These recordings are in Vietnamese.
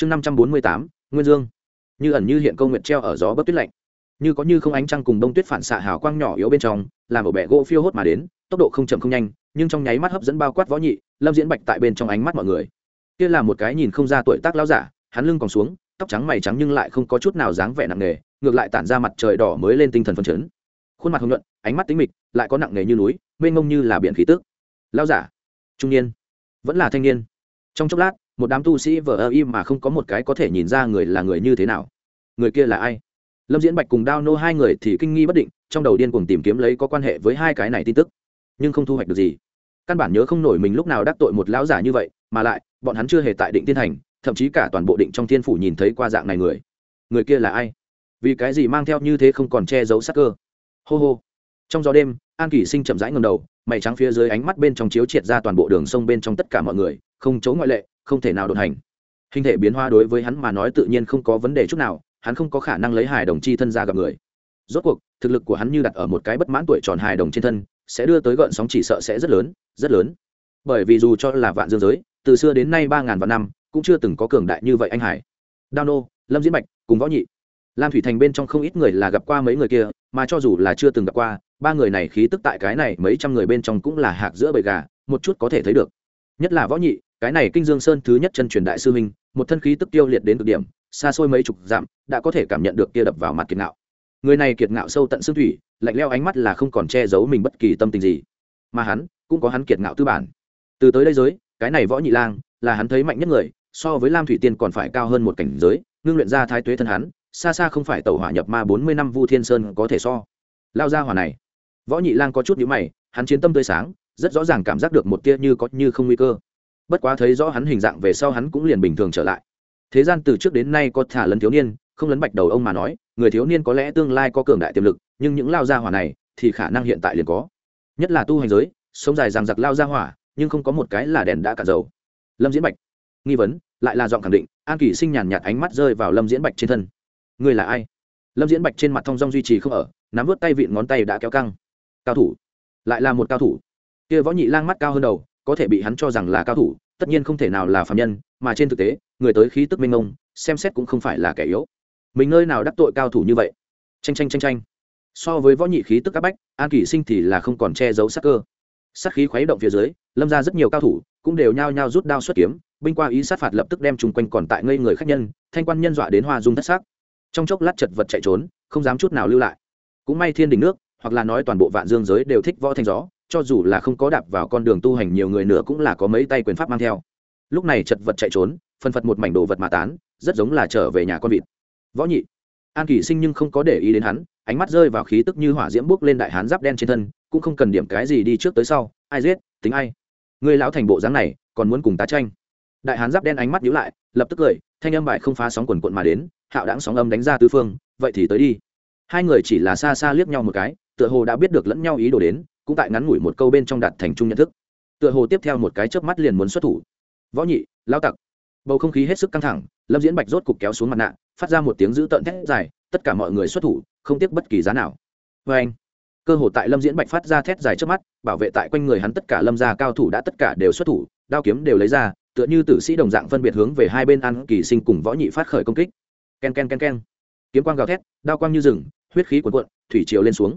chương năm trăm bốn mươi tám, nguyên dương. Như ẩn như hiện câu nguyệt treo ở gió bấc tuyết lạnh. Như có như không ánh trăng cùng đông tuyết phản xạ hào quang nhỏ yếu bên trong, làm ổ bẹ gỗ phiêu hốt mà đến, tốc độ không chậm không nhanh, nhưng trong nháy mắt hấp dẫn bao quát võ nhị, lâm diễn bạch tại bên trong ánh mắt mọi người. Kia là một cái nhìn không ra tuổi tác lão giả, hắn lưng còn xuống, tóc trắng mày trắng nhưng lại không có chút nào dáng vẻ nặng nề, ngược lại tản ra mặt trời đỏ mới lên tinh thần phấn chấn. Khuôn mặt hồng nhuận, ánh mắt tính mịch, lại có nặng nề như núi, mênh mông như là biển khí tức. Lão giả, trung niên, vẫn là thanh niên. Trong chốc lát một đám tu sĩ vờ ơ im mà không có một cái có thể nhìn ra người là người như thế nào. Người kia là ai? Lâm diễn bạch cùng đao nô hai người thì kinh nghi bất định, trong đầu điên cuồng tìm kiếm lấy có quan hệ với hai cái này tin tức. Nhưng không thu hoạch được gì. Căn bản nhớ không nổi mình lúc nào đắc tội một lão giả như vậy, mà lại, bọn hắn chưa hề tại định tiên thành thậm chí cả toàn bộ định trong thiên phủ nhìn thấy qua dạng này người. Người kia là ai? Vì cái gì mang theo như thế không còn che giấu sắc cơ? Hô hô. Trong gió đêm, an kỷ sinh chậm rãi ngầm đầu, mày trắng phía dưới ánh mắt bên trong chiếu triệt ra toàn bộ đường sông bên trong tất cả mọi người, không chấu ngoại lệ không thể nào đột hành. Hình thể biến hoa đối với hắn mà nói tự nhiên không có vấn đề chút nào, hắn không có khả năng lấy hài đồng chi thân ra gặp người. Rốt cuộc, thực lực của hắn như đặt ở một cái bất mãn tuổi tròn hài đồng trên thân, sẽ đưa tới gợn sóng chỉ sợ sẽ rất lớn rất lớn. Bởi vì dù cho là vạn dương giới, từ xưa đến nay ba ngàn vạn năm, cũng chưa từng có cường đại như vậy anh hải đao nô, lâm diễn bạch, cùng võ nhị. Lam thủy thành bên trong không ít người là gặp qua mấy người kia, mà cho dù là chưa từng gặp qua, ba người này khí tức tại cái này mấy trăm người bên trong cũng là hạc giữa bầy gà, một chút có thể thấy được. Nhất là võ nhị cái này kinh dương sơn thứ nhất chân truyền đại sư minh một thân khí tức tiêu liệt đến cực điểm, xa xôi mấy chục dặm, đã có thể cảm nhận được kia đập vào mặt kiệt ngạo. Người này kiệt ngạo sâu tận xương thủy, lạnh leo ánh mắt là không còn che giấu mình bất kỳ tâm tình gì. Mà hắn, cũng có hắn kiệt ngạo tư bản. Từ tới đây giới, cái này võ nhị lang, là hắn thấy mạnh nhất người, so với lam thủy tiên còn phải cao hơn một cảnh giới, ngưng luyện ra thái tuế thân hắn, xa xa không phải tàu hỏa nhập ma bốn mươi năm vu thiên sơn có thể so. Lao ra hỏa này. Võ nhị lang có chút nhữ mày, hắn chiến tâm tươi sáng, rất rõ ràng cảm giác được một tia như có như không nguy cơ bất quá thấy rõ hắn hình dạng về sau hắn cũng liền bình thường trở lại. Thế gian từ trước đến nay có thả lấn thiếu niên, không lấn bạch đầu ông mà nói, người thiếu niên có lẽ tương lai có cường đại tiềm lực, nhưng những lao gia hỏa này thì khả năng hiện tại liền có. Nhất là tu hành giới, sống dài rằng giặc lao gia hỏa, nhưng không có một cái là đèn đã cả dầu. Lâm diễn bạch, nghi vấn, lại là giọng khẳng định, an kỷ sinh nhàn nhạt ánh mắt rơi vào lâm diễn bạch trên thân. Người là ai? Lâm diễn bạch trên mặt thong dong duy trì không ở, nắm vớt tay vịn ngón tay đã kéo căng. Cao thủ, lại là một cao thủ. Kia võ nhị lang mắt cao hơn đầu có thể bị hắn cho rằng là cao thủ, tất nhiên không thể nào là phạm nhân, mà trên thực tế, người tới khí tức minh ông xem xét cũng không phải là kẻ yếu. Mình nơi nào đắc tội cao thủ như vậy? Tranh tranh tranh tranh so với võ nhị khí tức các bách, an kỷ sinh thì là không còn che giấu sắc cơ. Sắc khí khuấy động phía dưới, lâm ra rất nhiều cao thủ, cũng đều nhao nhao rút đao xuất kiếm, binh qua ý sát phạt lập tức đem chung quanh còn tại ngây người khách nhân, thanh quan nhân dọa đến hoa dung thất sắc. Trong chốc lát chật vật chạy trốn, không dám chút nào lưu lại. Cũng may thiên đình nước, hoặc là nói toàn bộ vạn dương giới đều thích võ thanh gió cho dù là không có đạp vào con đường tu hành nhiều người nữa cũng là có mấy tay quyền pháp mang theo. Lúc này chật vật chạy trốn, phân phật một mảnh đồ vật mà tán, rất giống là trở về nhà con vịt. Võ nhị, an kỷ sinh nhưng không có để ý đến hắn, ánh mắt rơi vào khí tức như hỏa diễm bước lên đại hán giáp đen trên thân, cũng không cần điểm cái gì đi trước tới sau, ai giết, tính ai. Người lão thành bộ dáng này, còn muốn cùng tá tranh. Đại hán giáp đen ánh mắt nhíu lại, lập tức cười, thanh âm bại không phá sóng quần quận mà đến, hạo đáng sóng âm đánh ra tứ phương, vậy thì tới đi. Hai người chỉ là xa xa liếc nhau một cái, tựa hồ đã biết được lẫn nhau ý đồ đến cũng tại ngắn ngủi một câu bên trong đạt thành chung nhận thức. Tựa hồ tiếp theo một cái chớp mắt liền muốn xuất thủ. Võ nhị, lao tặc. Bầu không khí hết sức căng thẳng, lâm diễn bạch rốt cục kéo xuống mặt nạ, phát ra một tiếng dữ tợn thét dài, tất cả mọi người xuất thủ, không tiếc bất kỳ giá nào. Vê anh, cơ hội tại lâm diễn bạch phát ra thét dài trước mắt, bảo vệ tại quanh người hắn tất cả lâm gia cao thủ đã tất cả đều xuất thủ, đao kiếm đều lấy ra, tựa như tử sĩ đồng dạng phân biệt hướng về hai bên an kỳ sinh cùng võ nhị phát khởi công kích. K e n k e n k e n k e n kiếm quang gào thét, đao quang như rừng, huyết khí cuồn cuộn, thủy triều lên xuống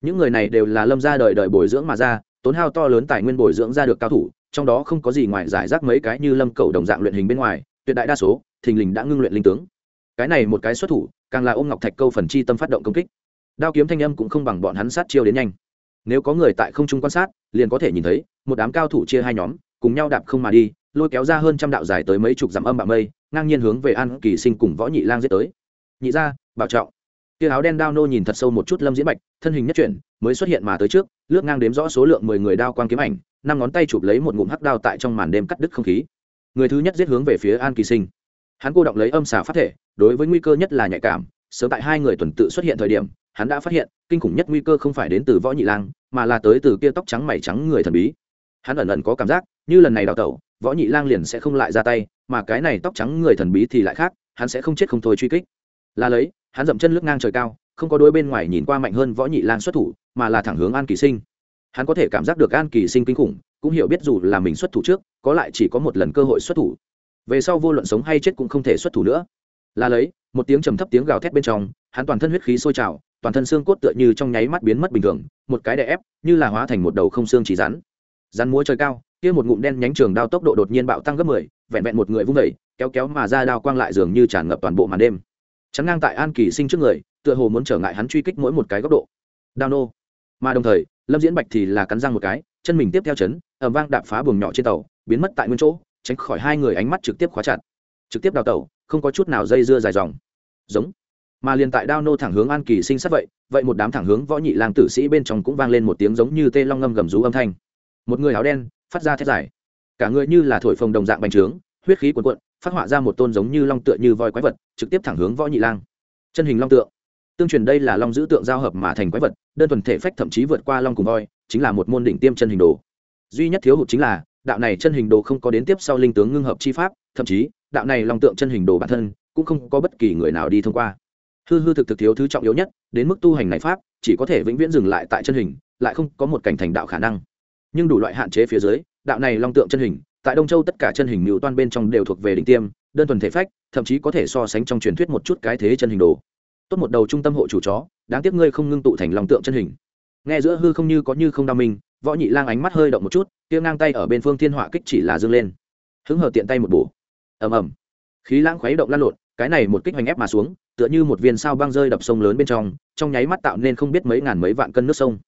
những người này đều là lâm gia đời đời bồi dưỡng mà ra, tốn hao to lớn tài nguyên bồi dưỡng ra được cao thủ, trong đó không có gì ngoài giải rác mấy cái như lâm cầu đồng dạng luyện hình bên ngoài, tuyệt đại đa số, thình lình đã ngưng luyện linh tướng. Cái này một cái xuất thủ, càng là ôm ngọc thạch câu phần chi tâm phát động công kích. Đao kiếm thanh âm cũng không bằng bọn hắn sát chiêu đến nhanh. Nếu có người tại không trung quan sát, liền có thể nhìn thấy, một đám cao thủ chia hai nhóm, cùng nhau đạp không mà đi, lôi kéo ra hơn trăm đạo dài tới mấy chục dặm âm bạc mây, ngang nhiên hướng về an kỳ sinh cùng võ nhị lang giết tới. Nhị ra bảo trọng kia áo đen đao nô nhìn thật sâu một chút lâm diễn bạch, thân hình nhất chuyển, mới xuất hiện mà tới trước, lướt ngang đếm rõ số lượng mười người đao quang kiếm ảnh, năm ngón tay chụp lấy một ngụm hắc đao tại trong màn đêm cắt đứt không khí. Người thứ nhất giết hướng về phía an kỳ sinh. Hắn cô động lấy âm xà phát thể, đối với nguy cơ nhất là nhạy cảm, sớm tại hai người tuần tự xuất hiện thời điểm, hắn đã phát hiện, kinh khủng nhất nguy cơ không phải đến từ võ nhị lang, mà là tới từ kia tóc trắng mày trắng người thần bí. Hắn ẩn ẩn có cảm giác, như lần này đào tẩu, võ nhị lang liền sẽ không lại ra tay, mà cái này tóc trắng người thần bí thì lại khác, hắn sẽ không chết không thôi truy kích. Là lấy hắn dậm chân lướt ngang trời cao, không có đôi bên ngoài nhìn qua mạnh hơn võ nhị lang xuất thủ, mà là thẳng hướng an kỳ sinh. Hắn có thể cảm giác được an kỳ sinh kinh khủng, cũng hiểu biết dù là mình xuất thủ trước, có lại chỉ có một lần cơ hội xuất thủ. Về sau vô luận sống hay chết cũng không thể xuất thủ nữa. Là lấy, một tiếng trầm thấp tiếng gào thét bên trong, hắn toàn thân huyết khí sôi trào, toàn thân xương cốt tựa như trong nháy mắt biến mất bình thường, một cái đè ép, như là hóa thành một đầu không xương chỉ rắn. Rắn múa trời cao, kia một ngụm đen nhánh trường đao tốc độ đột nhiên bạo tăng gấp mười, vẹn vẹn một người vung vẩy kéo kéo mà ra đao quang lại dường như tràn ngập toàn bộ màn đêm chắn ngang tại an kỳ sinh trước người, tựa hồ muốn trở ngại hắn truy kích mỗi một cái góc độ. Đao nô. Mà đồng thời, lâm diễn bạch thì là cắn răng một cái, chân mình tiếp theo chấn ẩm vang đạp phá buồng nhỏ trên tàu, biến mất tại nguyên chỗ, tránh khỏi hai người ánh mắt trực tiếp khóa chặt. Trực tiếp đào tàu, không có chút nào dây dưa dài dòng. Giống. Mà liền tại đao nô thẳng hướng an kỳ sinh sát vậy vậy một đám thẳng hướng võ nhị lang tử sĩ bên trong cũng vang lên một tiếng giống như tê long ngâm gầm rú âm thanh. Một người áo đen, phát ra thét dài. Cả người như là thổi phồng đồng dạng bành trướng, huyết khí cuồn cuộn phát họa ra một tôn giống như long tựa như voi quái vật, trực tiếp thẳng hướng võ nhị lang. Chân hình long tượng. Tương truyền đây là long giữ tượng giao hợp mà thành quái vật, đơn thuần thể phách thậm chí vượt qua long cùng voi, chính là một môn đỉnh tiêm chân hình đồ. Duy nhất thiếu hụt chính là, đạo này chân hình đồ không có đến tiếp sau linh tướng ngưng hợp chi pháp, thậm chí, đạo này long tượng chân hình đồ bản thân cũng không có bất kỳ người nào đi thông qua. Hư hư thực thực thiếu thứ trọng yếu nhất, đến mức tu hành này pháp, chỉ có thể vĩnh viễn dừng lại tại chân hình, lại không có một cảnh thành đạo khả năng. Nhưng đủ loại hạn chế phía dưới, đạo này long tượng chân hình tại đông châu tất cả chân hình mưu toan bên trong đều thuộc về đỉnh tiêm, đơn thuần thể phách, thậm chí có thể so sánh trong truyền thuyết một chút cái thế chân hình đồ. Tốt một đầu trung tâm hộ chủ chó, đáng tiếc ngươi không ngưng tụ thành lòng tượng chân hình. Nghe giữa hư không như có như không đau mình võ nhị lang ánh mắt hơi động một chút tiêm ngang tay ở bên phương thiên họa kích chỉ là dương lên. Hứng hở tiện tay một bổ. Ầm ầm. Khí lãng khuấy động lan lộn, cái này một kích hoành ép mà xuống, tựa như một viên sao băng rơi đập sông lớn bên trong trong nháy mắt tạo nên không biết mấy ngàn mấy vạn cân nước sông.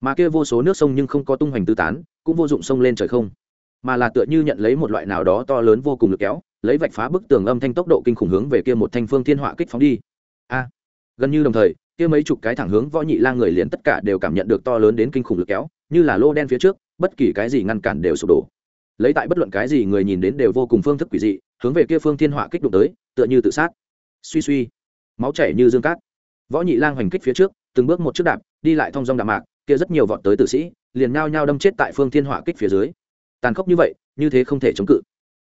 Mà kia vô số nước sông nhưng không có tung hoành tư tán, cũng vô dụng sông lên trời không mà là tựa như nhận lấy một loại nào đó to lớn vô cùng lực kéo, lấy vạch phá bức tường âm thanh tốc độ kinh khủng hướng về kia một thanh phương thiên họa kích phóng đi. A à, gần như đồng thời, kia mấy chục cái thẳng hướng võ nhị lang người liền tất cả đều cảm nhận được to lớn đến kinh khủng lực kéo, như là lô đen phía trước, bất kỳ cái gì ngăn cản đều sụp đổ. Lấy tại bất luận cái gì người nhìn đến đều vô cùng phương thức quỷ dị, hướng về kia phương thiên họa kích đụng tới, tựa như tự sát. Suy suy, máu chảy như dương cát. Võ nhị lang hoành kích phía trước, từng bước một trước đạp, đi lại thong dong đạm mạc, kia rất nhiều vọt tới tử sĩ, liền nhao nhao đâm chết tại phương thiên họa kích phía dưới tàn khốc như vậy, như thế không thể chống cự.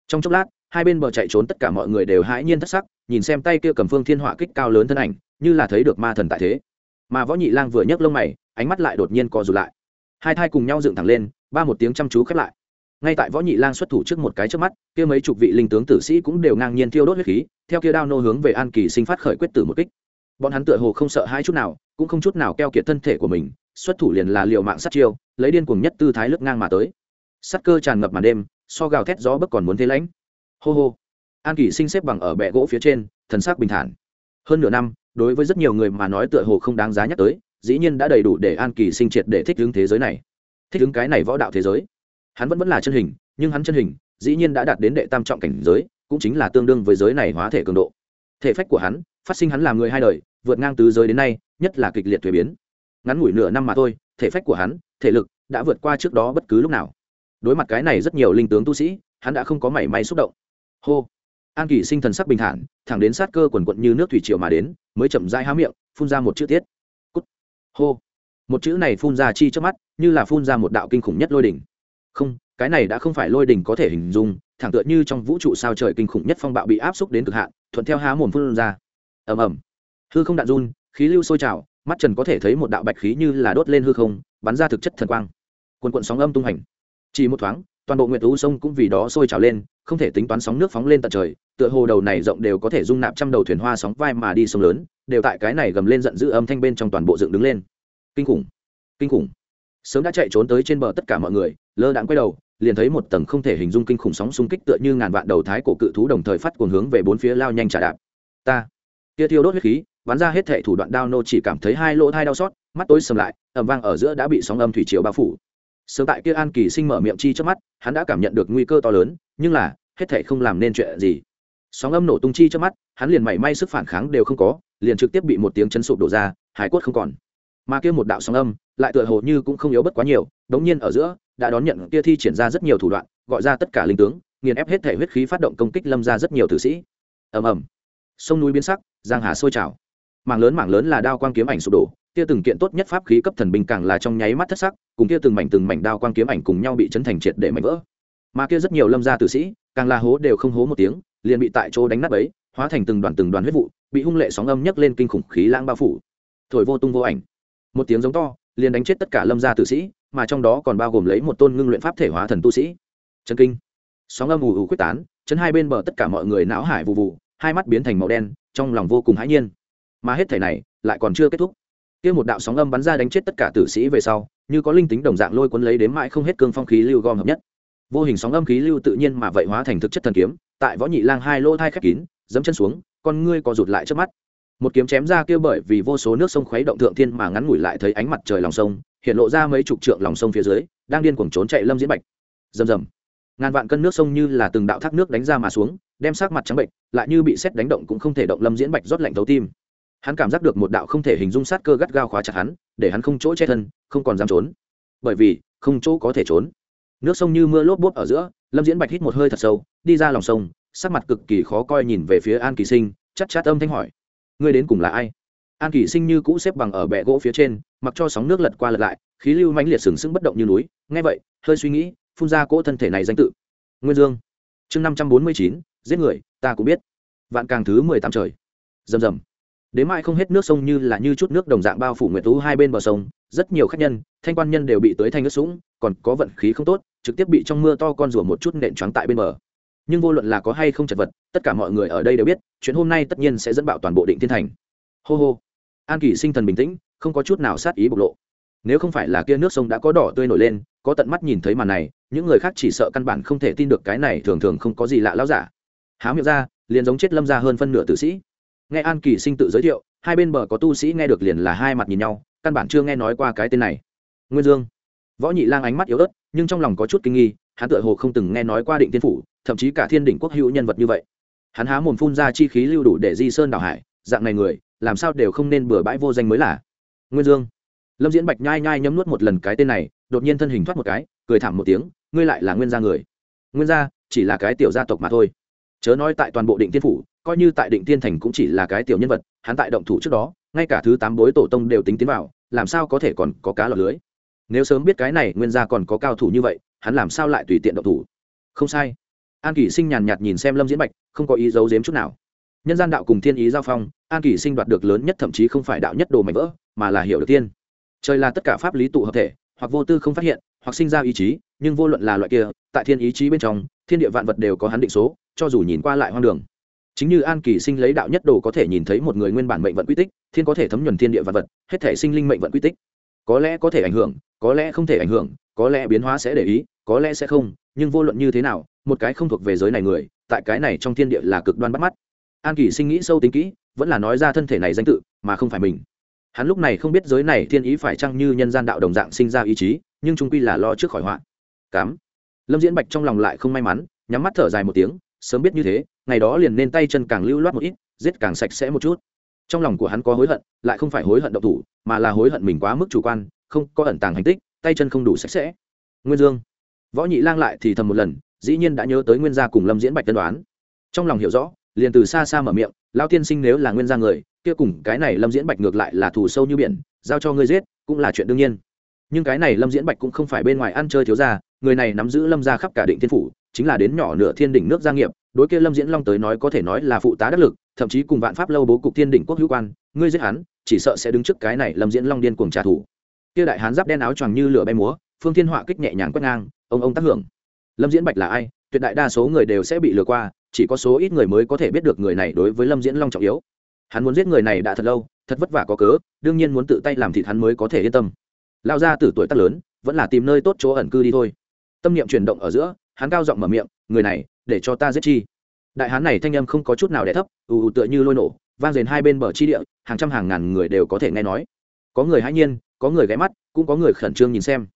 Trong chốc lát, hai bên bờ chạy trốn tất cả mọi người đều hãi nhiên thất sắc, nhìn xem tay kia cầm phương thiên họa kích cao lớn thân ảnh, như là thấy được ma thần tại thế. Mà võ nhị lang vừa nhấc lông mày, ánh mắt lại đột nhiên co rụt lại. Hai thai cùng nhau dựng thẳng lên, ba một tiếng chăm chú khép lại. Ngay tại võ nhị lang xuất thủ trước một cái trước mắt, kia mấy chục vị linh tướng tử sĩ cũng đều ngang nhiên thiêu đốt huyết khí, theo kia đao nô hướng về an kỳ sinh phát khởi quyết tử một kích. Bọn hắn tựa hồ không sợ hai chút nào, cũng không chút nào keo kiệt thân thể của mình, xuất thủ liền là liều mạng sát chiêu, lấy điên cuồng nhất tư thái lướt ngang mà tới sắt cơ tràn ngập màn đêm, so gào thét gió bấc còn muốn thế lãnh. Hô hô. An kỷ sinh xếp bằng ở bệ gỗ phía trên, thần sắc bình thản. Hơn nửa năm, đối với rất nhiều người mà nói tựa hồ không đáng giá nhắc tới, dĩ nhiên đã đầy đủ để an kỳ sinh triệt để thích ứng thế giới này. Thích ứng cái này võ đạo thế giới. Hắn vẫn vẫn là chân hình, nhưng hắn chân hình, dĩ nhiên đã đạt đến đệ tam trọng cảnh giới, cũng chính là tương đương với giới này hóa thể cường độ. Thể phách của hắn, phát sinh hắn làm người hai đời, vượt ngang từ giới đến nay, nhất là kịch liệt thuế biến. Ngắn ngủi nửa năm mà thôi, thể phách của hắn, thể lực đã vượt qua trước đó bất cứ lúc nào đối mặt cái này rất nhiều linh tướng tu sĩ, hắn đã không có mảy may xúc động. Hô! An kỳ sinh thần sắc bình thản, thẳng đến sát cơ quần quận như nước thủy triều mà đến, mới chậm dai há miệng, phun ra một chữ tiết. Cút! Hô! Một chữ này phun ra chi trước mắt, như là phun ra một đạo kinh khủng nhất lôi đỉnh. Không, cái này đã không phải lôi đỉnh có thể hình dung, thẳng tựa như trong vũ trụ sao trời kinh khủng nhất phong bạo bị áp xúc đến cực hạn, thuận theo há mồm phun ra. Ầm ầm. Hư không đạn run, khí lưu sôi trào, mắt trần có thể thấy một đạo bạch khí như là đốt lên hư không, bắn ra thực chất thần quang. Quần quận sóng âm tung hành chỉ một thoáng, toàn bộ nguyệt thú sông cũng vì đó sôi trào lên, không thể tính toán sóng nước phóng lên tận trời, tựa hồ đầu này rộng đều có thể dung nạp trăm đầu thuyền hoa sóng vai mà đi sông lớn, đều tại cái này gầm lên giận dữ âm thanh bên trong toàn bộ dựng đứng lên. Kinh khủng! Kinh khủng! Sớm đã chạy trốn tới trên bờ tất cả mọi người, lơ đãng quay đầu, liền thấy một tầng không thể hình dung kinh khủng sóng xung kích tựa như ngàn vạn đầu thái cổ cự thú đồng thời phát cuồng hướng về bốn phía lao nhanh trả đạp. Ta! Tia thiêu đốt huyết khí, bắn ra hết thệ thủ đoạn đao nô chỉ cảm thấy hai lỗ thai đau xót, mắt tối sầm lại ẩm vang ở giữa đã bị sóng âm thủy triều bao phủ sớm tại kia an kỳ sinh mở miệng chi trước mắt, hắn đã cảm nhận được nguy cơ to lớn, nhưng là, hết thể không làm nên chuyện gì. Sóng âm nổ tung chi trước mắt, hắn liền mảy may sức phản kháng đều không có, liền trực tiếp bị một tiếng chấn sụp đổ ra, hải quất không còn. Mà kia một đạo sóng âm, lại tựa hồ như cũng không yếu bất quá nhiều, đống nhiên ở giữa, đã đón nhận kia thi triển ra rất nhiều thủ đoạn, gọi ra tất cả linh tướng, nghiền ép hết thể huyết khí phát động công kích lâm ra rất nhiều tử sĩ. Ầm ầm. Sông núi biến sắc, giang hà sôi trào. Mảng lớn mảng lớn là đao quang kiếm ảnh sụp đổ kia từng kiện tốt nhất pháp khí cấp thần binh càng là trong nháy mắt thất sắc, cùng kia từng mảnh từng mảnh đao quang kiếm ảnh cùng nhau bị chấn thành triệt để mảnh vỡ. Mà kia rất nhiều lâm gia tử sĩ, càng là hố đều không hố một tiếng, liền bị tại chỗ đánh nát ấy hóa thành từng đoàn từng đoàn huyết vụ, bị hung lệ sóng âm nhấc lên kinh khủng khí lãng bao phủ. Thổi vô tung vô ảnh. Một tiếng giống to, liền đánh chết tất cả lâm gia tử sĩ, mà trong đó còn bao gồm lấy một tôn ngưng luyện pháp thể hóa thần tu sĩ. Chân kinh. Sóng âm ù ù quyết tán, chấn hai bên bờ tất cả mọi người não hải vụ vụ hai mắt biến thành màu đen, trong lòng vô cùng hãi nhiên. Mà hết thể này, lại còn chưa kết thúc kia một đạo sóng âm bắn ra đánh chết tất cả tử sĩ về sau, như có linh tính đồng dạng lôi cuốn lấy đến mãi không hết cương phong khí lưu gom hợp nhất. Vô hình sóng âm khí lưu tự nhiên mà vậy hóa thành thực chất thần kiếm, tại võ nhị lang hai lỗ thai khép kín dẫm chân xuống, con ngươi co rụt lại trước mắt. Một kiếm chém ra kia bởi vì vô số nước sông khuấy động thượng thiên mà ngắn ngủi lại thấy ánh mặt trời lòng sông, hiện lộ ra mấy chục trượng lòng sông phía dưới, đang điên cuồng trốn chạy lâm diễn bạch. Rầm rầm. Ngàn vạn cân nước sông như là từng đạo thác nước đánh ra mà xuống, đem sắc mặt trắng bệnh lại như bị xét đánh động cũng không thể động lâm diễn bạch rót lạnh thấu tim hắn cảm giác được một đạo không thể hình dung sát cơ gắt gao khóa chặt hắn, để hắn không chỗ che thân, không còn dám trốn. Bởi vì, không chỗ có thể trốn. Nước sông như mưa lốp bốp ở giữa, lâm diễn bạch hít một hơi thật sâu, đi ra lòng sông, sắc mặt cực kỳ khó coi nhìn về phía an kỳ sinh chắc chát âm thanh hỏi, ngươi đến cùng là ai? An kỳ sinh như cũ xếp bằng ở bệ gỗ phía trên, mặc cho sóng nước lật qua lật lại, khí lưu mãnh liệt sừng sững bất động như núi. Nghe vậy, hơi suy nghĩ, phun ra cỗ thân thể này danh tự. Nguyên dương. Chương năm trăm bốn mươi chín, giết người, ta cũng biết. Vạn càng thứ mười tám trời. Rầm rầm đến mai không hết nước sông như là như chút nước đồng dạng bao phủ nguyệt tú hai bên bờ sông, rất nhiều khách nhân, thanh quan nhân đều bị tới thanh nước sũng, còn có vận khí không tốt, trực tiếp bị trong mưa to con rùa một chút nện choáng tại bên bờ. Nhưng vô luận là có hay không chật vật, tất cả mọi người ở đây đều biết, chuyện hôm nay tất nhiên sẽ dẫn bạo toàn bộ định thiên thành. Hô hô. An kỳ sinh thần bình tĩnh, không có chút nào sát ý bộc lộ. Nếu không phải là kia nước sông đã có đỏ tươi nổi lên, có tận mắt nhìn thấy màn này, những người khác chỉ sợ căn bản không thể tin được cái này thường thường không có gì lạ lão giả. Há miệng ra, liền giống chết lâm ra hơn phân nửa tử sĩ nghe an kỳ sinh tự giới thiệu, hai bên bờ có tu sĩ nghe được liền là hai mặt nhìn nhau, căn bản chưa nghe nói qua cái tên này. Nguyên dương. Võ nhị lang ánh mắt yếu ớt, nhưng trong lòng có chút kinh nghi, hắn tựa hồ không từng nghe nói qua định tiên phủ, thậm chí cả thiên đỉnh quốc hữu nhân vật như vậy. Hắn há mồm phun ra chi khí lưu đủ để di sơn đảo hải, dạng này người, làm sao đều không nên bừa bãi vô danh mới là. Nguyên dương. Lâm diễn bạch nhai nhai nhấm nuốt một lần cái tên này, đột nhiên thân hình thoát một cái, cười thảm một tiếng, ngươi lại là nguyên gia người. Nguyên gia, chỉ là cái tiểu gia tộc mà thôi chớ nói tại toàn bộ định tiên phủ, coi như tại định tiên thành cũng chỉ là cái tiểu nhân vật, hắn tại động thủ trước đó, ngay cả thứ tám bối tổ tông đều tính tiến vào, làm sao có thể còn có cá lọt lưới? Nếu sớm biết cái này, nguyên ra còn có cao thủ như vậy, hắn làm sao lại tùy tiện động thủ? Không sai. An kỷ sinh nhàn nhạt nhìn xem lâm diễn bạch, không có ý giấu giếm chút nào. Nhân gian đạo cùng thiên ý giao phong, an kỷ sinh đoạt được lớn nhất thậm chí không phải đạo nhất đồ mảnh vỡ, mà là hiểu được tiên. Trời là tất cả pháp lý tụ hợp thể, hoặc vô tư không phát hiện, hoặc sinh ra ý chí, nhưng vô luận là loại kia, tại thiên ý chí bên trong, thiên địa vạn vật đều có hắn định số cho dù nhìn qua lại hoang đường. Chính như an kỳ sinh lấy đạo nhất đồ có thể nhìn thấy một người nguyên bản mệnh vận quy tích, thiên có thể thấm nhuần thiên địa vật vật, hết thể sinh linh mệnh vận quy tích. Có lẽ có thể ảnh hưởng, có lẽ không thể ảnh hưởng, có lẽ biến hóa sẽ để ý, có lẽ sẽ không, nhưng vô luận như thế nào, một cái không thuộc về giới này người, tại cái này trong thiên địa là cực đoan bắt mắt. An kỳ sinh nghĩ sâu tính kỹ, vẫn là nói ra thân thể này danh tự, mà không phải mình. Hắn lúc này không biết giới này thiên ý phải chăng như nhân gian đạo đồng dạng sinh ra ý chí, nhưng trung quy là lo trước khỏi họa. Cám. Lâm diễn bạch trong lòng lại không may mắn, nhắm mắt thở dài một tiếng sớm biết như thế, ngày đó liền nên tay chân càng lưu loát một ít, giết càng sạch sẽ một chút. Trong lòng của hắn có hối hận, lại không phải hối hận động thủ, mà là hối hận mình quá mức chủ quan, không có ẩn tàng hành tích, tay chân không đủ sạch sẽ. Nguyên dương, võ nhị lang lại thì thầm một lần, dĩ nhiên đã nhớ tới nguyên gia cùng lâm diễn bạch tân đoán. Trong lòng hiểu rõ, liền từ xa xa mở miệng lao tiên sinh nếu là nguyên gia người, kia cùng cái này lâm diễn bạch ngược lại là thù sâu như biển, giao cho ngươi giết, cũng là chuyện đương nhiên. Nhưng cái này lâm diễn bạch cũng không phải bên ngoài ăn chơi thiếu gia, người này nắm giữ lâm gia khắp cả định thiên phủ chính là đến nhỏ nửa thiên đỉnh nước gia nghiệp, đối kia lâm diễn long tới nói có thể nói là phụ tá đắc lực, thậm chí cùng vạn pháp lâu bố cục thiên đỉnh quốc hữu quan, ngươi giết hắn, chỉ sợ sẽ đứng trước cái này lâm diễn long điên cuồng trả thù. Kia đại hán giáp đen áo choàng như lửa bay múa, phương thiên họa kích nhẹ nhàng quét ngang, ông ông tác hưởng. Lâm diễn bạch là ai? Tuyệt đại đa số người đều sẽ bị lừa qua, chỉ có số ít người mới có thể biết được người này đối với lâm diễn long trọng yếu. Hắn muốn giết người này đã thật lâu, thật vất vả có cớ, đương nhiên muốn tự tay làm thịt hắn mới có thể yên tâm. Lao ra từ tuổi tác lớn, vẫn là tìm nơi tốt chỗ ẩn cư đi thôi. Tâm niệm chuyển động ở giữa hắn cao giọng mở miệng, người này, để cho ta giết chi. Đại hán này thanh âm không có chút nào đẻ thấp, ù ù tựa như lôi nổ, vang rền hai bên bờ chi địa, hàng trăm hàng ngàn người đều có thể nghe nói. Có người hãy nhiên, có người ghé mắt, cũng có người khẩn trương nhìn xem.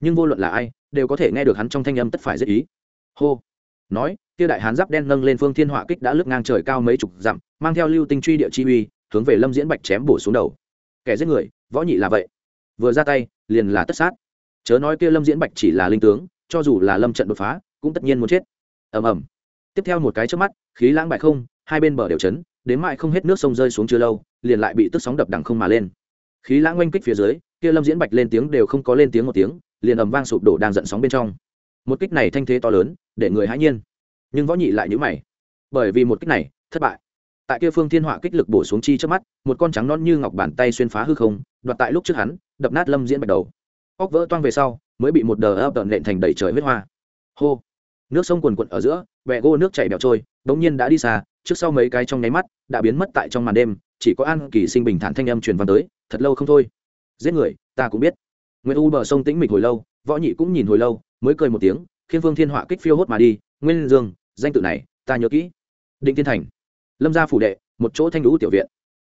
Nhưng vô luận là ai, đều có thể nghe được hắn trong thanh âm tất phải rất ý. Hô. Nói, kia đại hán giáp đen nâng lên phương thiên họa kích đã lướt ngang trời cao mấy chục dặm, mang theo lưu tinh truy địa chi uy, hướng về lâm diễn bạch chém bổ xuống đầu. Kẻ giết người, võ nhị là vậy. Vừa ra tay, liền là tất sát. Chớ nói kia lâm diễn bạch chỉ là linh tướng, cho dù là lâm trận đột phá cũng tất nhiên muốn chết. Ầm ầm. Tiếp theo một cái trước mắt, khí lãng bại không, hai bên bờ đều chấn, đến mãi không hết nước sông rơi xuống chưa lâu, liền lại bị tức sóng đập đằng không mà lên. Khí lãng oanh kích phía dưới, kia lâm diễn bạch lên tiếng đều không có lên tiếng một tiếng, liền ầm vang sụp đổ đang giận sóng bên trong. Một kích này thanh thế to lớn, để người hãi nhiên. Nhưng võ nhị lại nhữ mày. Bởi vì một kích này, thất bại. Tại kia phương thiên họa kích lực bổ xuống chi trước mắt, một con trắng non như ngọc bàn tay xuyên phá hư không, đoạt tại lúc trước hắn, đập nát lâm diễn bạch đầu. Óc vỡ toang về sau, mới bị một đờ ấp tợn nện thành đầy trời huyết hoa hô. Nước sông quần quận ở giữa bẹ gô nước chảy bẹo trôi bỗng nhiên đã đi xa, trước sau mấy cái trong nháy mắt đã biến mất tại trong màn đêm, chỉ có an kỳ sinh bình thản thanh âm truyền văn tới, thật lâu không thôi. Giết người, ta cũng biết. Nguyễn u bờ sông tĩnh mịch hồi lâu, võ nhị cũng nhìn hồi lâu, mới cười một tiếng, khiên vương thiên họa kích phiêu hốt mà đi, nguyên dương, danh tự này, ta nhớ kỹ. Định thiên thành. Lâm gia phủ đệ, một chỗ thanh lũ tiểu viện.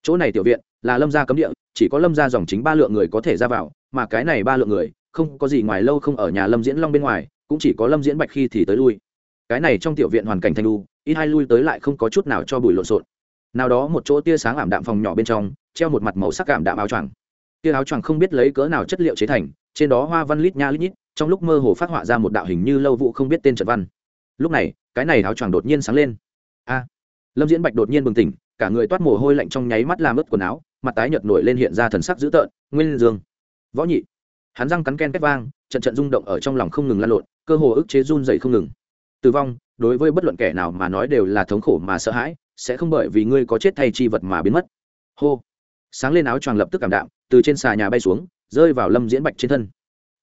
Chỗ này tiểu viện là lâm gia cấm địa, chỉ có lâm gia dòng chính ba lượng người có thể ra vào, mà cái này ba lượng người không có gì ngoài lâu không ở nhà lâm diễn long bên ngoài, cũng chỉ có lâm diễn bạch khi thì tới lui. Cái này trong tiểu viện hoàn cảnh thanh lu ít hai lui tới lại không có chút nào cho bụi lộn xộn. Nào đó một chỗ tia sáng ảm đạm phòng nhỏ bên trong, treo một mặt màu sắc ảm đạm áo choàng. Tia áo choàng không biết lấy cỡ nào chất liệu chế thành, trên đó hoa văn lít nha lít nhít, trong lúc mơ hồ phát họa ra một đạo hình như lâu vụ không biết tên trận văn. Lúc này, cái này áo choàng đột nhiên sáng lên. A! Lâm diễn bạch đột nhiên bừng tỉnh, cả người toát mồ hôi lạnh trong nháy mắt làm ướt quần áo, mặt tái nhợt nổi lên hiện ra thần sắc dữ tợn, nguyên dương, võ nhị hắn răng cắn ken két vang, trận trận rung động ở trong lòng không ngừng lan lộn, cơ hồ ức chế run dậy không ngừng. Tử vong, đối với bất luận kẻ nào mà nói đều là thống khổ mà sợ hãi, sẽ không bởi vì ngươi có chết thay chi vật mà biến mất. Hô! Sáng lên áo choàng lập tức cảm đạm, từ trên xà nhà bay xuống, rơi vào lâm diễn bạch trên thân.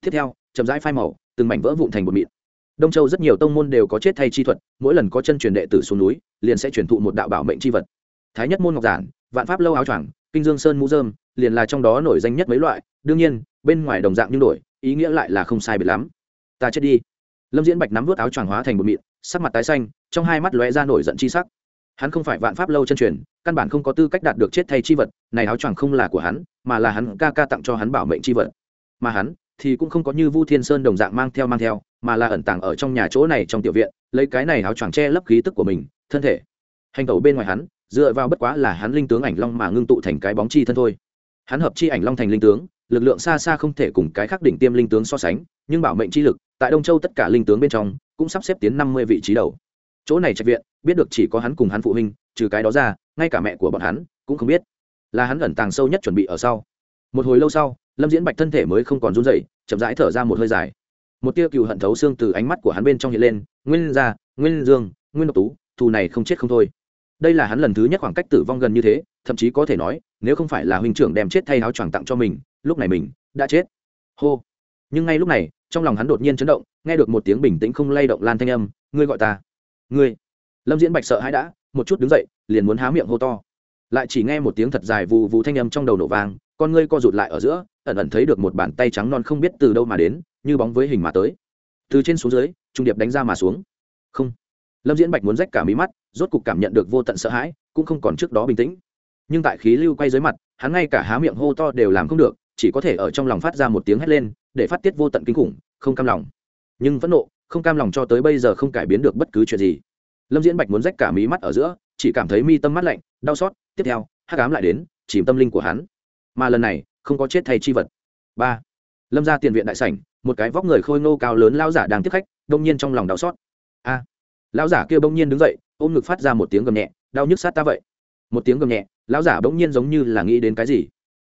Tiếp theo, chậm rãi phai màu, từng mảnh vỡ vụn thành bột mịn. Đông châu rất nhiều tông môn đều có chết thay chi thuật, mỗi lần có chân truyền đệ tử xuống núi, liền sẽ truyền thụ một đạo bảo mệnh chi vật. Thái nhất môn ngọc giản, vạn pháp lâu áo choàng kinh dương sơn mũ dơm liền là trong đó nổi danh nhất mấy loại, đương nhiên, bên ngoài đồng dạng nhưng đổi, ý nghĩa lại là không sai biệt lắm. Ta chết đi. Lâm diễn bạch nắm vớt áo choàng hóa thành một mịn, sắc mặt tái xanh, trong hai mắt lóe ra nổi giận chi sắc. Hắn không phải vạn pháp lâu chân truyền, căn bản không có tư cách đạt được chết thay chi vật, này áo choàng không là của hắn, mà là hắn ca ca tặng cho hắn bảo mệnh chi vật. Mà hắn thì cũng không có như vu thiên sơn đồng dạng mang theo mang theo, mà là ẩn tàng ở trong nhà chỗ này trong tiểu viện, lấy cái này áo choàng che lấp khí tức của mình, thân thể. Hành tẩu bên ngoài hắn dựa vào bất quá là hắn linh tướng ảnh long mà ngưng tụ thành cái bóng chi thân thôi. Hắn hợp chi ảnh long thành linh tướng, lực lượng xa xa không thể cùng cái khác đỉnh tiêm linh tướng so sánh, nhưng bảo mệnh chi lực, tại đông châu tất cả linh tướng bên trong, cũng sắp xếp tiến năm mươi vị trí đầu. Chỗ này trạch viện, biết được chỉ có hắn cùng hắn phụ huynh, trừ cái đó ra, ngay cả mẹ của bọn hắn cũng không biết. Là hắn ẩn tàng sâu nhất chuẩn bị ở sau. Một hồi lâu sau, lâm diễn bạch thân thể mới không còn run dậy chậm rãi thở ra một hơi dài. Một tia cựu hận thấu xương từ ánh mắt của hắn bên trong hiện lên, nguyên gia, nguyên dương, nguyên độc tú, thù này không chết không thôi đây là hắn lần thứ nhất khoảng cách tử vong gần như thế, thậm chí có thể nói, nếu không phải là huynh trưởng đem chết thay áo choàng tặng cho mình, lúc này mình đã chết. Hô. Nhưng ngay lúc này, trong lòng hắn đột nhiên chấn động, nghe được một tiếng bình tĩnh không lay động lan thanh âm, ngươi gọi ta. Ngươi. Lâm diễn bạch sợ hãi đã, một chút đứng dậy, liền muốn há miệng hô to. Lại chỉ nghe một tiếng thật dài vù vù thanh âm trong đầu nổ vàng con ngươi co rụt lại ở giữa, ẩn ẩn thấy được một bàn tay trắng non không biết từ đâu mà đến, như bóng với hình mà tới. Từ trên xuống dưới, trung điệp đánh ra mà xuống. Không lâm diễn bạch muốn rách cả mí mắt rốt cục cảm nhận được vô tận sợ hãi cũng không còn trước đó bình tĩnh. Nhưng tại khí lưu quay dưới mặt hắn ngay cả há miệng hô to đều làm không được chỉ có thể ở trong lòng phát ra một tiếng hét lên để phát tiết vô tận kinh khủng không cam lòng. Nhưng phẫn nộ không cam lòng cho tới bây giờ không cải biến được bất cứ chuyện gì. Lâm diễn bạch muốn rách cả mí mắt ở giữa chỉ cảm thấy mi tâm mắt lạnh đau xót tiếp theo hát cám lại đến chìm tâm linh của hắn. Mà lần này không có chết thay chi vật. Ba. Lâm ra tiền viện đại sảnh một cái vóc người khôi ngô cao lớn lao giả đang tiếp khách đông nhiên trong lòng đau xót. A. à, lão giả kia bỗng nhiên đứng dậy, ôm ngực phát ra một tiếng gầm nhẹ, đau nhức sát ta vậy. Một tiếng gầm nhẹ, lão giả bỗng nhiên giống như là nghĩ đến cái gì.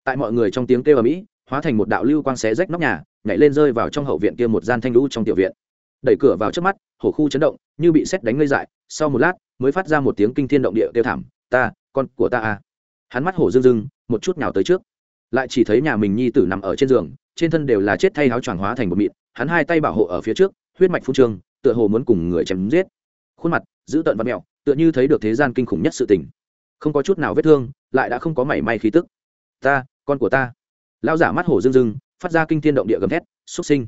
Tại mọi người trong tiếng kêu ở mỹ hóa thành một đạo lưu quang xé rách nóc nhà, nhảy lên rơi vào trong hậu viện kia một gian thanh lũ trong tiểu viện. Đẩy cửa vào trước mắt, hổ khu chấn động, như bị xét đánh ngây dại, sau một lát, mới phát ra một tiếng kinh thiên động địa kêu thảm, ta, con của ta à. Hắn mắt hổ rưng rưng, một chút nào tới trước. Lại chỉ thấy nhà mình nhi tử nằm ở trên giường, trên thân đều là chết thay áo choàng hóa thành một mịn, hắn hai tay bảo hộ ở phía trước, huyết mạch phun trương, tựa hồ muốn cùng người chém giết khuôn mặt, giữ tợn và mẹo, tựa như thấy được thế gian kinh khủng nhất sự tình. Không có chút nào vết thương, lại đã không có mảy may khí tức. Ta, con của ta. Lao giả mắt hổ rưng rưng, phát ra kinh thiên động địa gầm thét, xuất sinh!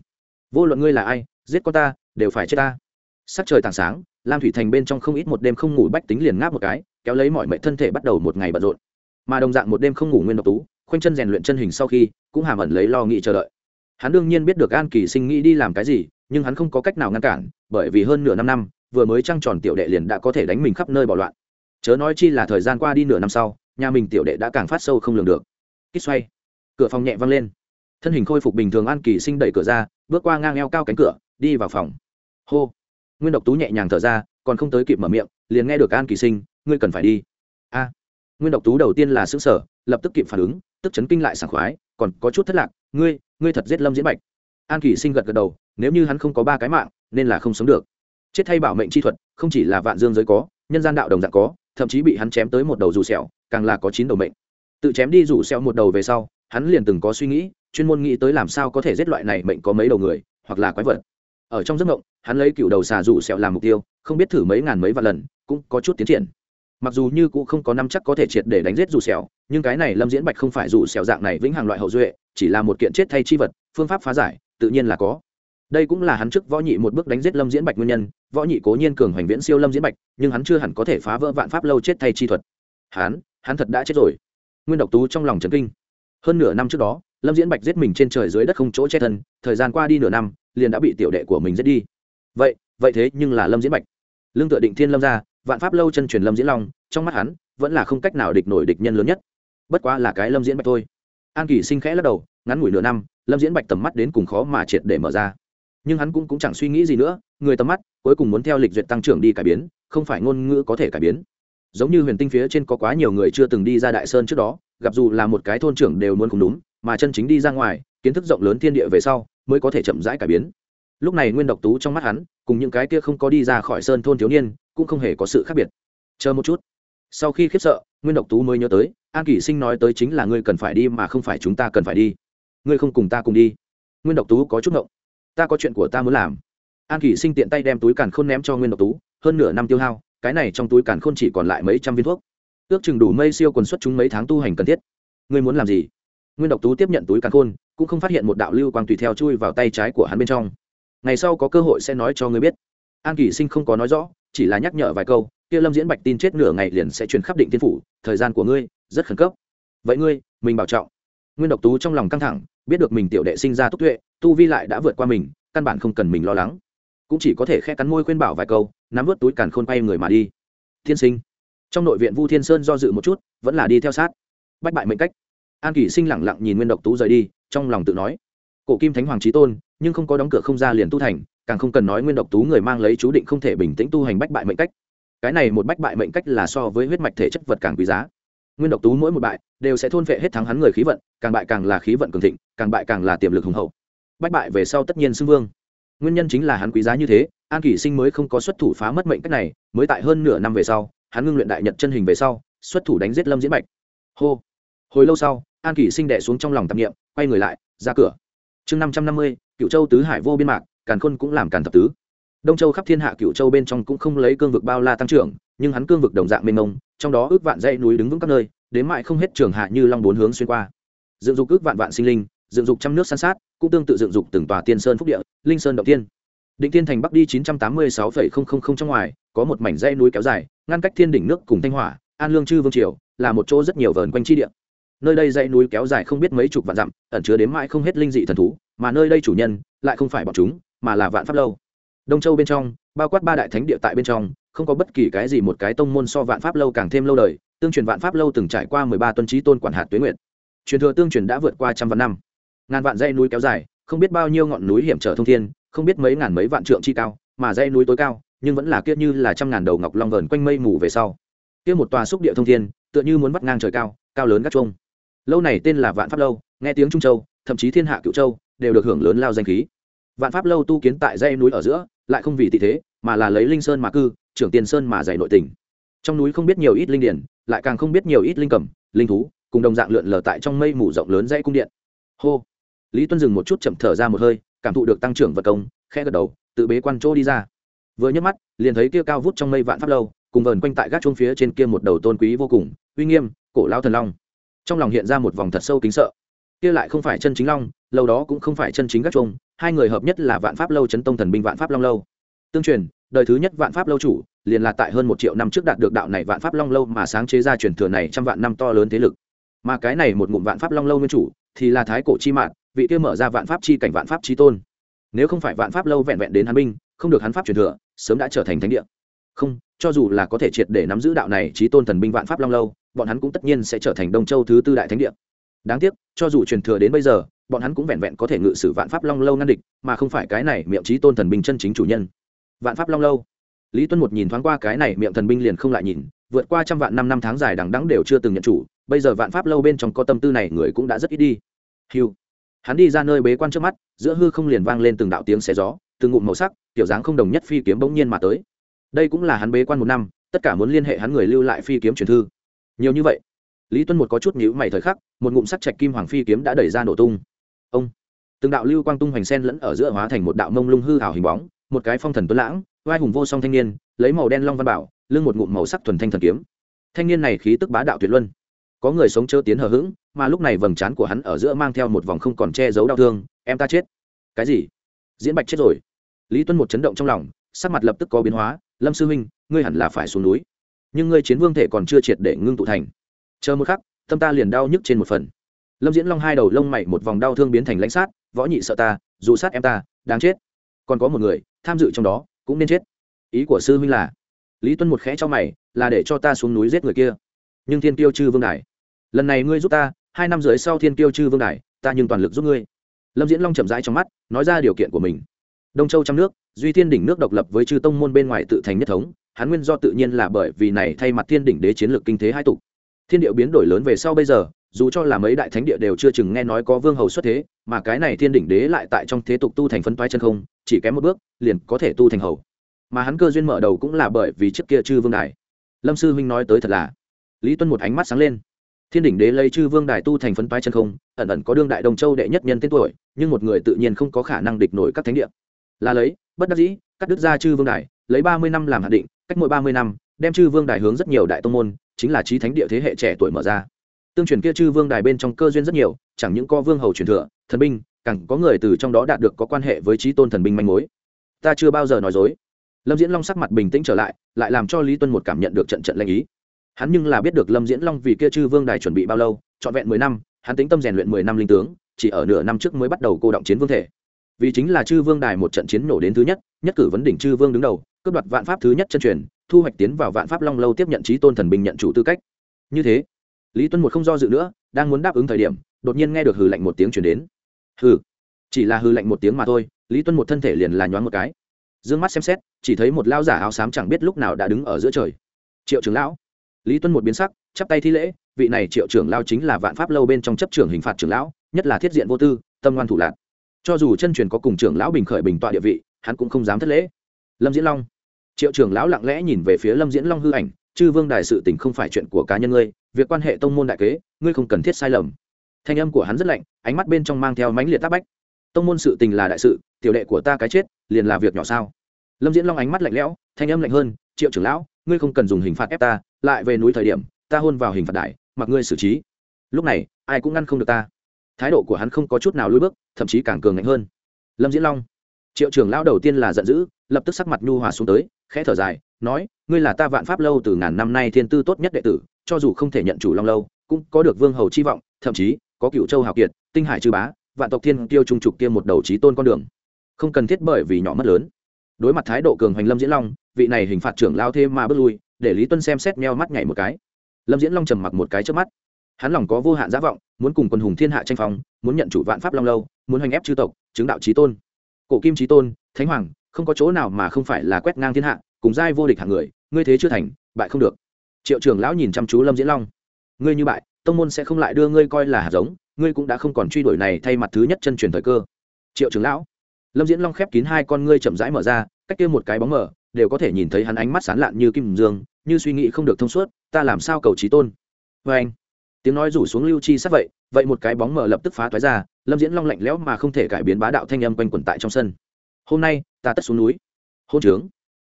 Vô luận ngươi là ai, giết con ta, đều phải chết ta. Sắc trời tảng sáng, lam thủy thành bên trong không ít một đêm không ngủ bách tính liền ngáp một cái, kéo lấy mọi mệnh thân thể bắt đầu một ngày bận rộn. Mà đồng dạng một đêm không ngủ nguyên độc tú, khoanh chân rèn luyện chân hình sau khi, cũng hàm ẩn lấy lo nghĩ chờ đợi. Hắn đương nhiên biết được an kỳ sinh nghĩ đi làm cái gì, nhưng hắn không có cách nào ngăn cản, bởi vì hơn nửa năm năm vừa mới trăng tròn tiểu đệ liền đã có thể đánh mình khắp nơi bỏ loạn. Chớ nói chi là thời gian qua đi nửa năm sau, nhà mình tiểu đệ đã càng phát sâu không lường được. Kích xoay. Cửa phòng nhẹ văng lên. Thân hình khôi phục bình thường an kỳ sinh đẩy cửa ra, bước qua ngang eo cao cánh cửa, đi vào phòng. Hô. Nguyên độc tú nhẹ nhàng thở ra, còn không tới kịp mở miệng, liền nghe được an kỳ sinh, ngươi cần phải đi. A. Nguyên độc tú đầu tiên là xứng sở lập tức kịp phản ứng, tức chấn kinh lại sảng khoái, còn có chút thất lạc, ngươi ngươi thật giết lâm diễn bạch. An kỳ sinh gật gật đầu, nếu như hắn không có ba cái mạng, nên là không sống được chết thay bảo mệnh chi thuật, không chỉ là vạn dương giới có, nhân gian đạo đồng dạng có, thậm chí bị hắn chém tới một đầu dù sẹo, càng là có chín đầu mệnh. Tự chém đi rủ sẹo một đầu về sau, hắn liền từng có suy nghĩ, chuyên môn nghĩ tới làm sao có thể giết loại này mệnh có mấy đầu người, hoặc là quái vật. Ở trong giấc mộng, hắn lấy cựu đầu xà rủ sẹo làm mục tiêu, không biết thử mấy ngàn mấy vạn lần, cũng có chút tiến triển. Mặc dù như cũng không có năm chắc có thể triệt để đánh giết rủ sẹo, nhưng cái này lâm diễn bạch không phải rủ sẹo dạng này vĩnh hàng loại hậu duệ, chỉ là một kiện chết thay chi vật, phương pháp phá giải, tự nhiên là có đây cũng là hắn trước võ nhị một bước đánh giết lâm diễn bạch nguyên nhân, võ nhị cố nhiên cường hoành viễn siêu lâm diễn bạch, nhưng hắn chưa hẳn có thể phá vỡ vạn pháp lâu chết thay chi thuật. Hắn hắn thật đã chết rồi. Nguyên độc tú trong lòng trấn kinh. Hơn nửa năm trước đó, lâm diễn bạch giết mình trên trời dưới đất không chỗ che thân, thời gian qua đi nửa năm, liền đã bị tiểu đệ của mình giết đi. Vậy vậy thế nhưng là lâm diễn bạch. Lương tựa định thiên lâm ra, vạn pháp lâu chân truyền lâm diễn long, trong mắt hắn, vẫn là không cách nào địch nổi địch nhân lớn nhất. Bất quá là cái lâm diễn bạch thôi. An kỳ sinh khẽ lắc đầu, ngắn ngủi nửa năm, lâm diễn bạch tầm mắt đến cùng khó mà triệt để mở ra nhưng hắn cũng, cũng chẳng suy nghĩ gì nữa người tầm mắt cuối cùng muốn theo lịch duyệt tăng trưởng đi cải biến không phải ngôn ngữ có thể cải biến. Giống như huyền tinh phía trên có quá nhiều người chưa từng đi ra đại sơn trước đó gặp dù là một cái thôn trưởng đều muốn cùng đúng mà chân chính đi ra ngoài kiến thức rộng lớn thiên địa về sau mới có thể chậm rãi cải biến. Lúc này nguyên độc tú trong mắt hắn cùng những cái kia không có đi ra khỏi sơn thôn thiếu niên cũng không hề có sự khác biệt. Chờ một chút. Sau khi khiếp sợ nguyên độc tú mới nhớ tới an kỷ sinh nói tới chính là ngươi cần phải đi mà không phải chúng ta cần phải đi. Ngươi không cùng ta cùng đi. Nguyên độc tú có chút ngộng ta có chuyện của ta muốn làm. An kỷ sinh tiện tay đem túi càn khôn ném cho nguyên độc tú, hơn nửa năm tiêu hao, cái này trong túi càn khôn chỉ còn lại mấy trăm viên thuốc. Ước chừng đủ mây siêu quần xuất chúng mấy tháng tu hành cần thiết. Ngươi muốn làm gì? Nguyên độc tú tiếp nhận túi càn khôn, cũng không phát hiện một đạo lưu quang tùy theo chui vào tay trái của hắn bên trong. Ngày sau có cơ hội sẽ nói cho ngươi biết. An kỷ sinh không có nói rõ, chỉ là nhắc nhở vài câu, kia lâm diễn bạch tin chết nửa ngày liền sẽ truyền khắp định tiên phủ, thời gian của ngươi rất khẩn cấp. Vậy ngươi, mình bảo trọng. Nguyên độc tú trong lòng căng thẳng biết được mình tiểu đệ sinh ra túc tuệ, tu vi lại đã vượt qua mình, căn bản không cần mình lo lắng. Cũng chỉ có thể khe cắn môi khuyên bảo vài câu, nắm vớt túi càn khôn quay người mà đi. Thiên sinh. Trong nội viện vu thiên sơn do dự một chút, vẫn là đi theo sát. Bách bại mệnh cách. An kỷ sinh lẳng lặng nhìn nguyên độc tú rời đi, trong lòng tự nói. Cổ kim thánh hoàng trí tôn, nhưng không có đóng cửa không ra liền tu thành, càng không cần nói nguyên độc tú người mang lấy chú định không thể bình tĩnh tu hành bách bại mệnh cách. Cái này một bách bại mệnh cách là so với huyết mạch thể chất vật càng quý giá. Nguyên độc tú mỗi một bại, đều sẽ thôn phệ hết thắng hắn người khí vận, càng bại càng là khí vận cường thịnh càng bại càng là tiềm lực hùng hậu. Bách bại về sau tất nhiên xưng vương. Nguyên nhân chính là hắn quý giá như thế, an kỷ sinh mới không có xuất thủ phá mất mệnh cách này, mới tại hơn nửa năm về sau, hắn ngưng luyện đại nhật chân hình về sau, xuất thủ đánh giết lâm diễn bạch. Hô. Hồi lâu sau, an kỷ sinh đẻ xuống trong lòng tạp nghiệm quay người lại, ra cửa. Chương năm trăm năm mươi cựu châu tứ hải vô biên mạc, càn khôn cũng làm càn thập tứ. Đông châu khắp thiên hạ cựu châu bên trong cũng không lấy cương vực bao la tăng trưởng, nhưng hắn cương vực đồng dạng mênh mông, trong đó ước vạn dãy núi đứng vững các nơi, đến mại không hết trường hạ như long bốn hướng xuyên qua. Dựng dục ước vạn vạn sinh linh dựng dục trăm nước san sát, cũng tương tự dựng dục từng tòa tiên sơn phúc địa, linh sơn động tiên. Định thiên thành bắc đi chín trăm tám mươi sáu trong ngoài, có một mảnh dãy núi kéo dài, ngăn cách thiên đỉnh nước cùng thanh hỏa, an lương chư vương triều, là một chỗ rất nhiều vờn quanh chi địa. Nơi đây dãy núi kéo dài không biết mấy chục vạn dặm, ẩn chứa đến mãi không hết linh dị thần thú, mà nơi đây chủ nhân lại không phải bọn chúng, mà là vạn pháp lâu. Đông châu bên trong, bao quát ba đại thánh địa tại bên trong, không có bất kỳ cái gì một cái tông môn so vạn pháp lâu càng thêm lâu đời, tương truyền vạn pháp lâu từng trải qua mười ba tuân trí tôn quản hạt tuế nguyện truyền thừa tương truyền đã vượt qua trăm vạn năm ngàn vạn dãy núi kéo dài, không biết bao nhiêu ngọn núi hiểm trở thông thiên, không biết mấy ngàn mấy vạn trượng chi cao, mà dãy núi tối cao, nhưng vẫn là kia như là trăm ngàn đầu ngọc long vờn quanh mây mù về sau. Kia một tòa xúc địa thông thiên, tựa như muốn bắt ngang trời cao cao lớn gác trung lâu này tên là vạn pháp lâu, nghe tiếng trung châu, thậm chí thiên hạ cựu châu, đều được hưởng lớn lao danh khí. Vạn pháp lâu tu kiến tại dãy núi ở giữa, lại không vì tị thế, mà là lấy linh sơn mà cư, trưởng tiền sơn mà dày nội tình trong núi không biết nhiều ít linh điển, lại càng không biết nhiều ít linh cẩm linh thú, cùng đồng dạng lượn lờ tại trong mây mù rộng lớn dãy cung điện. Hô! Lý tuân dừng một chút chậm thở ra một hơi, cảm thụ được tăng trưởng vật công khe gật đầu, tự bế quan chỗ đi ra. Vừa nhấc mắt, liền thấy kia cao vút trong mây vạn pháp lâu, cùng vờn quanh tại gác chuông phía trên kia một đầu tôn quý vô cùng, uy nghiêm, cổ lao thần long. Trong lòng hiện ra một vòng thật sâu kính sợ. Kia lại không phải chân chính long, lâu đó cũng không phải chân chính gác chuông, hai người hợp nhất là vạn pháp lâu chấn tông thần binh vạn pháp long lâu. Tương truyền, đời thứ nhất vạn pháp lâu chủ, liền là tại hơn một triệu năm trước đạt được đạo này vạn pháp long lâu mà sáng chế ra truyền thừa này trăm vạn năm to lớn thế lực. Mà cái này một ngụm vạn pháp long lâu nguyên chủ, thì là thái cổ chi mạng vị kia mở ra vạn pháp chi cảnh vạn pháp chi tôn. Nếu không phải vạn pháp lâu vẹn vẹn đến hắn binh, không được hắn pháp truyền thừa, sớm đã trở thành thánh địa. Không, cho dù là có thể triệt để nắm giữ đạo này trí tôn thần binh vạn pháp long lâu, bọn hắn cũng tất nhiên sẽ trở thành đông châu thứ tư đại thánh địa. Đáng tiếc, cho dù truyền thừa đến bây giờ, bọn hắn cũng vẹn vẹn có thể ngự sử vạn pháp long lâu ngăn địch, mà không phải cái này miệng trí tôn thần binh chân chính chủ nhân. Vạn pháp long lâu. Lý tuân một nhìn thoáng qua cái này miệng thần binh liền không lại nhìn, vượt qua trăm vạn năm năm tháng dài đằng đắng đều chưa từng nhận chủ, bây giờ vạn pháp lâu bên trong có tâm tư này người cũng đã rất ít đi. Hiu hắn đi ra nơi bế quan trước mắt, giữa hư không liền vang lên từng đạo tiếng xé gió, từng ngụm màu sắc, kiểu dáng không đồng nhất phi kiếm bỗng nhiên mà tới. Đây cũng là hắn bế quan một năm, tất cả muốn liên hệ hắn người lưu lại phi kiếm truyền thư. Nhiều như vậy, lý tuân một có chút nhữ mày thời khắc, một ngụm sắc trạch kim hoàng phi kiếm đã đẩy ra nổ tung. Ông, từng đạo lưu quang tung hoành sen lẫn ở giữa hóa thành một đạo mông lung hư ảo hình bóng, một cái phong thần tuấn lãng vai hùng vô song thanh niên, lấy màu đen long văn bảo, lưng một ngụm màu sắc thuần thanh thần kiếm. Thanh niên này khí tức bá đạo tuyệt luân có người sống chớ tiến hờ hững, mà lúc này vầng trán của hắn ở giữa mang theo một vòng không còn che giấu đau thương, em ta chết. Cái gì? Diễn bạch chết rồi. Lý tuân một chấn động trong lòng, sắc mặt lập tức có biến hóa, lâm sư huynh, ngươi hẳn là phải xuống núi. Nhưng ngươi chiến vương thể còn chưa triệt để ngưng tụ thành. Chờ một khắc, tâm ta liền đau nhức trên một phần. Lâm diễn long hai đầu lông mày một vòng đau thương biến thành lãnh sát, võ nhị sợ ta, dù sát em ta, đáng chết. Còn có một người, tham dự trong đó, cũng nên chết. Ý của sư huynh là, lý tuân một khẽ cho mày, là để cho ta xuống núi giết người kia. Nhưng thiên tiêu chư vương đài lần này ngươi giúp ta, hai năm rưỡi sau thiên tiêu chư vương đài, ta nhưng toàn lực giúp ngươi. Lâm diễn long chậm rãi trong mắt, nói ra điều kiện của mình. Đông châu trong nước, duy thiên đỉnh nước độc lập với chư tông môn bên ngoài tự thành nhất thống hắn nguyên do tự nhiên là bởi vì này thay mặt thiên đỉnh đế chiến lược kinh thế hai tục. Thiên điệu biến đổi lớn về sau bây giờ, dù cho là mấy đại thánh địa đều chưa chừng nghe nói có vương hầu xuất thế, mà cái này thiên đỉnh đế lại tại trong thế tục tu thành phân toái chân không, chỉ kém một bước, liền có thể tu thành hầu. Mà hắn cơ duyên mở đầu cũng là bởi vì trước kia chư vương đài. Lâm sư huynh nói tới thật là. Lý tuân một ánh mắt sáng lên thiên đỉnh đế lấy chư vương đài tu thành phân phái chân không, ẩn ẩn có đương đại đồng châu đệ nhất nhân tên tuổi, nhưng một người tự nhiên không có khả năng địch nổi các thánh địa. Là lấy, bất đắc dĩ, cắt đứt ra chư vương đài, lấy ba mươi năm làm hạn định, cách mỗi ba mươi năm, đem chư vương đài hướng rất nhiều đại tông môn, chính là trí thánh địa thế hệ trẻ tuổi mở ra. Tương truyền kia chư vương đài bên trong cơ duyên rất nhiều, chẳng những có vương hầu truyền thừa, thần binh, càng có người từ trong đó đạt được có quan hệ với trí tôn thần binh manh mối. Ta chưa bao giờ nói dối. Lâm diễn long sắc mặt bình tĩnh trở lại lại làm cho lý tuân một cảm nhận được trận trận lanh ý hắn nhưng là biết được lâm diễn long vì kia chư vương đài chuẩn bị bao lâu, trọn vẹn mười năm, hắn tính tâm rèn luyện mười năm linh tướng, chỉ ở nửa năm trước mới bắt đầu cô động chiến vương thể. Vì chính là chư vương đài một trận chiến nổ đến thứ nhất nhất cử vấn đỉnh chư vương đứng đầu, cướp đoạt vạn pháp thứ nhất chân truyền, thu hoạch tiến vào vạn pháp long lâu tiếp nhận trí tôn thần bình nhận chủ tư cách. Như thế, lý tuân một không do dự nữa, đang muốn đáp ứng thời điểm, đột nhiên nghe được hừ lạnh một tiếng chuyển đến. Hừ, chỉ là hừ lạnh một tiếng mà thôi, lý tuân một thân thể liền là nhoáng một cái. D ư ơ n g mắt xem xét, chỉ thấy một lao giả áo xám chẳng biết lúc nào đã đứng ở giữa trời. Triệu trưởng lão lý tuân một biến sắc, chắp tay thi lễ, vị này triệu trưởng lao chính là vạn pháp lâu bên trong chấp trưởng hình phạt trưởng lão, nhất là thiết diện vô tư, tâm ngoan thủ lạc. Cho dù chân truyền có cùng trưởng lão bình khởi bình tọa địa vị, hắn cũng không dám thất lễ. Lâm diễn long. Triệu trưởng lão lặng lẽ nhìn về phía lâm diễn long hư ảnh, chư vương đài sự tình không phải chuyện của cá nhân ngươi, việc quan hệ tông môn đại kế, ngươi không cần thiết sai lầm. Thanh âm của hắn rất lạnh, ánh mắt bên trong mang theo mãnh liệt tác bách. Tông môn sự tình là đại sự, tiểu đệ của ta cái chết, liền là việc nhỏ sao? Lâm diễn long ánh mắt lạnh lẽo, thanh âm lạnh hơn, triệu trưởng lão, ngươi không cần dùng hình phạt ép ta lại về núi thời điểm, ta hôn vào hình phạt đại, mặc ngươi xử trí. Lúc này, ai cũng ngăn không được ta. Thái độ của hắn không có chút nào lui bước, thậm chí càng cường ngạnh hơn. Lâm diễn long, triệu trưởng lão đầu tiên là giận dữ, lập tức sắc mặt nhu hòa xuống tới, khẽ thở dài, nói, ngươi là ta vạn pháp lâu từ ngàn năm nay thiên tư tốt nhất đệ tử, cho dù không thể nhận chủ long lâu, cũng có được vương hầu chi vọng, thậm chí, có cựu châu hào kiệt, tinh hải chư bá, vạn tộc thiên tiêu trung trục kia một đầu trí tôn con đường. Không cần thiết bởi vì nhỏ mất lớn. Đối mặt thái độ cường hoành lâm diễn long, vị này hình phạt trưởng lao thêm mà bước lui để lý tuân xem xét meo mắt nhảy một cái. Lâm diễn long trầm mặc một cái trước mắt. Hắn lòng có vô hạn giả vọng, muốn cùng quân hùng thiên hạ tranh phong, muốn nhận chủ vạn pháp long lâu, muốn hành ép chư tộc, chứng đạo trí tôn. Cổ kim trí tôn, thánh hoàng, không có chỗ nào mà không phải là quét ngang thiên hạ, cùng giai vô địch hạng người, ngươi thế chưa thành, bại không được. Triệu trưởng lão nhìn chăm chú lâm diễn long. Ngươi như bại, tông môn sẽ không lại đưa ngươi coi là hạt giống, ngươi cũng đã không còn truy đuổi này thay mặt thứ nhất chân truyền thời cơ. Triệu trưởng lão. Lâm diễn long khép kín hai con ngươi chậm rãi mở ra, cách kia một cái bóng mở đều có thể nhìn thấy hắn ánh mắt sán lạn như kim dương, như suy nghĩ không được thông suốt, ta làm sao cầu trí tôn? Vê anh, tiếng nói rủ xuống lưu chi sắp vậy vậy một cái bóng mở lập tức phá toái ra, lâm diễn long lạnh lẽo mà không thể cải biến bá đạo thanh âm quanh quẩn tại trong sân. Hôm nay, ta tất xuống núi. Hôn trướng.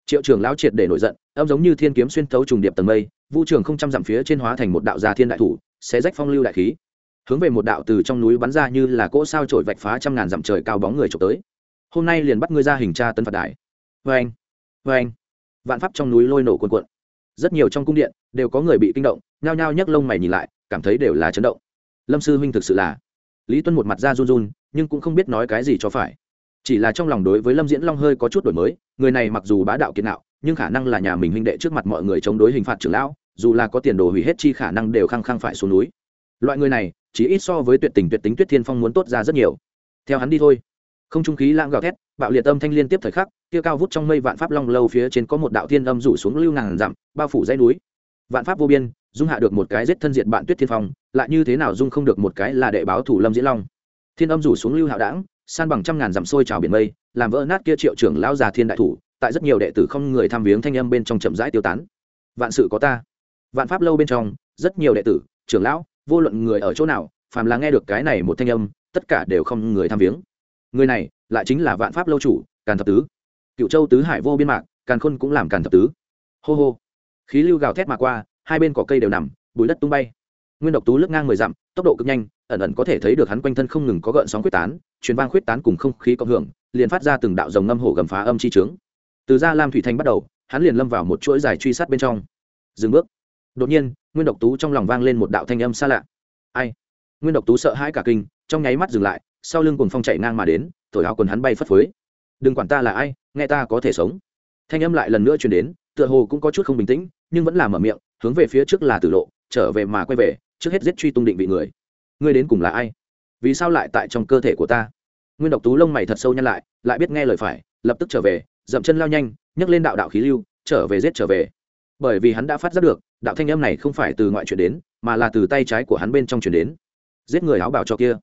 Triệu trưởng lão triệt để nổi giận, âm giống như thiên kiếm xuyên thấu trùng điệp tầng mây, vũ trường không trăm dặm phía trên hóa thành một đạo gia thiên đại thủ sẽ rách phong lưu đại khí. Hướng về một đạo từ trong núi bắn ra như là cỗ sao trổi vạch phá trăm ngàn dặm trời cao bóng người trộm tới. Hôm nay liền bắt ngươi ra hình tra tân phạt đại. Vê anh vê anh, vạn pháp trong núi lôi nổ cuồn cuộn. Rất nhiều trong cung điện đều có người bị kinh động, nhao nhao nhấc lông mày nhìn lại, cảm thấy đều là chấn động. Lâm sư huynh thực sự là, lý tuân một mặt ra run run, nhưng cũng không biết nói cái gì cho phải. Chỉ là trong lòng đối với lâm diễn long hơi có chút đổi mới, người này mặc dù bá đạo kiệt nạo nhưng khả năng là nhà mình huynh đệ trước mặt mọi người chống đối hình phạt trưởng lão, dù là có tiền đồ hủy hết chi khả năng đều khăng khăng phải xuống núi. Loại người này, chỉ ít so với tuyệt tình tuyệt tính tuyết thiên phong muốn tốt ra rất nhiều. Theo hắn đi thôi không trung khí lãng gào thét, bạo liệt âm thanh liên tiếp thời khắc, kia cao vút trong mây vạn pháp long lâu phía trên có một đạo thiên âm rủ xuống lưu ngàn dặm, bao phủ dãy núi. Vạn pháp vô biên, dung hạ được một cái giết thân diện bạn tuyết thiên phong, lại như thế nào dung không được một cái là đệ báo thủ lâm diễn long. Thiên âm rủ xuống lưu hạo đảng san bằng trăm ngàn dặm sôi trào biển mây, làm vỡ nát kia triệu trưởng lão già thiên đại thủ, tại rất nhiều đệ tử không người tham viếng thanh âm bên trong chậm rãi tiêu tán. Vạn sự có ta. Vạn pháp lâu bên trong, rất nhiều đệ tử, trưởng lão, vô luận người ở chỗ nào, phàm là nghe được cái này một thanh âm, tất cả đều không người tham viếng người này lại chính là vạn pháp lâu chủ, càn thập tứ. Cựu châu tứ hải vô biên mạc, càn khôn cũng làm càn thập tứ. Hô hô. Khí lưu gào thét mà qua, hai bên cỏ cây đều nằm, bụi đất tung bay. Nguyên độc tú lướt ngang mười dặm, tốc độ cực nhanh, ẩn ẩn có thể thấy được hắn quanh thân không ngừng có gợn sóng quyết tán, truyền vang quyết tán cùng không khí cộng hưởng, liền phát ra từng đạo dòng ngâm hổ gầm phá âm chi trướng. Từ ra lam thủy thanh bắt đầu, hắn liền lâm vào một chuỗi dài truy sát bên trong. Dừng bước. Đột nhiên, nguyên độc tú trong lòng vang lên một đạo thanh âm xa lạ. Ai? Nguyên độc tú sợ hãi cả kinh, trong nháy mắt dừng lại sau lưng cùng phong chạy ngang mà đến, thổi áo quần hắn bay phất phới. Đừng quản ta là ai, nghe ta có thể sống. Thanh âm lại lần nữa truyền đến, tựa hồ cũng có chút không bình tĩnh, nhưng vẫn là mở miệng, hướng về phía trước là tử lộ, trở về mà quay về, trước hết giết truy tung định vị người. Ngươi đến cùng là ai? Vì sao lại tại trong cơ thể của ta? Nguyên độc tú lông mày thật sâu nhăn lại lại biết nghe lời phải, lập tức trở về, dậm chân lao nhanh, nhấc lên đạo đạo khí lưu, trở về giết trở về. Bởi vì hắn đã phát giác được, đạo thanh âm này không phải từ ngoại chuyển đến, mà là từ tay trái của hắn bên trong chuyển đến. Giết người áo bảo cho kia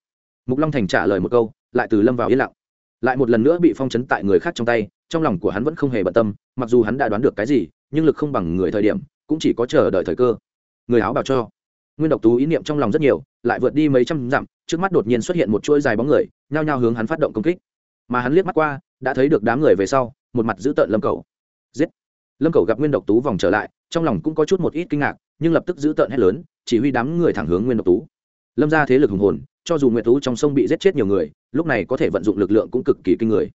mục long thành trả lời một câu, lại từ lâm vào yên lặng. Lại một lần nữa bị phong chấn tại người khác trong tay, trong lòng của hắn vẫn không hề bận tâm, mặc dù hắn đã đoán được cái gì, nhưng lực không bằng người thời điểm, cũng chỉ có chờ đợi thời cơ. Người áo bảo cho. Nguyên độc tú ý niệm trong lòng rất nhiều, lại vượt đi mấy trăm dặm, trước mắt đột nhiên xuất hiện một chuỗi dài bóng người, nhao nhao hướng hắn phát động công kích. Mà hắn liếc mắt qua, đã thấy được đám người về sau, một mặt giữ tợn lâm cầu giết. Lâm cầu gặp nguyên độc tú vòng trở lại, trong lòng cũng có chút một ít kinh ngạc, nhưng lập tức giữ tợn hét lớn, chỉ huy đám người thẳng hướng nguyên độc tú. Lâm ra thế lực hùng hồn cho dù nguyệt tú trong sông bị giết chết nhiều người, lúc này có thể vận dụng lực lượng cũng cực kỳ kinh người.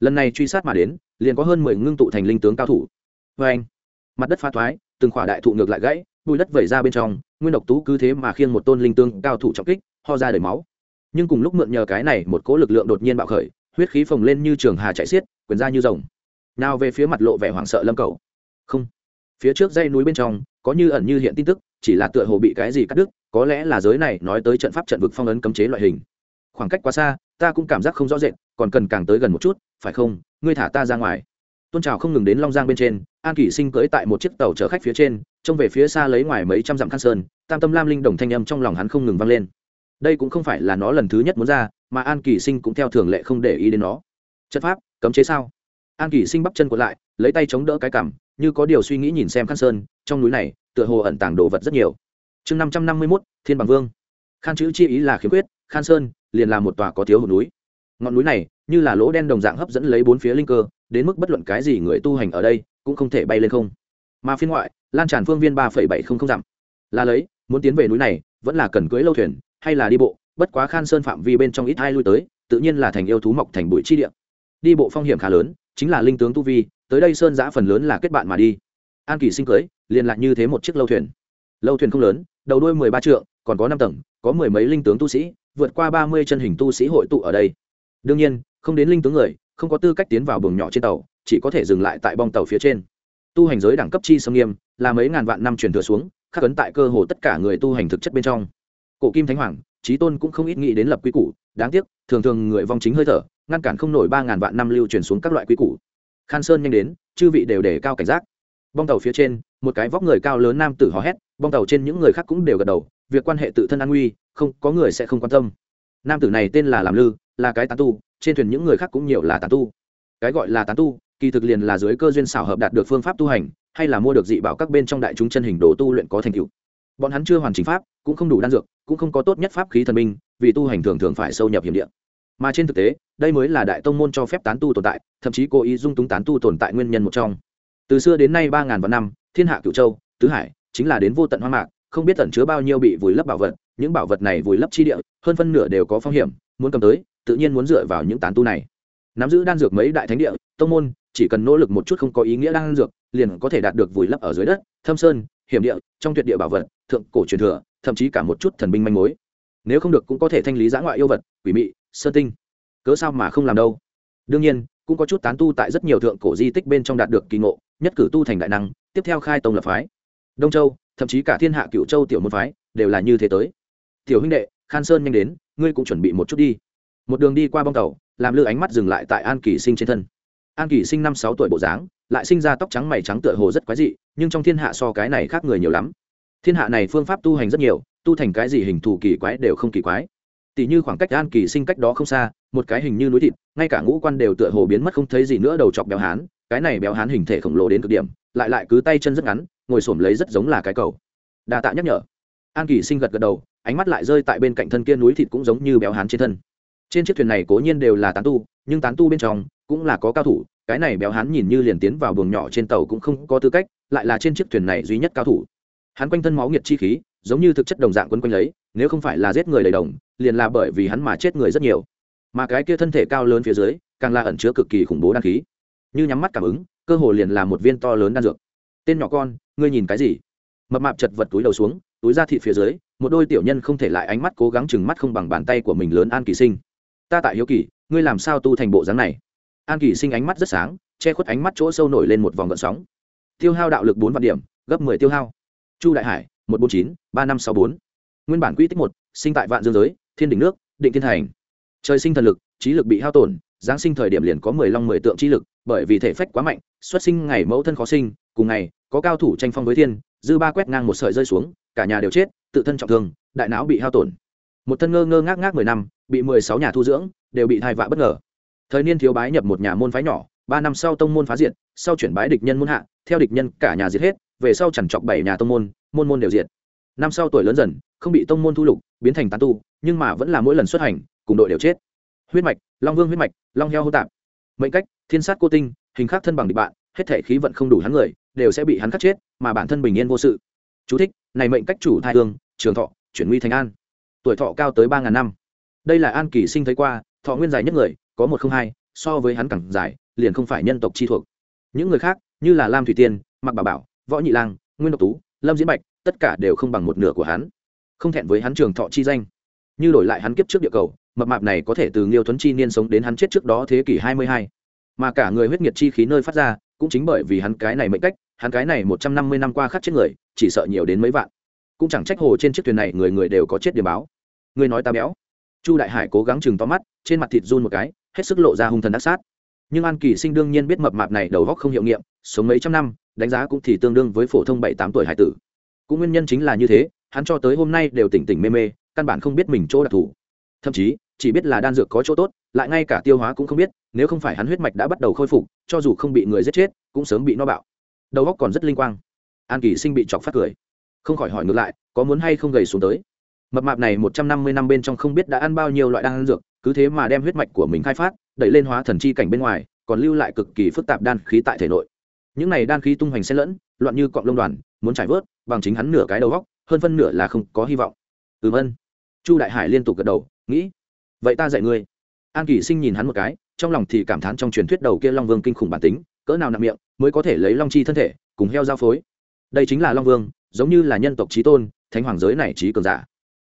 Lần này truy sát mà đến, liền có hơn mười ngưng tụ thành linh tướng cao thủ. Vê anh, mặt đất phá thoái, từng khỏa đại thụ ngược lại gãy bùi đất vẩy ra bên trong, nguyên độc tú cứ thế mà khiêng một tôn linh tướng cao thủ trọng kích, ho ra đầy máu. Nhưng cùng lúc mượn nhờ cái này, một cỗ lực lượng đột nhiên bạo khởi, huyết khí phồng lên như trường hà chạy xiết, quyền ra như rồng. Nào về phía mặt lộ vẻ hoảng sợ lâm cầu. Không. Phía trước dây núi bên trong, có như ẩn như hiện tin tức chỉ là tựa hồ bị cái gì cắt đứt, có lẽ là giới này nói tới trận pháp trận vực phong ấn cấm chế loại hình. Khoảng cách quá xa, ta cũng cảm giác không rõ rệt, còn cần càng tới gần một chút, phải không? Ngươi thả ta ra ngoài. Tôn trào không ngừng đến long giang bên trên, an kỷ sinh cưỡi tại một chiếc tàu chở khách phía trên, trông về phía xa lấy ngoài mấy trăm dặm khăn sơn, tam tâm lam linh đồng thanh âm trong lòng hắn không ngừng vang lên. Đây cũng không phải là nó lần thứ nhất muốn ra, mà an kỳ sinh cũng theo thường lệ không để ý đến nó. Chất pháp, cấm chế sao? An kỳ sinh bắp chân của lại, lấy tay chống đỡ cái cằm, như có điều suy nghĩ nhìn xem khăn sơn, trong núi này tựa hồ ẩn tàng đồ vật rất nhiều. Chương năm trăm năm mươi mốt, thiên bằng vương. Khan chữ chi ý là khiếm khuyết, khan sơn liền là một tòa có thiếu hồn núi. Ngọn núi này như là lỗ đen đồng dạng hấp dẫn lấy bốn phía linh cơ, đến mức bất luận cái gì người tu hành ở đây cũng không thể bay lên không. Mà phiên ngoại, lan tràn phương viên ba bảy không không dặm. Là lấy, muốn tiến về núi này, vẫn là cần cưới lâu thuyền, hay là đi bộ, bất quá khan sơn phạm vi bên trong ít hai lui tới, tự nhiên là thành yêu thú mọc thành bụi chi địa. Đi bộ phong hiểm khá lớn, chính là linh tướng tu vi, tới đây sơn giã phần lớn là kết bạn mà đi an kỳ sinh cưới, liền lại như thế một chiếc lâu thuyền. Lâu thuyền không lớn, đầu đuôi mười ba trượng, còn có năm tầng, có mười mấy linh tướng tu sĩ, vượt qua ba mươi chân hình tu sĩ hội tụ ở đây. Đương nhiên, không đến linh tướng người, không có tư cách tiến vào buồng nhỏ trên tàu, chỉ có thể dừng lại tại bong tàu phía trên. Tu hành giới đẳng cấp chi sâm nghiêm, là mấy ngàn vạn năm truyền thừa xuống, khắc ấn tại cơ hồ tất cả người tu hành thực chất bên trong. Cổ kim thánh hoàng, trí tôn cũng không ít nghĩ đến lập quy củ, đáng tiếc, thường thường người vong chính hơi thở, ngăn cản không nổi ba ngàn vạn năm lưu truyền xuống các loại quy củ. Khan sơn nhanh đến, chư vị đều để cao cảnh giác bong tàu phía trên, một cái vóc người cao lớn nam tử hò hét, bong tàu trên những người khác cũng đều gật đầu, việc quan hệ tự thân an nguy, không, có người sẽ không quan tâm. Nam tử này tên là làm lư, là cái tán tu, trên thuyền những người khác cũng nhiều là tán tu. Cái gọi là tán tu, kỳ thực liền là dưới cơ duyên xảo hợp đạt được phương pháp tu hành, hay là mua được dị bảo các bên trong đại chúng chân hình đồ tu luyện có thành tựu. Bọn hắn chưa hoàn chỉnh pháp, cũng không đủ đan dược, cũng không có tốt nhất pháp khí thần minh vì tu hành thường thường phải sâu nhập hiểm địa. Mà trên thực tế, đây mới là đại tông môn cho phép tán tu tồn tại, thậm chí cố ý dung túng tán tu tồn tại nguyên nhân một trong từ xưa đến nay ba ngàn vạn năm, thiên hạ cựu châu, tứ hải, chính là đến vô tận hoang mạc, không biết tẩn chứa bao nhiêu bị vùi lấp bảo vật, những bảo vật này vùi lấp chi địa, hơn phân nửa đều có phong hiểm, muốn cầm tới, tự nhiên muốn dựa vào những tán tu này. Nắm giữ đan dược mấy đại thánh địa, tông môn, chỉ cần nỗ lực một chút không có ý nghĩa đan dược, liền có thể đạt được vùi lấp ở dưới đất, thâm sơn, hiểm địa, trong tuyệt địa bảo vật, thượng cổ truyền thừa, thậm chí cả một chút thần binh manh mối. Nếu không được cũng có thể thanh lý giã ngoại yêu vật, quỷ mị sơ tinh. Cớ sao mà không làm đâu? Đương nhiên, cũng có chút tán tu tại rất nhiều thượng cổ di tích bên trong đạt được kỳ ngộ nhất cử tu thành đại năng, tiếp theo khai tông lập phái. Đông châu, thậm chí cả thiên hạ cựu châu tiểu môn phái, đều là như thế tới. Tiểu huynh đệ, khan sơn nhanh đến, ngươi cũng chuẩn bị một chút đi. Một đường đi qua bong tàu, làm lư ánh mắt dừng lại tại an kỳ sinh trên thân. An kỳ sinh năm sáu tuổi bộ dáng, lại sinh ra tóc trắng mày trắng tựa hồ rất quái dị, nhưng trong thiên hạ so cái này khác người nhiều lắm. Thiên hạ này phương pháp tu hành rất nhiều, tu thành cái gì hình thù kỳ quái đều không kỳ quái tỷ như khoảng cách an kỳ sinh cách đó không xa, một cái hình như núi thịt, ngay cả ngũ quan đều tựa hồ biến mất không thấy gì nữa, đầu chọc béo hán, cái này béo hán hình thể khổng lồ đến cực điểm, lại lại cứ tay chân rất ngắn, ngồi xổm lấy rất giống là cái cầu. Đa tạ nhắc nhở. An kỳ sinh gật gật đầu, ánh mắt lại rơi tại bên cạnh thân kia núi thịt cũng giống như béo hán trên thân. Trên chiếc thuyền này cố nhiên đều là tán tu, nhưng tán tu bên trong cũng là có cao thủ, cái này béo hán nhìn như liền tiến vào buồng nhỏ trên tàu cũng không có tư cách, lại là trên chiếc thuyền này duy nhất cao thủ. Hắn quanh thân máu nghiệt chi khí, giống như thực chất đồng dạng quấn quanh lấy nếu không phải là giết người đầy đồng, liền là bởi vì hắn mà chết người rất nhiều. Mà cái kia thân thể cao lớn phía dưới, càng là ẩn chứa cực kỳ khủng bố đan khí. Như nhắm mắt cảm ứng, cơ hồ liền là một viên to lớn đan dược. Tên nhỏ con, ngươi nhìn cái gì? Mập mạp chật vật túi đầu xuống, túi ra thị phía dưới, một đôi tiểu nhân không thể lại ánh mắt cố gắng chừng mắt không bằng bàn tay của mình lớn an kỳ sinh. Ta tại hiếu kỳ, ngươi làm sao tu thành bộ dáng này? An kỳ sinh ánh mắt rất sáng, che khuất ánh mắt chỗ sâu nổi lên một vòng gợn sóng. Tiêu hao đạo lực bốn vạn điểm, gấp mười tiêu hao. Chu đại hải, một bốn chín, ba năm sáu bốn nguyên bản quy tích một, sinh tại vạn dương giới, thiên đỉnh nước, định thiên thành. Trời sinh thần lực, trí lực bị hao tổn, giáng sinh thời điểm liền có mười long mười tượng trí lực, bởi vì thể phách quá mạnh, xuất sinh ngày mẫu thân khó sinh, cùng ngày, có cao thủ tranh phong với thiên, dư ba quét ngang một sợi rơi xuống, cả nhà đều chết, tự thân trọng thương, đại não bị hao tổn. Một thân ngơ ngơ ngác ngác mười năm, bị mười sáu nhà thu dưỡng, đều bị thai vạ bất ngờ. Thời niên thiếu bái nhập một nhà môn phái nhỏ, ba năm sau tông môn phá diệt, sau chuyển bái địch nhân môn hạ, theo địch nhân cả nhà diệt hết, về sau chẳng chọc bảy nhà tông môn môn môn đều diệt. Năm sau tuổi lớn dần không bị tông môn thu lục biến thành tán tu nhưng mà vẫn là mỗi lần xuất hành cùng đội đều chết. Huyết mạch long vương huyết mạch long heo hô tạp. Mệnh cách thiên sát cô tinh hình khắc thân bằng địch bạn hết thể khí vận không đủ hắn người đều sẽ bị hắn khắc chết mà bản thân bình yên vô sự. Chú thích, này mệnh cách chủ thai hương trường thọ chuyển nguy thành an. Tuổi thọ cao tới ba ngàn năm. Đây là an kỳ sinh thấy qua thọ nguyên dài nhất người có một không hai so với hắn càng dài liền không phải nhân tộc chi thuộc. Những người khác như là lam thủy tiên mặc bà bảo võ nhị lang nguyên độc tú lâm diễn bạch tất cả đều không bằng một nửa của hắn không thẹn với hắn trường thọ chi danh. Như đổi lại hắn kiếp trước địa cầu, mập mạp này có thể từ nghiêu thuấn chi niên sống đến hắn chết trước đó thế kỷ hai mươi hai. Mà cả người huyết nhiệt chi khí nơi phát ra, cũng chính bởi vì hắn cái này mệnh cách, hắn cái này một trăm năm mươi năm qua khắc chết người, chỉ sợ nhiều đến mấy vạn. Cũng chẳng trách hồ trên chiếc thuyền này người người đều có chết điểm báo. Người nói ta béo. Chu đại hải cố gắng chừng to mắt, trên mặt thịt run một cái, hết sức lộ ra hung thần ác sát. Nhưng an kỳ sinh đương nhiên biết mập mạp này đầu góc không hiệu nghiệm, sống mấy trăm năm, đánh giá cũng thì tương đương với phổ thông bảy tám tuổi hải tử. Cũng nguyên nhân chính là như thế hắn cho tới hôm nay đều tỉnh tỉnh mê mê, căn bản không biết mình chỗ đặc thù. Thậm chí, chỉ biết là đan dược có chỗ tốt, lại ngay cả tiêu hóa cũng không biết, nếu không phải hắn huyết mạch đã bắt đầu khôi phục, cho dù không bị người giết chết, cũng sớm bị no bạo. Đầu óc còn rất linh quang. An kỳ sinh bị chọc phát cười. Không khỏi hỏi ngược lại, có muốn hay không gầy xuống tới? Mập mạp này một trăm năm mươi năm bên trong không biết đã ăn bao nhiêu loại đan dược, cứ thế mà đem huyết mạch của mình khai phát, đẩy lên hóa thần chi cảnh bên ngoài, còn lưu lại cực kỳ phức tạp đan khí tại thể nội. Những này đan khí tung hoành xen lẫn, loạn như cọng lông đoàn, muốn trải vớt, bằng chính hắn nửa cái đầu góc hơn phân nửa là không có hy vọng. Ừ vân. Chu đại hải liên tục gật đầu, nghĩ, vậy ta dạy ngươi. An kỷ sinh nhìn hắn một cái, trong lòng thì cảm thán trong truyền thuyết đầu kia long vương kinh khủng bản tính, cỡ nào nặng miệng mới có thể lấy long chi thân thể cùng heo giao phối. Đây chính là long vương, giống như là nhân tộc trí tôn, thánh hoàng giới này trí cường giả.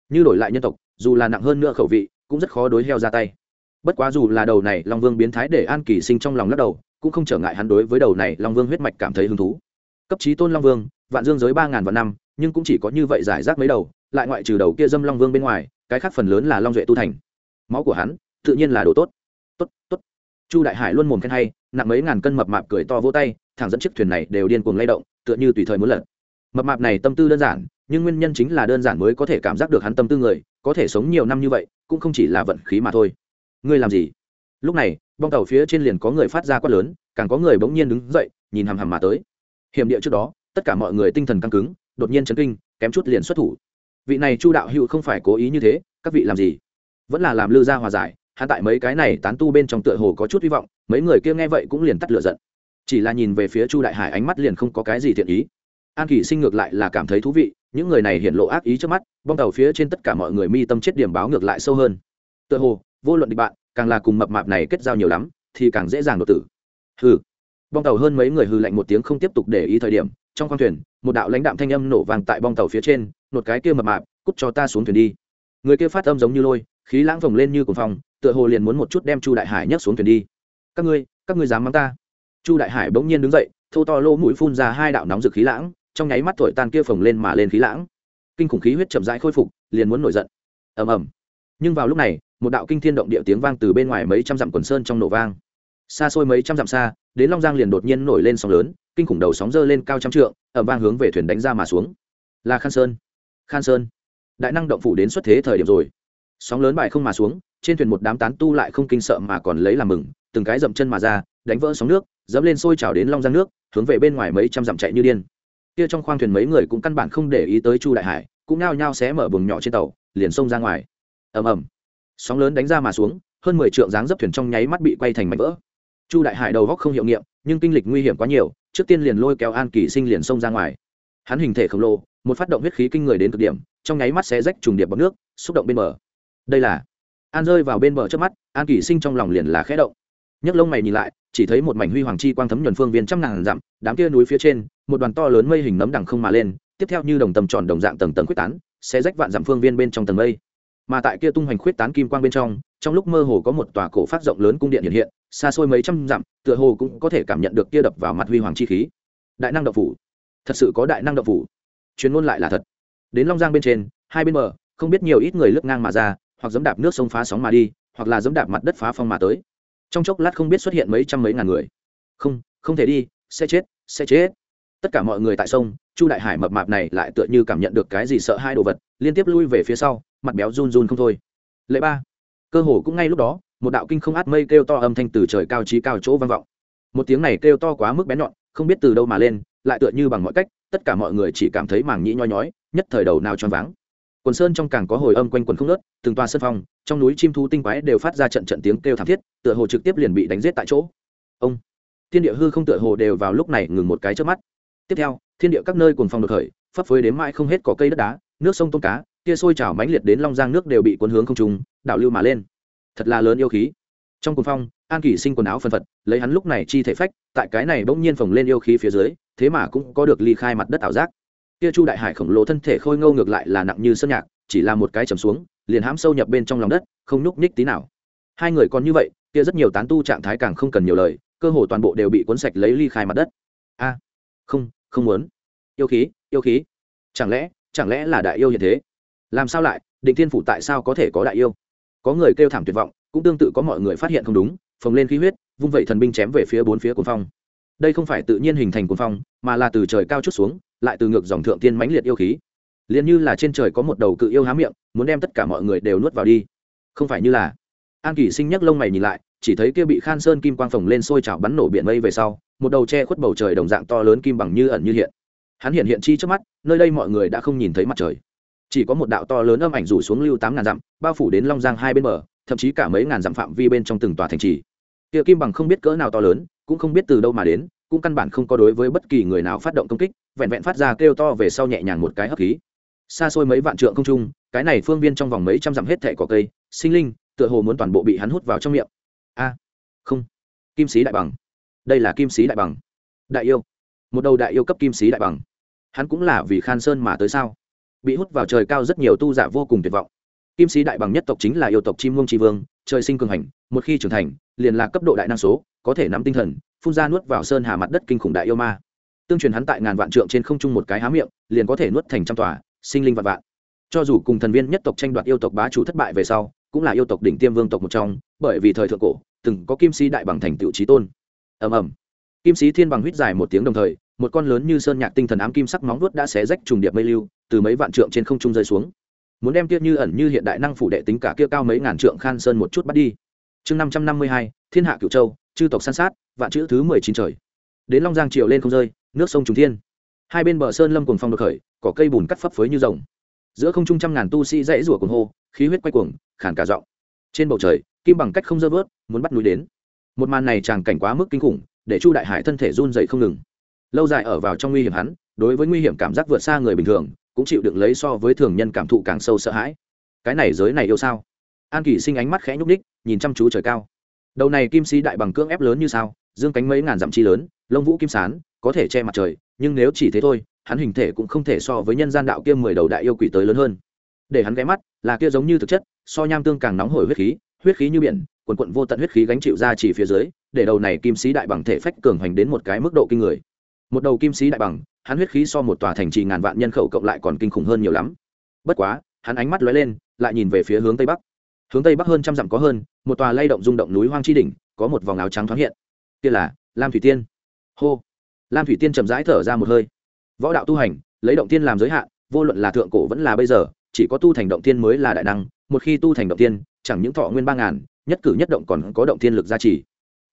Như đổi lại nhân tộc, dù là nặng hơn nữa khẩu vị, cũng rất khó đối heo ra tay. Bất quá dù là đầu này long vương biến thái để an kỳ sinh trong lòng lắc đầu, cũng không trở ngại hắn đối với đầu này long vương huyết mạch cảm thấy hứng thú. Cấp trí tôn long vương, vạn dương giới ba ngàn vạn năm nhưng cũng chỉ có như vậy giải rác mấy đầu, lại ngoại trừ đầu kia dâm long vương bên ngoài, cái khác phần lớn là long duệ tu thành. Máu của hắn, tự nhiên là đồ tốt. Tốt tốt. Chu đại hải luôn mồm khen hay, nặng mấy ngàn cân mập mạp cười to vỗ tay, thẳng dẫn chiếc thuyền này đều điên cuồng lay động, tựa như tùy thời muốn lật. Mập mạp này tâm tư đơn giản, nhưng nguyên nhân chính là đơn giản mới có thể cảm giác được hắn tâm tư người, có thể sống nhiều năm như vậy, cũng không chỉ là vận khí mà thôi. Ngươi làm gì? Lúc này, bong tàu phía trên liền có người phát ra quát lớn, càng có người bỗng nhiên đứng dậy, nhìn hằm hằm mà tới. Hiểm địa trước đó, tất cả mọi người tinh thần căng cứng đột nhiên chấn kinh, kém chút liền xuất thủ. Vị này chu đạo hữu không phải cố ý như thế, các vị làm gì? Vẫn là làm lư gia hòa giải, hắn tại mấy cái này tán tu bên trong tựa hồ có chút hy vọng, mấy người kia nghe vậy cũng liền tắt lửa giận. Chỉ là nhìn về phía chu đại hải ánh mắt liền không có cái gì thiện ý. An kỳ sinh ngược lại là cảm thấy thú vị, những người này hiện lộ ác ý trước mắt, bong tàu phía trên tất cả mọi người mi tâm chết điểm báo ngược lại sâu hơn. Tựa hồ, vô luận địch bạn, càng là cùng mập mạp này kết giao nhiều lắm, thì càng dễ dàng đột tử. Hừ. Bong tàu hơn mấy người hư lạnh một tiếng không tiếp tục để ý thời điểm trong khoang thuyền, một đạo lãnh đạm thanh âm nổ vàng tại bong tàu phía trên, một cái kia mập mạp, cút cho ta xuống thuyền đi. Người kia phát âm giống như lôi, khí lãng vồng lên như cồn phong, tựa hồ liền muốn một chút đem chu đại hải nhấc xuống thuyền đi. Các ngươi các ngươi dám mắng ta? Chu đại hải bỗng nhiên đứng dậy thâu to lỗ mũi phun ra hai đạo nóng rực khí lãng, trong nháy mắt thổi tan kia phồng lên mà lên khí lãng. Kinh khủng khí huyết chậm rãi khôi phục, liền muốn nổi giận. Ầm ầm. Nhưng vào lúc này, một đạo kinh thiên động địa tiếng vang từ bên ngoài mấy trăm dặm quần sơn trong nổ vang. Xa xôi mấy trăm dặm xa đến long giang liền đột nhiên nổi lên sóng lớn, kinh khủng đầu sóng dơ lên cao trăm trượng ẩm vang hướng về thuyền đánh ra mà xuống. Là khan sơn. Khan sơn. Đại năng động phủ đến xuất thế thời điểm rồi. Sóng lớn bài không mà xuống, trên thuyền một đám tán tu lại không kinh sợ mà còn lấy làm mừng, từng cái dậm chân mà ra, đánh vỡ sóng nước, dẫm lên sôi trào đến long giang nước, hướng về bên ngoài mấy trăm dặm chạy như điên. Kia trong khoang thuyền mấy người cũng căn bản không để ý tới chu đại hải, cũng nao nhao xé mở buồng nhỏ trên tàu, liền xông ra ngoài. Ầm ầm. Sóng lớn đánh ra mà xuống, hơn mười trượng dáng dấp thuyền trong nháy mắt bị quay thành mảnh vỡ chu đại hải đầu góc không hiệu nghiệm, nhưng kinh lịch nguy hiểm quá nhiều, trước tiên liền lôi kéo an kỳ sinh liền xông ra ngoài. Hắn hình thể khổng lồ, một phát động huyết khí kinh người đến cực điểm, trong nháy mắt sẽ rách trùng điệp bọc nước, xúc động bên bờ. Đây là an rơi vào bên bờ trước mắt, an kỳ sinh trong lòng liền là khẽ động. Nhấc lông mày nhìn lại, chỉ thấy một mảnh huy hoàng chi quang thấm nhuần phương viên trăm ngàn dặm, đám kia núi phía trên, một đoàn to lớn mây hình nấm đằng không mà lên, tiếp theo như đồng tầm tròn đồng dạng tầng tầng quyết tán, sẽ rách vạn dặm phương viên bên trong tầng mây mà tại kia tung hoành khuyết tán kim quang bên trong trong lúc mơ hồ có một tòa cổ phát rộng lớn cung điện hiện hiện, xa xôi mấy trăm dặm, tựa hồ cũng có thể cảm nhận được kia đập vào mặt huy hoàng chi khí. Đại năng đậu phủ. Thật sự có đại năng đậu phủ. Chuyên môn lại là thật. Đến long giang bên trên, hai bên bờ, không biết nhiều ít người lướt ngang mà ra, hoặc dẫm đạp nước sông phá sóng mà đi, hoặc là dẫm đạp mặt đất phá phong mà tới. Trong chốc lát không biết xuất hiện mấy trăm mấy ngàn người. Không không thể đi, sẽ chết sẽ chết. Tất cả mọi người tại sông, chu đại hải mập mạp này lại tựa như cảm nhận được cái gì sợ hai đồ vật, liên tiếp lui về phía sau mặt béo run run không thôi. Lệ ba. Cơ hồ cũng ngay lúc đó, một đạo kinh không át mây kêu to âm thanh từ trời cao trí cao chỗ vang vọng. Một tiếng này kêu to quá mức bén nhọn, không biết từ đâu mà lên, lại tựa như bằng mọi cách, tất cả mọi người chỉ cảm thấy màng nhĩ nhoi nhói, nhất thời đầu nào choáng váng. Quần sơn trong càng có hồi âm quanh quần không nớt từng toa sân phong trong núi chim thú tinh quái đều phát ra trận trận tiếng kêu thảm thiết, tựa hồ trực tiếp liền bị đánh giết tại chỗ. Ông. Thiên địa hư không tựa hồ đều vào lúc này ngừng một cái trước mắt. Tiếp theo, thiên địa các nơi cùng phong được khởi, phấp phới đến mãi không hết cỏ cây đất đá, nước sông tôm cá kia sôi trào mãnh liệt đến long giang nước đều bị cuốn hướng không trung, đảo lưu mà lên. Thật là lớn yêu khí. Trong cuồng phong, an kỷ sinh quần áo phân phật, lấy hắn lúc này chi thể phách, tại cái này bỗng nhiên phồng lên yêu khí phía dưới, thế mà cũng có được ly khai mặt đất ảo giác. Kia chu đại hải khổng lồ thân thể khôi ngâu ngược lại là nặng như sơn nhạc, chỉ là một cái chầm xuống, liền hãm sâu nhập bên trong lòng đất, không nhúc nhích tí nào. Hai người còn như vậy, kia rất nhiều tán tu trạng thái càng không cần nhiều lời, cơ hồ toàn bộ đều bị cuốn sạch lấy ly khai mặt đất. A, không không muốn. Yêu khí yêu khí. Chẳng lẽ chẳng lẽ là đại yêu như thế? Làm sao lại, định thiên phủ tại sao có thể có đại yêu? Có người kêu thảm tuyệt vọng, cũng tương tự có mọi người phát hiện không đúng, phồng lên khí huyết, vung vẩy thần binh chém về phía bốn phía cuồng phong. Đây không phải tự nhiên hình thành cuồng phong, mà là từ trời cao chút xuống, lại từ ngược dòng thượng tiên mãnh liệt yêu khí. Liền như là trên trời có một đầu cự yêu há miệng, muốn đem tất cả mọi người đều nuốt vào đi. Không phải như là. An kỷ sinh nhắc lông mày nhìn lại, chỉ thấy kia bị khan sơn kim quang phồng lên sôi chảo bắn nổ biển mây về sau, một đầu che khuất bầu trời đồng dạng to lớn kim bằng như ẩn như hiện. Hắn hiện hiện chi trước mắt, nơi đây mọi người đã không nhìn thấy mặt trời chỉ có một đạo to lớn âm ảnh rủ xuống lưu tám ngàn dặm, bao phủ đến long giang hai bên bờ, thậm chí cả mấy ngàn dặm phạm vi bên trong từng tòa thành trì. Kia kim bằng không biết cỡ nào to lớn, cũng không biết từ đâu mà đến, cũng căn bản không có đối với bất kỳ người nào phát động công kích, vẹn vẹn phát ra kêu to về sau nhẹ nhàng một cái hấp khí. Xa xôi mấy vạn trượng không trung, cái này phương viên trong vòng mấy trăm dặm hết thẻ cỏ cây, sinh linh, tựa hồ muốn toàn bộ bị hắn hút vào trong miệng. A, không. Kim sĩ đại bằng. Đây là kim sĩ đại bằng. Đại yêu. Một đầu đại yêu cấp kim sĩ đại bằng. Hắn cũng là vì khan sơn mà tới sao? Bị hút vào trời cao rất nhiều tu giả vô cùng tuyệt vọng. Kim sĩ đại bằng nhất tộc chính là yêu tộc chim muông tri vương, trời sinh cường hành, một khi trưởng thành, liền là cấp độ đại năng số, có thể nắm tinh thần, phun ra nuốt vào sơn hà mặt đất kinh khủng đại yêu ma. Tương truyền hắn tại ngàn vạn trượng trên không trung một cái há miệng, liền có thể nuốt thành trăm tòa, sinh linh vạn vạn. Cho dù cùng thần viên nhất tộc tranh đoạt yêu tộc bá chủ thất bại về sau, cũng là yêu tộc đỉnh tiêm vương tộc một trong, bởi vì thời thượng cổ, từng có kim sĩ đại bằng thành tựu trí tôn. Ầm ầm. Kim sĩ thiên bằng huýt dài một tiếng đồng thời một con lớn như sơn nhạc tinh thần ám kim sắc móng vuốt đã xé rách trùng điệp mây lưu, từ mấy vạn trượng trên không trung rơi xuống. Muốn đem kia như ẩn như hiện đại năng phủ đệ tính cả kia cao mấy ngàn trượng khan sơn một chút bắt đi. Chương năm trăm năm mươi hai, thiên hạ cựu châu, chư tộc san sát, vạn chữ thứ mười chín trời. Đến long giang triều lên không rơi, nước sông trùng thiên. Hai bên bờ sơn lâm cùng phong được khởi, cỏ cây bùn cắt phấp phới như rồng. Giữa không trung trăm ngàn tu sĩ dãy rủa cuồng hô, khí huyết quay cuồng, khản cả giọng. Trên bầu trời, kim bằng cách không dơ vớt muốn bắt núi đến. Một màn này tràng cảnh quá mức kinh khủng, để chu đại hải thân thể run dậy không ngừng lâu dài ở vào trong nguy hiểm hắn, đối với nguy hiểm cảm giác vượt xa người bình thường, cũng chịu được lấy so với thường nhân cảm thụ càng sâu sợ hãi. Cái này giới này yêu sao? An kỳ sinh ánh mắt khẽ nhúc ních nhìn chăm chú trời cao. Đầu này kim sĩ đại bằng cưỡng ép lớn như sao, dương cánh mấy ngàn dặm chi lớn, lông vũ kim sán, có thể che mặt trời, nhưng nếu chỉ thế thôi, hắn hình thể cũng không thể so với nhân gian đạo kia mười đầu đại yêu quỷ tới lớn hơn. Để hắn ghé mắt, là kia giống như thực chất, so nham tương càng nóng hổi huyết khí huyết khí như biển, quần quận vô tận huyết khí gánh chịu ra chỉ phía dưới, để đầu này kim sĩ đại bằng thể phách cường hoành đến một cái mức độ kinh người một đầu kim sĩ đại bằng, hắn huyết khí so một tòa thành trì ngàn vạn nhân khẩu cộng lại còn kinh khủng hơn nhiều lắm. Bất quá, hắn ánh mắt lóe lên, lại nhìn về phía hướng tây bắc. Hướng tây bắc hơn trăm dặm có hơn, một tòa lay động rung động núi hoang chi đỉnh, có một vòng áo trắng thoáng hiện. Kia là lam thủy tiên. Hô! Lam thủy tiên chậm rãi thở ra một hơi. Võ đạo tu hành, lấy động tiên làm giới hạn, vô luận là thượng cổ vẫn là bây giờ, chỉ có tu thành động tiên mới là đại năng, một khi tu thành động tiên, chẳng những thọ nguyên ba ngàn, nhất cử nhất động còn có động tiên lực gia trì.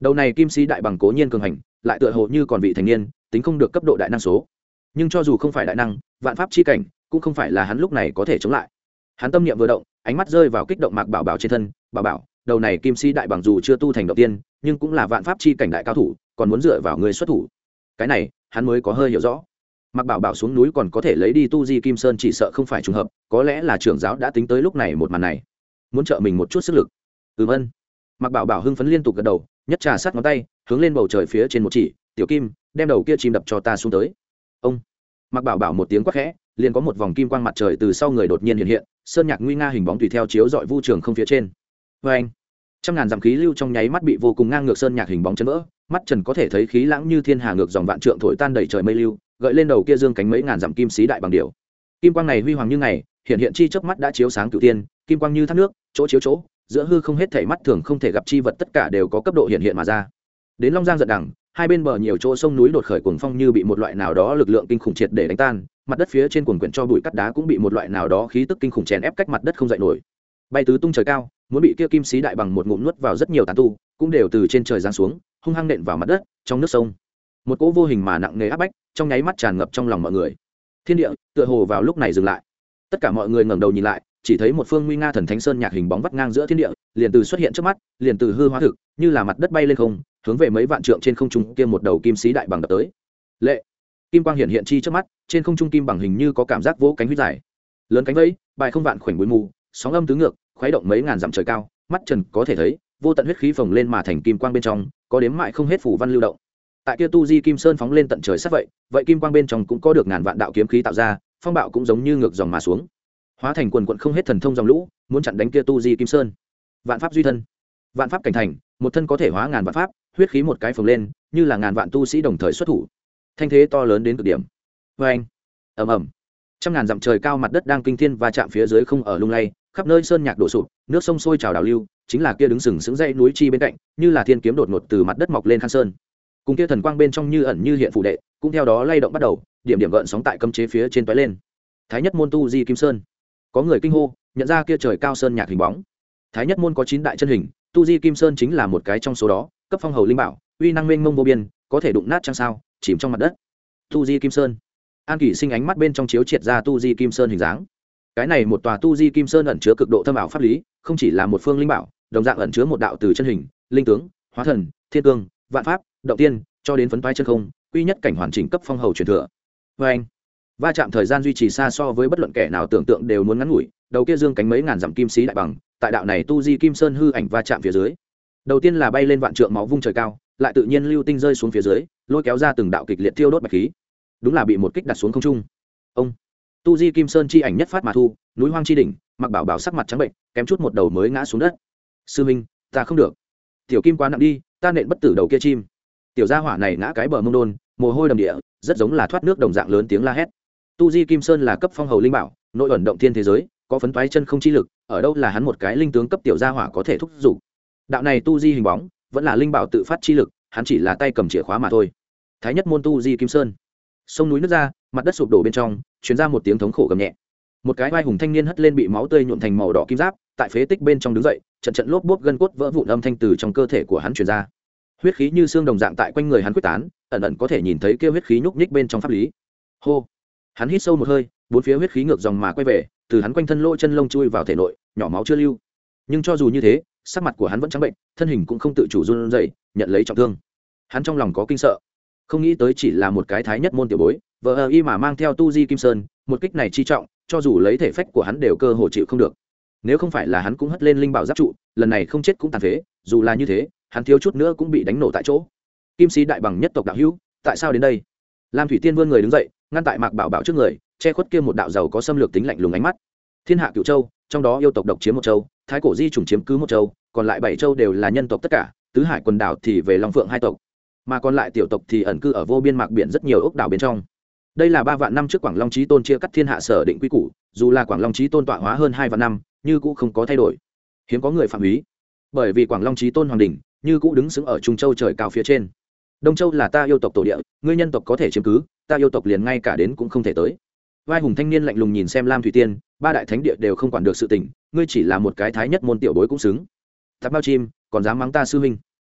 Đầu này kim sĩ đại bằng cố nhiên cường hành lại tựa hồ như còn vị thành niên, tính không được cấp độ đại năng số. Nhưng cho dù không phải đại năng, vạn pháp chi cảnh cũng không phải là hắn lúc này có thể chống lại. Hắn tâm niệm vừa động, ánh mắt rơi vào kích động mạc bảo bảo trên thân, bảo bảo, đầu này kim Si đại bằng dù chưa tu thành đầu tiên, nhưng cũng là vạn pháp chi cảnh đại cao thủ, còn muốn dựa vào người xuất thủ. Cái này, hắn mới có hơi hiểu rõ. Mặc bảo bảo xuống núi còn có thể lấy đi tu di kim sơn chỉ sợ không phải trùng hợp, có lẽ là trưởng giáo đã tính tới lúc này một màn này. Muốn trợ mình một chút sức lực. Ừm vâng. ân mặc bảo bảo hưng phấn liên tục gật đầu, nhất trà sát ngón tay hướng lên bầu trời phía trên một chỉ, tiểu kim, đem đầu kia chim đập cho ta xuống tới. Ông. Mặc bảo bảo một tiếng quắc khẽ, liền có một vòng kim quang mặt trời từ sau người đột nhiên hiện hiện, sơn nhạc nguy nga hình bóng tùy theo chiếu dọi vu trường không phía trên. Vê anh, trăm ngàn dặm khí lưu trong nháy mắt bị vô cùng ngang ngược sơn nhạc hình bóng chân vỡ, mắt trần có thể thấy khí lãng như thiên hà ngược dòng vạn trượng thổi tan đầy trời mây lưu, gợi lên đầu kia dương cánh mấy ngàn dặm kim xí đại bằng điều kim quang này huy hoàng như ngày, hiện hiện chi chớp mắt đã chiếu sáng cửu tiên kim quang như thác nước, chỗ chiếu chỗ, giữa hư không hết thể mắt thường không thể gặp chi vật tất cả đều có cấp độ hiện hiện mà ra đến long giang giận đẳng hai bên bờ nhiều chỗ sông núi đột khởi cuồng phong như bị một loại nào đó lực lượng kinh khủng triệt để đánh tan, mặt đất phía trên cuồng quyển cho bụi cắt đá cũng bị một loại nào đó khí tức kinh khủng chèn ép cách mặt đất không dậy nổi. Bay tứ tung trời cao, muốn bị kia kim xí đại bằng một ngụm nuốt vào rất nhiều tàn tu, cũng đều từ trên trời giáng xuống, hung hăng nện vào mặt đất, trong nước sông. Một cỗ vô hình mà nặng nề áp bách, trong nháy mắt tràn ngập trong lòng mọi người. Thiên địa, tựa hồ vào lúc này dừng lại. Tất cả mọi người ngẩng đầu nhìn lại, chỉ thấy một phương nguy nga thần thánh sơn nhạc hình bóng vắt ngang giữa thiên địa, liền từ xuất hiện trước mắt, liền từ hư hóa thực, như là mặt đất bay lên không hướng về mấy vạn trượng trên không trung kia một đầu kim sĩ đại bằng đập tới. Lệ! Kim quang hiện hiện chi trước mắt, trên không trung kim bằng hình như có cảm giác vỗ cánh huyết dài. Lớn cánh vẫy, bài không vạn khoảnh bụi mù, sóng âm tứ ngược, khuấy động mấy ngàn dặm trời cao, mắt trần có thể thấy, vô tận huyết khí phồng lên mà thành kim quang bên trong, có đếm mại không hết phủ văn lưu động. Tại kia tu di kim sơn phóng lên tận trời sát vậy vậy kim quang bên trong cũng có được ngàn vạn đạo kiếm khí tạo ra, phong bạo cũng giống như ngược dòng mà xuống. Hóa thành quần quận không hết thần thông dòng lũ, muốn chặn đánh kia tu di kim sơn. Vạn pháp duy thân. Vạn pháp cảnh thành một thân có thể hóa ngàn vạn pháp, huyết khí một cái phồng lên, như là ngàn vạn tu sĩ đồng thời xuất thủ. Thanh thế to lớn đến cực điểm. Vê anh, ầm ầm. Trăm ngàn dặm trời cao mặt đất đang kinh thiên và chạm phía dưới không ở lung lay, khắp nơi sơn nhạc đổ sụp, nước sông sôi trào đào lưu, chính là kia đứng sừng sững dãy núi chi bên cạnh, như là thiên kiếm đột ngột từ mặt đất mọc lên khan sơn. Cùng kia thần quang bên trong như ẩn như hiện phụ đệ, cũng theo đó lay động bắt đầu, điểm điểm gợn sóng tại cấm chế phía trên toái lên. Thái nhất môn tu di kim sơn. Có người kinh hô, nhận ra kia trời cao sơn nhạc hình bóng. Thái nhất môn có chín đại chân hình tu di kim sơn chính là một cái trong số đó, cấp phong hầu linh bảo, uy năng mênh mông vô biên, có thể đụng nát trăng sao, chìm trong mặt đất. Tu di kim sơn. An kỷ sinh ánh mắt bên trong chiếu triệt ra tu di kim sơn hình dáng. Cái này một tòa tu di kim sơn ẩn chứa cực độ thâm ảo pháp lý, không chỉ là một phương linh bảo, đồng dạng ẩn chứa một đạo từ chân hình, linh tướng, hóa thần, thiên cương, vạn pháp, động tiên, cho đến phấn toái chân không, quy nhất cảnh hoàn chỉnh cấp phong hầu truyền thừa. Vê anh, va chạm thời gian duy trì xa so với bất luận kẻ nào tưởng tượng đều muốn ngắn ngủi, đầu kia dương cánh mấy ngàn dặm kim sĩ đại bằng tại đạo này tu di kim sơn hư ảnh va chạm phía dưới. Đầu tiên là bay lên vạn trượng máu vung trời cao, lại tự nhiên lưu tinh rơi xuống phía dưới, lôi kéo ra từng đạo kịch liệt tiêu đốt bạch khí. Đúng là bị một kích đặt xuống không trung. Ông, tu di kim sơn chi ảnh nhất phát mà thu, núi hoang chi đỉnh, mặc bảo bảo sắc mặt trắng bệnh, kém chút một đầu mới ngã xuống đất. Sư minh, ta không được. Tiểu kim quá nặng đi, ta nện bất tử đầu kia chim. Tiểu gia hỏa này ngã cái bờ mông đôn, mồ hôi đầm địa, rất giống là thoát nước đồng dạng lớn tiếng la hét. Tu di kim sơn là cấp phong hầu linh bảo, nội ẩn động thiên thế giới có phấn toái chân không chi lực, ở đâu là hắn một cái linh tướng cấp tiểu gia hỏa có thể thúc giục. Đạo này tu di hình bóng, vẫn là linh bảo tự phát chi lực, hắn chỉ là tay cầm chìa khóa mà thôi. Thái nhất môn tu di kim sơn. Sông núi nước ra, mặt đất sụp đổ bên trong chuyển ra một tiếng thống khổ gầm nhẹ. Một cái vai hùng thanh niên hất lên bị máu tươi nhuộn thành màu đỏ kim giáp, tại phế tích bên trong đứng dậy, trận trận lốp bốp gân cốt vỡ vụn âm thanh từ trong cơ thể của hắn truyền ra. Huyết khí như xương đồng dạng tại quanh người hắn quyết tán, ẩn ẩn có thể nhìn thấy kêu huyết khí nhúc nhích bên trong pháp lý. Hô. Hắn hít sâu một hơi, bốn phía huyết khí ngược dòng mà quay về từ hắn quanh thân lỗ chân lông chui vào thể nội, nhỏ máu chưa lưu. Nhưng cho dù như thế, sắc mặt của hắn vẫn trắng bệnh, thân hình cũng không tự chủ run dậy nhận lấy trọng thương. Hắn trong lòng có kinh sợ. Không nghĩ tới chỉ là một cái thái nhất môn tiểu bối vợ ờ y mà mang theo tu di kim sơn, một kích này chi trọng, cho dù lấy thể phách của hắn đều cơ hồ chịu không được. Nếu không phải là hắn cũng hất lên linh bảo giáp trụ, lần này không chết cũng tàn phế, dù là như thế, hắn thiếu chút nữa cũng bị đánh nổ tại chỗ. Kim sĩ đại bằng nhất tộc đạo hữu, tại sao đến đây? Lam thủy tiên vươn người đứng dậy, ngăn tại mạc bảo bảo trước người che khuất kia một đạo giàu có xâm lược tính lạnh lùng ánh mắt. Thiên hạ cựu châu, trong đó yêu tộc độc chiếm một châu, thái cổ di chủng chiếm cứ một châu, còn lại bảy châu đều là nhân tộc tất cả, tứ hải quần đảo thì về long phượng hai tộc. Mà còn lại tiểu tộc thì ẩn cư ở vô biên mạc biển rất nhiều ốc đảo bên trong. Đây là ba vạn năm trước quảng long trí tôn chia cắt thiên hạ sở định quy củ, dù là quảng long trí tôn tọa hóa hơn hai vạn năm, như cũ không có thay đổi. Hiếm có người phạm ý bởi vì quảng long trí tôn hoàng đình như cũ đứng xứng ở trung châu trời cao phía trên. Đông châu là ta yêu tộc tổ địa, ngươi nhân tộc có thể chiếm cứ, ta yêu tộc liền ngay cả đến cũng không thể tới vai hùng thanh niên lạnh lùng nhìn xem lam thủy tiên, ba đại thánh địa đều không quản được sự tình, ngươi chỉ là một cái thái nhất môn tiểu bối cũng xứng. Tháp bao chim, còn dám mắng ta sư huynh?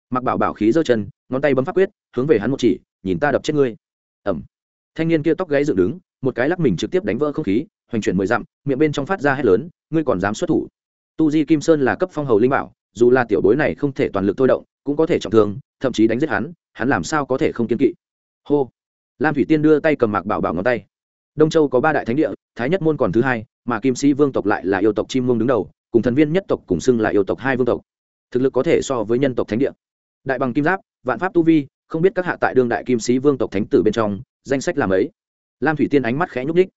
Mặc bảo bảo khí giơ chân, ngón tay bấm pháp quyết, hướng về hắn một chỉ, nhìn ta đập chết ngươi. Ẩm. Thanh niên kia tóc gáy dựng đứng, một cái lắc mình trực tiếp đánh vỡ không khí, hoành chuyển mười dặm, miệng bên trong phát ra hét lớn, ngươi còn dám xuất thủ. Tu di kim sơn là cấp phong hầu linh bảo, dù là tiểu bối này không thể toàn lực thôi động, cũng có thể trọng thương, thậm chí đánh giết hắn hắn làm sao có thể không kiên kỵ? Hô. Lam thủy tiên đưa tay cầm mạc bảo bảo ngón tay đông châu có ba đại thánh địa thái nhất môn còn thứ hai mà kim sĩ vương tộc lại là yêu tộc chim mông đứng đầu cùng thần viên nhất tộc cùng xưng là yêu tộc hai vương tộc thực lực có thể so với nhân tộc thánh địa đại bằng kim giáp vạn pháp tu vi không biết các hạ tại đương đại kim sĩ vương tộc thánh tử bên trong danh sách làm ấy lam thủy tiên ánh mắt khẽ nhúc ních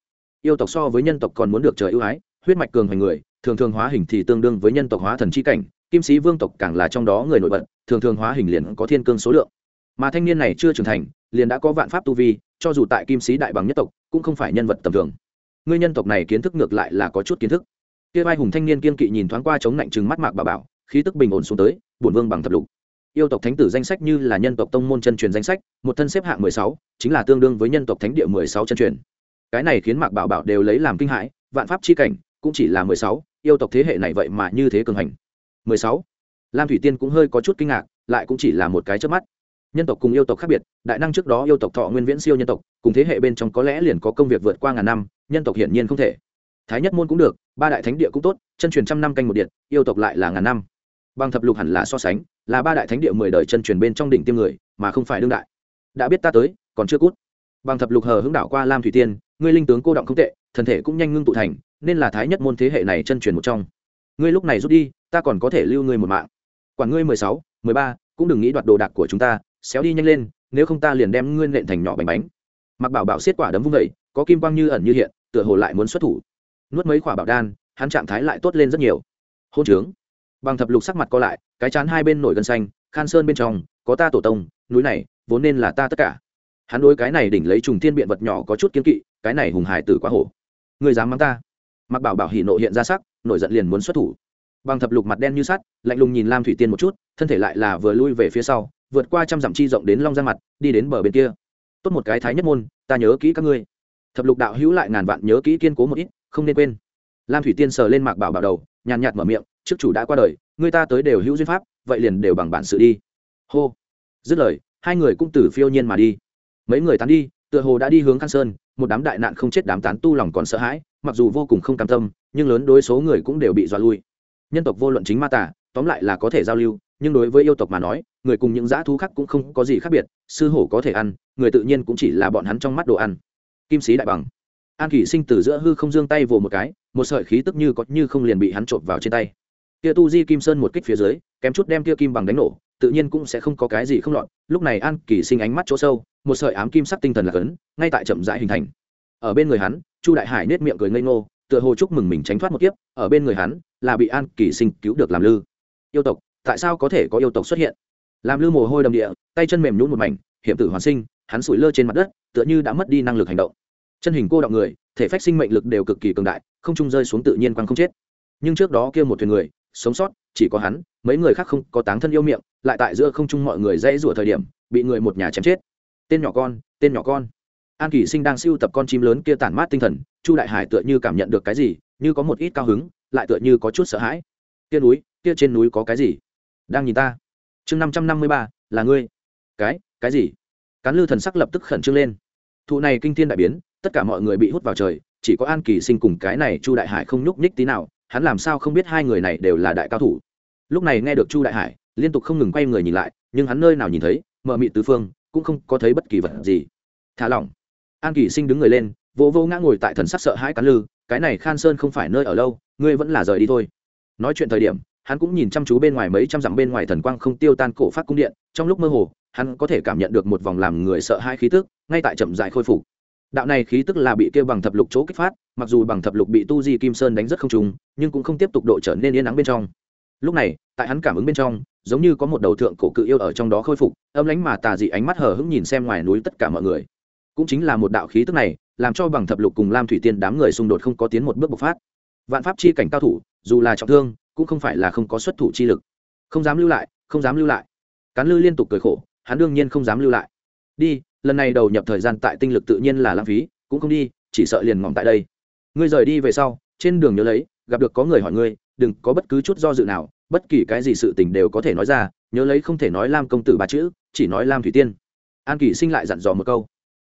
yêu tộc so với nhân tộc còn muốn được trời ưu ái huyết mạch cường hành người thường thường hóa hình thì tương đương với nhân tộc hóa thần c cảnh kim sĩ vương tộc càng là trong đó người nổi bật thường thường hóa hình liền có thiên cương số lượng mà thanh niên này chưa trưởng thành liền đã có vạn pháp tu vi cho dù tại kim sĩ đại bằng nhất tộc cũng không phải nhân vật tầm thường. Ngươi nhân tộc này kiến thức ngược lại là có chút kiến thức. Kia vai hùng thanh niên kiên kỵ nhìn thoáng qua chống lạnh chừng mắt mạc bà bảo, khí tức bình ổn xuống tới, bổn vương bằng thập lục. Yêu tộc thánh tử danh sách như là nhân tộc tông môn chân truyền danh sách, một thân xếp hạng mười sáu, chính là tương đương với nhân tộc thánh địa mười sáu chân truyền. Cái này khiến mạc bảo bảo đều lấy làm kinh hãi, vạn pháp chi cảnh, cũng chỉ là mười sáu, yêu tộc thế hệ này vậy mà như thế cường hành. Mười sáu? Lam thủy tiên cũng hơi có chút kinh ngạc, lại cũng chỉ là một cái trước mắt nhân tộc cùng yêu tộc khác biệt, đại năng trước đó yêu tộc thọ nguyên viễn siêu nhân tộc, cùng thế hệ bên trong có lẽ liền có công việc vượt qua ngàn năm, nhân tộc hiển nhiên không thể. Thái nhất môn cũng được, ba đại thánh địa cũng tốt, chân truyền trăm năm canh một điện, yêu tộc lại là ngàn năm. Bằng thập lục hẳn là so sánh, là ba đại thánh địa mười đời chân truyền bên trong đỉnh tiêm người, mà không phải đương đại. Đã biết ta tới, còn chưa cút. Bằng thập lục hờ hướng đảo qua lam thủy tiên, ngươi linh tướng cô động không tệ thần thể cũng nhanh ngưng tụ thành, nên là thái nhất môn thế hệ này chân truyền một trong. Ngươi lúc này rút đi, ta còn có thể lưu ngươi một mạng. Quản ngươi mười sáu, mười ba, cũng đừng nghĩ đoạt đồ đạc của chúng ta xéo đi nhanh lên, nếu không ta liền đem ngươi nện thành nhỏ bánh bánh. Mặc bảo bảo xiết quả đấm vung vẩy có kim quang như ẩn như hiện, tựa hồ lại muốn xuất thủ. Nuốt mấy quả bảo đan, hắn trạng thái lại tốt lên rất nhiều. Hôn trướng. Bằng thập lục sắc mặt co lại, cái chán hai bên nổi gân xanh, khan sơn bên trong, có ta tổ tông, núi này, vốn nên là ta tất cả. Hắn đối cái này đỉnh lấy trùng thiên biện vật nhỏ có chút kiên kỵ, cái này hùng hải tử quá hổ. Người dám mắng ta? Mặc bảo bảo hỉ nộ hiện ra sắc, nổi giận liền muốn xuất thủ. Bằng thập lục mặt đen như sắt, lạnh lùng nhìn lam thủy tiên một chút, thân thể lại là vừa lui về phía sau vượt qua trăm dặm chi rộng đến long giang mặt, đi đến bờ bên kia. Tốt một cái thái nhất môn, ta nhớ kỹ các ngươi. Thập lục đạo hữu lại ngàn vạn nhớ kỹ kiên cố một ít, không nên quên. Lam thủy tiên sờ lên mạc bảo bảo đầu, nhàn nhạt mở miệng, trước chủ đã qua đời, người ta tới đều hữu duyên pháp, vậy liền đều bằng bản sự đi. Hô. Dứt lời, hai người cũng từ phiêu nhiên mà đi. Mấy người tán đi, tựa hồ đã đi hướng khăn sơn, một đám đại nạn không chết đám tán tu lòng còn sợ hãi, mặc dù vô cùng không cam tâm, nhưng lớn đối số người cũng đều bị dọa lui. Nhân tộc vô luận chính ma tả tóm lại là có thể giao lưu nhưng đối với yêu tộc mà nói, người cùng những dã thú khác cũng không có gì khác biệt, sư hổ có thể ăn, người tự nhiên cũng chỉ là bọn hắn trong mắt đồ ăn. Kim sĩ đại bằng. An kỷ sinh từ giữa hư không dương tay vồ một cái, một sợi khí tức như có như không liền bị hắn trộm vào trên tay. Kia tu di kim sơn một kích phía dưới, kém chút đem kia kim bằng đánh nổ, tự nhiên cũng sẽ không có cái gì không lọt. Lúc này an kỳ sinh ánh mắt chỗ sâu, một sợi ám kim sắc tinh thần là cấn, ngay tại chậm rãi hình thành. Ở bên người hắn, chu đại hải nết miệng cười ngây ngô, tựa hồ chúc mừng mình tránh thoát một kiếp, ở bên người hắn là bị an kỳ sinh cứu được làm lư. Yêu tộc tại sao có thể có yêu tộc xuất hiện? Làm lư mồ hôi đầm địa, tay chân mềm nhún một mảnh, hiểm tử hoàn sinh, hắn sủi lơ trên mặt đất, tựa như đã mất đi năng lực hành động. Chân hình cô động người, thể phách sinh mệnh lực đều cực kỳ cường đại, không trung rơi xuống tự nhiên quăng không chết. Nhưng trước đó kia một thuyền người, sống sót, chỉ có hắn, mấy người khác không có táng thân yêu miệng, lại tại giữa không trung mọi người dãy rủa thời điểm, bị người một nhà chém chết. Tên nhỏ con, tên nhỏ con. An kỷ sinh đang siêu tập con chim lớn kia tản mát tinh thần, chu đại hải tựa như cảm nhận được cái gì, như có một ít cao hứng, lại tựa như có chút sợ hãi. Kia núi, kia trên núi có cái gì? Đang nhìn ta. Chương năm trăm năm mươi ba, là ngươi. Cái cái gì? Cán lư thần sắc lập tức khẩn trương lên. Thụ này kinh thiên đại biến, tất cả mọi người bị hút vào trời, chỉ có an kỳ sinh cùng cái này chu đại hải không nhúc nhích tí nào, hắn làm sao không biết hai người này đều là đại cao thủ. Lúc này nghe được chu đại hải, liên tục không ngừng quay người nhìn lại, nhưng hắn nơi nào nhìn thấy mờ mị tứ phương, cũng không có thấy bất kỳ vật gì. Thả lỏng. An kỳ sinh đứng người lên vô vô ngã ngồi tại thần sắc sợ hãi Cán lư, cái này khan sơn không phải nơi ở lâu, ngươi vẫn là rời đi thôi. Nói chuyện thời điểm hắn cũng nhìn chăm chú bên ngoài mấy trăm dặm bên ngoài thần quang không tiêu tan cổ phát cung điện, trong lúc mơ hồ, hắn có thể cảm nhận được một vòng làm người sợ hai khí tức, ngay tại chậm dài khôi phục. Đạo này khí tức là bị kêu bằng thập lục chỗ kích phát, mặc dù bằng thập lục bị tu di kim sơn đánh rất không trùng, nhưng cũng không tiếp tục độ trở nên yên nắng bên trong. Lúc này, tại hắn cảm ứng bên trong, giống như có một đầu thượng cổ cự yêu ở trong đó khôi phục, âm lánh mà tà dị ánh mắt hờ hững nhìn xem ngoài núi tất cả mọi người. Cũng chính là một đạo khí tức này, làm cho bằng thập lục cùng lam thủy tiên đám người xung đột không có tiến một bước bộc phát. Vạn pháp chi cảnh cao thủ, dù là trọng thương cũng không phải là không có xuất thủ chi lực. Không dám lưu lại, không dám lưu lại. Cán lư liên tục cười khổ, hắn đương nhiên không dám lưu lại. Đi, lần này đầu nhập thời gian tại tinh lực tự nhiên là lãng phí, cũng không đi, chỉ sợ liền ngỏm tại đây. Ngươi rời đi về sau, trên đường nhớ lấy, gặp được có người hỏi ngươi, đừng có bất cứ chút do dự nào, bất kỳ cái gì sự tình đều có thể nói ra, nhớ lấy không thể nói lam công tử ba chữ, chỉ nói lam thủy tiên. An kỷ sinh lại dặn dò một câu.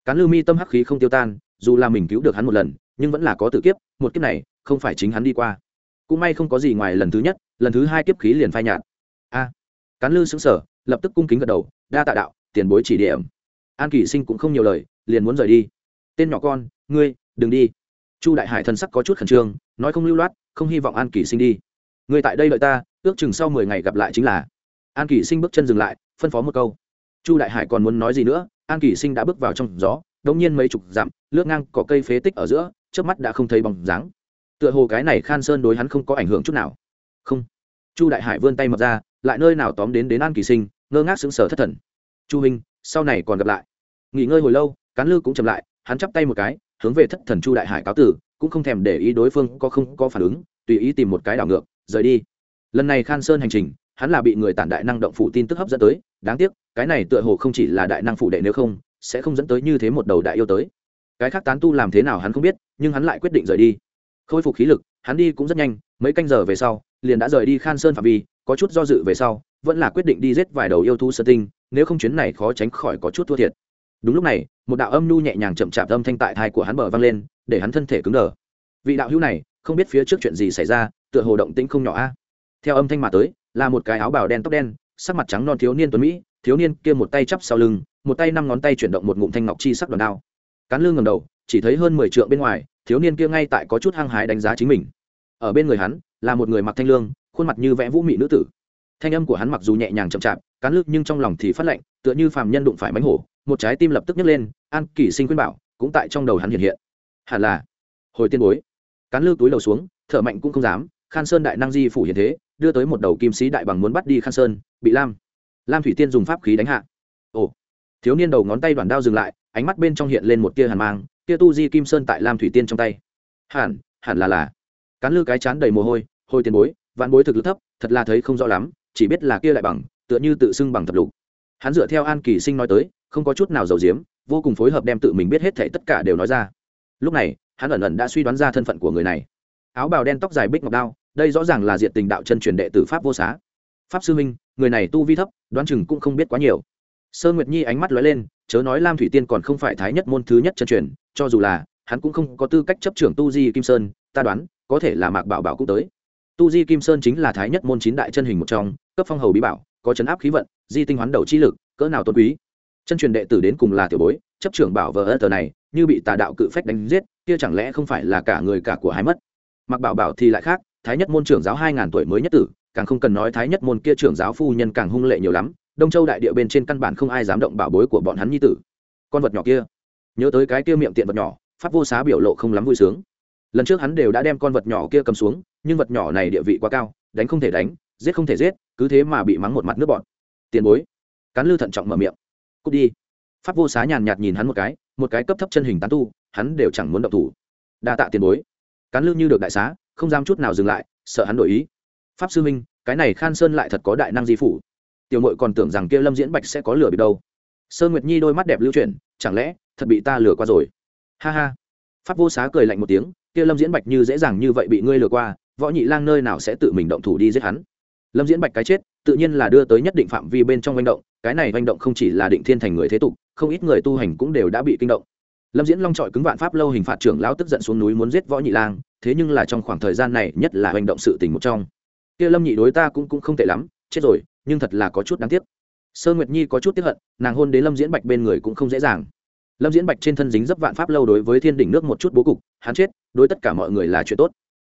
Cán lư mi tâm hắc khí không tiêu tan, dù là mình cứu được hắn một lần, nhưng vẫn là có tự kiếp, một kiếp này, không phải chính hắn đi qua cũng may không có gì ngoài lần thứ nhất, lần thứ hai kiếp khí liền phai nhạt. A, cán lư xứng sở lập tức cung kính gật đầu, đa tạ đạo, tiền bối chỉ điểm. An kỷ sinh cũng không nhiều lời, liền muốn rời đi. Tên nhỏ con, ngươi, đừng đi. Chu đại hải thần sắc có chút khẩn trương, nói không lưu loát, không hy vọng an kỷ sinh đi. Ngươi tại đây đợi ta, ước chừng sau mười ngày gặp lại chính là. An kỷ sinh bước chân dừng lại, phân phó một câu. Chu đại hải còn muốn nói gì nữa, an kỷ sinh đã bước vào trong gió đống nhiên mấy chục dặm, lướt ngang có cây phế tích ở giữa trước mắt đã không thấy bóng dáng tựa hồ cái này khan sơn đối hắn không có ảnh hưởng chút nào. Không. Chu đại hải vươn tay mập ra, lại nơi nào tóm đến đến an kỳ sinh, ngơ ngác sững sờ thất thần. Chu hình sau này còn gặp lại. Nghỉ ngơi hồi lâu, cán lư cũng chậm lại, hắn chắp tay một cái, hướng về thất thần chu đại hải cáo tử, cũng không thèm để ý đối phương có không có phản ứng, tùy ý tìm một cái đảo ngược, rời đi. Lần này khan sơn hành trình, hắn là bị người tản đại năng động phủ tin tức hấp dẫn tới, đáng tiếc, cái này tựa hồ không chỉ là đại năng phụ đệ nếu không, sẽ không dẫn tới như thế một đầu đại yêu tới. Cái khác tán tu làm thế nào hắn không biết, nhưng hắn lại quyết định rời đi khôi phục khí lực, hắn đi cũng rất nhanh, mấy canh giờ về sau, liền đã rời đi khan sơn phạm vi, có chút do dự về sau, vẫn là quyết định đi giết vài đầu yêu thú sơ tinh, nếu không chuyến này khó tránh khỏi có chút thua thiệt. Đúng lúc này, một đạo âm nhu nhẹ nhàng chậm chạp âm thanh tại thai của hắn bờ vang lên, để hắn thân thể cứng đờ. Vị đạo hữu này, không biết phía trước chuyện gì xảy ra, tựa hồ động tĩnh không nhỏ a. Theo âm thanh mà tới, là một cái áo bào đen tóc đen, sắc mặt trắng non thiếu niên tuấn mỹ, thiếu niên kia một tay chắp sau lưng, một tay năm ngón tay chuyển động một ngụm thanh ngọc chi sắc đòn đao. Cán lưng ngầm đầu chỉ thấy hơn mười trượng bên ngoài, thiếu niên kia ngay tại có chút hăng hái đánh giá chính mình. Ở bên người hắn, là một người mặc thanh lương, khuôn mặt như vẽ vũ mị nữ tử. Thanh âm của hắn mặc dù nhẹ nhàng chậm chạp, cán lức nhưng trong lòng thì phát lạnh, tựa như phàm nhân đụng phải mánh hổ, một trái tim lập tức nhấc lên, an kỳ sinh khuyên bảo, cũng tại trong đầu hắn hiện hiện. Hẳn là, hồi tiên bối. Cán lư túi đầu xuống, thở mạnh cũng không dám, khan sơn đại năng di phủ hiện thế, đưa tới một đầu kim sĩ đại bằng muốn bắt đi khan sơn, bị lam lam thủy tiên dùng pháp khí đánh hạ. Ồ. Thiếu niên đầu ngón tay đoàn đao dừng lại, ánh mắt bên trong hiện lên một tia hàn mang kia tu di kim sơn tại lam thủy tiên trong tay. Hẳn hẳn là là. Cán lư cái chán đầy mồ hôi, hồi tiền bối, vạn bối thực lực thấp, thật là thấy không rõ lắm, chỉ biết là kia lại bằng, tựa như tự xưng bằng thập lục. Hắn dựa theo an kỳ sinh nói tới, không có chút nào giàu diếm vô cùng phối hợp đem tự mình biết hết thể tất cả đều nói ra. Lúc này, hắn ẩn ẩn đã suy đoán ra thân phận của người này. Áo bào đen tóc dài bích ngọc đao, đây rõ ràng là diện tình đạo chân truyền đệ tử pháp vô xá. Pháp sư minh, người này tu vi thấp, đoán chừng cũng không biết quá nhiều. Sơn nguyệt nhi ánh mắt lóe lên, chớ nói lam thủy tiên còn không phải thái nhất môn thứ nhất chân truyền cho dù là, hắn cũng không có tư cách chấp trưởng tu di kim sơn, ta đoán, có thể là mạc bảo bảo cũng tới. Tu di kim sơn chính là thái nhất môn chín đại chân hình một trong, cấp phong hầu bí bảo, có chấn áp khí vận, di tinh hoán đầu chi lực, cỡ nào tôn quý. Chân truyền đệ tử đến cùng là tiểu bối, chấp trưởng bảo vờ ơ tờ này, như bị tà đạo cự phách đánh giết, kia chẳng lẽ không phải là cả người cả của hai mất? Mặc bảo bảo thì lại khác, thái nhất môn trưởng giáo hai ngàn tuổi mới nhất tử, càng không cần nói thái nhất môn kia trưởng giáo phu nhân càng hung lệ nhiều lắm, đông châu đại địa bên trên căn bản không ai dám động bảo bối của bọn hắn nhi tử. Con vật nhỏ kia nhớ tới cái kia miệng tiện vật nhỏ, pháp vô xá biểu lộ không lắm vui sướng. Lần trước hắn đều đã đem con vật nhỏ kia cầm xuống, nhưng vật nhỏ này địa vị quá cao, đánh không thể đánh, giết không thể giết, cứ thế mà bị mắng một mặt nước bọn tiền bối. Cán lư thận trọng mở miệng. Cút đi. Pháp vô xá nhàn nhạt nhìn hắn một cái một cái cấp thấp chân hình tán tu, hắn đều chẳng muốn động thủ. Đa tạ tiền bối. Cán lư như được đại xá, không dám chút nào dừng lại, sợ hắn đổi ý. Pháp sư minh cái này khan sơn lại thật có đại năng di phủ. Tiểu mội còn tưởng rằng kia lâm diễn bạch sẽ có lửa bị đâu. Sơn nguyệt nhi đôi mắt đẹp lưu chuyển, chẳng lẽ thật bị ta lừa qua rồi. Ha ha. Pháp vô xá cười lạnh một tiếng, kia lâm diễn bạch như dễ dàng như vậy bị ngươi lừa qua, võ nhị lang nơi nào sẽ tự mình động thủ đi giết hắn? Lâm diễn bạch cái chết, tự nhiên là đưa tới nhất định phạm vi bên trong manh động, cái này manh động không chỉ là định thiên thành người thế tục, không ít người tu hành cũng đều đã bị kinh động. Lâm diễn long trọi cứng vạn pháp lâu hình phạt trưởng lão tức giận xuống núi muốn giết võ nhị lang, thế nhưng là trong khoảng thời gian này nhất là hành động sự tình một trong. Kia lâm nhị đối ta cũng cũng không tệ lắm, chết rồi, nhưng thật là có chút đáng tiếc. Sơ nguyệt nhi có chút tiếp hận, nàng hôn đến lâm diễn bạch bên người cũng không dễ dàng lâm diễn bạch trên thân dính dấp vạn pháp lâu đối với thiên đỉnh nước một chút bố cục, hắn chết, đối tất cả mọi người là chuyện tốt.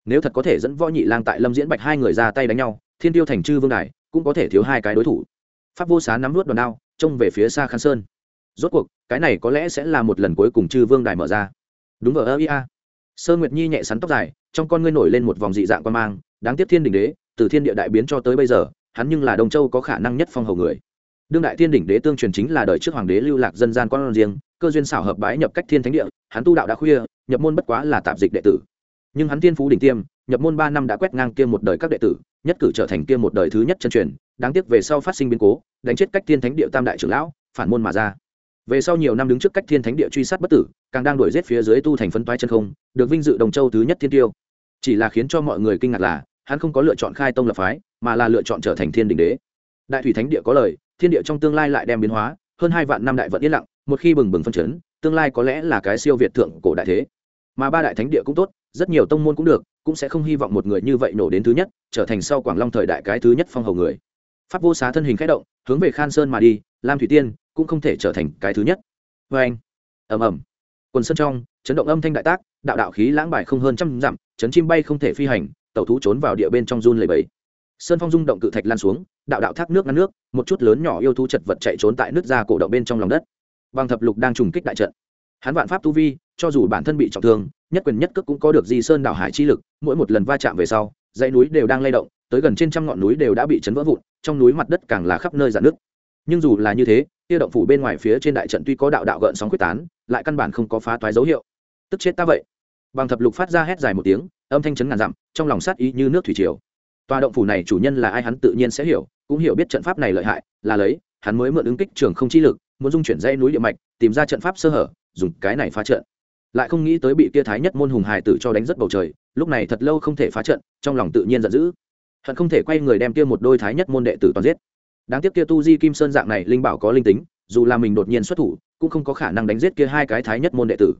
Nếu thật có thể dẫn võ nhị lang tại lâm diễn bạch hai người ra tay đánh nhau, thiên tiêu thành chư vương đài cũng có thể thiếu hai cái đối thủ. Pháp vô xá nắm nuốt đòn đao, trông về phía xa khan sơn. Rốt cuộc, cái này có lẽ sẽ là một lần cuối cùng chư vương đài mở ra. Đúng ở ơ ia sơn nguyệt nhi nhẹ sắn tóc dài, trong con ngươi nổi lên một vòng dị dạng quan mang, đáng tiếc thiên đỉnh đế, từ thiên địa đại biến cho tới bây giờ, hắn nhưng là đông châu có khả năng nhất phong hầu người đương đại thiên đỉnh đế tương truyền chính là đời trước hoàng đế lưu lạc dân gian con riêng, cơ duyên xảo hợp bái nhập cách thiên thánh địa, hắn tu đạo đã khuya, nhập môn bất quá là tạp dịch đệ tử. Nhưng hắn thiên phú đỉnh tiêm, nhập môn ba năm đã quét ngang kia một đời các đệ tử, nhất cử trở thành kia một đời thứ nhất chân truyền, đáng tiếc về sau phát sinh biến cố, đánh chết cách thiên thánh địa tam đại trưởng lão, phản môn mà ra. Về sau nhiều năm đứng trước cách thiên thánh địa truy sát bất tử, càng đang đuổi giết phía dưới tu thành phân toái chân không, được vinh dự đồng châu thứ nhất thiên tiêu. Chỉ là khiến cho mọi người kinh ngạc là, hắn không có lựa chọn khai tông lập phái, mà là lựa chọn trở thành thiên đình đế. Đại thủy thánh địa có lời thiên địa trong tương lai lại đem biến hóa, hơn hai vạn năm đại vận yên lặng, một khi bừng bừng phân chấn, tương lai có lẽ là cái siêu việt thượng cổ đại thế. Mà ba đại thánh địa cũng tốt, rất nhiều tông môn cũng được, cũng sẽ không hy vọng một người như vậy nổ đến thứ nhất, trở thành sau quảng long thời đại cái thứ nhất phong hầu người. Pháp vô xá thân hình khẽ động, hướng về khan sơn mà đi, lam thủy tiên cũng không thể trở thành cái thứ nhất. Vê anh, ầm ầm. Quần sân trong, chấn động âm thanh đại tác, đạo đạo khí lãng bài không hơn trăm dặm, chấn chim bay không thể phi hành, tẩu thú trốn vào địa bên trong run lầy bẫy sơn phong rung động cự thạch lan xuống đạo đạo thác nước ngăn nước, một chút lớn nhỏ yêu thú chật vật chạy trốn tại nước ra cổ động bên trong lòng đất. Bằng thập lục đang trùng kích đại trận. Hắn vạn pháp tu vi, cho dù bản thân bị trọng thương, nhất quyền nhất cước cũng có được di sơn đảo hải chi lực, mỗi một lần va chạm về sau, dãy núi đều đang lay động, tới gần trên trăm ngọn núi đều đã bị chấn vỡ vụn, trong núi mặt đất càng là khắp nơi dạn nước nhưng dù là như thế, kia động phủ bên ngoài phía trên đại trận tuy có đạo đạo gợn sóng quyết tán, lại căn bản không có phá toái dấu hiệu. Tức chết ta vậy. Bằng thập lục phát ra hét dài một tiếng, âm thanh chấn ngàn dặm, trong lòng sát ý như nước thủy triều tòa động phủ này chủ nhân là ai hắn tự nhiên sẽ hiểu, cũng hiểu biết trận pháp này lợi hại, là lấy, hắn mới mượn ứng kích trường không chi lực, muốn dung chuyển dây núi địa mạch, tìm ra trận pháp sơ hở, dùng cái này phá trận. Lại không nghĩ tới bị kia thái nhất môn hùng hài tử cho đánh rất bầu trời, lúc này thật lâu không thể phá trận, trong lòng tự nhiên giận dữ. Hận không thể quay người đem kia một đôi thái nhất môn đệ tử toàn giết. Đáng tiếc kia tu di kim sơn dạng này linh bảo có linh tính, dù là mình đột nhiên xuất thủ, cũng không có khả năng đánh giết kia hai cái thái nhất môn đệ tử.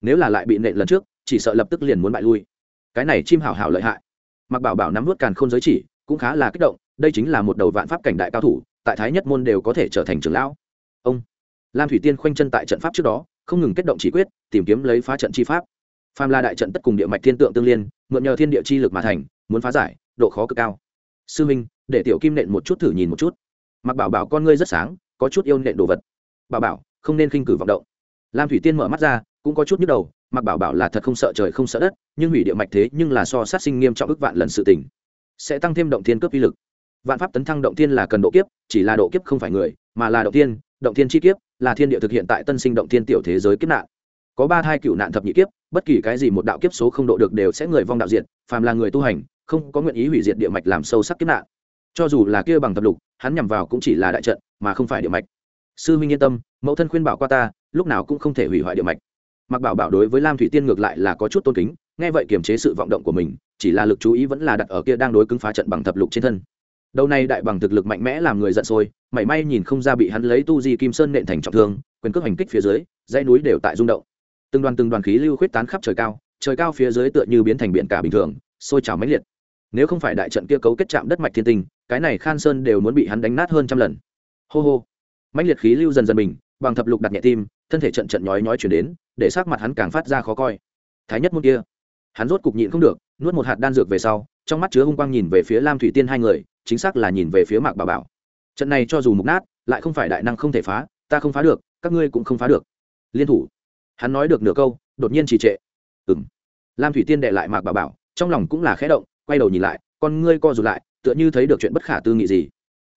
Nếu là lại bị nện lần trước, chỉ sợ lập tức liền muốn bại lui. Cái này chim hảo hảo lợi hại mặc bảo bảo nắm vút càn khôn giới chỉ, cũng khá là kích động, đây chính là một đầu vạn pháp cảnh đại cao thủ, tại thái nhất môn đều có thể trở thành trưởng lão. Ông lam thủy tiên khoanh chân tại trận pháp trước đó, không ngừng kết động chỉ quyết, tìm kiếm lấy phá trận chi pháp. Phàm la đại trận tất cùng địa mạch thiên tượng tương liên, mượn nhờ thiên địa chi lực mà thành, muốn phá giải, độ khó cực cao. Sư minh, để tiểu kim nện một chút thử nhìn một chút. Mặc bảo bảo con ngươi rất sáng, có chút yêu nện đồ vật. Bảo bảo, không nên khinh cử vọng động. Lam thủy tiên mở mắt ra, cũng có chút nhức đầu mặc bảo bảo là thật không sợ trời không sợ đất, nhưng hủy địa mạch thế nhưng là so sát sinh nghiêm trọng ức vạn lần sự tình. Sẽ tăng thêm động thiên cướp uy lực. Vạn pháp tấn thăng động thiên là cần độ kiếp, chỉ là độ kiếp không phải người, mà là động thiên động thiên chi kiếp, là thiên địa thực hiện tại tân sinh động thiên tiểu thế giới kiếp nạn. Có ba thai cựu nạn thập nhị kiếp, bất kỳ cái gì một đạo kiếp số không độ được đều sẽ người vong đạo diện phàm là người tu hành, không có nguyện ý hủy diệt địa mạch làm sâu sắc kiếp nạn. Cho dù là kia bằng thập lục, hắn nhằm vào cũng chỉ là đại trận, mà không phải địa mạch. Sư minh yên tâm, mẫu thân khuyên bảo qua ta, lúc nào cũng không thể hủy hoại địa mạch mặc bảo bảo đối với lam thủy tiên ngược lại là có chút tôn kính, nghe vậy kiềm chế sự vọng động của mình, chỉ là lực chú ý vẫn là đặt ở kia đang đối cứng phá trận bằng thập lục trên thân. Đầu này đại bằng thực lực mạnh mẽ làm người giận sôi, mảy may nhìn không ra bị hắn lấy tu di kim sơn nện thành trọng thương, quyền cước hành kích phía dưới, dãy núi đều tại rung động. Từng đoàn từng đoàn khí lưu khuyết tán khắp trời cao trời cao phía dưới tựa như biến thành biển cả bình thường, sôi trào mãnh liệt. Nếu không phải đại trận kia cấu kết chạm đất mạch thiên tinh, cái này khan sơn đều muốn bị hắn đánh nát hơn trăm lần. Hô hô. Mãnh liệt khí lưu dần dần bình, bằng thập lục đặt nhẹ tim thân thể trận trận nhói nhói chuyển đến, để sắc mặt hắn càng phát ra khó coi. Thái nhất môn kia, hắn rốt cục nhịn không được, nuốt một hạt đan dược về sau, trong mắt chứa hung quang nhìn về phía lam thủy tiên hai người, chính xác là nhìn về phía mạc bà bảo. Trận này cho dù mục nát, lại không phải đại năng không thể phá, ta không phá được, các ngươi cũng không phá được. Liên thủ. Hắn nói được nửa câu, đột nhiên trì trệ. Ừng lam thủy tiên đệ lại mạc bà bảo, trong lòng cũng là khẽ động, quay đầu nhìn lại, con ngươi co rụt lại, tựa như thấy được chuyện bất khả tư nghị gì.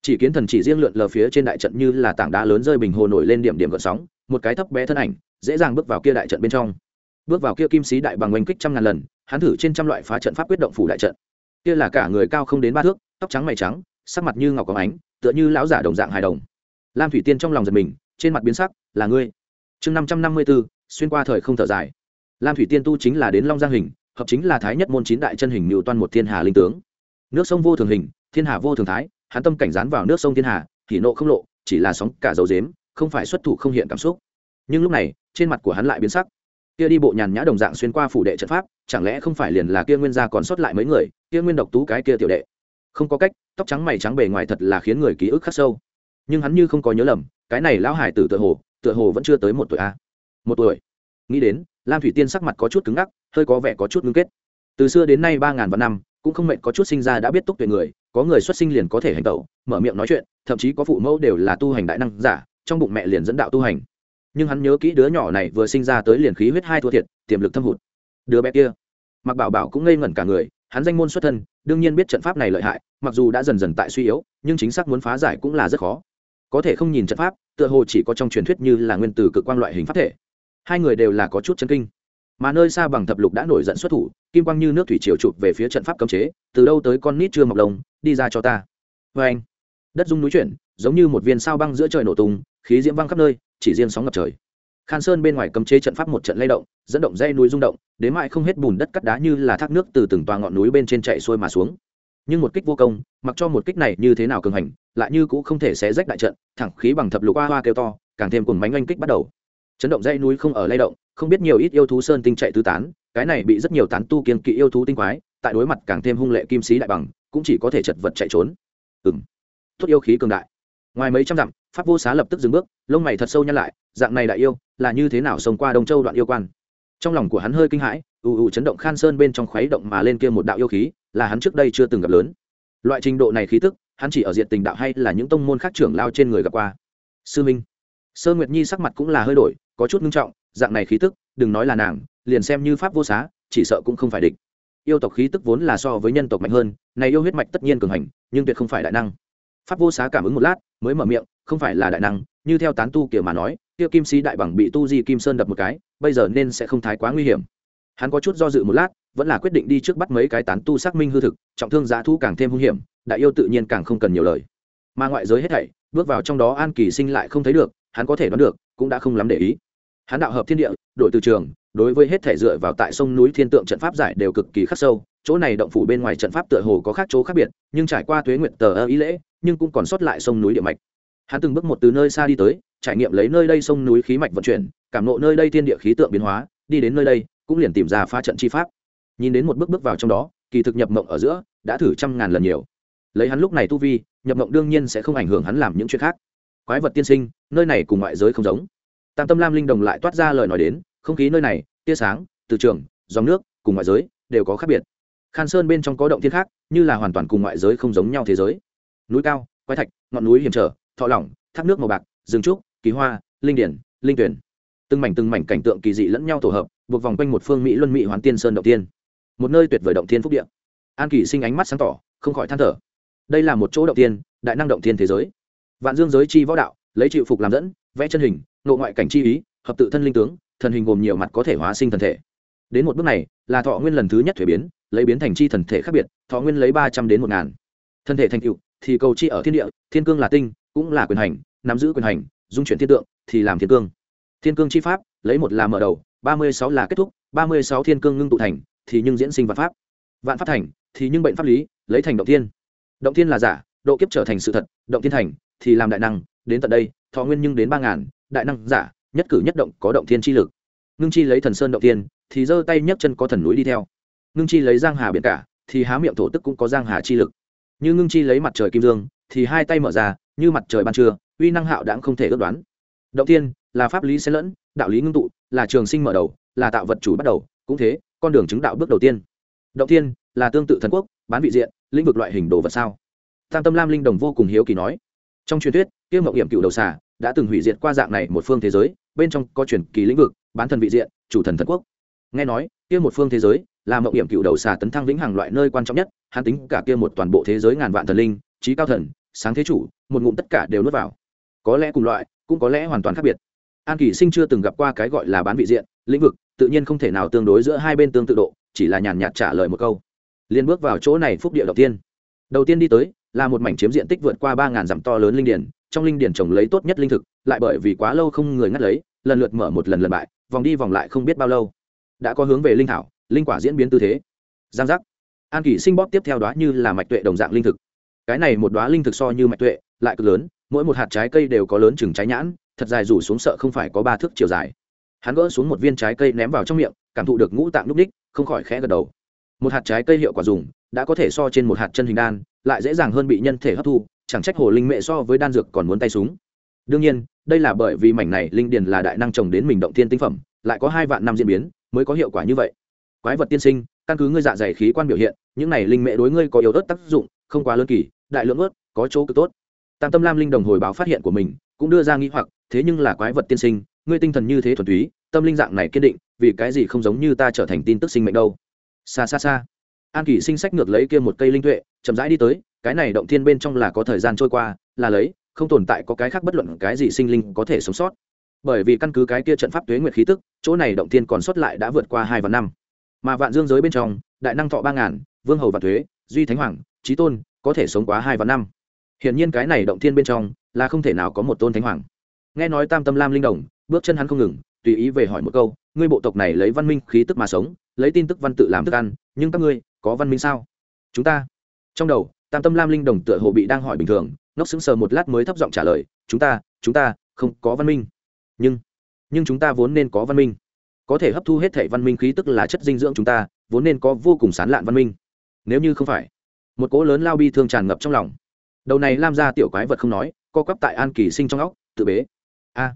Chỉ kiến thần chỉ riêng lượn lờ phía trên đại trận như là tảng đá lớn rơi bình hồ nổi lên điểm điểm gợn sóng một cái thấp bé thân ảnh, dễ dàng bước vào kia đại trận bên trong. Bước vào kia kim sĩ đại bằng oanh kích trăm ngàn lần, hắn thử trên trăm loại phá trận pháp quyết động phủ đại trận. Kia là cả người cao không đến ba thước, tóc trắng mày trắng, sắc mặt như ngọc có ánh, tựa như lão giả đồng dạng hài đồng. Lam thủy tiên trong lòng giật mình, trên mặt biến sắc, là ngươi. Chương năm trăm năm mươi b ố xuyên qua thời không thở dài. Lam thủy tiên tu chính là đến long giang hình, hợp chính là thái nhất môn chín đại chân hình mưu toan một thiên hà linh tướng. Nước sông vô thường hình, thiên hà vô thường thái, hắn tâm cảnh dán vào nước sông thiên hà thì nộ không lộ, chỉ là sóng cả dầu dếm không phải xuất thủ không hiện cảm xúc. Nhưng lúc này, trên mặt của hắn lại biến sắc. Kia đi bộ nhàn nhã đồng dạng xuyên qua phủ đệ trận pháp, chẳng lẽ không phải liền là kia nguyên gia còn sót lại mấy người, kia nguyên độc tú cái kia tiểu đệ? Không có cách, tóc trắng mày trắng bề ngoài thật là khiến người ký ức khắc sâu. Nhưng hắn như không có nhớ lầm, cái này lão hải tử tựa hồ tựa hồ vẫn chưa tới một tuổi a. Một tuổi. Nghĩ đến, lam thủy tiên sắc mặt có chút cứng ngắc, hơi có vẻ có chút ngưng kết. Từ xưa đến nay ba ngàn vạn năm, cũng không mệnh có chút sinh ra đã biết túc tuyệt người, có người xuất sinh liền có thể hành tẩu, mở miệng nói chuyện, thậm chí có phụ mẫu đều là tu hành đại năng giả trong bụng mẹ liền dẫn đạo tu hành. Nhưng hắn nhớ kỹ đứa nhỏ này vừa sinh ra tới liền khí huyết hai thua thiệt, tiềm lực thâm hụt. Đứa bé kia, mặc bảo bảo cũng ngây ngẩn cả người, hắn danh môn xuất thân, đương nhiên biết trận pháp này lợi hại, mặc dù đã dần dần tại suy yếu, nhưng chính xác muốn phá giải cũng là rất khó. Có thể không nhìn trận pháp, tựa hồ chỉ có trong truyền thuyết như là nguyên tử cực quang loại hình pháp thể. Hai người đều là có chút chân kinh. Mà nơi xa bằng thập lục đã nổi giận xuất thủ, kim quang như nước thủy triều chụp về phía trận pháp cấm chế, từ đâu tới con nít chưa mọc lồng đi ra cho ta. Vê anh đất dung núi chuyển giống như một viên sao băng giữa trời nổ tung, khí diễm văng khắp nơi, chỉ riêng sóng ngập trời. Khan sơn bên ngoài cấm chế trận pháp một trận lay động, dẫn động dây núi rung động đến mãi không hết bùn đất cắt đá như là thác nước từ từng toa ngọn núi bên trên chạy xuôi mà xuống. Nhưng một kích vô công, mặc cho một kích này như thế nào cường hành, lại như cũng không thể xé rách đại trận, thẳng khí bằng thập lục hoa hoa kêu to, càng thêm cùng bánh oanh kích bắt đầu. Chấn động dây núi không ở lay động, không biết nhiều ít yêu thú sơn tinh chạy tứ tán, cái này bị rất nhiều tán tu kiên kỵ yêu thú tinh quái, tại đối mặt càng thêm hung lệ kim sĩ đại bằng, cũng chỉ có thể chật vật chạy trốn. Ừ m tốt yêu khí cường đại ngoài mấy trăm dặm, pháp vô xá lập tức dừng bước, lông mày thật sâu nhăn lại, dạng này đại yêu, là như thế nào xông qua đông châu đoạn yêu quan? Trong lòng của hắn hơi kinh hãi, ù ù chấn động khan sơn bên trong khuấy động mà lên kia một đạo yêu khí, là hắn trước đây chưa từng gặp lớn. Loại trình độ này khí tức, hắn chỉ ở diện tình đạo hay là những tông môn khác trưởng lao trên người gặp qua. Sư minh, sơ nguyệt nhi sắc mặt cũng là hơi đổi, có chút ngưng trọng, dạng này khí tức, đừng nói là nàng, liền xem như pháp vô xá, chỉ sợ cũng không phải địch. Yêu tộc khí tức vốn là so với nhân tộc mạnh hơn, này yêu huyết mạch tất nhiên cường hành, nhưng tuyệt không phải đại năng. Pháp vô xá cảm ứng một lát mới mở miệng, không phải là đại năng, như theo tán tu kiểu mà nói, kia kim sĩ đại bằng bị tu di kim sơn đập một cái, bây giờ nên sẽ không thái quá nguy hiểm. Hắn có chút do dự một lát, vẫn là quyết định đi trước bắt mấy cái tán tu xác minh hư thực, trọng thương giá thu càng thêm hung hiểm, đại yêu tự nhiên càng không cần nhiều lời. Mà ngoại giới hết thảy, bước vào trong đó an kỳ sinh lại không thấy được, hắn có thể đoán được, cũng đã không lắm để ý. Hắn đạo hợp thiên địa đội từ trường, đối với hết thể dựa vào tại sông núi thiên tượng trận pháp giải đều cực kỳ khắc sâu, chỗ này động phủ bên ngoài trận pháp tựa hồ có khác chỗ khác biệt, nhưng trải qua tuế nguyện tờ ơ ý lễ nhưng cũng còn sót lại sông núi địa mạch. Hắn từng bước một từ nơi xa đi tới, trải nghiệm lấy nơi đây sông núi khí mạch vận chuyển, cảm nộ nơi đây thiên địa khí tượng biến hóa, đi đến nơi đây, cũng liền tìm ra phá trận chi pháp. Nhìn đến một bước bước vào trong đó, kỳ thực nhập mộng ở giữa, đã thử trăm ngàn lần nhiều. Lấy hắn lúc này tu vi, nhập mộng đương nhiên sẽ không ảnh hưởng hắn làm những chuyện khác. Quái vật tiên sinh, nơi này cùng ngoại giới không giống. Tam tâm lam linh đồng lại toát ra lời nói đến, không khí nơi này, tia sáng, từ trường, dòng nước, cùng ngoại giới, đều có khác biệt. Khan sơn bên trong có động thiên khác, như là hoàn toàn cùng ngoại giới không giống nhau thế giới núi cao, quái thạch, ngọn núi hiểm trở, thọ lỏng, thác nước màu bạc, rừng trúc, kỳ hoa, linh điển, linh tuyển. Từng mảnh từng mảnh cảnh tượng kỳ dị lẫn nhau tổ hợp, buộc vòng quanh một phương mỹ luân mỹ hoán tiên sơn động tiên. Một nơi tuyệt vời động thiên phúc điện an kỳ sinh ánh mắt sáng tỏ, không khỏi than thở. Đây là một chỗ động tiên, đại năng động thiên thế giới. Vạn dương giới chi võ đạo, lấy chịu phục làm dẫn, vẽ chân hình nộ ngoại cảnh chi ý, hợp tự thân linh tướng, thần hình gồm nhiều mặt có thể hóa sinh thần thể. Đến một bước này, là thọ nguyên lần thứ nhất thuế biến, lấy biến thành chi thần thể khác biệt, thọ nguyên lấy ba trăm đến một ngàn. Thân thể thành cựu thì cầu chi ở thiên địa, thiên cương là tinh, cũng là quyền hành, nắm giữ quyền hành, dung chuyển thiên tượng thì làm thiên cương. Thiên cương chi pháp, lấy một là mở đầu, ba mươi sáu là kết thúc, ba mươi sáu thiên cương ngưng tụ thành, thì nhưng diễn sinh vạn pháp. Vạn pháp thành, thì nhưng bệnh pháp lý, lấy thành động thiên. Động thiên là giả, độ kiếp trở thành sự thật, động thiên thành, thì làm đại năng, đến tận đây, thọ nguyên nhưng đến ba ngàn, đại năng giả, nhất cử nhất động có động thiên chi lực. Ngưng chi lấy thần sơn động thiên, thì giơ tay nhấc chân có thần núi đi theo. Ngưng chi lấy giang hà biển cả, thì há miệng thổ tức cũng có giang hà chi lực như ngưng chi lấy mặt trời kim dương, thì hai tay mở ra, như mặt trời ban trưa, uy năng hạo đãng không thể ước đoán. Động tiên, là pháp lý xen lẫn, đạo lý ngưng tụ, là trường sinh mở đầu, là tạo vật chủ bắt đầu, cũng thế, con đường chứng đạo bước đầu tiên. Động tiên, là tương tự thần quốc, bán vị diện, lĩnh vực loại hình đồ vật sao? Tam tâm lam linh đồng vô cùng hiếu kỳ nói. Trong truyền thuyết, tiêu mậu hiểm cựu đầu xà đã từng hủy diệt qua dạng này một phương thế giới, bên trong có truyền kỳ lĩnh vực, bán thần vị diện, chủ thần thần quốc. Nghe nói, kia một phương thế giới là mộng hiểm cựu đầu xà tấn thăng vĩnh hằng loại nơi quan trọng nhất, hắn tính cả kia một toàn bộ thế giới ngàn vạn thần linh, trí cao thần, sáng thế chủ, một ngụm tất cả đều nuốt vào. Có lẽ cùng loại, cũng có lẽ hoàn toàn khác biệt. An kỳ sinh chưa từng gặp qua cái gọi là bán vị diện, lĩnh vực, tự nhiên không thể nào tương đối giữa hai bên tương tự độ, chỉ là nhàn nhạt trả lời một câu. Liên bước vào chỗ này phúc địa đầu tiên. Đầu tiên đi tới, là một mảnh chiếm diện tích vượt qua ba ngàn dặm to lớn linh điển, trong linh điển trồng lấy tốt nhất linh thực, lại bởi vì quá lâu không người ngắt lấy, lần lượt mở một lần lần bại, vòng đi vòng lại không biết bao lâu. Đã có hướng về linh thảo linh quả diễn biến tư thế. Giang giác. An kỷ sinh bóp tiếp theo đó như là mạch tuệ đồng dạng linh thực. Cái này một đoá linh thực so như mạch tuệ, lại cực lớn, mỗi một hạt trái cây đều có lớn chừng trái nhãn, thật dài rủ xuống sợ không phải có ba thước chiều dài. Hắn gỡ xuống một viên trái cây ném vào trong miệng, cảm thụ được ngũ tạng núp đích, không khỏi khẽ gật đầu. Một hạt trái cây hiệu quả dùng, đã có thể so trên một hạt chân hình đan, lại dễ dàng hơn bị nhân thể hấp thu, chẳng trách hồ linh mệ so với đan dược còn muốn tay súng. Đương nhiên, đây là bởi vì mảnh này linh điền là đại năng trồng đến mình động thiên tinh phẩm, lại có hai vạn năm diễn biến, mới có hiệu quả như vậy quái vật tiên sinh, căn cứ ngươi dạ dày khí quan biểu hiện, những này linh mệ đối ngươi có yếu ớt tác dụng, không quá lớn kỳ, đại lượng ớt có chỗ cực tốt. Tam tâm lam linh đồng hồi báo phát hiện của mình, cũng đưa ra nghĩ hoặc, thế nhưng là quái vật tiên sinh, ngươi tinh thần như thế thuần túy, tâm linh dạng này kiên định, vì cái gì không giống như ta trở thành tin tức sinh mệnh đâu? Xa xa xa. An kỷ sinh sách ngược lấy kia một cây linh tuệ, chậm rãi đi tới, cái này động thiên bên trong là có thời gian trôi qua, là lấy, không tồn tại có cái khác bất luận cái gì sinh linh có thể sống sót. Bởi vì căn cứ cái kia trận pháp tuế nguyệt khí tức, chỗ này động thiên còn sót lại đã vượt qua hai vạn năm mà vạn dương giới bên trong, đại năng thọ ba ngàn, vương hầu và thuế, duy thánh hoàng trí tôn, có thể sống quá hai vạn năm. Hiển nhiên cái này động thiên bên trong, là không thể nào có một tôn thánh hoàng. Nghe nói tam tâm lam linh đồng, bước chân hắn không ngừng, tùy ý về hỏi một câu, ngươi bộ tộc này lấy văn minh khí tức mà sống, lấy tin tức văn tự làm thức ăn, nhưng các ngươi có văn minh sao? Chúng ta. Trong đầu, tam tâm lam linh đồng tựa hồ bị đang hỏi bình thường, ngốc sững sờ một lát mới thấp giọng trả lời, chúng ta chúng ta không có văn minh. Nhưng nhưng chúng ta vốn nên có văn minh có thể hấp thu hết thể văn minh khí tức là chất dinh dưỡng chúng ta, vốn nên có vô cùng sán lạn văn minh. Nếu như không phải, một cỗ lớn lao bi thương tràn ngập trong lòng. Đầu này lam ra tiểu quái vật không nói, co quắp tại an kỳ sinh trong óc, tự bế. A,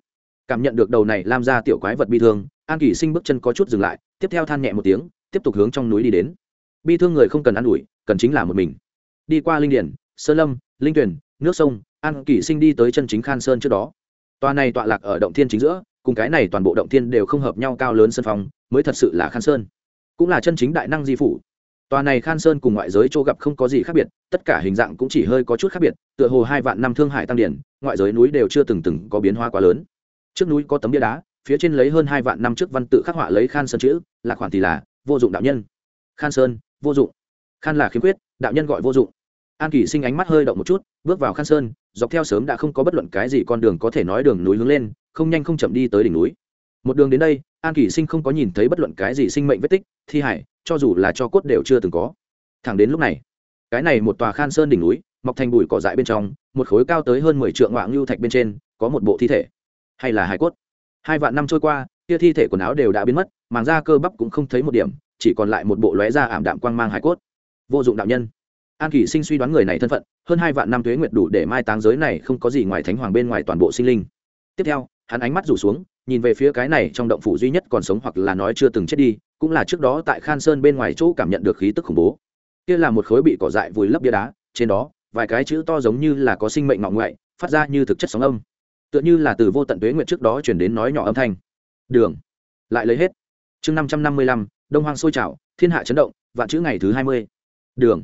cảm nhận được đầu này lam ra tiểu quái vật bi thương, an kỳ sinh bước chân có chút dừng lại, tiếp theo than nhẹ một tiếng, tiếp tục hướng trong núi đi đến. Bi thương người không cần ă n ủi, cần chính là một mình. Đi qua linh điển sơ lâm, linh tuyển, nước sông, an kỳ sinh đi tới chân chính khan sơn trước đó. Tòa này tọa lạc ở động thiên chính giữa cùng cái này toàn bộ động thiên đều không hợp nhau cao lớn sân phong, mới thật sự là khan sơn. Cũng là chân chính đại năng di phủ. Tòa này khan sơn cùng ngoại giới chỗ gặp không có gì khác biệt, tất cả hình dạng cũng chỉ hơi có chút khác biệt, tựa hồ hai vạn năm thương hải tăng điển, ngoại giới núi đều chưa từng từng có biến hóa quá lớn. Trước núi có tấm bia đá, phía trên lấy hơn hai vạn năm trước văn tự khắc họa lấy khan sơn chữ, là khoản thì là vô dụng đạo nhân. Khan sơn, vô dụng. Khan là khiếm khuyết, đạo nhân gọi vô dụng an kỳ sinh ánh mắt hơi động một chút, bước vào khan sơn, dọc theo sớm đã không có bất luận cái gì con đường có thể nói đường núi hướng lên, không nhanh không chậm đi tới đỉnh núi. Một đường đến đây, an kỳ sinh không có nhìn thấy bất luận cái gì sinh mệnh vết tích, thi hải, cho dù là cho cốt đều chưa từng có. Thẳng đến lúc này, cái này một tòa khan sơn đỉnh núi, mọc thành bụi cỏ dại bên trong, một khối cao tới hơn mười trượng ngoạng lưu thạch bên trên, có một bộ thi thể, hay là hải cốt. Hai vạn năm trôi qua, kia thi thể quần áo đều đã biến mất, màng da cơ bắp cũng không thấy một điểm, chỉ còn lại một bộ lóe da ảm đạm quang mang hải cốt. Vô dụng đạo nhân an kỳ sinh suy đoán người này thân phận, hơn hai vạn năm tuế nguyệt đủ để mai táng giới này không có gì ngoài thánh hoàng bên ngoài toàn bộ sinh linh. Tiếp theo, hắn ánh mắt rủ xuống, nhìn về phía cái này trong động phủ duy nhất còn sống hoặc là nói chưa từng chết đi, cũng là trước đó tại khan sơn bên ngoài chỗ cảm nhận được khí tức khủng bố. Kia là một khối bị cỏ dại vùi lấp bia đá, trên đó, vài cái chữ to giống như là có sinh mệnh ngọng ngoại, phát ra như thực chất sóng âm. Tựa như là từ vô tận tuế nguyệt trước đó chuyển đến nói nhỏ âm thanh. Đường. Lại lấy hết. Chương năm trăm năm mươi lăm, đông hoang sôi trào, thiên hạ chấn động, vạn chữ ngày thứ hai mươi. Đường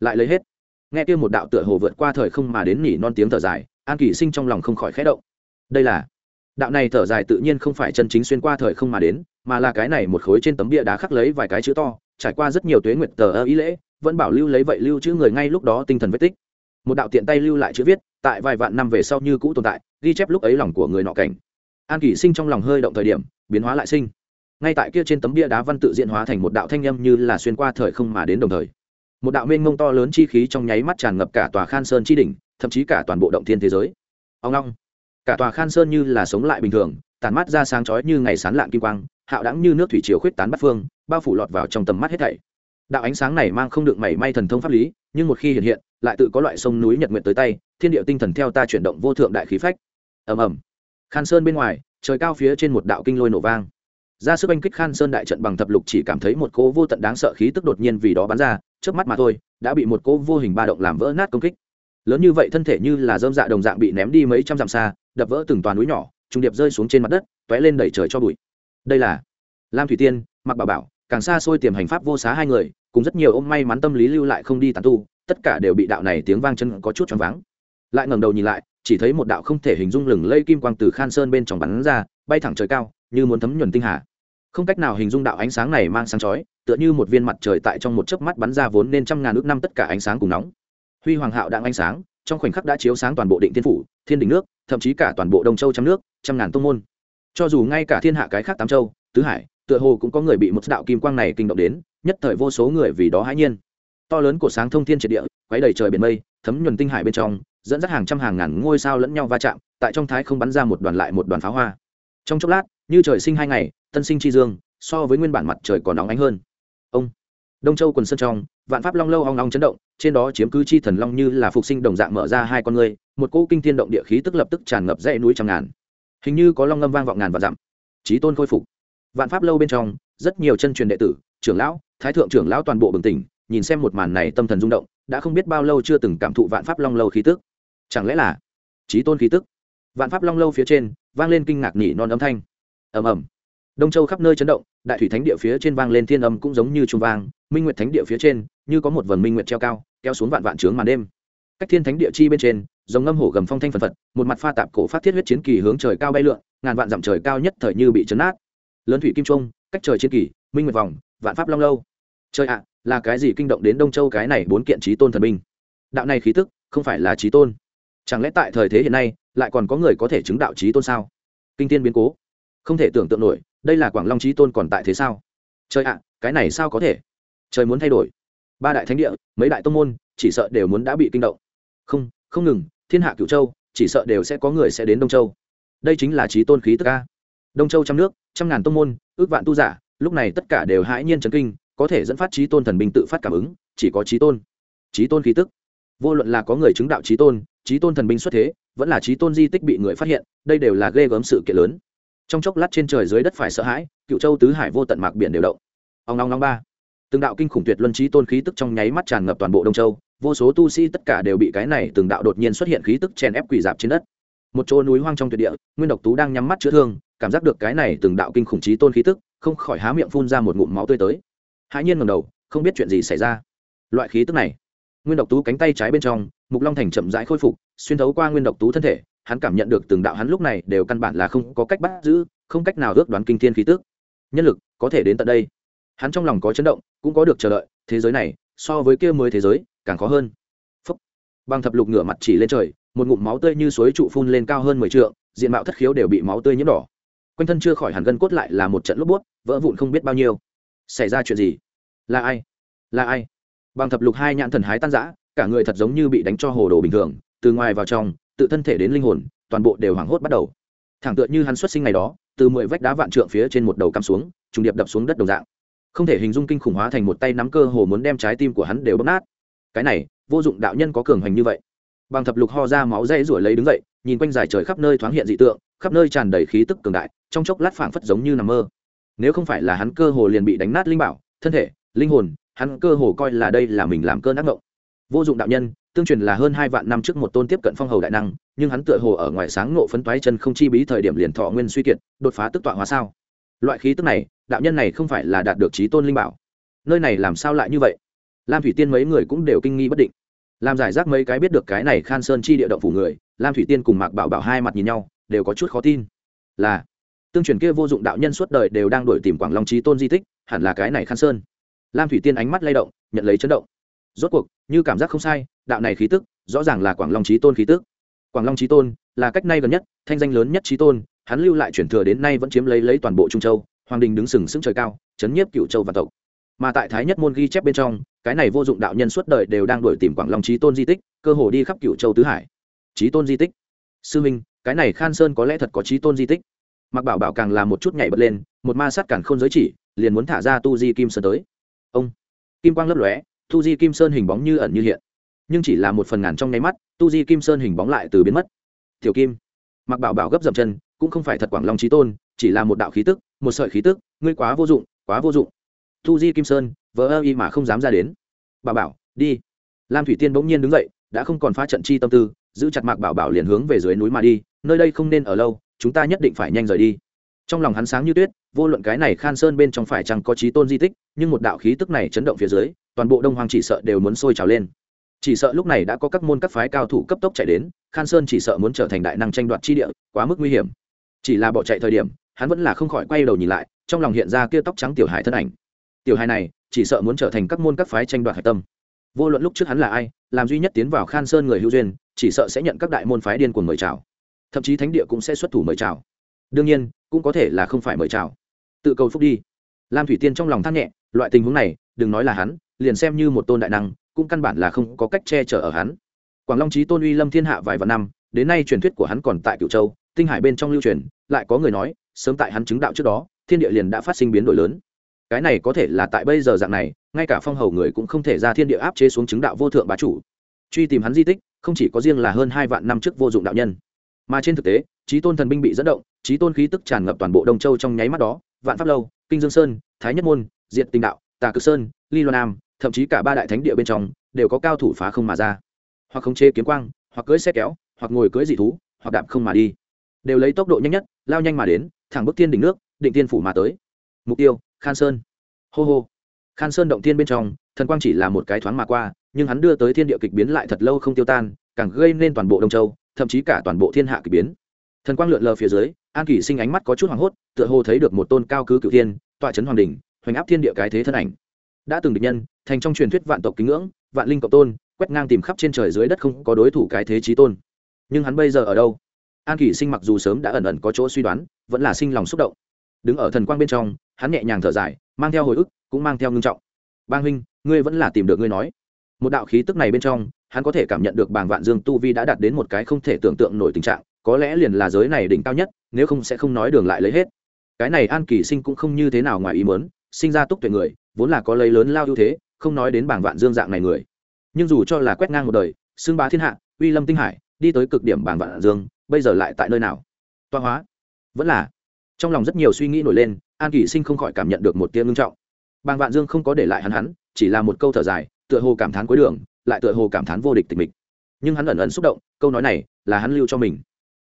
lại lấy hết. Nghe kia một đạo tựa hồ vượt qua thời không mà đến nỉ non tiếng thở dài, an kỳ sinh trong lòng không khỏi khẽ động. Đây là, đạo này thở dài tự nhiên không phải chân chính xuyên qua thời không mà đến, mà là cái này một khối trên tấm bia đá khắc lấy vài cái chữ to, trải qua rất nhiều tuế nguyệt tờ ơ ý lễ, vẫn bảo lưu lấy vậy lưu chữ người ngay lúc đó tinh thần vết tích. Một đạo tiện tay lưu lại chữ viết, tại vài vạn năm về sau như cũ tồn tại, ghi chép lúc ấy lòng của người nọ cảnh. An kỷ sinh trong lòng hơi động thời điểm, biến hóa lại sinh. Ngay tại kia trên tấm bia đá văn tự diễn hóa thành một đạo thanh â m như là xuyên qua thời không mà đến đồng thời một đạo mênh mông to lớn chi khí trong nháy mắt tràn ngập cả tòa khan sơn chi đỉnh, thậm chí cả toàn bộ động thiên thế giới. Ông long cả tòa khan sơn như là sống lại bình thường tàn mắt ra sáng chói như ngày sán lạng kim quang, hạo đẳng như nước thủy chiều khuyết tán bắt phương, bao phủ lọt vào trong tầm mắt hết thảy. Đạo ánh sáng này mang không được mảy may thần thông pháp lý, nhưng một khi hiện hiện, lại tự có loại sông núi nhật nguyện tới tay, thiên địa tinh thần theo ta chuyển động vô thượng đại khí phách. Ầm ầm. Khan sơn bên ngoài, trời cao phía trên một đạo kinh lôi nổ vang. Ra sức anh kích khan sơn đại trận bằng thập lục chỉ cảm thấy một cỗ vô tận đáng sợ khí tức đột nhiên vì đó bắn ra trước mắt mà thôi, đã bị một cỗ vô hình ba động làm vỡ nát công kích. Lớn như vậy thân thể như là dơm dạ đồng dạng bị ném đi mấy trăm dặm xa, đập vỡ từng toàn núi nhỏ, trung điệp rơi xuống trên mặt đất t ó é lên đẩy trời cho bụi. Đây là lam thủy tiên mặc bảo bảo, càng xa xôi tiềm hành pháp vô xá hai người, cùng rất nhiều ôm may mắn tâm lý lưu lại không đi tàn tu, tất cả đều bị đạo này tiếng vang chân có chút choáng váng. Lại ngẩng đầu nhìn lại, chỉ thấy một đạo không thể hình dung lừng lây kim quang từ khan sơn bên trong bắn ra, bay thẳng trời cao, như muốn thấm nhuần tinh hà. Không cách nào hình dung đạo ánh sáng này mang sáng chói tựa như một viên mặt trời tại trong một chớp mắt bắn ra vốn nên trăm ngàn ước năm tất cả ánh sáng cùng nóng. Huy hoàng hạo đang ánh sáng, trong khoảnh khắc đã chiếu sáng toàn bộ định thiên phủ, thiên đình nước, thậm chí cả toàn bộ đông châu trăm nước, trăm ngàn tông môn. Cho dù ngay cả thiên hạ cái khác tám châu, tứ hải, tựa hồ cũng có người bị một đạo kim quang này kinh động đến, nhất thời vô số người vì đó hãi nhiên. To lớn của sáng thông thiên triệt địa, quấy đầy trời biển mây, thấm nhuần tinh hải bên trong, dẫn dắt hàng trăm hàng ngàn ngôi sao lẫn nhau va chạm, tại trong thái không bắn ra một đoàn lại một đoàn pháo hoa. Trong chốc lát, như trời sinh hai ngày, tân sinh chi dương, so với nguyên bản mặt trời còn nóng ánh hơn ông. Đông châu quần sơn trong, vạn pháp long lâu hong long chấn động, trên đó chiếm cứ chi thần long như là phục sinh đồng dạng mở ra hai con người, một cỗ kinh thiên động địa khí tức lập tức tràn ngập dãy núi trăm ngàn. Hình như có long ngâm vang vọng ngàn và dặm. Trí tôn khôi phục. Vạn pháp lâu bên trong, rất nhiều chân truyền đệ tử, trưởng lão, thái thượng trưởng lão toàn bộ bừng tỉnh, nhìn xem một màn này tâm thần rung động, đã không biết bao lâu chưa từng cảm thụ vạn pháp long lâu khí tức. Chẳng lẽ là trí tôn khí tức? Vạn pháp long lâu phía trên, vang lên kinh ngạc nỉ non âm thanh. Ầm ầm đông châu khắp nơi chấn động, đại thủy thánh địa phía trên vang lên thiên âm cũng giống như trung vang, minh nguyệt thánh địa phía trên, như có một vần minh nguyệt treo cao, kéo xuống vạn vạn trướng màn đêm. Cách thiên thánh địa chi bên trên giống ngâm hổ gầm phong thanh phần phật, một mặt pha tạp cổ phát thiết huyết chiến kỳ hướng trời cao bay lượn, ngàn vạn dặm trời cao nhất thời như bị chấn nát. Lớn thủy kim trung cách trời chiến kỳ, minh nguyệt vòng, vạn pháp long lâu. Trời ạ, là cái gì kinh động đến đông châu cái này bốn kiện trí tôn thần binh? Đạo này khí tức, không phải là trí tôn. Chẳng lẽ tại thời thế hiện nay, lại còn có người có thể chứng đạo trí tôn sao? Kinh tiên biến cố. Không thể tưởng tượng nổi đây là quảng long trí tôn còn tại thế sao? Trời ạ, cái này sao có thể? Trời muốn thay đổi. Ba đại thánh địa, mấy đại tông môn, chỉ sợ đều muốn đã bị kinh động. Không không ngừng, thiên hạ cửu châu, chỉ sợ đều sẽ có người sẽ đến đông châu. Đây chính là trí tôn khí tức ca đông châu trăm nước, trăm ngàn tông môn, ước vạn tu giả, lúc này tất cả đều hãi nhiên chấn kinh, có thể dẫn phát trí tôn thần binh tự phát cảm ứng, chỉ có trí tôn. Trí tôn khí tức. Vô luận là có người chứng đạo trí tôn trí tôn thần binh xuất thế, vẫn là trí tôn di tích bị người phát hiện, đây đều là ghê gớm sự kiện lớn trong chốc lát trên trời dưới đất phải sợ hãi, cựu châu tứ hải vô tận mạc biển đều động. Ông long long ba. Từng đạo kinh khủng tuyệt luân trí tôn khí tức trong nháy mắt tràn ngập toàn bộ đông châu, vô số tu sĩ tất cả đều bị cái này từng đạo đột nhiên xuất hiện khí tức chèn ép quỷ dạp trên đất. Một chỗ núi hoang trong tuyệt địa, nguyên độc tú đang nhắm mắt chữa thương, cảm giác được cái này từng đạo kinh khủng trí tôn khí tức, không khỏi há miệng phun ra một ngụm máu tươi tới. Hãi nhiên ngầm đầu, không biết chuyện gì xảy ra. Loại khí tức này, nguyên độc tú cánh tay trái bên trong, mục long thành chậm rãi khôi phục, xuyên thấu qua nguyên độc tú thân thể hắn cảm nhận được từng đạo hắn lúc này đều căn bản là không có cách bắt giữ, không cách nào ước đoán kinh thiên khí tức. Nhân lực có thể đến tận đây. Hắn trong lòng có chấn động, cũng có được chờ đợi, thế giới này, so với kia mới thế giới, càng khó hơn. Phúc. bằng thập lục ngửa mặt chỉ lên trời, một ngụm máu tươi như suối trụ phun lên cao hơn mười trượng, diện mạo thất khiếu đều bị máu tươi nhiễm đỏ. Quanh thân chưa khỏi hẳn gân cốt lại là một trận lốp bút, vỡ vụn không biết bao nhiêu. Xảy ra chuyện gì? Là ai? Là ai? Bằng thập lục hai nhãn thần hái tan rã, cả người thật giống như bị đánh cho hồ đồ bình thường, từ ngoài vào trong tự thân thể đến linh hồn, toàn bộ đều hoảng hốt bắt đầu. Thẳng tựa như hắn xuất sinh ngày đó, từ mười vách đá vạn trượng phía trên một đầu cắm xuống, trùng điệp đập xuống đất đồng dạng. Không thể hình dung kinh khủng hóa thành một tay nắm cơ hồ muốn đem trái tim của hắn đều bóp nát. Cái này, vô dụng đạo nhân có cường hành như vậy. Bằng thập lục ho ra máu dây rủi lấy đứng dậy, nhìn quanh dài trời khắp nơi thoáng hiện dị tượng, khắp nơi tràn đầy khí tức cường đại, trong chốc lát phảng phất giống như nằm mơ. Nếu không phải là hắn cơ hồ liền bị đánh nát linh bảo, thân thể, linh hồn, hắn cơ hồ coi là đây là mình làm cơn ác mộng. Vô dụng đạo nhân tương truyền là hơn hai vạn năm trước một tôn tiếp cận phong hầu đại năng, nhưng hắn tựa hồ ở ngoài sáng nộ phấn toái chân không chi bí thời điểm liền thọ nguyên suy kiệt, đột phá tức tọa hóa sao. Loại khí tức này, đạo nhân này không phải là đạt được trí tôn linh bảo. Nơi này làm sao lại như vậy? Lam thủy tiên mấy người cũng đều kinh nghi bất định. Làm giải rác mấy cái biết được cái này khan sơn chi địa động phủ người, lam thủy tiên cùng mạc bảo bảo hai mặt nhìn nhau, đều có chút khó tin. Là, tương truyền kia vô dụng đạo nhân suốt đời đều đang đổi tìm quảng long trí tôn di tích, hẳn là cái này khan sơn. Lam thủy tiên ánh mắt lay động, nhận lấy chấn động rốt cuộc, như cảm giác không sai, đạo này khí tức, rõ ràng là quảng long trí tôn khí tức. Quảng long trí tôn là cách nay gần nhất, thanh danh lớn nhất trí tôn, hắn lưu lại chuyển thừa đến nay vẫn chiếm lấy lấy toàn bộ trung châu, hoàng đình đứng sừng sững trời cao, chấn nhiếp cựu châu và tộc. Mà tại thái nhất môn ghi chép bên trong, cái này vô dụng đạo nhân suốt đời đều đang đổi tìm quảng long trí tôn di tích, cơ hồ đi khắp cựu châu tứ hải. Trí tôn di tích. Sư minh, cái này khan sơn có lẽ thật có trí tôn di tích. Mặc bảo bảo càng là một chút nhảy bật lên, một ma sát cản không giới chỉ, liền muốn thả ra tu di kim sơn tới. Ông, kim quang lấp lóe tu di kim sơn hình bóng như ẩn như hiện. Nhưng chỉ là một phần ngàn trong nháy mắt, tu di kim sơn hình bóng lại từ biến mất. Tiểu kim mặc bảo bảo gấp dậm chân, cũng không phải thật quảng long trí tôn, chỉ là một đạo khí tức, một sợi khí tức, ngươi quá vô dụng, quá vô dụng. Tu di kim sơn vỡ ơ y mà không dám ra đến. Bà bảo, đi. Lam thủy tiên bỗng nhiên đứng dậy, đã không còn phá trận chi tâm tư, giữ chặt mạc bảo bảo liền hướng về dưới núi mà đi, nơi đây không nên ở lâu, chúng ta nhất định phải nhanh rời đi. Trong lòng hắn sáng như tuyết, vô luận cái này khan sơn bên trong phải chăng có trí tôn di tích, nhưng một đạo khí tức này chấn động phía dưới toàn bộ đông hoàng chỉ sợ đều muốn sôi trào lên. Chỉ sợ lúc này đã có các môn các phái cao thủ cấp tốc chạy đến, khan sơn chỉ sợ muốn trở thành đại năng tranh đoạt chi địa, quá mức nguy hiểm. Chỉ là bỏ chạy thời điểm, hắn vẫn là không khỏi quay đầu nhìn lại, trong lòng hiện ra kia tóc trắng tiểu hải thân ảnh. Tiểu hải này, chỉ sợ muốn trở thành các môn các phái tranh đoạt hải tâm. Vô luận lúc trước hắn là ai, làm duy nhất tiến vào khan sơn người hữu duyên, chỉ sợ sẽ nhận các đại môn phái điên cuồng mời chào. Thậm chí thánh địa cũng sẽ xuất thủ mời chào. Đương nhiên, cũng có thể là không phải mời chào. Tự cầu phúc đi. Lam thủy tiên trong lòng than nhẹ, loại tình huống này, đừng nói là hắn liền xem như một tôn đại năng, cũng căn bản là không có cách che chở ở hắn. Quảng long trí tôn uy lâm thiên hạ vài vạn năm, đến nay truyền thuyết của hắn còn tại cựu châu, tinh hải bên trong lưu truyền, lại có người nói, sớm tại hắn chứng đạo trước đó, thiên địa liền đã phát sinh biến đổi lớn. Cái này có thể là tại bây giờ dạng này, ngay cả phong hầu người cũng không thể ra thiên địa áp chế xuống chứng đạo vô thượng bá chủ. Truy tìm hắn di tích, không chỉ có riêng là hơn hai vạn năm trước vô dụng đạo nhân. Mà trên thực tế trí tôn thần binh bị dẫn động trí tôn khí tức tràn ngập toàn bộ đông châu trong nháy mắt đó, vạn pháp lâu, kinh dương sơn, thái nhất môn, diệt tinh đạo, tà cực sơn, ly loan nam thậm chí cả ba đại thánh địa bên trong đều có cao thủ phá không mà ra. Hoặc khống chế kiếm quang, hoặc cưỡi xe kéo, hoặc ngồi cưỡi dị thú, hoặc đạp không mà đi. Đều lấy tốc độ nhanh nhất, lao nhanh mà đến, thẳng bước thiên đỉnh nước, định tiên phủ mà tới. Mục tiêu, khan sơn. Hô hô. Khan sơn động tiên bên trong, thần quang chỉ là một cái thoáng mà qua, nhưng hắn đưa tới thiên địa kịch biến lại thật lâu không tiêu tan, càng gây nên toàn bộ đông châu, thậm chí cả toàn bộ thiên hạ kịch biến. Thần quang lượn lờ phía dưới, an kỷ sinh ánh mắt có chút hoảng hốt, tựa hồ thấy được một tôn cao cứ cựu thiên, tọa trấn hoàng đình hoành áp thiên địa cái thế thân ảnh. Đã từng địch nhân thành trong truyền thuyết vạn tộc kính ngưỡng, vạn linh cộng tôn, quét ngang tìm khắp trên trời dưới đất không có đối thủ cái thế trí tôn. Nhưng hắn bây giờ ở đâu? An kỷ sinh mặc dù sớm đã ẩn ẩn có chỗ suy đoán, vẫn là sinh lòng xúc động. Đứng ở thần quang bên trong, hắn nhẹ nhàng thở dài, mang theo hồi ức, cũng mang theo ngưng trọng. Bang huynh, ngươi vẫn là tìm được ngươi nói. Một đạo khí tức này bên trong, hắn có thể cảm nhận được bàng vạn dương tu vi đã đạt đến một cái không thể tưởng tượng nổi tình trạng, có lẽ liền là giới này đỉnh cao nhất, nếu không sẽ không nói đường lại lấy hết. Cái này an kỳ sinh cũng không như thế nào ngoài ý mớn sinh ra túc tuệ người, vốn là có lấy lớn lao ưu thế không nói đến bảng vạn dương dạng này người. Nhưng dù cho là quét ngang một đời, xưng bá thiên hạ, uy lâm tinh hải, đi tới cực điểm bảng vạn dương, bây giờ lại tại nơi nào? Toa hóa. Vẫn là. Trong lòng rất nhiều suy nghĩ nổi lên, an Kỷ sinh không khỏi cảm nhận được một tia ngưng trọng. Bàng vạn dương không có để lại hắn hắn, chỉ là một câu thở dài, tựa hồ cảm thán cuối đường, lại tựa hồ cảm thán vô địch tịch mịch. Nhưng hắn ẩn ẩn xúc động, câu nói này là hắn lưu cho mình.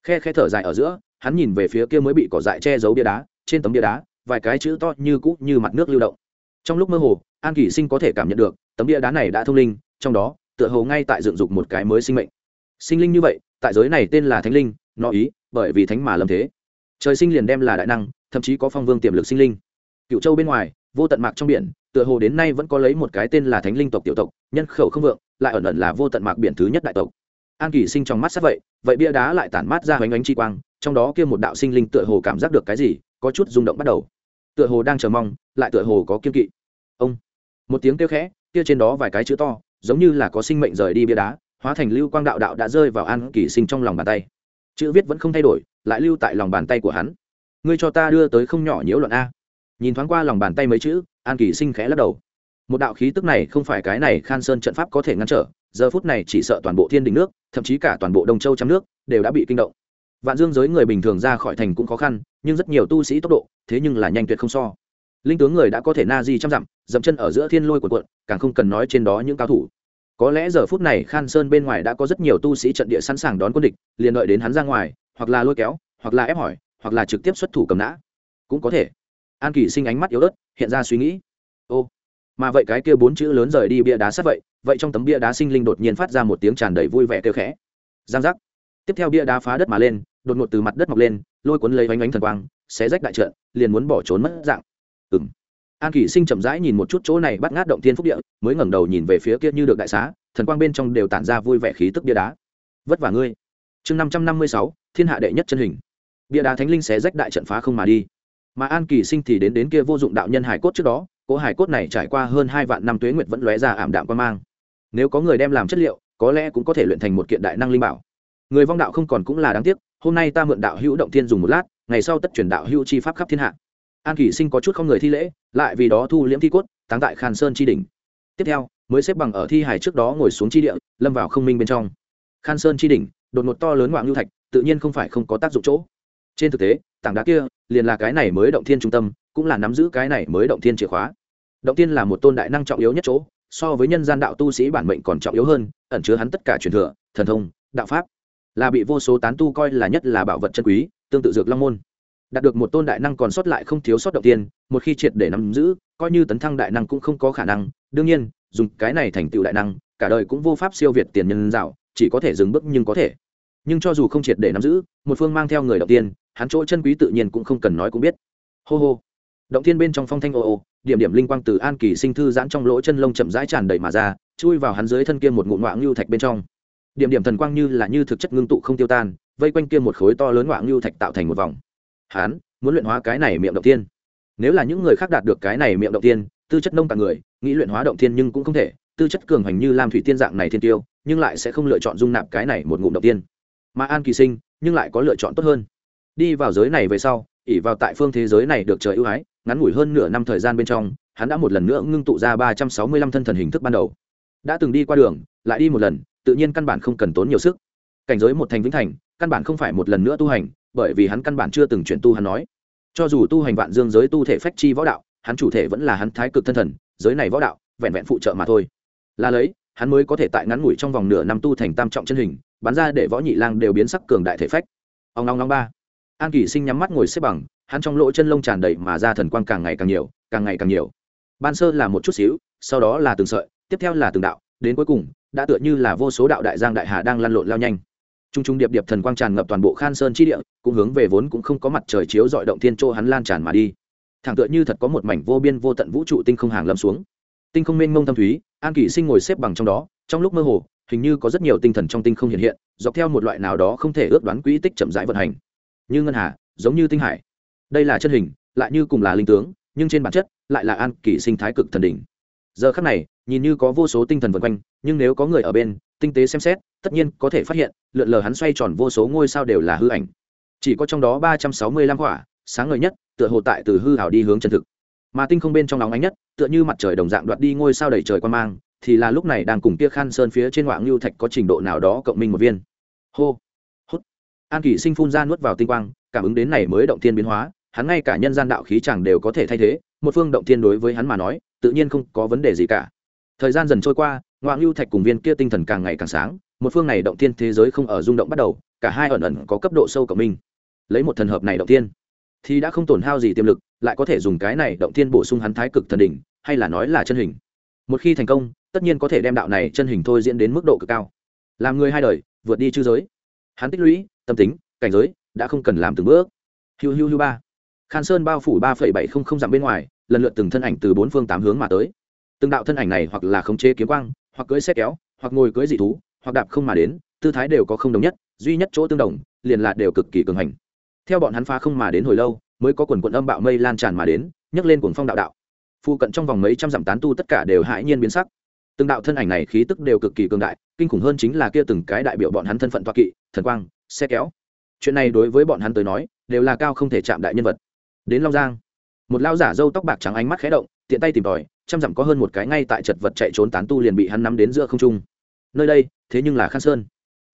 Khe khe thở dài ở giữa, hắn nhìn về phía kia mới bị cỏ dại che giấu bia đá, trên tấm bia đá, vài cái chữ to như cũ như mặt nước lưu động trong lúc mơ hồ, an kỳ sinh có thể cảm nhận được, tấm bia đá này đã thông linh, trong đó, tựa hồ ngay tại dựng dục một cái mới sinh mệnh. Sinh linh như vậy, tại giới này tên là thánh linh, nó ý, bởi vì thánh mà lâm thế. Trời sinh liền đem là đại năng, thậm chí có phong vương tiềm lực sinh linh. Cựu châu bên ngoài, vô tận mạc trong biển, tựa hồ đến nay vẫn có lấy một cái tên là thánh linh tộc tiểu tộc, nhân khẩu không vượng, lại ẩn ẩn là vô tận mạc biển thứ nhất đại tộc. An kỳ sinh trong mắt sắc vậy vậy bia đá lại tản mát ra hoành ánh chi quang, trong đó kia một đạo sinh linh tựa hồ cảm giác được cái gì, có chút rung động bắt đầu. Tựa hồ đang chờ mong, lại tựa hồ có kiên kỵ một tiếng kêu khẽ, kia trên đó vài cái chữ to, giống như là có sinh mệnh rời đi bia đá, hóa thành lưu quang đạo đạo đã rơi vào an kỳ sinh trong lòng bàn tay. Chữ viết vẫn không thay đổi, lại lưu tại lòng bàn tay của hắn. Ngươi cho ta đưa tới không nhỏ nhiễu loạn a. Nhìn thoáng qua lòng bàn tay mấy chữ, an kỳ sinh khẽ lắc đầu. Một đạo khí tức này không phải cái này khan sơn trận pháp có thể ngăn trở, giờ phút này chỉ sợ toàn bộ thiên đình nước, thậm chí cả toàn bộ đông châu trăm nước, đều đã bị kinh động. Vạn dương giới người bình thường ra khỏi thành cũng khó khăn, nhưng rất nhiều tu sĩ tốc độ, thế nhưng là nhanh tuyệt không so linh tướng người đã có thể na di trăm dặm, dậm chân ở giữa thiên lôi của quận càng không cần nói trên đó những cao thủ. Có lẽ giờ phút này khan sơn bên ngoài đã có rất nhiều tu sĩ trận địa sẵn sàng đón quân địch, liền đợi đến hắn ra ngoài, hoặc là lôi kéo, hoặc là ép hỏi, hoặc là trực tiếp xuất thủ cầm nã. Cũng có thể. An kỳ sinh ánh mắt yếu ớt, hiện ra suy nghĩ. Ô, mà vậy cái kia bốn chữ lớn rời đi bia đá sát vậy vậy trong tấm bia đá sinh linh đột nhiên phát ra một tiếng tràn đầy vui vẻ kêu khẽ. Giang giác. Tiếp theo bia đá phá đất mà lên, đột ngột từ mặt đất mọc lên, lôi cuốn lấy vánh vánh thần quang, xé rách đại trợn liền muốn bỏ trốn mất dạng ừ m an kỷ sinh chậm rãi nhìn một chút chỗ này bắt ngát động thiên phúc địa, mới ngẩng đầu nhìn về phía kia như được đại xá, thần quang bên trong đều tản ra vui vẻ khí tức bia đá. Vất vả ngươi. Chương năm trăm năm mươi sáu, thiên hạ đệ nhất chân hình. Bia đá thánh linh xé rách đại trận phá không mà đi. Mà an kỳ sinh thì đến đến kia vô dụng đạo nhân hải cốt trước đó cỗ hải cốt này trải qua hơn hai vạn năm tuế nguyệt vẫn lóe ra ảm đạm quan mang. Nếu có người đem làm chất liệu, có lẽ cũng có thể luyện thành một kiện đại năng linh bảo. Người vong đạo không còn cũng là đáng tiếc, hôm nay ta mượn đạo hữu động thiên dùng một lát, ngày sau tất chuyển đạo hữu chi pháp khắp thiên hạ an kỷ sinh có chút không người thi lễ, lại vì đó thu liễm thi cốt, táng tại khàn sơn chi đỉnh. Tiếp theo, mới xếp bằng ở thi hải trước đó ngồi xuống chi địa, lâm vào không minh bên trong. Khan sơn chi đỉnh, đột ngột to lớn ngoạn lưu thạch, tự nhiên không phải không có tác dụng chỗ. Trên thực tế, tảng đá kia, liền là cái này mới động thiên trung tâm, cũng là nắm giữ cái này mới động thiên chìa khóa. Động thiên là một tôn đại năng trọng yếu nhất chỗ, so với nhân gian đạo tu sĩ bản mệnh còn trọng yếu hơn, ẩn chứa hắn tất cả truyền thừa, thần thông, đạo pháp. Là bị vô số tán tu coi là nhất là bảo vật chân quý, tương tự dược long môn đạt được một tôn đại năng còn sót lại không thiếu sót động tiên, một khi triệt để nắm giữ, coi như tấn thăng đại năng cũng không có khả năng. Đương nhiên, dùng cái này thành tựu đại năng, cả đời cũng vô pháp siêu việt tiền nhân dạo, chỉ có thể dừng bước nhưng có thể. Nhưng cho dù không triệt để nắm giữ, một phương mang theo người động tiên, hắn chỗ chân quý tự nhiên cũng không cần nói cũng biết. Hô hô. Động tiên bên trong phong thanh ô ô, điểm điểm linh quang từ an kỳ sinh thư giãn trong lỗ chân lông chậm rãi tràn đầy mà ra, chui vào hắn dưới thân kia một ngụm ngoạng lưu thạch bên trong. Điểm điểm thần quang như là như thực chất ngưng tụ không tiêu tan, vây quanh kia một khối to lớn ngoạng lưu thạch tạo thành một vòng hắn muốn luyện hóa cái này miệng động tiên nếu là những người khác đạt được cái này miệng động tiên tư chất nông tạng người, nghĩ luyện hóa động tiên nhưng cũng không thể. Tư chất cường hành như lam thủy tiên dạng này thiên tiêu, nhưng lại sẽ không lựa chọn dung nạp cái này một ngụm động tiên mà an kỳ sinh, nhưng lại có lựa chọn tốt hơn. Đi vào giới này về sau ỉ vào tại phương thế giới này được trời ưu ái, ngắn ngủi hơn nửa năm thời gian bên trong, hắn đã một lần nữa ngưng tụ ra ba trăm sáu mươi lăm thân thần hình thức ban đầu. Đã từng đi qua đường, lại đi một lần, tự nhiên căn bản không cần tốn nhiều sức. Cảnh giới một thành vĩnh thành, căn bản không phải một lần nữa tu hành bởi vì hắn căn bản chưa từng chuyển tu hắn nói. Cho dù tu hành vạn dương giới tu thể phách chi võ đạo, hắn chủ thể vẫn là hắn thái cực thân thần, giới này võ đạo, vẹn vẹn phụ trợ mà thôi. Là lấy, hắn mới có thể tại ngắn ngủi trong vòng nửa năm tu thành tam trọng chân hình, bắn ra để võ nhị lang đều biến sắc cường đại thể phách. Ông long long ba. An kỳ sinh nhắm mắt ngồi xếp bằng, hắn trong lỗ chân lông tràn đầy mà ra thần quang càng ngày càng nhiều, càng ngày càng nhiều. Ban sơ là một chút xíu, sau đó là từng sợi, tiếp theo là từng đạo, đến cuối cùng, đã tựa như là vô số đạo đại giang đại hà đang lăn lộn lao nhanh. Trung trung điệp điệp thần quang tràn ngập toàn bộ Khan Sơn chi địa, cũng hướng về vốn cũng không có mặt trời chiếu rọi động thiên châu hắn lan tràn mà đi. Thẳng tựa như thật có một mảnh vô biên vô tận vũ trụ tinh không hàng lâm xuống. Tinh không mênh mông thâm thúy, An Kỷ Sinh ngồi xếp bằng trong đó, trong lúc mơ hồ, hình như có rất nhiều tinh thần trong tinh không hiện hiện, dọc theo một loại nào đó không thể ước đoán quỹ tích chậm rãi vận hành. Như ngân hà, giống như tinh hải. Đây là chân hình, lại như cùng là linh tướng, nhưng trên bản chất lại là An Kỷ Sinh thái cực thần đỉnh. Giờ khắc này, nhìn như có vô số tinh thần vần quanh, nhưng nếu có người ở bên, tinh tế xem xét, tất nhiên có thể phát hiện, lượn lờ hắn xoay tròn vô số ngôi sao đều là hư ảnh. Chỉ có trong đó ba trăm sáu mươi lăm quả sáng ngời nhất, tựa hồ tại từ hư hảo đi hướng chân thực. Mà tinh không bên trong nóng ánh nhất, tựa như mặt trời đồng dạng đoạt đi ngôi sao đầy trời quan mang, thì là lúc này đang cùng kia khan sơn phía trên ngoạng ngưu thạch có trình độ nào đó cộng minh một viên. Hô, hút. An kỷ sinh phun ra nuốt vào tinh quang, cảm ứng đến này mới động thiên biến hóa, hắn ngay cả nhân gian đạo khí chẳng đều có thể thay thế, một phương động thiên đối với hắn mà nói, tự nhiên không có vấn đề gì cả. Thời gian dần trôi qua ngoại ngưu thạch cùng viên kia tinh thần càng ngày càng sáng, một phương này động thiên thế giới không ở rung động bắt đầu, cả hai ẩn ẩn có cấp độ sâu cộng minh. Lấy một thần hợp này động thiên, thì đã không tổn hao gì tiềm lực, lại có thể dùng cái này động thiên bổ sung hắn thái cực thần đỉnh, hay là nói là chân hình. Một khi thành công, tất nhiên có thể đem đạo này chân hình thôi diễn đến mức độ cực cao. Làm người hai đời, vượt đi chư giới. Hắn tích lũy, tâm tính, cảnh giới, đã không cần làm từng bước. Hiu hiu hiu ba. Khan sơn bao phủ ba phẩy bảy không không dặm bên ngoài, lần lượt từng thân ảnh từ bốn phương tám hướng mà tới. Từng đạo thân ảnh này hoặc là khống chế kiếm quang hoặc cưỡi xe kéo, hoặc ngồi cưỡi dị thú, hoặc đạp không mà đến, tư thái đều có không đồng nhất, duy nhất chỗ tương đồng, liền là đều cực kỳ cường hành. Theo bọn hắn phá không mà đến hồi lâu, mới có quần quận âm bạo mây lan tràn mà đến, nhấc lên cuồng phong đạo đạo. Phụ cận trong vòng mấy trăm dặm tán tu tất cả đều hãi nhiên biến sắc. Từng đạo thân ảnh này khí tức đều cực kỳ cường đại, kinh khủng hơn chính là kia từng cái đại biểu bọn hắn thân phận toa kỵ, thần quang, xe kéo. Chuyện này đối với bọn hắn tới nói, đều là cao không thể chạm đại nhân vật. Đến long giang, một lao giả râu tóc bạc trắng ánh mắt khẽ động tiện tay tìm tòi, trăm dặm có hơn một cái ngay tại chật vật chạy trốn tán tu liền bị hắn nắm đến giữa không trung. Nơi đây, thế nhưng là khan sơn.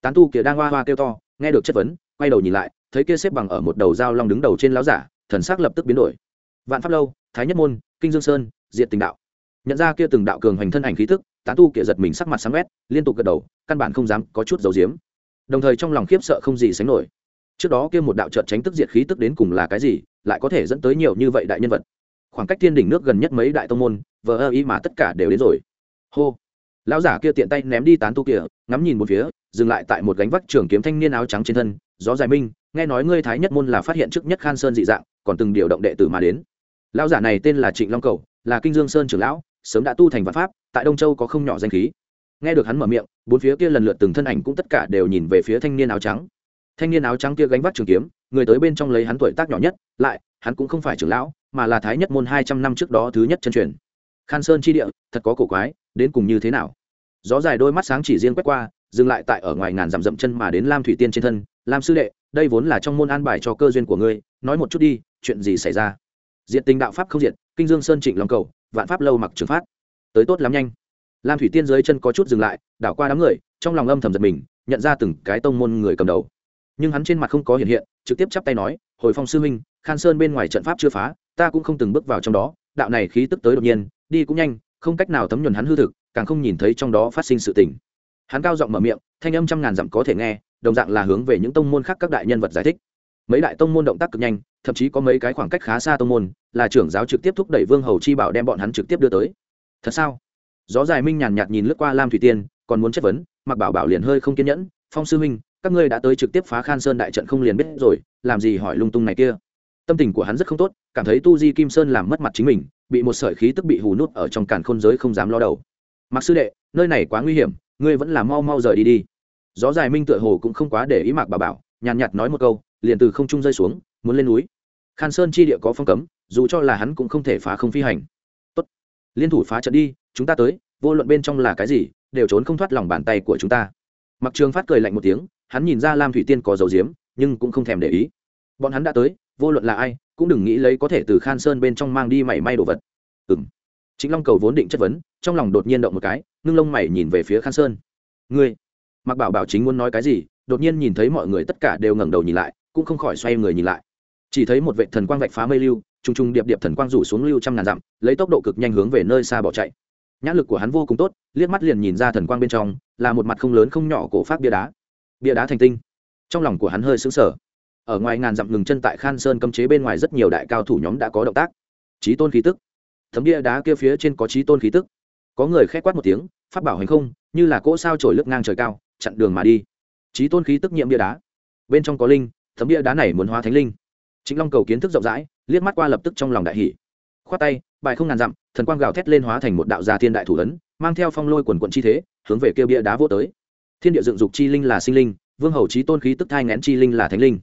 Tán tu kia đang hoa hoa kêu to, nghe được chất vấn, quay đầu nhìn lại, thấy kia xếp bằng ở một đầu dao long đứng đầu trên láo giả, thần sắc lập tức biến đổi. Vạn pháp lâu, thái nhất môn, kinh dương sơn, diệt tình đạo. Nhận ra kia từng đạo cường hành thân ảnh khí tức, tán tu kia giật mình sắc mặt sáng quét liên tục gật đầu, căn bản không dám có chút dấu diếm đồng thời trong lòng khiếp sợ không gì sánh nổi. Trước đó kia một đạo trợt tránh tức diệt khí tức đến cùng là cái gì, lại có thể dẫn tới nhiều như vậy đại nhân vật khoảng cách thiên đỉnh nước gần nhất mấy đại tông môn, vờ ơ ý mà tất cả đều đến rồi. Hô. Lão giả kia tiện tay ném đi tán tu kia ngắm nhìn một phía, dừng lại tại một gánh vác trường kiếm thanh niên áo trắng trên thân, gió dài minh, nghe nói ngươi thái nhất môn là phát hiện trước nhất khan sơn dị dạng, còn từng điều động đệ tử mà đến. Lão giả này tên là trịnh long cầu, là kinh dương sơn trưởng lão, sớm đã tu thành văn pháp, tại đông châu có không nhỏ danh khí. Nghe được hắn mở miệng, bốn phía kia lần lượt từng thân ảnh cũng tất cả đều nhìn về phía thanh niên áo trắng. Thanh niên áo trắng kia gánh vác trường kiếm, người tới bên trong lấy hắn tuổi tác nhỏ nhất, lại, hắn cũng không phải trưởng lão mà là thái nhất môn hai trăm năm trước đó thứ nhất chân truyền. Khan sơn chi địa, thật có cổ quái, đến cùng như thế nào? Gió dài đôi mắt sáng chỉ riêng quét qua, dừng lại tại ở ngoài ngàn dặm dậm chân mà đến lam thủy tiên trên thân. Lam sư đệ, đây vốn là trong môn an bài cho cơ duyên của ngươi, nói một chút đi, chuyện gì xảy ra? Diện tình đạo pháp không diện kinh dương sơn trịnh lòng cầu, vạn pháp lâu mặc trường phát. Tới tốt lắm nhanh. Lam thủy tiên dưới chân có chút dừng lại, đảo qua đám người, trong lòng âm thầm giật mình, nhận ra từng cái tông môn người cầm đầu. Nhưng hắn trên mặt không có hiện hiện, trực tiếp chắp tay nói, hồi phong sư huynh, khan sơn bên ngoài trận pháp chưa phá ta cũng không từng bước vào trong đó, đạo này khí tức tới đột nhiên, đi cũng nhanh, không cách nào thấm nhuần hắn hư thực, càng không nhìn thấy trong đó phát sinh sự tình. Hắn cao giọng mở miệng, thanh âm trăm ngàn dặm có thể nghe, đồng dạng là hướng về những tông môn khác các đại nhân vật giải thích. Mấy đại tông môn động tác cực nhanh, thậm chí có mấy cái khoảng cách khá xa tông môn, là trưởng giáo trực tiếp thúc đẩy vương hầu chi bảo đem bọn hắn trực tiếp đưa tới. Thật sao? Gió dài minh nhàn nhạt nhìn lướt qua lam thủy tiên, còn muốn chất vấn, mặc bảo bảo liền hơi không kiên nhẫn, phong sư huynh, các ngươi đã tới trực tiếp phá khan sơn đại trận không liền biết rồi, làm gì hỏi lung tung này kia? Tâm tình của hắn rất không tốt, cảm thấy tu di kim sơn làm mất mặt chính mình, bị một sợi khí tức bị hù nút ở trong càn khôn giới không dám lo đầu. Mặc sư đệ, nơi này quá nguy hiểm, ngươi vẫn là mau mau rời đi đi. Gió dài minh tựa hồ cũng không quá để ý mạc bà bảo, nhàn nhạt nói một câu, liền từ không trung rơi xuống, muốn lên núi. Khan sơn chi địa có phong cấm, dù cho là hắn cũng không thể phá không phi hành. Tốt, liên thủ phá trận đi, chúng ta tới, vô luận bên trong là cái gì, đều trốn không thoát lòng bàn tay của chúng ta. Mặc trường phát cười lạnh một tiếng, hắn nhìn ra lam thủy tiên có dầu diếm, nhưng cũng không thèm để ý bọn hắn đã tới, vô luận là ai, cũng đừng nghĩ lấy có thể từ khan sơn bên trong mang đi mảy may đồ vật. Ừ m chính long cầu vốn định chất vấn, trong lòng đột nhiên động một cái, ngưng lông mày nhìn về phía khan sơn. Ngươi? Mặc bảo bảo chính muốn nói cái gì, đột nhiên nhìn thấy mọi người tất cả đều ngẩng đầu nhìn lại, cũng không khỏi xoay người nhìn lại. Chỉ thấy một vệ thần quang vạch phá mây lưu t r u n g t r u n g điệp điệp thần quang rủ xuống lưu trăm ngàn dặm, lấy tốc độ cực nhanh hướng về nơi xa bỏ chạy. Nhã lực của hắn vô cùng tốt, liếc mắt liền nhìn ra thần quang bên trong, là một mặt không lớn không nhỏ cổ phát bia đá. Bia đá thành tinh. Trong lòng của hắn hơi xứng sở ở ngoài ngàn dặm ngừng chân tại khan sơn cấm chế bên ngoài rất nhiều đại cao thủ nhóm đã có động tác. Trí tôn khí tức. Thấm bia đá kia phía trên có trí tôn khí tức. Có người khét quát một tiếng phát bảo hành không, như là cỗ sao trổi lướt ngang trời cao, chặn đường mà đi. Trí tôn khí tức nhiệm bia đá. Bên trong có linh, thấm bia đá này muốn hóa thánh linh. Chính long cầu kiến thức rộng rãi, liếc mắt qua lập tức trong lòng đại hỷ khoát tay, bài không ngàn dặm, thần quang gào thét lên hóa thành một đạo gia thiên đại thủ ấn, mang theo phong lôi quần quận chi thế, hướng về kêu bia đá vô tới. Thiên địa dựng dục chi linh là sinh linh, vương hầu trí tôn khí tức thai ngén chi linh là thánh linh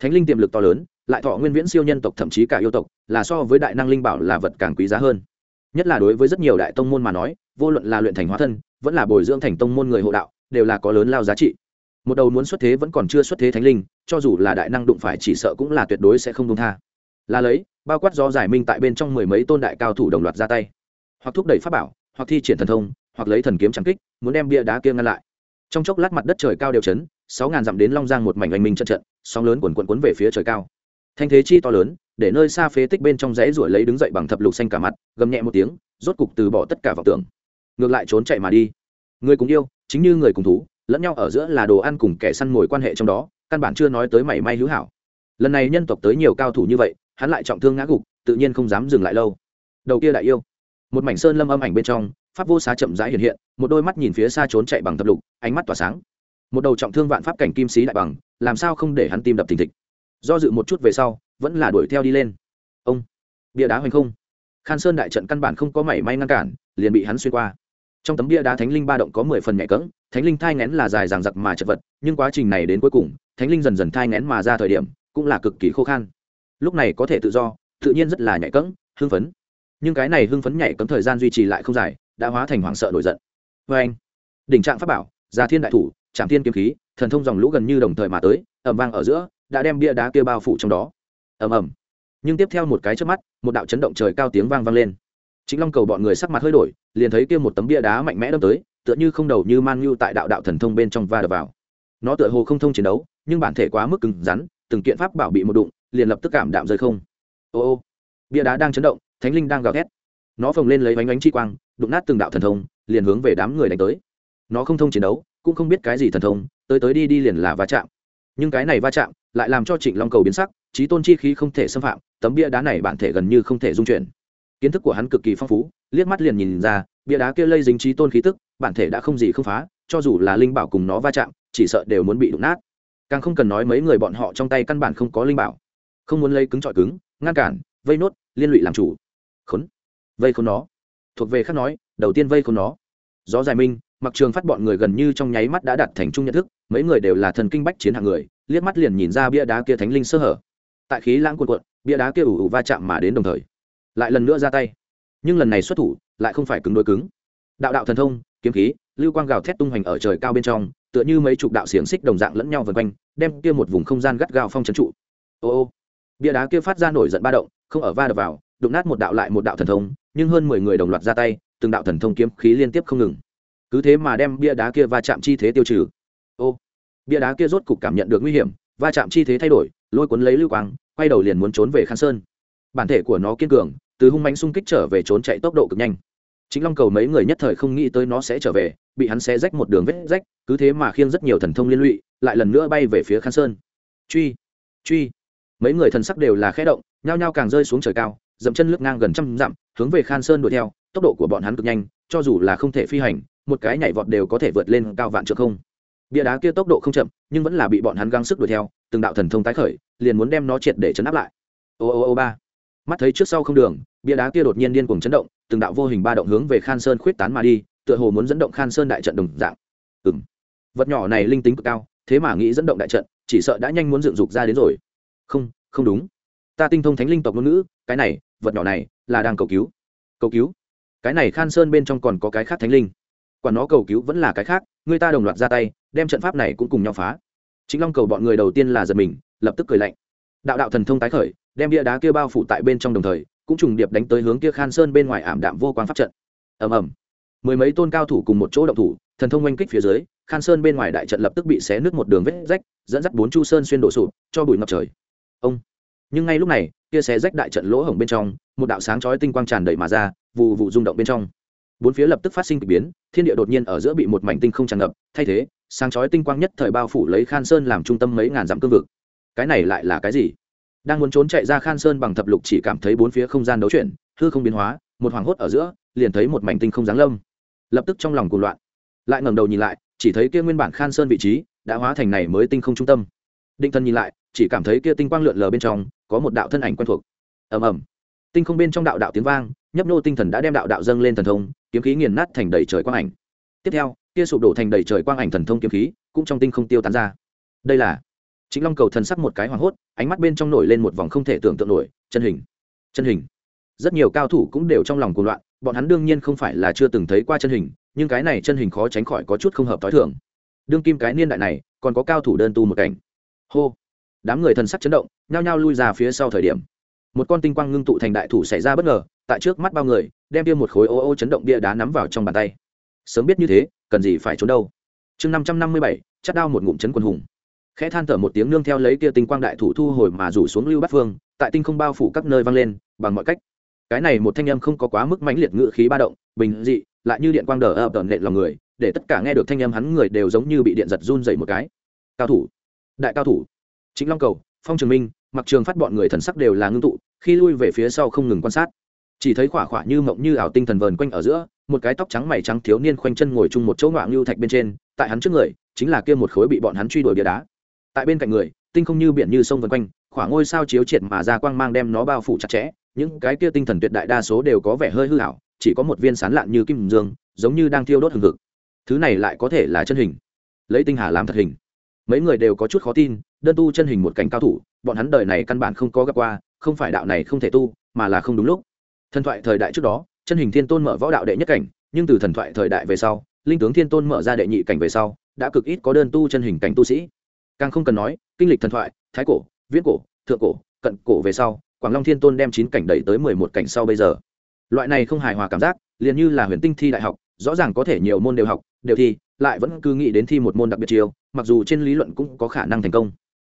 thánh linh tiềm lực to lớn, lại thọ nguyên viễn siêu nhân tộc thậm chí cả yêu tộc, là so với đại năng linh bảo là vật càng quý giá hơn. Nhất là đối với rất nhiều đại tông môn mà nói, vô luận là luyện thành hóa thân, vẫn là bồi dưỡng thành tông môn người hộ đạo, đều là có lớn lao giá trị. Một đầu muốn xuất thế vẫn còn chưa xuất thế thánh linh, cho dù là đại năng đụng phải chỉ sợ cũng là tuyệt đối sẽ không đông tha. Là lấy, bao quát do giải minh tại bên trong mười mấy tôn đại cao thủ đồng loạt ra tay. Hoặc thúc đẩy pháp bảo, hoặc thi triển thần thông, hoặc lấy thần kiếm trắng kích, muốn đem bia đá kia ngăn lại. Trong chốc lát mặt đất trời cao đều chấn, sáu ngàn dặm đến long giang một mảnh oanh minh trận trận sóng lớn quần quần quấn về phía trời cao. Thanh thế chi to lớn, để nơi xa phế tích bên trong rẽ ruổi lấy đứng dậy bằng thập lục xanh cả mặt, gầm nhẹ một tiếng, rốt cục từ bỏ tất cả vọng tưởng. Ngược lại trốn chạy mà đi. Người cùng yêu, chính như người cùng thú, lẫn nhau ở giữa là đồ ăn cùng kẻ săn mồi quan hệ trong đó, căn bản chưa nói tới mảy may hữu hảo. Lần này nhân tộc tới nhiều cao thủ như vậy, hắn lại trọng thương ngã gục, tự nhiên không dám dừng lại lâu. Đầu kia đại yêu. Một mảnh sơn lâm âm ảnh bên trong, pháp vô xá chậm rãi hiện hiện, một đôi mắt nhìn phía xa trốn chạy bằng thập lục, ánh mắt tỏa sáng. Một đầu trọng thương vạn pháp cảnh kim sĩ đại bằng làm sao không để hắn tim đập thình thịch? Do dự một chút về sau, vẫn là đuổi theo đi lên. Ông, bia đá hoành không? Khan sơn đại trận căn bản không có mảy may ngăn cản, liền bị hắn xuyên qua. Trong tấm bia đá thánh linh ba động có mười phần nhạy cỡng thánh linh thai ngén là dài dằng giặc mà chật vật, nhưng quá trình này đến cuối cùng, thánh linh dần dần thai ngén mà ra thời điểm, cũng là cực kỳ khô khan. Lúc này có thể tự do, tự nhiên rất là nhạy cỡng hưng phấn. Nhưng cái này hưng phấn nhạy cấm thời gian duy trì lại không dài, đã hóa thành hoảng sợ nổi giận. Vê anh. Đỉnh trạng pháp bảo, gia thiên đại thủ trạm thiên kiếm khí, thần thông dòng lũ gần như đồng thời mà tới ẩm vang ở giữa, đã đem bia đá kia bao phủ trong đó. Ầm ầm. Nhưng tiếp theo một cái trước mắt, một đạo chấn động trời cao tiếng vang vang lên. Chính long cầu bọn người sắc mặt hơi đổi, liền thấy kia một tấm bia đá mạnh mẽ đâm tới, tựa như không đầu như man như tại đạo đạo thần thông bên trong va đập vào. Nó tựa hồ không thông chiến đấu, nhưng bản thể quá mức cứng rắn, từng kiện pháp bảo bị một đụng, liền lập tức cảm đạm rơi không. Ô ô. Bia đá đang chấn động, thánh linh đang gào thét. Nó phồng lên lấy bánh bánh chi quang, đụng nát từng đạo thần thông, liền hướng về đám người đánh tới. Nó không thông chiến đấu cũng không biết cái gì thần thông, tới tới đi đi liền là va chạm. Nhưng cái này va chạm lại làm cho trịnh long cầu biến sắc, trí tôn chi khí không thể xâm phạm, tấm bia đá này bản thể gần như không thể dung chuyển. Kiến thức của hắn cực kỳ phong phú, liếc mắt liền nhìn ra, bia đá kia lây dính trí tôn khí tức, bản thể đã không gì không phá, cho dù là linh bảo cùng nó va chạm, chỉ sợ đều muốn bị đụng nát. Càng không cần nói mấy người bọn họ trong tay căn bản không có linh bảo. Không muốn lấy cứng trọi cứng, ngăn cản, vây nốt, liên lụy làm chủ. Khốn. Vây khốn nó. Thuộc về khác nói, đầu tiên vây khốn nó. Gió dài minh mặc trường phát bọn người gần như trong nháy mắt đã đạt thành chung nhận thức, mấy người đều là thần kinh bách chiến hạng người, liếc mắt liền nhìn ra bia đá kia thánh linh sơ hở. Tại khí lãng cuộn cuộn, bia đá kia ủ ủ va chạm mà đến đồng thời, lại lần nữa ra tay. Nhưng lần này xuất thủ, lại không phải cứng đôi cứng. Đạo đạo thần thông, kiếm khí, lưu quang gào thét tung hoành ở trời cao bên trong, tựa như mấy chục đạo xiềng xích đồng dạng lẫn nhau vần quanh, đem kia một vùng không gian gắt gao phong trấn trụ. Ô ô, bia đá kia phát ra nổi giận ba động, không ở va đập vào, đụng nát một đạo lại một đạo thần thông, nhưng hơn mười người đồng loạt ra tay, từng đạo thần thông kiếm khí liên tiếp không ngừng cứ thế mà đem bia đá kia va chạm chi thế tiêu trừ. Ô, bia đá kia rốt cục cảm nhận được nguy hiểm, va chạm chi thế thay đổi, lôi cuốn lấy lưu quang, quay đầu liền muốn trốn về khan sơn. Bản thể của nó kiên cường, từ hung mánh xung kích trở về trốn chạy tốc độ cực nhanh. Chính long cầu mấy người nhất thời không nghĩ tới nó sẽ trở về, bị hắn xé rách một đường vết rách, cứ thế mà khiêng rất nhiều thần thông liên lụy, lại lần nữa bay về phía khan sơn. Truy truy. Mấy người thần sắc đều là khẽ động, nhao nhao càng rơi xuống trời cao, dậm chân lướt ngang gần trăm dặm, hướng về khan sơn đuổi theo, tốc độ của bọn hắn cực nhanh, cho dù là không thể phi hành một cái nhảy vọt đều có thể vượt lên cao vạn trượng không. Bia đá kia tốc độ không chậm, nhưng vẫn là bị bọn hắn găng sức đuổi theo, từng đạo thần thông tái khởi, liền muốn đem nó triệt để chấn áp lại. Ô ô ô ba. Mắt thấy trước sau không đường, bia đá kia đột nhiên điên cuồng chấn động, từng đạo vô hình ba động hướng về khan sơn khuyết tán mà đi, tựa hồ muốn dẫn động khan sơn đại trận đồng dạng. Ừ m vật nhỏ này linh tính cực cao, thế mà nghĩ dẫn động đại trận, chỉ sợ đã nhanh muốn dựng dục ra đến rồi. Không không đúng. Ta tinh thông thánh linh tộc ngôn ngữ, cái này, vật nhỏ này là đang cầu cứu. Cầu cứu? Cái này khan sơn bên trong còn có cái khác thánh linh quả nó cầu cứu vẫn là cái khác, người ta đồng loạt ra tay, đem trận pháp này cũng cùng nhau phá. Chính long cầu bọn người đầu tiên là giật mình, lập tức cười lạnh. Đạo đạo thần thông tái khởi, đem bia đá kia bao phủ tại bên trong đồng thời, cũng trùng điệp đánh tới hướng kia khan sơn bên ngoài ảm đạm vô quang pháp trận. Ầm ầm. Mười mấy tôn cao thủ cùng một chỗ động thủ, thần thông oanh kích phía dưới, khan sơn bên ngoài đại trận lập tức bị xé nứt một đường vết rách, dẫn dắt bốn chu sơn xuyên đổ sụp, cho bụi ngập trời. Ông. Nhưng ngay lúc này, kia xé rách đại trận lỗ hổng bên trong, một đạo sáng chói tinh quang tràn đầy mà ra, vụ vụ rung động bên trong bốn phía lập tức phát sinh k ỳ biến, thiên địa đột nhiên ở giữa bị một mảnh tinh không tràn ngập, thay thế, sáng chói tinh quang nhất thời bao phủ lấy khan sơn làm trung tâm mấy ngàn dặm cương vực. Cái này lại là cái gì? Đang muốn trốn chạy ra khan sơn bằng thập lục chỉ cảm thấy bốn phía không gian đấu chuyển, hư không biến hóa, một hoàng hốt ở giữa, liền thấy một mảnh tinh không giáng lâm. Lập tức trong lòng cuồng loạn. Lại ngẩng đầu nhìn lại, chỉ thấy kia nguyên bản khan sơn vị trí đã hóa thành này mới tinh không trung tâm. Định thân nhìn lại, chỉ cảm thấy kia tinh quang lượn lờ bên trong, có một đạo thân ảnh quen thuộc. Ầm ầm. Tinh không bên trong đạo đạo tiếng vang nhấp nô tinh thần đã đem đạo đạo dâng lên thần thông, kiếm khí nghiền nát thành đầy trời quang ảnh. Tiếp theo, kia sụp đổ thành đầy trời quang ảnh thần thông kiếm khí cũng trong tinh không tiêu tán ra. Đây là chính long cầu thần sắc một cái hoảng hốt, ánh mắt bên trong nổi lên một vòng không thể tưởng tượng nổi, chân hình chân hình. Rất nhiều cao thủ cũng đều trong lòng cuồng loạn, bọn hắn đương nhiên không phải là chưa từng thấy qua chân hình, nhưng cái này chân hình khó tránh khỏi có chút không hợp t h i thường. Đương kim cái niên đại này, còn có cao thủ đơn tu một cảnh. Hô! Đám người thần sắc chấn động, nhao nhao lui ra phía sau thời điểm. Một con tinh quang ngưng tụ thành đại thủ xảy ra bất ngờ tại trước mắt bao người, đem bia một khối ô ô chấn động bia đá nắm vào trong bàn tay. Sớm biết như thế, cần gì phải trốn đâu. Chương năm trăm năm mươi bảy, chắt đao một ngụm chấn quân hùng. Khẽ than thở một tiếng nương theo lấy kia tinh quang đại thủ thu hồi mà rủ xuống lưu bát phương, tại tinh không bao phủ các nơi vang lên, bằng mọi cách. Cái này một thanh âm không có quá mức mãnh liệt ngự khí ba động, bình dị, lại như điện quang đờ ập đờn nện lòng người, để tất cả nghe được thanh âm hắn người đều giống như bị điện giật run dày một cái. Cao thủ. Đại cao thủ. Chính long cầu, phong trường minh mặc trường phát bọn người thần sắc đều là ngưng tụ, khi lui về phía sau không ngừng quan sát chỉ thấy khỏa khỏa như mộng như ảo tinh thần vờn quanh ở giữa, một cái tóc trắng mày trắng thiếu niên khoanh chân ngồi chung một chỗ ngoạn lưu thạch bên trên, tại hắn trước người, chính là kia một khối bị bọn hắn truy đuổi bia đá. Tại bên cạnh người, tinh không như biển như sông vân quanh, khỏa ngôi sao chiếu triệt mà ra quang mang đem nó bao phủ chặt chẽ, những cái kia tinh thần tuyệt đại đa số đều có vẻ hơi hư hảo chỉ có một viên sán lạn như kim dương, giống như đang thiêu đốt hừng hực. Thứ này lại có thể là chân hình. Lấy tinh hà làm thật hình. Mấy người đều có chút khó tin, đơn tu chân hình một cảnh cao thủ, bọn hắn đời này căn bản không có gặp qua, không phải đạo này không thể tu, mà là không đúng lúc thần thoại thời đại trước đó chân hình thiên tôn mở võ đạo đệ nhất cảnh nhưng từ thần thoại thời đại về sau linh tướng thiên tôn mở ra đệ nhị cảnh về sau đã cực ít có đơn tu chân hình cảnh tu sĩ. Càng không cần nói kinh lịch thần thoại thái cổ viễn cổ thượng cổ cận cổ về sau quảng long thiên tôn đem chín cảnh đẩy tới mười một cảnh sau bây giờ. Loại này không hài hòa cảm giác liền như là huyền tinh thi đại học rõ ràng có thể nhiều môn đều học đều thi lại vẫn cứ nghĩ đến thi một môn đặc biệt chiều, mặc dù trên lý luận cũng có khả năng thành công.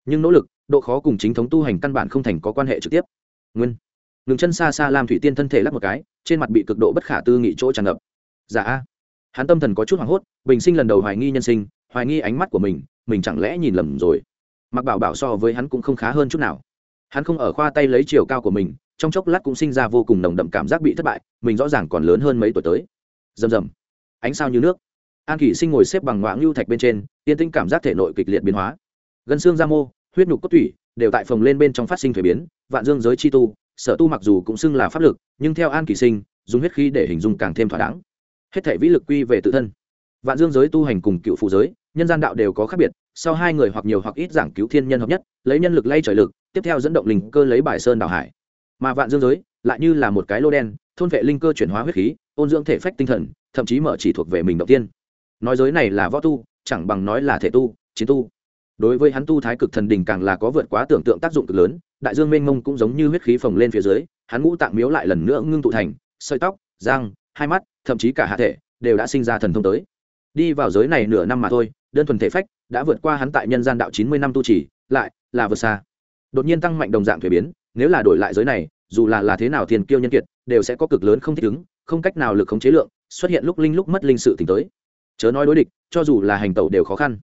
Nhưng nỗ lực độ khó cùng chính thống tu hành căn bản không thành có quan hệ trực tiếp. Nguyên ngừng chân xa xa làm thủy tiên thân thể lắc một cái, trên mặt bị cực độ bất khả tư nghị chỗ tràn ngập. Giả dạ. hắn tâm thần có chút hoảng hốt, bình sinh lần đầu hoài nghi nhân sinh, hoài nghi ánh mắt của mình mình chẳng lẽ nhìn lầm rồi. Mặc bảo bảo so với hắn cũng không khá hơn chút nào. Hắn không ở khoa tay lấy chiều cao của mình, trong chốc lát cũng sinh ra vô cùng nồng đậm cảm giác bị thất bại, mình rõ ràng còn lớn hơn mấy tuổi tới. Rầm rầm. Ánh sao như nước. An kỷ sinh ngồi xếp bằng ngoãng lưu thạch bên trên, tiên tinh cảm giác thể nội kịch liệt biến hóa. Gân xương da mô, huyết nhục cốt tủy, đều tại phòng lên bên trong phát sinh thuế biến, vạn dương giới chi tu sở tu mặc dù cũng xưng là pháp lực, nhưng theo an kỳ sinh, dùng huyết khí để hình dung càng thêm thỏa đáng. Hết thể vĩ lực quy về tự thân. Vạn dương giới tu hành cùng cựu phụ giới, nhân gian đạo đều có khác biệt, sau hai người hoặc nhiều hoặc ít giảng cứu thiên nhân hợp nhất, lấy nhân lực lay trời lực, tiếp theo dẫn động linh cơ lấy bài sơn đảo hải. Mà vạn dương giới lại như là một cái lô đen, thôn vệ linh cơ chuyển hóa huyết khí, ôn dưỡng thể phách tinh thần, thậm chí mở chỉ thuộc về mình đầu tiên. Nói giới này là võ tu, chẳng bằng nói là thể tu, chiến tu. Đối với hắn tu thái cực thần đình càng là có vượt quá tưởng tượng tác dụng cực lớn đại dương mênh mông cũng giống như huyết khí phồng lên phía dưới, hắn ngũ tạng miếu lại lần nữa ngưng tụ thành, sợi tóc, răng, hai mắt, thậm chí cả hạ thể, đều đã sinh ra thần thông tới. Đi vào giới này nửa năm mà thôi, đơn thuần thể phách đã vượt qua hắn tại nhân gian đạo chín mươi năm tu trì, lại là vượt xa. Đột nhiên tăng mạnh đồng dạng thuế biến, nếu là đổi lại giới này, dù là là thế nào tiền kiêu nhân kiệt, đều sẽ có cực lớn không thích ứng, không cách nào lực khống chế lượng, xuất hiện lúc linh lúc mất linh sự tỉnh tới. Chớ nói đối địch, cho dù là hành tẩu đều khó khăn.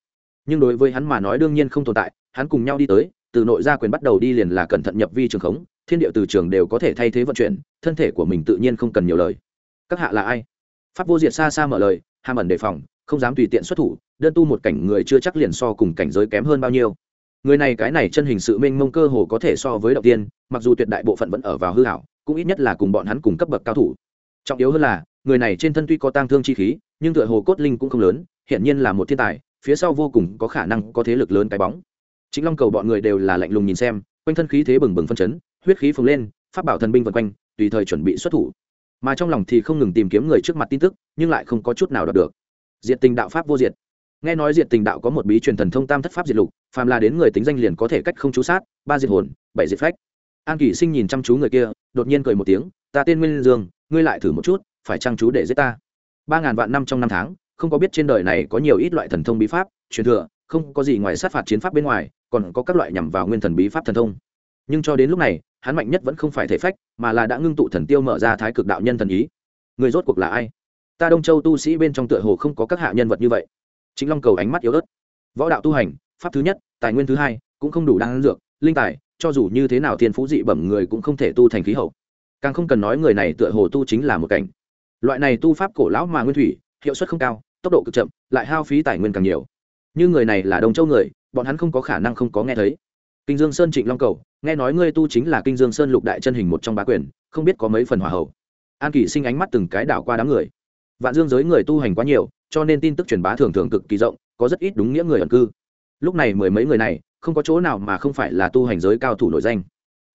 Nhưng đối với hắn mà nói đương nhiên không tồn tại, hắn cùng nhau đi tới từ nội gia quyền bắt đầu đi liền là cẩn thận nhập vi trường khống, thiên địa từ trường đều có thể thay thế vận chuyển, thân thể của mình tự nhiên không cần nhiều lời. Các hạ là ai? Pháp vô diệt xa xa mở lời, hàm ẩn đề phòng, không dám tùy tiện xuất thủ, đơn tu một cảnh người chưa chắc liền so cùng cảnh giới kém hơn bao nhiêu. Người này cái này chân hình sự mênh mông cơ hồ có thể so với đầu tiên, mặc dù tuyệt đại bộ phận vẫn ở vào hư hảo, cũng ít nhất là cùng bọn hắn cùng cấp bậc cao thủ. Trọng yếu hơn là, người này trên thân tuy có tang thương chi khí, nhưng tựa hồ cốt linh cũng không lớn hiện nhiên là một thiên tài, phía sau vô cùng có khả năng có thế lực lớn cái bóng chính long cầu bọn người đều là lạnh lùng nhìn xem quanh thân khí thế bừng bừng phân chấn huyết khí phồng lên phát bảo thần binh vân quanh tùy thời chuẩn bị xuất thủ mà trong lòng thì không ngừng tìm kiếm người trước mặt tin tức nhưng lại không có chút nào đọc được diệt tình đạo pháp vô diệt nghe nói diệt tình đạo có một bí truyền thần thông tam thất pháp diệt lục phàm là đến người tính danh liền có thể cách không chú sát ba diệt hồn bảy diệt phách an kỷ sinh nhìn chăm chú người kia đột nhiên cười một tiếng ta tên nguyên dương ngươi lại thử một chút phải chăng chú để giết ta ba ngàn vạn năm trong năm tháng không có biết trên đời này có nhiều ít loại thần thông bí pháp truyền thừa không có gì ngoài sát phạt chiến pháp bên ngoài còn có các loại nhằm vào nguyên thần bí pháp thần thông. Nhưng cho đến lúc này, hắn mạnh nhất vẫn không phải thể phách, mà là đã ngưng tụ thần tiêu mở ra thái cực đạo nhân thần ý. Người rốt cuộc là ai? Ta đông châu tu sĩ bên trong tựa hồ không có các hạ nhân vật như vậy. Chính long cầu ánh mắt yếu ớt. Võ đạo tu hành, pháp thứ nhất, tài nguyên thứ hai, cũng không đủ đáng dược, linh tài, cho dù như thế nào thiên phú dị bẩm người cũng không thể tu thành khí hậu. Càng không cần nói người này tựa hồ tu chính là một cảnh. Loại này tu pháp cổ lão mà nguyên thủy, hiệu suất không cao, tốc độ cực chậm, lại hao phí tài nguyên càng nhiều. Như người này là đồng châu người bọn hắn không có khả năng không có nghe thấy. Kinh dương sơn trịnh long cầu, nghe nói ngươi tu chính là kinh dương sơn lục đại chân hình một trong bá quyền, không biết có mấy phần hòa hậu. An kỷ sinh ánh mắt từng cái đảo qua đám người. Vạn dương giới người tu hành quá nhiều, cho nên tin tức truyền bá thường thường cực kỳ rộng, có rất ít đúng nghĩa người ẩn cư. Lúc này mười mấy người này, không có chỗ nào mà không phải là tu hành giới cao thủ nổi danh.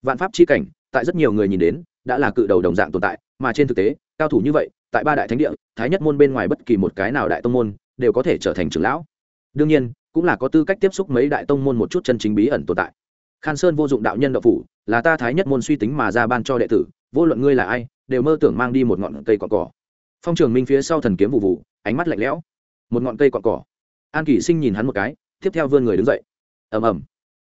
Vạn pháp chi cảnh, tại rất nhiều người nhìn đến, đã là cự đầu đồng dạng tồn tại, mà trên thực tế, cao thủ như vậy, tại ba đại thánh địa, thái nhất môn bên ngoài bất kỳ một cái nào đại tông môn, đều có thể trở thành trưởng lão. Đương nhiên cũng là có tư cách tiếp xúc mấy đại tông môn một chút chân chính bí ẩn tồn tại. Khan sơn vô dụng đạo nhân đạo phủ, là ta thái nhất môn suy tính mà ra ban cho đệ tử, vô luận ngươi là ai, đều mơ tưởng mang đi một ngọn cây cỏ cỏ. Phong trường minh phía sau thần kiếm vụ vụ, ánh mắt lạnh lẽo. Một ngọn cây cọn cỏ. An kỷ sinh nhìn hắn một cái, tiếp theo vươn người đứng dậy. Ầm ầm.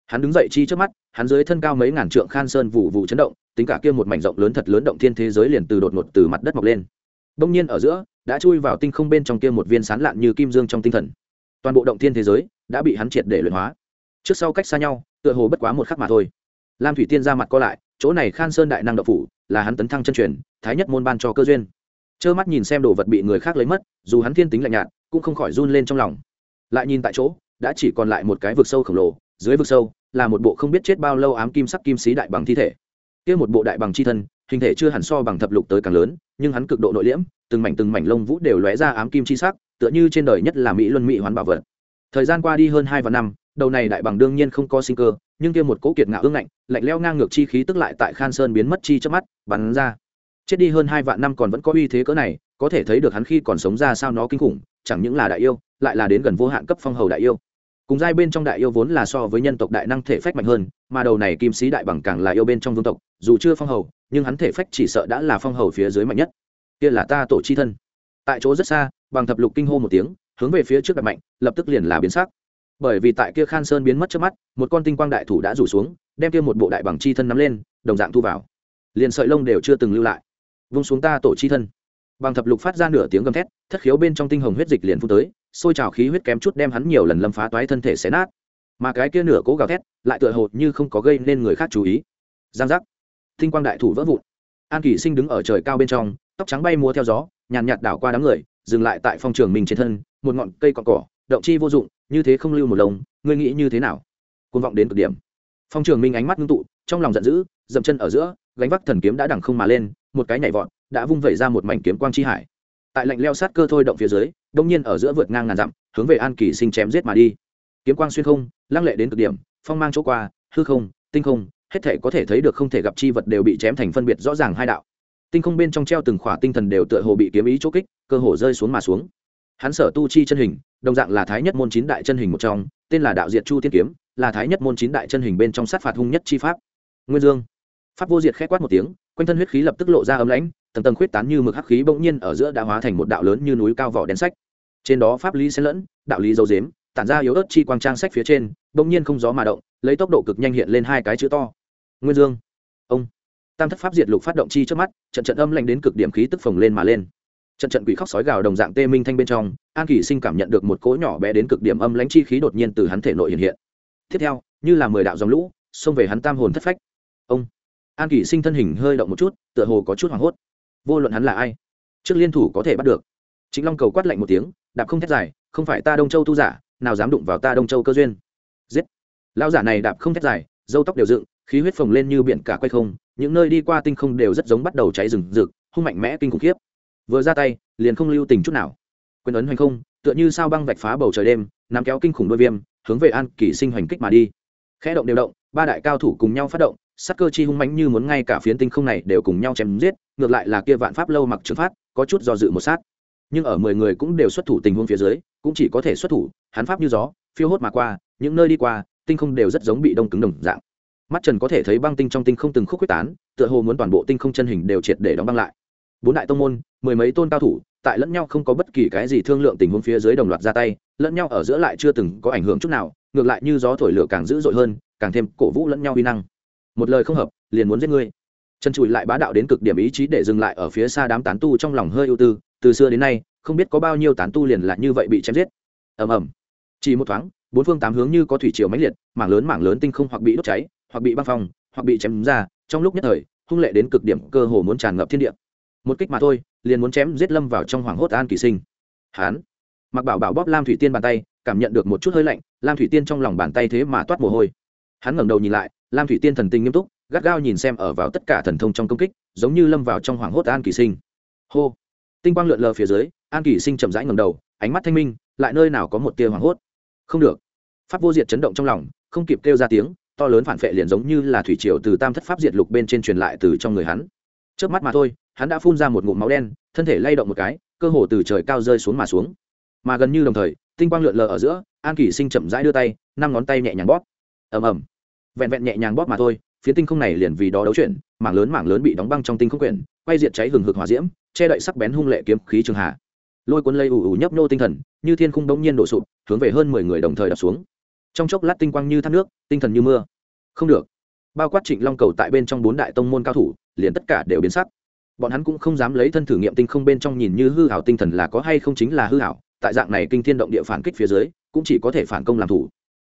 Hắn đứng dậy chi trước mắt, hắn dưới thân cao mấy ngàn trượng khan sơn vụ vụ chấn động, tính cả kia một mảnh rộng lớn thật lớn động thiên thế giới liền từ đột ngột từ mặt đất mọc lên. Đông nhiên ở giữa, đã chui vào tinh không bên trong kia một viên sán lạn như kim dương trong tinh thần. Toàn bộ động thiên thế giới đã bị hắn triệt để luyện hóa. Trước sau cách xa nhau, tựa hồ bất quá một khắc mà thôi. Lam thủy tiên ra mặt co lại, chỗ này khan sơn đại năng đậu phủ, là hắn tấn thăng chân truyền, thái nhất môn ban cho cơ duyên. Trơ mắt nhìn xem đồ vật bị người khác lấy mất, dù hắn thiên tính lạnh nhạt, cũng không khỏi run lên trong lòng. Lại nhìn tại chỗ, đã chỉ còn lại một cái vực sâu khổng lồ, dưới vực sâu, là một bộ không biết chết bao lâu ám kim sắc kim xí đại bằng thi thể. Kia một bộ đại bằng chi thân, hình thể chưa hẳn so bằng thập lục tới càng lớn, nhưng hắn cực độ nội liễm, từng mảnh từng mảnh lông vũ đều lóe ra ám kim chi sắc, tựa như trên đời nhất là mỹ luân mỹ hoán bảo vật thời gian qua đi hơn hai và năm, đầu này đại bằng đương nhiên không có sinh cơ, nhưng kia một cỗ kiệt ngạo ương ngạnh, lạnh leo ngang ngược chi khí tức lại tại khan sơn biến mất chi trước mắt, bắn ra. Chết đi hơn hai vạn năm còn vẫn có uy thế cỡ này, có thể thấy được hắn khi còn sống ra sao nó kinh khủng, chẳng những là đại yêu, lại là đến gần vô hạn cấp phong hầu đại yêu. Cùng giai bên trong đại yêu vốn là so với nhân tộc đại năng thể phách mạnh hơn, mà đầu này kim sĩ đại bằng càng là yêu bên trong vương tộc, dù chưa phong hầu, nhưng hắn thể phách chỉ sợ đã là phong hầu phía dưới mạnh nhất. Kia là ta tổ chi thân. Tại chỗ rất xa, bằng thập lục kinh hô một tiếng hướng về phía trước đặt mạnh, lập tức liền là biến sắc. Bởi vì tại kia khan sơn biến mất trước mắt, một con tinh quang đại thủ đã rủ xuống, đem kia một bộ đại bằng chi thân nắm lên, đồng dạng thu vào. Liền sợi lông đều chưa từng lưu lại. Vung xuống ta tổ chi thân. Bằng thập lục phát ra nửa tiếng gầm thét, thất khiếu bên trong tinh hồng huyết dịch liền phun tới xôi trào khí huyết kém chút đem hắn nhiều lần lâm phá toái thân thể xé nát. Mà cái kia nửa cố gào thét, lại tựa hồ như không có gây nên người khác chú ý. Giang giác. Tinh quang đại thủ vỡ vụn. An kỷ sinh đứng ở trời cao bên trong, tóc trắng bay múa theo gió, nhàn nhạt đảo qua đám người, dừng lại tại phong trường mình trên thân một ngọn cây cọn cỏ, động chi vô dụng, như thế không lưu một lồng ngươi nghĩ như thế nào? Côn vọng đến cực điểm. Phong trường minh ánh mắt ngưng tụ, trong lòng giận dữ, dậm chân ở giữa, gánh vác thần kiếm đã đằng không mà lên, một cái nhảy vọt, đã vung vẩy ra một mảnh kiếm quang chi hải. Tại lạnh leo sát cơ thôi động phía dưới, đông nhiên ở giữa vượt ngang ngàn dặm, hướng về an kỳ sinh chém giết mà đi. Kiếm quang xuyên không, lăng lệ đến cực điểm, phong mang chỗ qua, hư không, tinh không, hết thể có thể thấy được không thể gặp chi vật đều bị chém thành phân biệt rõ ràng hai đạo. Tinh không bên trong treo từng khỏa tinh thần đều tựa hồ bị kiếm ý chỗ kích, cơ hồ rơi xuống mà xuống hắn sở tu chi chân hình, đồng dạng là thái nhất môn chín đại chân hình một trong, tên là đạo diệt chu tiên kiếm, là thái nhất môn chín đại chân hình bên trong sát phạt hung nhất chi pháp. Nguyên dương. Pháp vô diệt khét quát một tiếng, quanh thân huyết khí lập tức lộ ra ấm lãnh, tầng tầng khuyết tán như mực hắc khí bỗng nhiên ở giữa đã hóa thành một đạo lớn như núi cao vỏ đen sách. Trên đó pháp lý xen lẫn, đạo lý dấu dếm, tản ra yếu ớt chi quang trang sách phía trên, bỗng nhiên không gió mà động, lấy tốc độ cực nhanh hiện lên hai cái chữ to. Nguyên dương. Ông. Tam thất pháp diệt lục phát động chi trước mắt, trận trận âm lạnh đến cực điểm khí tức phồng lên mà lên trận trận quỷ khóc sói gào đồng dạng tê minh thanh bên trong, an kỳ sinh cảm nhận được một cỗ nhỏ bé đến cực điểm âm lãnh chi khí đột nhiên từ hắn thể nội hiện hiện. Tiếp theo, như là mười đạo dòng lũ, xông về hắn tam hồn thất phách. Ông! An kỳ sinh thân hình hơi động một chút, tựa hồ có chút hoảng hốt. Vô luận hắn là ai, trước liên thủ có thể bắt được. Chính long cầu quát lạnh một tiếng, đạp không thét dài, không phải ta đông châu tu giả, nào dám đụng vào ta đông châu cơ duyên. Giết! Lão giả này đạp không thét dài dâu tóc đều dựng, khí huyết phồng lên như biển cả quay không, những nơi đi qua tinh không đều rất giống bắt đầu cháy rừng rực, hung mạnh mẽ kinh khủng khiếp vừa ra tay, liền không lưu tình chút nào. Quyền ấn hoành không, tựa như sao băng vạch phá bầu trời đêm, nắm kéo kinh khủng đôi viêm, hướng về an kỳ sinh hoành kích mà đi. Khẽ động đều động, ba đại cao thủ cùng nhau phát động sắc cơ chi hung mãnh như muốn ngay cả phiến tinh không này đều cùng nhau chém giết, ngược lại là kia vạn pháp lâu mặc trừng phát, có chút do dự một sát. Nhưng ở mười người cũng đều xuất thủ tình huống phía dưới, cũng chỉ có thể xuất thủ, hắn pháp như gió, phiêu hốt mà qua, những nơi đi qua, tinh không đều rất giống bị đông cứng đồng dạng. Mắt trần có thể thấy băng tinh trong tinh không từng khúc quyết tán, tựa hồ muốn toàn bộ tinh không chân hình đều triệt để đóng băng lại bốn đại tông môn, mười mấy tôn cao thủ, tại lẫn nhau không có bất kỳ cái gì thương lượng tình huống phía dưới đồng loạt ra tay, lẫn nhau ở giữa lại chưa từng có ảnh hưởng chút nào, ngược lại như gió thổi lửa càng dữ dội hơn, càng thêm cổ vũ lẫn nhau uy năng. Một lời không hợp, liền muốn giết ngươi. Chân chùi lại bá đạo đến cực điểm ý chí để dừng lại ở phía xa đám tán tu trong lòng hơi ưu tư, từ xưa đến nay, không biết có bao nhiêu tán tu liền là như vậy bị chém giết. Ầm ầm. Chỉ một thoáng, bốn phương tám hướng như có thủy triều mãnh liệt, mảng lớn mảng lớn tinh không hoặc bị đốt cháy, hoặc bị băng phong, hoặc bị chém ra, trong lúc nhất thời, hung lệ đến cực điểm cơ hồ muốn tràn ngập thiên địa một kích mà thôi, liền muốn chém giết lâm vào trong hoàng hốt an kỳ sinh. Hán. Mặc bảo bảo bóp lam thủy tiên bàn tay, cảm nhận được một chút hơi lạnh, lam thủy tiên trong lòng bàn tay thế mà toát mồ hôi. Hắn ngẩng đầu nhìn lại, lam thủy tiên thần tình nghiêm túc, gắt gao nhìn xem ở vào tất cả thần thông trong công kích, giống như lâm vào trong hoàng hốt an kỳ sinh. Hô. Tinh quang lượn lờ phía dưới, an kỳ sinh chậm rãi ngầm đầu, ánh mắt thanh minh, lại nơi nào có một tia hoàng hốt? Không được. Pháp vô diệt chấn động trong lòng, không kịp kêu ra tiếng, to lớn phản phệ liền giống như là thủy triều từ tam thất pháp diệt lục bên trên truyền lại từ trong người hắn trước mắt mà thôi, hắn đã phun ra một ngụm máu đen, thân thể lay động một cái, cơ hồ từ trời cao rơi xuống mà xuống. Mà gần như đồng thời, tinh quang lượn lờ ở giữa, an kỷ sinh chậm rãi đưa tay, năm ngón tay nhẹ nhàng bóp. Ầm ầm. Vẹn vẹn nhẹ nhàng bóp mà thôi phía tinh không này liền vì đó đấu chuyển, mảng lớn mảng lớn bị đóng băng trong tinh không quyển, quay diệt cháy hừng hực hỏa diễm, che đậy sắc bén hung lệ kiếm khí trường hạ. Lôi cuốn lây ủ ủ nhấp nô tinh thần, như thiên khung đống nhiên đổ sụp, hướng về hơn mười người đồng thời đập xuống. Trong chốc lát tinh quang như thác nước, tinh thần như mưa. Không được. Bao quát trịnh long cầu tại bên trong bốn đại tông môn cao thủ liền tất cả đều biến sắc. Bọn hắn cũng không dám lấy thân thử nghiệm tinh không bên trong nhìn như hư hảo tinh thần là có hay không chính là hư hảo, tại dạng này kinh thiên động địa phản kích phía dưới, cũng chỉ có thể phản công làm thủ.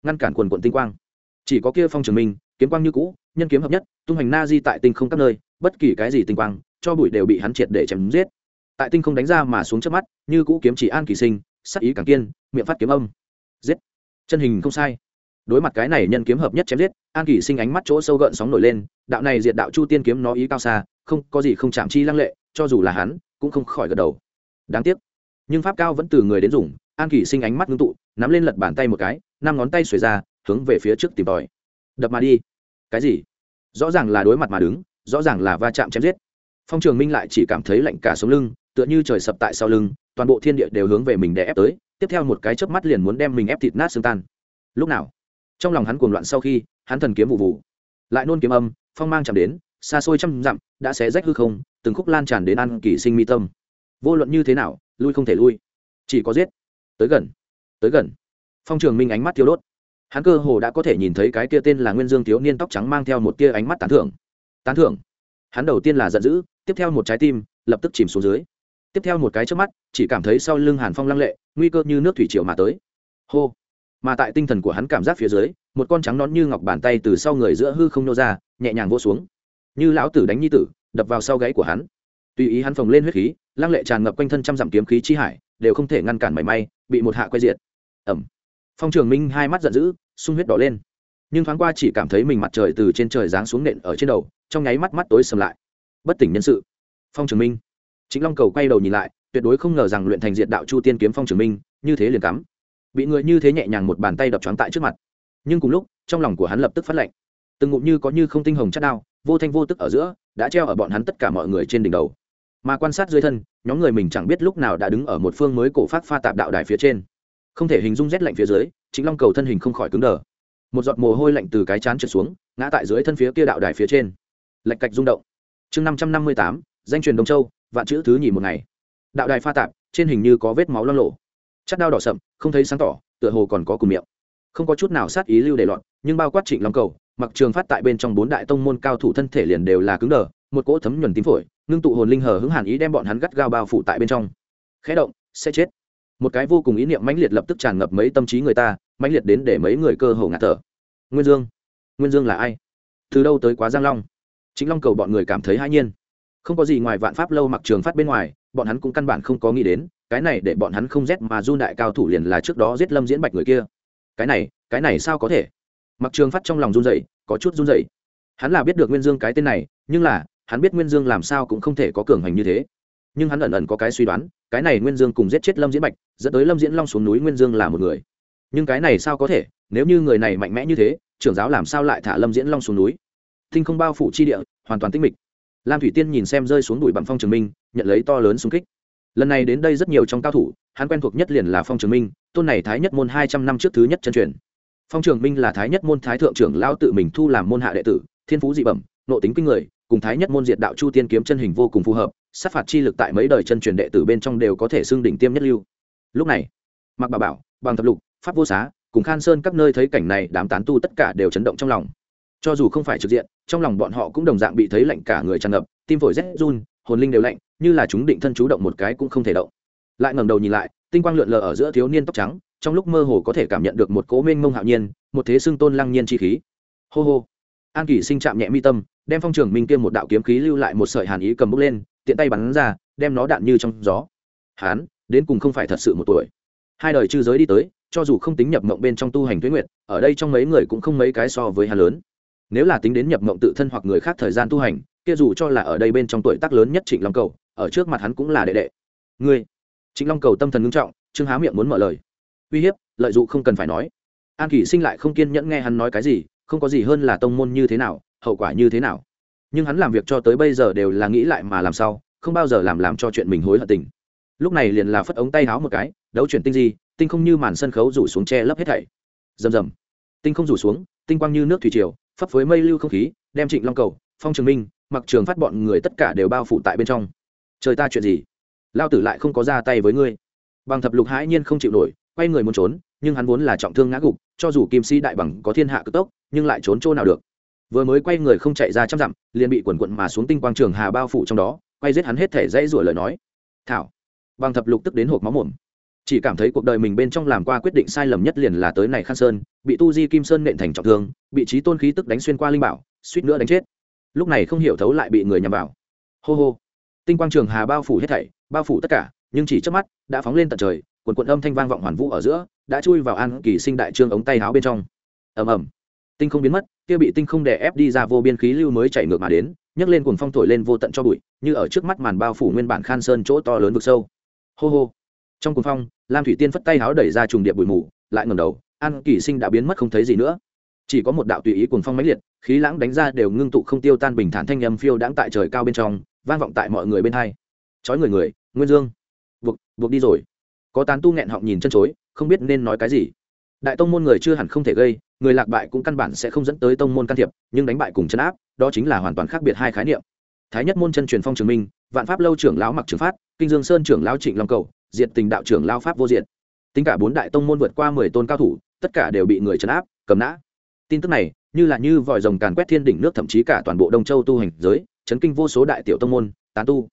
Ngăn cản quần quận tinh quang. Chỉ có kia phong trường minh, kiếm quang như cũ, nhân kiếm hợp nhất, tung hành na di tại tinh không các nơi, bất kỳ cái gì tinh quang, cho bụi đều bị hắn triệt để chém giết. Tại tinh không đánh ra mà xuống trước mắt, như cũ kiếm chỉ an kỳ sinh, sắc ý càng kiên, miệng phát kiếm âm. Giết. Chân hình không sai đối mặt cái này nhân kiếm hợp nhất chém giết, an Kỷ sinh ánh mắt chỗ sâu gợn sóng nổi lên, đạo này diệt đạo chu tiên kiếm nó ý cao xa, không, có gì không chạm chi lăng lệ, cho dù là hắn, cũng không khỏi gật đầu. Đáng tiếc. Nhưng pháp cao vẫn từ người đến dùng, an Kỷ sinh ánh mắt ngưng tụ, nắm lên lật bàn tay một cái, năm ngón tay xuề ra, hướng về phía trước tìm tòi. Đập mà đi. Cái gì? Rõ ràng là đối mặt mà đứng, rõ ràng là va chạm chém giết. Phong trường minh lại chỉ cảm thấy lạnh cả sống lưng, tựa như trời sập tại sau lưng, toàn bộ thiên địa đều hướng về mình để ép tới, tiếp theo một cái chớp mắt liền muốn đem mình ép thịt nát xương tan. Lúc nào? Trong lòng hắn cuồng loạn sau khi, hắn thần kiếm vụ vụ, lại nôn kiếm âm, phong mang chạm đến, xa xôi trăm dặm, đã xé rách hư không, từng khúc lan tràn đến an kỳ sinh mi tâm. Vô luận như thế nào, lui không thể lui. Chỉ có giết. Tới gần. Tới gần. Phong trường minh ánh mắt thiếu đốt. Hắn cơ hồ đã có thể nhìn thấy cái kia tên là nguyên dương thiếu niên tóc trắng mang theo một tia ánh mắt tán thưởng. Tán thưởng. Hắn đầu tiên là giận dữ, tiếp theo một trái tim, lập tức chìm xuống dưới. Tiếp theo một cái trước mắt, chỉ cảm thấy sau lưng hàn phong lăng lệ, nguy cơ như nước thủy triều mà tới. Hô mà tại tinh thần của hắn cảm giác phía dưới, một con trắng nón như ngọc bàn tay từ sau người giữa hư không nô ra, nhẹ nhàng vô xuống. Như lão tử đánh nhi tử, đập vào sau gáy của hắn. Tùy ý hắn phồng lên huyết khí, lăng lệ tràn ngập quanh thân trăm dặm kiếm khí chi hải, đều không thể ngăn cản mảy may, bị một hạ quay diệt. Ẩm phong trường minh hai mắt giận dữ, sung huyết đỏ lên. Nhưng thoáng qua chỉ cảm thấy mình mặt trời từ trên trời giáng xuống nện ở trên đầu, trong nháy mắt mắt tối sầm lại. Bất tỉnh nhân sự. Phong trường minh. Chính long cầu quay đầu nhìn lại, tuyệt đối không ngờ rằng luyện thành diện đạo chu tiên kiếm phong trường minh, như thế liền cắm bị người như thế nhẹ nhàng một bàn tay đập choáng tại trước mặt. Nhưng cùng lúc, trong lòng của hắn lập tức phát lệnh từng ngụm như có như không tinh hồng chất đao, vô thanh vô tức ở giữa, đã treo ở bọn hắn tất cả mọi người trên đỉnh đầu. Mà quan sát dưới thân, nhóm người mình chẳng biết lúc nào đã đứng ở một phương mới cổ phát pha tạp đạo đài phía trên. Không thể hình dung rét lạnh phía dưới, chính long cầu thân hình không khỏi cứng đờ. Một giọt mồ hôi lạnh từ cái chán trượt xuống, ngã tại dưới thân phía kia đạo đài phía trên. Lạch cạch rung động. Chương năm trăm năm mươi tám, danh truyền đông châu, vạn chữ thứ nhì một ngày. Đạo đài pha tạp, trên hình như có vết máu loang lộ chắc đao đỏ sậm, không thấy sáng tỏ, tựa hồ còn có cùng miệng. Không có chút nào sát ý lưu để loạn nhưng bao quát trịnh long cầu, mặc trường phát tại bên trong bốn đại tông môn cao thủ thân thể liền đều là cứng đờ, một cỗ thấm nhuần tím phổi, ngưng tụ hồn linh hờ hứng hàn ý đem bọn hắn gắt gao bao phủ tại bên trong. Khẽ động, sẽ chết. Một cái vô cùng ý niệm mãnh liệt lập tức tràn ngập mấy tâm trí người ta, mãnh liệt đến để mấy người cơ hồ ngạt thở. Nguyên dương nguyên dương là ai? Từ đâu tới quá giang long? Chính long cầu bọn người cảm thấy hãi nhiên. Không có gì ngoài vạn pháp lâu mặc trường phát bên ngoài bọn hắn cũng căn bản không có nghĩ đến, cái này để bọn hắn không rét mà du đại cao thủ liền là trước đó giết lâm diễn bạch người kia. Cái này cái này sao có thể? Mặc trường phát trong lòng run dậy có chút run dậy hắn là biết được nguyên dương cái tên này, nhưng là, hắn biết nguyên dương làm sao cũng không thể có cường hành như thế. Nhưng hắn ẩn ẩn có cái suy đoán, cái này nguyên dương cùng giết chết lâm diễn bạch, dẫn tới lâm diễn long xuống núi nguyên dương là một người. Nhưng cái này sao có thể? Nếu như người này mạnh mẽ như thế, trưởng giáo làm sao lại thả lâm diễn long xuống núi? Thinh không bao phủ chi địa, hoàn toàn tinh mịch lam thủy tiên nhìn xem rơi xuống đùi bằng phong trường minh, nhận lấy to lớn xung kích. Lần này đến đây rất nhiều trong cao thủ, hắn quen thuộc nhất liền là phong trường minh, tôn này thái nhất môn hai trăm năm trước thứ nhất chân truyền. Phong trường minh là thái nhất môn thái thượng trưởng lao tự mình thu làm môn hạ đệ tử, thiên phú dị bẩm nộ tính kinh người, cùng thái nhất môn diệt đạo chu tiên kiếm chân hình vô cùng phù hợp, sát phạt chi lực tại mấy đời chân truyền đệ tử bên trong đều có thể xưng đỉnh tiêm nhất lưu. Lúc này mặc bà bảo, bằng thập lục, pháp vô xá, cùng khan sơn các nơi thấy cảnh này đám tán tu tất cả đều chấn động trong lòng cho dù không phải trực diện, trong lòng bọn họ cũng đồng dạng bị thấy lạnh cả người tràn ngập, tim phổi rét run, hồn linh đều lạnh, như là chúng định thân chú động một cái cũng không thể động. Lại ngẩng đầu nhìn lại, tinh quang lượn lờ ở giữa thiếu niên tóc trắng, trong lúc mơ hồ có thể cảm nhận được một cố mênh mông hạo nhiên, một thế xưng tôn lăng nhiên chi khí. Hô hô. An kỳ sinh chạm nhẹ mi tâm, đem phong trường minh kiêm một đạo kiếm khí lưu lại một sợi hàn ý cầm bút lên, tiện tay bắn ra, đem nó đạn như trong gió. Hán, đến cùng không phải thật sự một tuổi. Hai đời chư giới đi tới, cho dù không tính nhập mộng bên trong tu hành tuế nguyệt, ở đây trong mấy người cũng không mấy cái so với hắn lớn nếu là tính đến nhập mộng tự thân hoặc người khác thời gian tu hành, kia dù cho là ở đây bên trong tuổi tác lớn nhất trịnh long cầu, ở trước mặt hắn cũng là đệ đệ. Ngươi, trịnh long cầu tâm thần ngưng trọng, trương há miệng muốn mở lời. Uy hiếp, lợi dụng không cần phải nói. An kỷ sinh lại không kiên nhẫn nghe hắn nói cái gì, không có gì hơn là tông môn như thế nào, hậu quả như thế nào. Nhưng hắn làm việc cho tới bây giờ đều là nghĩ lại mà làm sao, không bao giờ làm làm cho chuyện mình hối hận tình. Lúc này liền là phất ống tay háo một cái, đấu chuyển tinh gì tinh không như màn sân khấu rủ xuống che lấp hết thảy. Rầm rầm. Tinh không rủ xuống, tinh quang như nước thủy triều phấp với mây lưu không khí, đem trịnh long cầu, phong trường minh mặc trường phát bọn người tất cả đều bao phủ tại bên trong. Trời ta chuyện gì? Lao tử lại không có ra tay với ngươi. Bằng thập lục hãi nhiên không chịu nổi, quay người muốn trốn, nhưng hắn vốn là trọng thương ngã gục, cho dù kim si đại bằng có thiên hạ cực tốc, nhưng lại trốn chỗ nào được. Vừa mới quay người không chạy ra trăm dặm, liền bị quần quận mà xuống tinh quang trường hà bao phủ trong đó, quay giết hắn hết thể dãy rủa lời nói. Thảo. Bằng thập lục tức đến hộp máu mồm chỉ cảm thấy cuộc đời mình bên trong làm qua quyết định sai lầm nhất liền là tới này khan sơn, bị tu di kim sơn nện thành trọng thương, bị trí tôn khí tức đánh xuyên qua linh bảo, suýt nữa đánh chết. Lúc này không hiểu thấu lại bị người nhằm vào. Hô hô. Tinh quang trường hà bao phủ hết thảy, bao phủ tất cả, nhưng chỉ trước mắt, đã phóng lên tận trời quần quận âm thanh vang vọng hoàn vũ ở giữa, đã chui vào an kỳ sinh đại trương ống tay áo bên trong. Ầm ầm. Tinh không biến mất, kia bị tinh không đè ép đi ra vô biên khí lưu mới chạy ngược mà đến, nhấc lên cuồng phong thổi lên vô tận cho bụi, như ở trước mắt màn bao phủ nguyên bản khan sơn chỗ to lớn vực sâu. Hô hô trong cuồng phong, lam thủy tiên phất tay háo đẩy ra trùng điệp bụi mù, lại ngầm đầu, an kỳ sinh đã biến mất không thấy gì nữa. Chỉ có một đạo tùy ý cuồng phong mãnh liệt, khí lãng đánh ra đều ngưng tụ không tiêu tan bình thản thanh âm phiêu đãng tại trời cao bên trong, vang vọng tại mọi người bên hai. Chói người người, nguyên dương. Buộc buộc đi rồi. Có tán tu nghẹn họng nhìn chân chối, không biết nên nói cái gì. Đại tông môn người chưa hẳn không thể gây, người lạc bại cũng căn bản sẽ không dẫn tới tông môn can thiệp, nhưng đánh bại cùng chấn áp, đó chính là hoàn toàn khác biệt hai khái niệm. Thái nhất môn chân truyền phong trường minh, vạn pháp lâu trưởng lão mặc trường phát, kinh dương sơn trưởng lão trịnh long cầu diệt tình đạo trưởng lao pháp vô diện tính cả bốn đại tông môn vượt qua mười tôn cao thủ, tất cả đều bị người chấn áp, cầm nã. Tin tức này, như là như vòi rồng càn quét thiên đỉnh nước thậm chí cả toàn bộ đông châu tu hành giới, chấn kinh vô số đại tiểu tông môn, tán tu.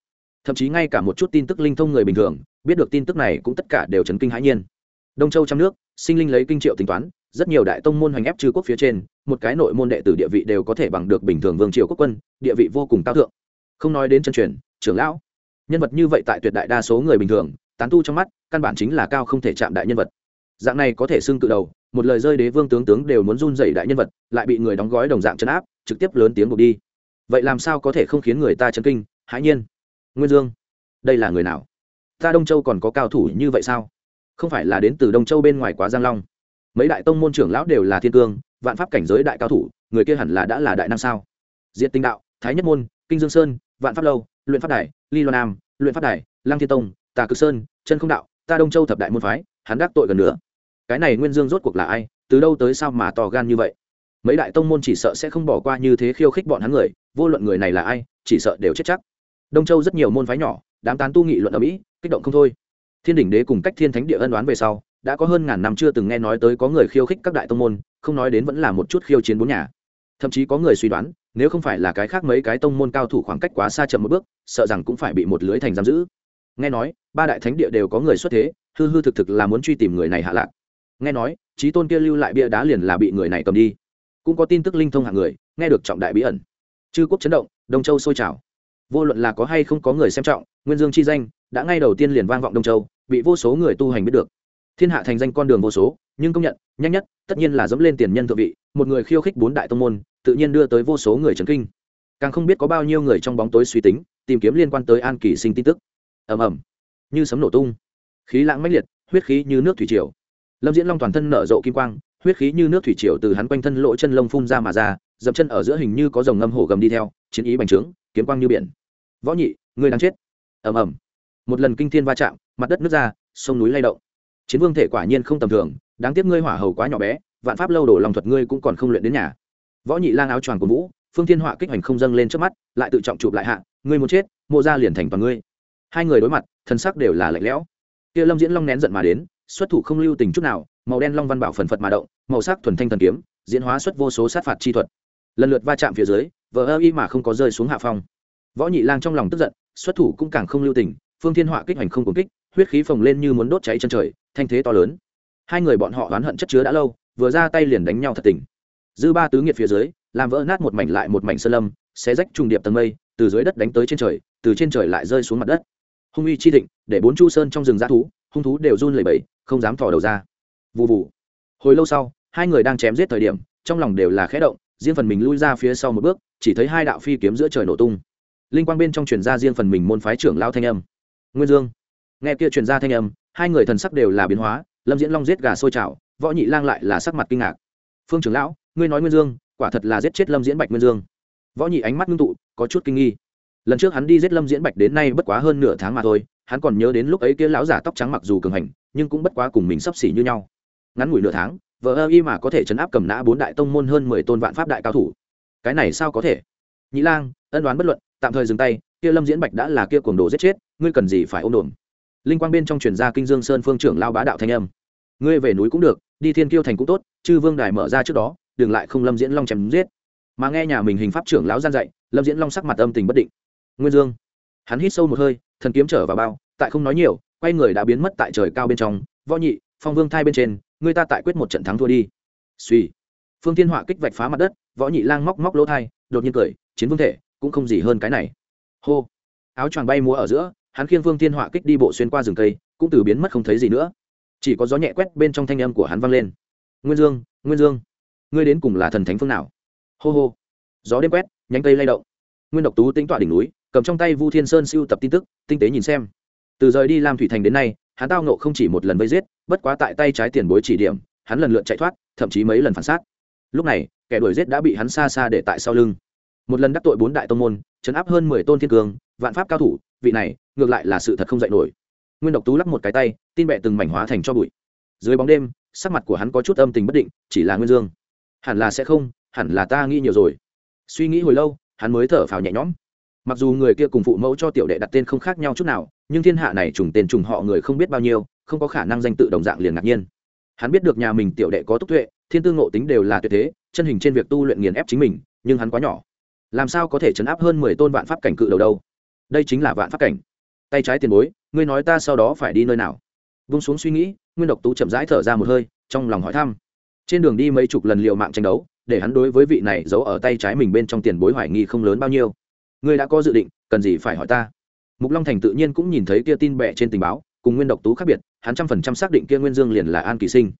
Thậm chí ngay cả một chút tin tức linh thông người bình thường, biết được tin tức này cũng tất cả đều chấn kinh hãi nhiên. Đông châu trong nước, sinh linh lấy kinh triệu tính toán, rất nhiều đại tông môn hoành ép trừ quốc phía trên, một cái nội môn đệ tử địa vị đều có thể bằng được bình thường vương triều quốc quân, địa vị vô cùng cao thượng. Không nói đến chân truyền, trưởng lão, nhân vật như vậy tại tuyệt đại đa số người bình thường tán tu trong mắt, căn bản chính là cao không thể chạm đại nhân vật. Dạng này có thể xưng cự đầu, một lời rơi đế vương tướng tướng đều muốn run dày đại nhân vật, lại bị người đóng gói đồng dạng chấn áp, trực tiếp lớn tiếng buộc đi. Vậy làm sao có thể không khiến người ta chấn kinh? Hãi nhiên. Nguyên dương, đây là người nào? Ta đông châu còn có cao thủ như vậy sao? Không phải là đến từ đông châu bên ngoài quá giang long. Mấy đại tông môn trưởng lão đều là thiên cương, vạn pháp cảnh giới đại cao thủ, người kia hẳn là đã là đại nam sao? Diện tinh đạo, thái nhất môn, kinh dương sơn, vạn pháp lâu, luyện pháp đài, ly loan nam, luyện pháp đài lang thiên tông tà cực sơn, chân không đạo, ta đông châu thập đại môn phái, hắn đắc tội gần nữa cái này nguyên dương rốt cuộc là ai, từ đâu tới sao mà to gan như vậy? Mấy đại tông môn chỉ sợ sẽ không bỏ qua như thế khiêu khích bọn hắn người, vô luận người này là ai, chỉ sợ đều chết chắc. Đông châu rất nhiều môn phái nhỏ, đám tán tu nghị luận ở mỹ, kích động không thôi. Thiên đỉnh đế cùng cách thiên thánh địa ân đoán về sau, đã có hơn ngàn năm chưa từng nghe nói tới có người khiêu khích các đại tông môn, không nói đến vẫn là một chút khiêu chiến bốn nhà. Thậm chí có người suy đoán, nếu không phải là cái khác mấy cái tông môn cao thủ khoảng cách quá xa chậm một bước, sợ rằng cũng phải bị một lưới thành giam giữ nghe nói, ba đại thánh địa đều có người xuất thế, hư hư thực thực là muốn truy tìm người này hạ lạc. Nghe nói, trí tôn kia lưu lại bia đá liền là bị người này cầm đi. Cũng có tin tức linh thông hạng người, nghe được trọng đại bí ẩn. Chư quốc chấn động, đông châu sôi trào. Vô luận là có hay không có người xem trọng, nguyên dương chi danh, đã ngay đầu tiên liền vang vọng đông châu, bị vô số người tu hành biết được. Thiên hạ thành danh con đường vô số, nhưng công nhận, nhanh nhất, tất nhiên là dẫm lên tiền nhân thượng vị, một người khiêu khích bốn đại tông môn, tự nhiên đưa tới vô số người trấn kinh. Càng không biết có bao nhiêu người trong bóng tối suy tính, tìm kiếm liên quan tới an kỳ sinh tin tức ầm ầm, như sấm nổ tung. Khí lãng mãnh liệt, huyết khí như nước thủy triều. Lâm diễn long toàn thân nở rộ kim quang, huyết khí như nước thủy triều từ hắn quanh thân lỗ chân lông phun ra mà ra dậm chân ở giữa hình như có dòng ngâm hổ gầm đi theo, chiến ý bành trướng, kiếm quang như biển. Võ nhị người đang chết. Ầm ầm. Một lần kinh thiên va chạm, mặt đất nứt ra, sông núi lay động. Chiến vương thể quả nhiên không tầm thường, đáng tiếc ngươi hỏa hầu quá nhỏ bé, vạn pháp lâu đổ lòng thuật ngươi cũng còn không luyện đến nhà. Võ nhị lang áo choàng của vũ, phương thiên họa kích hoành không dâng lên trước mắt, lại tự trọng chụp lại hạ, ngươi muốn chết, mộ ra liền thành toàn ngươi hai người đối mặt thân sắc đều là lạnh lẽo. Kia lâm diễn long nén giận mà đến, xuất thủ không lưu tình chút nào, màu đen long văn bảo phần phật mà động, màu sắc thuần thanh thần kiếm, diễn hóa xuất vô số sát phạt chi thuật. Lần lượt va chạm phía dưới, vờ ơ y mà không có rơi xuống hạ phong. Võ nhị lang trong lòng tức giận, xuất thủ cũng càng không lưu tình, phương thiên họa kích hoành không cùng kích, huyết khí phồng lên như muốn đốt cháy chân trời, thanh thế to lớn. Hai người bọn họ oán hận chất chứa đã lâu, vừa ra tay liền đánh nhau thật tình. Dư ba tứ nghiệt phía dưới, làm vỡ nát một mảnh lại một mảnh sơn lâm, xé rách trùng điệp tầng mây, từ dưới đất đánh tới trên trời, từ trên trời lại rơi xuống mặt đất hung uy chi thịnh, để bốn chu sơn trong rừng g thú, hung thú đều run lẩy bẩy, không dám thò đầu ra. Vụ vụ hồi lâu sau, hai người đang chém giết thời điểm, trong lòng đều là khẽ động, riêng phần mình lui ra phía sau một bước, chỉ thấy hai đạo phi kiếm giữa trời nổ tung. Linh quang bên trong truyền ra riêng phần mình môn phái trưởng lao thanh âm. Nguyên dương. Nghe kia truyền ra thanh âm, hai người thần sắc đều là biến hóa, lâm diễn long giết gà sôi trào võ nhị lang lại là sắc mặt kinh ngạc. Phương trưởng lão, ngươi nói nguyên dương, quả thật là giết chết lâm diễn bạch nguyên dương. Võ nhị ánh mắt ngưng tụ, có chút kinh nghi lần trước hắn đi giết lâm diễn bạch đến nay bất quá hơn nửa tháng mà thôi, hắn còn nhớ đến lúc ấy kia lão giả tóc trắng mặc dù cường hành, nhưng cũng bất quá cùng mình sắp xỉ như nhau. Ngắn ngủi nửa tháng, vợ ơ y mà có thể chấn áp cầm nã bốn đại tông môn hơn mười tôn vạn pháp đại cao thủ. Cái này sao có thể? Nhĩ lang, ân đoán bất luận, tạm thời dừng tay, kia lâm diễn bạch đã là kia cuồng đồ giết chết, ngươi cần gì phải ôm đồn linh quang bên trong truyền ra kinh dương sơn phương trưởng lao bá đạo thanh âm. Ngươi về núi cũng được, đi thiên kiêu thành cũng tốt, chư vương đài mở ra trước đó, đừng lại không lâm diễn long chém giết. Mà nghe nhà mình hình pháp trưởng lão gian dạy, lâm diễn long sắc mặt âm tình bất định nguyên dương. Hắn hít sâu một hơi, thần kiếm trở vào bao, tại không nói nhiều, quay người đã biến mất tại trời cao bên trong. Võ nhị, phong vương thai bên trên, người ta tại quyết một trận thắng thua đi. Suy. Phương thiên họa kích vạch phá mặt đất, võ nhị lang móc móc lỗ thai, đột nhiên cười, chiến vương thể, cũng không gì hơn cái này. Hô. Áo choàng bay múa ở giữa, hắn khiêng phương thiên họa kích đi bộ xuyên qua rừng cây, cũng từ biến mất không thấy gì nữa. Chỉ có gió nhẹ quét bên trong thanh âm của hắn vang lên. Nguyên dương nguyên dương, ngươi đến cùng là thần thánh phương nào? Hô hô. Gió đêm quét, nhánh cây lay động. Nguyên độc tú tính tọa đỉnh núi cầm trong tay vu thiên sơn siêu tập tin tức, tinh tế nhìn xem. Từ rời đi làm thủy thành đến nay, hắn tao nộ không chỉ một lần vây giết, bất quá tại tay trái tiền bối chỉ điểm, hắn lần lượt chạy thoát, thậm chí mấy lần phản xác lúc này, kẻ đuổi giết đã bị hắn xa xa để tại sau lưng. Một lần đắc tội bốn đại tông môn, chấn áp hơn mười tôn thiên cường, vạn pháp cao thủ, vị này, ngược lại là sự thật không dạy nổi. Nguyên độc tú lắc một cái tay, tin bẹ từng mảnh hóa thành cho bụi. Dưới bóng đêm, sắc mặt của hắn có chút âm tình bất định, chỉ là nguyên dương. Hẳn là sẽ không, hẳn là ta nghĩ nhiều rồi. Suy nghĩ hồi lâu, hắn mới thở phào nhẹ nhõm mặc dù người kia cùng phụ mẫu cho tiểu đệ đặt tên không khác nhau chút nào, nhưng thiên hạ này trùng tên trùng họ người không biết bao nhiêu, không có khả năng danh tự đồng dạng liền ngạc nhiên. Hắn biết được nhà mình tiểu đệ có tốc tuệ, thiên tư ngộ tính đều là tuyệt thế, chân hình trên việc tu luyện nghiền ép chính mình, nhưng hắn quá nhỏ. Làm sao có thể chấn áp hơn mười tôn vạn pháp cảnh cự đầu đâu? Đây chính là vạn pháp cảnh. Tay trái tiền bối, ngươi nói ta sau đó phải đi nơi nào? Vung xuống suy nghĩ, nguyên độc tú chậm rãi thở ra một hơi, trong lòng hỏi thăm. Trên đường đi mấy chục lần liều mạng tranh đấu, để hắn đối với vị này giấu ở tay trái mình bên trong tiền bối hoài nghi không lớn bao nhiêu ngươi đã có dự định cần gì phải hỏi ta? Mục long thành tự nhiên cũng nhìn thấy kia tin bẹ trên tình báo cùng nguyên độc tú khác biệt hắn trăm phần trăm xác định kia nguyên dương liền là an kỳ sinh.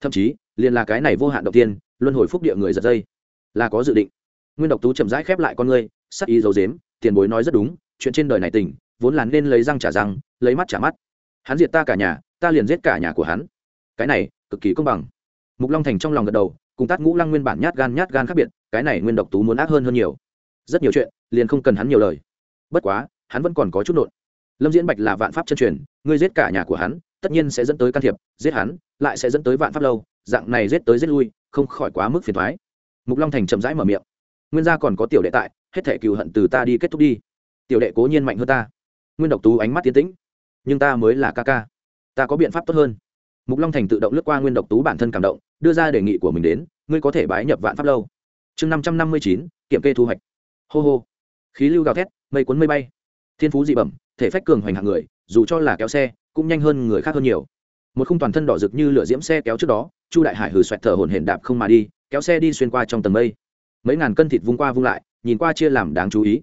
Thậm chí liền là cái này vô hạn đầu tiên luân hồi phúc địa người giật dây. Là có dự định. Nguyên độc tú chậm rãi khép lại con ngươi sắc ý dấu dếm tiền bối nói rất đúng chuyện trên đời này tỉnh, vốn là nên lấy răng trả răng lấy mắt trả mắt. Hắn diệt ta cả nhà ta liền giết cả nhà của hắn. Cái này cực kỳ công bằng. Mục long thành trong lòng gật đầu cùng tát ngũ lăng nguyên bản nhát gan nhát gan khác biệt cái này nguyên độc tú muốn ác hơn hơn nhiều rất nhiều chuyện, liền không cần hắn nhiều lời. Bất quá, hắn vẫn còn có chút nộn. Lâm diễn bạch là vạn pháp chân truyền, ngươi giết cả nhà của hắn, tất nhiên sẽ dẫn tới can thiệp, giết hắn, lại sẽ dẫn tới vạn pháp lâu, dạng này giết tới giết lui, không khỏi quá mức phiền thoái mục long thành chậm rãi mở miệng. Nguyên gia còn có tiểu đệ tại, hết thể cừu hận từ ta đi kết thúc đi. Tiểu đệ cố nhiên mạnh hơn ta. Nguyên độc tú ánh mắt tiến tĩnh. Nhưng ta mới là ca ca. Ta có biện pháp tốt hơn. Mục long thành tự động lướt qua nguyên độc tú bản thân cảm động, đưa ra đề nghị của mình đến, ngươi có thể bái nhập vạn pháp lâu. Chương năm trăm năm mươi chín, kiểm kê thu hoạch hô hô. Khí lưu gào thét, mây cuốn mây bay. Thiên phú dị bẩm, thể phách cường hoành hạng người, dù cho là kéo xe, cũng nhanh hơn người khác hơn nhiều. Một khung toàn thân đỏ rực như lửa diễm xe kéo trước đó, chu đại hải hừ xoẹt thở hồn hển đạp không mà đi, kéo xe đi xuyên qua trong tầng mây. Mấy ngàn cân thịt vung qua vung lại, nhìn qua chia làm đáng chú ý.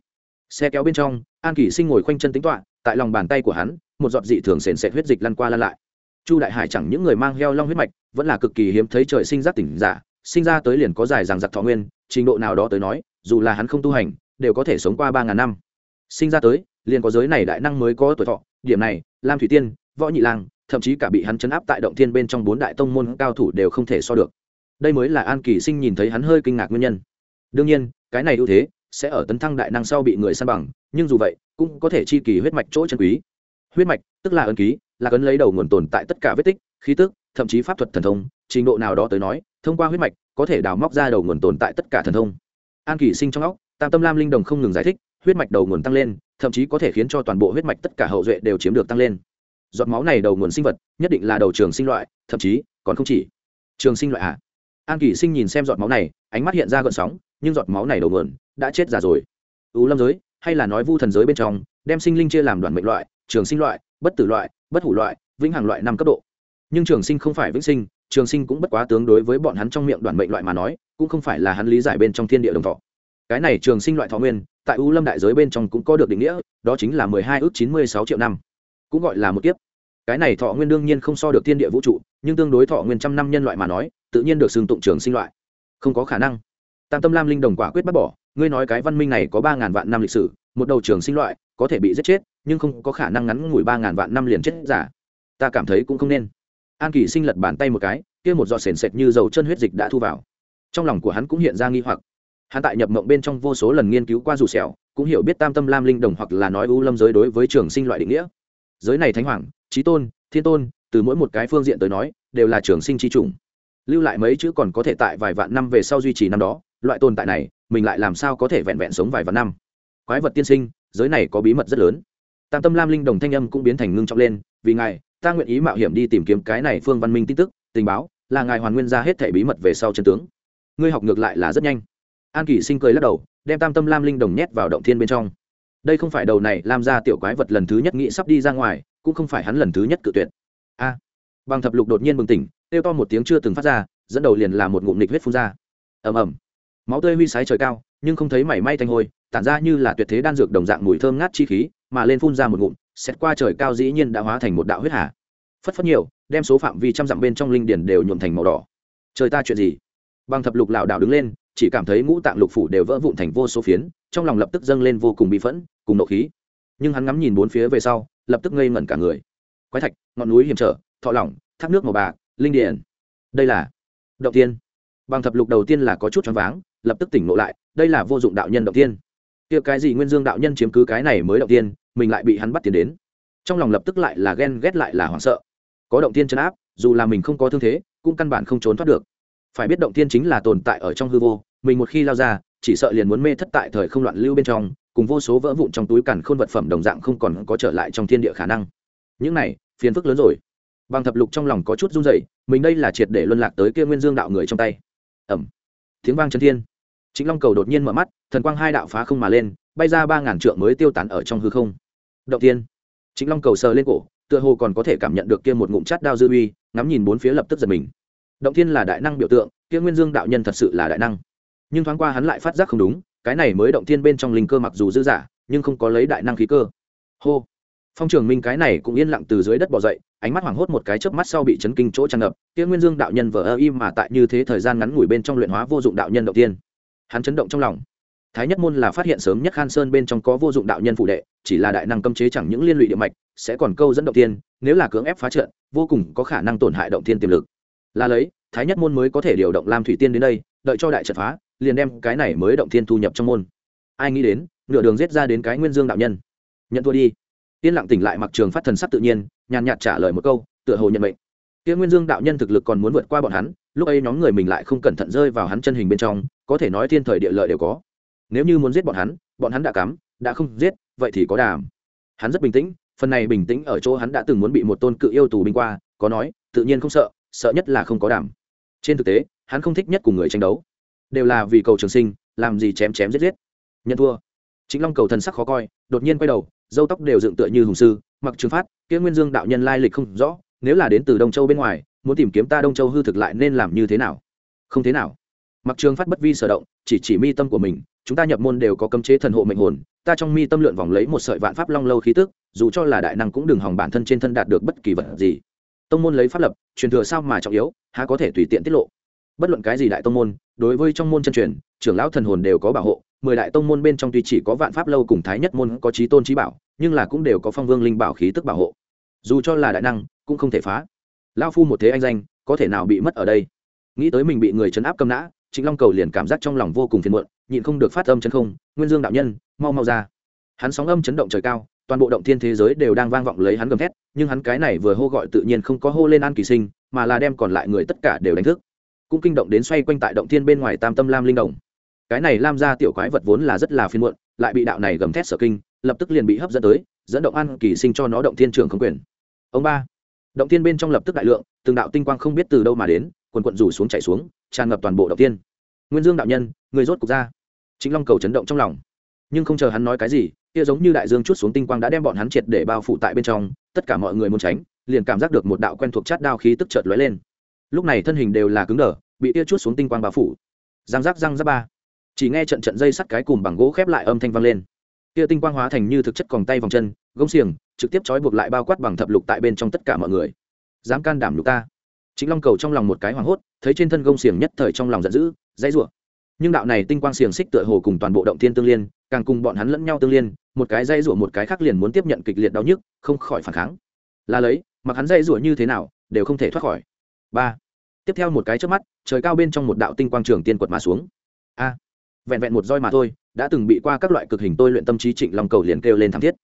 Xe kéo bên trong, an kỷ sinh ngồi khoanh chân tính toạ tại lòng bàn tay của hắn, một giọt dị thường sền sệt huyết dịch lăn qua lăn lại. Chu đại hải chẳng những người mang heo long huyết mạch, vẫn là cực kỳ hiếm thấy trời sinh giác tỉnh giả, sinh ra tới liền có dài rằng giặc thọ nguyên, trình độ nào đó tới nói dù là hắn không tu hành, đều có thể sống qua ba ngàn năm. Sinh ra tới, liền có giới này đại năng mới có tuổi thọ. Điểm này, lam thủy tiên, võ nhị lang, thậm chí cả bị hắn chấn áp tại động thiên bên trong bốn đại tông môn cao thủ đều không thể so được. Đây mới là an kỳ sinh nhìn thấy hắn hơi kinh ngạc nguyên nhân. Đương nhiên, cái này ưu thế sẽ ở tấn thăng đại năng sau bị người săn bằng, nhưng dù vậy, cũng có thể chi kỳ huyết mạch chỗ chân quý. Huyết mạch, tức là ân ký, là cấn lấy đầu nguồn tồn tại tất cả vết tích, khí tức, thậm chí pháp thuật thần thông, trình độ nào đó tới nói, thông qua huyết mạch, có thể đào móc ra đầu nguồn tồn tại tất cả thần thông an kỳ sinh trong óc, tam tâm lam linh đồng không ngừng giải thích, huyết mạch đầu nguồn tăng lên, thậm chí có thể khiến cho toàn bộ huyết mạch tất cả hậu duệ đều chiếm được tăng lên. Giọt máu này đầu nguồn sinh vật, nhất định là đầu trường sinh loại, thậm chí còn không chỉ trường sinh loại à? An kỳ sinh nhìn xem giọt máu này, ánh mắt hiện ra gợn sóng, nhưng giọt máu này đầu nguồn đã chết già rồi. Ưu lâm giới, hay là nói vu thần giới bên trong, đem sinh linh chia làm đoàn mệnh loại, trường sinh loại, bất tử loại, bất hủ loại, vĩnh hằng loại năm cấp độ. Nhưng trường sinh không phải vĩnh sinh, trường sinh cũng bất quá tướng đối với bọn hắn trong miệng đoàn mệnh loại mà nói cũng không phải là hắn lý giải bên trong thiên địa đồng thọ. Cái này trường sinh loại thọ nguyên, tại u lâm đại giới bên trong cũng có được định nghĩa, đó chính là mười hai ước chín mươi sáu triệu năm. Cũng gọi là một kiếp. Cái này thọ nguyên đương nhiên không so được thiên địa vũ trụ, nhưng tương đối thọ nguyên trăm năm nhân loại mà nói, tự nhiên được xưng tụng trường sinh loại. Không có khả năng. Tam tâm lam linh đồng quả quyết bác bỏ, ngươi nói cái văn minh này có ba ngàn vạn năm lịch sử, một đầu trường sinh loại, có thể bị giết chết, nhưng không có khả năng ngắn ngủi ba ngàn vạn năm liền chết giả. Ta cảm thấy cũng không nên. An kỳ sinh lật bàn tay một cái, kia một giọt sền sệt như dầu chân huyết dịch đã thu vào trong lòng của hắn cũng hiện ra nghi hoặc. Hắn tại nhập mộng bên trong vô số lần nghiên cứu qua dù xẻo cũng hiểu biết tam tâm lam linh đồng hoặc là nói u lâm giới đối với trường sinh loại định nghĩa. Giới này thánh hoàng trí tôn, thiên tôn, từ mỗi một cái phương diện tới nói, đều là trường sinh chi chủng. Lưu lại mấy chữ còn có thể tại vài vạn năm về sau duy trì năm đó, loại tồn tại này, mình lại làm sao có thể vẹn vẹn sống vài vạn năm? Quái vật tiên sinh, giới này có bí mật rất lớn. Tam tâm lam linh đồng thanh âm cũng biến thành ngưng trọng lên, vì ngài, ta nguyện ý mạo hiểm đi tìm kiếm cái này phương văn minh tin tức, tình báo, là ngài hoàn nguyên ra hết thể bí mật về sau chân tướng ngươi học ngược lại là rất nhanh. An kỷ sinh cười lắc đầu, đem tam tâm lam linh đồng nhét vào động thiên bên trong. Đây không phải đầu này, lam ra tiểu quái vật lần thứ nhất nghĩ sắp đi ra ngoài, cũng không phải hắn lần thứ nhất cự tuyệt. A. Bằng thập lục đột nhiên bừng tỉnh, kêu to một tiếng chưa từng phát ra, dẫn đầu liền là một ngụm nịch huyết phun ra. Ầm ầm. Máu tươi huy sái trời cao, nhưng không thấy mảy may thanh hôi tản ra như là tuyệt thế đan dược đồng dạng mùi thơm ngát chi khí, mà lên phun ra một ngụm, xét qua trời cao dĩ nhiên đã hóa thành một đạo huyết hà. Phất phất nhiều, đem số phạm vi trăm dặm bên trong linh điển đều nhuộm thành màu đỏ. Trời ta chuyện gì? Bằng thập lục lảo đảo đứng lên, chỉ cảm thấy ngũ tạng lục phủ đều vỡ vụn thành vô số phiến, trong lòng lập tức dâng lên vô cùng bị phẫn, cùng nộ khí. Nhưng hắn ngắm nhìn bốn phía về sau, lập tức ngây ngẩn cả người. Quái thạch, ngọn núi hiểm trở, thọ lỏng, thác nước màu bạc, linh điển đây là động tiên. Bằng thập lục đầu tiên là có chút choáng váng, lập tức tỉnh ngộ lại, đây là vô dụng đạo nhân động tiên. Kia cái gì nguyên dương đạo nhân chiếm cứ cái này mới động tiên, mình lại bị hắn bắt tiền đến. Trong lòng lập tức lại là ghen ghét lại là hoảng sợ. Có động tiên chấn áp, dù là mình không có thương thế, cũng căn bản không trốn thoát được phải biết động thiên chính là tồn tại ở trong hư vô, mình một khi lao ra, chỉ sợ liền muốn mê thất tại thời không loạn lưu bên trong, cùng vô số vỡ vụn trong túi cằn khôn vật phẩm đồng dạng không còn có trở lại trong thiên địa khả năng. Những này, phiền phức lớn rồi. Bằng thập lục trong lòng có chút run rẩy, mình đây là triệt để luân lạc tới kia nguyên dương đạo người trong tay. Ẩm tiếng vang chân thiên. Chính long cầu đột nhiên mở mắt, thần quang hai đạo phá không mà lên, bay ra ba ngàn trượng mới tiêu tán ở trong hư không. Động tiên chính long cầu sờ lên cổ, tựa hồ còn có thể cảm nhận được kia một ngụm chát đao dư uy, ngắm nhìn bốn phía lập tức giật mình động thiên là đại năng biểu tượng, kia nguyên dương đạo nhân thật sự là đại năng. Nhưng thoáng qua hắn lại phát giác không đúng, cái này mới động thiên bên trong linh cơ mặc dù dư giả nhưng không có lấy đại năng khí cơ. Hô! Phong trường minh cái này cũng yên lặng từ dưới đất bỏ dậy, ánh mắt hoảng hốt một cái chớp mắt sau bị chấn kinh chỗ tràn ngập, kia nguyên dương đạo nhân vờ ơ im mà tại như thế thời gian ngắn ngủi bên trong luyện hóa vô dụng đạo nhân đầu tiên hắn chấn động trong lòng. Thái nhất môn là phát hiện sớm nhất khan sơn bên trong có vô dụng đạo nhân phụ đệ, chỉ là đại năng cấm chế chẳng những liên lụy địa mạch, sẽ còn câu dẫn động tiên nếu là cưỡng ép phá trận, vô cùng có khả năng tổn hại động tiên tiềm lực là lấy, thái nhất môn mới có thể điều động lam thủy tiên đến đây, đợi cho đại trận phá, liền đem cái này mới động thiên thu nhập trong môn. Ai nghĩ đến, nửa đường giết ra đến cái nguyên dương đạo nhân. Nhận thua đi. Yên lặng tỉnh lại mặc trường phát thần sắc tự nhiên, nhàn nhạt trả lời một câu, tựa hồ nhận mệnh. Kia nguyên dương đạo nhân thực lực còn muốn vượt qua bọn hắn, lúc ấy nhóm người mình lại không cẩn thận rơi vào hắn chân hình bên trong, có thể nói thiên thời địa lợi đều có. Nếu như muốn giết bọn hắn bọn hắn đã cắm, đã không giết, vậy thì có đàm. Hắn rất bình tĩnh, phần này bình tĩnh ở chỗ hắn đã từng muốn bị một tôn cự yêu tù binh qua, có nói, tự nhiên không sợ sợ nhất là không có đảm. trên thực tế, hắn không thích nhất cùng người tranh đấu. Đều là vì cầu trường sinh, làm gì chém chém giết giết. Nhận thua. Chính long cầu thần sắc khó coi, đột nhiên quay đầu, dâu tóc đều dựng tựa như hùng sư, mặc trường phát, kia nguyên dương đạo nhân lai lịch không rõ, nếu là đến từ đông châu bên ngoài, muốn tìm kiếm ta đông châu hư thực lại nên làm như thế nào? Không thế nào. Mặc trường phát bất vi sở động, chỉ chỉ mi tâm của mình, chúng ta nhập môn đều có cấm chế thần hộ mệnh hồn, ta trong mi tâm lượn vòng lấy một sợi vạn pháp long lâu khí tức, dù cho là đại năng cũng đừng hòng bản thân trên thân đạt được bất kỳ vật gì tông môn lấy pháp lập, truyền thừa sao mà trọng yếu, há có thể tùy tiện tiết lộ. Bất luận cái gì đại tông môn, đối với trong môn chân truyền, trưởng lão thần hồn đều có bảo hộ, mười đại tông môn bên trong tuy chỉ có vạn pháp lâu cùng thái nhất môn có trí tôn trí bảo, nhưng là cũng đều có phong vương linh bảo khí tức bảo hộ. Dù cho là đại năng, cũng không thể phá. Lao phu một thế anh danh, có thể nào bị mất ở đây? Nghĩ tới mình bị người chấn áp cầm nã chính long cầu liền cảm giác trong lòng vô cùng phiền muộn, nhịn không được phát âm chân không, nguyên dương đạo nhân, mau mau ra. Hắn sóng âm chấn động trời cao toàn bộ động thiên thế giới đều đang vang vọng lấy hắn gầm thét, nhưng hắn cái này vừa hô gọi tự nhiên không có hô lên an kỳ sinh, mà là đem còn lại người tất cả đều đánh thức. Cũng kinh động đến xoay quanh tại động thiên bên ngoài tam tâm lam linh đồng. Cái này lam ra tiểu quái vật vốn là rất là phiên muộn, lại bị đạo này gầm thét sở kinh, lập tức liền bị hấp dẫn tới, dẫn động an kỳ sinh cho nó động thiên trường không quyền. Ông ba. Động thiên bên trong lập tức đại lượng, từng đạo tinh quang không biết từ đâu mà đến, quần quận rủ xuống chạy xuống, tràn ngập toàn bộ động thiên. Nguyên dương đạo nhân, người rốt cục ra. Chính long cầu chấn động trong lòng. Nhưng không chờ hắn nói cái gì kia giống như đại dương chút xuống tinh quang đã đem bọn hắn triệt để bao phủ tại bên trong, tất cả mọi người muốn tránh, liền cảm giác được một đạo quen thuộc chát đao khí tức chợt lóe lên. Lúc này thân hình đều là cứng đờ, bị kia chút xuống tinh quang bao phủ. Răng rắc răng rắc ba. Chỉ nghe trận trận dây sắt cái cùm bằng gỗ khép lại âm thanh vang lên. Kia tinh quang hóa thành như thực chất còng tay vòng chân, gông xiềng, trực tiếp trói buộc lại bao quát bằng thập lục tại bên trong tất cả mọi người. Dám can đảm lục ta. Chính long cầu trong lòng một cái hoảng hốt, thấy trên thân gông xiềng nhất thời trong lòng giận dữ, dãy rủa. Nhưng đạo này tinh quang xiềng xích tựa hồ cùng toàn bộ động thiên tương liên càng cùng bọn hắn lẫn nhau tương liên, một cái dây rủa một cái khác liền muốn tiếp nhận kịch liệt đau nhức, không khỏi phản kháng. Là lấy, mặc hắn dây rủa như thế nào, đều không thể thoát khỏi. Ba. Tiếp theo một cái trước mắt, trời cao bên trong một đạo tinh quang trường tiên quật mà xuống. A. Vẹn vẹn một roi mà thôi, đã từng bị qua các loại cực hình tôi luyện tâm trí trịnh long cầu liền kêu lên thảm thiết.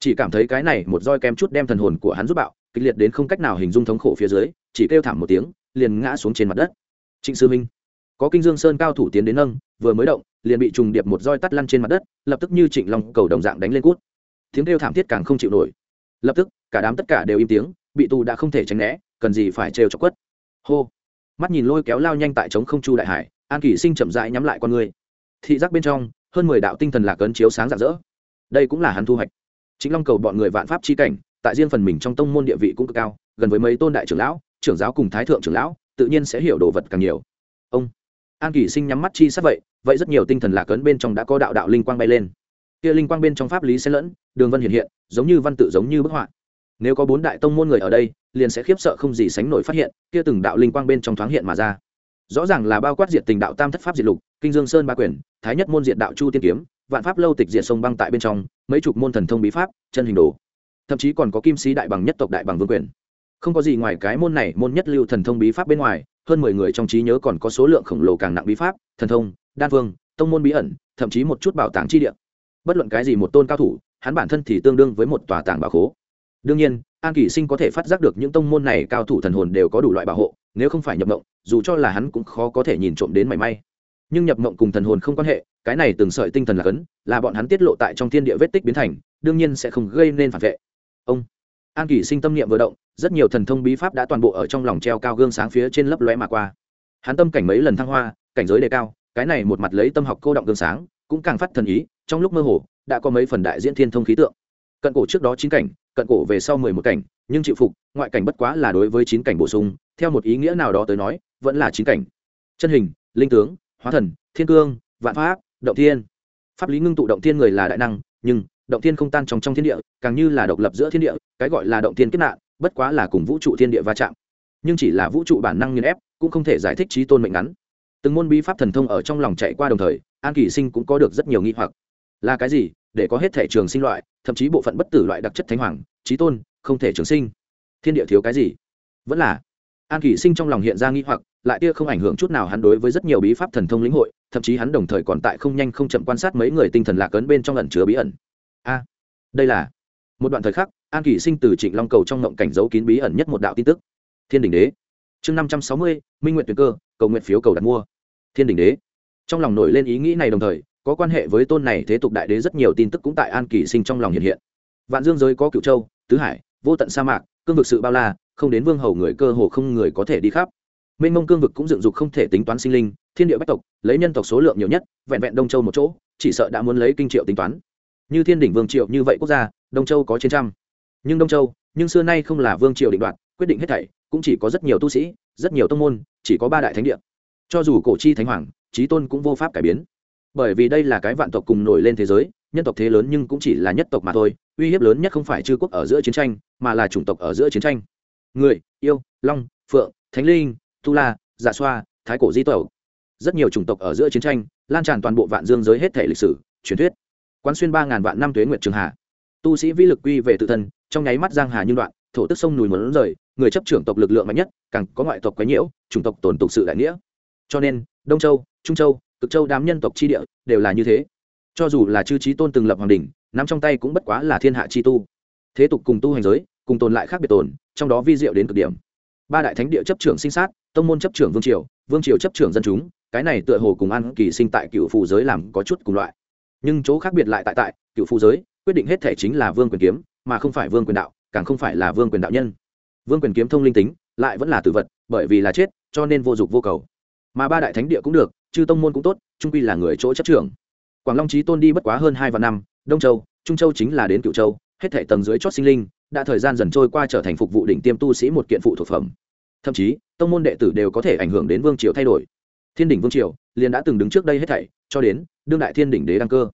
Chỉ cảm thấy cái này một roi kem chút đem thần hồn của hắn giúp bạo, kịch liệt đến không cách nào hình dung thống khổ phía dưới, chỉ kêu thảm một tiếng, liền ngã xuống trên mặt đất. Trịnh sư minh, có kinh dương sơn cao thủ tiến đến nâng, vừa mới động liền bị trùng điệp một roi tắt lăn trên mặt đất, lập tức như trịnh long cầu đồng dạng đánh lên cút. Tiếng kêu thảm thiết càng không chịu nổi. Lập tức, cả đám tất cả đều im tiếng, bị tù đã không thể tránh né, cần gì phải trêu cho quất. Hô. Mắt nhìn lôi kéo lao nhanh tại trống không chu đại hải, an kỷ sinh chậm rãi nhắm lại con người. Thị giác bên trong, hơn mười đạo tinh thần lạc ấn chiếu sáng rạng rỡ. Đây cũng là hắn thu hoạch. Chính long cầu bọn người vạn pháp chi cảnh, tại riêng phần mình trong tông môn địa vị cũng cực cao, gần với mấy tôn đại trưởng lão, trưởng giáo cùng thái thượng trưởng lão, tự nhiên sẽ hiểu đồ vật càng nhiều. Ông an kỷ sinh nhắm mắt chi sát vậy vậy rất nhiều tinh thần lạc ấn bên trong đã có đạo đạo linh quang bay lên. Kia linh quang bên trong pháp lý xen lẫn, đường vân hiện hiện, giống như văn tự giống như bức họa. Nếu có bốn đại tông môn người ở đây, liền sẽ khiếp sợ không gì sánh nổi phát hiện, kia từng đạo linh quang bên trong thoáng hiện mà ra. Rõ ràng là bao quát diệt tình đạo tam thất pháp diệt lục, kinh dương sơn ba quyền, thái nhất môn diệt đạo chu tiên kiếm, vạn pháp lâu tịch diệt sông băng tại bên trong, mấy chục môn thần thông bí pháp, chân hình đồ. Thậm chí còn có kim sĩ đại bằng nhất tộc đại bằng vương quyền. Không có gì ngoài cái môn này môn nhất lưu thần thông bí pháp bên ngoài hơn mười người trong trí nhớ còn có số lượng khổng lồ càng nặng bí pháp, thần thông, đan vương tông môn bí ẩn, thậm chí một chút bảo tàng chi địa. Bất luận cái gì một tôn cao thủ, hắn bản thân thì tương đương với một tòa tàng bảo khố. Đương nhiên, an kỷ sinh có thể phát giác được những tông môn này cao thủ thần hồn đều có đủ loại bảo hộ, nếu không phải nhập mộng, dù cho là hắn cũng khó có thể nhìn trộm đến mảy may. Nhưng nhập mộng cùng thần hồn không quan hệ, cái này từng sợi tinh thần là cấn, là bọn hắn tiết lộ tại trong thiên địa vết tích biến thành, đương nhiên sẽ không gây nên phản vệ. Ông. An kỷ sinh tâm niệm vừa động rất nhiều thần thông bí pháp đã toàn bộ ở trong lòng treo cao gương sáng phía trên lấp lóe mà qua. Hắn tâm cảnh mấy lần thăng hoa, cảnh giới đề cao, cái này một mặt lấy tâm học cô động gương sáng, cũng càng phát thần ý, trong lúc mơ hồ, đã có mấy phần đại diễn thiên thông khí tượng. Cận cổ trước đó chín cảnh, cận cổ về sau mười một cảnh, nhưng chịu phục, ngoại cảnh bất quá là đối với chín cảnh bổ sung, theo một ý nghĩa nào đó tới nói, vẫn là chín cảnh. Chân hình, linh tướng, hóa thần, thiên cương, vạn pháp, động thiên. Pháp lý ngưng tụ động thiên người là đại năng, nhưng động thiên không tan trong trong thiên địa, càng như là độc lập giữa thiên địa, cái gọi là động thiên kết nạn bất quá là cùng vũ trụ thiên địa va chạm, nhưng chỉ là vũ trụ bản năng nghiên ép, cũng không thể giải thích trí tôn mệnh ngắn. Từng môn bí pháp thần thông ở trong lòng chạy qua đồng thời, an kỳ sinh cũng có được rất nhiều nghi hoặc. Là cái gì? Để có hết thể trường sinh loại, thậm chí bộ phận bất tử loại đặc chất thánh hoàng, trí tôn, không thể trường sinh. Thiên địa thiếu cái gì? Vẫn là. An kỳ sinh trong lòng hiện ra nghi hoặc, lại kia không ảnh hưởng chút nào hắn đối với rất nhiều bí pháp thần thông lĩnh hội, thậm chí hắn đồng thời còn tại không nhanh không chậm quan sát mấy người tinh thần lạc ấn bên trong ẩn chứa bí ẩn. A, đây là một đoạn thời khắc, an kỳ sinh từ trịnh long cầu trong ngộng cảnh giấu kín bí ẩn nhất một đạo tin tức. Thiên đình đế. Chương năm trăm sáu mươi, minh nguyện tuyệt cơ, cầu nguyện phiếu cầu đặt mua. Thiên đình đế. Trong lòng nổi lên ý nghĩ này đồng thời, có quan hệ với tôn này thế tục đại đế rất nhiều tin tức cũng tại an kỳ sinh trong lòng hiện hiện. Vạn dương giới có cựu châu, tứ hải, vô tận sa mạc, cương vực sự bao la, không đến vương hầu người cơ hồ không người có thể đi khắp. Mênh mông cương vực cũng dựng dục không thể tính toán sinh linh, thiên địa bách tộc, lấy nhân tộc số lượng nhiều nhất, vẹn vẹn đông châu một chỗ, chỉ sợ đã muốn lấy kinh triệu tính toán như thiên đỉnh vương triệu như vậy quốc gia, đông châu có trên trăm. Nhưng đông châu, nhưng xưa nay không là vương triều định đoạt, quyết định hết thảy, cũng chỉ có rất nhiều tu sĩ, rất nhiều tông môn, chỉ có ba đại thánh địa. Cho dù cổ chi thánh hoàng trí tôn cũng vô pháp cải biến. Bởi vì đây là cái vạn tộc cùng nổi lên thế giới, nhân tộc thế lớn nhưng cũng chỉ là nhất tộc mà thôi, uy hiếp lớn nhất không phải chư quốc ở giữa chiến tranh, mà là chủng tộc ở giữa chiến tranh. Người, yêu, long, phượng, thánh linh, tu la dạ xoa, thái cổ di tẩu. Rất nhiều chủng tộc ở giữa chiến tranh, lan tràn toàn bộ vạn dương giới hết thể lịch sử, truyền thuyết quán xuyên ba ngàn vạn năm tuế nguyệt trường hà. Tu sĩ vi lực quy về tự thân, trong nháy mắt giang hà như đoạn, thổ tức sông nùi mlớn rời, người chấp trưởng tộc lực lượng mạnh nhất, càng có ngoại tộc quấy nhiễu, chủng tộc tổn tục sự đại nghĩa. Cho nên, đông châu, trung châu, cực châu đám nhân tộc chi địa đều là như thế. Cho dù là chư trí tôn từng lập hoàng đình nắm trong tay cũng bất quá là thiên hạ chi tu. Thế tục cùng tu hành giới, cùng tồn lại khác biệt tồn, trong đó vi diệu đến cực điểm. Ba đại thánh địa chấp trưởng sinh sát, tông môn chấp trưởng vương triều vương triều chấp trưởng dân chúng, cái này tựa hồ cùng ăn kỳ sinh tại cựu phụ giới làm có chút cùng loại nhưng chỗ khác biệt lại tại tại, cựu phụ giới, quyết định hết thể chính là vương quyền kiếm, mà không phải vương quyền đạo, càng không phải là vương quyền đạo nhân. Vương quyền kiếm thông linh tính, lại vẫn là tử vật, bởi vì là chết, cho nên vô dụng vô cầu. Mà ba đại thánh địa cũng được, chư tông môn cũng tốt trung quy là người chỗ chấp trưởng. Quảng long trí tôn đi bất quá hơn hai vạn năm, đông châu, trung châu chính là đến cựu châu, hết thể tầng dưới chót sinh linh, đã thời gian dần trôi qua trở thành phục vụ đỉnh tiêm tu sĩ một kiện phụ thuộc phẩm. Thậm chí, tông môn đệ tử đều có thể ảnh hưởng đến vương triều thay đổi thiên đỉnh vương triều liền đã từng đứng trước đây hết thảy cho đến đương đại thiên đỉnh đế đăng cơ.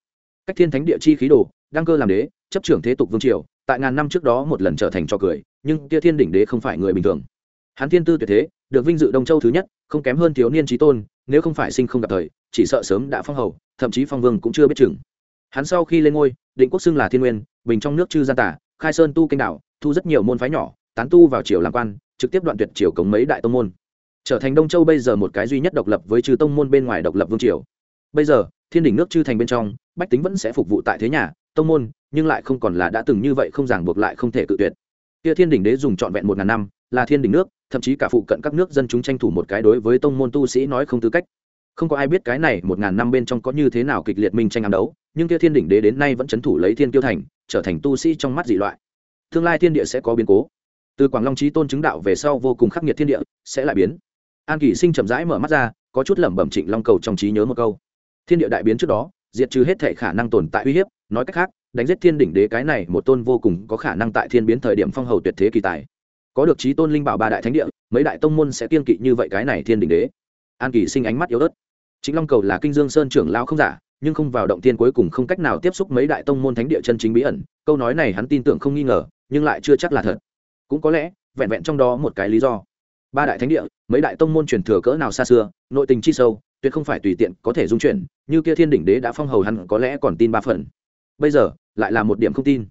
Cách thiên thánh địa chi khí đồ đăng cơ làm đế chấp trưởng thế tục vương triều tại ngàn năm trước đó một lần trở thành trò cười nhưng kia thiên đỉnh đế không phải người bình thường. Hắn thiên tư tuyệt thế được vinh dự đông châu thứ nhất không kém hơn thiếu niên trí tôn nếu không phải sinh không gặp thời chỉ sợ sớm đã phong hầu thậm chí phong vương cũng chưa biết chừng. Hắn sau khi lên ngôi định quốc xưng là thiên nguyên bình trong nước chư gia tả khai sơn tu kênh đảo, thu rất nhiều môn phái nhỏ tán tu vào triều làm quan trực tiếp đoạn tuyệt triều cống mấy đại tông môn trở thành đông châu bây giờ một cái duy nhất độc lập với trừ tông môn bên ngoài độc lập vương triều. Bây giờ, thiên đỉnh nước chư thành bên trong, bách tính vẫn sẽ phục vụ tại thế nhà, tông môn, nhưng lại không còn là đã từng như vậy không ràng buộc lại không thể cự tuyệt. Kia thiên đỉnh đế dùng trọn vẹn một ngàn năm, là thiên đỉnh nước, thậm chí cả phụ cận các nước dân chúng tranh thủ một cái đối với tông môn tu sĩ nói không tư cách. Không có ai biết cái này một ngàn năm bên trong có như thế nào kịch liệt minh tranh ám đấu, nhưng kia thiên đỉnh đế đến nay vẫn c h ấ n thủ lấy thiên kiêu thành, trở thành tu sĩ trong mắt dị loại. Tương lai thiên địa sẽ có biến cố. Từ quảng long trí tôn chứng đạo về sau vô cùng khắc nghiệt thiên địa, sẽ lại biến an kỳ sinh chậm rãi mở mắt ra, có chút lẩm bẩm trịnh long cầu trong trí nhớ một câu. Thiên địa đại biến trước đó, diệt trừ hết thể khả năng tồn tại uy hiếp, nói cách khác, đánh giết thiên đỉnh đế cái này một tôn vô cùng có khả năng tại thiên biến thời điểm phong hầu tuyệt thế kỳ tài. Có được trí tôn linh bảo ba đại thánh địa, mấy đại tông môn sẽ kiên kỵ như vậy cái này thiên đỉnh đế. An kỳ sinh ánh mắt yếu ớt. Chính long cầu là kinh dương sơn trưởng lao không giả, nhưng không vào động tiên cuối cùng không cách nào tiếp xúc mấy đại tông môn thánh địa chân chính bí ẩn, câu nói này hắn tin tưởng không nghi ngờ, nhưng lại chưa chắc là thật. Cũng có lẽ, vẹn vẹn trong đó một cái lý do ba đại thánh địa, mấy đại tông môn truyền thừa cỡ nào xa xưa, nội tình chi sâu, tuyệt không phải tùy tiện có thể dung chuyển, như kia thiên đỉnh đế đã phong hầu hắn có lẽ còn tin ba phần. Bây giờ, lại là một điểm không tin.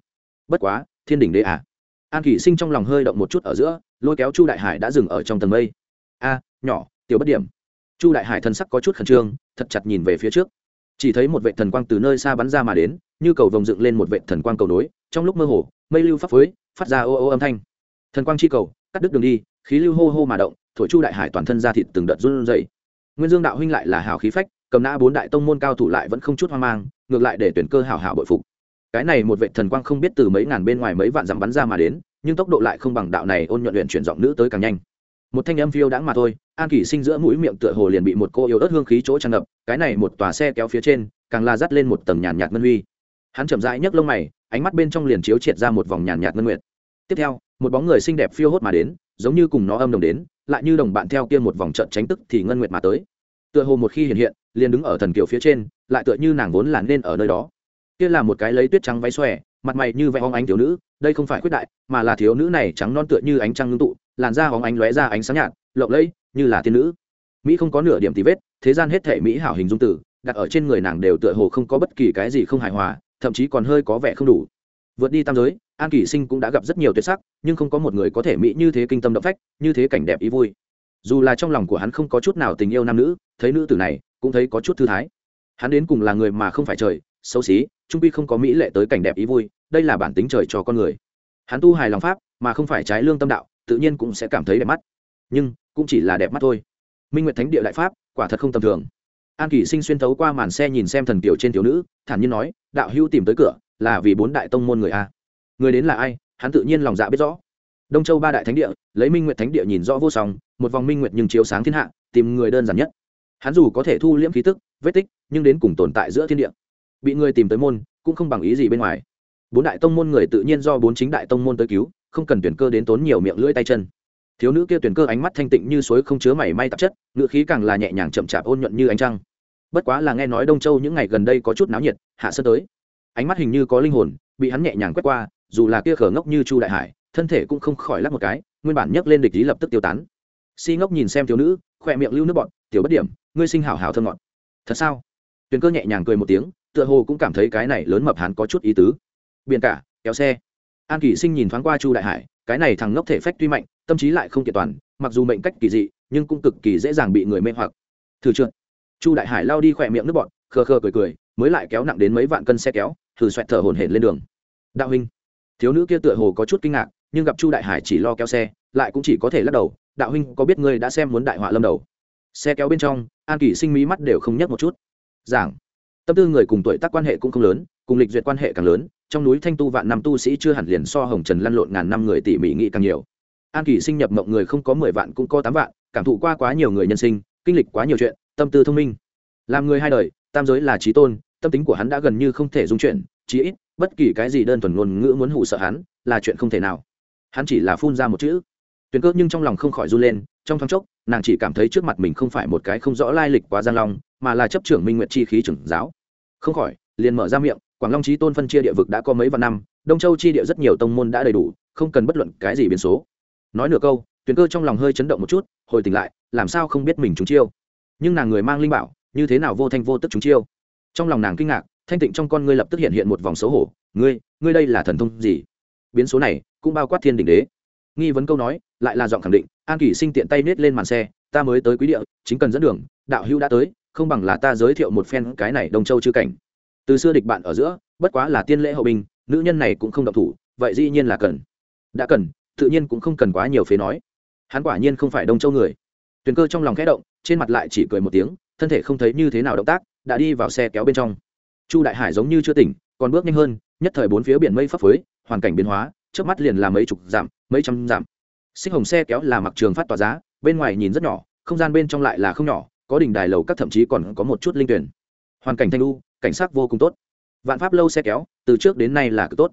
Bất quá, thiên đỉnh đế à? An kỷ sinh trong lòng hơi động một chút ở giữa, lôi kéo chu đại hải đã dừng ở trong tầng mây. A, nhỏ, tiểu bất điểm. Chu đại hải thân sắc có chút khẩn trương, thật chặt nhìn về phía trước. Chỉ thấy một vệ thần quang từ nơi xa bắn ra mà đến, như cầu vồng dựng lên một vệ thần quang cầu nối, trong lúc mơ hồ, mây lưu pháp phới phát ra ô ô âm thanh. Thần quang chi cầu, cắt đứt đường đi khí lưu hô hô mà động, thổi chu đại hải toàn thân ra thịt từng đợt run rẩy. nguyên dương đạo huynh lại là hào khí phách, cầm nã bốn đại tông môn cao thủ lại vẫn không chút hoang mang, ngược lại để tuyển cơ hảo hảo bội phục. Cái này một vệ thần quang không biết từ mấy ngàn bên ngoài mấy vạn dặm bắn ra mà đến, nhưng tốc độ lại không bằng đạo này ôn nhuận luyện chuyển giọng nữ tới càng nhanh. Một thanh âm phiêu đãng mà thôi, an kỷ sinh giữa mũi miệng tựa hồ liền bị một cô yếu ớt hương khí chỗ tràn ngập, cái này một tòa xe kéo phía trên, càng la dắt lên một tầng nhàn nhạt ngân huy. Hắn chậm rãi nhấc lông mày, ánh mắt bên trong liền chiếu triệt ra một vòng nhàn nhạt ngân nguyệt. Tiếp theo một bóng người xinh đẹp phiêu hốt mà đến, giống như cùng nó âm đồng đến, lại như đồng bạn theo kia một vòng trận tránh tức thì ngân nguyệt mà tới. Tựa hồ một khi hiện hiện, liền đứng ở thần kiều phía trên, lại tựa như nàng vốn là nên ở nơi đó. Kia là một cái lấy tuyết trắng váy xòe, mặt mày như vẽ hóng ánh thiếu nữ, đây không phải khuyết đại, mà là thiếu nữ này trắng non tựa như ánh trăng ngưng tụ, làn da hóng ánh lóe ra ánh sáng nhạt, lộng lẫy, như là tiên nữ. Mỹ không có nửa điểm tí vết, thế gian hết thể mỹ hảo hình dung tử, đặt ở trên người nàng đều tựa hồ không có bất kỳ cái gì không hài hòa, thậm chí còn hơi có vẻ không đủ. Vượt đi tam giới an kỷ sinh cũng đã gặp rất nhiều tuyệt sắc, nhưng không có một người có thể mỹ như thế kinh tâm động phách, như thế cảnh đẹp ý vui. Dù là trong lòng của hắn không có chút nào tình yêu nam nữ, thấy nữ tử này cũng thấy có chút thư thái. Hắn đến cùng là người mà không phải trời, xấu xí, trung pi không có mỹ lệ tới cảnh đẹp ý vui, đây là bản tính trời cho con người. Hắn tu hài lòng pháp, mà không phải trái lương tâm đạo, tự nhiên cũng sẽ cảm thấy đẹp mắt. Nhưng, cũng chỉ là đẹp mắt thôi. Minh nguyệt thánh địa đại pháp, quả thật không tầm thường. An kỷ sinh xuyên thấu qua màn xe nhìn xem thần kiều trên thiếu nữ, thản nhiên nói, đạo hữu tìm tới cửa, là vì bốn đại tông môn người a người đến là ai, hắn tự nhiên lòng dạ biết rõ. Đông châu ba đại thánh địa, lấy minh nguyệt thánh địa nhìn rõ vô song, một vòng minh nguyệt nhưng chiếu sáng thiên hạ, tìm người đơn giản nhất. Hắn dù có thể thu liễm khí tức, vết tích, nhưng đến cùng tồn tại giữa thiên địa. Bị người tìm tới môn, cũng không bằng ý gì bên ngoài. Bốn đại tông môn người tự nhiên do bốn chính đại tông môn tới cứu, không cần tuyển cơ đến tốn nhiều miệng lưỡi tay chân. Thiếu nữ kia tuyển cơ ánh mắt thanh tịnh như suối không chứa mảy may tạp chất, ngựa khí càng là nhẹ nhàng chậm chạp ôn nhuận như ánh trăng. Bất quá là nghe nói đông châu những ngày gần đây có chút náo nhiệt, hạ sơn tới. Ánh mắt hình như có linh hồn, bị hắn nhẹ nhàng quét qua dù là kia khở ngốc như chu đại hải, thân thể cũng không khỏi lắc một cái, nguyên bản nhấc lên địch lý lập tức tiêu tán. Si ngốc nhìn xem thiếu nữ, khỏe miệng lưu nước bọn tiểu bất điểm, ngươi sinh hảo hảo thơ ngọt. Thật sao? Tuyền cơ nhẹ nhàng cười một tiếng, tựa hồ cũng cảm thấy cái này lớn mập hắn có chút ý tứ. Biển cả, kéo xe. An kỷ sinh nhìn thoáng qua chu đại hải, cái này thằng ngốc thể phách tuy mạnh, tâm trí lại không kiện toàn, mặc dù mệnh cách kỳ dị, nhưng cũng cực kỳ dễ dàng bị người mê hoặc. Thử trượt chu đại hải lao đi khỏe miệng nước bọn khờ khờ cười cười, mới lại kéo nặng đến mấy vạn cân xe kéo, thử xoẹt thở hổn hển lên đường. Đạo huynh thiếu nữ kia tựa hồ có chút kinh ngạc, nhưng gặp chu đại hải chỉ lo kéo xe, lại cũng chỉ có thể lắc đầu, đạo huynh, có biết ngươi đã xem muốn đại họa lâm đầu? Xe kéo bên trong, an kỷ sinh mí mắt đều không nhấc một chút. Giảng. Tâm tư người cùng tuổi tác quan hệ cũng không lớn, cùng lịch duyệt quan hệ càng lớn, trong núi thanh tu vạn năm tu sĩ chưa hẳn liền so hồng trần lăn lộn ngàn năm người tỉ mỉ nghĩ càng nhiều. An kỷ sinh nhập mộng người không có mười vạn cũng có tám vạn, cảm thụ qua quá nhiều người nhân sinh, kinh lịch quá nhiều chuyện, tâm tư thông minh. Làm người hai đời, tam giới là trí tôn, tâm tính của hắn đã gần như không thể dung chuyển, chí ít bất kỳ cái gì đơn thuần ngôn ngữ muốn hù sợ hắn, là chuyện không thể nào. Hắn chỉ là phun ra một chữ. Tuyền cơ nhưng trong lòng không khỏi run lên, trong thoáng chốc, nàng chỉ cảm thấy trước mặt mình không phải một cái không rõ lai lịch quá giang long, mà là chấp trưởng minh nguyện chi khí trưởng giáo. Không khỏi, liền mở ra miệng, quảng long trí tôn phân chia địa vực đã có mấy vạn năm, đông châu chi địa rất nhiều tông môn đã đầy đủ, không cần bất luận cái gì biến số. Nói nửa câu, tuyền cơ trong lòng hơi chấn động một chút, hồi tỉnh lại, làm sao không biết mình trúng chiêu. Nhưng nàng người mang linh bảo, như thế nào vô thanh vô tức trúng chiêu? Trong lòng nàng kinh ngạc thanh tịnh trong con ngươi lập tức hiện hiện một vòng xấu hổ, ngươi ngươi đây là thần thông gì? Biến số này cũng bao quát thiên đỉnh đế. Nghi vấn câu nói lại là giọng khẳng định, an kỷ sinh tiện tay nết lên màn xe, ta mới tới quý địa, chính cần dẫn đường, đạo hữu đã tới, không bằng là ta giới thiệu một phen cái này đông châu chư cảnh. Từ xưa địch bạn ở giữa, bất quá là tiên lễ hậu binh, nữ nhân này cũng không động thủ, vậy dĩ nhiên là cần. Đã cần, tự nhiên cũng không cần quá nhiều phế nói. Hắn quả nhiên không phải đông châu người. Tuyền cơ trong lòng khẽ động, trên mặt lại chỉ cười một tiếng, thân thể không thấy như thế nào động tác, đã đi vào xe kéo bên trong chu đại hải giống như chưa tỉnh, còn bước nhanh hơn, nhất thời bốn phía biển mây phấp phới, hoàn cảnh biến hóa trước mắt liền là mấy chục giảm mấy trăm giảm xích hồng xe kéo là mặc trường phát tỏa giá, bên ngoài nhìn rất nhỏ, không gian bên trong lại là không nhỏ, có đỉnh đài lầu các thậm chí còn có một chút linh tuyển. Hoàn cảnh thanh lu cảnh sát vô cùng tốt. Vạn pháp lâu xe kéo, từ trước đến nay là cực tốt.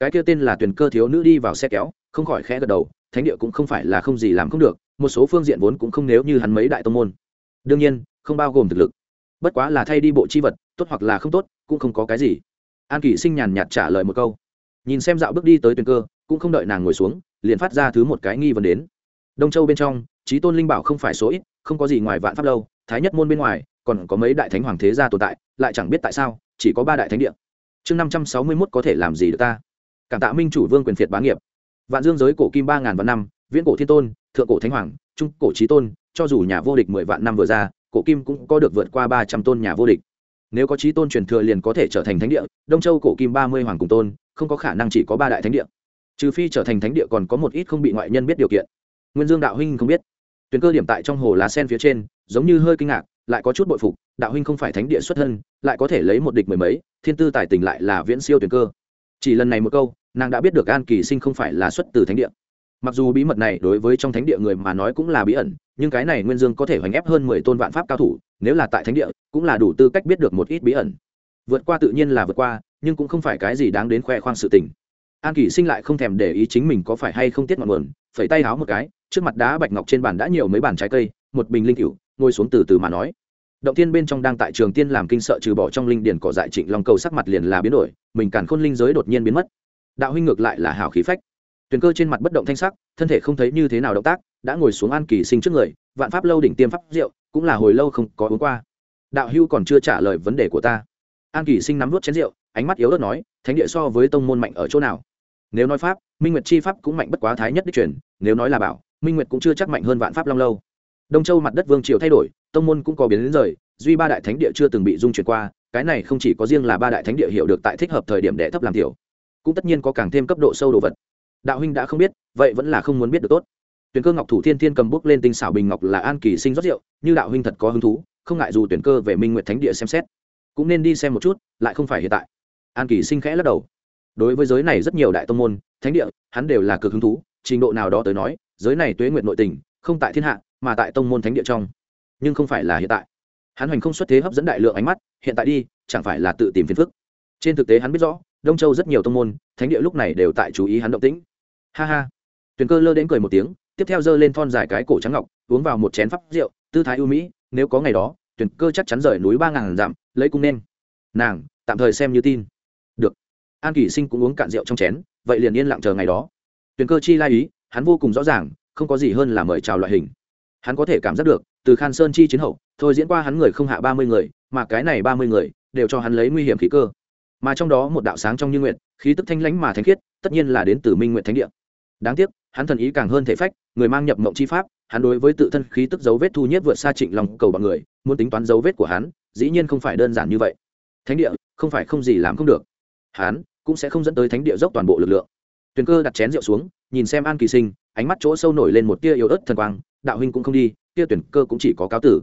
Cái kia tên là tuyển cơ thiếu nữ đi vào xe kéo, không khỏi khẽ gật đầu, thánh địa cũng không phải là không gì làm không được, một số phương diện vốn cũng không nếu như hắn mấy đại tông môn. Đương nhiên, không bao gồm thực lực. Bất quá là thay đi bộ chi vật, tốt hoặc là không tốt cũng không có cái gì. An kỷ sinh nhàn nhạt trả lời một câu. Nhìn xem dạo bước đi tới tuyền cơ, cũng không đợi nàng ngồi xuống, liền phát ra thứ một cái nghi vấn đến. Đông châu bên trong trí tôn linh bảo không phải số ít, không có gì ngoài vạn pháp lâu, thái nhất môn bên ngoài, còn có mấy đại thánh hoàng thế gia tồn tại, lại chẳng biết tại sao, chỉ có ba đại thánh địa. Chương năm trăm sáu mươi mốt có thể làm gì được ta? Cảm tạ minh chủ vương quyền phiệt bá nghiệp. Vạn dương giới cổ kim ba ngàn vạn năm, viễn cổ thiên tôn, thượng cổ thánh hoàng, trung cổ trí tôn, cho dù nhà vô địch mười vạn năm vừa ra, cổ kim cũng có được vượt qua ba trăm tôn nhà vô địch nếu có trí tôn truyền thừa liền có thể trở thành thánh địa, đông châu cổ kim ba mươi hoàng cùng tôn, không có khả năng chỉ có ba đại thánh địa. Trừ phi trở thành thánh địa còn có một ít không bị ngoại nhân biết điều kiện. Nguyên dương đạo huynh không biết. Tuyền cơ điểm tại trong hồ lá sen phía trên, giống như hơi kinh ngạc, lại có chút bội phục, đạo huynh không phải thánh địa xuất thân, lại có thể lấy một địch mười mấy, thiên tư tài tình lại là viễn siêu tuyển cơ. Chỉ lần này một câu, nàng đã biết được an kỳ sinh không phải là xuất từ thánh địa mặc dù bí mật này đối với trong thánh địa người mà nói cũng là bí ẩn, nhưng cái này nguyên dương có thể hoành ép hơn mười tôn vạn pháp cao thủ, nếu là tại thánh địa, cũng là đủ tư cách biết được một ít bí ẩn. Vượt qua tự nhiên là vượt qua, nhưng cũng không phải cái gì đáng đến khoe khoang sự tình. An kỷ sinh lại không thèm để ý chính mình có phải hay không tiết ngọn nguồn, phẩy tay háo một cái, trước mặt đá bạch ngọc trên bàn đã nhiều mấy bàn trái cây, một bình linh cựu ngồi xuống từ từ mà nói. Động tiên bên trong đang tại trường tiên làm kinh sợ trừ bỏ trong linh điển cỏ dại trịnh long cầu sắc mặt liền là biến đổi, mình càn khôn linh giới đột nhiên biến mất. Đạo huynh ngược lại là hào khí phách tuyền cơ trên mặt bất động thanh sắc, thân thể không thấy như thế nào động tác, đã ngồi xuống an kỳ sinh trước người, vạn pháp lâu đỉnh tiêm pháp rượu cũng là hồi lâu không có uống qua. Đạo hưu còn chưa trả lời vấn đề của ta. An kỳ sinh nắm vút chén rượu, ánh mắt yếu ớt nói, thánh địa so với tông môn mạnh ở chỗ nào? Nếu nói pháp, minh nguyệt chi pháp cũng mạnh bất quá thái nhất đích truyền, nếu nói là bảo, minh nguyệt cũng chưa chắc mạnh hơn vạn pháp long lâu. Đông châu mặt đất vương triều thay đổi, tông môn cũng có biến đến rời, duy ba đại thánh địa chưa từng bị dung chuyển qua, cái này không chỉ có riêng là ba đại thánh địa hiểu được tại thích hợp thời điểm để thấp làm tiểu, cũng tất nhiên có càng thêm cấp độ sâu đồ vật đạo huynh đã không biết, vậy vẫn là không muốn biết được tốt. Tuyển cơ ngọc thủ thiên thiên cầm bút lên tinh xảo bình ngọc là an kỳ sinh rót rượu, như đạo huynh thật có hứng thú, không ngại dù tuyển cơ về minh nguyệt thánh địa xem xét. Cũng nên đi xem một chút, lại không phải hiện tại. An kỳ sinh khẽ lắc đầu. Đối với giới này rất nhiều đại tông môn, thánh địa, hắn đều là cực hứng thú, trình độ nào đó tới nói, giới này tuế nguyện nội tình, không tại thiên hạ, mà tại tông môn thánh địa trong. Nhưng không phải là hiện tại. Hắn hoành không xuất thế hấp dẫn đại lượng ánh mắt, hiện tại đi, chẳng phải là tự tìm phiền phức. Trên thực tế hắn biết rõ, đông châu rất nhiều tông môn, thánh địa lúc này đều tại chú ý hắn động tĩnh ha ha. Tuyền cơ lơ đến cười một tiếng, tiếp theo giơ lên thon dài cái cổ trắng ngọc, uống vào một chén pháp rượu, tư thái ưu mỹ, nếu có ngày đó, tuyền cơ chắc chắn rời núi ba ngàn dặm, lấy cung nên. Nàng, tạm thời xem như tin. Được. An kỷ sinh cũng uống cạn rượu trong chén, vậy liền yên lặng chờ ngày đó. Tuyền cơ chi lai ý, hắn vô cùng rõ ràng, không có gì hơn là mời chào loại hình. Hắn có thể cảm giác được, từ khan sơn chi chiến hậu, thôi diễn qua hắn người không hạ ba mươi người, mà cái này ba mươi người, đều cho hắn lấy nguy hiểm khí cơ. Mà trong đó một đạo sáng trong như nguyện khí tức thanh lãnh mà thánh khiết, tất nhiên là đến từ minh nguyện thánh địa đáng tiếc, hắn thần ý càng hơn thể phách, người mang nhập mộng chi pháp, hắn đối với tự thân khí tức dấu vết thu nhất vượt xa trịnh lòng cầu bằng người, muốn tính toán dấu vết của hắn, dĩ nhiên không phải đơn giản như vậy. Thánh địa, không phải không gì làm không được. Hắn cũng sẽ không dẫn tới thánh địa dốc toàn bộ lực lượng. Tuyền cơ đặt chén rượu xuống, nhìn xem an kỳ sinh, ánh mắt chỗ sâu nổi lên một tia yếu ớt thần quang, đạo huynh cũng không đi tia tuyển cơ cũng chỉ có cáo tử.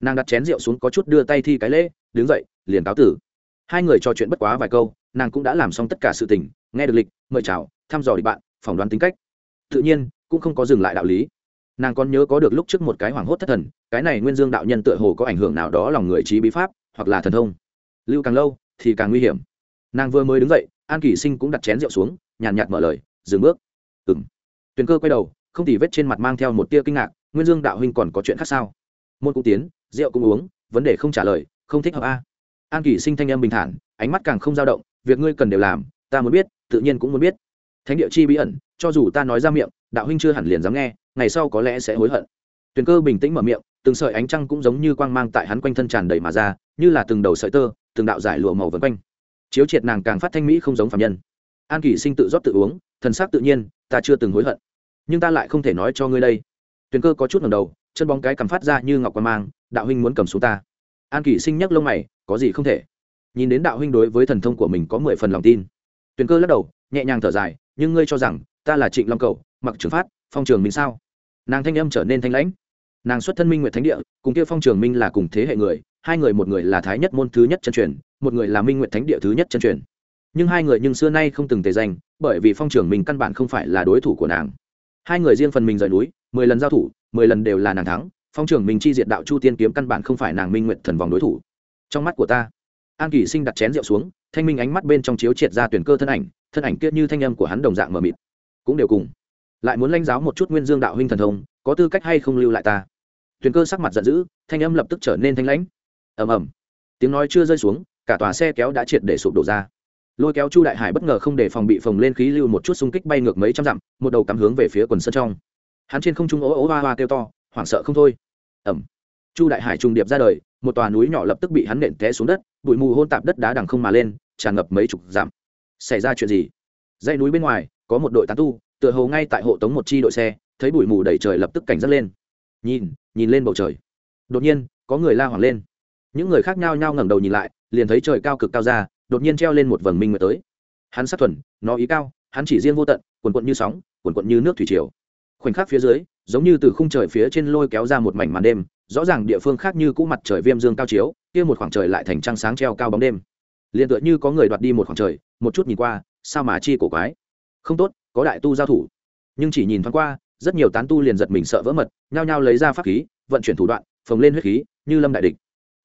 Nàng đặt chén rượu xuống có chút đưa tay thi cái lễ, đứng dậy, liền cáo tử. Hai người trò chuyện bất quá vài câu, nàng cũng đã làm xong tất cả sự tình, nghe được lịch, mời chào, thăm dò địch bạn phỏng đoán tính cách. Tự nhiên, cũng không có dừng lại đạo lý. Nàng còn nhớ có được lúc trước một cái hoảng hốt thất thần, cái này nguyên dương đạo nhân tựa hồ có ảnh hưởng nào đó lòng người trí bí pháp, hoặc là thần thông. Lưu càng lâu, thì càng nguy hiểm. Nàng vừa mới đứng dậy, an kỷ sinh cũng đặt chén rượu xuống, nhàn nhạt mở lời, dừng bước. Ừng tuyền cơ quay đầu, không tỉ vết trên mặt mang theo một tia kinh ngạc, nguyên dương đạo huynh còn có chuyện khác sao? Môn cũng tiến, rượu cũng uống, vấn đề không trả lời, không thích hợp a. An kỷ sinh thanh âm bình thản, ánh mắt càng không dao động, việc ngươi cần đều làm, ta muốn biết, tự nhiên cũng muốn biết thánh địa chi bí ẩn, cho dù ta nói ra miệng, đạo huynh chưa hẳn liền dám nghe, ngày sau có lẽ sẽ hối hận. Tuyền cơ bình tĩnh mở miệng, từng sợi ánh trăng cũng giống như quang mang tại hắn quanh thân tràn đầy mà ra, như là từng đầu sợi tơ, từng đạo giải lụa màu vân quanh. Chiếu triệt nàng càng phát thanh mỹ không giống phạm nhân. An kỷ sinh tự rót tự uống, thần sắc tự nhiên, ta chưa từng hối hận. Nhưng ta lại không thể nói cho ngươi đây. Tuyền cơ có chút ngầm đầu, chân bóng cái cầm phát ra như ngọc quang mang, đạo huynh muốn cầm xuống ta. An kỷ sinh nhắc lông mày, có gì không thể. Nhìn đến đạo huynh đối với thần thông của mình có mười phần lòng tin. Tuyền cơ lắc đầu, nhẹ nhàng thở dài nhưng ngươi cho rằng ta là trịnh long cầu, mặc trường phát, phong trường minh sao? Nàng thanh âm trở nên thanh lãnh. Nàng xuất thân minh nguyệt thánh địa, cùng kia phong trường minh là cùng thế hệ người, hai người một người là thái nhất môn thứ nhất chân truyền, một người là minh nguyệt thánh địa thứ nhất chân truyền. Nhưng hai người nhưng xưa nay không từng tề danh, bởi vì phong trưởng mình căn bản không phải là đối thủ của nàng. Hai người riêng phần mình rời núi, mười lần giao thủ, mười lần đều là nàng thắng. Phong trưởng mình chi diệt đạo chu tiên kiếm căn bản không phải nàng minh nguyện thần vòng đối thủ. Trong mắt của ta, an kỳ sinh đặt chén rượu xuống, thanh minh ánh mắt bên trong chiếu triệt ra tuyển cơ thân ảnh thân ảnh kia như thanh âm của hắn đồng dạng mờ mịt. Cũng đều cùng. Lại muốn lãnh giáo một chút nguyên dương đạo huynh thần thông, có tư cách hay không lưu lại ta? Thuyền cơ sắc mặt giận dữ, thanh âm lập tức trở nên thanh lãnh. Ầm ầm. Tiếng nói chưa rơi xuống, cả tòa xe kéo đã triệt để sụp đổ ra. Lôi kéo chu đại hải bất ngờ không để phòng bị phồng lên khí lưu một chút xung kích bay ngược mấy trăm dặm, một đầu cắm hướng về phía quần sân trong. Hắn trên không trung ố ố hoa hoa kêu to, hoảng sợ không thôi. Ẩm chu đại hải trùng điệp ra đời, một tòa núi nhỏ lập tức bị hắn nện té xuống đất, bụi mù hôn tạp đất đá đằng không mà lên, tràn ngập mấy chục dặm xảy ra chuyện gì? Dãy núi bên ngoài, có một đội tán tu, tựa hồ ngay tại hộ tống một chi đội xe, thấy bụi mù đầy trời lập tức cảnh giác lên. Nhìn nhìn lên bầu trời. Đột nhiên, có người la hoảng lên. Những người khác nhau nhau ngẩng đầu nhìn lại, liền thấy trời cao cực cao ra, đột nhiên treo lên một vầng minh nguyệt tới. Hắn sát thuần, nó ý cao, hắn chỉ riêng vô tận, quần quận như sóng, quần quận như nước thủy triều. Khoảnh khắc phía dưới, giống như từ khung trời phía trên lôi kéo ra một mảnh màn đêm, rõ ràng địa phương khác như cũ mặt trời viêm dương cao chiếu, kia một khoảng trời lại thành trăng sáng treo cao bóng đêm liền tựa như có người đoạt đi một khoảng trời, một chút nhìn qua, sao mà chi cổ quái? Không tốt, có đại tu giao thủ. Nhưng chỉ nhìn thoáng qua, rất nhiều tán tu liền giật mình sợ vỡ mật, nhao nhao lấy ra pháp khí, vận chuyển thủ đoạn, phồng lên huyết khí, như lâm đại địch.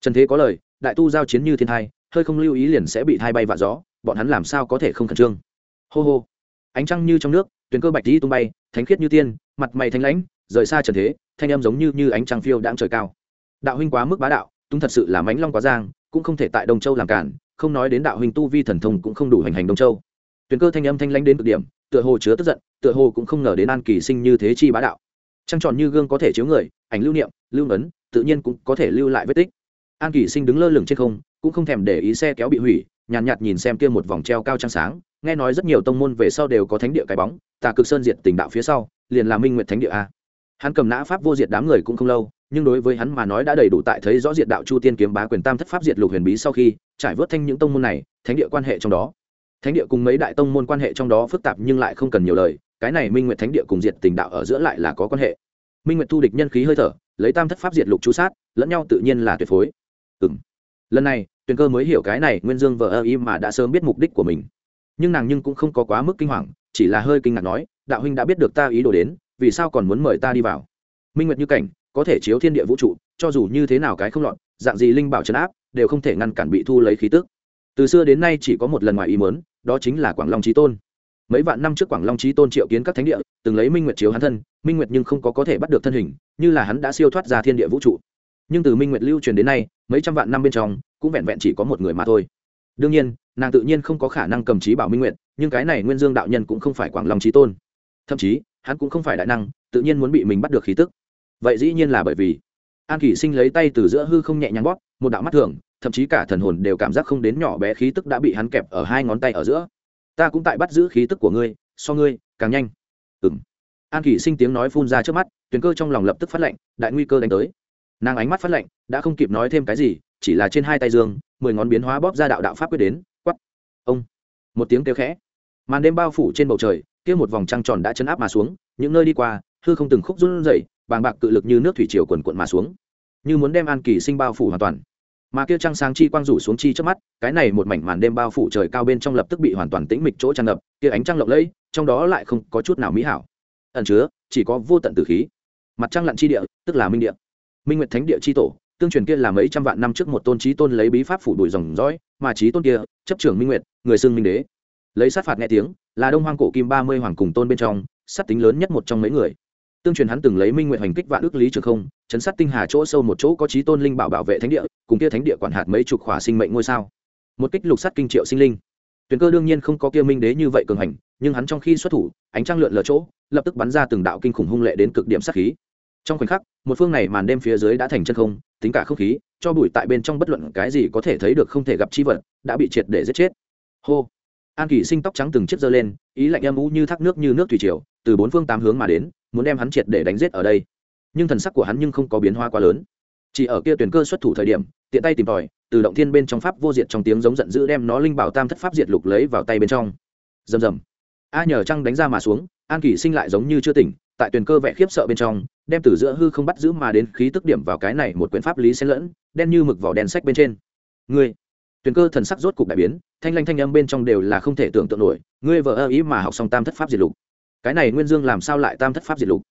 Trần thế có lời, đại tu giao chiến như thiên thai, hơi không lưu ý liền sẽ bị thai bay vạ gió, bọn hắn làm sao có thể không khẩn trương? Hô hô. Ánh trăng như trong nước tuyến cơ bạch tí tung bay, thánh khiết như tiên, mặt mày thanh lãnh, rời xa trần thế, thanh âm giống như như ánh trăng phiêu đang trời cao. Đạo huynh quá mức bá đạo túng thật sự là mánh long quá giang, cũng không thể tại đông châu làm cản không nói đến đạo huynh tu vi thần thông cũng không đủ hành hành đông châu. Tuyền cơ thanh âm thanh lãnh đến cực điểm tựa hồ chứa tức giận tựa hồ cũng không ngờ đến an kỳ sinh như thế chi bá đạo. Trăng tròn như gương có thể chiếu người ảnh lưu niệm lưu ấn tự nhiên cũng có thể lưu lại vết tích. An kỳ sinh đứng lơ lửng trên không cũng không thèm để ý xe kéo bị hủy nhàn nhạt, nhạt nhìn xem kia một vòng treo cao trăng sáng nghe nói rất nhiều tông môn về sau đều có thánh địa cái bóng tà cực sơn diệt tình đạo phía sau liền là minh nguyện thánh địa a. Hắn cầm nã pháp vô diệt đám người cũng không lâu nhưng đối với hắn mà nói đã đầy đủ tại thấy rõ diệt đạo chu tiên kiếm bá quyền tam thất pháp diệt lục huyền bí sau khi trải vớt thanh những tông môn này, thánh địa quan hệ trong đó. Thánh địa cùng mấy đại tông môn quan hệ trong đó phức tạp nhưng lại không cần nhiều lời, cái này minh nguyện thánh địa cùng diệt tình đạo ở giữa lại là có quan hệ. Minh nguyện thu địch nhân khí hơi thở, lấy tam thất pháp diệt lục chú sát, lẫn nhau tự nhiên là tuyệt phối. Ừ lần này, tuyền cơ mới hiểu cái này nguyên dương vợ ơ y mà đã sớm biết mục đích của mình. Nhưng nàng nhưng cũng không có quá mức kinh hoàng, chỉ là hơi kinh ngạc nói, đạo huynh đã biết được ta ý đồ đến, vì sao còn muốn mời ta đi vào? Minh nguyệt như cảnh có thể chiếu thiên địa vũ trụ, cho dù như thế nào cái không lọt, dạng gì linh bảo trấn áp, đều không thể ngăn cản bị thu lấy khí tức. Từ xưa đến nay chỉ có một lần ngoài ý mớn đó chính là quảng long trí tôn. Mấy vạn năm trước quảng long trí tôn triệu kiến các thánh địa, từng lấy minh nguyệt chiếu hắn thân, minh nguyệt nhưng không có có thể bắt được thân hình, như là hắn đã siêu thoát ra thiên địa vũ trụ. Nhưng từ minh nguyệt lưu truyền đến nay, mấy trăm vạn năm bên trong, cũng vẹn vẹn chỉ có một người mà thôi. Đương nhiên, nàng tự nhiên không có khả năng cầm trí bảo minh nguyệt, nhưng cái này nguyên dương đạo nhân cũng không phải quảng long trí tôn. Thậm chí, hắn cũng không phải đại năng, tự nhiên muốn bị mình bắt được khí tức vậy dĩ nhiên là bởi vì an kỷ sinh lấy tay từ giữa hư không nhẹ nhàng bóp, một đạo mắt thường, thậm chí cả thần hồn đều cảm giác không đến nhỏ bé khí tức đã bị hắn kẹp ở hai ngón tay ở giữa. Ta cũng tại bắt giữ khí tức của ngươi, so ngươi càng nhanh. Ừng an kỷ sinh tiếng nói phun ra trước mắt, tuyền cơ trong lòng lập tức phát lệnh, đại nguy cơ đánh tới. Nàng ánh mắt phát lệnh, đã không kịp nói thêm cái gì, chỉ là trên hai tay dương, mười ngón biến hóa bóp ra đạo đạo pháp quyết đến quắp ông. Một tiếng kêu khẽ. Màn đêm bao phủ trên bầu trời, kia một vòng trăng tròn đã chấn áp mà xuống, những nơi đi qua, hư không từng khúc run rẩy bàng bạc cự lực như nước thủy triều quần quận mà xuống, như muốn đem an kỳ sinh bao phủ hoàn toàn. Mà kia trăng sáng chi quang rủ xuống chi trước mắt, cái này một mảnh màn đêm bao phủ trời cao bên trong lập tức bị hoàn toàn tĩnh mịch chỗ tràn ngập, kia ánh trăng lộng lẫy, trong đó lại không có chút nào mỹ hảo. Ẩn chứa, chỉ có vô tận tử khí. Mặt trăng lặn chi địa, tức là minh địa. Minh nguyệt thánh địa chi tổ, tương truyền kia là mấy trăm vạn năm trước một tôn trí tôn lấy bí pháp phủ đuổi dòng dõi, mà trí tôn kia, chấp trưởng minh nguyệt, người xưng minh đế. Lấy sát phạt nghe tiếng, là đông hoang cổ kim ba mươi hoàng cùng tôn bên trong, sát tính lớn nhất một trong mấy người tương truyền hắn từng lấy minh nguyện hành kích vạn ước lý trường không, chấn sát tinh hà chỗ sâu một chỗ có trí tôn linh bảo bảo vệ thánh địa, cùng kia thánh địa quản hạt mấy chục khỏa sinh mệnh ngôi sao. Một kích lục sát kinh triệu sinh linh. Tuyền cơ đương nhiên không có kia minh đế như vậy cường hành, nhưng hắn trong khi xuất thủ, ánh trăng lượn lờ chỗ, lập tức bắn ra từng đạo kinh khủng hung lệ đến cực điểm sát khí. Trong khoảnh khắc, một phương này màn đêm phía dưới đã thành chân không, tính cả không khí, cho bụi tại bên trong bất luận cái gì có thể thấy được không thể gặp chi vật, đã bị triệt để giết chết. Hô! An kỳ sinh tóc trắng từng chiếc giơ lên, ý lạnh âm u như thác nước như nước thủy triều, từ bốn phương tám hướng mà đến muốn đem hắn triệt để đánh giết ở đây. Nhưng thần sắc của hắn nhưng không có biến hóa quá lớn. Chỉ ở kia tuyển cơ xuất thủ thời điểm, tiện tay tìm tòi, từ động thiên bên trong pháp vô diệt trong tiếng giống giận dữ đem nó linh bảo tam thất pháp diệt lục lấy vào tay bên trong. Rầm rầm. A nhờ trăng đánh ra mà xuống, an kỳ sinh lại giống như chưa tỉnh, tại tuyển cơ vẻ khiếp sợ bên trong, đem từ giữa hư không bắt giữ mà đến khí tức điểm vào cái này một quyển pháp lý xen lẫn, đen như mực vỏ đen sách bên trên. Ngươi, tuyển cơ thần sắc rốt cục đại biến, thanh lanh thanh âm bên trong đều là không thể tưởng tượng nổi, ngươi vợ ơ ý mà học xong tam thất pháp diệt lục cái này nguyên dương làm sao lại tam thất pháp diệt lục?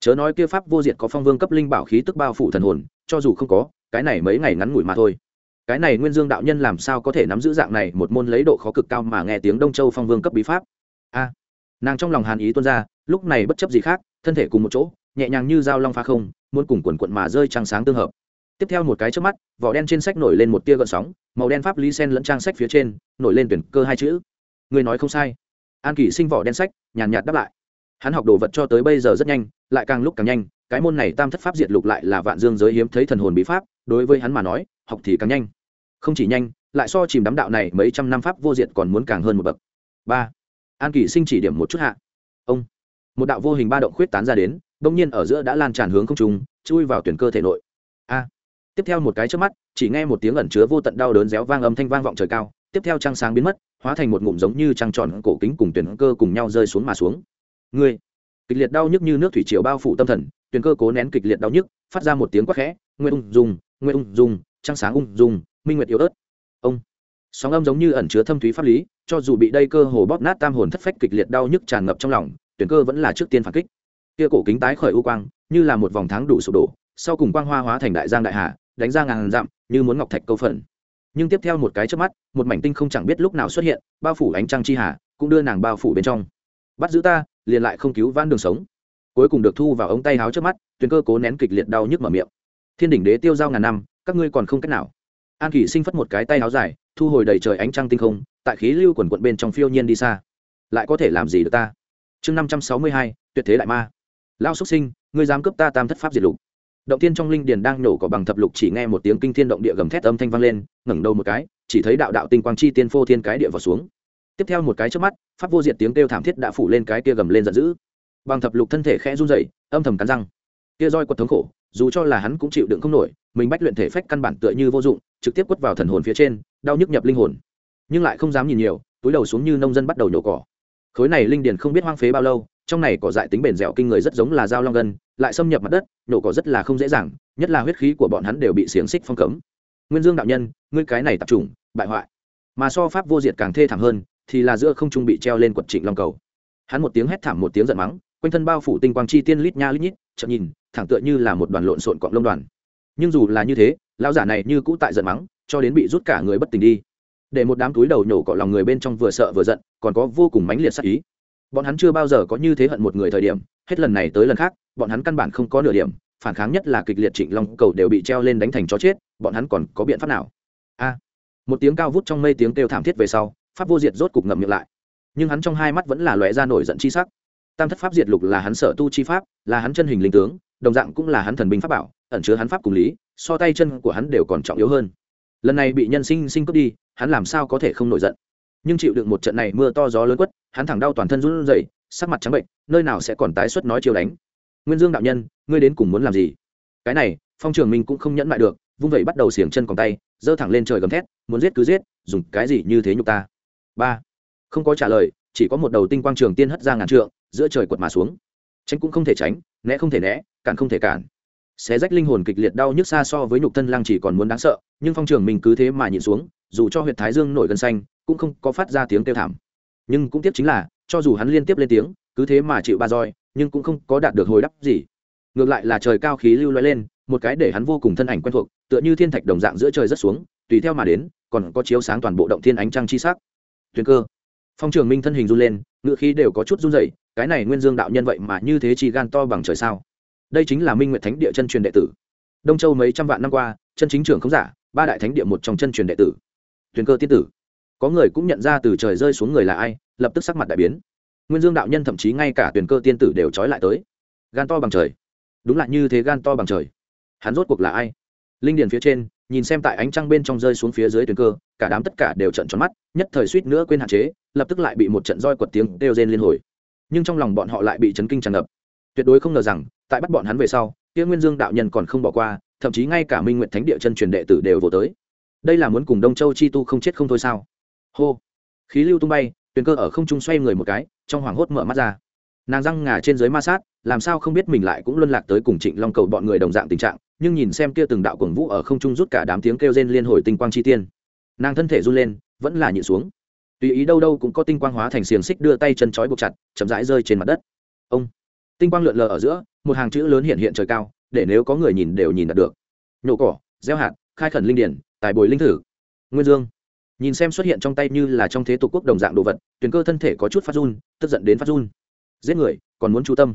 Chớ nói kia pháp vô diệt có phong vương cấp linh bảo khí tức bao phủ thần hồn, cho dù không có, cái này mấy ngày ngắn ngủi mà thôi. Cái này nguyên dương đạo nhân làm sao có thể nắm giữ dạng này một môn lấy độ khó cực cao mà nghe tiếng đông châu phong vương cấp bí pháp? A à, nàng trong lòng hàn ý tuôn ra, lúc này bất chấp gì khác, thân thể cùng một chỗ, nhẹ nhàng như dao long pha không, muốn cùng quần quận mà rơi trăng sáng tương hợp. Tiếp theo một cái trước mắt, vỏ đen trên sách nổi lên một tia gợn sóng, màu đen pháp lý sen lẫn trang sách phía trên, nổi lên tuyển cơ hai chữ. Người nói không sai. An kỷ sinh vỏ đen sách, nhàn nhạt đáp lại hắn học đồ vật cho tới bây giờ rất nhanh, lại càng lúc càng nhanh, cái môn này tam thất pháp diệt lục lại là vạn dương giới hiếm thấy thần hồn bí pháp, đối với hắn mà nói, học thì càng nhanh. Không chỉ nhanh, lại so chìm đám đạo này mấy trăm năm pháp vô diệt còn muốn càng hơn một bậc. Ba. An kỷ sinh chỉ điểm một chút hạ. Ông. Một đạo vô hình ba động khuyết tán ra đến, bỗng nhiên ở giữa đã lan tràn hướng không trùng chui vào tuyển cơ thể nội. A. Tiếp theo một cái trước mắt, chỉ nghe một tiếng ẩn chứa vô tận đau đớn réo vang âm thanh vang vọng trời cao, tiếp theo trăng sáng biến mất, hóa thành một ngụm giống như trăng tròn cổ kính cùng tuyển cơ cùng nhau rơi xuống mà xuống ngươi. Kịch liệt đau nhức như nước thủy triều bao phủ tâm thần, tuyền cơ cố nén kịch liệt đau nhức, phát ra một tiếng quát khẽ nguyên ung dung nguyên ung dung, trăng sáng ung dung, minh nguyệt yếu ớt. Ông. Sóng âm giống như ẩn chứa thâm thúy pháp lý, cho dù bị đây cơ hồ bóp nát tam hồn thất phách kịch liệt đau nhức tràn ngập trong lòng tuyển cơ vẫn là trước tiên phản kích. Kia cổ kính tái khởi u quang, như là một vòng tháng đủ sụp đổ, sau cùng quang hoa hóa thành đại giang đại hà, đánh ra ngàn dặm, như muốn ngọc thạch câu phần. Nhưng tiếp theo một cái trước mắt, một mảnh tinh không chẳng biết lúc nào xuất hiện, bao phủ ánh trăng chi hà, cũng đưa nàng bao phủ bên trong. Bắt giữ ta liền lại không cứu vãn đường sống. Cuối cùng được thu vào ống tay háo trước mắt, tuyền cơ cố nén kịch liệt đau nhức mở miệng. Thiên đỉnh đế tiêu giao ngàn năm, các ngươi còn không cách nào. An kỷ sinh phất một cái tay háo dài, thu hồi đầy trời ánh trăng tinh không, tại khí lưu quần quận bên trong phiêu nhiên đi xa. Lại có thể làm gì được ta? Chương năm trăm sáu mươi hai, tuyệt thế đại ma. Lao xuất sinh, ngươi dám cướp ta tam thất pháp diệt lục. Động tiên trong linh điền đang nổ cỏ bằng thập lục chỉ nghe một tiếng kinh thiên động địa gầm thét âm thanh vang lên, ngẩng đầu một cái, chỉ thấy đạo đạo tinh quang chi tiên phô thiên cái địa vào xuống tiếp theo một cái trước mắt, pháp vô diệt tiếng kêu thảm thiết đã phủ lên cái kia gầm lên giận dữ. Bằng thập lục thân thể khẽ run rẩy, âm thầm cắn răng. Kia roi quật thống khổ, dù cho là hắn cũng chịu đựng không nổi, mình bách luyện thể phách căn bản tựa như vô dụng, trực tiếp quất vào thần hồn phía trên, đau nhức nhập linh hồn. Nhưng lại không dám nhìn nhiều, túi đầu xuống như nông dân bắt đầu nhổ cỏ. Khối này linh điền không biết hoang phế bao lâu, trong này cỏ dại tính bền dẻo kinh người rất giống là dao long gân, lại xâm nhập mặt đất, nhổ cỏ rất là không dễ dàng, nhất là huyết khí của bọn hắn đều bị xiềng xích phong cấm. Nguyên dương đạo nhân, ngươi cái này tập trung, bại hoại. Mà so pháp vô diệt càng thê thảm hơn thì là giữa không trung bị treo lên quật trịnh long cầu. Hắn một tiếng hét thảm một tiếng giận mắng, quanh thân bao phủ tinh quang chi tiên lít nha lít nhít chậm nhìn, thẳng tựa như là một đoàn lộn xộn cọng lông đoàn. Nhưng dù là như thế, lão giả này như cũ tại giận mắng, cho đến bị rút cả người bất tỉnh đi. Để một đám túi đầu nhổ cọ lòng người bên trong vừa sợ vừa giận, còn có vô cùng mãnh liệt sắc ý. Bọn hắn chưa bao giờ có như thế hận một người thời điểm, hết lần này tới lần khác, bọn hắn căn bản không có nửa điểm, phản kháng nhất là kịch liệt trịnh long cầu đều bị treo lên đánh thành chó chết, bọn hắn còn có biện pháp nào? A! Một tiếng cao vút trong mây tiếng kêu thảm thiết về sau pháp vô diệt rốt cục ngậm miệng lại. Nhưng hắn trong hai mắt vẫn là lóe ra nổi giận chi sắc. Tam thất pháp diệt lục là hắn sở tu chi pháp, là hắn chân hình linh tướng, đồng dạng cũng là hắn thần binh pháp bảo, ẩn chứa hắn pháp cùng lý, so tay chân của hắn đều còn trọng yếu hơn. Lần này bị nhân sinh sinh cướp đi, hắn làm sao có thể không nổi giận? Nhưng chịu được một trận này mưa to gió lớn quất, hắn thẳng đau toàn thân run rẩy, sắc mặt trắng bệnh, nơi nào sẽ còn tái xuất nói chiều đánh. Nguyên dương đạo nhân, ngươi đến cùng muốn làm gì? Cái này, phong trường minh cũng không nhẫn lại được, vung vẩy bắt đầu xiềng chân còn tay, giơ thẳng lên trời gầm thét, muốn giết cứ giết, dùng cái gì như thế nhục ta? Ba. Không có trả lời, chỉ có một đầu tinh quang trường tiên hất ra ngàn trượng, giữa trời quật mà xuống. Tránh cũng không thể tránh, né không thể né, cản không thể cản. Xé rách linh hồn kịch liệt đau nhức xa so với nhục thân lang chỉ còn muốn đáng sợ, nhưng phong trường mình cứ thế mà nhìn xuống, dù cho huyện thái dương nổi gân xanh, cũng không có phát ra tiếng kêu thảm. Nhưng cũng tiếc chính là, cho dù hắn liên tiếp lên tiếng, cứ thế mà chịu ba roi, nhưng cũng không có đạt được hồi đáp gì. Ngược lại là trời cao khí lưu loay lên, một cái để hắn vô cùng thân ảnh quen thuộc, tựa như thiên thạch đồng dạng giữa trời rất xuống, tùy theo mà đến, còn có chiếu sáng toàn bộ động thiên ánh trăng chi sắc tuyền cơ. Phong trường minh thân hình run lên, ngựa khí đều có chút run rẩy, cái này nguyên dương đạo nhân vậy mà như thế chỉ gan to bằng trời sao? Đây chính là minh nguyệt thánh địa chân truyền đệ tử. Đông châu mấy trăm vạn năm qua, chân chính trưởng không giả, ba đại thánh địa một trong chân truyền đệ tử. Tuyền cơ tiết tử. Có người cũng nhận ra từ trời rơi xuống người là ai, lập tức sắc mặt đại biến. Nguyên dương đạo nhân thậm chí ngay cả tuyển cơ tiên tử đều trói lại tới. Gan to bằng trời. Đúng là như thế gan to bằng trời. Hắn rốt cuộc là ai? Linh điền phía trên nhìn xem tại ánh trăng bên trong rơi xuống phía dưới tuyến cơ, cả đám tất cả đều trận tròn mắt, nhất thời suýt nữa quên hạn chế, lập tức lại bị một trận roi quật tiếng đều rên liên hồi. Nhưng trong lòng bọn họ lại bị chấn kinh tràn ngập. Tuyệt đối không ngờ rằng, tại bắt bọn hắn về sau kia nguyên dương đạo nhân còn không bỏ qua, thậm chí ngay cả minh nguyện thánh địa chân truyền đệ tử đều vô tới. Đây là muốn cùng đông châu chi tu không chết không thôi sao? Hô! Khí lưu tung bay tuyền cơ ở không trung xoay người một cái, trong hoảng hốt mở mắt ra. Nàng răng ngà trên dưới ma sát, làm sao không biết mình lại cũng luân lạc tới cùng trịnh long cầu bọn người đồng dạng tình trạng nhưng nhìn xem kia từng đạo cuồng vũ ở không trung rút cả đám tiếng kêu rên liên hồi tinh quang chi tiên, nàng thân thể run lên, vẫn là nhịn xuống. Tùy ý đâu đâu cũng có tinh quang hóa thành xiềng xích đưa tay chân trói buộc chặt, chậm rãi rơi trên mặt đất. Ông, tinh quang lượn lờ ở giữa, một hàng chữ lớn hiện hiện trời cao, để nếu có người nhìn đều nhìn đạt được. Nhổ cỏ, gieo hạt, khai khẩn linh điển, tài bồi linh thử. Nguyên dương, nhìn xem xuất hiện trong tay như là trong thế tục quốc đồng dạng đồ vật truyền cơ thân thể có chút phát run, tức giận đến phát run. Giết người, còn muốn chú tâm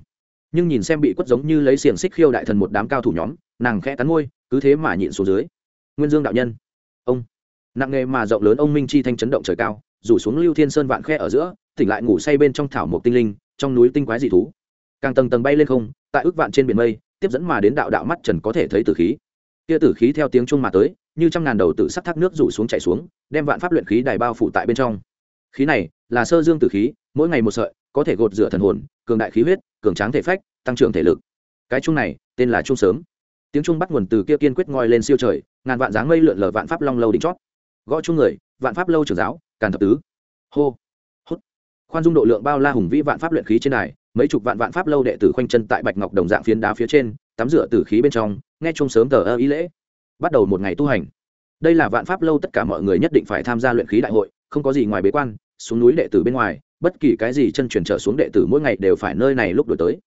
nhưng nhìn xem bị quất giống như lấy xiềng xích khiêu đại thần một đám cao thủ nhóm, nàng khẽ cắn môi, cứ thế mà nhịn xuống dưới. Nguyên dương đạo nhân, ông. Nặng nghề mà rộng lớn ông minh chi thanh chấn động trời cao, rủ xuống lưu thiên sơn vạn khe ở giữa, tỉnh lại ngủ say bên trong thảo mộc tinh linh, trong núi tinh quái dị thú. Càng tầng tầng bay lên không, tại ước vạn trên biển mây, tiếp dẫn mà đến đạo đạo mắt trần có thể thấy tử khí. Kia tử khí theo tiếng chuông mà tới, như trăm ngàn đầu tử sắc thác nước rủ xuống chảy xuống, đem vạn pháp luyện khí đài bao phủ tại bên trong. Khí này là sơ dương tử khí, mỗi ngày một sợi có thể gột rửa thần hồn, cường đại khí huyết, cường tráng thể phách, tăng trưởng thể lực. Cái chung này, tên là chung sớm. Tiếng chung bắt nguồn từ kia kiên quyết ngoi lên siêu trời, ngàn vạn dáng mây lượn lờ vạn pháp long lâu đỉnh chót. Gõ chung người, vạn pháp lâu trưởng giáo, càn thập tứ. Hô, hút. Khoan dung độ lượng bao la hùng vĩ vạn pháp luyện khí trên này mấy chục vạn vạn pháp lâu đệ tử khoanh chân tại bạch ngọc đồng dạng phiến đá phía trên, tắm rửa tử khí bên trong, nghe chung sớm tờ ơ ý lễ. Bắt đầu một ngày tu hành. Đây là vạn pháp lâu tất cả mọi người nhất định phải tham gia luyện khí đại hội, không có gì ngoài bế quan, xuống núi đệ tử bên ngoài bất kỳ cái gì chân truyền trở xuống đệ tử mỗi ngày đều phải nơi này lúc đổi tới.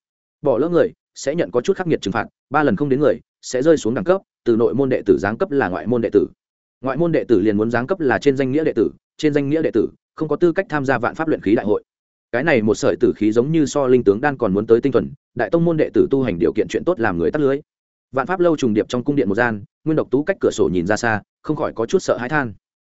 Bỏ lỡ người, sẽ nhận có chút khắc nghiệt trừng phạt, ba lần không đến người, sẽ rơi xuống đẳng cấp, từ nội môn đệ tử giáng cấp là ngoại môn đệ tử. Ngoại môn đệ tử liền muốn giáng cấp là trên danh nghĩa đệ tử, trên danh nghĩa đệ tử, không có tư cách tham gia vạn pháp luyện khí đại hội. Cái này một sợi tử khí giống như so linh tướng đan còn muốn tới tinh thuần, đại tông môn đệ tử tu hành điều kiện chuyện tốt làm người tắt lưới. Vạn pháp lâu trùng điệp trong cung điện một gian, nguyên độc tú cách cửa sổ nhìn ra xa, không khỏi có chút sợ hãi than.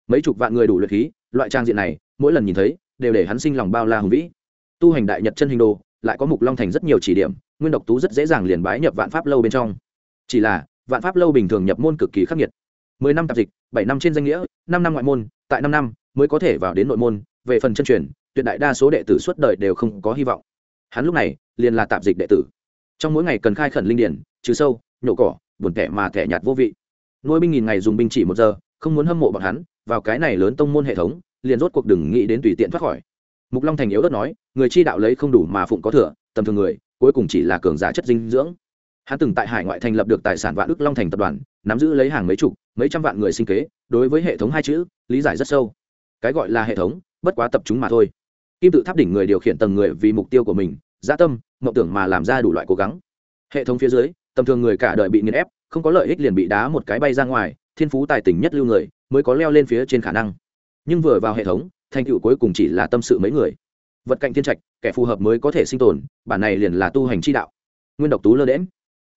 Mấy chục vạn người đủ luyện khí, loại trang diện này, mỗi lần nhìn thấy đều để hắn sinh lòng bao la hùng vĩ. Tu hành đại nhật chân hình đồ, lại có mục long thành rất nhiều chỉ điểm, nguyên độc tú rất dễ dàng liền bái nhập vạn pháp lâu bên trong. Chỉ là, vạn pháp lâu bình thường nhập môn cực kỳ khắc nghiệt. Mười năm tạp dịch, bảy năm trên danh nghĩa, năm năm ngoại môn, tại năm năm mới có thể vào đến nội môn, về phần chân truyền, tuyệt đại đa số đệ tử suốt đời đều không có hy vọng. Hắn lúc này liền là tạp dịch đệ tử. Trong mỗi ngày cần khai khẩn linh điển, trừ sâu, nhổ cỏ, buồn tẻ mà tẻ nhạt vô vị. Nuôi binh nghìn ngày dùng binh chỉ một giờ, không muốn hâm mộ bọn hắn, vào cái này lớn tông môn hệ thống liền rốt cuộc đừng nghĩ đến tùy tiện thoát khỏi. Mục long thành yếu đất nói, người chi đạo lấy không đủ mà phụng có thừa, tầm thường người, cuối cùng chỉ là cường giả chất dinh dưỡng. Hắn từng tại hải ngoại thành lập được tài sản vạn đức long thành tập đoàn, nắm giữ lấy hàng mấy chục, mấy trăm vạn người sinh kế, đối với hệ thống hai chữ, lý giải rất sâu. Cái gọi là hệ thống, bất quá tập trung mà thôi. Kim tự tháp đỉnh người điều khiển tầng người vì mục tiêu của mình gia tâm, mộng tưởng mà làm ra đủ loại cố gắng. Hệ thống phía dưới, tầm thường người cả đời bị nghiền ép, không có lợi ích liền bị đá một cái bay ra ngoài, thiên phú tài tình nhất lưu người, mới có leo lên phía trên khả năng nhưng vừa vào hệ thống, thành tựu cuối cùng chỉ là tâm sự mấy người. Vật cạnh thiên trạch, kẻ phù hợp mới có thể sinh tồn, bản này liền là tu hành chi đạo. Nguyên độc tú lơ đễm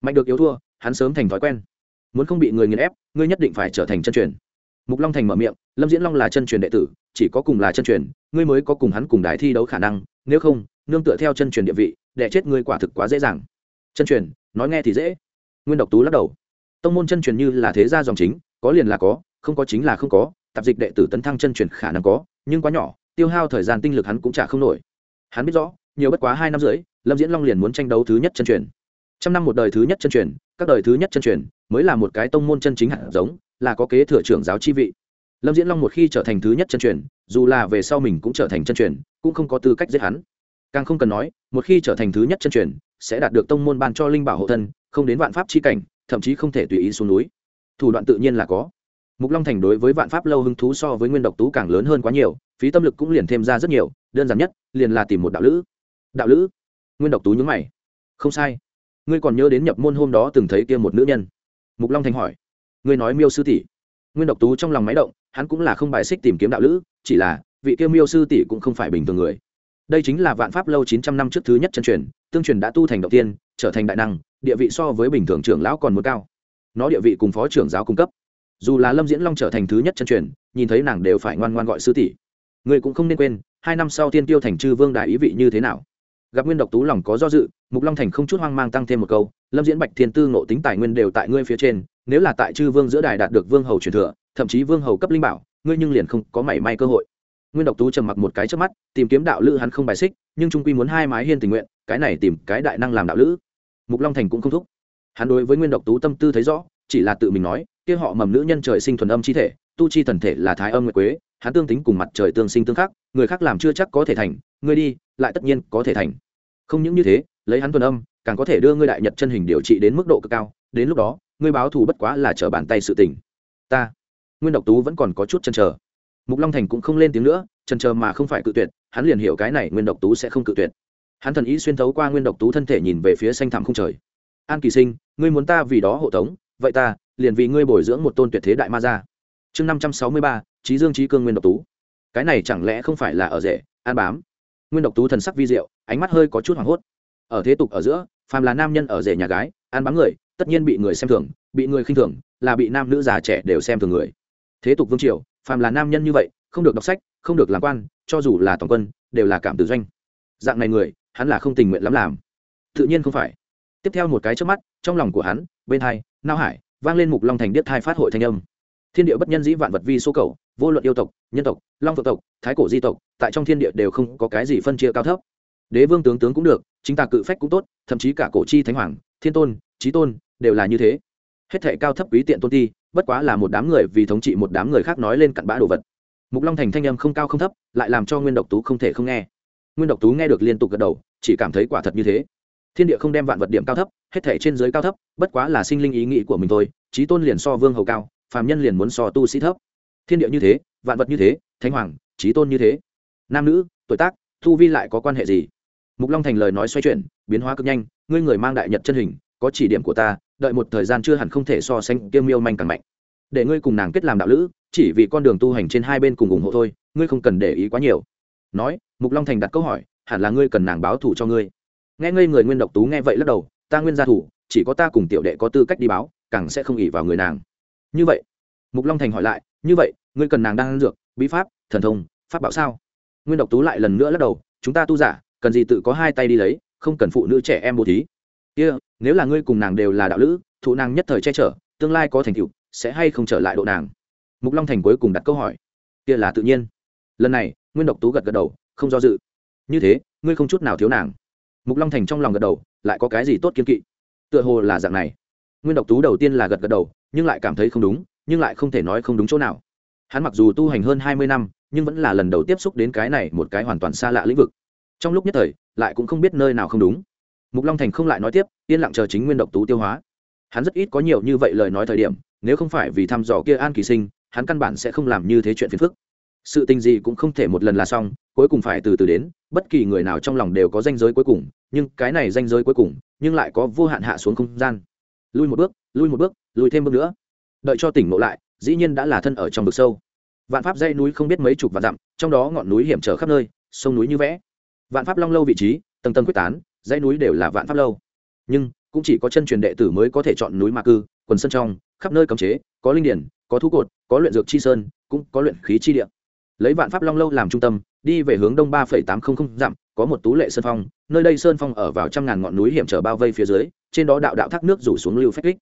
mạnh được yếu thua, hắn sớm thành thói quen. Muốn không bị người nghiền ép, ngươi nhất định phải trở thành chân truyền. Mục long thành mở miệng, lâm diễn long là chân truyền đệ tử, chỉ có cùng là chân truyền, ngươi mới có cùng hắn cùng đái thi đấu khả năng, nếu không, nương tựa theo chân truyền địa vị đệ chết ngươi quả thực quá dễ dàng. Chân truyền, nói nghe thì dễ. Nguyên độc tú lắc đầu. Tông môn chân truyền như là thế gia dòng chính, có liền là có, không có chính là không có tạp dịch đệ tử tấn thăng chân truyền khả năng có, nhưng quá nhỏ, tiêu hao thời gian tinh lực hắn cũng trả không nổi. Hắn biết rõ, nhiều bất quá hai năm rưỡi, lâm diễn long liền muốn tranh đấu thứ nhất chân truyền. Trăm năm một đời thứ nhất chân truyền, các đời thứ nhất chân truyền, mới là một cái tông môn chân chính hạt giống, là có kế thừa trưởng giáo chi vị. Lâm diễn long một khi trở thành thứ nhất chân truyền, dù là về sau mình cũng trở thành chân truyền, cũng không có tư cách giết hắn. Càng không cần nói, một khi trở thành thứ nhất chân truyền, sẽ đạt được tông môn ban cho linh bảo hộ thân, không đến vạn pháp chi cảnh, thậm chí không thể tùy ý xuống núi. Thủ đoạn tự nhiên là có mục long thành đối với vạn pháp lâu hứng thú so với nguyên độc tú càng lớn hơn quá nhiều, phí tâm lực cũng liền thêm ra rất nhiều, đơn giản nhất, liền là tìm một đạo lữ. Đạo lữ? Nguyên độc tú nhúng mày. Không sai. Ngươi còn nhớ đến nhập môn hôm đó từng thấy kia một nữ nhân? Mục long thành hỏi. Ngươi nói miêu sư tỷ. Nguyên độc tú trong lòng máy động, hắn cũng là không bài xích tìm kiếm đạo lữ, chỉ là, vị kia miêu sư tỷ cũng không phải bình thường người. Đây chính là vạn pháp lâu chín trăm năm trước thứ nhất chân truyền, tương truyền đã tu thành đầu tiên, trở thành đại năng, địa vị so với bình thường trưởng lão còn mức cao. Nó địa vị cùng phó trưởng giáo cung cấp dù là lâm diễn long trở thành thứ nhất chân truyền, nhìn thấy nàng đều phải ngoan ngoan gọi sư tỷ. Người cũng không nên quên, hai năm sau tiên tiêu thành chư vương đại ý vị như thế nào. Gặp nguyên độc tú lòng có do dự, mục long thành không chút hoang mang tăng thêm một câu, lâm diễn bạch thiên tư ngộ tính tài nguyên đều tại ngươi phía trên, nếu là tại chư vương giữa đài đạt được vương hầu truyền thừa, thậm chí vương hầu cấp linh bảo, ngươi nhưng liền không có mảy may cơ hội. Nguyên độc tú trầm mặc một cái trước mắt, tìm kiếm đạo lữ hắn không bài xích, nhưng trung quy muốn hai mái hiên tình nguyện, cái này tìm cái đại năng làm đạo lữ. Mục long thành cũng không thúc. Hắn đối với nguyên độc tú tâm tư thấy rõ, chỉ là tự mình nói kia họ mầm nữ nhân trời sinh thuần âm chi thể, tu chi thần thể là thái âm nguyệt quế, hắn tương tính cùng mặt trời tương sinh tương khắc, người khác làm chưa chắc có thể thành ngươi đi, lại tất nhiên có thể thành. Không những như thế, lấy hắn thuần âm, càng có thể đưa ngươi đại nhật chân hình điều trị đến mức độ cực cao, đến lúc đó, ngươi báo thù bất quá là trở bàn tay sự tình. Ta, nguyên độc tú vẫn còn có chút chần chờ. Mục long thành cũng không lên tiếng nữa, chần chờ mà không phải cự tuyệt, hắn liền hiểu cái này nguyên độc tú sẽ không cự tuyệt. Hắn thần ý xuyên thấu qua nguyên độc tú thân thể nhìn về phía xanh thẳm không trời. An kỳ sinh, ngươi muốn ta vì đó hộ tống, vậy ta liền vì ngươi bồi dưỡng một tôn tuyệt thế đại ma gia. Chương năm trăm sáu mươi ba trí dương trí cương nguyên độc tú. Cái này chẳng lẽ không phải là ở rể, an bám? Nguyên độc tú thần sắc vi diệu, ánh mắt hơi có chút hoảng hốt. Ở thế tục ở giữa, phàm là nam nhân ở rể nhà gái, an bám người, tất nhiên bị người xem thường, bị người khinh thường, là bị nam nữ già trẻ đều xem thường người. Thế tục vương triều, phàm là nam nhân như vậy, không được đọc sách, không được làm quan, cho dù là tổng quân, đều là cảm tử doanh. Dạng này người, hắn là không tình nguyện lắm làm. Tự nhiên không phải. Tiếp theo một cái trước mắt, trong lòng của hắn, bên hai, nao hải vang lên mục long thành điếc thai phát hội thanh âm. Thiên địa bất nhân dĩ vạn vật vi số cầu, vô luận yêu tộc, nhân tộc, long phượng tộc, thái cổ di tộc, tại trong thiên địa đều không có cái gì phân chia cao thấp. Đế vương tướng tướng cũng được, chính tà cự phách cũng tốt, thậm chí cả cổ chi thánh hoàng, thiên tôn trí tôn đều là như thế. Hết thệ cao thấp quý tiện tôn ti, bất quá là một đám người vì thống trị một đám người khác nói lên cặn bã đồ vật. Mục long thành thanh âm không cao không thấp, lại làm cho nguyên độc tú không thể không nghe. Nguyên độc tú nghe được liên tục gật đầu, chỉ cảm thấy quả thật như thế thiên địa không đem vạn vật điểm cao thấp, hết thể trên giới cao thấp, bất quá là sinh linh ý nghĩ của mình thôi trí tôn liền so vương hầu cao, phàm nhân liền muốn so tu sĩ thấp. Thiên địa như thế, vạn vật như thế, thánh hoàng trí tôn như thế. Nam nữ, tuổi tác thu vi lại có quan hệ gì? Mục long thành lời nói xoay chuyển, biến hóa cực nhanh, ngươi người mang đại nhật chân hình, có chỉ điểm của ta, đợi một thời gian chưa hẳn không thể so sánh kiêm miêu manh càng mạnh. Để ngươi cùng nàng kết làm đạo lữ, chỉ vì con đường tu hành trên hai bên cùng ủng hộ thôi, ngươi không cần để ý quá nhiều. Nói, mục long thành đặt câu hỏi, hẳn là ngươi cần nàng báo thù cho ngươi nghe ngây người nguyên độc tú nghe vậy lắc đầu ta nguyên gia thủ chỉ có ta cùng tiểu đệ có tư cách đi báo càng sẽ không ỉ vào người nàng. Như vậy? Mục long thành hỏi lại như vậy ngươi cần nàng đang ăn dược bí pháp thần thông pháp bảo sao? Nguyên độc tú lại lần nữa lắc đầu chúng ta tu giả cần gì tự có hai tay đi lấy không cần phụ nữ trẻ em bố thí. Kia、yeah, nếu là ngươi cùng nàng đều là đạo lữ thụ nàng nhất thời che chở tương lai có thành tựu sẽ hay không trở lại độ nàng? Mục long thành cuối cùng đặt câu hỏi kia là tự nhiên. Lần này nguyên độc tú gật gật đầu không do dự. Như thế ngươi không chút nào thiếu nàng mục long thành trong lòng gật đầu, lại có cái gì tốt kiên kỵ? Tựa hồ là dạng này. Nguyên độc tú đầu tiên là gật gật đầu, nhưng lại cảm thấy không đúng, nhưng lại không thể nói không đúng chỗ nào. Hắn mặc dù tu hành hơn hai mươi năm, nhưng vẫn là lần đầu tiếp xúc đến cái này một cái hoàn toàn xa lạ lĩnh vực. Trong lúc nhất thời, lại cũng không biết nơi nào không đúng. Mục long thành không lại nói tiếp, yên lặng chờ chính nguyên độc tú tiêu hóa. Hắn rất ít có nhiều như vậy lời nói thời điểm, nếu không phải vì thăm dò kia an kỳ sinh, hắn căn bản sẽ không làm như thế chuyện phiền phức. Sự tình gì cũng không thể một lần là xong, cuối cùng phải từ từ đến bất kỳ người nào trong lòng đều có danh giới cuối cùng, nhưng cái này danh giới cuối cùng, nhưng lại có vô hạn hạ xuống không gian. Lui một bước, lui một bước lùi thêm bước nữa. Đợi cho tỉnh ngộ lại, dĩ nhiên đã là thân ở trong vực sâu. Vạn pháp dây núi không biết mấy chục vạn dặm, trong đó ngọn núi hiểm trở khắp nơi, sông núi như vẽ. Vạn pháp long lâu vị trí, tầng tầng quyết tán, dãy núi đều là vạn pháp lâu. Nhưng, cũng chỉ có chân truyền đệ tử mới có thể chọn núi ma cư, quần sân trong, khắp nơi cấm chế, có linh điển, có thú cột, có luyện dược chi sơn, cũng có luyện khí chi địa. Lấy vạn pháp long lâu làm trung tâm đi về hướng đông ba tám trăm linh dặm, có một tú lệ sơn phong, nơi đây sơn phong ở vào trăm ngàn ngọn núi hiểm trở bao vây phía dưới, trên đó đạo đạo thác nước rủ xuống lưu phách kích.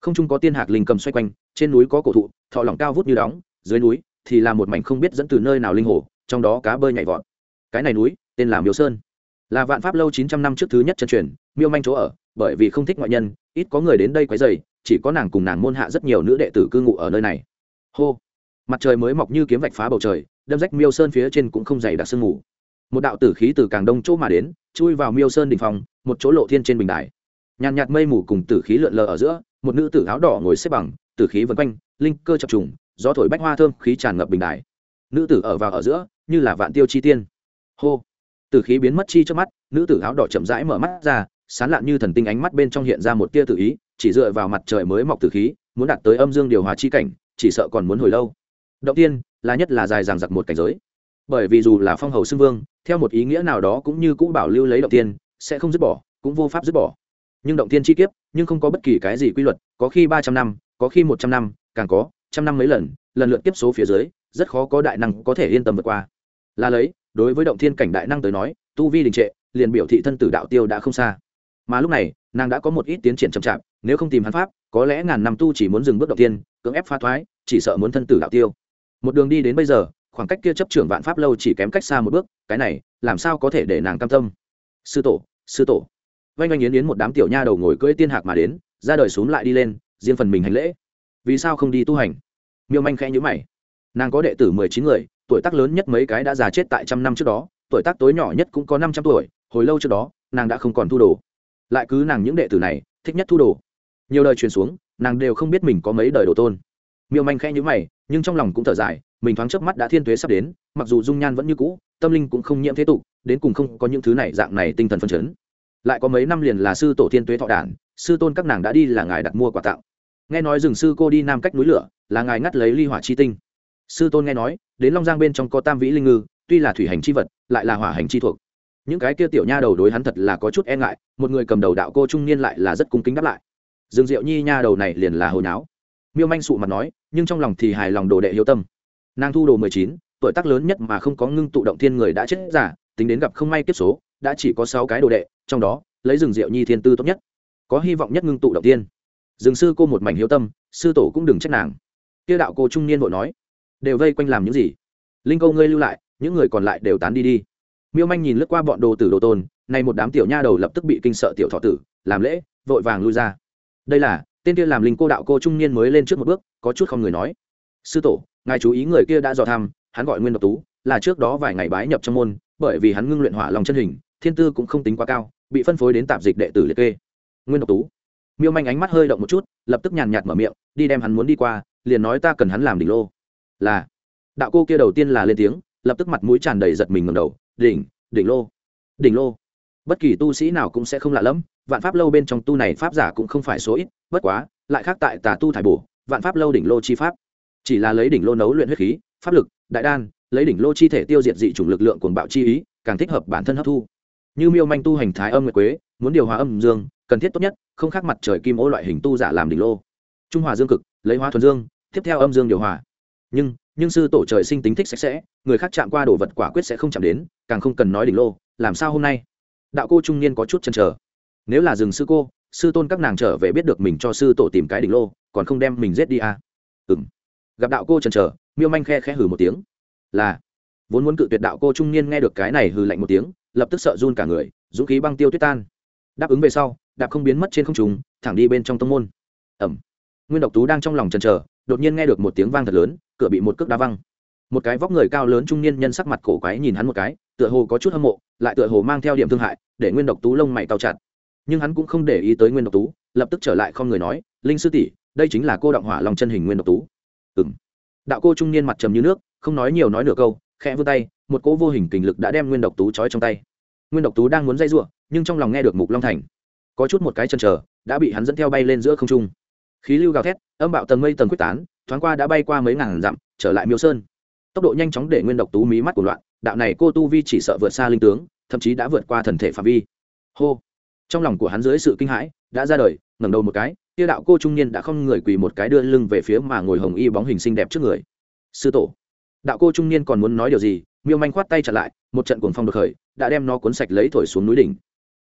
Không trung có tiên hạc linh cầm xoay quanh, trên núi có cổ thụ, thọ lỏng cao vút như đóng, dưới núi thì là một mảnh không biết dẫn từ nơi nào linh hồ, trong đó cá bơi nhảy vọt. Cái này núi tên là miếu sơn. Là vạn pháp lâu chín trăm năm trước thứ nhất chân truyền, miêu manh chỗ ở, bởi vì không thích ngoại nhân, ít có người đến đây quấy dày chỉ có nàng cùng nàng môn hạ rất nhiều nữ đệ tử cư ngụ ở nơi này. Hô! Mặt trời mới mọc như kiếm vạch phá bầu trời đâm rách miêu sơn phía trên cũng không dày đặc sương mù. Một đạo tử khí từ càng đông chỗ mà đến, chui vào miêu sơn đình phòng, một chỗ lộ thiên trên bình đài. Nhàn nhạt mây mù cùng tử khí lượn lờ ở giữa, một nữ tử áo đỏ ngồi xếp bằng, tử khí vân quanh, linh cơ chập trùng, gió thổi bách hoa thơm, khí tràn ngập bình đài. Nữ tử ở vào ở giữa, như là vạn tiêu chi tiên. Hô! Tử khí biến mất chi trước mắt, nữ tử áo đỏ chậm rãi mở mắt ra, sán lạn như thần tinh ánh mắt bên trong hiện ra một tia tự ý, chỉ dựa vào mặt trời mới mọc tử khí, muốn đạt tới âm dương điều hòa chi cảnh, chỉ sợ còn muốn hồi lâu. Động tiên là nhất là dài dằng dặc một cảnh giới. Bởi vì dù là phong hầu xưng vương, theo một ý nghĩa nào đó cũng như cũ bảo lưu lấy động tiên, sẽ không dứt bỏ, cũng vô pháp dứt bỏ. Nhưng động tiên chi kiếp, nhưng không có bất kỳ cái gì quy luật, có khi ba trăm năm, có khi một trăm năm, càng có, trăm năm mấy lần lần lượt tiếp số phía dưới, rất khó có đại năng có thể yên tâm vượt qua. Là lấy, đối với động thiên cảnh đại năng tới nói, tu vi đình trệ, liền biểu thị thân tử đạo tiêu đã không xa. Mà lúc này, nàng đã có một ít tiến triển chậm chạp, nếu không tìm hắn pháp, có lẽ ngàn năm tu chỉ muốn dừng bước động tiên, cưỡng ép pha thoái, chỉ sợ muốn thân tử đạo tiêu một đường đi đến bây giờ, khoảng cách kia chấp trưởng vạn pháp lâu chỉ kém cách xa một bước, cái này, làm sao có thể để nàng cam tâm? Sư tổ sư tổ. Vanh oanh yến yến một đám tiểu nha đầu ngồi cưỡi tiên hạc mà đến, ra đời xuống lại đi lên, riêng phần mình hành lễ. Vì sao không đi tu hành? Miêu manh khẽ nhữ mày. Nàng có đệ tử mười chín người, tuổi tác lớn nhất mấy cái đã già chết tại trăm năm trước đó, tuổi tác tối nhỏ nhất cũng có năm trăm tuổi, hồi lâu trước đó, nàng đã không còn thu đồ. Lại cứ nàng những đệ tử này, thích nhất thu đồ. Nhiều đời truyền xuống, nàng đều không biết mình có mấy đời đồ tôn. Miêu manh khẽ nhữ mày nhưng trong lòng cũng thở dài, mình thoáng chớp mắt đã thiên tuế sắp đến, mặc dù dung nhan vẫn như cũ, tâm linh cũng không nhiễm thế tục, đến cùng không có những thứ này dạng này tinh thần phân chấn. Lại có mấy năm liền là sư tổ thiên tuế thọ đản, sư tôn các nàng đã đi là ngài đặt mua quà tặng. Nghe nói rừng sư cô đi nam cách núi lửa, là ngài ngắt lấy ly hỏa chi tinh. Sư tôn nghe nói, đến long giang bên trong có tam vĩ linh ngư, tuy là thủy hành chi vật, lại là hỏa hành chi thuộc. Những cái kia tiểu nha đầu đối hắn thật là có chút e ngại, một người cầm đầu đạo cô trung niên lại là rất cung kính đáp lại. Dương diệu nhi nha đầu này liền là hồi náo miêu manh sụ mặt nói, nhưng trong lòng thì hài lòng đồ đệ hiếu tâm. Nàng thu đồ mười chín, tuổi tác lớn nhất mà không có ngưng tụ động thiên người đã chết giả, tính đến gặp không may kiếp số, đã chỉ có sáu cái đồ đệ, trong đó, lấy rừng rượu nhi thiên tư tốt nhất. Có hy vọng nhất ngưng tụ động tiên rừng sư cô một mảnh hiếu tâm, sư tổ cũng đừng trách nàng. Kia đạo cô trung niên vội nói, đều vây quanh làm những gì? Linh câu ngươi lưu lại, những người còn lại đều tán đi đi. Miêu manh nhìn lướt qua bọn đồ tử đồ tôn, này một đám tiểu nha đầu lập tức bị kinh sợ tiểu thọ tử, làm lễ, vội vàng lui ra. Đây là tên kia làm linh cô đạo cô trung niên mới lên trước một bước có chút không người nói. Sư tổ ngài chú ý người kia đã dò tham, hắn gọi nguyên độc tú là trước đó vài ngày bái nhập trong môn bởi vì hắn ngưng luyện hỏa lòng chân hình thiên tư cũng không tính quá cao bị phân phối đến tạp dịch đệ tử liệt kê. Nguyên độc tú miêu manh ánh mắt hơi động một chút lập tức nhàn nhạt mở miệng đi đem hắn muốn đi qua liền nói ta cần hắn làm đỉnh lô. Là. Đạo cô kia đầu tiên là lên tiếng lập tức mặt mũi tràn đầy giật mình ngầm đầu đỉnh đỉnh lô. Đỉnh lô. Bất kỳ tu sĩ nào cũng sẽ không lạ lẫm vạn pháp lâu bên trong tu này pháp giả cũng không phải số ít, bất quá, lại khác tại tà tu thải bổ, vạn pháp lâu đỉnh lô chi pháp. Chỉ là lấy đỉnh lô nấu luyện huyết khí, pháp lực, đại đan, lấy đỉnh lô chi thể tiêu diệt dị chủng lực lượng cuồng bạo chi ý, càng thích hợp bản thân hấp thu. Như miêu manh tu hành thái âm nguyệt quế, muốn điều hòa âm dương, cần thiết tốt nhất, không khác mặt trời kim ô loại hình tu giả làm đỉnh lô. Trung hòa dương cực, lấy hóa thuần dương, tiếp theo âm dương điều hòa. Nhưng nhưng sư tổ trời sinh tính thích sạch sẽ, người khác chạm qua đồ vật quả quyết sẽ không chạm đến, càng không cần nói đỉnh lô, làm sao hôm nay? Đạo cô trung niên có chút chần chờ nếu là rừng sư cô sư tôn các nàng trở về biết được mình cho sư tổ tìm cái đỉnh lô còn không đem mình giết đi à? Ừm, gặp đạo cô trần chờ miêu manh khe khẽ hừ một tiếng. Là. Vốn muốn cự tuyệt đạo cô trung niên nghe được cái này hừ lạnh một tiếng lập tức sợ run cả người dũng khí băng tiêu tuyết tan. Đáp ứng về sau đạp không biến mất trên không trùng thẳng đi bên trong tông môn. Ẩm. Nguyên độc tú đang trong lòng trần chờ đột nhiên nghe được một tiếng vang thật lớn cửa bị một cước đá văng. Một cái vóc người cao lớn trung niên nhân sắc mặt cổ quái nhìn hắn một cái tựa hồ có chút hâm mộ lại tựa hồ mang theo điểm thương hại để nguyên độc tú lông mày cao chặt nhưng hắn cũng không để ý tới nguyên độc tú, lập tức trở lại không người nói, linh sư tỷ, đây chính là cô động hỏa lòng chân hình nguyên độc tú. Ừng đạo cô trung niên mặt trầm như nước, không nói nhiều nói nửa câu, khẽ vươn tay, một cỗ vô hình kình lực đã đem nguyên độc tú trói trong tay. Nguyên độc tú đang muốn dây r nhưng trong lòng nghe được mục long thành. Có chút một cái chân trở đã bị hắn dẫn theo bay lên giữa không trung. Khí lưu gào thét, âm bạo tầng mây tầng quyết tán, thoáng qua đã bay qua mấy ngàn dặm, trở lại miêu sơn. Tốc độ nhanh chóng để nguyên độc tú mí mắt của loạn, đạo này cô tu vi chỉ sợ vượt xa linh tướng, thậm chí đã vượt qua thần thể phạm vi. Hô trong lòng của hắn dưới sự kinh hãi, đã ra đời, ngẩng đầu một cái tiêu đạo cô trung niên đã không người quỳ một cái đưa lưng về phía mà ngồi hồng y bóng hình xinh đẹp trước người. Sư tổ. Đạo cô trung niên còn muốn nói điều gì, miêu manh khoát tay chặt lại, một trận cuồng phong được khởi, đã đem nó cuốn sạch lấy thổi xuống núi đỉnh.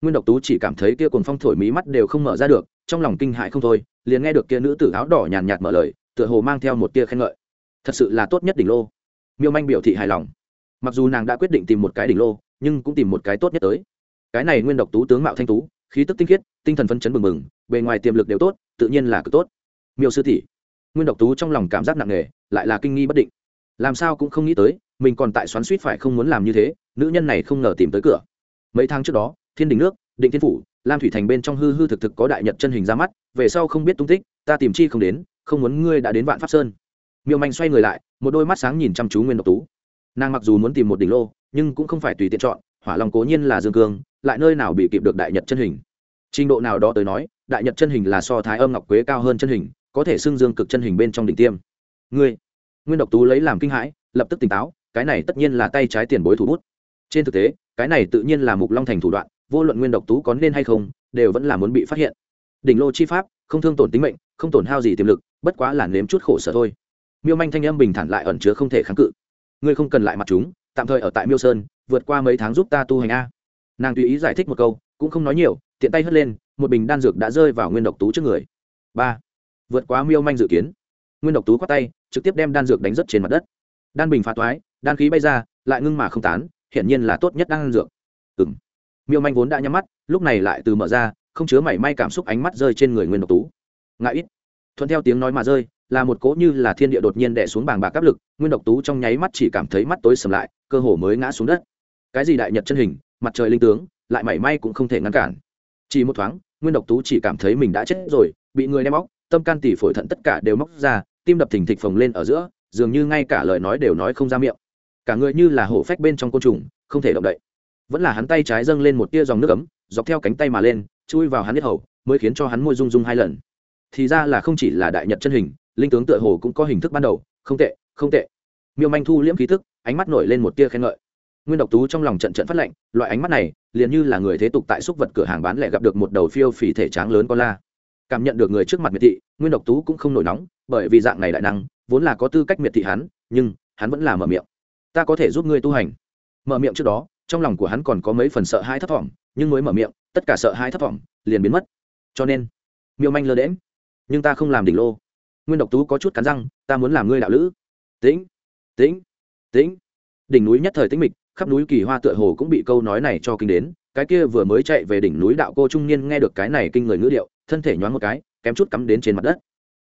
Nguyên độc tú chỉ cảm thấy kia cuồng phong thổi mí mắt đều không mở ra được, trong lòng kinh hại không thôi, liền nghe được kia nữ tử áo đỏ nhàn nhạt mở lời, tựa hồ mang theo một tia khen ngợi. Thật sự là tốt nhất đỉnh lô. Miêu manh biểu thị hài lòng. Mặc dù nàng đã quyết định tìm một cái đỉnh lô, nhưng cũng tìm một cái tốt nhất tới cái này nguyên độc tú tướng mạo thanh tú, khí tức tinh khiết, tinh thần phấn chấn bừng bừng, bề ngoài tiềm lực đều tốt, tự nhiên là cực tốt. Miêu sư tỷ, nguyên độc tú trong lòng cảm giác nặng nề, lại là kinh nghi bất định. Làm sao cũng không nghĩ tới, mình còn tại xoắn suýt phải không muốn làm như thế, nữ nhân này không ngờ tìm tới cửa. Mấy tháng trước đó, thiên đình nước, định thiên phủ, lam thủy thành bên trong hư hư thực thực có đại nhật chân hình ra mắt, về sau không biết tung tích, ta tìm chi không đến, không muốn ngươi đã đến vạn pháp sơn. Miêu manh xoay người lại, một đôi mắt sáng nhìn chăm chú nguyên độc tú. Nàng mặc dù muốn tìm một đỉnh lô, nhưng cũng không phải tùy tiện chọn hỏa Long cố nhiên là dương cương, lại nơi nào bị kịp được đại nhật chân hình. Trình độ nào đó tới nói, đại nhật chân hình là so thái âm ngọc quế cao hơn chân hình, có thể xưng dương cực chân hình bên trong đỉnh tiêm. Ngươi, nguyên độc tú lấy làm kinh hãi, lập tức tỉnh táo, cái này tất nhiên là tay trái tiền bối thủ bút. Trên thực tế, cái này tự nhiên là mục long thành thủ đoạn, vô luận nguyên độc tú có nên hay không, đều vẫn là muốn bị phát hiện. Đỉnh lô chi pháp, không thương tổn tính mệnh, không tổn hao gì tiềm lực, bất quá là nếm chút khổ sở thôi. Miêu manh thanh âm bình thản lại ẩn chứa không thể kháng cự. Ngươi không cần lại mặt chúng tạm thời ở tại miêu sơn, vượt qua mấy tháng giúp ta tu hành a. Nàng tùy ý giải thích một câu, cũng không nói nhiều, tiện tay hất lên, một bình đan dược đã rơi vào nguyên độc tú trước người. Ba. Vượt quá miêu manh dự kiến. Nguyên độc tú khoát tay, trực tiếp đem đan dược đánh rất trên mặt đất. Đan bình phá toái, đan khí bay ra, lại ngưng mà không tán, hiển nhiên là tốt nhất đan dược. Ừ m miêu manh vốn đã nhắm mắt, lúc này lại từ mở ra, không chứa mảy may cảm xúc ánh mắt rơi trên người nguyên độc tú. Ngại ít. Thuận theo tiếng nói mà rơi là một cỗ như là thiên địa đột nhiên đè xuống bàng bạc áp lực, nguyên độc tú trong nháy mắt chỉ cảm thấy mắt tối sầm lại, cơ hồ mới ngã xuống đất. Cái gì đại nhật chân hình, mặt trời linh tướng, lại mảy may cũng không thể ngăn cản. Chỉ một thoáng, nguyên độc tú chỉ cảm thấy mình đã chết rồi, bị người đem móc, tâm can tỉ phổi thận tất cả đều móc ra, tim đập thình thịch phồng lên ở giữa, dường như ngay cả lời nói đều nói không ra miệng. Cả người như là hổ phách bên trong côn trùng, không thể động đậy. Vẫn là hắn tay trái dâng lên một tia dòng nước ấm, dọc theo cánh tay mà lên, chui vào hắn biết hầu, mới khiến cho hắn môi rung rung hai lần. Thì ra là không chỉ là đại nhật chân hình linh tướng tựa hồ cũng có hình thức ban đầu, không tệ không tệ. Miêu manh thu liễm khí thức ánh mắt nổi lên một tia khen ngợi. Nguyên độc tú trong lòng trận trận phát lệnh, loại ánh mắt này, liền như là người thế tục tại xúc vật cửa hàng bán lẻ gặp được một đầu phiêu phì thể tráng lớn con la. Cảm nhận được người trước mặt miệt thị, nguyên độc tú cũng không nổi nóng, bởi vì dạng này đại năng, vốn là có tư cách miệt thị hắn, nhưng hắn vẫn là mở miệng. Ta có thể giúp ngươi tu hành. Mở miệng trước đó, trong lòng của hắn còn có mấy phần sợ hãi thấp thỏm, nhưng mới mở miệng, tất cả sợ hãi thấp thỏm, liền biến mất. Cho nên, miêu manh lơ đễm nhưng ta không làm đỉnh lô nguyên độc tú có chút cắn răng, ta muốn làm ngươi đạo lữ. Tĩnh tĩnh tĩnh. Đỉnh núi nhất thời tĩnh mịch, khắp núi kỳ hoa tựa hồ cũng bị câu nói này cho kinh đến. Cái kia vừa mới chạy về đỉnh núi đạo cô trung niên nghe được cái này kinh người ngữ điệu, thân thể nhoáng một cái, kém chút cắm đến trên mặt đất.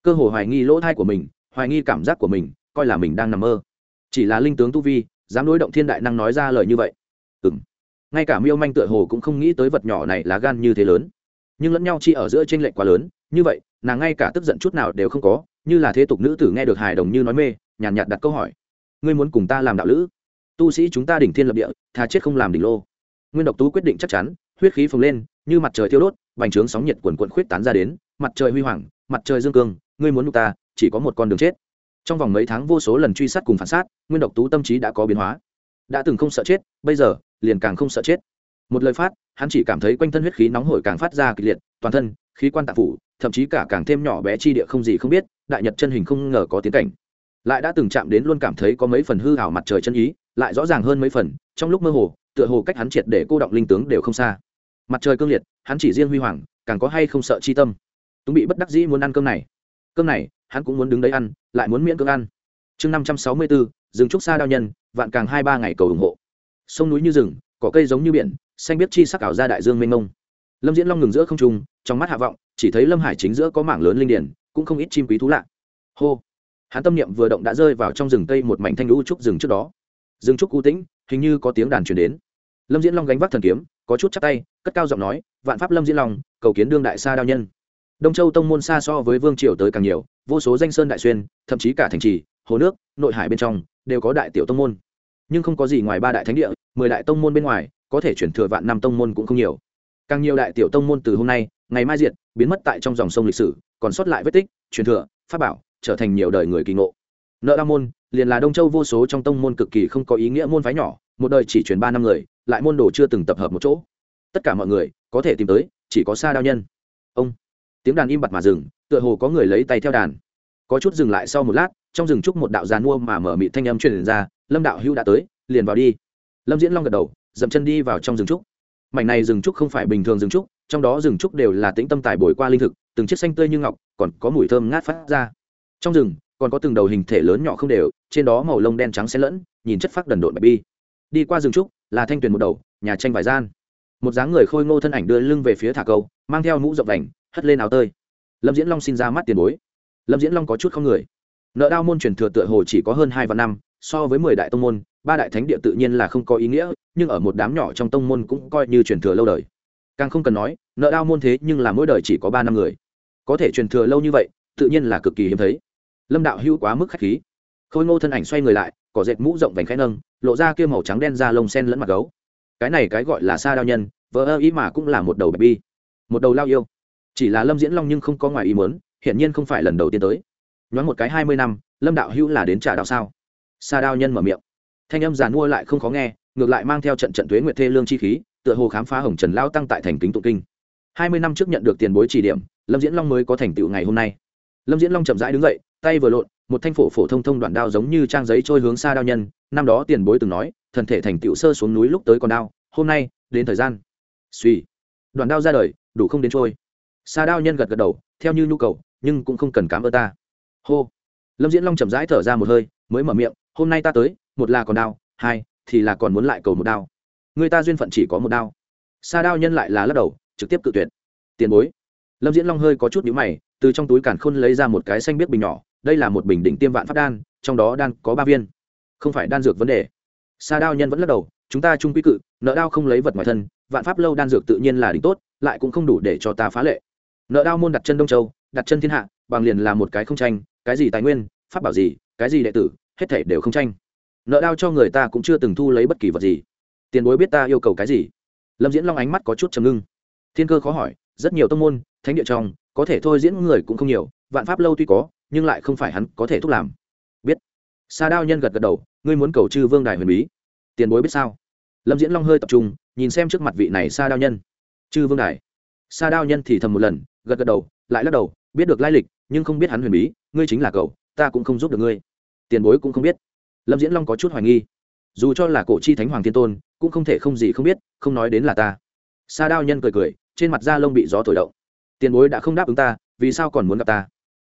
Cơ hồ hoài nghi lỗ thai của mình, hoài nghi cảm giác của mình, coi là mình đang nằm mơ. Chỉ là linh tướng tu vi, dám đối động thiên đại năng nói ra lời như vậy. Ừng ngay cả miêu manh tựa hồ cũng không nghĩ tới vật nhỏ này là gan như thế lớn. Nhưng lẫn nhau chi ở giữa t r ê n lệch quá lớn như vậy nàng ngay cả tức giận chút nào đều không có như là thế tục nữ tử nghe được hài đồng như nói mê nhàn nhạt, nhạt đặt câu hỏi. Ngươi muốn cùng ta làm đạo lữ? Tu sĩ chúng ta đỉnh thiên lập địa thà chết không làm đỉnh lô. Nguyên độc tú quyết định chắc chắn huyết khí phồng lên như mặt trời thiêu đốt vành trướng sóng nhiệt quần quận khuyết tán ra đến mặt trời huy hoàng mặt trời dương cương ngươi muốn ta chỉ có một con đường chết. Trong vòng mấy tháng vô số lần truy sát cùng phản sát nguyên độc tú tâm trí đã có biến hóa. Đã từng không sợ chết bây giờ liền càng không sợ chết. Một lời phát hắn chỉ cảm thấy quanh thân huyết khí nóng hổi càng phát ra kịch liệt toàn thân, khí quan tạp phủ, thậm chí cả càng thêm nhỏ bé chi địa không gì không biết, đại nhật chân hình không ngờ có tiến cảnh. Lại đã từng chạm đến luôn cảm thấy có mấy phần hư hảo mặt trời chân ý, lại rõ ràng hơn mấy phần, trong lúc mơ hồ, tựa hồ cách hắn triệt để cô động linh tướng đều không xa. Mặt trời cương liệt, hắn chỉ riêng huy hoàng, càng có hay không sợ chi tâm. Túng bị bất đắc dĩ muốn ăn cơm này. Cơm này, hắn cũng muốn đứng đấy ăn, lại muốn miễn cưỡng ăn. Chương năm trăm sáu mươi bốn rừng trúc xa đao nhân, vạn càng hai ba ngày cầu ủng hộ. Sông núi như rừng, cỏ cây giống như biển, xanh biết chi sắc ảo ra đại dương mênh mông lâm diễn long ngừng giữa không trung, trong mắt hạ vọng, chỉ thấy lâm hải chính giữa có mảng lớn linh điển, cũng không ít chim quý thú lạ. Hô! Hắn tâm niệm vừa động đã rơi vào trong rừng cây một mảnh thanh lũ trúc rừng trước đó. Rừng trúc cú tĩnh, hình như có tiếng đàn truyền đến. Lâm diễn long gánh vác thần kiếm, có chút chắc tay, cất cao giọng nói, vạn pháp lâm diễn long, cầu kiến đương đại sa đao nhân. Đông châu tông môn xa so với vương triều tới càng nhiều, vô số danh sơn đại xuyên, thậm chí cả thành trì, hồ nước, nội hải bên trong, đều có đại tiểu tông môn. Nhưng không có gì ngoài ba đại thánh địa, mười đại tông môn bên ngoài, có thể chuyển thừa vạn năm tông môn cũng không nhiều càng nhiều đại tiểu tông môn từ hôm nay, ngày mai diệt, biến mất tại trong dòng sông lịch sử, còn sót lại vết tích, truyền thừa, pháp bảo, trở thành nhiều đời người kỳ ngộ. Nợ đa môn, liền là đông châu vô số trong tông môn cực kỳ không có ý nghĩa môn phái nhỏ, một đời chỉ truyền ba năm người, lại môn đồ chưa từng tập hợp một chỗ. Tất cả mọi người, có thể tìm tới, chỉ có xa đao nhân. Ông, tiếng đàn im bặt mà dừng, tựa hồ có người lấy tay theo đàn. Có chút dừng lại sau một lát, trong rừng trúc một đạo giàn mua mà mở mị thanh âm truyền ra, lâm đạo hữu đã tới, liền vào đi. Lâm diễn long gật đầu, dậm chân đi vào trong rừng trúc mảnh này rừng trúc không phải bình thường rừng trúc, trong đó rừng trúc đều là tĩnh tâm tài bồi qua linh thực, từng chiếc xanh tươi như ngọc, còn có mùi thơm ngát phát ra. Trong rừng, còn có từng đầu hình thể lớn nhỏ không đều, trên đó màu lông đen trắng xen lẫn, nhìn chất phác đần độn bạch bi. Đi qua rừng trúc, là thanh tuyền một đầu, nhà tranh vài gian. Một dáng người khôi ngô thân ảnh đưa lưng về phía thả câu, mang theo mũ rộng vành, hất lên áo tơi. Lâm diễn long xin ra mắt tiền bối. Lâm diễn long có chút không người. Nợ đao môn truyền thừa tựa hồ chỉ có hơn hai vạn năm so với mười đại tông môn, ba đại thánh địa tự nhiên là không có ý nghĩa, nhưng ở một đám nhỏ trong tông môn cũng coi như truyền thừa lâu đời. Càng không cần nói, nợ đao môn thế nhưng là mỗi đời chỉ có ba năm người. Có thể truyền thừa lâu như vậy, tự nhiên là cực kỳ hiếm thấy. Lâm đạo hữu quá mức khách khí. Khôi ngô thân ảnh xoay người lại, cỏ dệt mũ rộng vành khẽ nâng, lộ ra kia màu trắng đen da lông sen lẫn mặt gấu. Cái này cái gọi là sa đao nhân vỡ ơ ý mà cũng là một đầu bạch bi. Một đầu lao yêu. Chỉ là lâm diễn long nhưng không có ngoài ý muốn, hiển nhiên không phải lần đầu tiên tới. Nhoáng một cái hai mươi năm, lâm đạo hữu là đến trả đạo sao? Sa đao nhân mở miệng. Thanh âm giàn mua lại không khó nghe, ngược lại mang theo trận trận thuế nguyệt thê lương chi khí, tựa hồ khám phá hồng trần lao tăng tại thành kính tụ kinh. Hai mươi năm trước nhận được tiền bối chỉ điểm, lâm diễn long mới có thành tựu ngày hôm nay. Lâm diễn long chậm rãi đứng dậy, tay vừa lộn, một thanh phổ phổ thông thông đoạn đao giống như trang giấy trôi hướng xa đao nhân, năm đó tiền bối từng nói, thần thể thành tựu sơ xuống núi lúc tới còn đao, hôm nay, đến thời gian. Suy đoạn đao ra đời, đủ không đến trôi. Xa đao nhân gật gật đầu, theo như nhu cầu, nhưng cũng không cần cám ơn ta. Hô. Lâm diễn long chậm rãi thở ra một hơi, mới mở miệng hôm nay ta tới, một là còn đao hai thì là còn muốn lại cầu một đao. Người ta duyên phận chỉ có một đao. Sa đao nhân lại là lắc đầu, trực tiếp cự tuyệt. Tiền bối. Lâm diễn long hơi có chút nhũ mày, từ trong túi cản khôn lấy ra một cái xanh biết bình nhỏ, đây là một bình đỉnh tiêm vạn phát đan, trong đó đan có ba viên. Không phải đan dược vấn đề. Sa đao nhân vẫn lắc đầu, chúng ta chung quy cự, nợ đao không lấy vật ngoài thân, vạn pháp lâu đan dược tự nhiên là đỉnh tốt, lại cũng không đủ để cho ta phá lệ. Nợ đao môn đặt chân đông châu, đặt chân thiên hạ, bằng liền là một cái không tranh, cái gì tài nguyên, pháp bảo gì, cái gì đệ tử hết thể đều không tranh. Nợ đao cho người ta cũng chưa từng thu lấy bất kỳ vật gì. Tiền bối biết ta yêu cầu cái gì? Lâm diễn long ánh mắt có chút chầm ngưng. Thiên cơ khó hỏi, rất nhiều tông môn, thánh địa trong, có thể thôi diễn người cũng không nhiều, vạn pháp lâu tuy có, nhưng lại không phải hắn có thể thúc làm. Biết. Sa đao nhân gật gật đầu, ngươi muốn cầu chư vương đài huyền bí. Tiền bối biết sao? Lâm diễn long hơi tập trung, nhìn xem trước mặt vị này sa đao nhân. Chư vương đài. Sa đao nhân thì thầm một lần, gật gật đầu, lại lắc đầu, biết được lai lịch, nhưng không biết hắn huyền bí, ngươi chính là cậu, ta cũng không giúp được ngươi tiền bối cũng không biết. Lâm diễn long có chút hoài nghi. Dù cho là cổ chi thánh hoàng thiên tôn, cũng không thể không gì không biết, không nói đến là ta. Sa đao nhân cười cười, trên mặt da lông bị gió thổi động. Tiền bối đã không đáp ứng ta, vì sao còn muốn gặp ta?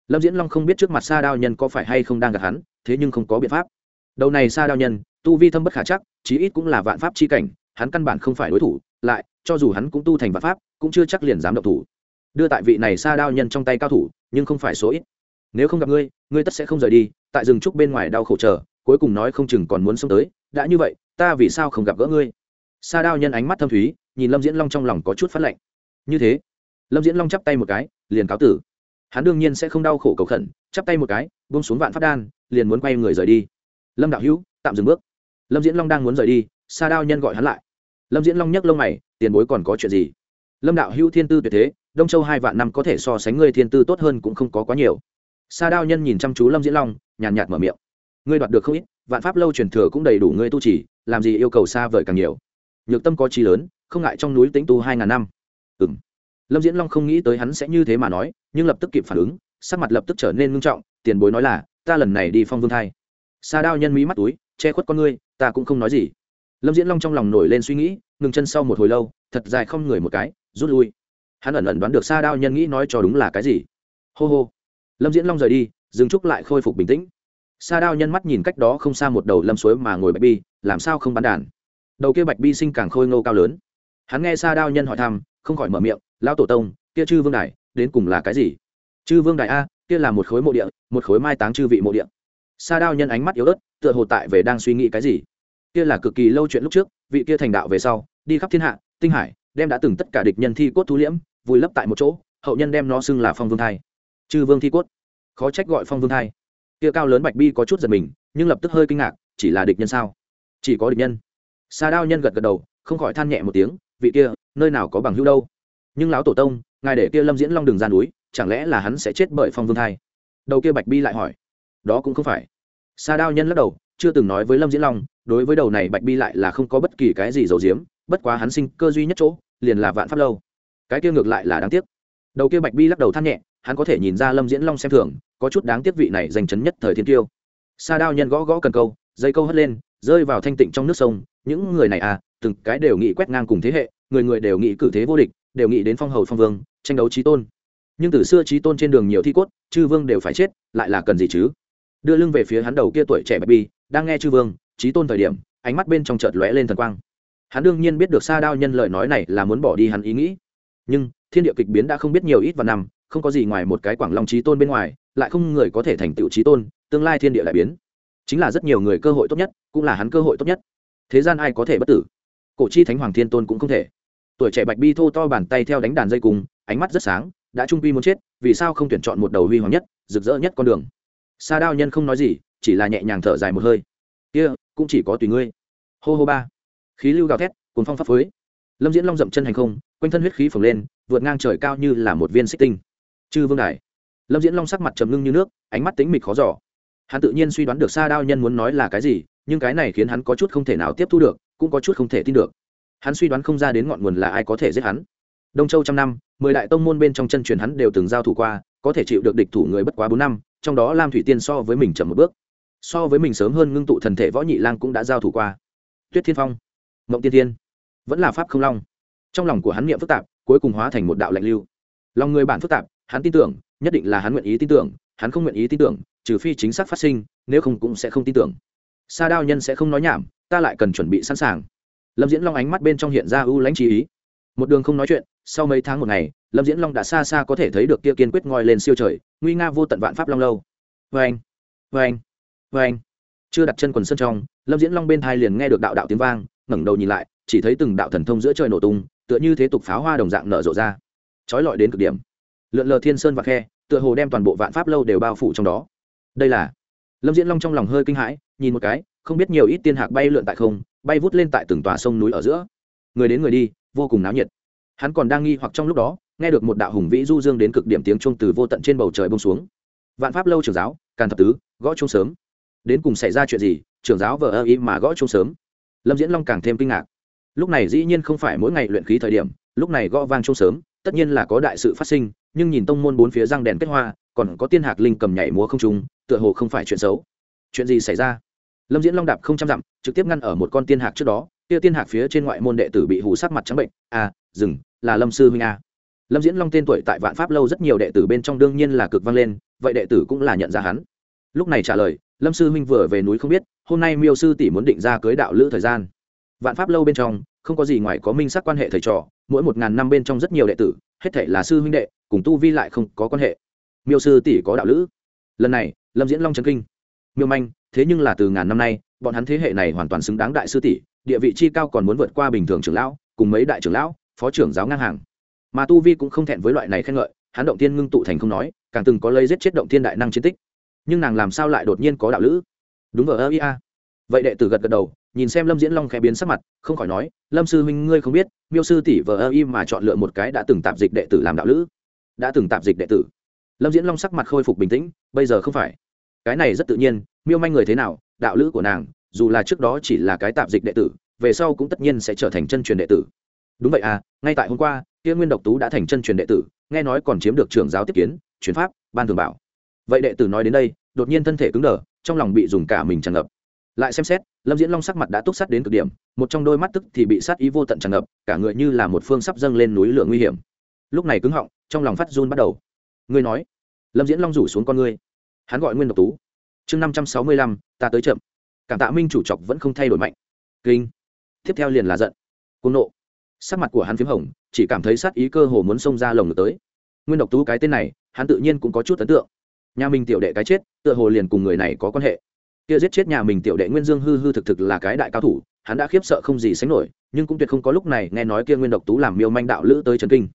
Lâm diễn long không biết trước mặt sa đao nhân có phải hay không đang gặp hắn, thế nhưng không có biện pháp. Đầu này sa đao nhân, tu vi thâm bất khả chắc, chí ít cũng là vạn pháp chi cảnh, hắn căn bản không phải đối thủ, lại, cho dù hắn cũng tu thành vạn pháp, cũng chưa chắc liền dám động thủ. Đưa tại vị này sa đao nhân trong tay cao thủ, nhưng không phải số ít nếu không gặp ngươi ngươi tất sẽ không rời đi, tại rừng trúc bên ngoài đau khổ chờ, cuối cùng nói không chừng còn muốn sống tới, đã như vậy, ta vì sao không gặp gỡ ngươi? Sa đao nhân ánh mắt thâm thúy, nhìn lâm diễn long trong lòng có chút phát lạnh. Như thế, lâm diễn long chắp tay một cái, liền cáo tử. Hắn đương nhiên sẽ không đau khổ cầu khẩn, chắp tay một cái bông xuống vạn phát đan, liền muốn quay người rời đi. Lâm đạo hữu, tạm dừng bước. Lâm diễn long đang muốn rời đi, sa đao nhân gọi hắn lại. Lâm diễn long nhấc lông mày, tiền bối còn có chuyện gì? Lâm đạo hữu thiên tư tuyệt thế, đông châu hai vạn năm có thể so sánh ngươi thiên tư tốt hơn cũng không có quá nhiều sa đao nhân nhìn chăm chú lâm diễn long, nhàn nhạt mở miệng. Ngươi đoạt được không ít, vạn pháp lâu truyền thừa cũng đầy đủ ngươi tu trì, làm gì yêu cầu xa vời càng nhiều. Nhược tâm có trí lớn, không ngại trong núi tĩnh tu hai ngàn năm. Ừ m lâm diễn long không nghĩ tới hắn sẽ như thế mà nói, nhưng lập tức kịp phản ứng, sắc mặt lập tức trở nên ngưng trọng, tiền bối nói là, ta lần này đi phong vương thai. Sa đao nhân mỹ mắt túi, che khuất con ngươi, ta cũng không nói gì. Lâm diễn long trong lòng nổi lên suy nghĩ, ngừng chân sau một hồi lâu, thật dài không người một cái, rút lui. Hắn ẩn ẩn đoán được sa đao nhân nghĩ nói cho đúng là cái gì. Hô hô lâm diễn long rời đi dừng trúc lại khôi phục bình tĩnh. Sa đao nhân mắt nhìn cách đó không xa một đầu lâm suối mà ngồi bạch bi, làm sao không bắn đàn? Đầu kia bạch bi sinh càng khôi ngô cao lớn. Hắn nghe sa đao nhân hỏi thăm, không khỏi mở miệng, lão tổ tông, kia chư vương đài, đến cùng là cái gì? Chư vương đài a, kia là một khối mộ địa, một khối mai táng chư vị mộ địa. Sa đao nhân ánh mắt yếu ớt, tựa hồ tại về đang suy nghĩ cái gì. Kia là cực kỳ lâu chuyện lúc trước, vị kia thành đạo về sau, đi khắp thiên hạ, tinh hải, đem đã từng tất cả địch nhân thi cốt thú liễm, vùi lấp tại một chỗ, hậu nhân đem nó xưng là phong vương thai chư vương thi cốt. Khó trách gọi phong vương thai. Kia cao lớn bạch bi có chút giật mình, nhưng lập tức hơi kinh ngạc, chỉ là địch nhân sao? Chỉ có địch nhân. Xa đao nhân gật gật đầu, không khỏi than nhẹ một tiếng, vị kia, nơi nào có bằng hữu đâu. Nhưng lão tổ tông, ngài để kia lâm diễn long đường ra núi, chẳng lẽ là hắn sẽ chết bởi phong vương thai? Đầu kia bạch bi lại hỏi. Đó cũng không phải. Xa đao nhân lắc đầu, chưa từng nói với lâm diễn long, đối với đầu này bạch bi lại là không có bất kỳ cái gì giấu giếm, bất quá hắn sinh cơ duy nhất chỗ, liền là vạn pháp lâu. Cái kia ngược lại là đáng tiếc. Đầu kia bạch bi lắc đầu than nhẹ hắn có thể nhìn ra lâm diễn long xem thường, có chút đáng tiếc vị này giành chấn nhất thời thiên tiêu sa đao nhân gõ gõ cần câu, dây câu hất lên, rơi vào thanh tịnh trong nước sông, những người này à từng cái đều nghĩ quét ngang cùng thế hệ, người người đều nghĩ cử thế vô địch, đều nghĩ đến phong hầu phong vương, tranh đấu trí tôn. Nhưng từ xưa trí tôn trên đường nhiều thi cốt, chư vương đều phải chết, lại là cần gì chứ? Đưa lưng về phía hắn đầu kia tuổi trẻ bạch bi, đang nghe chư vương trí tôn thời điểm, ánh mắt bên trong chợt lóe lên thần quang. Hắn đương nhiên biết được sa đao nhân lời nói này là muốn bỏ đi hắn ý nghĩ. Nhưng, thiên địa kịch biến đã không biết nhiều ít và năm không có gì ngoài một cái quảng long trí tôn bên ngoài, lại không người có thể thành tựu trí tôn, tương lai thiên địa lại biến. Chính là rất nhiều người cơ hội tốt nhất, cũng là hắn cơ hội tốt nhất. Thế gian ai có thể bất tử? Cổ chi thánh hoàng thiên tôn cũng không thể. Tuổi trẻ bạch bi thô to bàn tay theo đánh đàn dây cùng, ánh mắt rất sáng, đã trung quy muốn chết, vì sao không tuyển chọn một đầu huy hoàng nhất, rực rỡ nhất con đường? Sa đao nhân không nói gì, chỉ là nhẹ nhàng thở dài một hơi. Kia, cũng chỉ có tùy ngươi. Hô hô ba. Khí lưu gào thét cuốn phong pháp phới. Lâm diễn long dậm chân hành không, quanh thân huyết khí phồng lên, vượt ngang trời cao như là một viên xích tinh chư vương đài. Lâm diễn long sắc mặt trầm ngưng như nước, ánh mắt tính mịch khó giỏ hắn tự nhiên suy đoán được sa đao nhân muốn nói là cái gì, nhưng cái này khiến hắn có chút không thể nào tiếp thu được, cũng có chút không thể tin được. Hắn suy đoán không ra đến ngọn nguồn là ai có thể giết hắn. Đông châu trăm năm, mười đại tông môn bên trong chân truyền hắn đều từng giao thủ qua, có thể chịu được địch thủ người bất quá bốn năm, trong đó lam thủy tiên so với mình chậm một bước. So với mình sớm hơn ngưng tụ thần thể võ nhị lang cũng đã giao thủ qua. Tuyết thiên phong, mộng tiên tiên, vẫn là pháp không long. Trong lòng của hắn niệm phức tạp, cuối cùng hóa thành một đạo lạnh lưu. Lòng người bản phức tạp hắn tin tưởng, nhất định là hắn nguyện ý tin tưởng, hắn không nguyện ý tin tưởng, trừ phi chính xác phát sinh, nếu không cũng sẽ không tin tưởng. Sa đao nhân sẽ không nói nhảm, ta lại cần chuẩn bị sẵn sàng. Lâm diễn long ánh mắt bên trong hiện ra ưu lãnh trí ý. Một đường không nói chuyện, sau mấy tháng một ngày, lâm diễn long đã xa xa có thể thấy được kia kiên quyết ngoi lên siêu trời, nguy nga vô tận vạn pháp long lâu. Vê anh vê anh vê anh chưa đặt chân quần sân trong, lâm diễn long bên thai liền nghe được đạo đạo tiếng vang, ngẩng đầu nhìn lại, chỉ thấy từng đạo thần thông giữa trời nổ tung, tựa như thế tục pháo hoa đồng dạng nở rộ ra. Trói lọi đến cực điểm lượn lờ thiên sơn và khe, tựa hồ đem toàn bộ vạn pháp lâu đều bao phủ trong đó. Đây là, lâm diễn long trong lòng hơi kinh hãi, nhìn một cái, không biết nhiều ít tiên hạc bay lượn tại không, bay vút lên tại từng tòa sông núi ở giữa. Người đến người đi, vô cùng náo nhiệt. Hắn còn đang nghi hoặc trong lúc đó, nghe được một đạo hùng vĩ du dương đến cực điểm tiếng chuông từ vô tận trên bầu trời bông xuống. Vạn pháp lâu trưởng giáo, càn thập tứ, gõ chuông sớm. Đến cùng xảy ra chuyện gì, trưởng giáo vờ ơ ý mà gõ chuông sớm. Lâm diễn long càng thêm kinh ngạc. Lúc này dĩ nhiên không phải mỗi ngày luyện khí thời điểm, lúc này gõ vang chuông sớm, tất nhiên là có đại sự phát sinh nhưng nhìn tông môn bốn phía răng đèn kết hoa, còn có tiên hạc linh cầm nhảy múa không trung, tựa hồ không phải chuyện xấu. Chuyện gì xảy ra? Lâm diễn long đạp không trăm dặm, trực tiếp ngăn ở một con tiên hạc trước đó, kia tiên hạc phía trên ngoại môn đệ tử bị hủ sắc mặt trắng bệnh. À dừng, là lâm sư huynh a lâm diễn long tên tuổi tại vạn pháp lâu rất nhiều đệ tử bên trong đương nhiên là cực vang lên, vậy đệ tử cũng là nhận ra hắn. Lúc này trả lời, lâm sư huynh vừa về núi không biết, hôm nay miêu sư tỷ muốn định ra cưới đạo lữ thời gian. Vạn pháp lâu bên trong, không có gì ngoài có minh sắc quan hệ thầy trò mỗi một ngàn năm bên trong rất nhiều đệ tử, hết thể là sư huynh đệ, cùng tu vi lại không có quan hệ. Miêu sư tỷ có đạo lữ. Lần này, lâm diễn long trấn kinh. Miêu manh, thế nhưng là từ ngàn năm nay, bọn hắn thế hệ này hoàn toàn xứng đáng đại sư tỷ, địa vị chi cao còn muốn vượt qua bình thường trưởng lão, cùng mấy đại trưởng lão, phó trưởng giáo ngang hàng. Mà tu vi cũng không thẹn với loại này khen ngợi, hắn động tiên ngưng tụ thành không nói, càng từng có lây giết chết động tiên đại năng chiến tích. Nhưng nàng làm sao lại đột nhiên có đạo lữ? Đúng ở ơ ia vậy đệ tử gật gật đầu nhìn xem lâm diễn long khẽ biến sắc mặt, không khỏi nói, lâm sư huynh ngươi không biết, miêu sư tỷ vờ ơ y mà chọn lựa một cái đã từng tạp dịch đệ tử làm đạo lữ. Đã từng tạp dịch đệ tử. Lâm diễn long sắc mặt khôi phục bình tĩnh, bây giờ không phải. Cái này rất tự nhiên, miêu manh người thế nào, đạo lữ của nàng, dù là trước đó chỉ là cái tạp dịch đệ tử, về sau cũng tất nhiên sẽ trở thành chân truyền đệ tử. Đúng vậy à ngay tại hôm qua, kia nguyên độc tú đã thành chân truyền đệ tử, nghe nói còn chiếm được trưởng giáo tiếp kiến chuyến pháp, ban thường bảo. Vậy đệ tử nói đến đây, đột nhiên thân thể cứng đờ, trong lòng bị dùng cả mình tràn ngập lại xem xét, lâm diễn long sắc mặt đã túc sắt đến cực điểm, một trong đôi mắt tức thì bị sát ý vô tận tràn ngập, cả người như là một phương sắp dâng lên núi lửa nguy hiểm. Lúc này cứng họng, trong lòng phát run bắt đầu. Ngươi nói, lâm diễn long rủ xuống con ngươi. Hắn gọi nguyên độc tú. Chương năm trăm sáu mươi lăm, ta tới chậm. Cảm tạ minh chủ chọc vẫn không thay đổi mạnh. Kinh. Tiếp theo liền là giận. Côn nộ. Sắc mặt của hắn p h í m hồng, chỉ cảm thấy sát ý cơ hồ muốn xông ra lồng ngực tới. Nguyên độc tú cái tên này, hắn tự nhiên cũng có chút ấn tượng. Nhà mình tiểu đệ cái chết, tựa hồ liền cùng người này có quan hệ kia giết chết nhà mình tiểu đệ nguyên dương hư hư thực thực là cái đại cao thủ, hắn đã khiếp sợ không gì sánh nổi, nhưng cũng tuyệt không có lúc này nghe nói kia nguyên độc tú làm miêu manh đạo lữ tới trần kinh.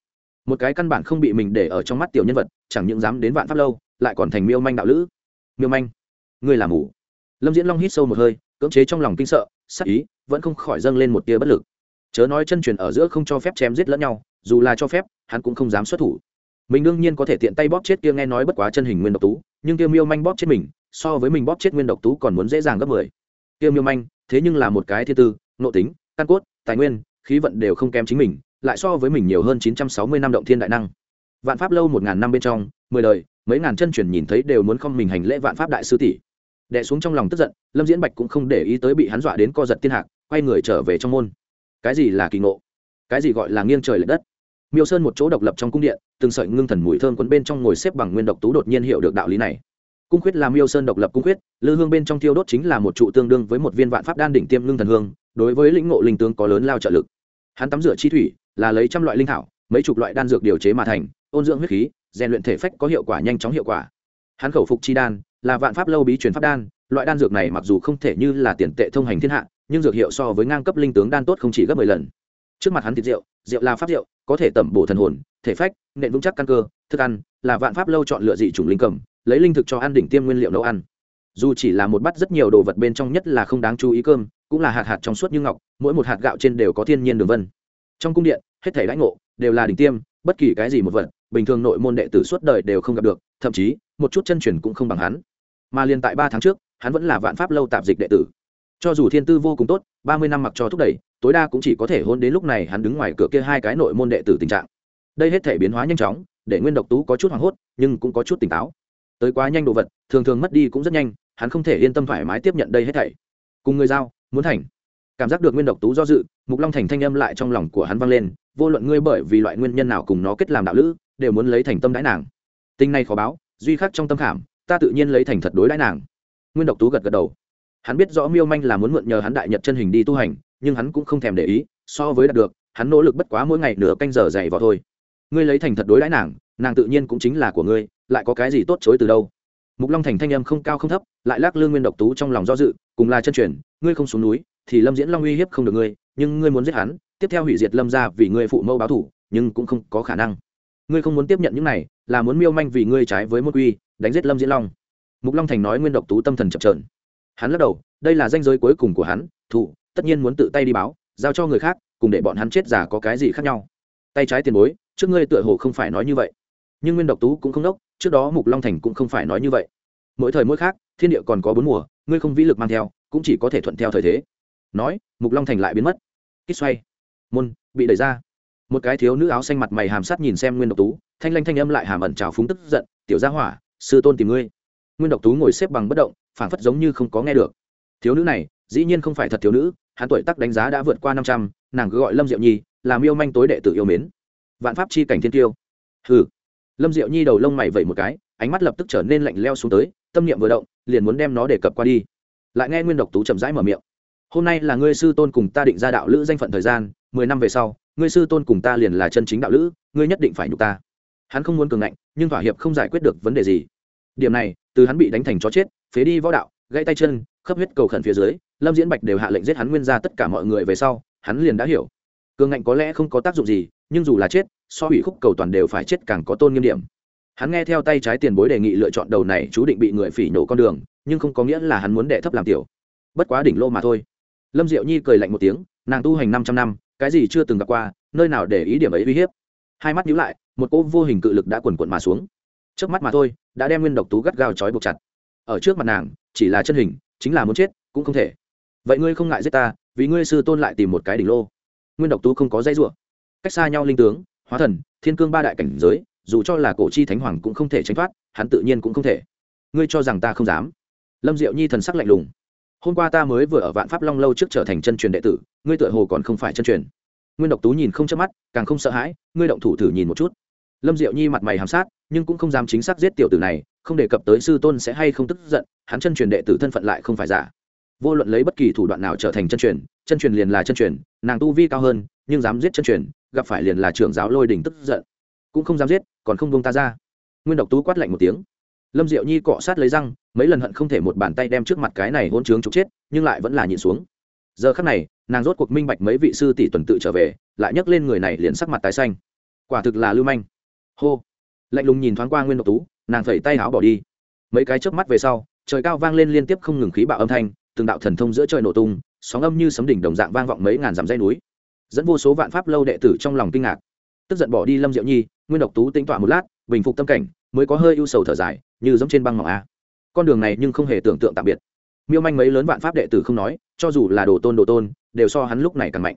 Một cái căn bản không bị mình để ở trong mắt tiểu nhân vật, chẳng những dám đến vạn pháp lâu, lại còn thành miêu manh đạo lữ. Miêu manh, ngươi làm mù. Lâm diễn long hít sâu một hơi, cưỡng chế trong lòng kinh sợ, sắc ý vẫn không khỏi dâng lên một tia bất lực. Chớ nói chân truyền ở giữa không cho phép chém giết lẫn nhau, dù là cho phép, hắn cũng không dám xuất thủ. Mình đương nhiên có thể tiện tay bóp chết kia nghe nói bất quá chân hình nguyên độc tú, nhưng kia miêu manh bóp chết mình so với mình bóp chết nguyên độc tú còn muốn dễ dàng gấp mười. Tiêu miêu manh, thế nhưng là một cái thiên tư, nộ tính, căn cốt, tài nguyên, khí vận đều không kém chính mình, lại so với mình nhiều hơn chín trăm sáu mươi năm động thiên đại năng. Vạn pháp lâu một ngàn năm bên trong, mười đời, mấy ngàn chân truyền nhìn thấy đều muốn không mình hành lễ vạn pháp đại sư tỷ. Đè xuống trong lòng tức giận, lâm diễn bạch cũng không để ý tới bị hắn dọa đến co giật thiên hạc, quay người trở về trong môn. Cái gì là kỳ ngộ? Cái gì gọi là nghiêng trời l ệ đất? Miêu sơn một chỗ độc lập trong cung điện, từng sợi ngưng thần mùi thơm quấn bên trong ngồi xếp bằng nguyên độc tú đột nhiên hiểu được đạo lý này cung khuyết là miêu sơn độc lập cung khuyết, lư hương bên trong thiêu đốt chính là một trụ tương đương với một viên vạn pháp đan đỉnh tiêm ngưng thần hương, đối với lĩnh ngộ linh tướng có lớn lao trợ lực. Hắn tắm rửa chi thủy, là lấy trăm loại linh thảo, mấy chục loại đan dược điều chế mà thành, ôn dưỡng huyết khí, rèn luyện thể phách có hiệu quả nhanh chóng hiệu quả. Hắn khẩu phục chi đan, là vạn pháp lâu bí truyền pháp đan, loại đan dược này mặc dù không thể như là tiền tệ thông hành thiên hạ, nhưng dược hiệu so với ngang cấp linh tướng đan tốt không chỉ gấp mười lần. Trước mặt hắn thịt rượu rượu là pháp rượu, có thể tẩm bổ thần hồn, thể phách, nện vững chắc căn cơ, thức ăn, là vạn pháp lâu chọn lựa dị chủng linh cầm lấy linh thực cho ăn đỉnh tiêm nguyên liệu nấu ăn. Dù chỉ là một bát rất nhiều đồ vật bên trong nhất là không đáng chú ý cơm, cũng là hạt hạt trong suốt như ngọc, mỗi một hạt gạo trên đều có thiên nhiên đường vân. Trong cung điện, hết thể lãnh ngộ đều là đỉnh tiêm, bất kỳ cái gì một vật, bình thường nội môn đệ tử suốt đời đều không gặp được, thậm chí, một chút chân truyền cũng không bằng hắn. Mà liền tại ba tháng trước, hắn vẫn là vạn pháp lâu tạp dịch đệ tử. Cho dù thiên tư vô cùng tốt, ba mươi năm mặc cho thúc đẩy, tối đa cũng chỉ có thể hôn đến lúc này hắn đứng ngoài cửa kia hai cái nội môn đệ tử tình trạng. Đây hết thể biến hóa nhanh chóng, để nguyên độc tú có chút hoảng hốt, nhưng cũng có chút tỉnh táo tới quá nhanh đồ vật, thường thường mất đi cũng rất nhanh, hắn không thể yên tâm thoải mái tiếp nhận đây hết thảy. Cùng người giao, muốn thành. Cảm giác được nguyên độc tú do dự, mục long thành thanh âm lại trong lòng của hắn vang lên, vô luận ngươi bởi vì loại nguyên nhân nào cùng nó kết làm đạo lữ, đều muốn lấy thành tâm đãi nàng. Tinh này khó báo, duy khắc trong tâm khảm, ta tự nhiên lấy thành thật đối đãi nàng. Nguyên độc tú gật gật đầu. Hắn biết rõ miêu manh là muốn mượn nhờ hắn đại nhật chân hình đi tu hành, nhưng hắn cũng không thèm để ý, so với đạt được, hắn nỗ lực bất quá mỗi ngày nửa canh giờ dày vào thôi. Ngươi lấy thành thật đối đãi nàng nàng tự nhiên cũng chính là của ngươi lại có cái gì tốt chối từ đâu? Mục long thành thanh âm không cao không thấp, lại lắc lương nguyên độc tú trong lòng do dự, cùng là chân truyền, ngươi không xuống núi, thì lâm diễn long uy hiếp không được ngươi, nhưng ngươi muốn giết hắn, tiếp theo hủy diệt lâm ra vì ngươi phụ mẫu báo thủ, nhưng cũng không có khả năng. Ngươi không muốn tiếp nhận những này, là muốn miêu manh vì ngươi trái với một uy đánh giết lâm diễn long. Mục long thành nói nguyên độc tú tâm thần chập trờn hắn lắc đầu, đây là danh giới cuối cùng của hắn thủ tất nhiên muốn tự tay đi báo, giao cho người khác, cùng để bọn hắn chết giả có cái gì khác nhau. Tay trái tiền bối, trước ngươi tựa hồ không phải nói như vậy. Nhưng nguyên độc tú cũng không đốc trước đó mục long thành cũng không phải nói như vậy mỗi thời mỗi khác thiên địa còn có bốn mùa ngươi không vĩ lực mang theo cũng chỉ có thể thuận theo thời thế nói mục long thành lại biến mất kích xoay môn bị đẩy ra một cái thiếu nữ áo xanh mặt mày hàm sát nhìn xem nguyên độc tú thanh lanh thanh âm lại hàm ẩn trào phúng tức giận tiểu gia hỏa sư tôn tìm ngươi nguyên độc tú ngồi xếp bằng bất động phảng phất giống như không có nghe được thiếu nữ này dĩ nhiên không phải thật thiếu nữ hắn tuổi tác đánh giá đã vượt qua năm trăm nàng cứ gọi lâm diệu nhi làm yêu manh tối đệ tử yêu mến vạn pháp chi cảnh thiên tiêu hừ lâm diệu nhi đầu lông mày vẩy một cái, ánh mắt lập tức trở nên lạnh leo xuống tới, tâm niệm vừa động, liền muốn đem nó để cập qua đi. Lại nghe nguyên độc tú chậm rãi mở miệng. Hôm nay là ngươi sư tôn cùng ta định ra đạo lữ danh phận thời gian, mười năm về sau, ngươi sư tôn cùng ta liền là chân chính đạo lữ, ngươi nhất định phải nhục ta. Hắn không muốn cường ngạnh, nhưng thỏa hiệp không giải quyết được vấn đề gì. Điểm này, từ hắn bị đánh thành chó chết, phế đi võ đạo, gãy tay chân, khớp huyết cầu khẩn phía dưới, lâm diễn bạch đều hạ lệnh giết hắn nguyên ra tất cả mọi người về sau, hắn liền đã hiểu. Cường ngạnh có lẽ không có tác dụng gì, nhưng dù là chết so hủy khúc cầu toàn đều phải chết càng có tôn nghiêm điểm. Hắn nghe theo tay trái tiền bối đề nghị lựa chọn đầu này chú định bị người phỉ nhổ con đường, nhưng không có nghĩa là hắn muốn đệ thấp làm tiểu. Bất quá đỉnh lô mà thôi. Lâm diệu nhi cười lạnh một tiếng, nàng tu hành năm trăm năm, cái gì chưa từng gặp qua, nơi nào để ý điểm ấy uy hiếp. Hai mắt nhíu lại, một cô vô hình cự lực đã quần quận mà xuống. Trước mắt mà thôi, đã đem nguyên độc tú gắt gao trói buộc chặt. Ở trước mặt nàng, chỉ là chân hình, chính là muốn chết, cũng không thể. Vậy ngươi không ngại giết ta, vì ngươi sư tôn lại tìm một cái đỉnh lô. Nguyên độc tú không có dây ruộng cách xa nhau linh tướng hóa thần, thiên cương ba đại cảnh giới, dù cho là cổ chi thánh hoàng cũng không thể tránh thoát, hắn tự nhiên cũng không thể. Ngươi cho rằng ta không dám? Lâm diệu nhi thần sắc lạnh lùng. Hôm qua ta mới vừa ở vạn pháp long lâu trước trở thành chân truyền đệ tử, ngươi tựa hồ còn không phải chân truyền. Nguyên độc tú nhìn không chớp mắt, càng không sợ hãi, ngươi động thủ thử nhìn một chút. Lâm diệu nhi mặt mày hàm sát, nhưng cũng không dám chính xác giết tiểu tử này, không đề cập tới sư tôn sẽ hay không tức giận, hắn chân truyền đệ tử thân phận lại không phải giả. Vô luận lấy bất kỳ thủ đoạn nào trở thành chân truyền chân truyền liền là chân truyền, nàng tu vi cao hơn, nhưng dám giết chân truyền gặp phải liền là trưởng giáo lôi đình tức giận. Cũng không dám giết, còn không buông ta ra. Nguyên độc tú quát lạnh một tiếng. Lâm diệu nhi cọ sát lấy răng, mấy lần hận không thể một bàn tay đem trước mặt cái này hôn trướng trục chết, nhưng lại vẫn là nhịn xuống. Giờ khắc này, nàng rốt cuộc minh bạch mấy vị sư tỷ tuần tự trở về, lại nhấc lên người này liền sắc mặt tái xanh. Quả thực là lưu manh. Hô. Lạnh lùng nhìn thoáng qua nguyên độc tú, nàng phẩy tay áo bỏ đi. Mấy cái chớp mắt về sau, trời cao vang lên liên tiếp không ngừng khí bạo âm thanh, từng đạo thần thông giữa trời nổ tung, sóng âm như sấm đỉnh đồng dạng vang vọng mấy ngàn dặm dây núi dẫn vô số vạn pháp lâu đệ tử trong lòng kinh ngạc. Tức giận bỏ đi lâm diệu nhi, nguyên độc tú tính tọa một lát, bình phục tâm cảnh, mới có hơi ưu sầu thở dài, như giống trên băng ngọc a. Con đường này nhưng không hề tưởng tượng tạm biệt. Miêu manh mấy lớn vạn pháp đệ tử không nói, cho dù là đồ tôn đồ tôn, đều so hắn lúc này càng mạnh.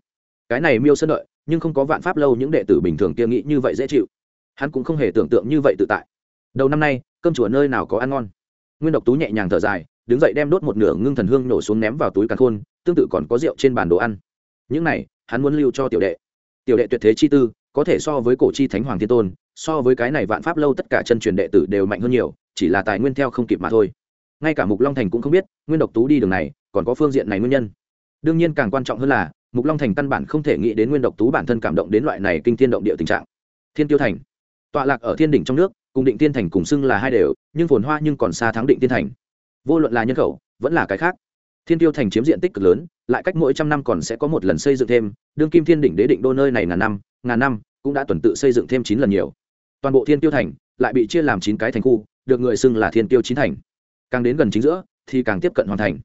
Cái này miêu sân đợi, nhưng không có vạn pháp lâu những đệ tử bình thường kia nghĩ như vậy dễ chịu. Hắn cũng không hề tưởng tượng như vậy tự tại. Đầu năm nay, cơm chùa nơi nào có ăn ngon? Nguyên độc tú nhẹ nhàng thở dài, đứng dậy đem đốt một nửa ngưng thần hương nổ xuống ném vào túi càn khôn, tương tự còn có rượu trên bàn đồ ăn. Những này hắn muốn lưu cho tiểu đệ. Tiểu đệ tuyệt thế chi tư, có thể so với cổ chi thánh hoàng thiên tôn, so với cái này vạn pháp lâu tất cả chân truyền đệ tử đều mạnh hơn nhiều, chỉ là tài nguyên theo không kịp mà thôi. Ngay cả mục long thành cũng không biết, nguyên độc tú đi đường này, còn có phương diện này nguyên nhân. Đương nhiên càng quan trọng hơn là, mục long thành căn bản không thể nghĩ đến nguyên độc tú bản thân cảm động đến loại này kinh thiên động địa tình trạng. Thiên tiêu thành. Tọa lạc ở thiên đỉnh trong nước, cùng định tiên thành cùng xưng là hai đều, nhưng phồn hoa nhưng còn xa thắng định tiên thành. Vô luận là nhân khẩu, vẫn là cái khác thiên tiêu thành chiếm diện tích cực lớn, lại cách mỗi trăm năm còn sẽ có một lần xây dựng thêm, đương kim thiên đỉnh đế định đô nơi này ngàn năm ngàn năm, cũng đã tuần tự xây dựng thêm chín lần nhiều. Toàn bộ thiên tiêu thành lại bị chia làm chín cái thành khu, được người xưng là thiên tiêu chín thành. Càng đến gần chính giữa, thì càng tiếp cận hoàn thành.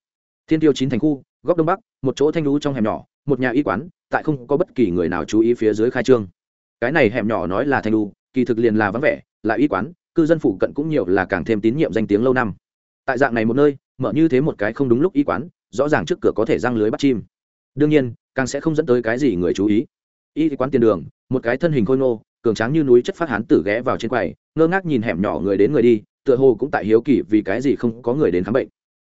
Thiên tiêu chín thành khu, góc đông bắc, một chỗ thanh lũ trong hẻm nhỏ, một nhà y quán, tại không có bất kỳ người nào chú ý phía dưới khai trương. Cái này hẻm nhỏ nói là thanh lũ, kỳ thực liền là vắng vẻ là y quán, cư dân phụ cận cũng nhiều là càng thêm tín nhiệm danh tiếng lâu năm. Tại dạng này một nơi mở như thế một cái không đúng lúc y quán, rõ ràng trước cửa có thể răng lưới bắt chim. Đương nhiên, càng sẽ không dẫn tới cái gì người chú ý. Y quán tiền đường, một cái thân hình khôi ngô, cường tráng như núi chất phát hán tử ghé vào trên quầy, ngơ ngác nhìn hẻm nhỏ người đến người đi, tựa hồ cũng tại hiếu kỳ vì cái gì không có người đến khám bệnh.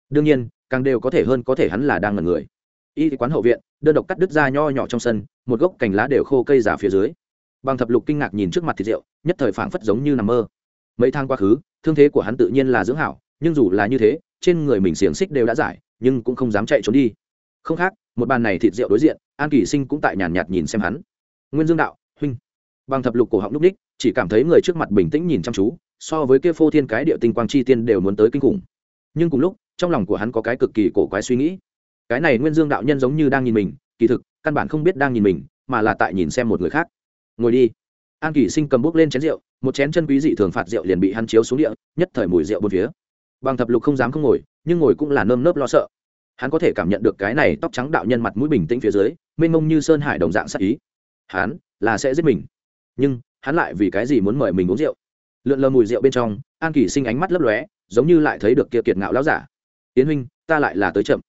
Đương nhiên, càng đều có thể hơn có thể hắn là đang ngần người. Y quán hậu viện, đơn độc cắt đứt ra nho nhỏ trong sân, một gốc cành lá đều khô cây giả phía dưới. Bằng thập lục kinh ngạc nhìn trước mặt thịt rượu, nhất thời phảng phất giống như nằm mơ. Mấy tháng quá khứ, thương thế của hắn tự nhiên là dưỡng hảo nhưng dù là như thế trên người mình xiềng xích đều đã giải nhưng cũng không dám chạy trốn đi. Không khác một bàn này thịt rượu đối diện an kỳ sinh cũng tại nhàn nhạt, nhìn xem hắn. Nguyên dương đạo huynh. Bằng thập lục cổ họng núp ních chỉ cảm thấy người trước mặt bình tĩnh nhìn chăm chú so với kia phô thiên cái địa tinh quang chi tiên đều muốn tới kinh khủng. Nhưng cùng lúc trong lòng của hắn có cái cực kỳ cổ quái suy nghĩ. Cái này nguyên dương đạo nhân giống như đang nhìn mình kỳ thực căn bản không biết đang nhìn mình mà là tại nhìn xem một người khác. Ngồi đi. An kỷ sinh cầm bút lên chén rượu một chén chân quý dị thường phạt rượu liền bị hắn chiếu xuống địa nhất thời mùi rượu bốn phía bằng thập lục không dám không ngồi, nhưng ngồi cũng là nơm nớp lo sợ. Hắn có thể cảm nhận được cái này tóc trắng đạo nhân mặt mũi bình tĩnh phía dưới, mênh mông như sơn hải đồng dạng sắc ý. Hắn là sẽ giết mình. Nhưng, hắn lại vì cái gì muốn mời mình uống rượu? Lượn lờ mùi rượu bên trong, an kỷ sinh ánh mắt lấp lóe, giống như lại thấy được kia kiệt ngạo lão giả. Tiến huynh, ta lại là tới chậm.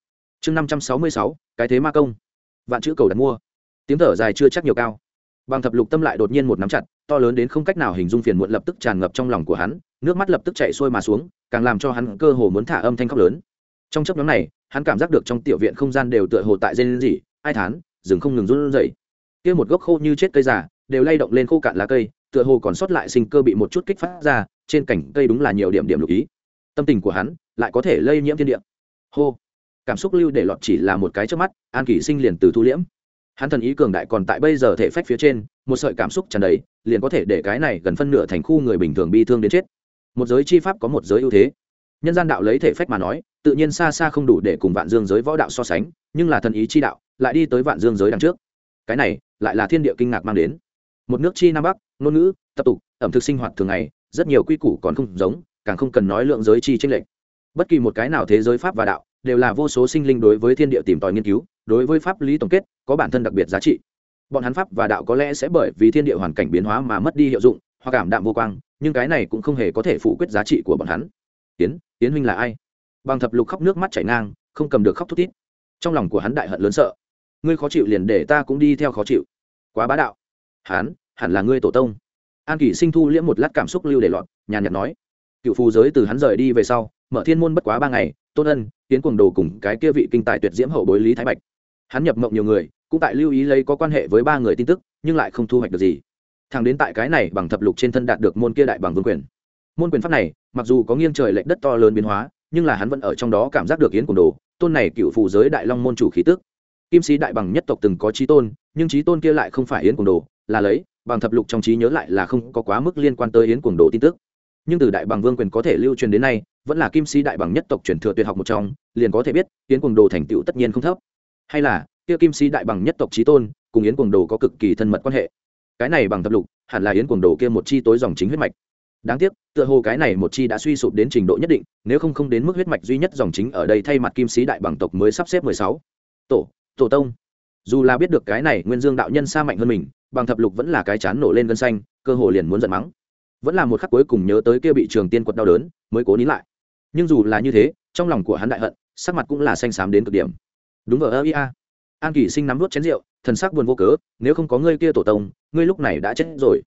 Chương năm trăm sáu mươi sáu, cái thế ma công. Vạn chữ cầu đặt mua. Tiếng thở dài chưa chắc nhiều cao bằng thập lục tâm lại đột nhiên một nắm chặt, to lớn đến không cách nào hình dung phiền muộn lập tức tràn ngập trong lòng của hắn, nước mắt lập tức chạy xuôi mà xuống, càng làm cho hắn cơ hồ muốn thả âm thanh khóc lớn. Trong chấp nhóm này, hắn cảm giác được trong tiểu viện không gian đều tựa hồ tại dên gì ai thán, rừng không ngừng run rẩy. Kia một gốc khô như chết cây già, đều lay động lên khô cạn lá cây, tựa hồ còn sót lại sinh cơ bị một chút kích phát ra, trên cảnh cây đúng là nhiều điểm điểm lục ý. Tâm tình của hắn lại có thể lây nhiễm thiên địa. Hô. Cảm xúc lưu để lọt chỉ là một cái trước mắt, an kỷ sinh liền từ thu liễm hắn thần ý cường đại còn tại bây giờ thể phách phía trên, một sợi cảm xúc tràn đầy, liền có thể để cái này gần phân nửa thành khu người bình thường bi thương đến chết. Một giới chi pháp có một giới ưu thế. Nhân gian đạo lấy thể phách mà nói, tự nhiên xa xa không đủ để cùng vạn dương giới võ đạo so sánh, nhưng là thần ý chi đạo lại đi tới vạn dương giới đằng trước. Cái này lại là thiên địa kinh ngạc mang đến. Một nước chi nam bắc, ngôn ngữ, tập tục, ẩm thực sinh hoạt thường ngày, rất nhiều quy củ còn không giống, càng không cần nói lượng giới chi tranh lệch. Bất kỳ một cái nào thế giới pháp và đạo đều là vô số sinh linh đối với thiên địa tìm tòi nghiên cứu, đối với pháp lý tổng kết có bản thân đặc biệt giá trị. Bọn hắn pháp và đạo có lẽ sẽ bởi vì thiên địa hoàn cảnh biến hóa mà mất đi hiệu dụng, hoặc cảm đạm vô quang, nhưng cái này cũng không hề có thể phủ quyết giá trị của bọn hắn. Tiến tiến huynh là ai? Bằng thập lục khóc nước mắt chảy ngang, không cầm được khóc thút thít. Trong lòng của hắn đại hận lớn sợ. Ngươi khó chịu liền để ta cũng đi theo khó chịu. Quá bá đạo. Hắn, hẳn là ngươi tổ tông. An kỷ sinh thu liễm một lát cảm xúc lưu để lọt, nhàn nhạt nói. Cựu phù giới từ hắn rời đi về sau mở thiên môn bất quá ba ngày, tôn ân, tiến cuồng đồ cùng cái kia vị kinh tài tuyệt diễm hậu bối lý thái bạch. Hắn nhập mộng nhiều người, cũng tại lưu ý lấy có quan hệ với ba người tin tức, nhưng lại không thu hoạch được gì. Thằng đến tại cái này bằng thập lục trên thân đạt được môn kia đại bằng vương quyền. Môn quyền pháp này, mặc dù có nghiêng trời lệch đất to lớn biến hóa, nhưng là hắn vẫn ở trong đó cảm giác được yến cuồng đồ, tôn này cựu phù giới đại long môn chủ khí tức. Kim sĩ đại bằng nhất tộc từng có trí tôn, nhưng trí tôn kia lại không phải yến cuồng đồ, là lấy, bằng thập lục trong trí nhớ lại là không có quá mức liên quan tới yến cuồng đồ tin tức nhưng từ đại bằng vương quyền có thể lưu truyền đến nay, vẫn là kim sĩ đại bằng nhất tộc truyền thừa tuyệt học một trong, liền có thể biết, yến cuồng đồ thành tựu tất nhiên không thấp. Hay là, kia kim sĩ đại bằng nhất tộc trí tôn, cùng yến cuồng đồ có cực kỳ thân mật quan hệ. Cái này bằng thập lục, hẳn là yến cuồng đồ kia một chi tối dòng chính huyết mạch. Đáng tiếc, tựa hồ cái này một chi đã suy sụp đến trình độ nhất định, nếu không không đến mức huyết mạch duy nhất dòng chính ở đây thay mặt kim sĩ đại bằng tộc mới sắp xếp mười sáu. Tổ tổ tông. Dù là biết được cái này nguyên dương đạo nhân xa mạnh hơn mình, bằng thập lục vẫn là cái chán nổ lên gân xanh, cơ hồ liền muốn giận mắng vẫn là một khắc cuối cùng nhớ tới kia bị trường tiên quật đau đớn, mới cố nín lại. Nhưng dù là như thế, trong lòng của hắn đại hận, sắc mặt cũng là xanh xám đến cực điểm. Đúng vào ơ ia an kỷ sinh nắm vút chén rượu, thần sắc buồn vô cớ, nếu không có ngươi kia tổ tông, ngươi lúc này đã chết rồi.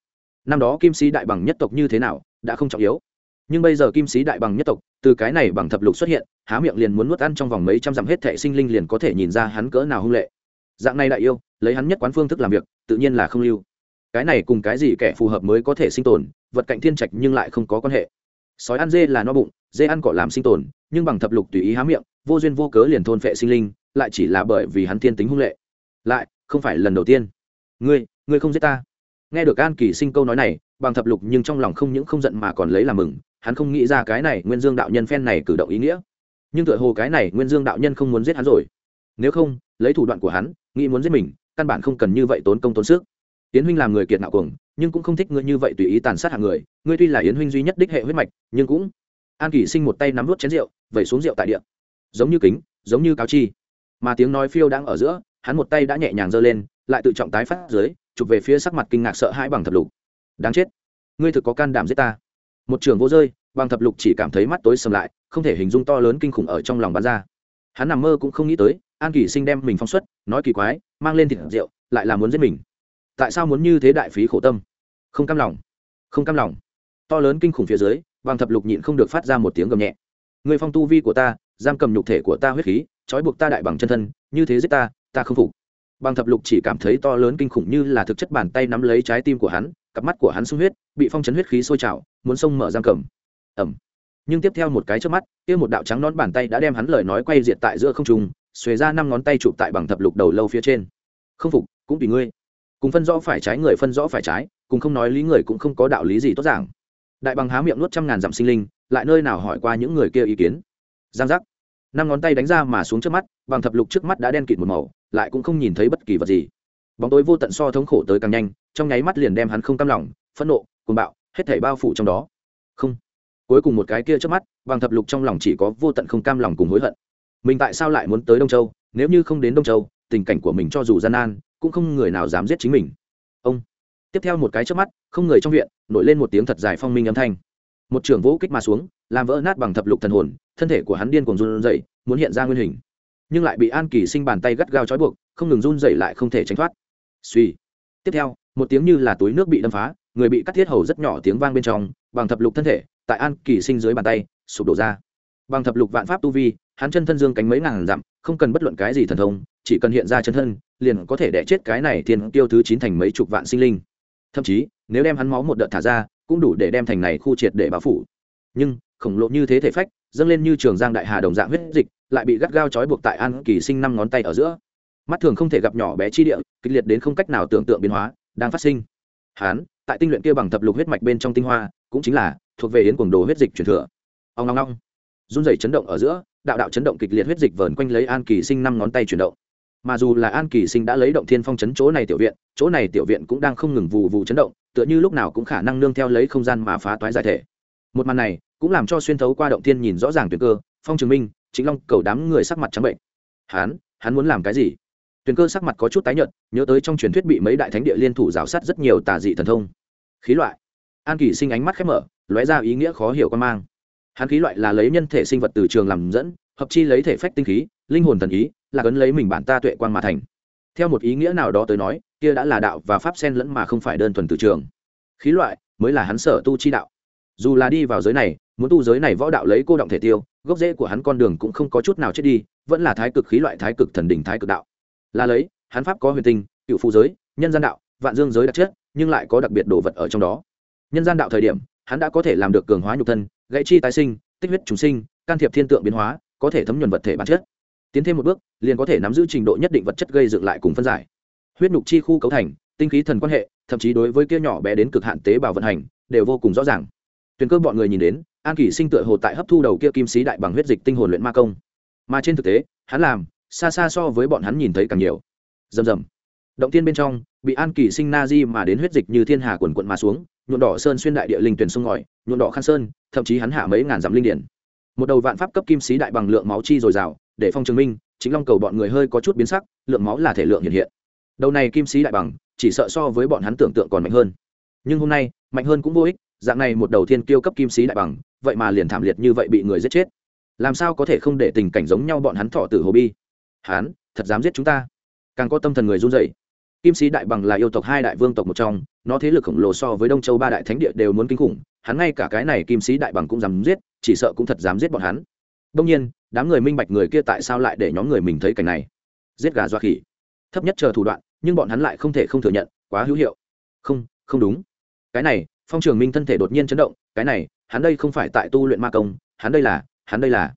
Năm đó kim sĩ đại bằng nhất tộc như thế nào, đã không trọng yếu. Nhưng bây giờ kim sĩ đại bằng nhất tộc, từ cái này bằng thập lục xuất hiện, há miệng liền muốn nuốt ăn trong vòng mấy trăm dặm hết thệ sinh linh liền có thể nhìn ra hắn cỡ nào hung lệ. Dạng này đại yêu, lấy hắn nhất quán phương thức làm việc, tự nhiên là không lưu cái này cùng cái gì kẻ phù hợp mới có thể sinh tồn, vật cạnh thiên trạch nhưng lại không có quan hệ. Sói ăn dê là no bụng, dê ăn cỏ làm sinh tồn, nhưng bằng thập lục tùy ý há miệng, vô duyên vô cớ liền thôn phệ sinh linh, lại chỉ là bởi vì hắn thiên tính hung lệ. Lại, không phải lần đầu tiên. Ngươi ngươi không giết ta. Nghe được an kỳ sinh câu nói này, bằng thập lục nhưng trong lòng không những không giận mà còn lấy làm mừng, hắn không nghĩ ra cái này nguyên dương đạo nhân phen này cử động ý nghĩa. Nhưng tựa hồ cái này nguyên dương đạo nhân không muốn giết hắn rồi. Nếu không, lấy thủ đoạn của hắn, nghĩ muốn giết mình, căn bản không cần như vậy tốn công tốn sức yến huynh làm người kiệt nạo cuồng, nhưng cũng không thích ngươi như vậy tùy ý tàn sát hạng người. Ngươi tuy là yến huynh duy nhất đích hệ huyết mạch, nhưng cũng an kỷ sinh một tay nắm vút chén rượu, vẩy xuống rượu tại địa. Giống như kính, giống như cáo chi. Mà tiếng nói phiêu đang ở giữa, hắn một tay đã nhẹ nhàng giơ lên, lại tự trọng tái phát dưới, chụp về phía sắc mặt kinh ngạc sợ hãi bằng thập lục. Đáng chết. Ngươi thực có can đảm giết ta. Một trường vô rơi, bằng thập lục chỉ cảm thấy mắt tối sầm lại, không thể hình dung to lớn kinh khủng ở trong lòng bắn ra. Hắn nằm mơ cũng không nghĩ tới, an kỷ sinh đem mình phong xuất, nói kỳ quái, mang lên thịt rượu, lại là muốn giết mình tại sao muốn như thế đại phí khổ tâm? Không cam lòng. Không cam lòng. To lớn kinh khủng phía dưới bằng thập lục nhịn không được phát ra một tiếng gầm nhẹ. Người phong tu vi của ta, giam cầm nhục thể của ta huyết khí, trói buộc ta đại bằng chân thân, như thế giết ta ta không phục. Bằng thập lục chỉ cảm thấy to lớn kinh khủng như là thực chất bàn tay nắm lấy trái tim của hắn, cặp mắt của hắn sung huyết, bị phong chấn huyết khí sôi trào, muốn xông mở giam cầm. Ẩm nhưng tiếp theo một cái trước mắt, kia một đạo trắng nón bàn tay đã đem hắn lời nói quay diệt tại giữa không trung, xuề ra năm ngón tay chụp tại bằng thập lục đầu lâu phía trên. Không phục, cũng vì ngươi cùng phân rõ phải trái người phân rõ phải trái, cùng không nói lý người cũng không có đạo lý gì tốt giảng. Đại bằng há miệng nuốt trăm ngàn dặm sinh linh, lại nơi nào hỏi qua những người kia ý kiến? Giang giác. Năm ngón tay đánh ra mà xuống trước mắt, bằng thập lục trước mắt đã đen kịt một màu, lại cũng không nhìn thấy bất kỳ vật gì. Bóng tối vô tận so thống khổ tới càng nhanh, trong nháy mắt liền đem hắn không cam lòng, phẫn nộ, cuồng bạo, hết thảy bao phủ trong đó. Không. Cuối cùng một cái kia trước mắt, bằng thập lục trong lòng chỉ có vô tận không cam lòng cùng hối hận. Mình tại sao lại muốn tới đông châu? Nếu như không đến đông châu, tình cảnh của mình cho dù gian nan cũng không người nào dám giết chính mình. Ông. Tiếp theo một cái trước mắt, không người trong viện, nổi lên một tiếng thật dài phong minh âm thanh. Một trưởng vũ kích mà xuống, làm vỡ nát bằng thập lục thần hồn, thân thể của hắn điên cuồng run dậy muốn hiện ra nguyên hình. Nhưng lại bị an kỳ sinh bàn tay gắt gao trói buộc, không ngừng run dậy lại không thể tránh thoát. Suy. Tiếp theo, một tiếng như là túi nước bị đâm phá, người bị cắt thiết hầu rất nhỏ tiếng vang bên trong, bằng thập lục thân thể, tại an kỳ sinh dưới bàn tay, sụp đổ ra bằng thập lục vạn pháp tu vi, hắn chân thân dương cánh mấy ngàn dặm, không cần bất luận cái gì thần thông, chỉ cần hiện ra chân thân, liền có thể đẻ chết cái này thiên tiêu thứ chín thành mấy chục vạn sinh linh. Thậm chí, nếu đem hắn máu một đợt thả ra, cũng đủ để đem thành này khu triệt để báo phủ. Nhưng, khổng lồ như thế thể phách, dâng lên như trường giang đại hà đồng dạng huyết dịch, lại bị gắt gao trói buộc tại an kỳ sinh năm ngón tay ở giữa. Mắt thường không thể gặp nhỏ bé chi địa, kịch liệt đến không cách nào tưởng tượng biến hóa, đang phát sinh. Hán tại tinh luyện kia bằng thập lục huyết mạch bên trong tinh hoa, cũng chính là thuộc về yến cuồng đồ huyết dịch truyền thừa. Ông long long run rẩy chấn động ở giữa, đạo đạo chấn động kịch liệt huyết dịch vờn quanh lấy an kỳ sinh năm ngón tay chuyển động. Mà dù là an kỳ sinh đã lấy động thiên phong chấn chỗ này tiểu viện, chỗ này tiểu viện cũng đang không ngừng vụ vụ chấn động, tựa như lúc nào cũng khả năng nương theo lấy không gian mà phá toái giải thể. Một màn này cũng làm cho xuyên thấu qua động thiên nhìn rõ ràng tuyển cơ, phong trường minh chính long cầu đám người sắc mặt trắng bệnh. Hắn hắn muốn làm cái gì? Tuyển cơ sắc mặt có chút tái nhợt, nhớ tới trong truyền thuyết bị mấy đại thánh địa liên thủ rào sát rất nhiều tà dị thần thông. Khí loại. An kỳ sinh ánh mắt khép mở, lóe ra ý nghĩa khó hiểu quan mang hắn khí loại là lấy nhân thể sinh vật từ trường làm dẫn, hợp chi lấy thể phách tinh khí, linh hồn thần ý, là cấn lấy mình bản ta tuệ quan mà thành. Theo một ý nghĩa nào đó tới nói, kia đã là đạo và pháp sen lẫn mà không phải đơn thuần từ trường. Khí loại mới là hắn sở tu chi đạo. Dù là đi vào giới này, muốn tu giới này võ đạo lấy cô động thể tiêu, gốc rễ của hắn con đường cũng không có chút nào chết đi, vẫn là thái cực khí loại thái cực thần đỉnh thái cực đạo. Là lấy, hắn pháp có huyền tinh, cựu phù giới, nhân gian đạo, vạn dương giới đặc chất, nhưng lại có đặc biệt đồ vật ở trong đó. Nhân gian đạo thời điểm hắn đã có thể làm được cường hóa nhục thân, gãy chi tái sinh, tích huyết chúng sinh, can thiệp thiên tượng biến hóa, có thể thấm nhuần vật thể bản chất. Tiến thêm một bước, liền có thể nắm giữ trình độ nhất định vật chất gây dựng lại cùng phân giải. Huyết nhục chi khu cấu thành, tinh khí thần quan hệ, thậm chí đối với kia nhỏ bé đến cực hạn tế bào vận hành, đều vô cùng rõ ràng. Tuyền cơ bọn người nhìn đến, an kỷ sinh tựa hồ tại hấp thu đầu kia kim sĩ đại bằng huyết dịch tinh hồn luyện ma công. Mà trên thực tế, hắn làm, xa xa so với bọn hắn nhìn thấy càng nhiều. Rầm rầm động tiên bên trong, bị an kỳ sinh na di mà đến huyết dịch như thiên hà quần quận mà xuống, nhuộm đỏ sơn xuyên đại địa linh tuyển sông ngòi, nhuộm đỏ khăn sơn, thậm chí hắn hạ mấy ngàn dặm linh điển. Một đầu vạn pháp cấp kim sĩ đại bằng lượng máu chi dồi dào, để phong chứng minh, chính long cầu bọn người hơi có chút biến sắc, lượng máu là thể lượng hiện hiện. Đầu này kim sĩ đại bằng, chỉ sợ so với bọn hắn tưởng tượng còn mạnh hơn. Nhưng hôm nay, mạnh hơn cũng vô ích, dạng này một đầu thiên kiêu cấp kim sĩ đại bằng, vậy mà liền thảm liệt như vậy bị người giết chết. Làm sao có thể không để tình cảnh giống nhau bọn hắn thọ tử hồ bi? Hắn, thật dám giết chúng ta. Càng có tâm thần người run rẩy kim sĩ đại bằng là yêu tộc hai đại vương tộc một trong, nó thế lực khổng lồ so với đông châu ba đại thánh địa đều muốn kinh khủng, hắn ngay cả cái này kim sĩ đại bằng cũng dám giết, chỉ sợ cũng thật dám giết bọn hắn. Đông nhiên, đám người minh bạch người kia tại sao lại để nhóm người mình thấy cảnh này. Giết gà doa khỉ. Thấp nhất chờ thủ đoạn, nhưng bọn hắn lại không thể không thừa nhận, quá hữu hiệu. Không không đúng. Cái này, phong trường minh thân thể đột nhiên chấn động, cái này, hắn đây không phải tại tu luyện ma công, hắn đây là, hắn đây là.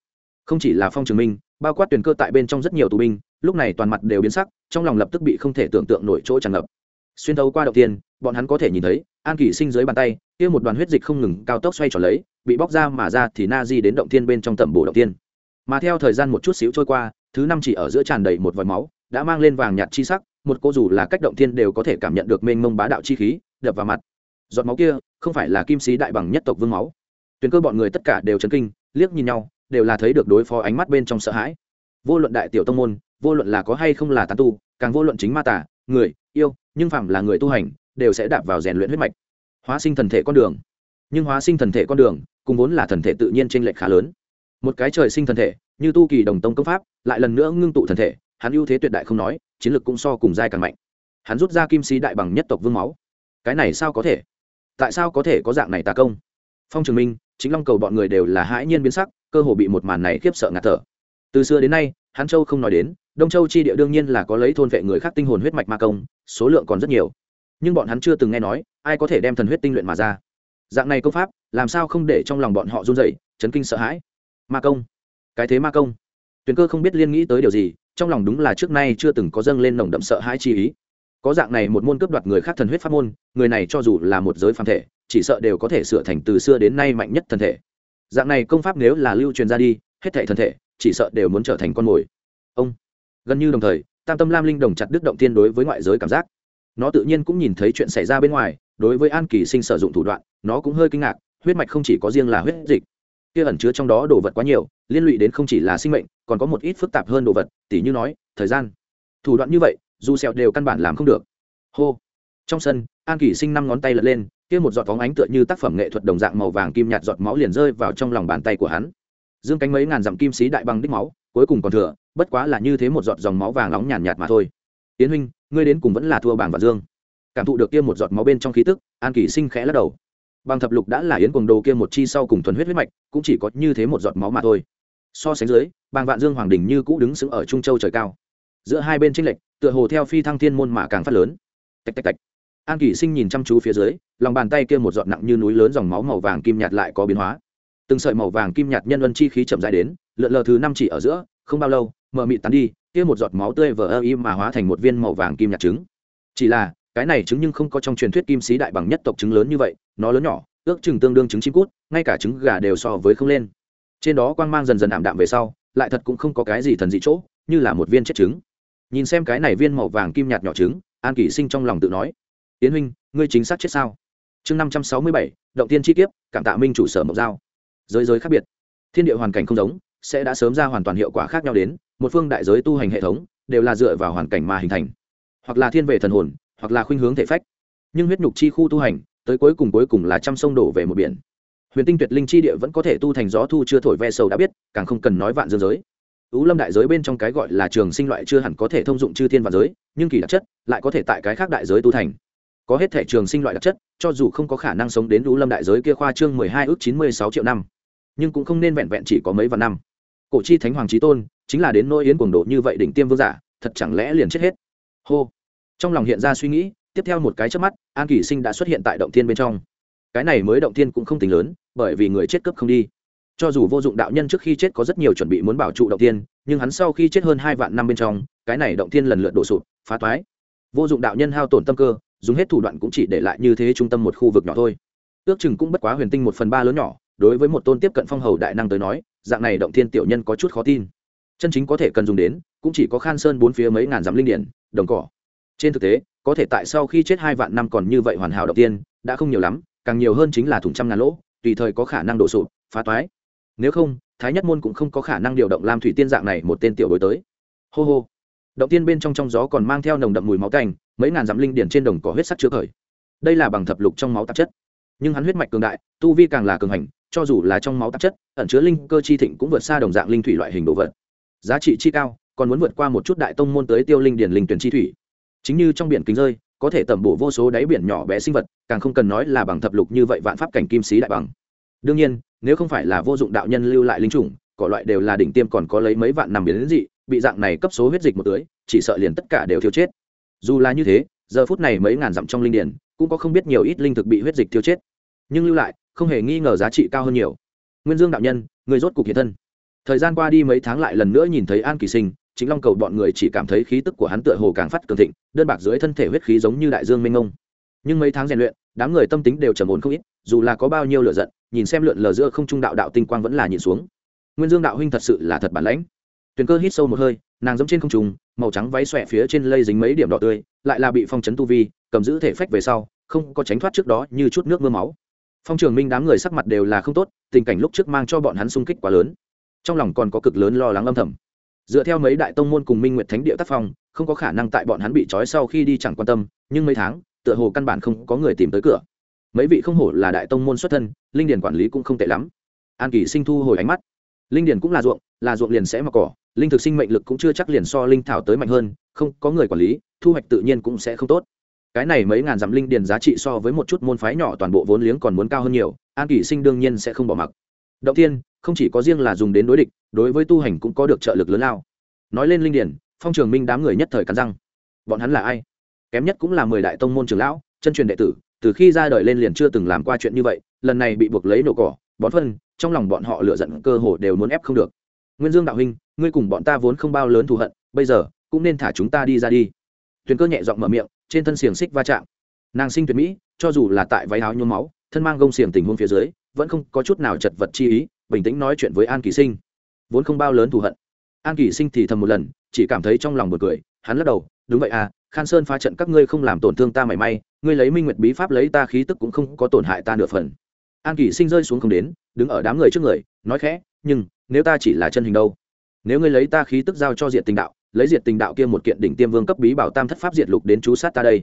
Không chỉ là phong trường minh, bao quát tuyển cơ tại bên trong rất nhiều tù binh lúc này toàn mặt đều biến sắc, trong lòng lập tức bị không thể tưởng tượng nổi chỗ tràn ngập. Xuyên thấu qua đầu tiên bọn hắn có thể nhìn thấy, an kỷ sinh dưới bàn tay, kia một đoàn huyết dịch không ngừng cao tốc xoay tròn lấy, bị bóc ra mà ra thì na di đến động tiên bên trong tầm bổ động tiên mà theo thời gian một chút xíu trôi qua, thứ năm chỉ ở giữa tràn đầy một vòi máu, đã mang lên vàng nhạt chi sắc, một cô dù là cách động thiên đều có thể cảm nhận được mênh mông bá đạo chi khí, đập vào mặt. Giọt máu kia, không phải là kim sĩ đại bằng nhất tộc vương máu. Tuyền cơ bọn người tất cả đều chấn kinh, liếc nhìn nhau, đều là thấy được đối phó ánh mắt bên trong sợ hãi. Vô luận đại tiểu tông môn vô luận là có hay không là tán tu, càng vô luận chính ma tả người, yêu, nhưng phạm là người tu hành, đều sẽ đạp vào rèn luyện huyết mạch. Hóa sinh thần thể con đường. Nhưng hóa sinh thần thể con đường, cùng vốn là thần thể tự nhiên trên lệch khá lớn. Một cái trời sinh thần thể, như tu kỳ đồng tông công pháp, lại lần nữa ngưng tụ thần thể, hắn ưu thế tuyệt đại không nói, chiến lược cũng so cùng giai càng mạnh. Hắn rút ra kim sĩ đại bằng nhất tộc vương máu. Cái này sao có thể? Tại sao có thể có dạng này tà công? Phong trường minh, chính long cầu bọn người đều là hãi nhiên biến sắc, cơ hồ bị một màn này khiếp sợ ngạt thở. Từ xưa đến nay, hắn châu không nói đến đông châu chi địa đương nhiên là có lấy thôn vệ người khác tinh hồn huyết mạch ma công, số lượng còn rất nhiều. Nhưng bọn hắn chưa từng nghe nói, ai có thể đem thần huyết tinh luyện mà ra. Dạng này công pháp, làm sao không để trong lòng bọn họ run dậy chấn kinh sợ hãi? Ma công. Cái thế ma công. Tuyền cơ không biết liên nghĩ tới điều gì, trong lòng đúng là trước nay chưa từng có dâng lên nồng đậm sợ hãi chi ý. Có dạng này một môn cướp đoạt người khác thần huyết pháp môn, người này cho dù là một giới phàm thể, chỉ sợ đều có thể sửa thành từ xưa đến nay mạnh nhất thần thể. Dạng này công pháp nếu là lưu truyền ra đi, hết thảy thần thể, chỉ sợ đều muốn trở thành con mồi. Ông gần như đồng thời, tam tâm lam linh đồng chặt đứt động tiên đối với ngoại giới cảm giác. Nó tự nhiên cũng nhìn thấy chuyện xảy ra bên ngoài, đối với an kỳ sinh sử dụng thủ đoạn, nó cũng hơi kinh ngạc, huyết mạch không chỉ có riêng là huyết dịch. Kia ẩn chứa trong đó đồ vật quá nhiều, liên lụy đến không chỉ là sinh mệnh, còn có một ít phức tạp hơn đồ vật, tỉ như nói, thời gian. Thủ đoạn như vậy, dù sẹo đều căn bản làm không được. Hô. Trong sân, an kỳ sinh năm ngón tay lật lên, kia một giọt phóng ánh tựa như tác phẩm nghệ thuật đồng dạng màu vàng kim nhạt giọt máu liền rơi vào trong lòng bàn tay của hắn. Dương cánh mấy ngàn dặm kim xí đại băng đích máu cuối cùng còn thừa bất quá là như thế một giọt dòng máu vàng nóng nhàn nhạt, mà thôi. Tiến huynh ngươi đến cùng vẫn là thua bảng và dương. Cảm thụ được kia một giọt máu bên trong khí tức an kỷ sinh khẽ lắc đầu. Bằng thập lục đã là yến cuồng đồ kia một chi sau cùng thuần huyết huyết mạch cũng chỉ có như thế một giọt máu mà thôi. So sánh dưới bàng vạn dương hoàng đình như cũ đứng sững ở trung châu trời cao. Giữa hai bên tranh lệch tựa hồ theo phi thăng thiên môn mà càng phát lớn. Tạch tạch tạch. An kỷ sinh nhìn chăm chú phía dưới lòng bàn tay kia một giọt nặng như núi lớn dòng máu màu vàng kim nhạt lại có biến hóa. Từng sợi màu vàng kim nhạt nhân luân chi khí chậm dài đến lượn lờ thứ năm chỉ ở giữa, không bao lâu, mờ mịt tắn đi, kia một giọt máu tươi vờ ơ y mà hóa thành một viên màu vàng kim nhạt trứng. Chỉ là, cái này trứng nhưng không có trong truyền thuyết kim sĩ đại bằng nhất tộc trứng lớn như vậy, nó lớn nhỏ, ước chừng tương đương trứng chim cút, ngay cả trứng gà đều so với không lên. Trên đó quang mang dần dần ảm đạm về sau, lại thật cũng không có cái gì thần dị chỗ, như là một viên chết trứng. Nhìn xem cái này viên màu vàng kim nhạt nhỏ trứng, an kỷ sinh trong lòng tự nói tiến huynh, ngươi chính xác chết sao? Chương năm trăm sáu mươi bảy, động tiên chi kiếp, cảm tạ minh chủ sở mộc giao. Giới giới khác biệt. Thiên địa hoàn cảnh không giống sẽ đã sớm ra hoàn toàn hiệu quả khác nhau đến, một phương đại giới tu hành hệ thống đều là dựa vào hoàn cảnh mà hình thành. Hoặc là thiên về thần hồn, hoặc là khuynh hướng thể phách. Nhưng huyết nhục chi khu tu hành, tới cuối cùng cuối cùng là trăm sông đổ về một biển. Huyền tinh tuyệt linh chi địa vẫn có thể tu thành gió thu chưa thổi ve sầu đã biết, càng không cần nói vạn dương giới. Ứ lâm đại giới bên trong cái gọi là trường sinh loại chưa hẳn có thể thông dụng chư thiên vạn giới, nhưng kỳ đặc chất lại có thể tại cái khác đại giới tu thành. Có hết thể trường sinh loại đặc chất, cho dù không có khả năng sống đến ứ lâm đại giới kia khoa trương mười hai ước chín mươi sáu triệu năm, nhưng cũng không nên vẹn vẹn chỉ có mấy vạn năm cổ chi thánh hoàng trí tôn, chính là đến nỗi yến cuồng độ như vậy đỉnh tiêm vương giả, thật chẳng lẽ liền chết hết? Hô. Trong lòng hiện ra suy nghĩ, tiếp theo một cái trước mắt, an kỷ sinh đã xuất hiện tại động thiên bên trong. Cái này mới động thiên cũng không tính lớn, bởi vì người chết cấp không đi. Cho dù vô dụng đạo nhân trước khi chết có rất nhiều chuẩn bị muốn bảo trụ động thiên, nhưng hắn sau khi chết hơn hai vạn năm bên trong, cái này động thiên lần lượt đổ sụp, phá toái. Vô dụng đạo nhân hao tổn tâm cơ, dùng hết thủ đoạn cũng chỉ để lại như thế trung tâm một khu vực nhỏ thôi. Ước chừng cũng bất quá huyền tinh một phần ba lớn nhỏ đối với một tôn tiếp cận phong hầu đại năng tới nói, dạng này động thiên tiểu nhân có chút khó tin. Chân chính có thể cần dùng đến, cũng chỉ có khan sơn bốn phía mấy ngàn dặm linh điển, đồng cỏ. Trên thực tế, có thể tại sau khi chết hai vạn năm còn như vậy hoàn hảo đầu tiên đã không nhiều lắm, càng nhiều hơn chính là thủng trăm ngàn lỗ, tùy thời có khả năng đổ sụp, phá toái. Nếu không, thái nhất môn cũng không có khả năng điều động lam thủy tiên dạng này một tên tiểu đối tới. Hô hô. Động tiên bên trong trong gió còn mang theo nồng đậm mùi máu canh, mấy ngàn dặm linh điển trên đồng cỏ huyết sắc chưa khởi. Đây là bằng thập lục trong máu tạp chất nhưng hắn huyết mạch cường đại, tu vi càng là cường hành, cho dù là trong máu tạp chất, ẩn chứa linh cơ chi thịnh cũng vượt xa đồng dạng linh thủy loại hình đồ vật. Giá trị chi cao, còn muốn vượt qua một chút đại tông môn tới tiêu linh điển linh tuyển chi thủy. Chính như trong biển kính rơi, có thể tẩm bổ vô số đáy biển nhỏ bé sinh vật, càng không cần nói là bằng thập lục như vậy vạn pháp cảnh kim sĩ đại bằng. Đương nhiên, nếu không phải là vô dụng đạo nhân lưu lại linh chủng, cỏ loại đều là đỉnh tiêm còn có lấy mấy vạn nằm biến đến dị, bị dạng này cấp số huyết dịch một tưới, chỉ sợ liền tất cả đều thiêu chết. Dù là như thế, giờ phút này mấy ngàn dặm trong linh điển cũng có không biết nhiều ít linh thực bị huyết dịch tiêu chết nhưng lưu lại, không hề nghi ngờ giá trị cao hơn nhiều. Nguyên dương đạo nhân, người rốt cục hiện thân. Thời gian qua đi mấy tháng lại lần nữa nhìn thấy an kỳ sinh, chính long cầu bọn người chỉ cảm thấy khí tức của hắn tựa hồ càng phát cường thịnh, đơn bạc dưới thân thể huyết khí giống như đại dương mênh ngông. nhưng mấy tháng rèn luyện, đám người tâm tính đều trầm ổn không ít, dù là có bao nhiêu lửa giận, nhìn xem lượn lờ giữa không trung đạo đạo tinh quang vẫn là nhìn xuống. Nguyên dương đạo huynh thật sự là thật bản lãnh. Tuyền cơ hít sâu một hơi, nàng giống trên không trung, màu trắng váy xòe phía trên lây dính mấy điểm đỏ tươi, lại là bị phong chấn tu vi, cầm giữ thể phách về sau, không có tránh thoát trước đó như chút nước mưa máu phong trường minh đám người sắc mặt đều là không tốt, tình cảnh lúc trước mang cho bọn hắn sung kích quá lớn. Trong lòng còn có cực lớn lo lắng âm thầm. Dựa theo mấy đại tông môn cùng minh nguyệt thánh địa tác phong, không có khả năng tại bọn hắn bị trói sau khi đi chẳng quan tâm, nhưng mấy tháng, tựa hồ căn bản không có người tìm tới cửa. Mấy vị không hổ là đại tông môn xuất thân, linh điền quản lý cũng không tệ lắm. An kỳ sinh thu hồi ánh mắt. Linh điền cũng là ruộng là ruộng liền sẽ mặc cỏ, linh thực sinh mệnh lực cũng chưa chắc liền so linh thảo tới mạnh hơn, không có người quản lý, thu hoạch tự nhiên cũng sẽ không tốt cái này mấy ngàn dặm linh điền giá trị so với một chút môn phái nhỏ toàn bộ vốn liếng còn muốn cao hơn nhiều, an kỳ sinh đương nhiên sẽ không bỏ mặc. Động tiên không chỉ có riêng là dùng đến đối địch, đối với tu hành cũng có được trợ lực lớn lao. Nói lên linh điển phong trường minh đám người nhất thời cắn răng. Bọn hắn là ai? Kém nhất cũng là mười đại tông môn trường lão, chân truyền đệ tử, từ khi ra đời lên liền chưa từng làm qua chuyện như vậy, lần này bị buộc lấy nổ cỏ, bón phân, trong lòng bọn họ lựa giận cơ hồ đều muốn ép không được. Nguyên dương đạo huynh, ngươi cùng bọn ta vốn không bao lớn thù hận, bây giờ cũng nên thả chúng ta đi ra đi. Tuyền cơ nhẹ giọng mở miệng trên thân xiềng xích va chạm. Nàng sinh tuyệt mỹ, cho dù là tại váy áo nhuốm máu, thân mang gông xiềng tình huống phía dưới, vẫn không có chút nào chật vật chi ý, bình tĩnh nói chuyện với an kỳ sinh. Vốn không bao lớn thù hận. An kỳ sinh thì thầm một lần, chỉ cảm thấy trong lòng một cười, hắn lắc đầu, đúng vậy à khan sơn phá trận các ngươi không làm tổn thương ta mảy may, ngươi lấy minh nguyệt bí pháp lấy ta khí tức cũng không có tổn hại ta nửa phần. An kỳ sinh rơi xuống không đến, đứng ở đám người trước người, nói khẽ, nhưng, nếu ta chỉ là chân hình đâu? Nếu ngươi lấy ta khí tức giao cho diện tình đạo lấy diệt tình đạo kia một kiện đỉnh tiêm vương cấp bí bảo tam thất pháp diệt lục đến chú sát ta đây.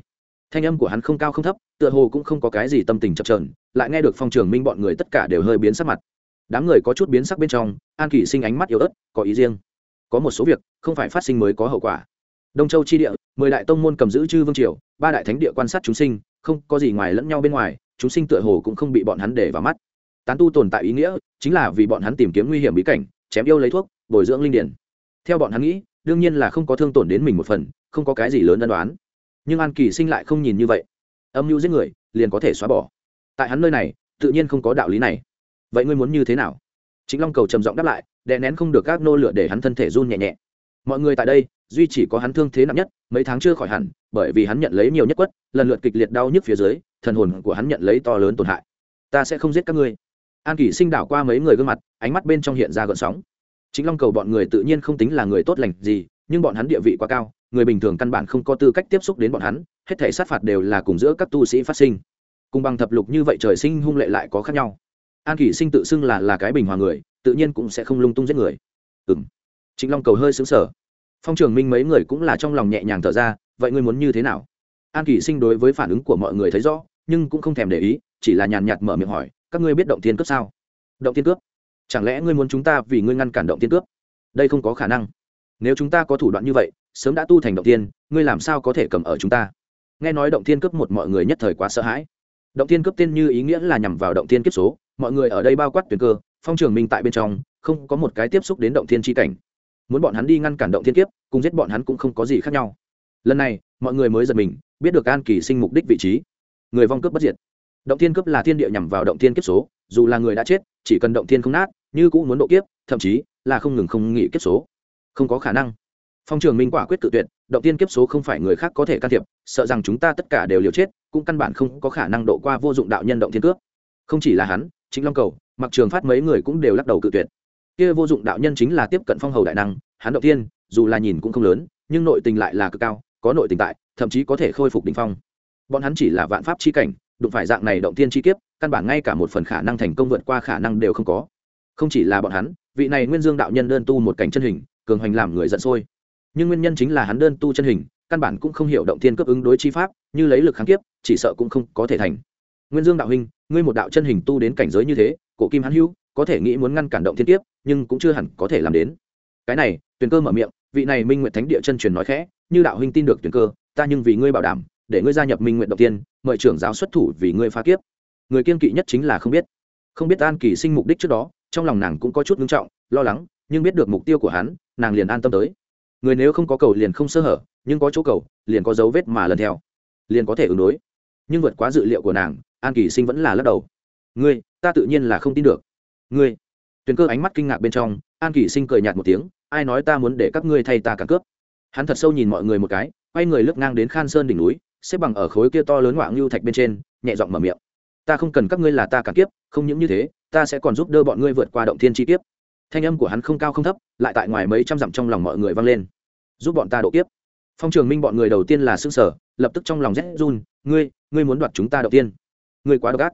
Thanh âm của hắn không cao không thấp, tựa hồ cũng không có cái gì tâm tình chập trờn lại nghe được phong trường minh bọn người tất cả đều hơi biến sắc mặt. Đám người có chút biến sắc bên trong, an kỳ sinh ánh mắt yếu ớt, có ý riêng. Có một số việc, không phải phát sinh mới có hậu quả. Đông châu chi địa, mười đại tông môn cầm giữ chư vương triều, ba đại thánh địa quan sát chúng sinh, không có gì ngoài lẫn nhau bên ngoài, chúng sinh tựa hồ cũng không bị bọn hắn để vào mắt. Tán tu tồn tại ý nghĩa, chính là vì bọn hắn tìm kiếm nguy hiểm bí cảnh, chém yêu lấy thuốc, bồi dưỡng linh điển. Theo bọn hắn nghĩ đương nhiên là không có thương tổn đến mình một phần, không có cái gì lớn ân đoán nhưng an kỳ sinh lại không nhìn như vậy. Âm mưu giết người, liền có thể xóa bỏ. Tại hắn nơi này, tự nhiên không có đạo lý này. Vậy ngươi muốn như thế nào? Chính long cầu trầm giọng đáp lại, đè nén không được các nô lửa để hắn thân thể run nhẹ nhẹ. Mọi người tại đây, duy chỉ có hắn thương thế nặng nhất, mấy tháng chưa khỏi hẳn, bởi vì hắn nhận lấy nhiều nhất quất, lần lượt kịch liệt đau nhức phía dưới, thần hồn của hắn nhận lấy to lớn tổn hại. Ta sẽ không giết các ngươi. An kỷ sinh đảo qua mấy người gương mặt, ánh mắt bên trong hiện ra gợn sóng chính long cầu bọn người tự nhiên không tính là người tốt lành gì, nhưng bọn hắn địa vị quá cao, người bình thường căn bản không có tư cách tiếp xúc đến bọn hắn, hết thể sát phạt đều là cùng giữa các tu sĩ phát sinh. Cùng bằng thập lục như vậy trời sinh hung lệ lại có khác nhau. An kỷ sinh tự xưng là là cái bình hòa người, tự nhiên cũng sẽ không lung tung giết người. Ừ m chính long cầu hơi xứng sở phong trường minh mấy người cũng là trong lòng nhẹ nhàng thở ra, vậy ngươi muốn như thế nào? An kỷ sinh đối với phản ứng của mọi người thấy rõ, nhưng cũng không thèm để ý, chỉ là nhàn nhạt mở miệng hỏi, các ngươi biết động tiên cướp sao? Động tiên cướp? Chẳng lẽ ngươi muốn chúng ta vì ngươi ngăn cản động tiên cướp? Đây không có khả năng. Nếu chúng ta có thủ đoạn như vậy, sớm đã tu thành động tiên, ngươi làm sao có thể cầm ở chúng ta? Nghe nói động tiên cướp một mọi người nhất thời quá sợ hãi. Động tiên cướp tên như ý nghĩa là nhằm vào động tiên kiếp số, mọi người ở đây bao quát tuyển cơ, phong trường minh tại bên trong, không có một cái tiếp xúc đến động tiên tri cảnh. Muốn bọn hắn đi ngăn cản động tiên kiếp, cùng giết bọn hắn cũng không có gì khác nhau. Lần này, mọi người mới giật mình, biết được an kỳ sinh mục đích vị trí. Người vong cướp bất diệt động thiên cướp là thiên địa nhằm vào động thiên kiếp số, dù là người đã chết, chỉ cần động thiên không nát, như cũng muốn độ kiếp, thậm chí là không ngừng không nghỉ kiếp số. Không có khả năng. Phong trường minh quả quyết tự tuyệt, động tiên kiếp số không phải người khác có thể can thiệp, sợ rằng chúng ta tất cả đều liều chết, cũng căn bản không có khả năng độ qua vô dụng đạo nhân động thiên cướp. Không chỉ là hắn chính long cầu mặc trường phát mấy người cũng đều lắc đầu cự tuyệt. Kia vô dụng đạo nhân chính là tiếp cận phong hầu đại năng, hắn động tiên dù là nhìn cũng không lớn, nhưng nội tình lại là cực cao, có nội tình tại, thậm chí có thể khôi phục đỉnh phong. Bọn hắn chỉ là vạn pháp chi cảnh đụng phải dạng này động tiên chi kiếp, căn bản ngay cả một phần khả năng thành công vượt qua khả năng đều không có. Không chỉ là bọn hắn, vị này nguyên dương đạo nhân đơn tu một cảnh chân hình, cường hoành làm người giận sôi. Nhưng nguyên nhân chính là hắn đơn tu chân hình, căn bản cũng không hiểu động thiên cấp ứng đối chi pháp, như lấy lực kháng kiếp, chỉ sợ cũng không có thể thành. Nguyên dương đạo huynh, ngươi một đạo chân hình tu đến cảnh giới như thế, cổ kim hắn hữu, có thể nghĩ muốn ngăn cản động thiên kiếp, nhưng cũng chưa hẳn có thể làm đến. Cái này, tuyền cơ mở miệng, vị này minh nguyện thánh địa chân truyền nói khẽ, như đạo huynh tin được tuyền cơ, ta nhưng vì ngươi bảo đảm để ngươi gia nhập minh nguyện đầu tiên, mời trưởng giáo xuất thủ vì ngươi phá kiếp. Người kiên kỵ nhất chính là không biết. Không biết an kỳ sinh mục đích trước đó, trong lòng nàng cũng có chút ngưng trọng, lo lắng, nhưng biết được mục tiêu của hắn, nàng liền an tâm tới. Người nếu không có cầu liền không sơ hở, nhưng có chỗ cầu, liền có dấu vết mà lần theo, liền có thể ứng đối. Nhưng vượt quá dự liệu của nàng, an kỳ sinh vẫn là lắc đầu. Ngươi, ta tự nhiên là không tin được. Ngươi. Tuyền cơ ánh mắt kinh ngạc bên trong, an kỳ sinh cười nhạt một tiếng, ai nói ta muốn để các ngươi thay ta cả cướp. Hắn thật sâu nhìn mọi người một cái, quay người lướt ngang đến khan sơn đỉnh núi xếp bằng ở khối kia to lớn ngoạng lưu thạch bên trên, nhẹ giọng mở miệng. Ta không cần các ngươi là ta cả kiếp, không những như thế, ta sẽ còn giúp đỡ bọn ngươi vượt qua động thiên chi kiếp. Thanh âm của hắn không cao không thấp, lại tại ngoài mấy trăm dặm trong lòng mọi người vang lên. Giúp bọn ta độ kiếp. Phong trường minh bọn người đầu tiên là s ư ơ n g sở lập tức trong lòng rét run, ngươi ngươi muốn đoạt chúng ta đầu tiên ngươi quá độc ác.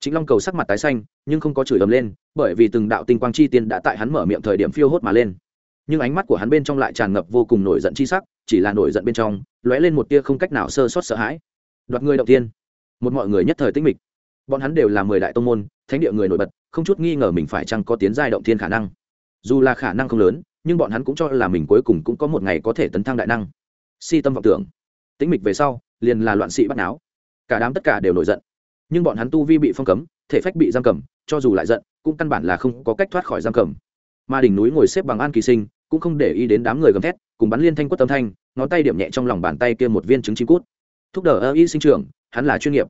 Chính long cầu sắc mặt tái xanh, nhưng không có chửi ấm lên, bởi vì từng đạo tinh quang chi tiên đã tại hắn mở miệng thời điểm phiêu hốt mà lên nhưng ánh mắt của hắn bên trong lại tràn ngập vô cùng nổi giận chi sắc, chỉ là nổi giận bên trong, lóe lên một tia không cách nào sơ sót sợ hãi. Đoạt người đầu tiên. Một mọi người nhất thời tĩnh mịch. Bọn hắn đều là mười đại tông môn, thánh địa người nổi bật, không chút nghi ngờ mình phải chăng có tiến giai động thiên khả năng. Dù là khả năng không lớn, nhưng bọn hắn cũng cho là mình cuối cùng cũng có một ngày có thể tấn thăng đại năng. Si tâm vọng tưởng. Tĩnh mịch về sau, liền là loạn sĩ bắt náo. Cả đám tất cả đều nổi giận. Nhưng bọn hắn tu vi bị phong cấm, thể phách bị giam cầm, cho dù lại giận, cũng căn bản là không có cách thoát khỏi giam cầm. Mà đỉnh núi ngồi xếp bằng an kỳ sinh cũng không để ý đến đám người gầm thét, cùng bắn liên thanh quất tâm thanh, ngón tay điểm nhẹ trong lòng bàn tay kia một viên trứng chim cút. Thúc đờ ơ y sinh trưởng, hắn là chuyên nghiệp.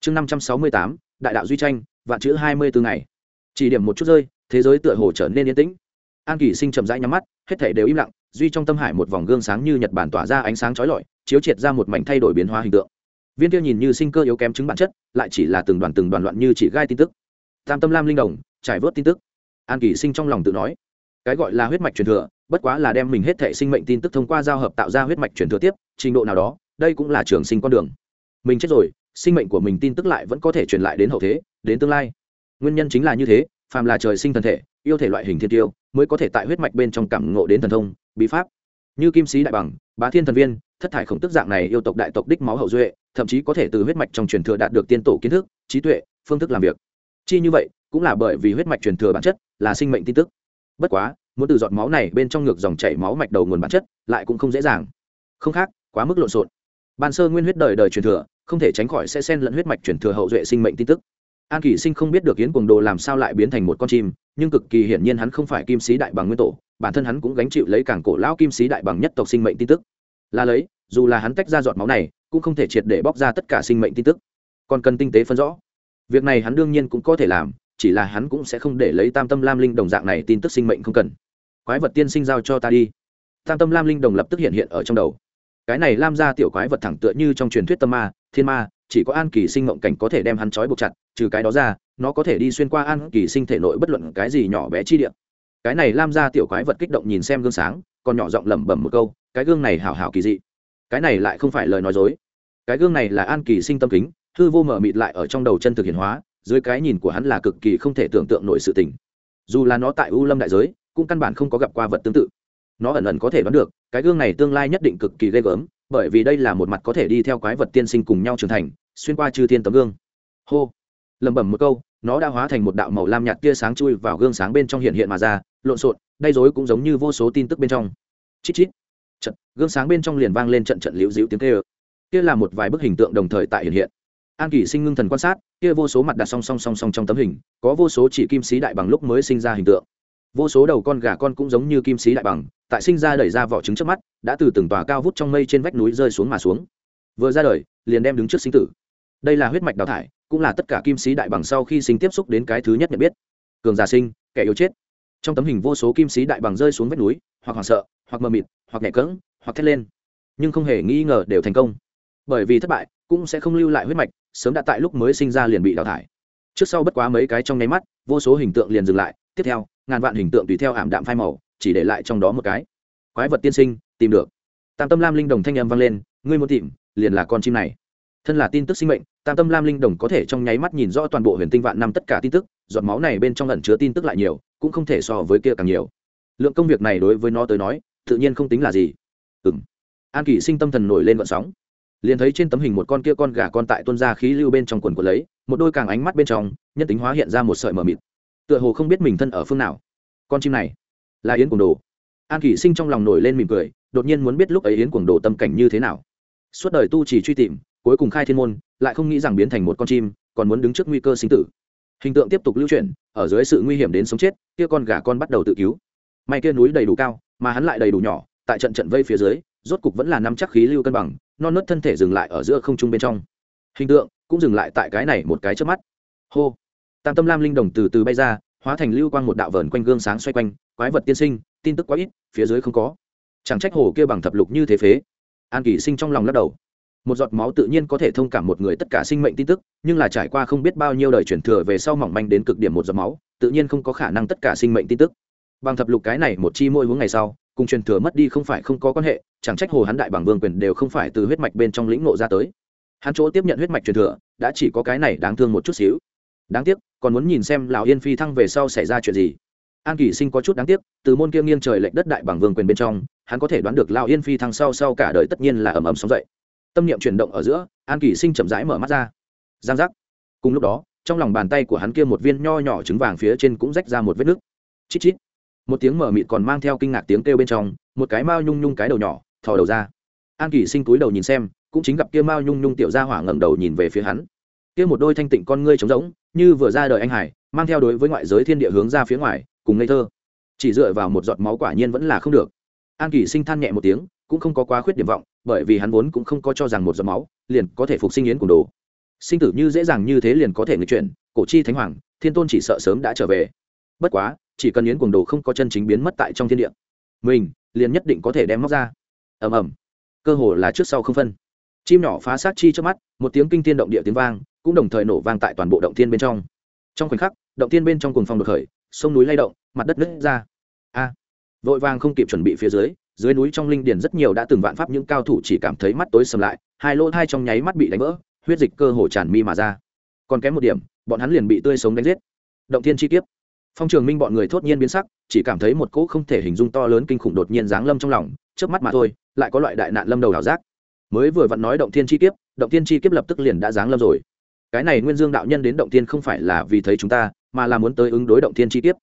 Chương năm trăm sáu mươi tám, đại đạo duy tranh, vạn chữ hai mươi bốn ngày. Chỉ điểm một chút rơi, thế giới tựa hồ trở nên yên tĩnh. An kỳ sinh chậm rãi nhắm mắt, hết thể đều im lặng, duy trong tâm hải một vòng gương sáng như nhật bản tỏa ra ánh sáng chói lọi, chiếu triệt ra một mảnh thay đổi biến hóa hình tượng. Viên tiêu nhìn như sinh cơ yếu kém chứng bản chất, lại chỉ là từng đoàn từng đoàn loạn như chỉ gai tin tức. Tam tâm lam linh đồng, trải vớt tin tức. An kỳ sinh trong lòng tự nói, cái gọi là huyết mạch truyền thừa bất quá là đem mình hết thể sinh mệnh tin tức thông qua giao hợp tạo ra huyết mạch truyền thừa tiếp, trình độ nào đó, đây cũng là trường sinh con đường. Mình chết rồi, sinh mệnh của mình tin tức lại vẫn có thể truyền lại đến hậu thế, đến tương lai. Nguyên nhân chính là như thế, phàm là trời sinh thần thể, yêu thể loại hình thiên tiêu, mới có thể tại huyết mạch bên trong cảm ngộ đến thần thông, bí pháp. Như kim sĩ đại bằng, bá thiên thần viên, thất thải khổng tức dạng này yêu tộc đại tộc đích máu hậu duệ, thậm chí có thể từ huyết mạch trong truyền thừa đạt được tiên tổ kiến thức, trí tuệ, phương thức làm việc. Chi như vậy, cũng là bởi vì huyết mạch truyền thừa bản chất là sinh mệnh tin tức. Bất quá muốn từ giọt máu này bên trong ngược dòng chảy máu mạch đầu nguồn bản chất, lại cũng không dễ dàng. Không khác, quá mức lộn xộn. Ban sơ nguyên huyết đời đời truyền thừa, không thể tránh khỏi sẽ xen lẫn huyết mạch truyền thừa hậu duệ sinh mệnh tin tức. An kỷ sinh không biết được yến cuồng đồ làm sao lại biến thành một con chim, nhưng cực kỳ hiển nhiên hắn không phải kim sĩ đại bằng nguyên tổ, bản thân hắn cũng gánh chịu lấy cảng cổ lão kim sĩ đại bằng nhất tộc sinh mệnh tin tức. Là lấy, dù là hắn tách ra giọt máu này, cũng không thể triệt để bóc ra tất cả sinh mệnh tin tức. Còn cần tinh tế phân rõ. Việc này hắn đương nhiên cũng có thể làm, chỉ là hắn cũng sẽ không để lấy tam tâm lam linh đồng dạng này tin tức sinh mệnh không cần quái vật tiên sinh giao cho ta đi. Tam tâm lam linh đồng lập tức hiện hiện ở trong đầu. Cái này lam ra tiểu quái vật thẳng tựa như trong truyền thuyết tâm ma, thiên ma, chỉ có an kỳ sinh mộng cảnh có thể đem hắn trói buộc chặt, trừ cái đó ra, nó có thể đi xuyên qua an kỳ sinh thể nội bất luận cái gì nhỏ bé chi điện cái này lam ra tiểu quái vật kích động nhìn xem gương sáng, còn nhỏ giọng lẩm bẩm một câu, cái gương này hảo hảo kỳ dị. Cái này lại không phải lời nói dối. Cái gương này là an kỳ sinh tâm kính, hư vô mở mịt lại ở trong đầu chân thực hiện hóa, dưới cái nhìn của hắn là cực kỳ không thể tưởng tượng nổi sự tình. Dù là nó tại u lâm đại giới cũng căn bản không có gặp qua vật tương tự. Nó ẩn ẩn có thể đoán được, cái gương này tương lai nhất định cực kỳ ghê gớm, bởi vì đây là một mặt có thể đi theo quái vật tiên sinh cùng nhau trưởng thành, xuyên qua chư thiên tấm gương. Hô! Lẩm bẩm một câu, nó đã hóa thành một đạo màu lam nhạt tia sáng chui vào gương sáng bên trong hiện hiện mà ra, lộn xộn, đay dối cũng giống như vô số tin tức bên trong. Chít chít. Trận gương sáng bên trong liền vang lên trận trận liễu dịu tiếng kêu. Kia là một vài bức hình tượng đồng thời tại hiện hiện. An kỷ sinh ngưng thần quan sát, kia vô số mặt đặt song song song song trong tấm hình, có vô số chỉ kim sĩ đại bằng lúc mới sinh ra hình tượng vô số đầu con gà con cũng giống như kim sĩ đại bằng, tại sinh ra đẩy ra vỏ trứng trước mắt, đã từ từng tòa cao vút trong mây trên vách núi rơi xuống mà xuống. Vừa ra đời, liền đem đứng trước sinh tử. Đây là huyết mạch đào thải, cũng là tất cả kim sĩ đại bằng sau khi sinh tiếp xúc đến cái thứ nhất nhận biết. Cường giả sinh, kẻ yếu chết. Trong tấm hình vô số kim sĩ đại bằng rơi xuống vách núi, hoặc hoảng sợ, hoặc mờ mịt, hoặc nhẹ cỡng hoặc thét lên. Nhưng không hề nghi ngờ đều thành công. Bởi vì thất bại, cũng sẽ không lưu lại huyết mạch, sớm đã tại lúc mới sinh ra liền bị đào thải trước sau bất quá mấy cái trong nháy mắt, vô số hình tượng liền dừng lại, tiếp theo, ngàn vạn hình tượng tùy theo ảm đạm phai màu, chỉ để lại trong đó một cái. Quái vật tiên sinh, tìm được. Tam tâm lam linh đồng thanh âm vang lên, ngươi muốn tìm, liền là con chim này. Thân là tin tức sinh mệnh, tam tâm lam linh đồng có thể trong nháy mắt nhìn rõ toàn bộ huyền tinh vạn năm tất cả tin tức, giọt máu này bên trong ẩn chứa tin tức lại nhiều, cũng không thể so với kia càng nhiều. Lượng công việc này đối với nó tới nói, tự nhiên không tính là gì. Ừ m an kỷ sinh tâm thần nổi lên vận sóng liền thấy trên tấm hình một con kia con gà con tại tuân ra khí lưu bên trong quần của lấy, một đôi càng ánh mắt bên trong, nhân tính hóa hiện ra một sợi mờ mịt. Tựa hồ không biết mình thân ở phương nào. Con chim này, là yến cuồng đồ. An kỷ sinh trong lòng nổi lên mỉm cười, đột nhiên muốn biết lúc ấy yến cuồng đồ tâm cảnh như thế nào. Suốt đời tu chỉ truy tìm, cuối cùng khai thiên môn, lại không nghĩ rằng biến thành một con chim, còn muốn đứng trước nguy cơ sinh tử. Hình tượng tiếp tục lưu chuyển, ở dưới sự nguy hiểm đến sống chết, kia con gà con bắt đầu tự cứu. May kia núi đầy đủ cao, mà hắn lại đầy đủ nhỏ, tại trận trận vây phía dưới rốt cục vẫn là năm chắc khí lưu cân bằng, non nớt thân thể dừng lại ở giữa không trung bên trong. Hình tượng cũng dừng lại tại cái này một cái trước mắt. Hô! Tam tâm lam linh đồng từ từ bay ra, hóa thành lưu quang một đạo vờn quanh gương sáng xoay quanh, quái vật tiên sinh, tin tức quá ít, phía dưới không có. Chẳng trách hồ kia bằng thập lục như thế phế. An kỳ sinh trong lòng lắc đầu. Một giọt máu tự nhiên có thể thông cảm một người tất cả sinh mệnh tin tức, nhưng là trải qua không biết bao nhiêu đời chuyển thừa về sau mỏng manh đến cực điểm một giọt máu, tự nhiên không có khả năng tất cả sinh mệnh tin tức. Bằng thập lục cái này một chi môi hướng ngày sau cùng truyền thừa mất đi không phải không có quan hệ, chẳng trách hồ hắn đại bằng vương quyền đều không phải từ huyết mạch bên trong lĩnh ngộ ra tới. Hắn chỗ tiếp nhận huyết mạch truyền thừa, đã chỉ có cái này đáng thương một chút xíu. Đáng tiếc, còn muốn nhìn xem lão yên phi thăng về sau xảy ra chuyện gì. An kỷ sinh có chút đáng tiếc, từ môn kia nghiêng trời lệch đất đại bằng vương quyền bên trong, hắn có thể đoán được lão yên phi thăng sau sau cả đời tất nhiên là ầm ầm sóng dậy. Tâm niệm chuyển động ở giữa, an kỷ sinh chậm rãi mở mắt ra. Giang giác. Cùng lúc đó, trong lòng bàn tay của hắn kia một viên nho nhỏ trứng vàng phía trên cũng rách ra một vết nứt. Chít chít một tiếng mở mịt còn mang theo kinh ngạc tiếng kêu bên trong, một cái mao nhung nhung cái đầu nhỏ, thò đầu ra. An kỷ sinh túi đầu nhìn xem, cũng chính gặp kia mao nhung nhung tiểu ra hỏa ngẩng đầu nhìn về phía hắn. Kia một đôi thanh tịnh con ngươi trống rỗng, như vừa ra đời anh hải, mang theo đối với ngoại giới thiên địa hướng ra phía ngoài, cùng ngây thơ. Chỉ dựa vào một giọt máu quả nhiên vẫn là không được. An kỷ sinh than nhẹ một tiếng, cũng không có quá khuyết điểm vọng, bởi vì hắn vốn cũng không có cho rằng một giọt máu liền có thể phục sinh yến cùng đồ. Sinh tử như dễ dàng như thế liền có thể người chuyển, cổ chi thánh hoàng, thiên tôn chỉ sợ sớm đã trở về. Bất quá chỉ cần yến cuồng đồ không có chân chính biến mất tại trong thiên địa, mình liền nhất định có thể đem móc ra. Ầm ầm. Cơ hồ là trước sau không phân. Chim nhỏ phá sát chi trước mắt, một tiếng kinh thiên động địa tiếng vang cũng đồng thời nổ vang tại toàn bộ động thiên bên trong. Trong khoảnh khắc, động thiên bên trong cùng phong đột khởi, sông núi lay động, mặt đất nứt ra. A. Vội vàng không kịp chuẩn bị phía dưới dưới núi trong linh điền rất nhiều đã từng vạn pháp những cao thủ chỉ cảm thấy mắt tối sầm lại, hai lỗ thai trong nháy mắt bị đánh vỡ, huyết dịch cơ hồ tràn mi mà ra. Còn kém một điểm, bọn hắn liền bị tươi sống đánh giết. Động thiên chi kiếp phong trường minh bọn người thốt nhiên biến sắc, chỉ cảm thấy một cỗ không thể hình dung to lớn kinh khủng đột nhiên giáng lâm trong lòng trước mắt mà thôi, lại có loại đại nạn lâm đầu đảo giác. Mới vừa vặn nói động thiên chi kiếp, động thiên chi kiếp lập tức liền đã giáng lâm rồi. Cái này nguyên dương đạo nhân đến động thiên không phải là vì thấy chúng ta, mà là muốn tới ứng đối động thiên chi kiếp.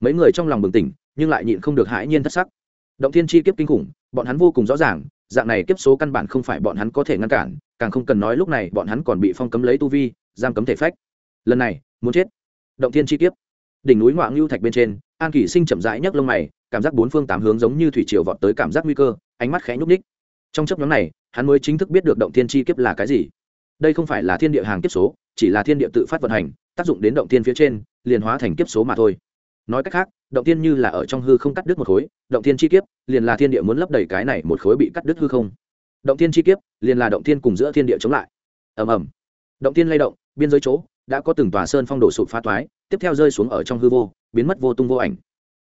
Mấy người trong lòng bừng tỉnh, nhưng lại nhịn không được hãi nhiên thất sắc. Động thiên chi kiếp kinh khủng, bọn hắn vô cùng rõ ràng, dạng này kiếp số căn bản không phải bọn hắn có thể ngăn cản, càng không cần nói lúc này bọn hắn còn bị phong cấm lấy tu vi, giam cấm thể phách. Lần này, muốn chết. Động thiên chi kiếp đỉnh núi ngoại ngưu thạch bên trên, an kỷ sinh chậm rãi nhấc lông mày, cảm giác bốn phương tám hướng giống như thủy triều vọt tới cảm giác nguy cơ, ánh mắt khẽ nhúc ních trong chấp nhóm này, hắn mới chính thức biết được động thiên chi kiếp là cái gì. Đây không phải là thiên địa hàng kiếp số, chỉ là thiên địa tự phát vận hành, tác dụng đến động thiên phía trên, liền hóa thành kiếp số mà thôi. Nói cách khác, động thiên như là ở trong hư không cắt đứt một khối, động thiên chi kiếp, liền là thiên địa muốn lấp đầy cái này một khối bị cắt đứt hư không. Động thiên chi kiếp, liền là động thiên cùng giữa thiên địa chống lại. Ầm ầm. Động thiên lay động, biên giới chỗ, đã có từng tòa sơn phong đổ sụp phá toái tiếp theo rơi xuống ở trong hư vô, biến mất vô tung vô ảnh.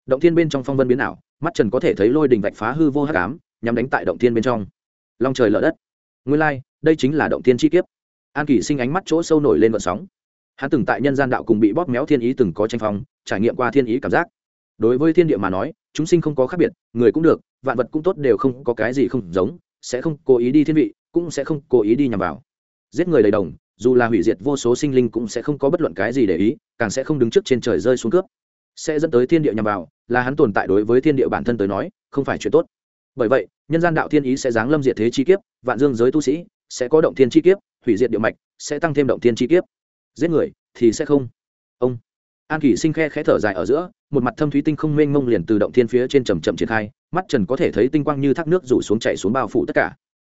Động thiên bên trong phong vân biến ảo, mắt trần có thể thấy lôi đình vạch phá hư vô hắc ám nhằm đánh tại động thiên bên trong. Long trời lở đất. Nguyên lai, đây chính là động thiên chi kiếp. An kỷ sinh ánh mắt chỗ sâu nổi lên vận sóng. Hắn từng tại nhân gian đạo cùng bị bóp méo thiên ý từng có tranh phong, trải nghiệm qua thiên ý cảm giác. Đối với thiên địa mà nói, chúng sinh không có khác biệt, người cũng được, vạn vật cũng tốt đều không có cái gì không giống, sẽ không cố ý đi thiên vị, cũng sẽ không cố ý đi nhằm vào. Giết người đầy đồng dù là hủy diệt vô số sinh linh cũng sẽ không có bất luận cái gì để ý, càng sẽ không đứng trước trên trời rơi xuống cướp. Sẽ dẫn tới thiên địa nhằm vào, là hắn tồn tại đối với thiên địa bản thân tới nói, không phải chuyện tốt. Bởi vậy, nhân gian đạo thiên ý sẽ giáng lâm diệt thế chi kiếp, vạn dương giới tu sĩ sẽ có động thiên chi kiếp, hủy diệt địa mạch sẽ tăng thêm động thiên chi kiếp. Giết người thì sẽ không. Ông an kỷ sinh khe khẽ thở dài ở giữa, một mặt thâm thúy tinh không mênh mông liền từ động thiên phía trên trầm chậm triển khai, mắt trần có thể thấy tinh quang như thác nước rủ xuống chạy xuống bao phủ tất cả.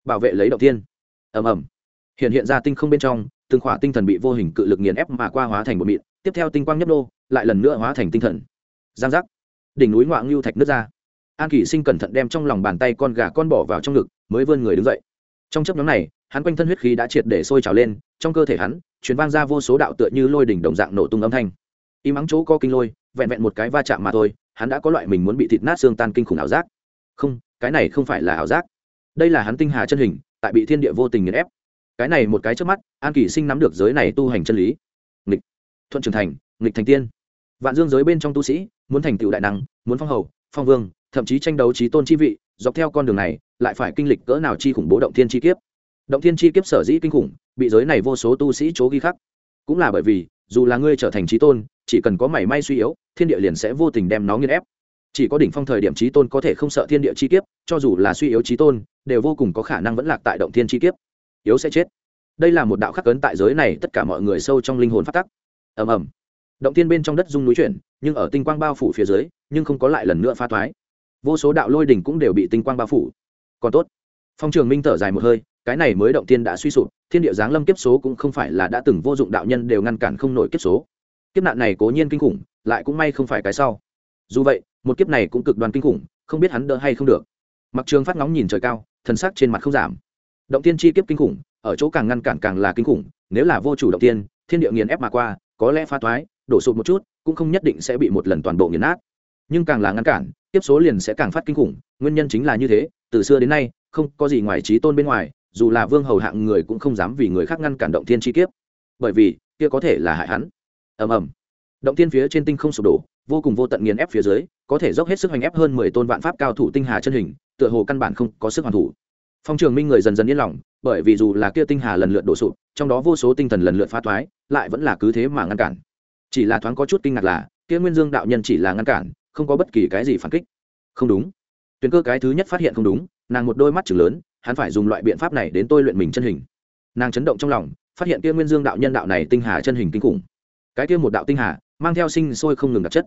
Bảo vệ lấy động thiên. Ầm ầm hiện hiện ra tinh không bên trong, từng khỏa tinh thần bị vô hình cự lực nghiền ép mà qua hóa thành một mịn, tiếp theo tinh quang nhấp nô, lại lần nữa hóa thành tinh thần. Giang giác. Đỉnh núi ngoạ ngưu thạch nước ra. An kỷ sinh cẩn thận đem trong lòng bàn tay con gà con bỏ vào trong ngực, mới vươn người đứng dậy. Trong chấp nhóm này, hắn quanh thân huyết khí đã triệt để sôi trào lên, trong cơ thể hắn chuyến vang ra vô số đạo tựa như lôi đỉnh đồng dạng nổ tung âm thanh. Im ắng chỗ có kinh lôi, vẹn vẹn một cái va chạm mà thôi, hắn đã có loại mình muốn bị thịt nát xương tan kinh khủng ảo giác. Không, cái này không phải là ảo giác. Đây là hắn tinh hà chân hình, tại bị thiên địa vô tình nghiền ép cái này một cái trước mắt, an kỳ sinh nắm được giới này tu hành chân lý. Nghịch. Thuận trưởng thành, nghịch thành tiên. Vạn dương giới bên trong tu sĩ, muốn thành tựu đại năng, muốn phong hầu, phong vương, thậm chí tranh đấu trí tôn chi vị, dọc theo con đường này, lại phải kinh lịch cỡ nào chi khủng bố động thiên chi kiếp. Động thiên chi kiếp sở dĩ kinh khủng, bị giới này vô số tu sĩ chố ghi khắc. Cũng là bởi vì, dù là ngươi trở thành trí tôn, chỉ cần có mảy may suy yếu, thiên địa liền sẽ vô tình đem nó nghiên ép. Chỉ có đỉnh phong thời điểm trí tôn có thể không sợ thiên địa chi kiếp, cho dù là suy yếu trí tôn, đều vô cùng có khả năng vẫn lạc tại động thiên chi kiếp yếu sẽ chết. Đây là một đạo khắc cấn tại giới này, tất cả mọi người sâu trong linh hồn phát tắc. Ầm ầm. Động thiên bên trong đất dung núi chuyển, nhưng ở tinh quang bao phủ phía dưới, nhưng không có lại lần nữa pha thoái. Vô số đạo lôi đỉnh cũng đều bị tinh quang bao phủ. Còn tốt. Phong trường minh thở dài một hơi, cái này mới động thiên đã suy sụp, thiên địa giáng lâm kiếp số cũng không phải là đã từng vô dụng đạo nhân đều ngăn cản không nổi kiếp số. Kiếp nạn này cố nhiên kinh khủng, lại cũng may không phải cái sau. Dù vậy, một kiếp này cũng cực đoan kinh khủng, không biết hắn đỡ hay không được. Mặc trường phát ngóng nhìn trời cao, thần sắc trên mặt không giảm động tiên chi kiếp kinh khủng, ở chỗ càng ngăn cản càng là kinh khủng, nếu là vô chủ động tiên, thiên địa nghiền ép mà qua, có lẽ phá toái đổ sụt một chút, cũng không nhất định sẽ bị một lần toàn bộ nghiền nát. Nhưng càng là ngăn cản tiếp số liền sẽ càng phát kinh khủng, nguyên nhân chính là như thế, từ xưa đến nay, không có gì ngoài trí tôn bên ngoài, dù là vương hầu hạng người cũng không dám vì người khác ngăn cản động thiên chi kiếp. Bởi vì, kia có thể là hại hắn. Ầm ầm. Động thiên phía trên tinh không sụp đổ, vô cùng vô tận nghiền ép phía dưới, có thể dốc hết sức hành ép hơn mười tôn vạn pháp cao thủ tinh hà chân hình, tựa hồ căn bản không có sức hoàn thủ phong trường minh người dần dần yên lòng, bởi vì dù là kia tinh hà lần lượt đổ sụp, trong đó vô số tinh thần lần lượt phá thoái, lại vẫn là cứ thế mà ngăn cản. Chỉ là thoáng có chút kinh ngạc là, kia nguyên dương đạo nhân chỉ là ngăn cản, không có bất kỳ cái gì phản kích. Không đúng. Tuyền cơ cái thứ nhất phát hiện không đúng, nàng một đôi mắt chừng lớn, hắn phải dùng loại biện pháp này đến tôi luyện mình chân hình. Nàng chấn động trong lòng, phát hiện kia nguyên dương đạo nhân đạo này tinh hà chân hình kinh khủng. Cái kia một đạo tinh hà, mang theo sinh sôi không ngừng đặc chất.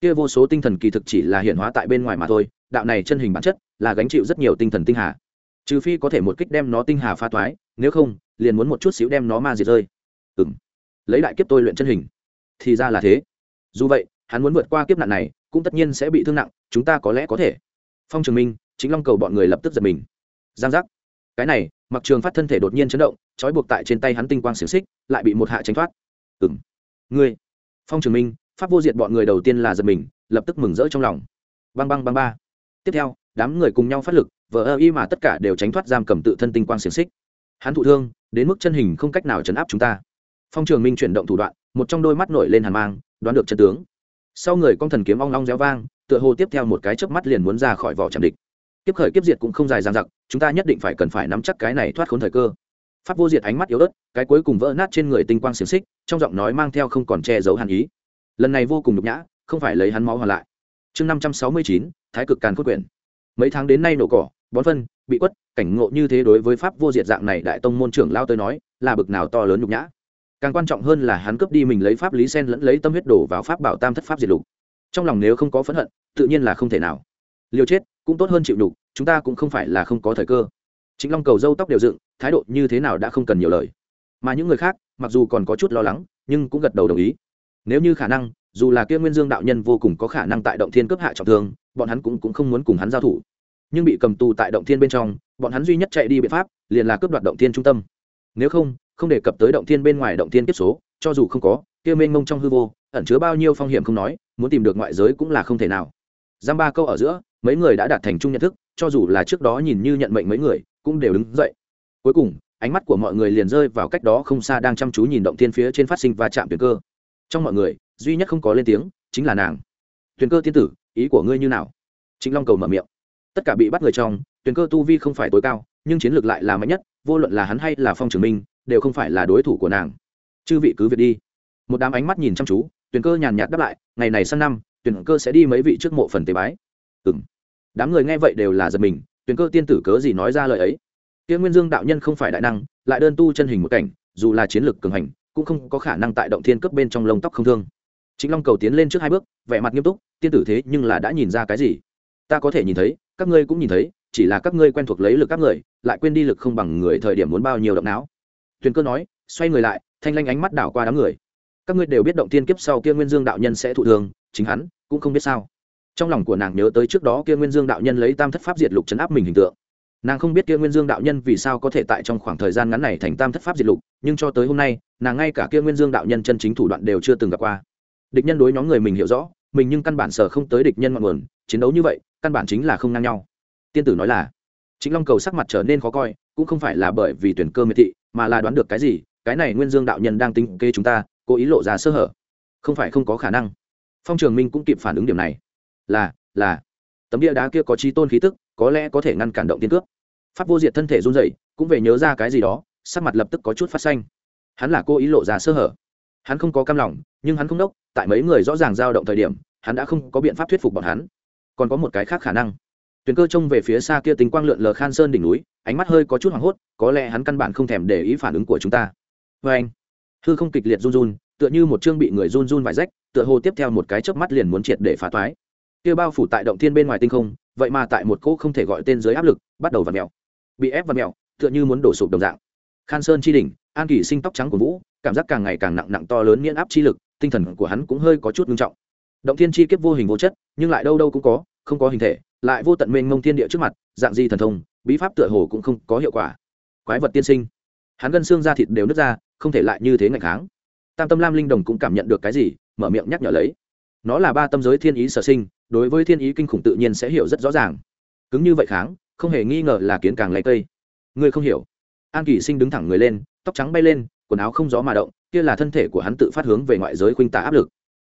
Kia vô số tinh thần kỳ thực chỉ là hiện hóa tại bên ngoài mà thôi, đạo này chân hình bản chất là gánh chịu rất nhiều tinh thần tinh hà trừ phi có thể một kích đem nó tinh hà pha toái nếu không, liền muốn một chút xíu đem nó ma diệt rơi. Ừ m lấy đại kiếp tôi luyện chân hình, thì ra là thế. Dù vậy, hắn muốn vượt qua kiếp nạn này, cũng tất nhiên sẽ bị thương nặng, chúng ta có lẽ có thể. Phong trường minh, chính long cầu bọn người lập tức giật mình. Giang giác. Cái này, mặc trường phát thân thể đột nhiên chấn động, trói buộc tại trên tay hắn tinh quang xiềng xích, lại bị một hạ tránh thoát. Ừng ngươi. Phong trường minh, pháp vô diệt bọn người đầu tiên là giật mình, lập tức mừng rỡ trong lòng. Băng băng băng ba. Tiếp theo, đám người cùng nhau phát lực vờ ơ y mà tất cả đều tránh thoát giam cầm tự thân tinh quang xiềng xích. Hắn thụ thương, đến mức chân hình không cách nào chấn áp chúng ta. Phong trường minh chuyển động thủ đoạn, một trong đôi mắt nổi lên hàn mang, đoán được chân tướng. Sau người con thần kiếm ong long réo vang, tựa hồ tiếp theo một cái chớp mắt liền muốn ra khỏi vỏ chạm địch. Kiếp khởi kiếp diệt cũng không dài dằng dặc, chúng ta nhất định phải cần phải nắm chắc cái này thoát khốn thời cơ. Pháp vô diệt ánh mắt yếu ớt, cái cuối cùng vỡ nát trên người tinh quang xiềng xích, trong giọng nói mang theo không còn che giấu hàn ý. Lần này vô cùng nhục nhã, không phải lấy hắn máu hoàn lại. Chương năm trăm sáu mươi chín, thái cực càn cốt quyển mấy tháng đến nay nổ cỏ bón phân bị quất cảnh ngộ như thế đối với pháp vô diệt dạng này đại tông môn trưởng lao tới nói là bực nào to lớn nhục nhã. Càng quan trọng hơn là hắn cướp đi mình lấy pháp lý sen lẫn lấy tâm huyết đổ vào pháp bảo tam thất pháp diệt lục. Trong lòng nếu không có phẫn hận tự nhiên là không thể nào. Liều chết cũng tốt hơn chịu đục chúng ta cũng không phải là không có thời cơ. Chính long cầu dâu tóc đều dựng thái độ như thế nào đã không cần nhiều lời. Mà những người khác mặc dù còn có chút lo lắng nhưng cũng gật đầu đồng ý. Nếu như khả năng dù là kia nguyên dương đạo nhân vô cùng có khả năng tại động thiên cướp hạ trọng thương bọn hắn cũng, cũng không muốn cùng hắn giao thủ nhưng bị cầm tù tại động thiên bên trong, bọn hắn duy nhất chạy đi biện pháp liền là cướp đoạt động thiên trung tâm. Nếu không không đề cập tới động thiên bên ngoài động thiên kiếp số, cho dù không có, kia mênh mông trong hư vô, ẩn chứa bao nhiêu phong hiểm không nói, muốn tìm được ngoại giới cũng là không thể nào. Giam ba câu ở giữa, mấy người đã đạt thành chung nhận thức, cho dù là trước đó nhìn như nhận mệnh mấy người, cũng đều đứng dậy. Cuối cùng, ánh mắt của mọi người liền rơi vào cách đó không xa đang chăm chú nhìn động thiên phía trên phát sinh va chạm tuyền cơ. Trong mọi người, duy nhất không có lên tiếng, chính là nàng. Tuyền cơ tiên tử, ý của ngươi như nào? Chính long cầu mở miệng tất cả bị bắt người trong, tuyển cơ tu vi không phải tối cao, nhưng chiến lược lại là mạnh nhất, vô luận là hắn hay là phong trường minh, đều không phải là đối thủ của nàng. Chư vị cứ việc đi. Một đám ánh mắt nhìn chăm chú, tuyển cơ nhàn nhạt đáp lại, ngày này sang năm, tuyển cơ sẽ đi mấy vị trước mộ phần tế bái. Ừ đám người nghe vậy đều là giật mình, tuyển cơ tiên tử cớ gì nói ra lời ấy? Tiên nguyên dương đạo nhân không phải đại năng, lại đơn tu chân hình một cảnh, dù là chiến lược cường hành, cũng không có khả năng tại động thiên cấp bên trong lông tóc không thương. Chính long cầu tiến lên trước hai bước, vẻ mặt nghiêm túc, tiên tử thế nhưng là đã nhìn ra cái gì? Ta có thể nhìn thấy các ngươi cũng nhìn thấy, chỉ là các ngươi quen thuộc lấy lực các người, lại quên đi lực không bằng người thời điểm muốn bao nhiêu động não. Tuyền cơ nói, xoay người lại, thanh lanh ánh mắt đảo qua đám người. Các ngươi đều biết động tiên kiếp sau kia nguyên dương đạo nhân sẽ thụ thường chính hắn cũng không biết sao. Trong lòng của nàng nhớ tới trước đó kia nguyên dương đạo nhân lấy tam thất pháp diệt lục chấn áp mình hình tượng. Nàng không biết kia nguyên dương đạo nhân vì sao có thể tại trong khoảng thời gian ngắn này thành tam thất pháp diệt lục, nhưng cho tới hôm nay, nàng ngay cả kia nguyên dương đạo nhân chân chính thủ đoạn đều chưa từng gặp qua. Địch nhân đối nhóm người mình hiểu rõ, mình nhưng căn bản sở không tới địch nhân ngọn nguồn, chiến đấu như vậy căn bản chính là không ngang nhau. Tiên tử nói là chính long cầu sắc mặt trở nên khó coi cũng không phải là bởi vì tuyển cơ miệt thị mà là đoán được cái gì cái này nguyên dương đạo nhân đang tính kê chúng ta cố ý lộ ra sơ hở. Không phải không có khả năng. Phong trường minh cũng kịp phản ứng điểm này. Là là tấm địa đá kia có chi tôn khí tức có lẽ có thể ngăn cản động tiên cướp pháp vô diệt thân thể run rẩy, cũng về nhớ ra cái gì đó sắc mặt lập tức có chút phát xanh. Hắn là cô ý lộ ra sơ hở. Hắn không có cam lòng nhưng hắn không đốc tại mấy người rõ ràng dao động thời điểm hắn đã không có biện pháp thuyết phục bọn hắn còn có một cái khác khả năng. Tuyền cơ trông về phía xa kia tính quang lượn lờ khan sơn đỉnh núi, ánh mắt hơi có chút hoảng hốt, có lẽ hắn căn bản không thèm để ý phản ứng của chúng ta. Vê anh, hư không kịch liệt run run, tựa như một chương bị người run run vải rách, tựa hồ tiếp theo một cái chớp mắt liền muốn triệt để phá toái. Kia bao phủ tại động thiên bên ngoài tinh không, vậy mà tại một cỗ không thể gọi tên dưới áp lực, bắt đầu vặn mèo. Bị ép vặn mèo, tựa như muốn đổ sụp đồng dạng. Khan sơn chi đỉnh, an kỳ sinh tóc trắng của vũ, cảm giác càng ngày càng nặng nặng to lớn miễn áp chi lực, tinh thần của hắn cũng hơi có chút ngưng trọng. Động thiên chi kiếp vô hình vô chất nhưng lại đâu đâu cũng có, không có hình thể, lại vô tận mênh mông thiên địa trước mặt, dạng di thần thông, bí pháp tựa hồ cũng không có hiệu quả. Quái vật tiên sinh. Hắn gân xương da thịt đều nứt ra, không thể lại như thế ngày kháng. Tam tâm lam linh đồng cũng cảm nhận được cái gì, mở miệng nhắc nhở lấy. Nó là ba tâm giới thiên ý sở sinh, đối với thiên ý kinh khủng tự nhiên sẽ hiểu rất rõ ràng. Cứng như vậy kháng, không hề nghi ngờ là kiến càng lấy cây ngươi không hiểu. An kỷ sinh đứng thẳng người lên, tóc trắng bay lên, quần áo không gió mà động, kia là thân thể của hắn tự phát hướng về ngoại giới khuynh tả áp lực.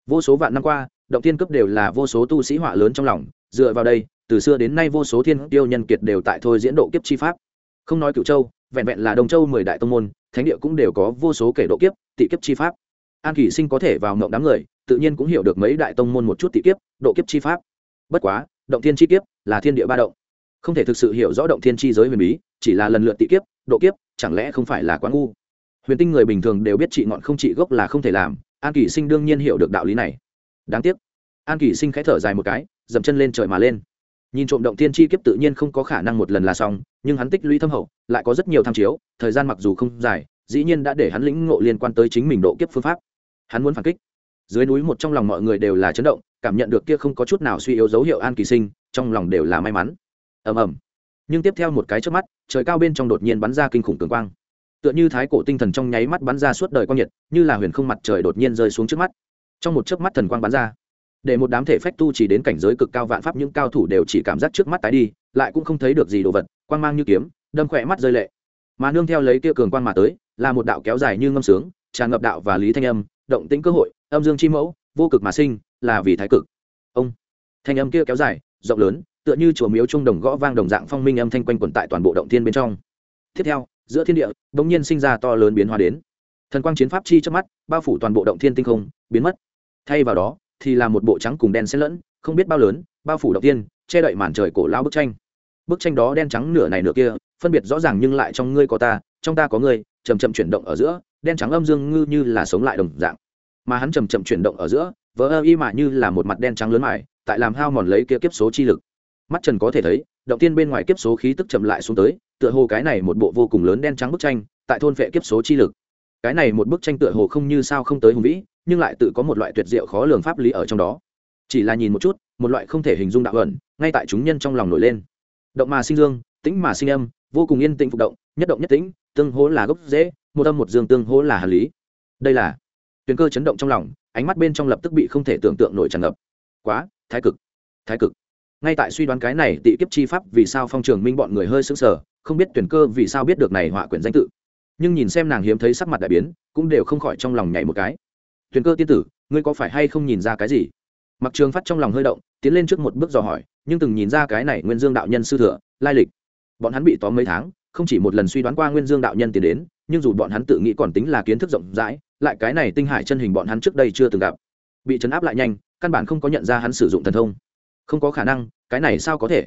Vô số vạn năm qua động Thiên cấp đều là vô số tu sĩ họa lớn trong lòng, dựa vào đây, từ xưa đến nay vô số thiên tiêu nhân kiệt đều tại thôi diễn độ kiếp chi pháp. Không nói cựu châu, vẹn vẹn là đồng châu mười đại tông môn, thánh địa cũng đều có vô số kể độ kiếp, tị kiếp chi pháp. An kỷ sinh có thể vào mộng đám người, tự nhiên cũng hiểu được mấy đại tông môn một chút tị kiếp, độ kiếp chi pháp. Bất quá, động thiên chi kiếp là thiên địa ba động. Không thể thực sự hiểu rõ động thiên chi giới huyền bí, chỉ là lần lượt tị kiếp, độ kiếp, chẳng lẽ không phải là quá ngu? Huyền tinh người bình thường đều biết trị ngọn không trị gốc là không thể làm, an kỷ sinh đương nhiên hiểu được đạo lý này đáng tiếc. An kỷ sinh khẽ thở dài một cái, dậm chân lên trời mà lên. Nhìn trộm động thiên chi kiếp tự nhiên không có khả năng một lần là xong, nhưng hắn tích lũy thâm hậu, lại có rất nhiều tham chiếu, thời gian mặc dù không dài, dĩ nhiên đã để hắn lĩnh ngộ liên quan tới chính mình độ kiếp phương pháp. Hắn muốn phản kích. Dưới núi một trong lòng mọi người đều là chấn động, cảm nhận được kia không có chút nào suy yếu dấu hiệu an kỳ sinh, trong lòng đều là may mắn. Ầm ầm. Nhưng tiếp theo một cái trước mắt, trời cao bên trong đột nhiên bắn ra kinh khủng cường quang. Tựa như thái cổ tinh thần trong nháy mắt bắn ra suốt đời quang nhiệt, như là huyền không mặt trời đột nhiên rơi xuống trước mắt trong một chớp mắt thần quang bắn ra, để một đám thể phách tu chỉ đến cảnh giới cực cao vạn pháp những cao thủ đều chỉ cảm giác trước mắt tái đi, lại cũng không thấy được gì đồ vật, quang mang như kiếm, đâm khỏe mắt rơi lệ. Mà nương theo lấy kia cường quang mà tới, là một đạo kéo dài như ngâm sướng, tràn ngập đạo và lý thanh âm, động tĩnh cơ hội, âm dương chi mẫu, vô cực mà sinh, là vì thái cực. Ông, thanh âm kia kéo dài, rộng lớn, tựa như chùa miếu trung đồng gõ vang đồng dạng phong minh âm thanh quanh quẩn tại toàn bộ động thiên bên trong. Tiếp theo, giữa thiên địa bỗng nhiên sinh ra to lớn biến hóa đến. Thần quang chiến pháp chi trước mắt, bao phủ toàn bộ động thiên tinh không, biến mất thay vào đó, thì là một bộ trắng cùng đen xen lẫn, không biết bao lớn, bao phủ đầu tiên, che đậy màn trời cổ lao bức tranh. Bức tranh đó đen trắng nửa này nửa kia, phân biệt rõ ràng nhưng lại trong ngươi có ta, trong ta có ngươi chầm chậm chuyển động ở giữa, đen trắng âm dương ngư như là sống lại đồng dạng. Mà hắn chầm chậm chuyển động ở giữa vỡ ơ y mà như là một mặt đen trắng lớn mải, tại làm hao mòn lấy kia kiếp số chi lực. Mắt trần có thể thấy, động tiên bên ngoài kiếp số khí tức chậm lại xuống tới, tựa hồ cái này một bộ vô cùng lớn đen trắng bức tranh, tại thôn vệ kiếp số chi lực. Cái này một bức tranh tựa hồ không như sao không tới hùng vĩ nhưng lại tự có một loại tuyệt diệu khó lường pháp lý ở trong đó. Chỉ là nhìn một chút, một loại không thể hình dung đạo ẩn, ngay tại chúng nhân trong lòng nổi lên. Động mà sinh dương, tĩnh mà sinh âm, vô cùng yên tĩnh phục động, nhất động nhất tĩnh, tương hố là gốc dễ một âm một dương tương hố là hà lý. Đây là tuyền cơ chấn động trong lòng, ánh mắt bên trong lập tức bị không thể tưởng tượng nổi tràn ngập. Quá, thái cực thái cực. Ngay tại suy đoán cái này tị kiếp chi pháp vì sao phong trường minh bọn người hơi sững sờ, không biết tuyển cơ vì sao biết được này họa quyển danh tự. Nhưng nhìn xem nàng hiếm thấy sắc mặt đại biến, cũng đều không khỏi trong lòng nhảy một cái tuyển cơ tiên tử, ngươi có phải hay không nhìn ra cái gì? Mặc trường phát trong lòng hơi động, tiến lên trước một bước dò hỏi, nhưng từng nhìn ra cái này nguyên dương đạo nhân sư thừa, lai lịch. Bọn hắn bị tóm mấy tháng, không chỉ một lần suy đoán qua nguyên dương đạo nhân tiến đến, nhưng dù bọn hắn tự nghĩ còn tính là kiến thức rộng rãi, lại cái này tinh hải chân hình bọn hắn trước đây chưa từng gặp. Bị chấn áp lại nhanh, căn bản không có nhận ra hắn sử dụng thần thông. Không có khả năng, cái này sao có thể?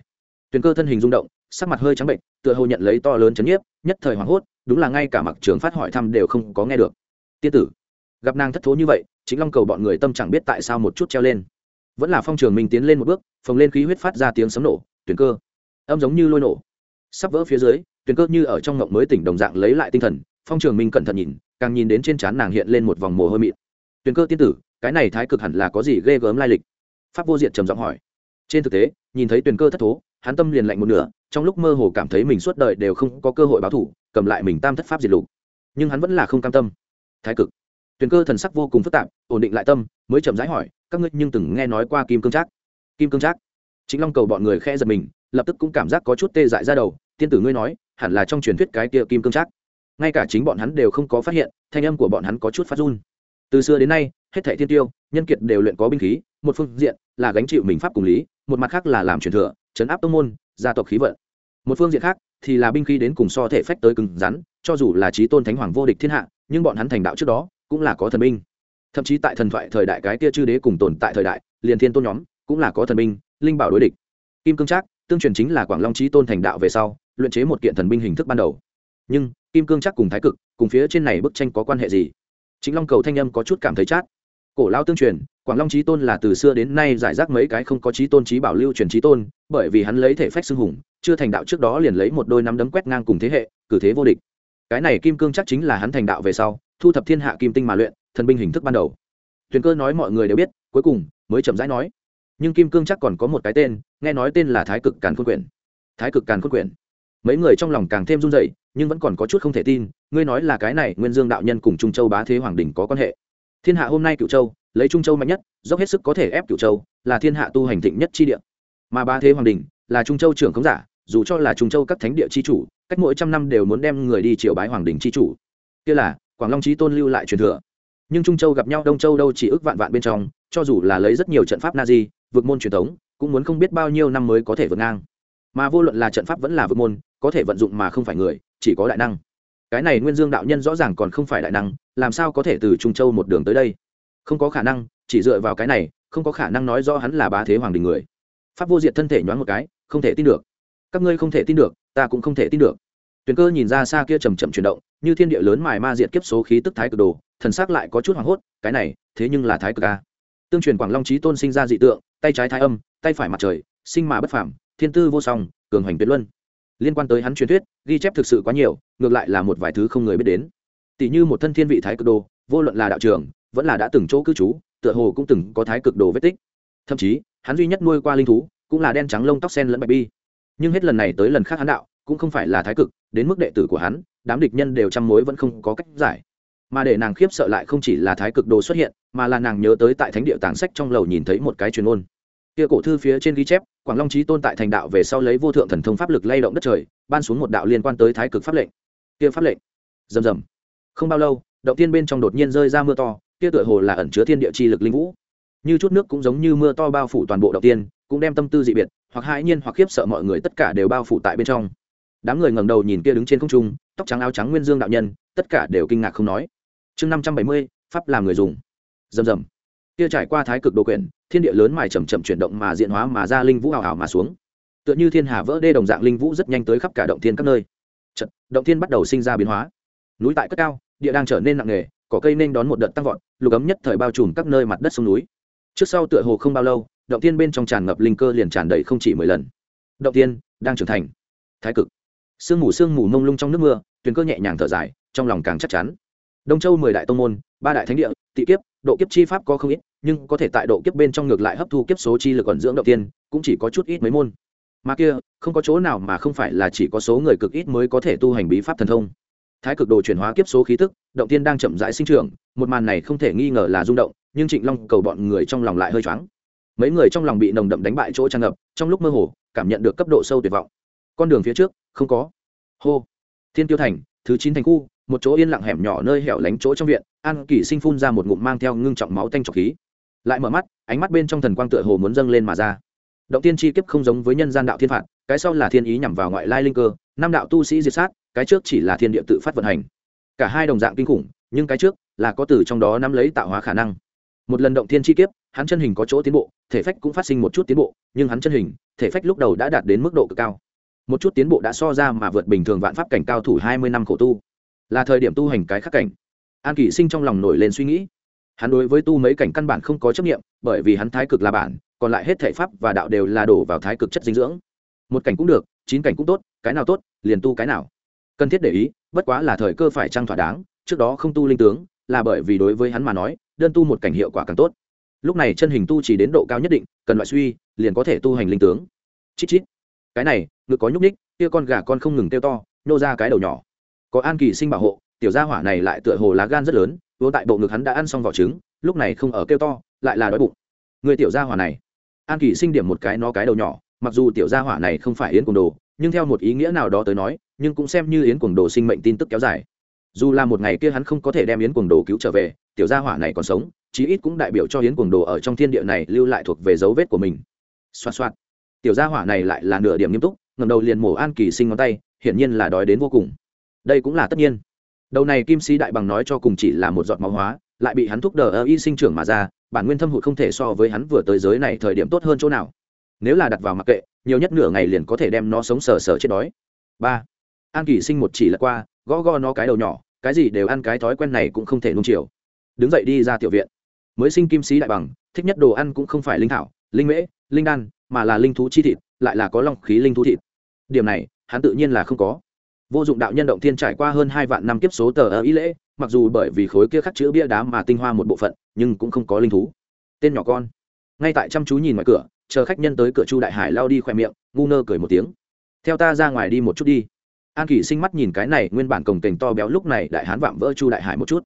Tuyền cơ thân hình rung động, sắc mặt hơi trắng bệnh, tựa hồ nhận lấy to lớn chấn nhiếp, nhất thời hoảng hốt, đúng là ngay cả mặc trường phát hỏi thăm đều không có nghe được. Tiên tử gặp nàng thất thố như vậy, chính long cầu bọn người tâm chẳng biết tại sao một chút treo lên. Vẫn là phong trường minh tiến lên một bước, phồng lên khí huyết phát ra tiếng sấm nổ tuyển cơ! Âm giống như lôi nổ. Sắp vỡ phía dưới tuyển cơ như ở trong ngộng mới tỉnh đồng dạng lấy lại tinh thần, phong trường minh cẩn thận nhìn, càng nhìn đến trên trán nàng hiện lên một vòng mồ hôi mịn. Tuyển cơ tiên tử, cái này thái cực hẳn là có gì ghê gớm lai lịch? Pháp vô diện trầm giọng hỏi. Trên thực tế, nhìn thấy tuyển cơ thất thố, hắn tâm liền lạnh một nửa, trong lúc mơ hồ cảm thấy mình suốt đời đều không có cơ hội báo thủ cầm lại mình tam thất pháp diệt lục. Nhưng hắn vẫn là không cam tâm. Thái cực tuyền cơ thần sắc vô cùng phức tạp, ổn định lại tâm, mới chậm rãi hỏi, các ngươi nhưng từng nghe nói qua kim cương trác? Kim cương trác? Chính long cầu bọn người khe giật mình, lập tức cũng cảm giác có chút tê dại ra đầu, tiên tử ngươi nói, hẳn là trong truyền thuyết cái kia kim cương trác? Ngay cả chính bọn hắn đều không có phát hiện, thanh âm của bọn hắn có chút phát run. Từ xưa đến nay, hết thảy thiên tiêu, nhân kiệt đều luyện có binh khí, một phương diện là gánh chịu mình pháp cùng lý, một mặt khác là làm truyền thừa chấn áp tông môn, gia tộc khí vận. Một phương diện khác thì là binh khí đến cùng so thể phách tới cứng rắn, cho dù là trí tôn thánh hoàng vô địch thiên hạ, nhưng bọn hắn thành đạo trước đó cũng là có thần binh. Thậm chí tại thần thoại thời đại cái kia chư đế cùng tồn tại thời đại, liền thiên tôn nhóm cũng là có thần binh, linh bảo đối địch. Kim cương trác, tương truyền chính là quảng long trí tôn thành đạo về sau, luyện chế một kiện thần binh hình thức ban đầu. Nhưng, kim cương trác cùng thái cực, cùng phía trên này bức tranh có quan hệ gì? Chính long cầu thanh âm có chút cảm thấy chát. Cổ lao tương truyền, quảng long trí tôn là từ xưa đến nay giải rác mấy cái không có trí tôn trí bảo lưu truyền trí tôn, bởi vì hắn lấy thể phách xưng hùng, chưa thành đạo trước đó liền lấy một đôi nắm đấm quét ngang cùng thế hệ, cử thế vô địch. Cái này kim cương chắc chính là hắn thành đạo về sau thu thập thiên hạ kim tinh mà luyện, thần binh hình thức ban đầu. Tuyền cơ nói mọi người đều biết, cuối cùng, mới chậm rãi nói. Nhưng kim cương chắc còn có một cái tên, nghe nói tên là thái cực càn khôn quyển. Thái cực càn khôn quyển. Mấy người trong lòng càng thêm run rẩy, nhưng vẫn còn có chút không thể tin, ngươi nói là cái này nguyên dương đạo nhân cùng trung châu bá thế hoàng đình có quan hệ. Thiên hạ hôm nay cựu châu, lấy trung châu mạnh nhất, dốc hết sức có thể ép cựu châu, là thiên hạ tu hành thịnh nhất chi địa. Mà bá thế hoàng đình là trung châu trưởng khống giả, dù cho là trung châu các thánh địa chi chủ, cách mỗi trăm năm đều muốn đem người đi triều bái hoàng đình chi chủ. Kia là quảng long trí tôn lưu lại truyền thừa. Nhưng trung châu gặp nhau, đông châu đâu chỉ ước vạn vạn bên trong, cho dù là lấy rất nhiều trận pháp na di vượt môn truyền thống, cũng muốn không biết bao nhiêu năm mới có thể vượt ngang. Mà vô luận là trận pháp vẫn là vượt môn, có thể vận dụng mà không phải người, chỉ có đại năng. Cái này nguyên dương đạo nhân rõ ràng còn không phải đại năng, làm sao có thể từ trung châu một đường tới đây? Không có khả năng, chỉ dựa vào cái này, không có khả năng nói do hắn là bá thế hoàng đình người. Pháp vô diệt thân thể nhoáng một cái, không thể tin được. Các ngươi không thể tin được, ta cũng không thể tin được tuyền cơ nhìn ra xa kia chầm chậm chuyển động, như thiên địa lớn mài ma diệt kiếp số khí tức thái cực đồ, thần sắc lại có chút hoảng hốt, cái này, thế nhưng là thái cực a tương truyền quảng long trí tôn sinh ra dị tượng, tay trái thái âm, tay phải mặt trời, sinh mà bất phàm, thiên tư vô song, cường hoành tuyệt luân. Liên quan tới hắn truyền thuyết, ghi chép thực sự quá nhiều, ngược lại là một vài thứ không người biết đến. Tỷ như một thân thiên vị thái cực đồ, vô luận là đạo trường vẫn là đã từng chỗ cư trú, tựa hồ cũng từng có thái cực đồ vết tích. Thậm chí, hắn duy nhất nuôi qua linh thú, cũng là đen trắng lông tóc sen lẫn bạch bi. Nhưng hết lần này tới lần khác hắn đạo cũng không phải là thái cực, đến mức đệ tử của hắn, đám địch nhân đều chăm mối vẫn không có cách giải. Mà để nàng khiếp sợ lại không chỉ là thái cực đồ xuất hiện, mà là nàng nhớ tới tại thánh địa tàng sách trong lầu nhìn thấy một cái truyền ôn. Kia cổ thư phía trên ghi chép, quảng long trí tôn tại thành đạo về sau lấy vô thượng thần thông pháp lực lay động đất trời, ban xuống một đạo liên quan tới thái cực pháp lệnh. Kia pháp lệnh, rầm rầm. Không bao lâu, động tiên bên trong đột nhiên rơi ra mưa to, kia tựa hồ là ẩn chứa thiên địa chi lực linh vũ. Như chút nước cũng giống như mưa to bao phủ toàn bộ đầu tiên, cũng đem tâm tư dị biệt, hoặc hãi nhiên hoặc khiếp sợ mọi người tất cả đều bao phủ tại bên trong đám người ngẩng đầu nhìn kia đứng trên không trung tóc trắng áo trắng nguyên dương đạo nhân tất cả đều kinh ngạc không nói. Chương năm trăm bảy mươi pháp làm người dùng. Rầm rầm. Kia trải qua thái cực đồ quyển thiên địa lớn mài chậm chậm chuyển động mà diện hóa mà ra linh vũ hào hào mà xuống. Tựa như thiên hà vỡ đê đồng dạng linh vũ rất nhanh tới khắp cả động thiên các nơi. Chật, động thiên bắt đầu sinh ra biến hóa. Núi tại cất cao địa đang trở nên nặng nề cỏ cây nên đón một đợt tăng vọt lục ấm nhất thời bao trùm các nơi mặt đất sông núi. Trước sau tựa hồ không bao lâu động thiên bên trong tràn ngập linh cơ liền tràn đầy không chỉ mười lần. Động thiên đang trưởng thành. Thái cực sương mù sương mù mông lung trong nước mưa, tuyền cơ nhẹ nhàng thở dài, trong lòng càng chắc chắn. Đông châu mười đại tông môn, ba đại thánh địa, tị kiếp, độ kiếp chi pháp có không ít, nhưng có thể tại độ kiếp bên trong ngược lại hấp thu kiếp số chi lực ẩn dưỡng động tiên, cũng chỉ có chút ít mấy môn. Mà kia, không có chỗ nào mà không phải là chỉ có số người cực ít mới có thể tu hành bí pháp thần thông. Thái cực đồ chuyển hóa kiếp số khí tức, động tiên đang chậm rãi sinh trưởng, một màn này không thể nghi ngờ là rung động, nhưng trịnh long cầu bọn người trong lòng lại hơi choáng. Mấy người trong lòng bị nồng đậm đánh bại chỗ tràn ngập, trong lúc mơ hồ, cảm nhận được cấp độ sâu tuyệt vọng con đường phía trước, không có. Hô. Thiên tiêu thành, thứ chín thành khu, một chỗ yên lặng hẻm nhỏ nơi hẻo lánh chỗ trong viện, an kỳ sinh phun ra một ngụm mang theo ngưng trọng máu tanh trọc khí. Lại mở mắt, ánh mắt bên trong thần quang tựa hồ muốn dâng lên mà ra. Động tiên chi kiếp không giống với nhân gian đạo thiên phạt, cái sau là thiên ý nhằm vào ngoại lai linh cơ, năm đạo tu sĩ diệt sát, cái trước chỉ là thiên địa tự phát vận hành. Cả hai đồng dạng kinh khủng, nhưng cái trước là có từ trong đó nắm lấy tạo hóa khả năng. Một lần động thiên chi kiếp, hắn chân hình có chỗ tiến bộ, thể phách cũng phát sinh một chút tiến bộ, nhưng hắn chân hình, thể phách lúc đầu đã đạt đến mức độ cực cao một chút tiến bộ đã so ra mà vượt bình thường vạn pháp cảnh cao thủ hai mươi năm khổ tu. Là thời điểm tu hành cái khắc cảnh. An kỷ sinh trong lòng nổi lên suy nghĩ. Hắn đối với tu mấy cảnh căn bản không có chấp nghiệm bởi vì hắn thái cực là bản, còn lại hết thể pháp và đạo đều là đổ vào thái cực chất dinh dưỡng. Một cảnh cũng được, chín cảnh cũng tốt, cái nào tốt, liền tu cái nào. Cần thiết để ý, bất quá là thời cơ phải trăng thỏa đáng, trước đó không tu linh tướng, là bởi vì đối với hắn mà nói, đơn tu một cảnh hiệu quả càng tốt. Lúc này chân hình tu chỉ đến độ cao nhất định, cần loại suy, liền có thể tu hành linh tướng. Chít chít. Cái này ngực có nhúc ních kia con gà con không ngừng kêu to nhô ra cái đầu nhỏ. Có an kỳ sinh bảo hộ tiểu gia hỏa này lại tựa hồ lá gan rất lớn vốn tại bộ ngực hắn đã ăn xong vỏ trứng lúc này không ở kêu to lại là đói bụng. Người tiểu gia hỏa này. An kỳ sinh điểm một cái nó cái đầu nhỏ mặc dù tiểu gia hỏa này không phải yến cuồng đồ nhưng theo một ý nghĩa nào đó tới nói nhưng cũng xem như yến cuồng đồ sinh mệnh tin tức kéo dài. Dù là một ngày kia hắn không có thể đem yến cuồng đồ cứu trở về tiểu gia hỏa này còn sống chí ít cũng đại biểu cho yến cuồng đồ ở trong thiên địa này lưu lại thuộc về dấu vết của mình. Xoa xoa, tiểu gia hỏa này lại là nửa điểm nghiêm túc ngầm đầu liền mổ an kỳ sinh ngón tay, hiển nhiên là đói đến vô cùng. Đây cũng là tất nhiên. Đầu này kim sĩ đại bằng nói cho cùng chỉ là một giọt máu hóa, lại bị hắn thúc đờ ơ y sinh trưởng mà ra, bản nguyên thâm hụt không thể so với hắn vừa tới giới này thời điểm tốt hơn chỗ nào. Nếu là đặt vào mặc kệ, nhiều nhất nửa ngày liền có thể đem nó sống sờ sờ chết đói. Ba. An kỳ sinh một chỉ lật qua, gõ gõ nó cái đầu nhỏ, cái gì đều ăn cái thói quen này cũng không thể nung chiều. Đứng dậy đi ra tiểu viện. Mới sinh kim sĩ đại bằng, thích nhất đồ ăn cũng không phải linh thảo, linh mễ, linh đan, mà là linh thú chi thịt lại là có long khí linh thú thịt. Điểm này, hắn tự nhiên là không có. Vô dụng đạo nhân động thiên trải qua hơn hai vạn năm kiếp số tờ ở ý lễ, mặc dù bởi vì khối kia khắc chữ bia đá mà tinh hoa một bộ phận, nhưng cũng không có linh thú. Tên nhỏ con. Ngay tại chăm chú nhìn ngoài cửa, chờ khách nhân tới cửa chu đại hải lao đi khoe miệng, ngu nơ cười một tiếng. Theo ta ra ngoài đi một chút đi. An kỷ sinh mắt nhìn cái này, nguyên bản cồng kềnh to béo lúc này đại hán vạm vỡ chu đại hải một chút.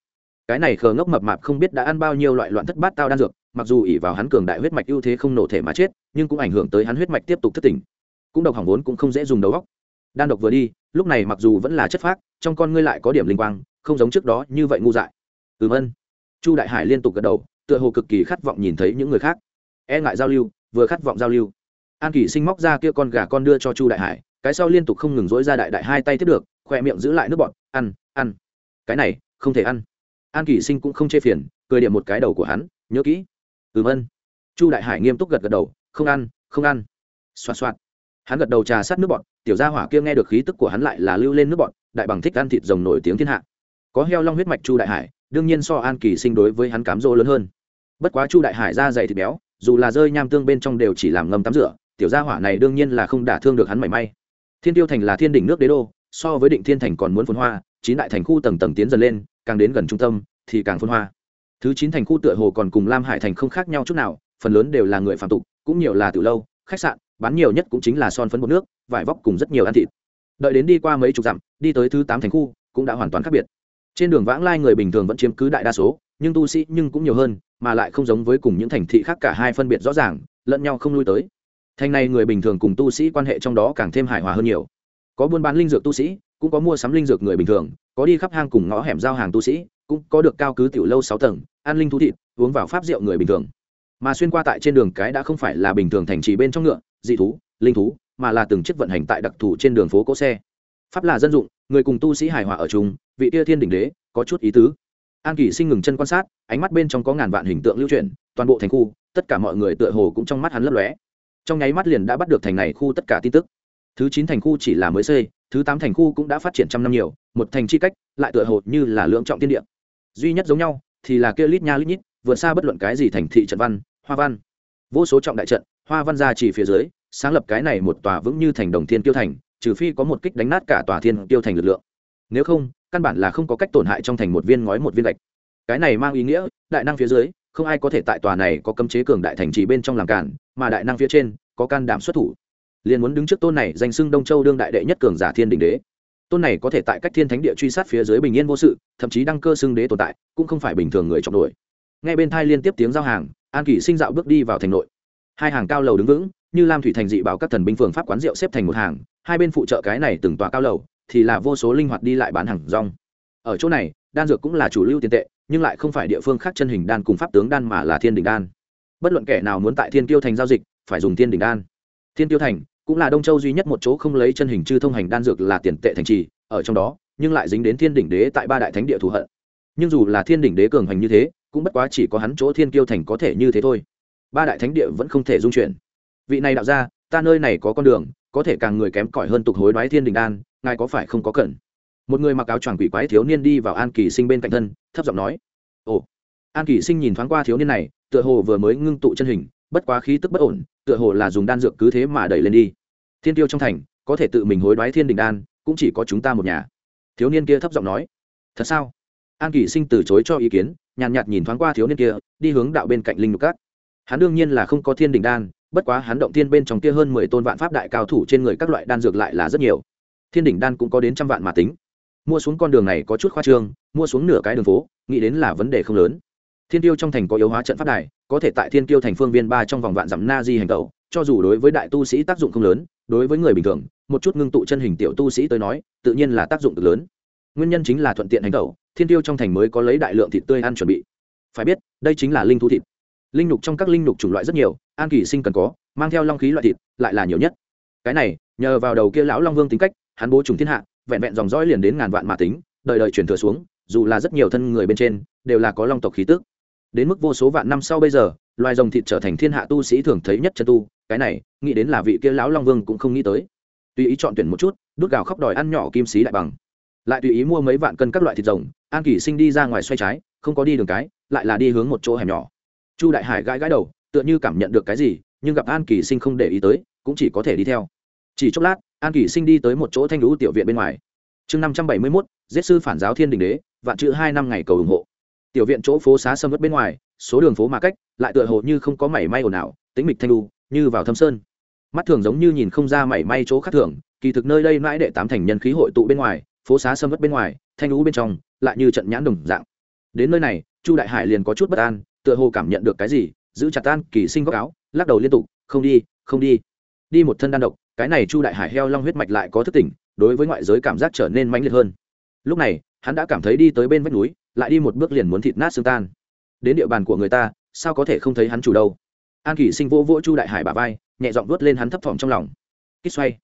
Cái này khờ ngốc mập mạp không biết đã ăn bao nhiêu loại loạn thất bát tao đan dược mặc dù ỉ vào hắn cường đại huyết mạch ưu thế không nổ thể mà chết, nhưng cũng ảnh hưởng tới hắn huyết mạch tiếp tục thất tỉnh. Cũng độc hỏng vốn cũng không dễ dùng đầu góc đan độc vừa đi, lúc này mặc dù vẫn là chất phác, trong con ngươi lại có điểm linh quang, không giống trước đó như vậy ngu dại. Ừm ân. Chu đại hải liên tục gật đầu, tựa hồ cực kỳ khát vọng nhìn thấy những người khác. E ngại giao lưu, vừa khát vọng giao lưu. An kỳ sinh móc ra kia con gà con đưa cho chu đại hải, cái sau liên tục không ngừng dối ra đại đại hai tay tiếp được, khoe miệng giữ lại nước bọt, ăn ăn. Cái này, không thể ăn. An kỳ sinh cũng không chê phiền, cười điểm một cái đầu của hắn, nhớ kỹ ừm ân chu đại hải nghiêm túc gật gật đầu, không ăn không ăn. Xoạt xoạt. Hắn gật đầu trà sát nước bọt, tiểu gia hỏa kia nghe được khí tức của hắn lại là lưu lên nước bọt, đại bằng thích ăn thịt rồng nổi tiếng thiên hạ. Có heo long huyết mạch chu đại hải, đương nhiên so an kỳ sinh đối với hắn cám dỗ lớn hơn. Bất quá chu đại hải da dày thịt béo, dù là rơi nham tương bên trong đều chỉ làm ngâm tắm rửa, tiểu gia hỏa này đương nhiên là không đả thương được hắn mảy may. Thiên tiêu thành là thiên đỉnh nước đế đô, so với định thiên thành còn muốn phun hoa, chín đại thành khu tầng tầng tiến dần lên, càng đến gần trung tâm thì càng phun hoa thứ chín thành khu tựa hồ còn cùng lam hải thành không khác nhau chút nào, phần lớn đều là người phạm tục, cũng nhiều là từ lâu, khách sạn, bán nhiều nhất cũng chính là son phấn bột nước, vải vóc cùng rất nhiều ăn thịt. Đợi đến đi qua mấy chục dặm, đi tới thứ tám thành khu, cũng đã hoàn toàn khác biệt. Trên đường vãng lai người bình thường vẫn chiếm cứ đại đa số, nhưng tu sĩ nhưng cũng nhiều hơn, mà lại không giống với cùng những thành thị khác cả hai phân biệt rõ ràng, lẫn nhau không lui tới. Thành này người bình thường cùng tu sĩ quan hệ trong đó càng thêm hài hòa hơn nhiều. Có buôn bán linh dược tu sĩ, cũng có mua sắm linh dược người bình thường, có đi khắp hang cùng ngõ hẻm giao hàng tu sĩ cũng có được cao cứ tiểu lâu sáu tầng an linh thú thịt, uống vào pháp rượu người bình thường. Mà xuyên qua tại trên đường cái đã không phải là bình thường thành trì bên trong ngựa, dị thú, linh thú, mà là từng chiếc vận hành tại đặc thù trên đường phố cỗ xe. Pháp là dân dụng, người cùng tu sĩ hài hòa ở chung, vị tia thiên đỉnh đế, có chút ý tứ. An kỳ sinh ngừng chân quan sát, ánh mắt bên trong có ngàn vạn hình tượng lưu chuyển, toàn bộ thành khu, tất cả mọi người tựa hồ cũng trong mắt hắn lấp lóe. Trong nháy mắt liền đã bắt được thành này khu tất cả tin tức. Thứ chín thành khu chỉ là mới xây, thứ tám thành khu cũng đã phát triển trăm năm nhiều, một thành chi cách, lại tựa hồ như là lượng trọng tiên địa duy nhất giống nhau, thì là kia lít nha lít nhít, vượt xa bất luận cái gì thành thị trận văn, hoa văn. Vô số trọng đại trận, hoa văn ra chỉ phía dưới, sáng lập cái này một tòa vững như thành đồng thiên tiêu thành, trừ phi có một kích đánh nát cả tòa thiên tiêu thành lực lượng. Nếu không, căn bản là không có cách tổn hại trong thành một viên ngói một viên gạch. Cái này mang ý nghĩa, đại năng phía dưới, không ai có thể tại tòa này có cấm chế cường đại thành trì bên trong làm cản, mà đại năng phía trên, có can đảm xuất thủ. Liền muốn đứng trước tôn này danh xưng đông châu đương đại đệ nhất cường giả thiên đình đế tôn này có thể tại cách thiên thánh địa truy sát phía dưới bình yên vô sự, thậm chí đăng cơ xưng đế tồn tại, cũng không phải bình thường người trọng đuổi ngay bên thai liên tiếp tiếng giao hàng, an kỷ sinh dạo bước đi vào thành nội. Hai hàng cao lầu đứng vững, như lam thủy thành dị bảo các thần binh phường pháp quán rượu xếp thành một hàng, hai bên phụ trợ cái này từng tòa cao lầu, thì là vô số linh hoạt đi lại bán hàng rong. Ở chỗ này, đan dược cũng là chủ lưu tiền tệ, nhưng lại không phải địa phương khác chân hình đan cùng pháp tướng đan mà là thiên đình đan. Bất luận kẻ nào muốn tại thiên tiêu thành giao dịch, phải dùng thiên đình đan. Thiên tiêu thành cũng là đông châu duy nhất một chỗ không lấy chân hình chư thông hành đan dược là tiền tệ thành trì, ở trong đó, nhưng lại dính đến thiên đỉnh đế tại ba đại thánh địa thù hận. Nhưng dù là thiên đỉnh đế cường hành như thế, cũng bất quá chỉ có hắn chỗ thiên kiêu thành có thể như thế thôi. Ba đại thánh địa vẫn không thể dung chuyển. Vị này đạo ra ta nơi này có con đường, có thể càng người kém cỏi hơn tục hối đoái thiên đình đan, ngài có phải không có cần? Một người mặc áo choàng quỷ quái thiếu niên đi vào an kỳ sinh bên cạnh thân, thấp giọng nói. Ồ. An kỳ sinh nhìn thoáng qua thiếu niên này, tựa hồ vừa mới ngưng tụ chân hình bất quá khí tức bất ổn tựa hồ là dùng đan dược cứ thế mà đẩy lên đi. Thiên tiêu trong thành có thể tự mình hối đoái thiên đình đan cũng chỉ có chúng ta một nhà. Thiếu niên kia thấp giọng nói thật sao? An kỳ sinh từ chối cho ý kiến nhàn nhạt, nhạt nhìn thoáng qua thiếu niên kia đi hướng đạo bên cạnh linh lục cát. Hắn đương nhiên là không có thiên đình đan bất quá hắn động thiên bên trong kia hơn mười tôn vạn pháp đại cao thủ trên người các loại đan dược lại là rất nhiều. Thiên đỉnh đan cũng có đến trăm vạn mà tính. Mua xuống con đường này có chút khoa trương mua xuống nửa cái đường phố nghĩ đến là vấn đề không lớn thiên tiêu trong thành có yếu hóa trận pháp đài, có thể tại thiên tiêu thành phương viên ba trong vòng vạn dặm na di hành tẩu, cho dù đối với đại tu sĩ tác dụng không lớn, đối với người bình thường, một chút ngưng tụ chân hình tiểu tu sĩ tới nói, tự nhiên là tác dụng cực lớn. Nguyên nhân chính là thuận tiện hành tẩu, thiên tiêu trong thành mới có lấy đại lượng thịt tươi ăn chuẩn bị. Phải biết, đây chính là linh thú thịt. Linh nhục trong các linh nhục chủng loại rất nhiều, an kỳ sinh cần có, mang theo long khí loại thịt, lại là nhiều nhất. Cái này, nhờ vào đầu kia lão long vương tính cách, hắn bố trùng thiên hạ, vẹn vẹn dòng dõi liền đến ngàn vạn mà tính, đời đời chuyển thừa xuống, dù là rất nhiều thân người bên trên, đều là có long tộc khí tức đến mức vô số vạn năm sau bây giờ, loài rồng thịt trở thành thiên hạ tu sĩ thường thấy nhất chân tu, cái này, nghĩ đến là vị kia lão long vương cũng không nghĩ tới. Tùy ý chọn tuyển một chút, đút gạo khóc đòi ăn nhỏ kim sĩ đại bằng. Lại tùy ý mua mấy vạn cân các loại thịt rồng, an kỷ sinh đi ra ngoài xoay trái, không có đi đường cái, lại là đi hướng một chỗ hẻm nhỏ. Chu đại hải gãi gãi đầu, tựa như cảm nhận được cái gì, nhưng gặp an kỳ sinh không để ý tới, cũng chỉ có thể đi theo. Chỉ chốc lát, an kỳ sinh đi tới một chỗ thanh lũ tiểu viện bên ngoài. Chương năm trăm bảy mươi mốt, giết sư phản giáo thiên đình đế, vạn chữ hai năm ngày cầu ủng hộ tiểu viện chỗ phố xá sâm vất bên ngoài, số đường phố mà cách, lại tựa hồ như không có mảy may ồn ào tính mịch thanh lu như vào thâm sơn. Mắt thường giống như nhìn không ra mảy may chỗ khác thường, kỳ thực nơi đây mãi đệ tám thành nhân khí hội tụ bên ngoài, phố xá sâm vất bên ngoài, thanh lũ bên trong, lại như trận nhãn đồng dạng. Đến nơi này, chu đại hải liền có chút bất an, tựa hồ cảm nhận được cái gì, giữ chặt tan kỳ sinh góc áo, lắc đầu liên tục, không đi không đi. Đi một thân đan độc, cái này chu đại hải heo long huyết mạch lại có thức tỉnh, đối với ngoại giới cảm giác trở nên mãnh liệt hơn. Lúc này, hắn đã cảm thấy đi tới bên vách núi lại đi một bước liền muốn thịt nát xương tan. Đến địa bàn của người ta, sao có thể không thấy hắn chủ đâu? An kỷ sinh vỗ vỗ chu đại hải bà vai, nhẹ giọng vuốt lên hắn thấp thỏm trong lòng. Kích xoay.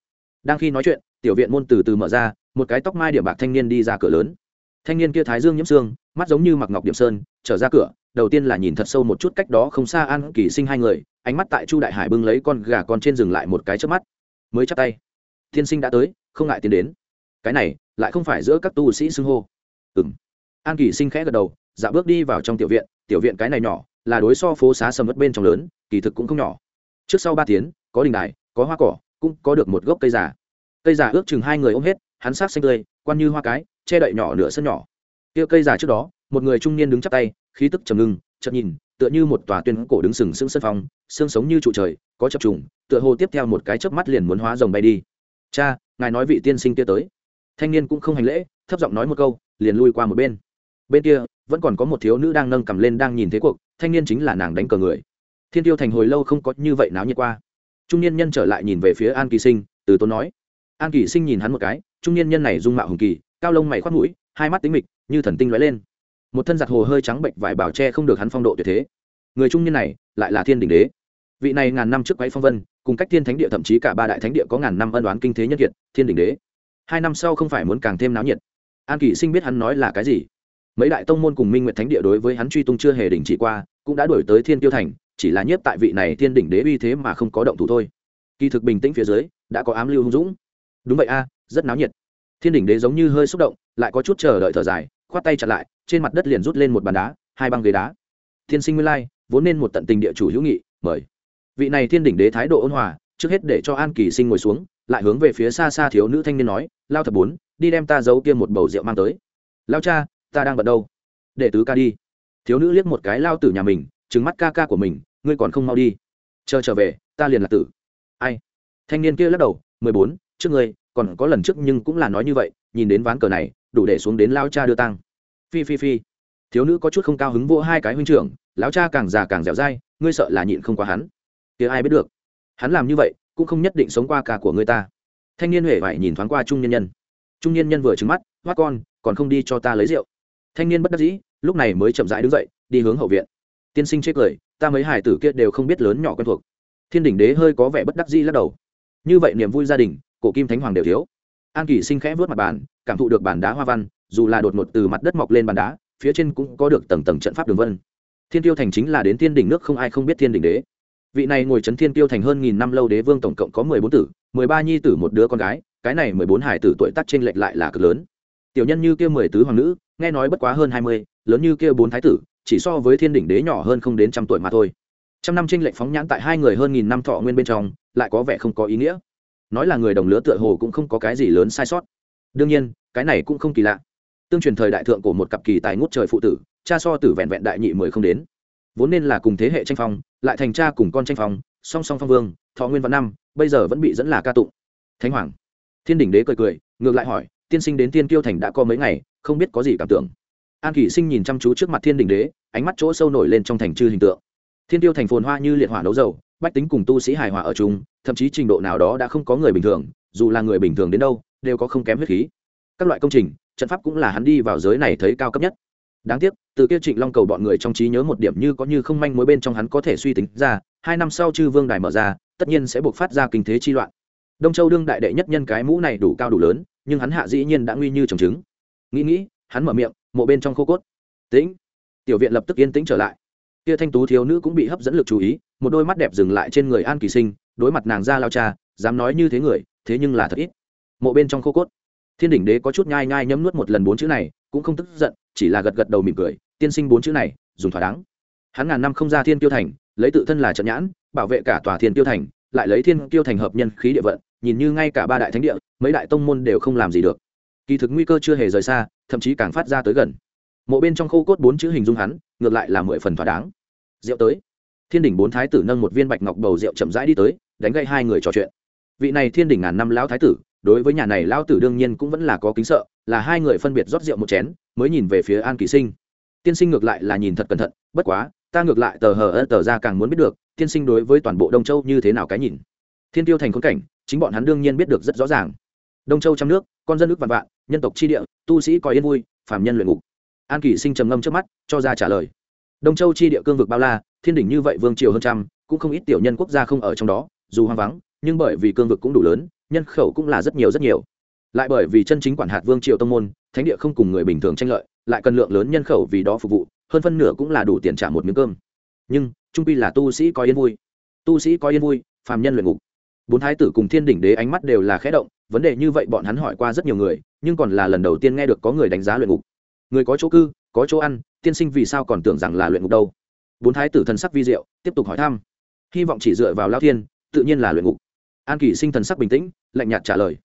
Đang khi nói chuyện, tiểu viện môn từ từ mở ra, một cái tóc mai điểm bạc thanh niên đi ra cửa lớn. Thanh niên kia thái dương nhiễm xương, mắt giống như mặc ngọc điểm sơn, trở ra cửa, đầu tiên là nhìn thật sâu một chút cách đó không xa an kỳ sinh hai người, ánh mắt tại chu đại hải bưng lấy con gà con trên dừng lại một cái trước mắt. Mới chắp tay. Tiên sinh đã tới, không ngại tiến đến. Cái này, lại không phải giữa các tu sĩ xưng hô. Ừng an kỳ sinh khẽ gật đầu dạ bước đi vào trong tiểu viện tiểu viện cái này nhỏ, là đối so phố xá sầm mất bên trong lớn, kỳ thực cũng không nhỏ. Trước sau ba tiếng có đình đài, có hoa cỏ, cũng có được một gốc cây già. Cây già ước chừng hai người ôm hết, hắn sát xanh tươi, quan như hoa cái, che đậy nhỏ nửa sân nhỏ. Kia cây già trước đó, một người trung niên đứng chắp tay, khí tức trầm ngưng, chợt nhìn, tựa như một tòa tuyên cổ đứng sừng sững sân phong xương sống như trụ trời, có chập trùng, tựa hồ tiếp theo một cái chớp mắt liền muốn hóa rồng bay đi. Cha, ngài nói vị tiên sinh kia tới. Thanh niên cũng không hành lễ, thấp giọng nói một câu, liền lui qua một bên bên kia, vẫn còn có một thiếu nữ đang nâng cầm lên đang nhìn thế cuộc, thanh niên chính là nàng đánh cờ người. Thiên tiêu thành hồi lâu không có như vậy náo nhiệt qua. Trung niên nhân trở lại nhìn về phía an kỳ sinh, từ tốn nói. An kỳ sinh nhìn hắn một cái, trung niên nhân này dung mạo hùng kỳ, cao lông mày khoác mũi, hai mắt tính mịch, như thần tinh lóe lên. Một thân giặt hồ hơi trắng bệnh vải bảo che không được hắn phong độ tuyệt thế. Người trung niên này lại là thiên đình đế. Vị này ngàn năm trước quấy phong vân, cùng cách thiên thánh địa thậm chí cả ba đại thánh địa có ngàn năm ân đoán kinh thế nhân kiệt, thiên đình đế. Hai năm sau không phải muốn càng thêm náo nhiệt. An kỳ sinh biết hắn nói là cái gì? Mấy đại tông môn cùng minh nguyện thánh địa đối với hắn truy tung chưa hề đình chỉ qua, cũng đã đổi tới thiên tiêu thành, chỉ là nhiếp tại vị này thiên đỉnh đế uy thế mà không có động thủ thôi. Kỳ thực bình tĩnh phía dưới, đã có ám lưu hung dũng. Đúng vậy a, rất náo nhiệt. Thiên đỉnh đế giống như hơi xúc động, lại có chút chờ đợi thở dài, khoát tay chặt lại, trên mặt đất liền rút lên một bàn đá, hai băng ghế đá. Thiên sinh nguyên lai, vốn nên một tận tình địa chủ hữu nghị, mời. Vị này thiên đỉnh đế thái độ ôn hòa, trước hết để cho an kỳ sinh ngồi xuống, lại hướng về phía xa xa thiếu nữ thanh niên nói, lao thập bốn, đi đem ta giấu kia một bầu rượu mang tới. Lao cha ta đang bận đâu? Để tứ ca đi. Thiếu nữ liếc một cái lao tử nhà mình trứng mắt ca ca của mình, ngươi còn không mau đi. Chờ trở về, ta liền là tử. Ai? Thanh niên kia lắc đầu, mười bốn, trước ngươi, còn có lần trước nhưng cũng là nói như vậy, nhìn đến ván cờ này, đủ để xuống đến lao cha đưa tăng phi phi phi. Thiếu nữ có chút không cao hứng vô hai cái huynh trưởng, lão cha càng già càng dẻo dai, ngươi sợ là nhịn không qua hắn. Kia ai biết được? Hắn làm như vậy, cũng không nhất định sống qua cả của người ta. Thanh niên huệ vải nhìn thoáng qua trung nhân nhân. Trung nhân nhân vừa trứng mắt hoát con, còn không đi cho ta lấy rượu thanh niên bất đắc dĩ, lúc này mới chậm rãi đứng dậy, đi hướng hậu viện. Tiên sinh chết cười, ta mấy hải tử kia đều không biết lớn nhỏ quen thuộc. Thiên đỉnh đế hơi có vẻ bất đắc dĩ lắc đầu. Như vậy niềm vui gia đình, cổ kim thánh hoàng đều thiếu. An kỳ sinh khẽ vớt mặt bàn, cảm thụ được bàn đá hoa văn, dù là đột ngột từ mặt đất mọc lên bàn đá, phía trên cũng có được tầng tầng trận pháp đường vân. Thiên tiêu thành chính là đến thiên đỉnh nước không ai không biết thiên đỉnh đế. Vị này ngồi trấn thiên tiêu thành hơn nghìn năm lâu đế vương tổng cộng có mười bốn tử, mười ba nhi tử một đứa con gái, cái này mười bốn hải tử tuổi tác trên lệch lại là cực lớn. Tiểu nhân như kia mười tứ hoàng nữ nghe nói bất quá hơn hai mươi, lớn như kia bốn thái tử, chỉ so với thiên đỉnh đế nhỏ hơn không đến trăm tuổi mà thôi. Trăm năm tranh lệch phóng nhãn tại hai người hơn nghìn năm thọ nguyên bên trong, lại có vẻ không có ý nghĩa. Nói là người đồng lứa tựa hồ cũng không có cái gì lớn sai sót. Đương nhiên, cái này cũng không kỳ lạ. Tương truyền thời đại thượng của một cặp kỳ tài ngút trời phụ tử, cha so tử vẹn vẹn đại nhị mười không đến. Vốn nên là cùng thế hệ tranh phong, lại thành cha cùng con tranh phong, song song phong vương, thọ nguyên vạn năm, bây giờ vẫn bị dẫn là ca tụng. Thánh hoàng. Thiên đỉnh đế cười cười, ngược lại hỏi, tiên sinh đến tiên kiêu thành đã có mấy ngày không biết có gì cảm tưởng. An kỷ sinh nhìn chăm chú trước mặt thiên Đình đế, ánh mắt chỗ sâu nổi lên trong thành chư hình tượng. Thiên tiêu thành phồn hoa như liệt hỏa nấu dầu, bách tính cùng tu sĩ hài hòa ở chung, thậm chí trình độ nào đó đã không có người bình thường, dù là người bình thường đến đâu, đều có không kém huyết khí. Các loại công trình, trận pháp cũng là hắn đi vào giới này thấy cao cấp nhất. Đáng tiếc, từ kia trịnh long cầu bọn người trong trí nhớ một điểm như có như không manh mối bên trong hắn có thể suy tính ra, hai năm sau chư vương đài mở ra, tất nhiên sẽ buộc phát ra kinh thế chi loạn. Đông châu đương đại đệ nhất nhân cái mũ này đủ cao đủ lớn, nhưng hắn hạ dĩ nhiên đã nguy như trồng trứng nghĩ nghĩ, hắn mở miệng, mộ bên trong khô cốt. Tĩnh. Tiểu viện lập tức yên tĩnh trở lại. Kia thanh tú thiếu nữ cũng bị hấp dẫn lực chú ý, một đôi mắt đẹp dừng lại trên người an kỳ sinh, đối mặt nàng ra lao cha, dám nói như thế người, thế nhưng là thật ít. Mộ bên trong khô cốt. Thiên đỉnh đế có chút nhai nhai nhấm nuốt một lần bốn chữ này, cũng không tức giận, chỉ là gật gật đầu mỉm cười, tiên sinh bốn chữ này, dùng thỏa đáng. Hắn ngàn năm không ra thiên tiêu thành, lấy tự thân là trận nhãn, bảo vệ cả tòa thiên tiêu thành, lại lấy thiên tiêu thành hợp nhân khí địa vận, nhìn như ngay cả ba đại thánh địa, mấy đại tông môn đều không làm gì được kỳ thực nguy cơ chưa hề rời xa, thậm chí càng phát ra tới gần. Mộ bên trong khâu cốt bốn chữ hình dung hắn, ngược lại là mười phần thỏa đáng. Rượu tới. Thiên đỉnh bốn thái tử nâng một viên bạch ngọc bầu rượu chậm rãi đi tới, đánh gây hai người trò chuyện. Vị này thiên đỉnh ngàn năm lão thái tử, đối với nhà này lão tử đương nhiên cũng vẫn là có kính sợ, là hai người phân biệt rót rượu một chén, mới nhìn về phía an kỳ sinh. Tiên sinh ngược lại là nhìn thật cẩn thận, bất quá, ta ngược lại tờ hờ ơ tờ ra càng muốn biết được, tiên sinh đối với toàn bộ đông châu như thế nào cái nhìn. Thiên tiêu thành khốn cảnh, chính bọn hắn đương nhiên biết được rất rõ ràng. Đông châu trong nước, con dân nước vạn vạn nhân tộc chi địa, tu sĩ coi yên vui, phàm nhân luyện ngục. An kỳ sinh trầm ngâm trước mắt, cho ra trả lời. Đông châu chi địa cương vực bao la, thiên đỉnh như vậy vương triều hơn trăm, cũng không ít tiểu nhân quốc gia không ở trong đó, dù hoang vắng, nhưng bởi vì cương vực cũng đủ lớn, nhân khẩu cũng là rất nhiều rất nhiều. Lại bởi vì chân chính quản hạt vương triều tông môn, thánh địa không cùng người bình thường tranh lợi, lại cần lượng lớn nhân khẩu vì đó phục vụ, hơn phân nửa cũng là đủ tiền trả một miếng cơm. Nhưng, trung pi là tu sĩ có yên vui. Tu sĩ có yên vui, phàm nhân luyện ngục. Bốn thái tử cùng thiên đỉnh đế ánh mắt đều là khẽ động vấn đề như vậy bọn hắn hỏi qua rất nhiều người, nhưng còn là lần đầu tiên nghe được có người đánh giá luyện ngục. Người có chỗ cư, có chỗ ăn, tiên sinh vì sao còn tưởng rằng là luyện ngục đâu? Bốn thái tử thần sắc vi diệu, tiếp tục hỏi thăm. Hy vọng chỉ dựa vào lao thiên, tự nhiên là luyện ngục. An kỷ sinh thần sắc bình tĩnh, lạnh nhạt trả lời.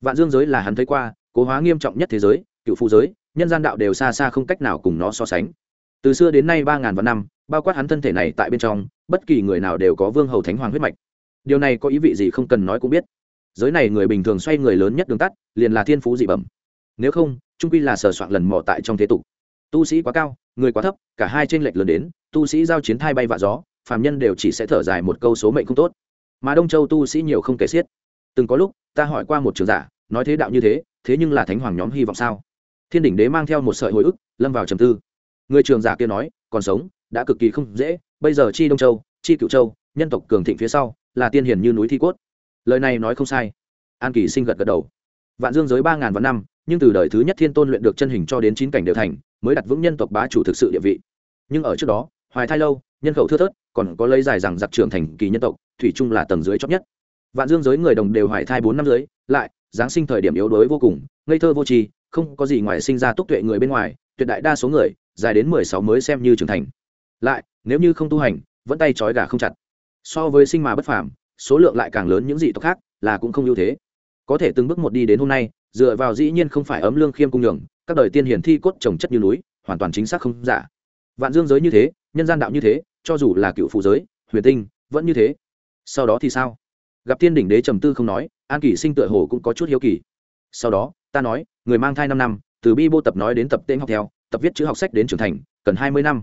Vạn dương giới là hắn thấy qua, cố hóa nghiêm trọng nhất thế giới, cựu phụ giới, nhân gian đạo đều xa xa không cách nào cùng nó so sánh. Từ xưa đến nay ba ngàn vạn năm, bao quát hắn thân thể này tại bên trong, bất kỳ người nào đều có vương hầu thánh hoàng huyết mạch. Điều này có ý vị gì không cần nói cũng biết giới này người bình thường xoay người lớn nhất đường tắt, liền là thiên phú dị bẩm. Nếu không, trung quy là sờ soạn lần mò tại trong thế tục. Tu sĩ quá cao, người quá thấp, cả hai tranh lệch lớn đến, tu sĩ giao chiến thai bay vạ gió, phàm nhân đều chỉ sẽ thở dài một câu số mệnh không tốt. Mà đông châu tu sĩ nhiều không kể xiết. Từng có lúc, ta hỏi qua một trường giả, nói thế đạo như thế thế nhưng là thánh hoàng nhóm hy vọng sao? Thiên đỉnh đế mang theo một sợi hồi ức, lâm vào trầm tư. Người trường giả kia nói, còn sống, đã cực kỳ không dễ, bây giờ chi đông châu, chi cựu châu, nhân tộc cường thịnh phía sau, là tiên hiền như núi thi cốt lời này nói không sai. An kỳ sinh gật gật đầu. Vạn dương giới ba ngàn vạn năm, nhưng từ đời thứ nhất thiên tôn luyện được chân hình cho đến chín cảnh đều thành, mới đặt vững nhân tộc bá chủ thực sự địa vị. Nhưng ở trước đó, hoài thai lâu, nhân khẩu thưa thớt, còn có lấy dài rằng giặc trưởng thành kỳ nhân tộc, thủy chung là tầng dưới chót nhất. Vạn dương giới người đồng đều hoài thai bốn năm dưới, lại, giáng sinh thời điểm yếu đuối vô cùng, ngây thơ vô tri, không có gì ngoài sinh ra túc tuệ người bên ngoài, tuyệt đại đa số người, dài đến mười sáu mới xem như trưởng thành. Lại, nếu như không tu hành, vẫn tay trói gà không chặt. So với sinh mà bất phàm số lượng lại càng lớn những dị tộc khác, là cũng không ưu thế. Có thể từng bước một đi đến hôm nay, dựa vào dĩ nhiên không phải ấm lương khiêm cung nhường, các đời tiên hiển thi cốt trồng chất như núi, hoàn toàn chính xác không giả. Vạn dương giới như thế, nhân gian đạo như thế, cho dù là cựu phụ giới, huyền tinh, vẫn như thế. Sau đó thì sao? Gặp thiên đỉnh đế trầm tư không nói, an kỷ sinh tựa hồ cũng có chút hiếu kỳ. Sau đó, ta nói, người mang thai năm năm, từ bi bô tập nói đến tập tên học theo, tập viết chữ học sách đến trưởng thành, cần hai mươi năm.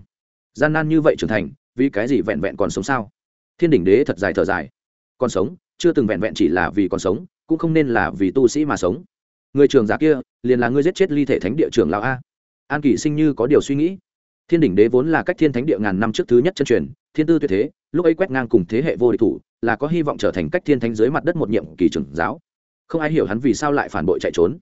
Gian nan như vậy trưởng thành, vì cái gì vẹn vẹn còn sống sao? Thiên đỉnh đế thật dài thở dài còn sống, chưa từng vẹn vẹn chỉ là vì còn sống, cũng không nên là vì tu sĩ mà sống. Người trường giả kia, liền là ngươi giết chết ly thể thánh địa trưởng lão a. An kỷ sinh như có điều suy nghĩ. Thiên đỉnh đế vốn là cách thiên thánh địa ngàn năm trước thứ nhất chân truyền, thiên tư tuyệt thế, lúc ấy quét ngang cùng thế hệ vô địch thủ, là có hy vọng trở thành cách thiên thánh dưới mặt đất một nhiệm kỳ trưởng giáo. Không ai hiểu hắn vì sao lại phản bội chạy trốn.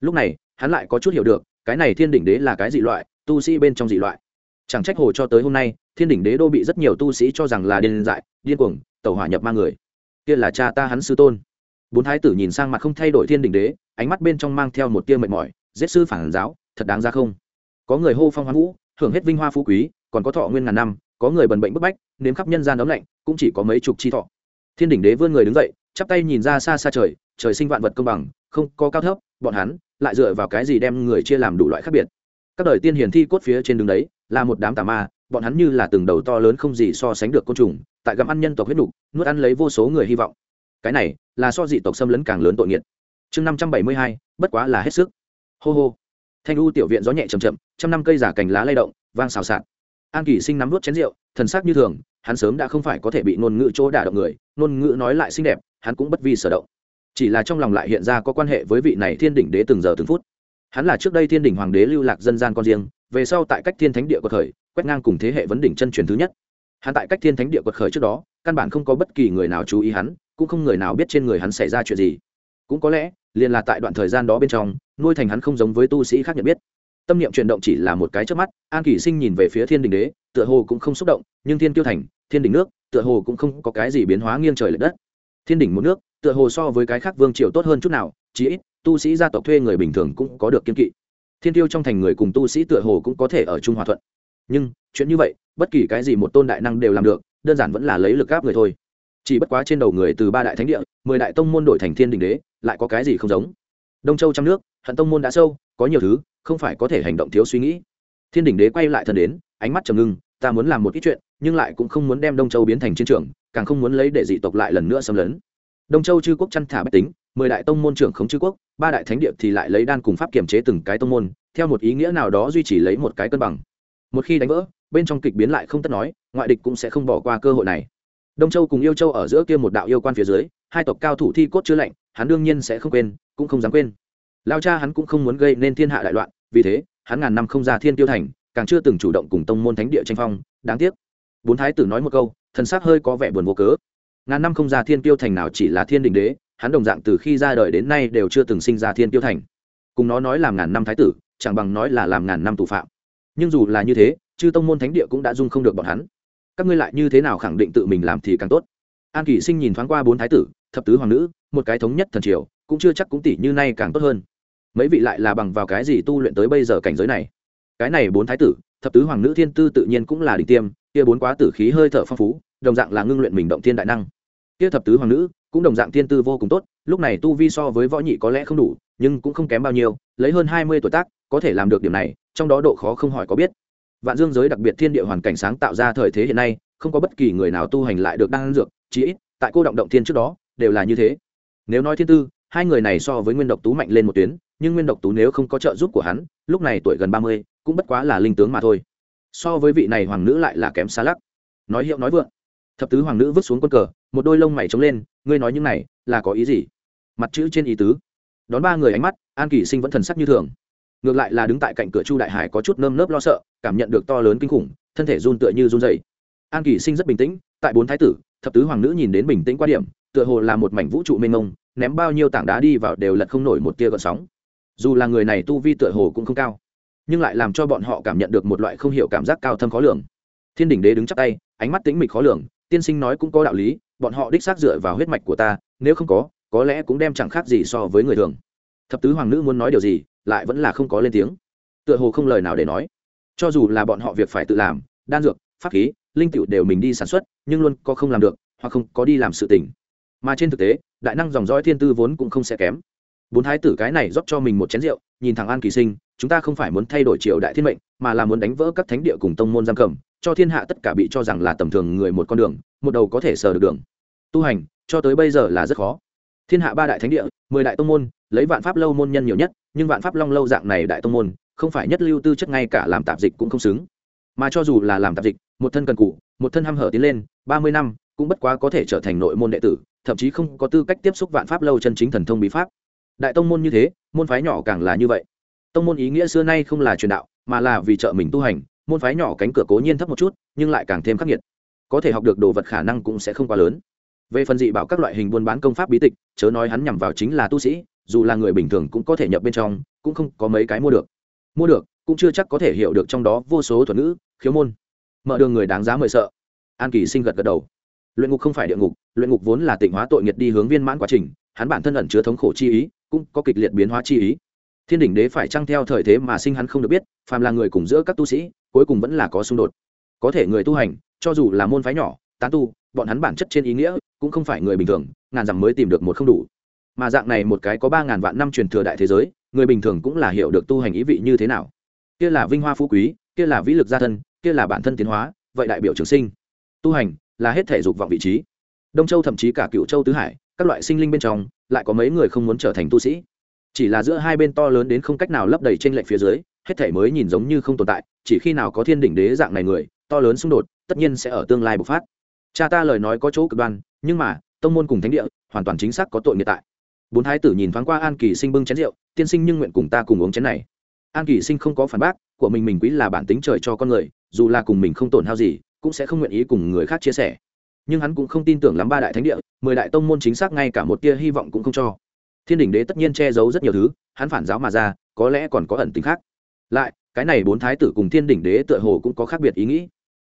Lúc này, hắn lại có chút hiểu được, cái này thiên đỉnh đế là cái dị loại, tu sĩ bên trong dị loại. Chẳng trách hồ cho tới hôm nay, thiên đỉnh đế đô bị rất nhiều tu sĩ cho rằng là điên dại, điên cuồng tàu hỏa nhập ma người kia là cha ta hắn sư tôn. Bốn thái tử nhìn sang mặt không thay đổi thiên đình đế, ánh mắt bên trong mang theo một tia mệt mỏi, giết sư phản giáo, thật đáng ra không? Có người hô phong hoán vũ, hưởng hết vinh hoa phú quý, còn có thọ nguyên ngàn năm, có người bần bệnh bức bách, nếm khắp nhân gian ấm lạnh, cũng chỉ có mấy chục chi thọ. Thiên đình đế vươn người đứng dậy, chắp tay nhìn ra xa xa trời trời sinh vạn vật công bằng, không có cao thấp, bọn hắn lại dựa vào cái gì đem người chia làm đủ loại khác biệt? Các đời tiên hiền thi cốt phía trên đường đấy, là một đám tà ma, bọn hắn như là từng đầu to lớn không gì so sánh được côn trùng tại gặm ăn nhân tộc huyết nục, nuốt ăn lấy vô số người hy vọng. Cái này là so dị tộc xâm lấn càng lớn tội nghiệt. Chương năm trăm bảy mươi hai, bất quá là hết sức. Hô hô. Thanh u tiểu viện gió nhẹ chầm chậm, trăm năm cây giả cành lá lay động, vang xào xạc. An kỷ sinh nắm nuốt chén rượu, thần sắc như thường, hắn sớm đã không phải có thể bị ngôn ngữ chỗ đả động người, ngôn ngữ nói lại xinh đẹp, hắn cũng bất vi sở động. Chỉ là trong lòng lại hiện ra có quan hệ với vị này thiên đỉnh đế từng giờ từng phút. Hắn là trước đây thiên đỉnh hoàng đế lưu lạc dân gian con riêng, về sau tại cách thiên thánh địa của thời, quét ngang cùng thế hệ vấn đỉnh chân truyền thứ nhất hắn tại cách thiên thánh địa quật khởi trước đó, căn bản không có bất kỳ người nào chú ý hắn, cũng không người nào biết trên người hắn xảy ra chuyện gì. Cũng có lẽ, liền là tại đoạn thời gian đó bên trong, nuôi thành hắn không giống với tu sĩ khác nhận biết. Tâm niệm chuyển động chỉ là một cái trước mắt, an kỷ sinh nhìn về phía thiên đình đế, tựa hồ cũng không xúc động, nhưng thiên tiêu thành, thiên đình nước, tựa hồ cũng không có cái gì biến hóa nghiêng trời l ệ đất. Thiên Đình một nước, tựa hồ so với cái khác vương triều tốt hơn chút nào, chí ít, tu sĩ gia tộc thuê người bình thường cũng có được kiên kỵ. Thiên tiêu trong thành người cùng tu sĩ tựa hồ cũng có thể ở chung hòa thuận nhưng, chuyện như vậy, bất kỳ cái gì một tôn đại năng đều làm được, đơn giản vẫn là lấy lực gáp người thôi. Chỉ bất quá trên đầu người từ ba đại thánh địa, mười đại tông môn đổi thành thiên đình đế, lại có cái gì không giống? Đông châu trong nước, hận tông môn đã sâu, có nhiều thứ, không phải có thể hành động thiếu suy nghĩ. Thiên đình đế quay lại thần đến, ánh mắt trầm ngưng, ta muốn làm một ít chuyện, nhưng lại cũng không muốn đem đông châu biến thành chiến trường, càng không muốn lấy để dị tộc lại lần nữa xâm lấn. Đông châu chư quốc chăn thả bách tính, mười đại tông môn trưởng khống chư quốc, ba đại thánh địa thì lại lấy đan cùng pháp kiểm chế từng cái tông môn, theo một ý nghĩa nào đó duy trì lấy một cái cân bằng một khi đánh vỡ, bên trong kịch biến lại không tất nói, ngoại địch cũng sẽ không bỏ qua cơ hội này. Đông châu cùng yêu châu ở giữa kia một đạo yêu quan phía dưới, hai tộc cao thủ thi cốt chứa lạnh, hắn đương nhiên sẽ không quên, cũng không dám quên. Lao cha hắn cũng không muốn gây nên thiên hạ đại loạn, vì thế, hắn ngàn năm không ra thiên tiêu thành, càng chưa từng chủ động cùng tông môn thánh địa tranh phong, đáng tiếc. Bốn thái tử nói một câu, thần sắc hơi có vẻ buồn vô cớ. Ngàn năm không ra thiên tiêu thành nào chỉ là thiên đình đế, hắn đồng dạng từ khi ra đời đến nay đều chưa từng sinh ra thiên tiêu thành. Cùng nó nói làm ngàn năm thái tử, chẳng bằng nói là làm ngàn năm tù phạm nhưng dù là như thế, chư tông môn thánh địa cũng đã dung không được bọn hắn. Các ngươi lại như thế nào khẳng định tự mình làm thì càng tốt? An kỷ sinh nhìn thoáng qua bốn thái tử, thập tứ hoàng nữ, một cái thống nhất thần triều, cũng chưa chắc cũng tỷ như nay càng tốt hơn. Mấy vị lại là bằng vào cái gì tu luyện tới bây giờ cảnh giới này? Cái này bốn thái tử, thập tứ hoàng nữ thiên tư tự nhiên cũng là đỉnh tiêm, kia bốn quá tử khí hơi thở phong phú, đồng dạng là ngưng luyện mình động thiên đại năng. Kia thập tứ hoàng nữ, cũng đồng dạng thiên tư vô cùng tốt, lúc này tu vi so với võ nhị có lẽ không đủ nhưng cũng không kém bao nhiêu, lấy hơn hai mươi tuổi tác, có thể làm được điểm này, trong đó độ khó không hỏi có biết. Vạn dương giới đặc biệt thiên địa hoàn cảnh sáng tạo ra thời thế hiện nay, không có bất kỳ người nào tu hành lại được đan dược, chí ít, tại cô động động thiên trước đó, đều là như thế. Nếu nói thiên tư, hai người này so với nguyên độc tú mạnh lên một tuyến, nhưng nguyên độc tú nếu không có trợ giúp của hắn, lúc này tuổi gần ba mươi, cũng bất quá là linh tướng mà thôi. So với vị này hoàng nữ lại là kém xa lắc. Nói hiệu nói vượng, thập tứ hoàng nữ vứt xuống quân cờ, một đôi lông mày trống lên, ngươi nói những này là có ý gì? Mặt chữ trên ý tứ đón ba người ánh mắt, an kỳ sinh vẫn thần sắc như thường. Ngược lại là đứng tại cạnh cửa chu đại hải có chút nơm nớp lo sợ, cảm nhận được to lớn kinh khủng, thân thể run tựa như run dày an kỳ sinh rất bình tĩnh, tại bốn thái tử, thập tứ hoàng nữ nhìn đến bình tĩnh qua điểm, tựa hồ là một mảnh vũ trụ mênh mông, ném bao nhiêu tảng đá đi vào đều lật không nổi một tia gợn sóng. Dù là người này tu vi tựa hồ cũng không cao, nhưng lại làm cho bọn họ cảm nhận được một loại không hiểu cảm giác cao thâm khó lường. Thiên đỉnh đế đứng chắc tay, ánh mắt tĩnh mịch khó lường, tiên sinh nói cũng có đạo lý, bọn họ đích xác dựa vào huyết mạch của ta, nếu không có có lẽ cũng đem chẳng khác gì so với người thường. Thập tứ hoàng nữ muốn nói điều gì, lại vẫn là không có lên tiếng. Tựa hồ không lời nào để nói. Cho dù là bọn họ việc phải tự làm, đan dược, pháp khí, linh tựu đều mình đi sản xuất, nhưng luôn có không làm được, hoặc không có đi làm sự tình. Mà trên thực tế, đại năng dòng dõi thiên tư vốn cũng không sẽ kém. Bốn thái tử cái này rót cho mình một chén rượu, nhìn thằng an kỳ sinh, chúng ta không phải muốn thay đổi triều đại thiên mệnh, mà là muốn đánh vỡ các thánh địa cùng tông môn giam cầm, cho thiên hạ tất cả bị cho rằng là tầm thường người một con đường, một đầu có thể sờ được đường. Tu hành, cho tới bây giờ là rất khó thiên hạ ba đại thánh địa, mười đại tông môn, lấy vạn pháp lâu môn nhân nhiều nhất, nhưng vạn pháp long lâu dạng này đại tông môn, không phải nhất lưu tư chất ngay cả làm tạp dịch cũng không xứng. Mà cho dù là làm tạp dịch, một thân cần cụ, một thân hăm hở tiến lên, ba mươi năm, cũng bất quá có thể trở thành nội môn đệ tử, thậm chí không có tư cách tiếp xúc vạn pháp lâu chân chính thần thông bí pháp. Đại tông môn như thế, môn phái nhỏ càng là như vậy. Tông môn ý nghĩa xưa nay không là truyền đạo, mà là vì trợ mình tu hành, môn phái nhỏ cánh cửa cố nhiên thấp một chút, nhưng lại càng thêm khắc nghiệt. Có thể học được đồ vật khả năng cũng sẽ không quá lớn về phần dị bảo các loại hình buôn bán công pháp bí tịch, chớ nói hắn nhằm vào chính là tu sĩ, dù là người bình thường cũng có thể nhập bên trong, cũng không có mấy cái mua được. Mua được, cũng chưa chắc có thể hiểu được trong đó vô số thuật ngữ khiếu môn. Mở đường người đáng giá mời sợ. An kỳ sinh gật gật đầu. Luyện ngục không phải địa ngục, luyện ngục vốn là tịnh hóa tội nghiệt đi hướng viên mãn quá trình, hắn bản thân ẩn chứa thống khổ chi ý, cũng có kịch liệt biến hóa chi ý. Thiên đỉnh đế phải trăng theo thời thế mà sinh hắn không được biết, phàm là người cùng giữa các tu sĩ, cuối cùng vẫn là có xung đột. Có thể người tu hành, cho dù là môn phái nhỏ tán tu, bọn hắn bản chất trên ý nghĩa cũng không phải người bình thường, ngàn dặm mới tìm được một không đủ. Mà dạng này một cái có ba ngàn vạn năm truyền thừa đại thế giới, người bình thường cũng là hiểu được tu hành ý vị như thế nào. Kia là vinh hoa phú quý, kia là vĩ lực gia thân, kia là bản thân tiến hóa, vậy đại biểu trường sinh. Tu hành là hết thể dục vọng vị trí. Đông châu thậm chí cả cựu châu tứ hải, các loại sinh linh bên trong, lại có mấy người không muốn trở thành tu sĩ. Chỉ là giữa hai bên to lớn đến không cách nào lấp đầy trên lệnh phía dưới, hết thể mới nhìn giống như không tồn tại, chỉ khi nào có thiên đỉnh đế dạng này người, to lớn xung đột, tất nhiên sẽ ở tương lai bộc phát cha ta lời nói có chỗ cực đoan, nhưng mà, tông môn cùng thánh địa, hoàn toàn chính xác có tội nghiệp tại. Bốn thái tử nhìn thoáng qua an kỳ sinh bưng chén rượu, tiên sinh nhưng nguyện cùng ta cùng uống chén này. An kỳ sinh không có phản bác, của mình mình quý là bản tính trời cho con người, dù là cùng mình không tổn hao gì, cũng sẽ không nguyện ý cùng người khác chia sẻ. Nhưng hắn cũng không tin tưởng lắm ba đại thánh địa, mười đại tông môn chính xác ngay cả một tia hy vọng cũng không cho. Thiên đỉnh đế tất nhiên che giấu rất nhiều thứ, hắn phản giáo mà ra, có lẽ còn có ẩn tính khác. Lại, cái này bốn thái tử cùng thiên đỉnh đế tựa hồ cũng có khác biệt ý nghĩ.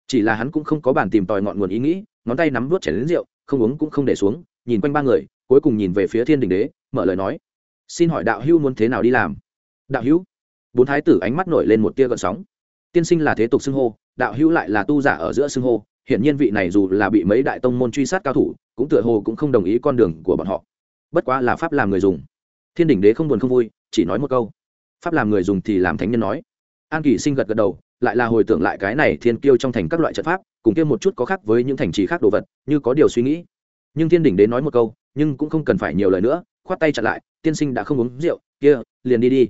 Chỉ là hắn cũng không có bàn tìm tòi ngọn nguồn ý nghĩ ngón tay nắm vút chảy đến rượu, không uống cũng không để xuống, nhìn quanh ba người, cuối cùng nhìn về phía thiên Đình đế, mở lời nói. Xin hỏi đạo hữu muốn thế nào đi làm? Đạo hữu. Bốn thái tử ánh mắt nổi lên một tia gợn sóng. Tiên sinh là thế tục xưng hô, đạo hữu lại là tu giả ở giữa xưng hô, hiển nhiên vị này dù là bị mấy đại tông môn truy sát cao thủ, cũng tựa hồ cũng không đồng ý con đường của bọn họ. Bất quá là pháp làm người dùng. Thiên Đình đế không buồn không vui, chỉ nói một câu. Pháp làm người dùng thì làm thánh nhân nói. An kỳ sinh gật gật đầu lại là hồi tưởng lại cái này thiên kiêu trong thành các loại trận pháp, cùng kia một chút có khác với những thành trì khác đồ vật, như có điều suy nghĩ. Nhưng thiên đỉnh đến nói một câu, nhưng cũng không cần phải nhiều lời nữa, khoát tay chặn lại, tiên sinh đã không uống rượu, kia, liền đi đi.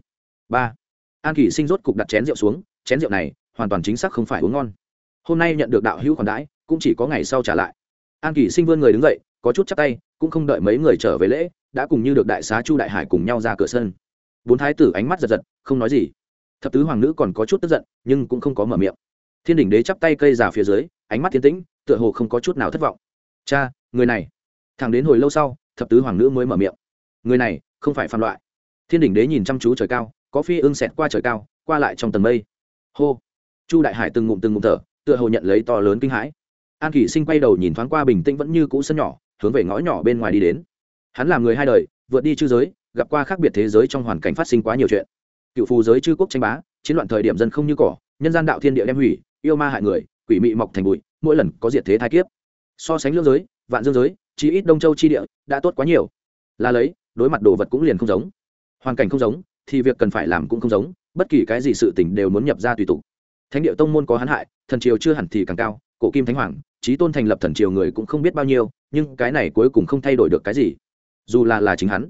Ba. An kỳ sinh rốt cục đặt chén rượu xuống, chén rượu này, hoàn toàn chính xác không phải uống ngon. Hôm nay nhận được đạo hữu khoản đãi, cũng chỉ có ngày sau trả lại. An kỳ sinh vươn người đứng dậy, có chút chắc tay, cũng không đợi mấy người trở về lễ, đã cùng như được đại xá chu đại hải cùng nhau ra cửa sân. Bốn thái tử ánh mắt giật giật, không nói gì thập tứ hoàng nữ còn có chút tức giận, nhưng cũng không có mở miệng. Thiên đỉnh đế chắp tay cây già phía dưới, ánh mắt thiên tĩnh, tựa hồ không có chút nào thất vọng. Cha, người này. Thẳng đến hồi lâu sau, thập tứ hoàng nữ mới mở miệng. Người này không phải phạm loại. Thiên đỉnh đế nhìn chăm chú trời cao, có phi ưng xẹt qua trời cao, qua lại trong tầng mây. Hô. Chu đại hải từng ngụm từng ngụm thở, tựa hồ nhận lấy to lớn kinh hãi. An kỷ sinh quay đầu nhìn thoáng qua bình tĩnh vẫn như cũ sân nhỏ, hướng về ngõ nhỏ bên ngoài đi đến. Hắn là người hai đời, vượt đi chư giới, gặp qua khác biệt thế giới trong hoàn cảnh phát sinh quá nhiều chuyện cựu phù giới chư quốc tranh bá, chiến loạn thời điểm dân không như cỏ, nhân gian đạo thiên địa đem hủy, yêu ma hại người, quỷ mị mọc thành bụi, mỗi lần có diệt thế thai kiếp. So sánh lương giới, vạn dương giới, chí ít đông châu chi địa đã tốt quá nhiều. Là lấy, đối mặt đồ vật cũng liền không giống. Hoàn cảnh không giống, thì việc cần phải làm cũng không giống, bất kỳ cái gì sự tình đều muốn nhập ra tùy tục. Thánh địa tông môn có hắn hại, thần triều chưa hẳn thì càng cao, cổ kim thánh hoàng trí tôn thành lập thần triều người cũng không biết bao nhiêu, nhưng cái này cuối cùng không thay đổi được cái gì. Dù là là chính hắn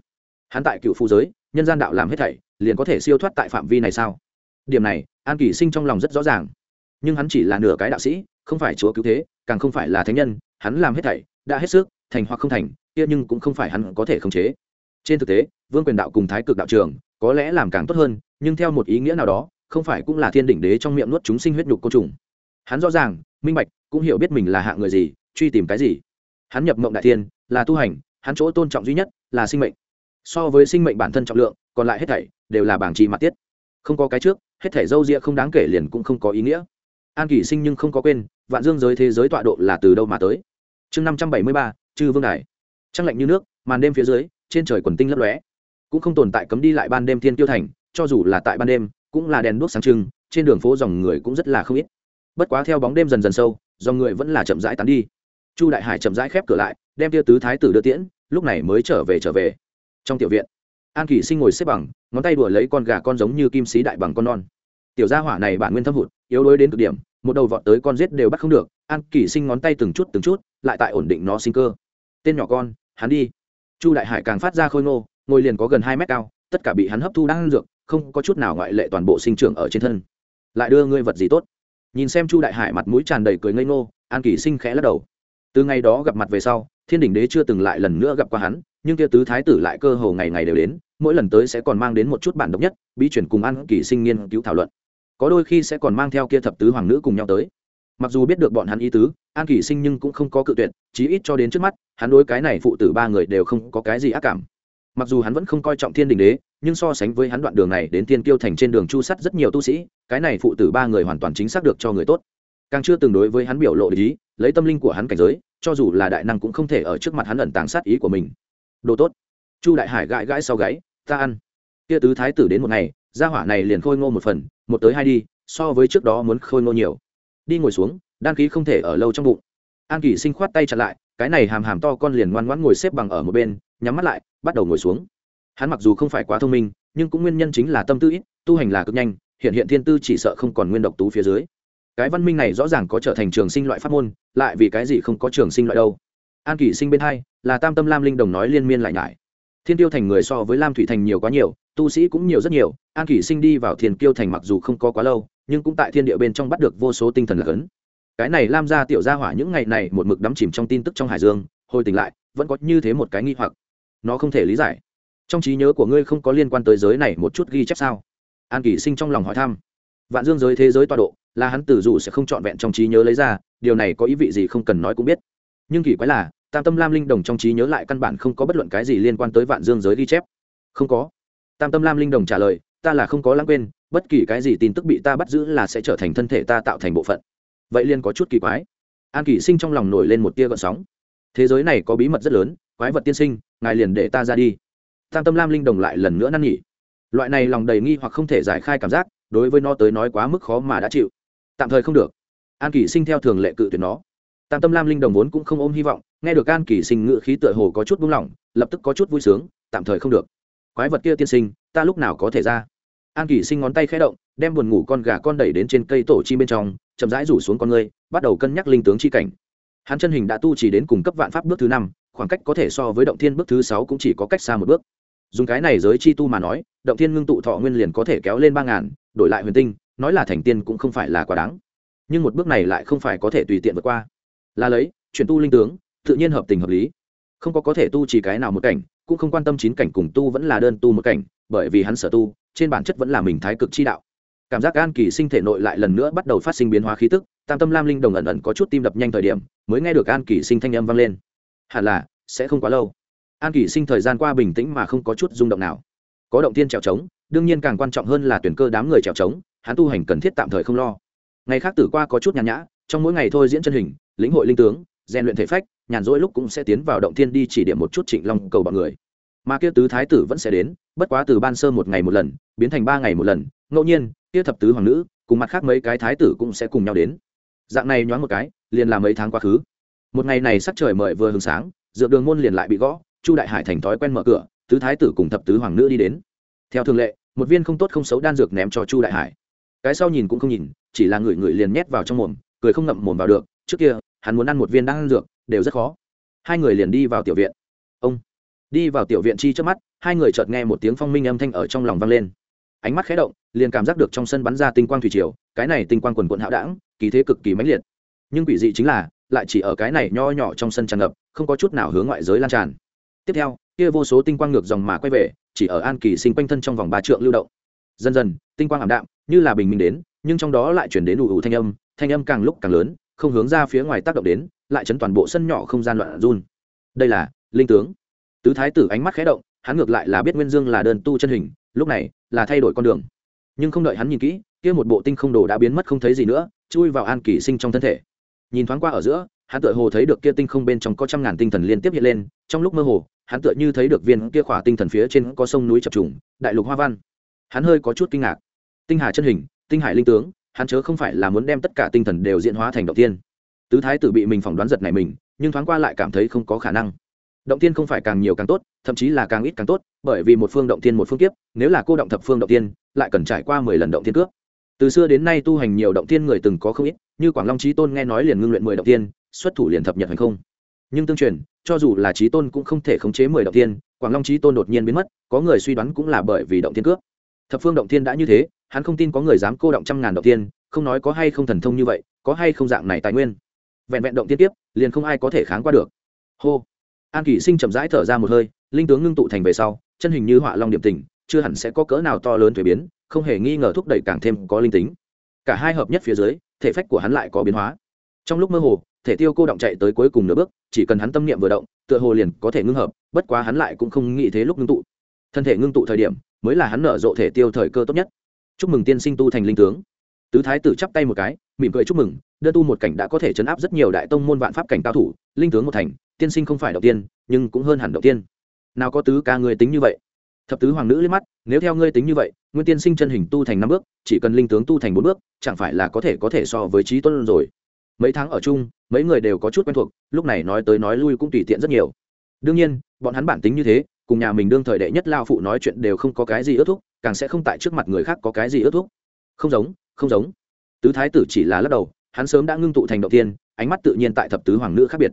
hắn tại cựu phu giới, nhân gian đạo làm hết thảy liền có thể siêu thoát tại phạm vi này sao? Điểm này, an kỳ sinh trong lòng rất rõ ràng. Nhưng hắn chỉ là nửa cái đạo sĩ, không phải chúa cứu thế, càng không phải là thánh nhân, hắn làm hết thảy, đã hết sức, thành hoặc không thành, kia nhưng cũng không phải hắn có thể khống chế. Trên thực tế, vương quyền đạo cùng thái cực đạo trường, có lẽ làm càng tốt hơn, nhưng theo một ý nghĩa nào đó, không phải cũng là thiên đỉnh đế trong miệng nuốt chúng sinh huyết nhục côn trùng. Hắn rõ ràng, minh bạch, cũng hiểu biết mình là hạng người gì, truy tìm cái gì. Hắn nhập mộng đại thiên, là tu hành, hắn chỗ tôn trọng duy nhất là sinh mệnh so với sinh mệnh bản thân trọng lượng, còn lại hết thảy đều là bảng trì mặt tiết. Không có cái trước, hết thảy dâu ria không đáng kể liền cũng không có ý nghĩa. An kỷ sinh nhưng không có quên, vạn dương giới thế giới tọa độ là từ đâu mà tới. Chương năm trăm bảy mươi ba, chư vương đài. Trăng lạnh như nước, màn đêm phía dưới, trên trời quần tinh lấp lóe. Cũng không tồn tại cấm đi lại ban đêm thiên tiêu thành, cho dù là tại ban đêm, cũng là đèn đuốc sáng trưng, trên đường phố dòng người cũng rất là không ít. Bất quá theo bóng đêm dần dần sâu, dòng người vẫn là chậm rãi tán đi. Chu đại hải chậm rãi khép cửa lại, đem tia tứ thái tử đưa tiễn, lúc này mới trở về trở về trong tiểu viện, an kỷ sinh ngồi xếp bằng, ngón tay đùa lấy con gà con giống như kim sĩ đại bằng con non. Tiểu gia hỏa này bản nguyên thâm hụt, yếu đuối đến cực điểm, một đầu vọt tới con giết đều bắt không được, an kỷ sinh ngón tay từng chút từng chút, lại tại ổn định nó sinh cơ. Tên nhỏ con, hắn đi. Chu đại hải càng phát ra khôi ngô, ngồi liền có gần hai mét cao, tất cả bị hắn hấp thu đang ăn dược, không có chút nào ngoại lệ toàn bộ sinh trưởng ở trên thân. Lại đưa ngươi vật gì tốt? Nhìn xem chu đại hải mặt mũi tràn đầy cười ngây ngô, an kỷ sinh khẽ lắc đầu. Từ ngày đó gặp mặt về sau, thiên đỉnh đế chưa từng lại lần nữa gặp qua hắn nhưng kia tứ thái tử lại cơ hồ ngày ngày đều đến, mỗi lần tới sẽ còn mang đến một chút bản độc nhất, bí chuyển cùng an kỳ sinh nghiên cứu thảo luận. Có đôi khi sẽ còn mang theo kia thập tứ hoàng nữ cùng nhau tới. Mặc dù biết được bọn hắn ý tứ, an kỳ sinh nhưng cũng không có cự tuyệt, chí ít cho đến trước mắt, hắn đối cái này phụ tử ba người đều không có cái gì ác cảm. Mặc dù hắn vẫn không coi trọng thiên đình đế, nhưng so sánh với hắn đoạn đường này đến tiên kiêu thành trên đường chu sắt rất nhiều tu sĩ, cái này phụ tử ba người hoàn toàn chính xác được cho người tốt. Càng chưa từng đối với hắn biểu lộ ý, lấy tâm linh của hắn cảnh giới, cho dù là đại năng cũng không thể ở trước mặt hắn ẩn tàng sát ý của mình đồ tốt. Chu đại hải gãi gãi sau gáy, ta ăn. Kia tứ thái tử đến một ngày, gia hỏa này liền khôi ngô một phần, một tới hai đi, so với trước đó muốn khôi ngô nhiều. Đi ngồi xuống, đan khí không thể ở lâu trong bụng. An kỳ sinh khoát tay chặt lại, cái này hàm hàm to con liền ngoan ngoãn ngồi xếp bằng ở một bên, nhắm mắt lại, bắt đầu ngồi xuống. Hắn mặc dù không phải quá thông minh, nhưng cũng nguyên nhân chính là tâm tư ít, tu hành là cực nhanh, hiện hiện thiên tư chỉ sợ không còn nguyên độc tú phía dưới. Cái văn minh này rõ ràng có trở thành trường sinh loại pháp môn, lại vì cái gì không có trường sinh loại đâu? An kỷ sinh bên hai, là tam tâm lam linh đồng nói liên miên lại nhải. Thiên tiêu thành người so với lam thủy thành nhiều quá nhiều, tu sĩ cũng nhiều rất nhiều, an kỷ sinh đi vào thiên tiêu thành mặc dù không có quá lâu, nhưng cũng tại thiên địa bên trong bắt được vô số tinh thần lạc ấn cái này lam ra tiểu gia hỏa những ngày này một mực đắm chìm trong tin tức trong hải dương, hồi tỉnh lại, vẫn có như thế một cái nghi hoặc. Nó không thể lý giải. Trong trí nhớ của ngươi không có liên quan tới giới này một chút ghi chép sao? An kỷ sinh trong lòng hỏi thăm. Vạn dương giới thế giới tọa độ, là hắn tử dù sẽ không trọn vẹn trong trí nhớ lấy ra, điều này có ý vị gì không cần nói cũng biết nhưng kỳ quái là, tam tâm lam linh đồng trong trí nhớ lại căn bản không có bất luận cái gì liên quan tới vạn dương giới ghi chép. Không có. Tam tâm lam linh đồng trả lời, ta là không có lãng quên, bất kỳ cái gì tin tức bị ta bắt giữ là sẽ trở thành thân thể ta tạo thành bộ phận. Vậy liên có chút kỳ quái. An kỷ sinh trong lòng nổi lên một tia gợn sóng. Thế giới này có bí mật rất lớn, quái vật tiên sinh, ngài liền để ta ra đi. Tam tâm lam linh đồng lại lần nữa năn nghỉ loại này lòng đầy nghi hoặc không thể giải khai cảm giác, đối với nó tới nói quá mức khó mà đã chịu. Tạm thời không được. An kỷ sinh theo thường lệ cự tuyệt nó tam tâm lam linh đồng vốn cũng không ôm hy vọng, nghe được an kỷ sinh ngự khí tựa hồ có chút buông lỏng, lập tức có chút vui sướng, tạm thời không được. Quái vật kia tiên sinh, ta lúc nào có thể ra? An kỷ sinh ngón tay khẽ động, đem buồn ngủ con gà con đẩy đến trên cây tổ chi bên trong, chậm rãi rủ xuống con ngươi, bắt đầu cân nhắc linh tướng chi cảnh. Hắn chân hình đã tu chỉ đến cùng cấp vạn pháp bước thứ năm, khoảng cách có thể so với động thiên bước thứ sáu cũng chỉ có cách xa một bước. Dùng cái này giới chi tu mà nói, động thiên ngưng tụ thọ nguyên liền có thể kéo lên ba ngàn, đổi lại huyền tinh, nói là thành tiên cũng không phải là quá đáng. Nhưng một bước này lại không phải có thể tùy tiện vượt qua là lấy, chuyển tu linh tướng, tự nhiên hợp tình hợp lý. Không có có thể tu chỉ cái nào một cảnh, cũng không quan tâm chín cảnh cùng tu vẫn là đơn tu một cảnh, bởi vì hắn sở tu, trên bản chất vẫn là mình thái cực chi đạo. Cảm giác an kỳ sinh thể nội lại lần nữa bắt đầu phát sinh biến hóa khí tức, tam tâm lam linh đồng ẩn ẩn có chút tim đập nhanh thời điểm, mới nghe được an kỳ sinh thanh âm vang lên. Hẳn là, sẽ không quá lâu. An kỳ sinh thời gian qua bình tĩnh mà không có chút rung động nào. Có động tiên trèo trống, đương nhiên càng quan trọng hơn là tuyển cơ đám người trèo trống, hắn tu hành cần thiết tạm thời không lo. Ngày khác tử qua có chút nhàn nhã, trong mỗi ngày thôi diễn chân hình lĩnh hội linh tướng, rèn luyện thể phách, nhàn rỗi lúc cũng sẽ tiến vào động thiên đi chỉ điểm một chút trịnh long cầu bọn người. Mà kia tứ thái tử vẫn sẽ đến, bất quá từ ban sơ một ngày một lần, biến thành ba ngày một lần, ngẫu nhiên, kia thập tứ hoàng nữ, cùng mặt khác mấy cái thái tử cũng sẽ cùng nhau đến. Dạng này nhoáng một cái, liền là mấy tháng quá khứ. Một ngày này sắc trời mời vừa hừng sáng, dựa đường môn liền lại bị gõ, chu đại hải thành thói quen mở cửa, tứ thái tử cùng thập tứ hoàng nữ đi đến. Theo thường lệ, một viên không tốt không xấu đan dược ném cho chu đại hải. Cái sau nhìn cũng không nhìn, chỉ là người người liền nhét vào trong mồm, cười không ngậm mồm vào được trước kia, hắn muốn ăn một viên đan dược, đều rất khó. Hai người liền đi vào tiểu viện. Ông, đi vào tiểu viện chi trước mắt, hai người chợt nghe một tiếng phong minh âm thanh ở trong lòng vang lên. Ánh mắt khẽ động, liền cảm giác được trong sân bắn ra tinh quang thủy triều, cái này tinh quang quần quận hạo đảng kỳ thế cực kỳ mãnh liệt. Nhưng quỷ dị chính là, lại chỉ ở cái này nho nhỏ trong sân tràn ngập, không có chút nào hướng ngoại giới lan tràn. Tiếp theo, kia vô số tinh quang ngược dòng mà quay về, chỉ ở an kỳ sinh quanh thân trong vòng ba trượng lưu động. Dần dần, tinh quang ảm đạm, như là bình minh đến, nhưng trong đó lại chuyển đến ủ ủ thanh âm thanh âm càng lúc càng lớn không hướng ra phía ngoài tác động đến, lại chấn toàn bộ sân nhỏ không gian loạn run. Đây là linh tướng. Tứ thái tử ánh mắt khẽ động, hắn ngược lại là biết nguyên dương là đơn tu chân hình, lúc này là thay đổi con đường. Nhưng không đợi hắn nhìn kỹ, kia một bộ tinh không đồ đã biến mất không thấy gì nữa, chui vào an kỳ sinh trong thân thể. Nhìn thoáng qua ở giữa, hắn tựa hồ thấy được kia tinh không bên trong có trăm ngàn tinh thần liên tiếp hiện lên, trong lúc mơ hồ, hắn tựa như thấy được viên kia khỏa tinh thần phía trên có sông núi chập trùng, đại lục hoa văn. Hắn hơi có chút kinh ngạc. Tinh hà chân hình, tinh hải linh tướng hắn chớ không phải là muốn đem tất cả tinh thần đều diễn hóa thành động tiên. Tứ thái tử bị mình phỏng đoán giật này mình, nhưng thoáng qua lại cảm thấy không có khả năng. Động tiên không phải càng nhiều càng tốt, thậm chí là càng ít càng tốt, bởi vì một phương động tiên một phương kiếp, nếu là cô động thập phương động tiên, lại cần trải qua mười lần động tiên cướp. Từ xưa đến nay tu hành nhiều động tiên người từng có không ít, như quảng long trí tôn nghe nói liền ngưng luyện mười động tiên, xuất thủ liền thập nhật hành không. Nhưng tương truyền, cho dù là trí tôn cũng không thể khống chế mười động tiên, quảng long trí tôn đột nhiên biến mất, có người suy đoán cũng là bởi vì động tiên cướp thập phương động tiên đã như thế, hắn không tin có người dám cô động trăm ngàn động tiên không nói có hay không thần thông như vậy, có hay không dạng này tài nguyên. Vẹn vẹn động tiên tiếp liền không ai có thể kháng qua được. Hô. An kỷ sinh chậm rãi thở ra một hơi, linh tướng ngưng tụ thành về sau, chân hình như họa long điểm tình chưa hẳn sẽ có cỡ nào to lớn thuế biến, không hề nghi ngờ thúc đẩy càng thêm có linh tính. Cả hai hợp nhất phía dưới, thể phách của hắn lại có biến hóa. Trong lúc mơ hồ, thể tiêu cô động chạy tới cuối cùng nửa bước, chỉ cần hắn tâm niệm vừa động, tựa hồ liền có thể ngưng hợp, bất quá hắn lại cũng không nghĩ thế lúc ngưng tụ thân thể ngưng tụ thời điểm mới là hắn nở rộ thể tiêu thời cơ tốt nhất. Chúc mừng tiên sinh tu thành linh tướng. Tứ thái tử chắp tay một cái, mỉm cười chúc mừng, đơn tu một cảnh đã có thể chấn áp rất nhiều đại tông môn vạn pháp cảnh cao thủ, linh tướng một thành, tiên sinh không phải đầu tiên, nhưng cũng hơn hẳn đầu tiên. Nào có tứ ca người tính như vậy? Thập tứ hoàng nữ liếc mắt, nếu theo ngươi tính như vậy, nguyên tiên sinh chân hình tu thành năm bước, chỉ cần linh tướng tu thành bốn bước, chẳng phải là có thể có thể so với trí tuân rồi. Mấy tháng ở chung, mấy người đều có chút quen thuộc, lúc này nói tới nói lui cũng tùy tiện rất nhiều. Đương nhiên, bọn hắn bản tính như thế cùng nhà mình đương thời đệ nhất lao phụ nói chuyện đều không có cái gì ước thúc, càng sẽ không tại trước mặt người khác có cái gì ước thúc. Không giống không giống. Tứ thái tử chỉ là lắc đầu, hắn sớm đã ngưng tụ thành đầu tiên ánh mắt tự nhiên tại thập tứ hoàng nữ khác biệt.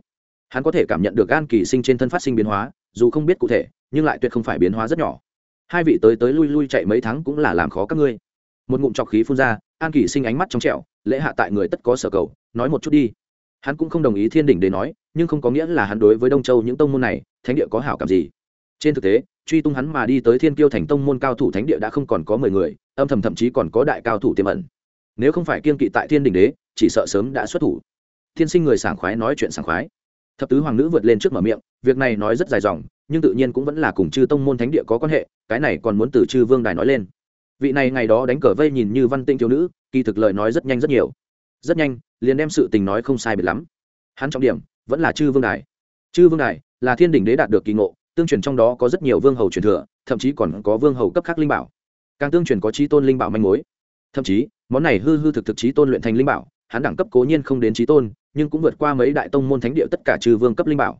Hắn có thể cảm nhận được gan kỳ sinh trên thân phát sinh biến hóa, dù không biết cụ thể, nhưng lại tuyệt không phải biến hóa rất nhỏ. Hai vị tới tới lui lui chạy mấy tháng cũng là làm khó các ngươi. Một ngụm trọc khí phun ra, an kỳ sinh ánh mắt trong trẹo lễ hạ tại người tất có sở cầu, nói một chút đi. Hắn cũng không đồng ý thiên đỉnh để nói, nhưng không có nghĩa là hắn đối với đông châu những tông môn này, thánh địa có hảo cảm gì trên thực tế, truy tung hắn mà đi tới thiên kiêu thành tông môn cao thủ thánh địa đã không còn có mười người, âm thầm thậm chí còn có đại cao thủ tiềm ẩn. Nếu không phải kiên kỵ tại thiên đình đế, chỉ sợ sớm đã xuất thủ. Thiên sinh người sảng khoái nói chuyện sảng khoái. Thập tứ hoàng nữ vượt lên trước mở miệng, việc này nói rất dài dòng, nhưng tự nhiên cũng vẫn là cùng chư tông môn thánh địa có quan hệ, cái này còn muốn từ chư vương đài nói lên. Vị này ngày đó đánh cờ vây nhìn như văn tinh thiếu nữ, kỳ thực lời nói rất nhanh rất nhiều. Rất nhanh, liền đem sự tình nói không sai biệt lắm. Hắn trọng điểm vẫn là chư vương đài. Chư vương đài là thiên đình đế đạt được kỳ ngộ tương truyền trong đó có rất nhiều vương hầu truyền thừa, thậm chí còn có vương hầu cấp khác linh bảo. Càng tương truyền có trí tôn linh bảo manh mối. Thậm chí, món này hư hư thực thực trí tôn luyện thành linh bảo, hắn đẳng cấp cố nhiên không đến trí tôn, nhưng cũng vượt qua mấy đại tông môn thánh địa tất cả trừ vương cấp linh bảo.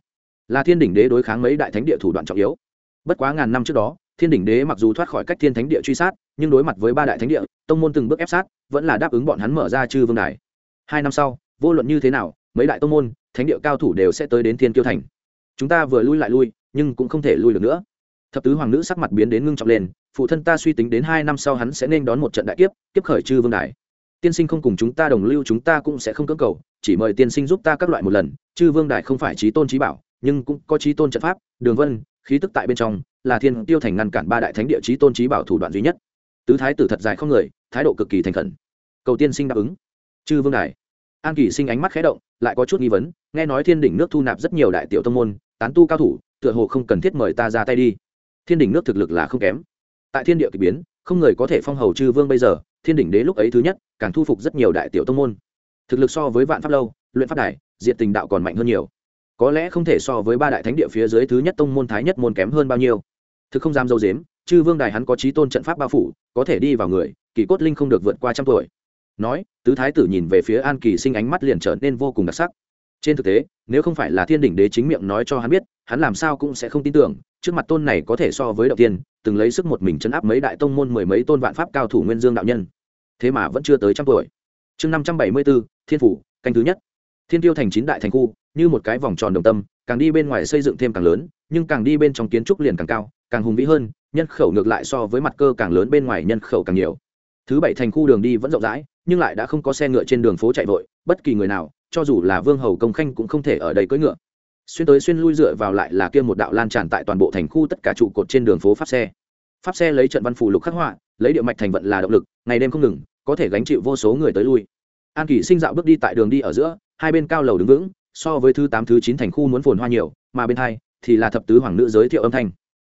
Là thiên đỉnh đế đối kháng mấy đại thánh địa thủ đoạn trọng yếu. Bất quá ngàn năm trước đó, thiên đỉnh đế mặc dù thoát khỏi cách thiên thánh địa truy sát, nhưng đối mặt với ba đại thánh địa, tông môn từng bước ép sát, vẫn là đáp ứng bọn hắn mở ra chư vương đài. Hai năm sau, vô luận như thế nào, mấy đại tông môn, thánh địa cao thủ đều sẽ tới đến thiên kiêu thành. Chúng ta vừa lui lại lui nhưng cũng không thể lui được nữa. Thập tứ hoàng nữ sắc mặt biến đến ngưng trọng lên, phụ thân ta suy tính đến hai năm sau hắn sẽ nên đón một trận đại kiếp kiếp khởi chư vương đài. Tiên sinh không cùng chúng ta đồng lưu, chúng ta cũng sẽ không cưỡng cầu, chỉ mời tiên sinh giúp ta các loại một lần, chư vương đài không phải trí tôn trí bảo, nhưng cũng có trí tôn trận pháp, đường vân, khí tức tại bên trong, là thiên tiêu thành ngăn cản ba đại thánh địa trí tôn trí bảo thủ đoạn duy nhất. Tứ thái tử thật dài không người, thái độ cực kỳ thành khẩn. Cầu tiên sinh đáp ứng. Chư vương đài. An kỳ sinh ánh mắt khé động, lại có chút nghi vấn, nghe nói thiên đỉnh nước thu nạp rất nhiều đại tiểu tông môn, tán tu cao thủ tựa hồ không cần thiết mời ta ra tay đi. Thiên đỉnh nước thực lực là không kém. Tại thiên địa k ỳ biến, không người có thể phong hầu chư vương bây giờ, thiên đỉnh đế lúc ấy thứ nhất, càng thu phục rất nhiều đại tiểu tông môn. Thực lực so với vạn pháp lâu, luyện pháp đài diện tình đạo còn mạnh hơn nhiều. Có lẽ không thể so với ba đại thánh địa phía dưới thứ nhất tông môn thái nhất môn kém hơn bao nhiêu. Thực không dám dâu dếm, chư vương đài hắn có trí tôn trận pháp bao phủ, có thể đi vào người, kỳ cốt linh không được vượt qua trăm tuổi. Nói, tứ thái tử nhìn về phía an kỳ sinh ánh mắt liền trở nên vô cùng đặc sắc trên thực tế, nếu không phải là thiên đỉnh đế chính miệng nói cho hắn biết, hắn làm sao cũng sẽ không tin tưởng, trước mặt tôn này có thể so với đạo tiên, từng lấy sức một mình chấn áp mấy đại tông môn mười mấy tôn vạn pháp cao thủ nguyên dương đạo nhân. Thế mà vẫn chưa tới trăm tuổi. Chương năm trăm bảy mươi bốn, thiên phủ, canh thứ nhất. Thiên tiêu thành chín đại thành khu, như một cái vòng tròn đồng tâm, càng đi bên ngoài xây dựng thêm càng lớn, nhưng càng đi bên trong kiến trúc liền càng cao, càng hùng vĩ hơn, nhân khẩu ngược lại so với mặt cơ càng lớn bên ngoài nhân khẩu càng nhiều. Thứ bảy thành khu đường đi vẫn rộng rãi, nhưng lại đã không có xe ngựa trên đường phố chạy vội, bất kỳ người nào cho dù là vương hầu công khanh cũng không thể ở đây cưỡi ngựa. Xuyên tới xuyên lui dựa vào lại là kia một đạo lan tràn tại toàn bộ thành khu tất cả trụ cột trên đường phố pháp xe. Pháp xe lấy trận văn phủ lục khắc họa, lấy địa mạch thành vận là động lực, ngày đêm không ngừng, có thể gánh chịu vô số người tới lui. An kỳ sinh dạo bước đi tại đường đi ở giữa, hai bên cao lầu đứng vững, so với thứ tám, thứ chín thành khu muốn phồn hoa nhiều, mà bên hai thì là thập tứ hoàng nữ giới thiệu âm thanh.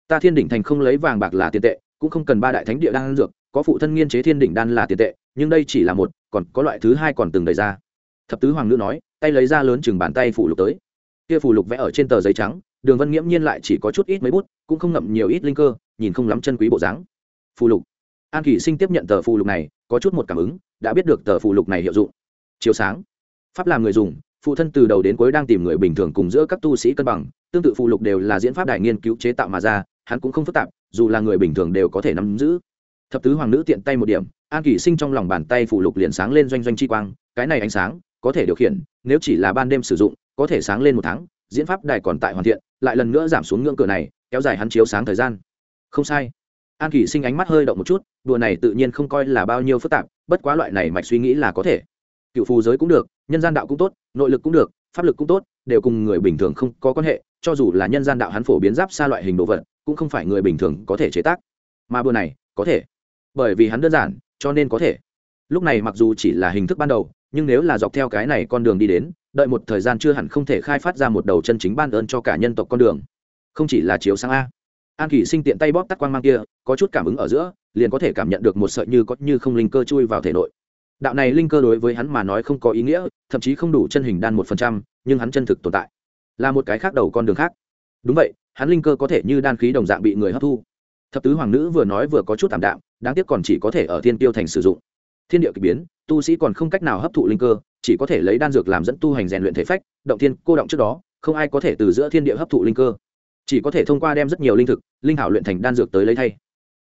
Ta thiên đỉnh thành không lấy vàng bạc là tiền tệ, cũng không cần ba đại thánh địa đan dược, có phụ thân nghiên chế thiên đỉnh đan là tiền tệ, nhưng đây chỉ là một, còn có loại thứ hai còn từng đầy ra thập tứ hoàng nữ nói, tay lấy ra lớn chừng bàn tay phủ lục tới. Kia phủ lục vẽ ở trên tờ giấy trắng, đường vân nghiễm nhiên lại chỉ có chút ít mấy bút, cũng không ngậm nhiều ít linh cơ, nhìn không lắm chân quý bộ dáng. Phù lục. An kỷ sinh tiếp nhận tờ phù lục này, có chút một cảm ứng, đã biết được tờ phù lục này hiệu dụng. Chiếu sáng. Pháp làm người dùng, phụ thân từ đầu đến cuối đang tìm người bình thường cùng giữa các tu sĩ cân bằng, tương tự phù lục đều là diễn pháp đại nghiên cứu chế tạo mà ra, hắn cũng không phức tạp, dù là người bình thường đều có thể nắm giữ. Thập tứ hoàng nữ tiện tay một điểm, an kỷ sinh trong lòng bàn tay phù lục liền sáng lên doanh doanh chi quang, cái này ánh sáng có thể điều khiển, nếu chỉ là ban đêm sử dụng, có thể sáng lên một tháng, diễn pháp đài còn tại hoàn thiện, lại lần nữa giảm xuống ngưỡng cửa này, kéo dài hắn chiếu sáng thời gian. Không sai. An kỷ sinh ánh mắt hơi động một chút, đùa này tự nhiên không coi là bao nhiêu phức tạp, bất quá loại này mạch suy nghĩ là có thể. Cựu phù giới cũng được, nhân gian đạo cũng tốt, nội lực cũng được, pháp lực cũng tốt, đều cùng người bình thường không có quan hệ, cho dù là nhân gian đạo hắn phổ biến giáp xa loại hình đồ vật, cũng không phải người bình thường có thể chế tác. Mà bữa này, có thể. Bởi vì hắn đơn giản, cho nên có thể. Lúc này mặc dù chỉ là hình thức ban đầu nhưng nếu là dọc theo cái này con đường đi đến, đợi một thời gian chưa hẳn không thể khai phát ra một đầu chân chính ban ơn cho cả nhân tộc con đường. Không chỉ là chiếu sáng a. An kỷ sinh tiện tay bóp tắt quang mang kia, có chút cảm ứng ở giữa, liền có thể cảm nhận được một sợi như có như không linh cơ chui vào thể nội. Đạo này linh cơ đối với hắn mà nói không có ý nghĩa, thậm chí không đủ chân hình đan một phần trăm, nhưng hắn chân thực tồn tại. Là một cái khác đầu con đường khác. Đúng vậy, hắn linh cơ có thể như đan khí đồng dạng bị người hấp thu. Thập tứ hoàng nữ vừa nói vừa có chút tạm đạm, đáng tiếc còn chỉ có thể ở thiên tiêu thành sử dụng. Thiên địa k ỳ biến tu sĩ còn không cách nào hấp thụ linh cơ, chỉ có thể lấy đan dược làm dẫn tu hành rèn luyện thể phách, động thiên cô động trước đó, không ai có thể từ giữa thiên địa hấp thụ linh cơ. Chỉ có thể thông qua đem rất nhiều linh thực, linh hảo luyện thành đan dược tới lấy thay.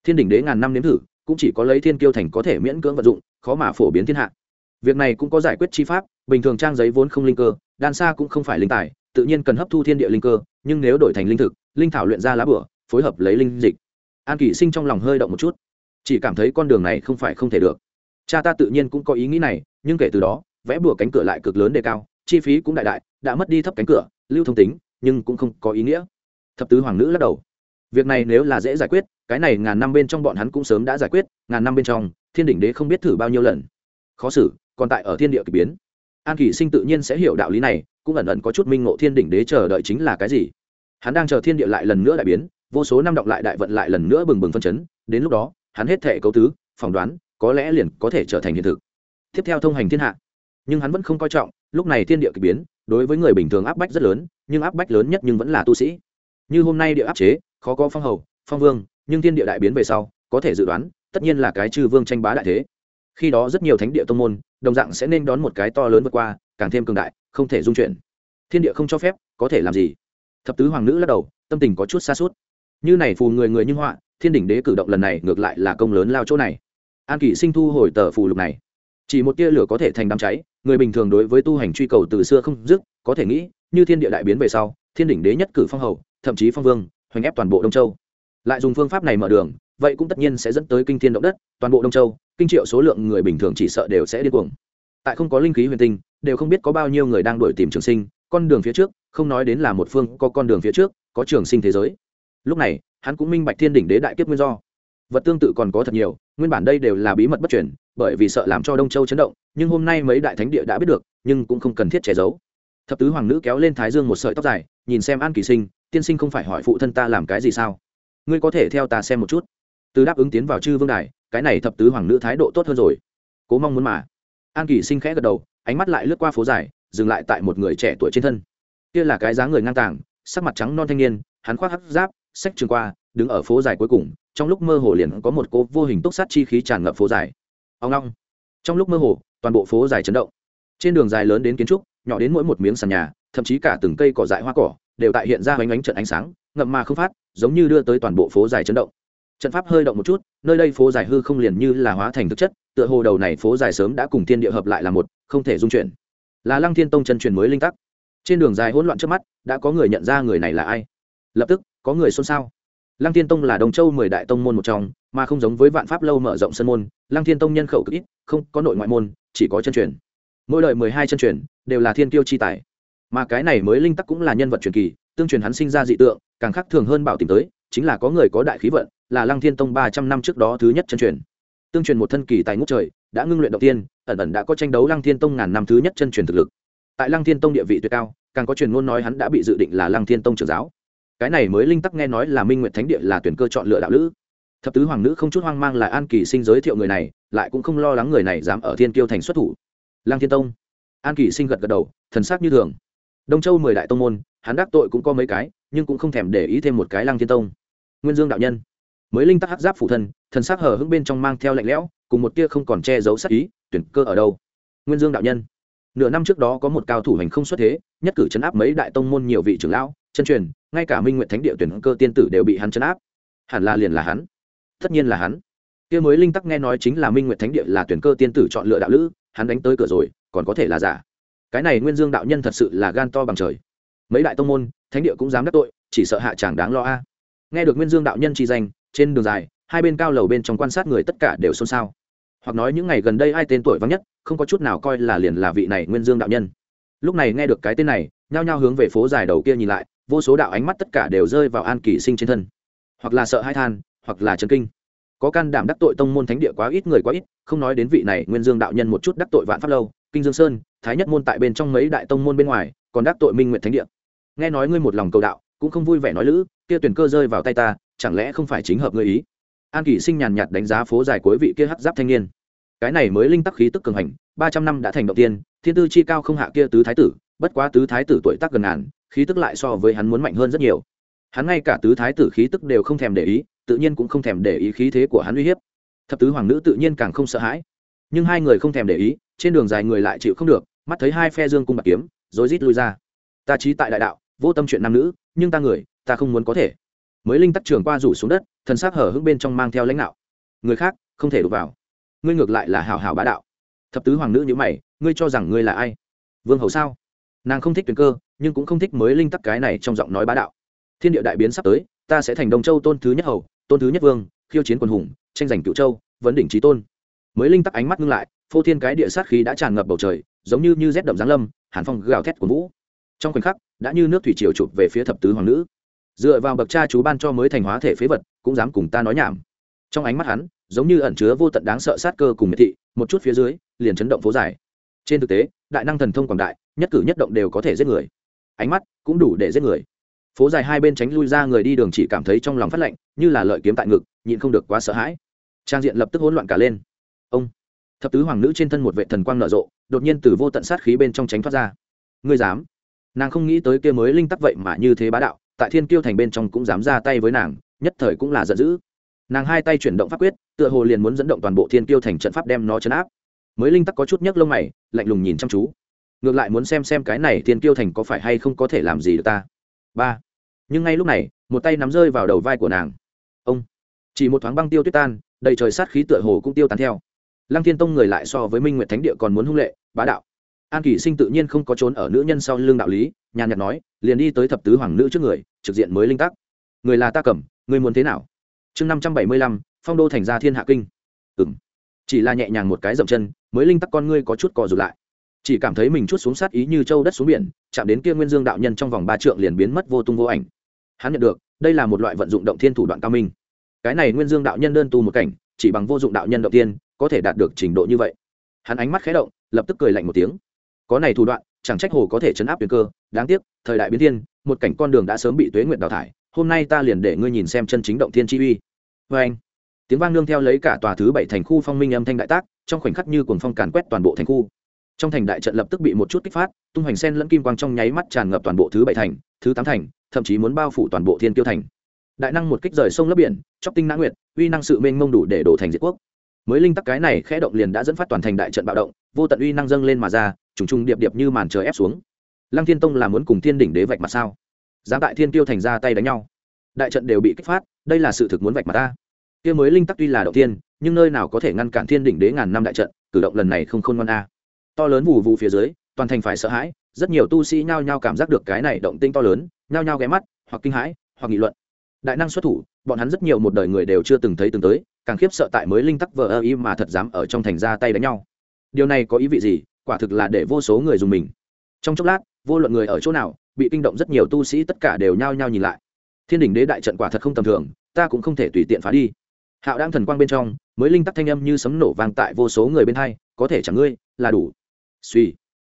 Thiên đỉnh đế ngàn năm nếm thử, cũng chỉ có lấy thiên kiêu thành có thể miễn cưỡng vận dụng, khó mà phổ biến thiên hạ. Việc này cũng có giải quyết chi pháp, bình thường trang giấy vốn không linh cơ, đan xa cũng không phải linh tài, tự nhiên cần hấp thu thiên địa linh cơ, nhưng nếu đổi thành linh thực, linh thảo luyện ra lá bửa, phối hợp lấy linh dịch. An kỷ sinh trong lòng hơi động một chút, chỉ cảm thấy con đường này không phải không thể được cha ta tự nhiên cũng có ý nghĩ này, nhưng kể từ đó, vẽ bùa cánh cửa lại cực lớn đề cao, chi phí cũng đại đại, đã mất đi thấp cánh cửa, lưu thông tính, nhưng cũng không có ý nghĩa. Thập tứ hoàng nữ lắc đầu. Việc này nếu là dễ giải quyết, cái này ngàn năm bên trong bọn hắn cũng sớm đã giải quyết, ngàn năm bên trong, thiên đỉnh đế không biết thử bao nhiêu lần. Khó xử, còn tại ở thiên địa k ỳ biến. An kỷ sinh tự nhiên sẽ hiểu đạo lý này, cũng ẩn ẩn có chút minh ngộ thiên đỉnh đế chờ đợi chính là cái gì. Hắn đang chờ thiên địa lại lần nữa đại biến, vô số năm động lại đại vận lại lần nữa bừng bừng phân chấn, đến lúc đó, hắn hết thể cấu tứ, phỏng đoán có lẽ liền có thể trở thành hiện thực. Tiếp theo thông hành thiên hạ. Nhưng hắn vẫn không coi trọng, lúc này thiên địa k ỳ biến, đối với người bình thường áp bách rất lớn, nhưng áp bách lớn nhất nhưng vẫn là tu sĩ. Như hôm nay địa áp chế, khó có phong hầu, phong vương, nhưng thiên địa đại biến về sau, có thể dự đoán, tất nhiên là cái chư vương tranh bá đại thế. Khi đó rất nhiều thánh địa tông môn, đồng dạng sẽ nên đón một cái to lớn vượt qua, càng thêm cường đại, không thể dung chuyển. Thiên địa không cho phép, có thể làm gì? Thập tứ hoàng nữ lắc đầu, tâm tình có chút xa suốt. Như này phù người người như họa, thiên đỉnh đế cử động lần này ngược lại là công lớn lao chỗ này an kỷ sinh thu hồi tờ phù lục này. Chỉ một tia lửa có thể thành đám cháy, người bình thường đối với tu hành truy cầu từ xưa không dứt, có thể nghĩ, như thiên địa đại biến về sau, thiên đỉnh đế nhất cử phong hầu, thậm chí phong vương, hoành ép toàn bộ đông châu. Lại dùng phương pháp này mở đường, vậy cũng tất nhiên sẽ dẫn tới kinh thiên động đất, toàn bộ đông châu, kinh triệu số lượng người bình thường chỉ sợ đều sẽ điên cuồng. Tại không có linh khí huyền tinh, đều không biết có bao nhiêu người đang đuổi tìm trường sinh, con đường phía trước, không nói đến là một phương, có con đường phía trước, có trường sinh thế giới. Lúc này, hắn cũng minh bạch thiên đỉnh đế đại kiếp nguyên do. Vật tương tự còn có thật nhiều nguyên bản đây đều là bí mật bất chuyển bởi vì sợ làm cho đông châu chấn động, nhưng hôm nay mấy đại thánh địa đã biết được, nhưng cũng không cần thiết che giấu. Thập tứ hoàng nữ kéo lên thái dương một sợi tóc dài, nhìn xem an kỳ sinh, tiên sinh không phải hỏi phụ thân ta làm cái gì sao? Ngươi có thể theo ta xem một chút. Từ đáp ứng tiến vào chư vương đài, cái này thập tứ hoàng nữ thái độ tốt hơn rồi. Cố mong muốn mà. An kỳ sinh khẽ gật đầu, ánh mắt lại lướt qua phố dài, dừng lại tại một người trẻ tuổi trên thân. Kia là cái dáng người ngang tàng, sắc mặt trắng non thanh niên, hắn khoác hấp giáp sách trường qua đứng ở phố dài cuối cùng, trong lúc mơ hồ liền có một cô vô hình túc sát chi khí tràn ngập phố dài. Ông long trong lúc mơ hồ, toàn bộ phố dài chấn động. Trên đường dài lớn đến kiến trúc, nhỏ đến mỗi một miếng sàn nhà, thậm chí cả từng cây cỏ dại hoa cỏ, đều tại hiện ra hoành ánh trận ánh sáng, ngậm mà không phát, giống như đưa tới toàn bộ phố dài chấn động. Trận pháp hơi động một chút, nơi đây phố dài hư không liền như là hóa thành thực chất, tựa hồ đầu này phố dài sớm đã cùng thiên địa hợp lại là một, không thể dung chuyển. Là lăng thiên tông chân truyền mới linh tắc. Trên đường dài hỗn loạn trước mắt, đã có người nhận ra người này là ai? Lập tức, có người xôn xao lăng thiên tông là đồng châu mười đại tông môn một trong, mà không giống với vạn pháp lâu mở rộng sân môn, lăng thiên tông nhân khẩu cực ít, không có nội ngoại môn, chỉ có chân truyền. Mỗi đời mười hai chân truyền, đều là thiên tiêu chi tài. Mà cái này mới linh tắc cũng là nhân vật truyền kỳ, tương truyền hắn sinh ra dị tượng, càng khác thường hơn bảo tìm tới, chính là có người có đại khí vận, là lăng thiên tông ba trăm năm trước đó thứ nhất chân truyền. Tương truyền một thân kỳ tài ngút trời, đã ngưng luyện đầu tiên, ẩn ẩn đã có tranh đấu lăng thiên tông ngàn năm thứ nhất chân truyền thực lực. Tại lăng thiên tông địa vị tuyệt cao, càng có truyền ngôn nói hắn đã bị dự định là lăng thiên tông trưởng giáo cái này mới linh tắc nghe nói là minh nguyện thánh địa là tuyển cơ chọn lựa đạo lữ. Thập tứ hoàng nữ không chút hoang mang là an kỳ sinh giới thiệu người này, lại cũng không lo lắng người này dám ở thiên kiêu thành xuất thủ. Lang thiên tông. An kỳ sinh gật gật đầu, thần sắc như thường. Đông châu mười đại tông môn, hắn đắc tội cũng có mấy cái, nhưng cũng không thèm để ý thêm một cái lang thiên tông. Nguyên dương đạo nhân. Mới linh tắc hắc giáp phủ thân, thần sắc hở hững bên trong mang theo lạnh lẽo, cùng một tia không còn che giấu sắc ý, tuyển cơ ở đâu? Nguyên dương đạo nhân nửa năm trước đó có một cao thủ hành không xuất thế, nhất cử chấn áp mấy đại tông môn nhiều vị trưởng lão, chân truyền, ngay cả minh nguyện thánh địa tuyển cơ tiên tử đều bị hắn chấn áp. Hẳn là liền là hắn. Tất nhiên là hắn. Kia mới linh tắc nghe nói chính là minh nguyện thánh địa là tuyển cơ tiên tử chọn lựa đạo lữ, hắn đánh tới cửa rồi, còn có thể là giả. Cái này nguyên dương đạo nhân thật sự là gan to bằng trời. Mấy đại tông môn, thánh địa cũng dám đắc tội, chỉ sợ hạ chẳng đáng lo a. Nghe được nguyên dương đạo nhân chi danh, trên đường dài, hai bên cao lầu bên trong quan sát người tất cả đều xôn xao. Hoặc nói những ngày gần đây ai tên tuổi vắng nhất không có chút nào coi là liền là vị này nguyên dương đạo nhân. Lúc này nghe được cái tên này, nhao nhao hướng về phố dài đầu kia nhìn lại, vô số đạo ánh mắt tất cả đều rơi vào an kỳ sinh trên thân. Hoặc là sợ hai than, hoặc là chấn kinh. Có can đảm đắc tội tông môn thánh địa quá ít người quá ít, không nói đến vị này nguyên dương đạo nhân một chút đắc tội vạn pháp lâu, kinh dương sơn, thái nhất môn tại bên trong mấy đại tông môn bên ngoài, còn đắc tội minh nguyện thánh địa. Nghe nói ngươi một lòng cầu đạo, cũng không vui vẻ nói lữ, kia tuyển cơ rơi vào tay ta, chẳng lẽ không phải chính hợp ngươi ý? An kỷ sinh nhàn nhạt đánh giá phố dài cuối vị kia hắc giáp thanh niên cái này mới linh tắc khí tức cường hành, ba trăm năm đã thành động tiên, thiên tư chi cao không hạ kia tứ thái tử, bất quá tứ thái tử tuổi tác gần ngàn, khí tức lại so với hắn muốn mạnh hơn rất nhiều. Hắn ngay cả tứ thái tử khí tức đều không thèm để ý, tự nhiên cũng không thèm để ý khí thế của hắn uy hiếp. Thập tứ hoàng nữ tự nhiên càng không sợ hãi. Nhưng hai người không thèm để ý, trên đường dài người lại chịu không được, mắt thấy hai phe dương cung bạc kiếm, rối rít lui ra. Ta trí tại đại đạo, vô tâm chuyện nam nữ, nhưng ta người, ta không muốn có thể. Mới linh tắc trường qua rủ xuống đất, thần s c hở hững bên trong mang theo lãnh đạo. Người khác, không thể đụng vào ngươi ngược lại là hảo hảo bá đạo. Thập tứ hoàng nữ nhữ mày, ngươi cho rằng ngươi là ai? Vương hầu sao? Nàng không thích tuyền cơ, nhưng cũng không thích mới linh tắc cái này trong giọng nói bá đạo. Thiên địa đại biến sắp tới, ta sẽ thành Đông châu tôn thứ nhất hầu, tôn thứ nhất vương, khiêu chiến quần hùng, tranh giành cựu châu, vấn đỉnh trí tôn. Mới linh tắc ánh mắt ngưng lại, phô thiên cái địa sát khí đã tràn ngập bầu trời, giống như như rét đậm giáng lâm, hàn phong gào thét của vũ. Trong khoảnh khắc, đã như nước thủy triều chụp về phía thập tứ hoàng nữ. Dựa vào bậc cha chú ban cho mới thành hóa thể phế vật, cũng dám cùng ta nói nhảm. Trong ánh mắt hắn giống như ẩn chứa vô tận đáng sợ sát cơ cùng miệt thị, một chút phía dưới, liền chấn động phố dài. Trên thực tế, đại năng thần thông quảng đại, nhất cử nhất động đều có thể giết người. Ánh mắt cũng đủ để giết người. Phố dài hai bên tránh lui ra người đi đường chỉ cảm thấy trong lòng phát lạnh, như là lợi kiếm tại ngực, nhịn không được quá sợ hãi. Trang diện lập tức hỗn loạn cả lên. Ông, thập tứ hoàng nữ trên thân một vệ thần quang nở rộ, đột nhiên từ vô tận sát khí bên trong tránh thoát ra. Ngươi dám? Nàng không nghĩ tới kia mới linh tắc vậy mà như thế bá đạo, tại thiên kiêu thành bên trong cũng dám ra tay với nàng, nhất thời cũng là giận dữ nàng hai tay chuyển động pháp quyết, tựa hồ liền muốn dẫn động toàn bộ thiên tiêu thành trận pháp đem nó chấn áp. Mới linh tắc có chút nhấc lông mày, lạnh lùng nhìn chăm chú. Ngược lại muốn xem xem cái này thiên tiêu thành có phải hay không có thể làm gì được ta. Ba. Nhưng ngay lúc này, một tay nắm rơi vào đầu vai của nàng. Ông. Chỉ một thoáng băng tiêu tuyết tan, đầy trời sát khí tựa hồ cũng tiêu tán theo. Lăng thiên tông người lại so với minh nguyệt thánh địa còn muốn hung lệ, bá đạo. An kỷ sinh tự nhiên không có trốn ở nữ nhân sau lưng đạo lý, nhàn nhạt nói, liền đi tới thập tứ hoàng nữ trước người, trực diện mới linh tắc. Người là ta cầm, người muốn thế nào? Chương năm trăm bảy mươi lăm, phong đô thành ra thiên hạ kinh. Ừ m chỉ là nhẹ nhàng một cái dậm chân, mới linh tắc con ngươi có chút cò rụt lại. Chỉ cảm thấy mình chút xuống sát ý như châu đất xuống biển, chạm đến kia nguyên dương đạo nhân trong vòng ba trượng liền biến mất vô tung vô ảnh. Hắn nhận được, đây là một loại vận dụng động thiên thủ đoạn cao minh. Cái này nguyên dương đạo nhân đơn tu một cảnh, chỉ bằng vô dụng đạo nhân động tiên có thể đạt được trình độ như vậy. Hắn ánh mắt khé động, lập tức cười lạnh một tiếng. Có này thủ đoạn, chẳng trách hồ có thể chấn áp tuyến cơ, đáng tiếc, thời đại biến thiên, một cảnh con đường đã sớm bị tuế nguyệt đào thải hôm nay ta liền để ngươi nhìn xem chân chính động thiên chi uy. Vê anh, tiếng vang nương theo lấy cả tòa thứ bảy thành khu phong minh âm thanh đại tác, trong khoảnh khắc như cuồng phong càn quét toàn bộ thành khu. Trong thành đại trận lập tức bị một chút kích phát, tung hoành sen lẫn kim quang trong nháy mắt tràn ngập toàn bộ thứ bảy thành, thứ tám thành, thậm chí muốn bao phủ toàn bộ thiên tiêu thành. Đại năng một kích rời sông lấp biển, chóc tinh nã nguyệt, uy năng sự mênh mông đủ để đổ thành diệt quốc. Mới linh tắc cái này khẽ động liền đã dẫn phát toàn thành đại trận bạo động, vô tận uy năng dâng lên mà ra, trùng trùng điệp điệp như màn trời ép xuống. Lăng thiên tông là muốn cùng thiên đỉnh đế vạch mặt sao? Dám tại thiên tiêu thành ra tay đánh nhau. Đại trận đều bị kích phát, đây là sự thực muốn vạch mặt ta. Kia mới linh tắc tuy là đầu tiên nhưng nơi nào có thể ngăn cản thiên đỉnh đế ngàn năm đại trận, cử động lần này không khôn ngoan a. To lớn vụ vụ phía dưới, toàn thành phải sợ hãi, rất nhiều tu sĩ nhao nhao cảm giác được cái này động tinh to lớn, nhao nhao ghé mắt, hoặc kinh hãi, hoặc nghị luận. Đại năng xuất thủ, bọn hắn rất nhiều một đời người đều chưa từng thấy từng tới, càng khiếp sợ tại mới linh tắc vờ ơ y mà thật dám ở trong thành ra tay đánh nhau. Điều này có ý vị gì? Quả thực là để vô số người dùng mình. Trong chốc lát, vô luận người ở chỗ nào bị kinh động rất nhiều tu sĩ tất cả đều nhao nhao nhìn lại. Thiên đình đế đại trận quả thật không tầm thường, ta cũng không thể tùy tiện phá đi. Hạo đang thần quang bên trong, mới linh tắc thanh âm như sấm nổ vang tại vô số người bên hai, có thể chẳng ngươi, là đủ. Suy.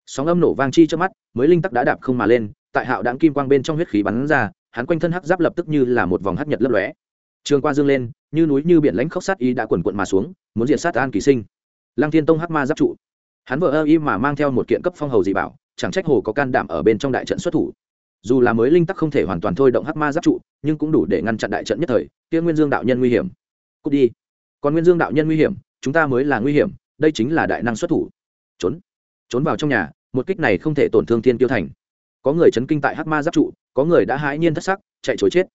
Sóng âm nổ vang chi trước mắt, mới linh tắc đã đạp không mà lên, tại hạo đáng kim quang bên trong huyết khí bắn ra, hắn quanh thân hắc giáp lập tức như là một vòng hắc nhật lấp lóe. Trường qua dương lên, như núi như biển lãnh khốc sát ý đã quần quận mà xuống, muốn diệt sát an kỳ sinh. Lăng thiên tông hắc ma giáp trụ hắn vợ ơ y mà mang theo một kiện cấp phong hầu dị bảo, chẳng trách hồ có can đảm ở bên trong đại trận xuất thủ. Dù là mới linh tắc không thể hoàn toàn thôi động hắc ma giáp trụ, nhưng cũng đủ để ngăn chặn đại trận nhất thời, kia nguyên dương đạo nhân nguy hiểm. Cút đi. Còn nguyên dương đạo nhân nguy hiểm, chúng ta mới là nguy hiểm, đây chính là đại năng xuất thủ. Trốn. Trốn vào trong nhà, một kích này không thể tổn thương thiên tiêu thành. Có người chấn kinh tại hắc ma giáp trụ, có người đã hãi nhiên thất sắc, chạy chối chết.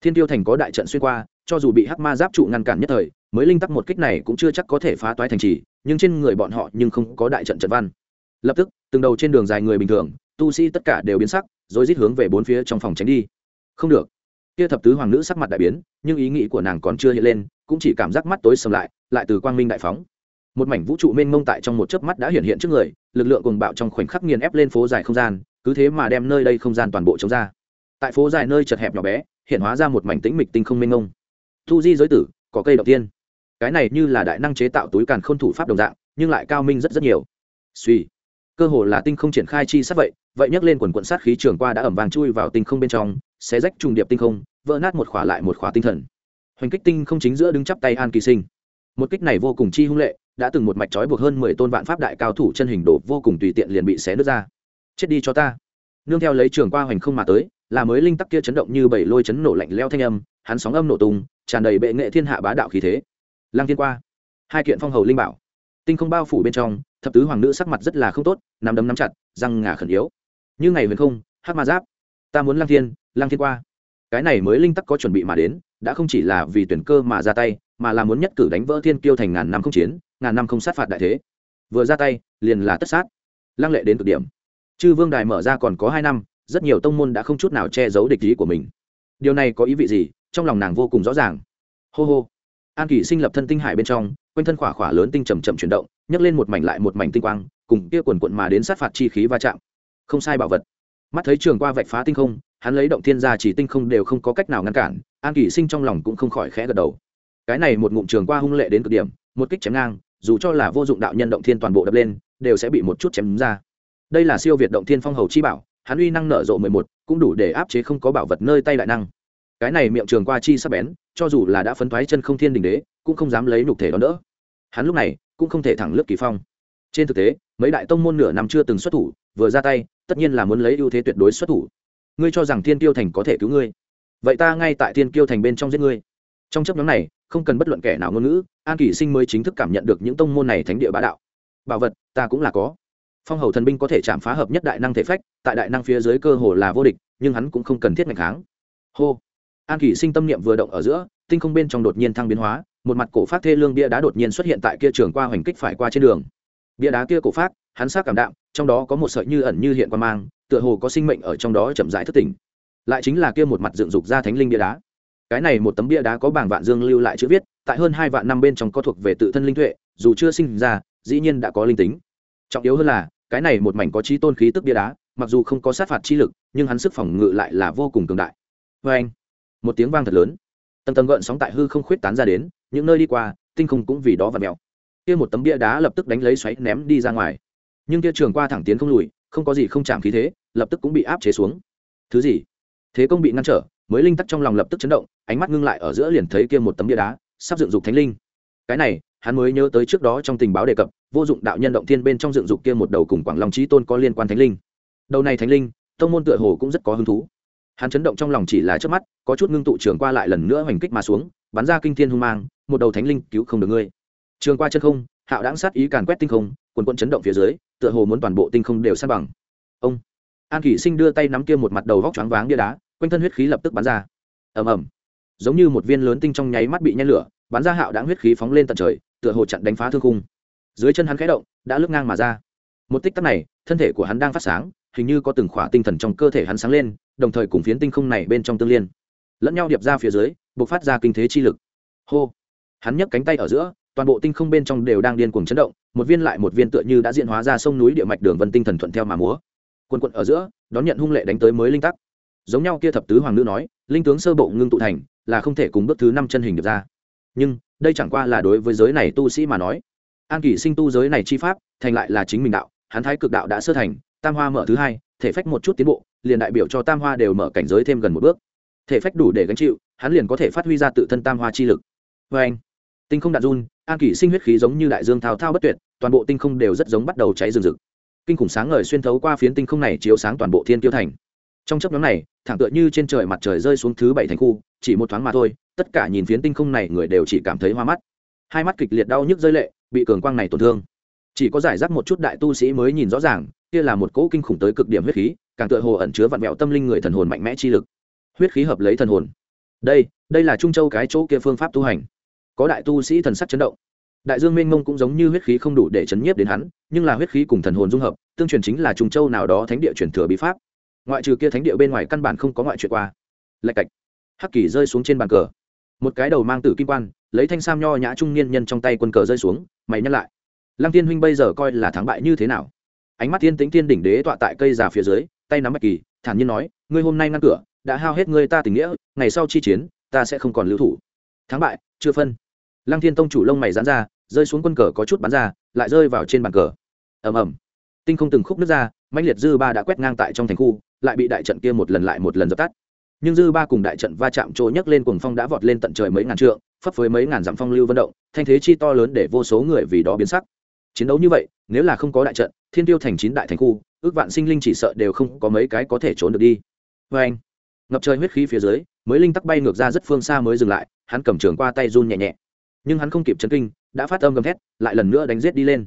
Thiên tiêu thành có đại trận xuyên qua, cho dù bị hắc ma giáp trụ ngăn cản nhất thời, mới linh tắc một kích này cũng chưa chắc có thể phá toái thành trì nhưng trên người bọn họ nhưng không có đại trận trận văn. Lập tức, từng đầu trên đường dài người bình thường, tu sĩ tất cả đều biến sắc, rồi rít hướng về bốn phía trong phòng tránh đi. Không được. Kia thập tứ hoàng nữ sắc mặt đại biến, nhưng ý nghĩ của nàng còn chưa hiện lên, cũng chỉ cảm giác mắt tối sầm lại lại từ quang minh đại phóng. Một mảnh vũ trụ mênh mông tại trong một chớp mắt đã hiện hiện trước người, lực lượng cùng bạo trong khoảnh khắc nghiền ép lên phố dài không gian, cứ thế mà đem nơi đây không gian toàn bộ chống ra. Tại phố dài nơi chật hẹp nhỏ bé, hiện hóa ra một mảnh tĩnh mịch tinh không mênh mông. Thu di giới tử, có cây đầu tiên cái này như là đại năng chế tạo túi càn khôn thủ pháp đồng dạng, nhưng lại cao minh rất rất nhiều. Suy, cơ hồ là tinh không triển khai chi sát vậy vậy nhắc lên quần quận sát khí trường qua đã ẩm vàng chui vào tinh không bên trong, xé rách trùng điệp tinh không, vỡ nát một khỏa lại một khỏa tinh thần. Hoành kích tinh không chính giữa đứng chắp tay an kỳ sinh. Một kích này vô cùng chi hung lệ, đã từng một mạch trói buộc hơn mười tôn vạn pháp đại cao thủ chân hình đổ vô cùng tùy tiện liền bị xé nứt ra. Chết đi cho ta. Nương theo lấy trường qua hoành không mà tới, là mới linh tắc kia chấn động như bảy lôi chấn nổ lạnh leo thanh âm, hắn sóng âm nổ tung, tràn đầy bệ nghệ thiên hạ bá đạo khí thế lang thiên qua. Hai kiện phong hầu linh bảo. Tinh không bao phủ bên trong, thập tứ hoàng nữ sắc mặt rất là không tốt, nắm đấm nắm chặt, răng ngà khẩn yếu. Như ngày huyền không Hát ma giáp. Ta muốn lang thiên lang thiên qua. Cái này mới linh tắc có chuẩn bị mà đến, đã không chỉ là vì tuyển cơ mà ra tay, mà là muốn nhất cử đánh vỡ thiên kiêu thành ngàn năm không chiến, ngàn năm không sát phạt đại thế. Vừa ra tay, liền là tất sát. Lăng lệ đến cực điểm. Chư vương đài mở ra còn có hai năm, rất nhiều tông môn đã không chút nào che giấu địch ý của mình. Điều này có ý vị gì? Trong lòng nàng vô cùng rõ ràng. Hô hô an kỷ sinh lập thân tinh hải bên trong, quanh thân khỏa khỏa lớn tinh trầm trầm chuyển động, nhấc lên một mảnh lại một mảnh tinh quang, cùng kia quần quận mà đến sát phạt chi khí va chạm. Không sai bảo vật. Mắt thấy trường qua vạch phá tinh không, hắn lấy động thiên gia chỉ tinh không đều không có cách nào ngăn cản, an kỷ sinh trong lòng cũng không khỏi khẽ gật đầu. Cái này một ngụm trường qua hung lệ đến cực điểm, một kích chém ngang, dù cho là vô dụng đạo nhân động thiên toàn bộ đập lên, đều sẽ bị một chút chém ra. Đây là siêu việt động thiên phong hầu chi bảo, hắn uy năng nở rộ mười một, cũng đủ để áp chế không có bảo vật nơi tay đại năng cái này miệng trường qua chi sắp bén, cho dù là đã phấn thoái chân không thiên đình đế, cũng không dám lấy nhục thể đó đỡ. Hắn lúc này cũng không thể thẳng lướt kỳ phong. Trên thực tế, mấy đại tông môn nửa năm chưa từng xuất thủ, vừa ra tay, tất nhiên là muốn lấy ưu thế tuyệt đối xuất thủ. Ngươi cho rằng thiên kiêu thành có thể cứu ngươi? Vậy ta ngay tại thiên kiêu thành bên trong giết ngươi. Trong chấp nhóm này, không cần bất luận kẻ nào ngôn ngữ, an kỷ sinh mới chính thức cảm nhận được những tông môn này thánh địa bá đạo. Bảo vật, ta cũng là có. Phong hầu thần binh có thể chạm phá hợp nhất đại năng thể phách, tại đại năng phía dưới cơ hồ là vô địch, nhưng hắn cũng không cần thiết ngạch kháng. Hô an kỷ sinh tâm niệm vừa động ở giữa, tinh không bên trong đột nhiên thăng biến hóa, một mặt cổ phát thê lương bia đá đột nhiên xuất hiện tại kia trường qua hoành kích phải qua trên đường. Bia đá kia cổ phát, hắn sát cảm đạm, trong đó có một sợi như ẩn như hiện qua mang, tựa hồ có sinh mệnh ở trong đó chậm rãi thất tỉnh. Lại chính là kia một mặt dựng dục ra thánh linh bia đá. Cái này một tấm bia đá có bảng vạn dương lưu lại chữ viết, tại hơn hai vạn năm bên trong có thuộc về tự thân linh tuệ, dù chưa sinh ra, dĩ nhiên đã có linh tính. Trọng yếu hơn là, cái này một mảnh có trí tôn khí tức bia đá, mặc dù không có sát phạt chi lực, nhưng hắn sức phòng ngự lại là vô cùng cường đại. Vê anh một tiếng vang thật lớn. Tầng tầng gợn sóng tại hư không khuyết tán ra đến, những nơi đi qua, tinh không cũng vì đó và mèo. Kia một tấm bia đá lập tức đánh lấy xoáy ném đi ra ngoài. Nhưng kia trường qua thẳng tiến không lùi, không có gì không chạm khí thế, lập tức cũng bị áp chế xuống. Thứ gì? Thế công bị ngăn trở, mới linh tắc trong lòng lập tức chấn động, ánh mắt ngưng lại ở giữa liền thấy kia một tấm bia đá, sắp dựng dục thánh linh. Cái này, hắn mới nhớ tới trước đó trong tình báo đề cập, vô dụng đạo nhân động thiên bên trong dựng dục kia một đầu cùng quảng long trí tôn có liên quan thánh linh. Đầu này thánh linh, tông môn tựa hồ cũng rất có hứng thú hắn chấn động trong lòng chỉ là trước mắt, có chút ngưng tụ trường qua lại lần nữa hoành kích mà xuống, bắn ra kinh thiên hung mang, một đầu thánh linh cứu không được ngươi. Trường qua chân không, hạo đáng sát ý càn quét tinh không, quần quân chấn động phía dưới, tựa hồ muốn toàn bộ tinh không đều san bằng. Ông, an kỷ sinh đưa tay nắm kia một mặt đầu vóc choáng váng bia đá, quanh thân huyết khí lập tức bắn ra. Ầm ầm. Giống như một viên lớn tinh trong nháy mắt bị nhen lửa, bắn ra hạo đáng huyết khí phóng lên tận trời, tựa hồ chặn đánh phá thương khung. Dưới chân hắn khẽ động, đã lướt ngang mà ra. Một tích tắc này, thân thể của hắn đang phát sáng hình như có từng khỏa tinh thần trong cơ thể hắn sáng lên, đồng thời cùng phiến tinh không này bên trong tương liên. Lẫn nhau điệp ra phía dưới buộc phát ra kinh thế chi lực. Hô! Hắn nhấc cánh tay ở giữa, toàn bộ tinh không bên trong đều đang điên cuồng chấn động, một viên lại một viên tựa như đã diễn hóa ra sông núi địa mạch đường vân tinh thần thuận theo mà múa. Quân quận ở giữa, đón nhận hung lệ đánh tới mới linh tắc. Giống nhau kia thập tứ hoàng nữ nói, linh tướng sơ bộ ngưng tụ thành, là không thể cùng bước thứ năm chân hình được ra. Nhưng, đây chẳng qua là đối với giới này tu sĩ mà nói. An kỷ sinh tu giới này chi pháp, thành lại là chính mình đạo, hắn thái cực đạo đã sơ thành tam hoa mở thứ hai, thể phách một chút tiến bộ, liền đại biểu cho tam hoa đều mở cảnh giới thêm gần một bước. Thể phách đủ để gánh chịu, hắn liền có thể phát huy ra tự thân tam hoa chi lực. Vê anh, tinh không đạn run, an kỷ sinh huyết khí giống như đại dương thao thao bất tuyệt, toàn bộ tinh không đều rất giống bắt đầu cháy rừng rực. Kinh khủng sáng ngời xuyên thấu qua phiến tinh không này chiếu sáng toàn bộ thiên tiêu thành. Trong chấp nhóm này, thẳng tựa như trên trời mặt trời rơi xuống thứ bảy thành khu, chỉ một thoáng mà thôi, tất cả nhìn phiến tinh không này người đều chỉ cảm thấy hoa mắt. Hai mắt kịch liệt đau nhức rơi lệ, bị cường quang này tổn thương. Chỉ có giải rác một chút đại tu sĩ mới nhìn rõ ràng kia là một cỗ kinh khủng tới cực điểm huyết khí, càng tựa hồ ẩn chứa vạn mẹo tâm linh người thần hồn mạnh mẽ chi lực. Huyết khí hợp lấy thần hồn. Đây đây là trung châu cái chỗ kia phương pháp tu hành. Có đại tu sĩ thần sắc chấn động. Đại dương mênh mông cũng giống như huyết khí không đủ để chấn nhiếp đến hắn, nhưng là huyết khí cùng thần hồn dung hợp, tương truyền chính là trung châu nào đó thánh địa truyền thừa bí pháp. Ngoại trừ kia thánh địa bên ngoài căn bản không có ngoại chuyện qua. Lạch cạch. Hắc kỳ rơi xuống trên bàn cờ. Một cái đầu mang tử kim quan, lấy thanh sam nho nhã trung niên nhân trong tay quân cờ rơi xuống, mày nhắc lại. Lăng tiên huynh bây giờ coi là thắng bại như thế nào? Ánh mắt thiên tính thiên đỉnh đế tọa tại cây già phía dưới, tay nắm bạch kỳ, thản nhiên nói, ngươi hôm nay ngăn cửa, đã hao hết ngươi ta tình nghĩa, ngày sau chi chiến, ta sẽ không còn lưu thủ. Thắng bại, chưa phân. Lăng thiên tông chủ lông mày dán ra, rơi xuống quân cờ có chút bắn ra, lại rơi vào trên bàn cờ. Ầm ầm. Tinh không từng khúc nước ra mạnh liệt dư ba đã quét ngang tại trong thành khu, lại bị đại trận kia một lần lại một lần dập tắt. Nhưng dư ba cùng đại trận va chạm chỗ nhấc lên cuồng phong đã vọt lên tận trời mấy ngàn trượng, phấp với mấy ngàn dặm phong lưu vận động, thanh thế chi to lớn để vô số người vì đó biến sắc chiến đấu như vậy, nếu là không có đại trận, thiên tiêu thành chín đại thành khu, ước vạn sinh linh chỉ sợ đều không có mấy cái có thể trốn được đi. Vê anh, ngập trời huyết khí phía dưới, mới linh tắc bay ngược ra rất phương xa mới dừng lại, hắn cầm trường qua tay run nhẹ nhẹ. Nhưng hắn không kịp chấn kinh, đã phát âm gầm thét, lại lần nữa đánh giết đi lên.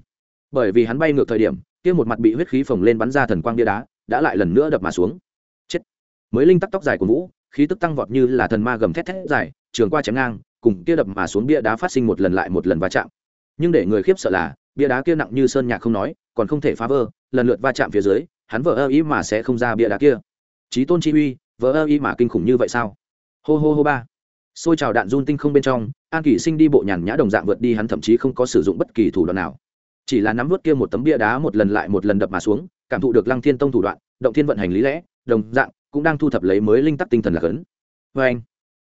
Bởi vì hắn bay ngược thời điểm, kia một mặt bị huyết khí phồng lên bắn ra thần quang bia đá, đã lại lần nữa đập mà xuống. Chết. Mới linh tắc tóc dài của vũ, khí tức tăng vọt như là thần ma gầm thét thét dài, trường qua chém ngang, cùng kia đập mà xuống bia đá phát sinh một lần lại một lần va chạm. Nhưng để người khiếp sợ là bia đá kia nặng như sơn nhạc không nói, còn không thể phá vỡ, lần lượt va chạm phía dưới, hắn vỡ ơ ý mà sẽ không ra bia đá kia. Trí tôn chi uy, vỡ ơ ý mà kinh khủng như vậy sao? Hô hô hô ba. Xôi trào đạn run tinh không bên trong, an kỷ sinh đi bộ nhàn nhã đồng dạng vượt đi hắn thậm chí không có sử dụng bất kỳ thủ đoạn nào. Chỉ là nắm vớt kia một tấm bia đá một lần lại một lần đập mà xuống, cảm thụ được lăng thiên tông thủ đoạn, động thiên vận hành lý lẽ, đồng dạng, cũng đang thu thập lấy mới linh tắc tinh thần là cấn vê anh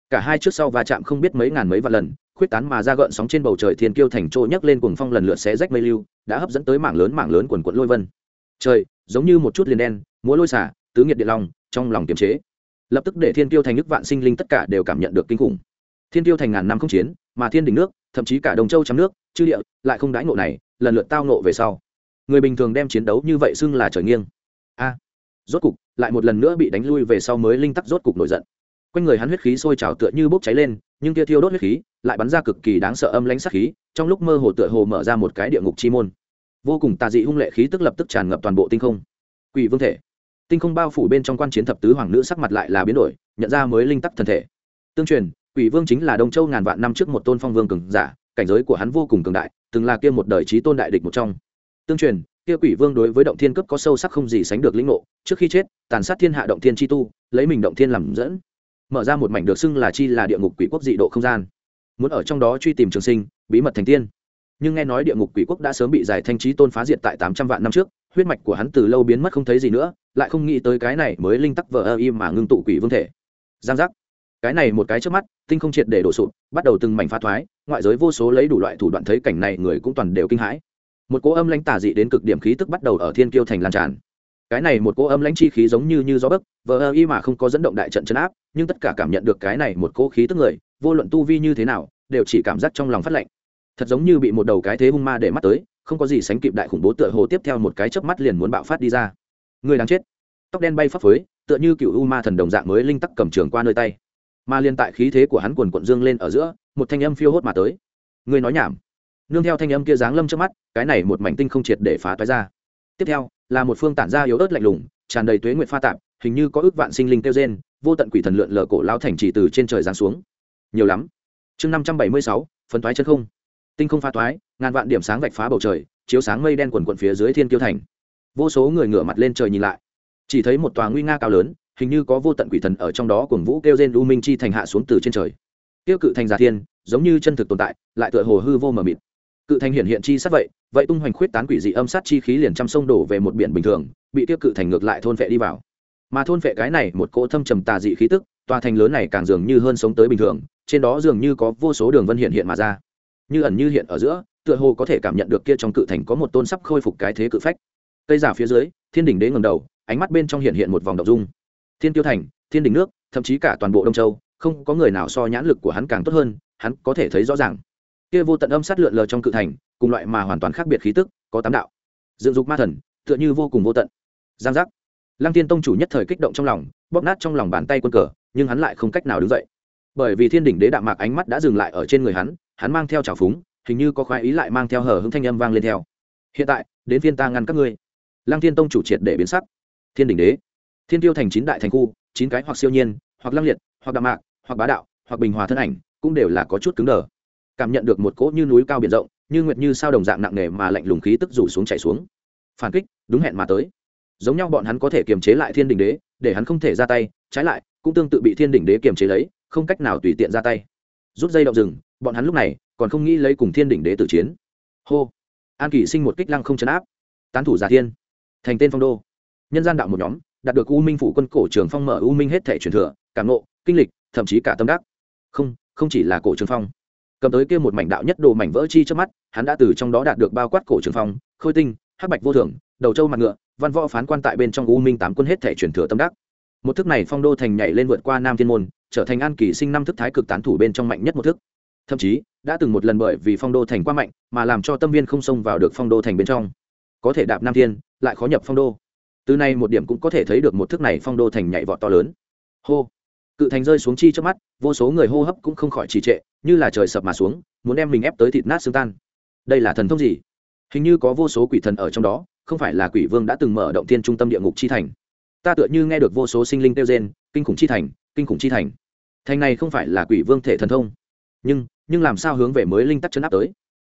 cả hai trước sau va chạm không biết mấy ngàn mấy vạn lần khuyết tán mà ra gợn sóng trên bầu trời thiên kiêu thành trôi nhấc lên cuồng phong lần lượt xé rách mây lưu, đã hấp dẫn tới mảng lớn mảng lớn quần quận lôi vân. Trời, giống như một chút liền đen, múa lôi xả, tứ nghiệt điện long, trong lòng kiềm chế. Lập tức để thiên kiêu thành nước vạn sinh linh tất cả đều cảm nhận được kinh khủng. Thiên kiêu thành ngàn năm không chiến, mà thiên đỉnh nước, thậm chí cả đồng châu trắng nước, chư địa, lại không đãi ngộ này, lần lượt tao ngộ về sau. Người bình thường đem chiến đấu như vậy xưng là trời nghiêng. A, rốt cục, lại một lần nữa bị đánh lui về sau mới linh tắc rốt cục nổi giận quanh người hắn huyết khí sôi trào tựa như bốc cháy lên, nhưng tia thiêu đốt huyết khí lại bắn ra cực kỳ đáng sợ âm lãnh sát khí, trong lúc mơ hồ tựa hồ mở ra một cái địa ngục chi môn. Vô cùng tà dị hung lệ khí tức lập tức tràn ngập toàn bộ tinh không. Quỷ vương thể. Tinh không bao phủ bên trong quan chiến thập tứ hoàng nữ sắc mặt lại là biến đổi, nhận ra mới linh tắc thần thể. Tương truyền, quỷ vương chính là đông châu ngàn vạn năm trước một tôn phong vương cường giả, cảnh giới của hắn vô cùng cường đại, từng là kia một đời trí tôn đại địch một trong. Tương truyền, kia quỷ vương đối với động thiên cấp có sâu sắc không gì sánh được lĩnh ngộ, trước khi chết, tàn sát thiên hạ động thiên chi tu, lấy mình động thiên làm dẫn mở ra một mảnh được xưng là chi là địa ngục quỷ quốc dị độ không gian. Muốn ở trong đó truy tìm trường sinh, bí mật thành tiên. Nhưng nghe nói địa ngục quỷ quốc đã sớm bị giải thanh trí tôn phá diệt tại tám trăm vạn năm trước, huyết mạch của hắn từ lâu biến mất không thấy gì nữa, lại không nghĩ tới cái này mới linh tắc vờ ơ im mà ngưng tụ quỷ vương thể. Giang giác. Cái này một cái trước mắt, tinh không triệt để đổ sụp, bắt đầu từng mảnh phá thoái, ngoại giới vô số lấy đủ loại thủ đoạn thấy cảnh này người cũng toàn đều kinh hãi. Một cỗ âm lãnh tả dị đến cực điểm khí tức bắt đầu ở thiên kiêu thành lan tràn cái này một cỗ âm lãnh chi khí giống như như gió bấc, vờ ơ y mà không có dẫn động đại trận chấn áp, nhưng tất cả cảm nhận được cái này một cỗ khí tức người, vô luận tu vi như thế nào, đều chỉ cảm giác trong lòng phát lạnh. Thật giống như bị một đầu cái thế hung ma để mắt tới, không có gì sánh kịp đại khủng bố tựa hồ tiếp theo một cái chớp mắt liền muốn bạo phát đi ra. Người đáng chết. Tóc đen bay phấp phới, tựa như cựu u ma thần đồng dạng mới linh tắc cầm trường qua nơi tay. Mà liên tại khí thế của hắn quần quận dương lên ở giữa, một thanh âm phiêu hốt mà tới. Người nói nhảm. Nương theo thanh âm kia dáng lâm trước mắt, cái này một mảnh tinh không triệt để phá toái ra tiếp theo, là một phương tản ra yếu ớt lạnh lùng, tràn đầy tuế nguyện pha tạp, hình như có ước vạn sinh linh kêu gen, vô tận quỷ thần lượn lờ cổ lao thành chỉ từ trên trời giáng xuống. Nhiều lắm. Chương năm trăm bảy mươi sáu phân thoái chân không. Tinh không pha thoái, ngàn vạn điểm sáng vạch phá bầu trời, chiếu sáng mây đen quần quần phía dưới thiên kiêu thành. Vô số người ngửa mặt lên trời nhìn lại. Chỉ thấy một tòa nguy nga cao lớn, hình như có vô tận quỷ thần ở trong đó cuồng vũ kêu gen u minh chi thành hạ xuống từ trên trời. Tiêu cự thành giả thiên, giống như chân thực tồn tại, lại tựa hồ hư vô mờ mịt cự thành hiện hiện chi sát vậy vậy tung hoành khuyết tán quỷ dị âm sát chi khí liền trăm sông đổ về một biển bình thường, bị tiêu cự thành ngược lại thôn vệ đi vào. Mà thôn vệ cái này một cỗ thâm trầm tà dị khí tức, tòa thành lớn này càng dường như hơn sống tới bình thường, trên đó dường như có vô số đường vân hiện hiện mà ra. Như ẩn như hiện ở giữa, tựa hồ có thể cảm nhận được kia trong cự thành có một tôn sắp khôi phục cái thế cự phách. Cây giả phía dưới, thiên đỉnh đế ngầm đầu, ánh mắt bên trong hiện hiện một vòng đậu dung. Thiên tiêu thành, thiên đỉnh nước, thậm chí cả toàn bộ đông châu, không có người nào so nhãn lực của hắn càng tốt hơn, hắn có thể thấy rõ ràng kia vô tận âm sát lượn lờ trong cự thành, cùng loại mà hoàn toàn khác biệt khí tức, có tám đạo. Dựng dục ma thần, tựa như vô cùng vô tận. Giang giác. Lăng tiên tông chủ nhất thời kích động trong lòng, bóp nát trong lòng bàn tay quân cờ, nhưng hắn lại không cách nào đứng dậy. Bởi vì thiên đỉnh đế đạm mạc ánh mắt đã dừng lại ở trên người hắn hắn mang theo trào phúng, hình như có khoái ý lại mang theo hở hững thanh âm vang lên theo. Hiện tại, đến phiên ta ngăn các ngươi. Lăng thiên tông chủ triệt để biến sắc. Thiên đỉnh đế, thiên tiêu thành chín đại thành khu, chín cái hoặc siêu nhiên, hoặc lăng liệt, hoặc đạm mạc, hoặc bá đạo, hoặc bình hòa thân ảnh, cũng đều là có chút cứng đờ cảm nhận được một cỗ như núi cao biển rộng, như nguyệt như sao đồng dạng nặng nề mà lạnh lùng khí tức rủ xuống chạy xuống. Phản kích, đúng hẹn mà tới. Giống nhau bọn hắn có thể kiềm chế lại thiên đình đế, để hắn không thể ra tay, trái lại, cũng tương tự bị thiên đình đế kiềm chế lấy, không cách nào tùy tiện ra tay. Rút dây động rừng, bọn hắn lúc này còn không nghĩ lấy cùng thiên đỉnh đế tử chiến. Hô! An kỷ sinh một kích lăng không chấn áp. Tán thủ giả thiên. Thành tên phong đô. Nhân gian đạo một nhóm, đạt được u minh phủ quân cổ trường phong mở u minh hết thể truyền thừa, cảm nộ kinh lịch, thậm chí cả tâm đắc. Không không chỉ là cổ trường phong cầm tới kia một mảnh đạo nhất đồ mảnh vỡ chi trước mắt, hắn đã từ trong đó đạt được bao quát cổ trường phong, khôi tinh, hắc bạch vô thường, đầu châu mặt ngựa, văn võ phán quan tại bên trong u minh tám quân hết thể truyền thừa tâm đắc. Một thức này phong đô thành nhảy lên vượt qua nam thiên môn, trở thành an kỳ sinh năm thức thái cực tán thủ bên trong mạnh nhất một thức. Thậm chí, đã từng một lần bởi vì phong đô thành quá mạnh, mà làm cho tâm viên không xông vào được phong đô thành bên trong. Có thể đạp nam thiên, lại khó nhập phong đô. Từ nay một điểm cũng có thể thấy được một thức này phong đô thành nhảy vọt to lớn. Hô! Cự thành rơi xuống chi trước mắt, vô số người hô hấp cũng không khỏi trì trệ như là trời sập mà xuống, muốn đem mình ép tới thịt nát xương tan. Đây là thần thông gì? Hình như có vô số quỷ thần ở trong đó, không phải là quỷ vương đã từng mở động thiên trung tâm địa ngục chi thành. Ta tựa như nghe được vô số sinh linh kêu gen kinh khủng chi thành, kinh khủng chi thành. Thành này không phải là quỷ vương thể thần thông. Nhưng nhưng làm sao hướng về mới linh tắc chấn áp tới?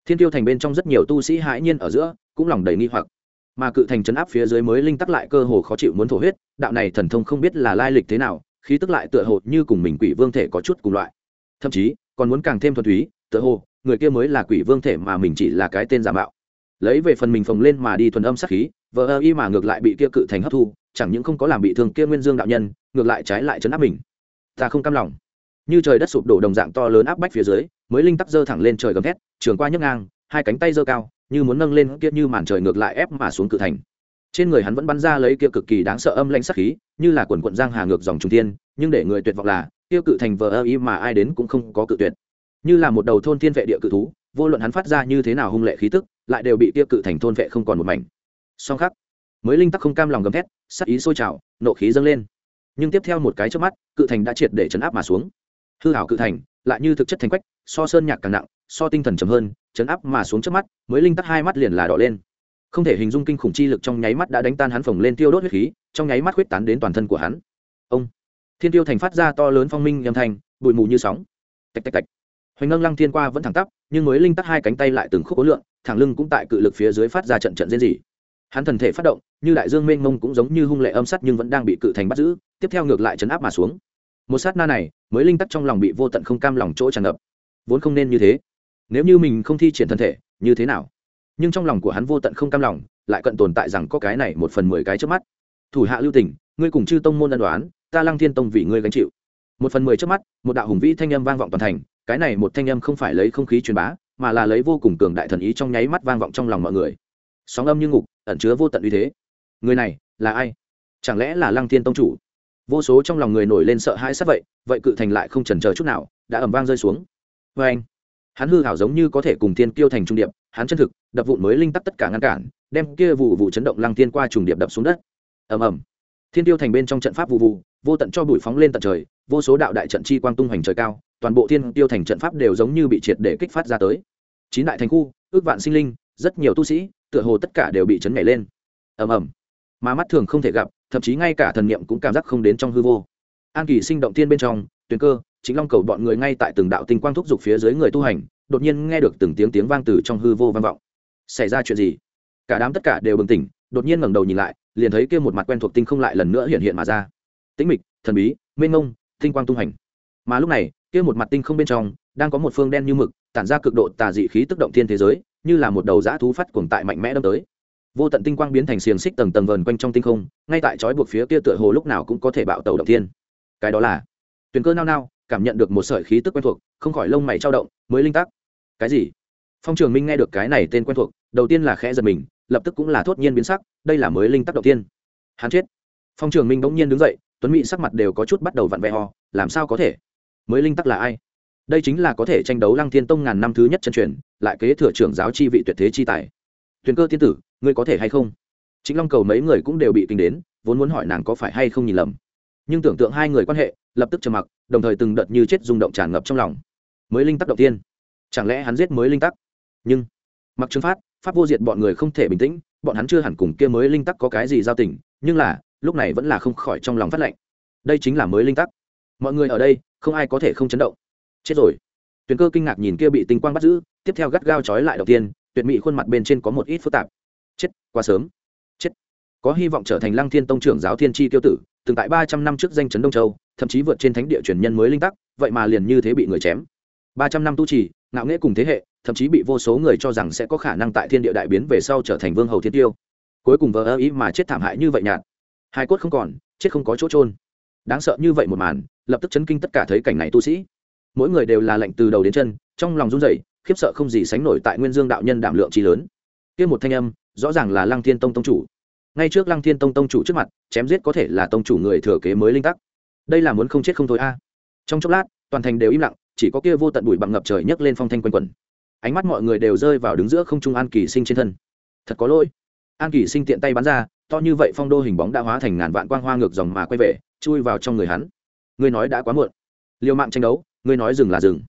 Thiên tiêu thành bên trong rất nhiều tu sĩ hãi nhiên ở giữa, cũng lòng đầy nghi hoặc. Mà cự thành chấn áp phía dưới mới linh tắc lại cơ hồ khó chịu muốn thổ huyết, đạo này thần thông không biết là lai lịch thế nào, khí tức lại tựa hồ như cùng mình quỷ vương thể có chút cùng loại. Thậm chí còn muốn càng thêm thuần túy tự hồ, người kia mới là quỷ vương thể mà mình chỉ là cái tên giả mạo. Lấy về phần mình phồng lên mà đi thuần âm sát khí, vờ ơ y mà ngược lại bị kia cự thành hấp thu, chẳng những không có làm bị thương kia nguyên dương đạo nhân, ngược lại trái lại chấn áp mình. Ta không cam lòng. Như trời đất sụp đổ đồng dạng to lớn áp bách phía dưới, mới linh tắc dơ thẳng lên trời gầm thét, trường qua nhấc ngang, hai cánh tay dơ cao, như muốn nâng lên kia như màn trời ngược lại ép mà xuống cự thành. Trên người hắn vẫn bắn ra lấy kia cực kỳ đáng sợ âm lanh sắc khí, như là quần quận giang hà ngược dòng trung thiên, nhưng để người tuyệt vọng là Tiêu cự thành vờ ơ y mà ai đến cũng không có cự tuyệt. Như là một đầu thôn thiên vệ địa cự thú, vô luận hắn phát ra như thế nào hung lệ khí tức, lại đều bị Tiêu cự thành thôn vệ không còn một mảnh. Song khắc, mới linh tắc không cam lòng gầm thét, sắc ý sôi trào, nộ khí dâng lên. Nhưng tiếp theo một cái trước mắt, cự thành đã triệt để chấn áp mà xuống. Hư hảo cự thành, lại như thực chất thành quách, so sơn nhạc càng nặng, so tinh thần chấm hơn chấn áp mà xuống trước mắt, mới linh tắc hai mắt liền là đỏ lên. Không thể hình dung kinh khủng chi lực trong nháy mắt đã đánh tan hắn phồng lên tiêu đốt huyết khí, trong nháy mắt huyết tán đến toàn thân của hắn. Ông! Thiên tiêu thành phát ra to lớn phong minh âm thanh, bụi mù như sóng. Tạch tạch tạch. Hoành ngân lăng thiên qua vẫn thẳng tắp, nhưng mới linh tắc hai cánh tay lại từng khúc ố lượng, thẳng lưng cũng tại cự lực phía dưới phát ra trận trận diễn dị hắn thần thể phát động, như đại dương mênh mông cũng giống như hung lệ âm sắt nhưng vẫn đang bị cự thành bắt giữ, tiếp theo ngược lại chấn áp mà xuống. Một sát na này, mới linh tắc trong lòng bị vô tận không cam lòng chỗ tràn ngập. Vốn không nên như thế. Nếu như mình không thi triển thân thể, như thế nào? Nhưng trong lòng của hắn vô tận không cam lòng, lại cận tồn tại rằng có cái này một phần mười cái trước mắt. Thủ hạ lưu tình ngươi cùng chư tông môn ân đoán ta lăng thiên tông vì ngươi gánh chịu. Một phần mười trước mắt, một đạo hùng vĩ thanh âm vang vọng toàn thành, cái này một thanh âm không phải lấy không khí truyền bá, mà là lấy vô cùng cường đại thần ý trong nháy mắt vang vọng trong lòng mọi người. Sóng âm như ngục, ẩn chứa vô tận uy thế. Người này, là ai? Chẳng lẽ là lăng thiên tông chủ? Vô số trong lòng người nổi lên sợ hãi sắp vậy vậy cự thành lại không chần chờ chút nào, đã ẩm vang rơi xuống. Vê anh, hắn hư hảo giống như có thể cùng thiên kiêu thành trung điệp, hắn chân thực, đập vụn mới linh tắc tất cả ngăn cản, đem kia vụ vụ chấn động lăng thiên qua trùng điệp đập xuống đất. Ầm ầm thiên tiêu thành bên trong trận pháp vụ vụ, vô tận cho bụi phóng lên tận trời, vô số đạo đại trận chi quang tung hoành trời cao, toàn bộ thiên tiêu thành trận pháp đều giống như bị triệt để kích phát ra tới. Chín đại thành khu, ước vạn sinh linh, rất nhiều tu sĩ, tựa hồ tất cả đều bị chấn nhảy lên. Ầm ầm. Mà mắt thường không thể gặp, thậm chí ngay cả thần niệm cũng cảm giác không đến trong hư vô. An kỳ sinh động tiên bên trong, tuyền cơ, chính long cầu bọn người ngay tại từng đạo tinh quang thúc giục phía dưới người tu hành, đột nhiên nghe được từng tiếng tiếng vang từ trong hư vô vang vọng. Xảy ra chuyện gì? Cả đám tất cả đều bừng tỉnh, đột nhiên ngẩng đầu nhìn lại liền thấy kia một mặt quen thuộc tinh không lại lần nữa hiện hiện mà ra. Tĩnh mịch, thần bí, mênh ngông tinh quang tung hành. Mà lúc này, kia một mặt tinh không bên trong, đang có một phương đen như mực, tản ra cực độ tà dị khí tức động thiên thế giới, như là một đầu dã thú phát cuồng tại mạnh mẽ đâm tới. Vô tận tinh quang biến thành xiềng xích tầng tầng vờn quanh trong tinh không, ngay tại chói buộc phía kia tựa hồ lúc nào cũng có thể bạo tàu động thiên. Cái đó là, tuyền cơ nao nao, cảm nhận được một sợi khí tức quen thuộc, không khỏi lông mày trao động, mới linh tắc. Cái gì? Phong trường minh nghe được cái này tên quen thuộc, đầu tiên là khẽ giật mình lập tức cũng là thốt nhiên biến sắc, đây là mới linh tắc đầu tiên. Hắn chết. Phong trường minh bỗng nhiên đứng dậy, tuấn mỹ sắc mặt đều có chút bắt đầu vặn vẹ ho làm sao có thể? Mới linh tắc là ai? Đây chính là có thể tranh đấu lăng thiên tông ngàn năm thứ nhất chân truyền, lại kế thừa trưởng giáo chi vị tuyệt thế chi tài. Tuyền cơ tiên tử, ngươi có thể hay không? Chính long cầu mấy người cũng đều bị kinh đến, vốn muốn hỏi nàng có phải hay không nhìn lầm. Nhưng tưởng tượng hai người quan hệ, lập tức trầm mặc, đồng thời từng đợt như chết rung động tràn ngập trong lòng. Mới linh tắc đầu tiên. Chẳng lẽ hắn giết mới linh tắc? Nhưng, mặc trương phát pháp vô diệt bọn người không thể bình tĩnh, bọn hắn chưa hẳn cùng kia mới linh tắc có cái gì giao tình, nhưng là, lúc này vẫn là không khỏi trong lòng phát lệnh. Đây chính là mới linh tắc. Mọi người ở đây, không ai có thể không chấn động. Chết rồi. Tuyền cơ kinh ngạc nhìn kia bị tinh quang bắt giữ, tiếp theo gắt gao trói lại đầu tiên, tuyệt mỹ khuôn mặt bên trên có một ít phức tạp. Chết, quá sớm. Chết. Có hy vọng trở thành lăng thiên tông trưởng giáo thiên tri tiêu tử, từng tại ba trăm năm trước danh chấn đông châu, thậm chí vượt trên thánh địa truyền nhân mới linh tắc, vậy mà liền như thế bị người chém. ba trăm năm tu trì, ngạo nghễ cùng thế hệ thậm chí bị vô số người cho rằng sẽ có khả năng tại thiên địa đại biến về sau trở thành vương hầu thiên tiêu. Cuối cùng vờ ơ ý mà chết thảm hại như vậy nhạt. Hai cốt không còn, chết không có chỗ trôn đáng sợ như vậy một màn, lập tức chấn kinh tất cả thấy cảnh này tu sĩ. Mỗi người đều là lệnh từ đầu đến chân, trong lòng run rẩy, khiếp sợ không gì sánh nổi tại nguyên dương đạo nhân đảm lượng trí lớn. Kia một thanh âm, rõ ràng là lăng thiên tông tông chủ. Ngay trước lăng thiên tông tông chủ trước mặt, chém giết có thể là tông chủ người thừa kế mới linh tắc. Đây là muốn không chết không thôi a. Trong chốc lát, toàn thành đều im lặng, chỉ có kia vô tận bụi bặm ngập trời nhấc lên phong thanh quanh quẩn ánh mắt mọi người đều rơi vào đứng giữa không trung an kỳ sinh trên thân. Thật có lỗi. An kỳ sinh tiện tay bắn ra, to như vậy phong đô hình bóng đã hóa thành ngàn vạn quang hoa ngược dòng mà quay về, chui vào trong người hắn. Ngươi nói đã quá muộn. Liều mạng tranh đấu, ngươi nói dừng là dừng.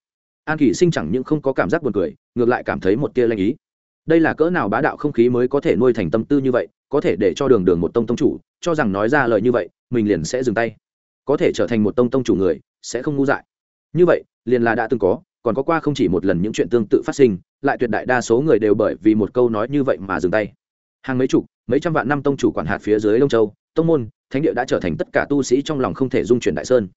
An kỳ sinh chẳng những không có cảm giác buồn cười, ngược lại cảm thấy một tia lanh ý. Đây là cỡ nào bá đạo không khí mới có thể nuôi thành tâm tư như vậy, có thể để cho đường đường một tông tông chủ, cho rằng nói ra lời như vậy, mình liền sẽ dừng tay. Có thể trở thành một tông tông chủ người, sẽ không ngu dại. Như vậy, liền là đã từng có còn có qua không chỉ một lần những chuyện tương tự phát sinh, lại tuyệt đại đa số người đều bởi vì một câu nói như vậy mà dừng tay. Hàng mấy chục, mấy trăm vạn năm tông chủ quản hạt phía dưới đông châu, tông môn, thánh địa đã trở thành tất cả tu sĩ trong lòng không thể dung chuyển đại sơn.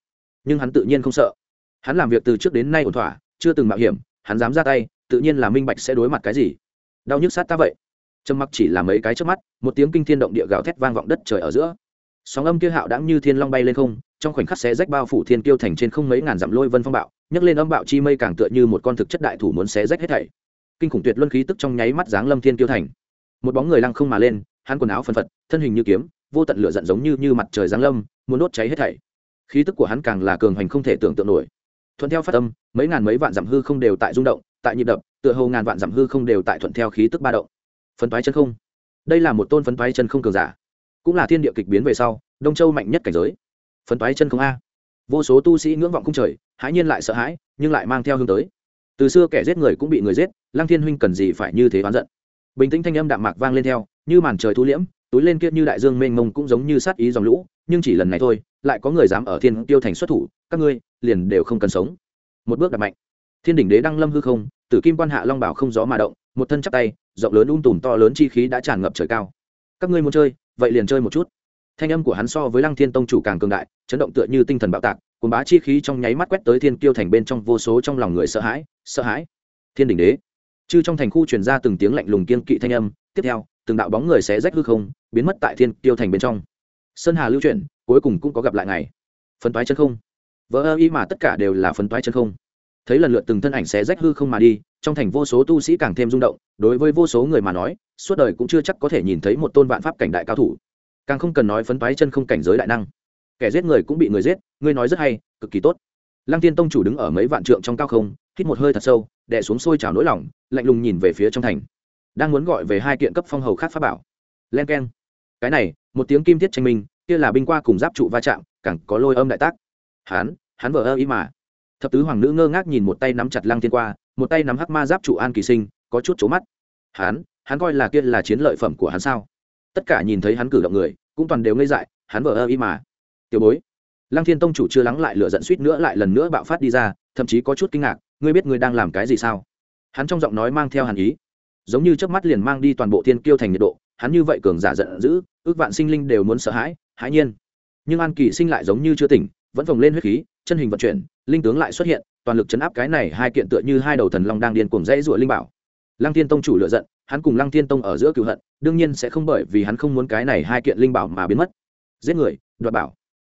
Nhưng hắn tự nhiên không sợ. Hắn làm việc từ trước đến nay ổn thỏa, chưa từng mạo hiểm, hắn dám ra tay, tự nhiên là minh bạch sẽ đối mặt cái gì. Đau nhức sát ta vậy. Trầm mặc chỉ là mấy cái trước mắt, một tiếng kinh thiên động địa gào thét vang vọng đất trời ở giữa. Sóng âm kia hạo đãng như thiên long bay lên không, trong khoảnh khắc xé rách bao phủ thiên kiêu thành trên không mấy ngàn dặm lôi vân phong bạo nhấc lên âm bạo chi mây càng tựa như một con thực chất đại thủ muốn xé rách hết thảy. Kinh khủng tuyệt luân khí tức trong nháy mắt giáng lâm thiên kiêu thành. Một bóng người lăng không mà lên, hắn quần áo phân phật, thân hình như kiếm, vô tận lửa giận giống như như mặt trời giáng lâm, muốn đốt cháy hết thảy. Khí tức của hắn càng là cường hành không thể tưởng tượng nổi. Thuận theo phát tâm mấy ngàn mấy vạn dặm hư không đều tại rung động, tại nhịp đập, tựa hồ ngàn vạn dặm hư không đều tại thuận theo khí tức ba động. Phấn toái chân không. Đây là một tôn phấn toái chân không cường giả. Cũng là thiên địa kịch biến về sau, đông châu mạnh nhất cảnh giới. Phấn toái chân không a vô số tu sĩ ngưỡng vọng không trời, hãi nhiên lại sợ hãi, nhưng lại mang theo hướng tới. Từ xưa kẻ giết người cũng bị người giết, lăng thiên huynh cần gì phải như thế oán giận? Bình tĩnh thanh âm đạm mạc vang lên theo, như màn trời thu liễm, túi lên kiết như đại dương mênh mông cũng giống như sát ý dòng lũ, nhưng chỉ lần này thôi, lại có người dám ở thiên tiêu thành xuất thủ, các ngươi liền đều không cần sống. Một bước đặt mạnh. Thiên đỉnh đế đăng lâm hư không, tử kim quan hạ long bảo không gió mà động, một thân chắp tay, rộng lớn un tùm to lớn chi khí đã tràn ngập trời cao. Các ngươi muốn chơi, vậy liền chơi một chút thanh âm của hắn so với lăng thiên tông chủ càng cường đại, chấn động tựa như tinh thần bạo tạc cồn bá chi khí trong nháy mắt quét tới thiên kiêu thành bên trong vô số trong lòng người sợ hãi sợ hãi. Thiên Đình đế. Chư trong thành khu truyền ra từng tiếng lạnh lùng kiên kỵ thanh âm, tiếp theo, từng đạo bóng người sẽ rách hư không, biến mất tại thiên kiêu thành bên trong. Sơn hà lưu chuyển, cuối cùng cũng có gặp lại ngày. Phấn toái chân không. Vỡ ơ ý mà tất cả đều là phấn toái chân không. Thấy lần lượt từng thân ảnh xé rách hư không mà đi, trong thành vô số tu sĩ càng thêm rung động, đối với vô số người mà nói, suốt đời cũng chưa chắc có thể nhìn thấy một tôn vạn pháp cảnh đại cao thủ càng không cần nói phấn toái chân không cảnh giới đại năng. Kẻ giết người cũng bị người giết, ngươi nói rất hay, cực kỳ tốt. Lăng tiên tông chủ đứng ở mấy vạn trượng trong cao không, hít một hơi thật sâu, đè xuống sôi trào nỗi lòng, lạnh lùng nhìn về phía trong thành. Đang muốn gọi về hai kiện cấp phong hầu khác pháp bảo. Len k cái này, một tiếng kim thiết tranh minh, kia là binh qua cùng giáp trụ va chạm, càng có lôi âm đại tác. Hán, hắn vờ ơ ý mà. Thập tứ hoàng nữ ngơ ngác nhìn một tay nắm chặt lăng thiên qua, một tay nắm hắc ma giáp trụ an kỳ sinh, có chút trố mắt. Hắn hắn coi là kia là chiến lợi phẩm của hắn sao? Tất cả nhìn thấy hắn cử động người, cũng toàn đều ngây dại, hắn vờ ơ y mà. Tiểu bối, lăng thiên tông chủ chưa lắng lại lửa giận suýt nữa lại lần nữa bạo phát đi ra, thậm chí có chút kinh ngạc, ngươi biết ngươi đang làm cái gì sao? Hắn trong giọng nói mang theo hàn ý, giống như chớp mắt liền mang đi toàn bộ thiên kiêu thành nhiệt độ, hắn như vậy cường giả giận dữ, ước vạn sinh linh đều muốn sợ hãi hãi nhiên. Nhưng an kỳ sinh lại giống như chưa tỉnh, vẫn phồng lên huyết khí, chân hình vận chuyển, linh tướng lại xuất hiện, toàn lực chấn áp cái này hai kiện tựa như hai đầu thần long đang điên cuồng dãy rủa linh bảo. Lăng thiên tông chủ lựa giận, hắn cùng lăng thiên tông ở giữa cựu hận đương nhiên sẽ không bởi vì hắn không muốn cái này hai kiện linh bảo mà biến mất. Giết người, đoạt bảo.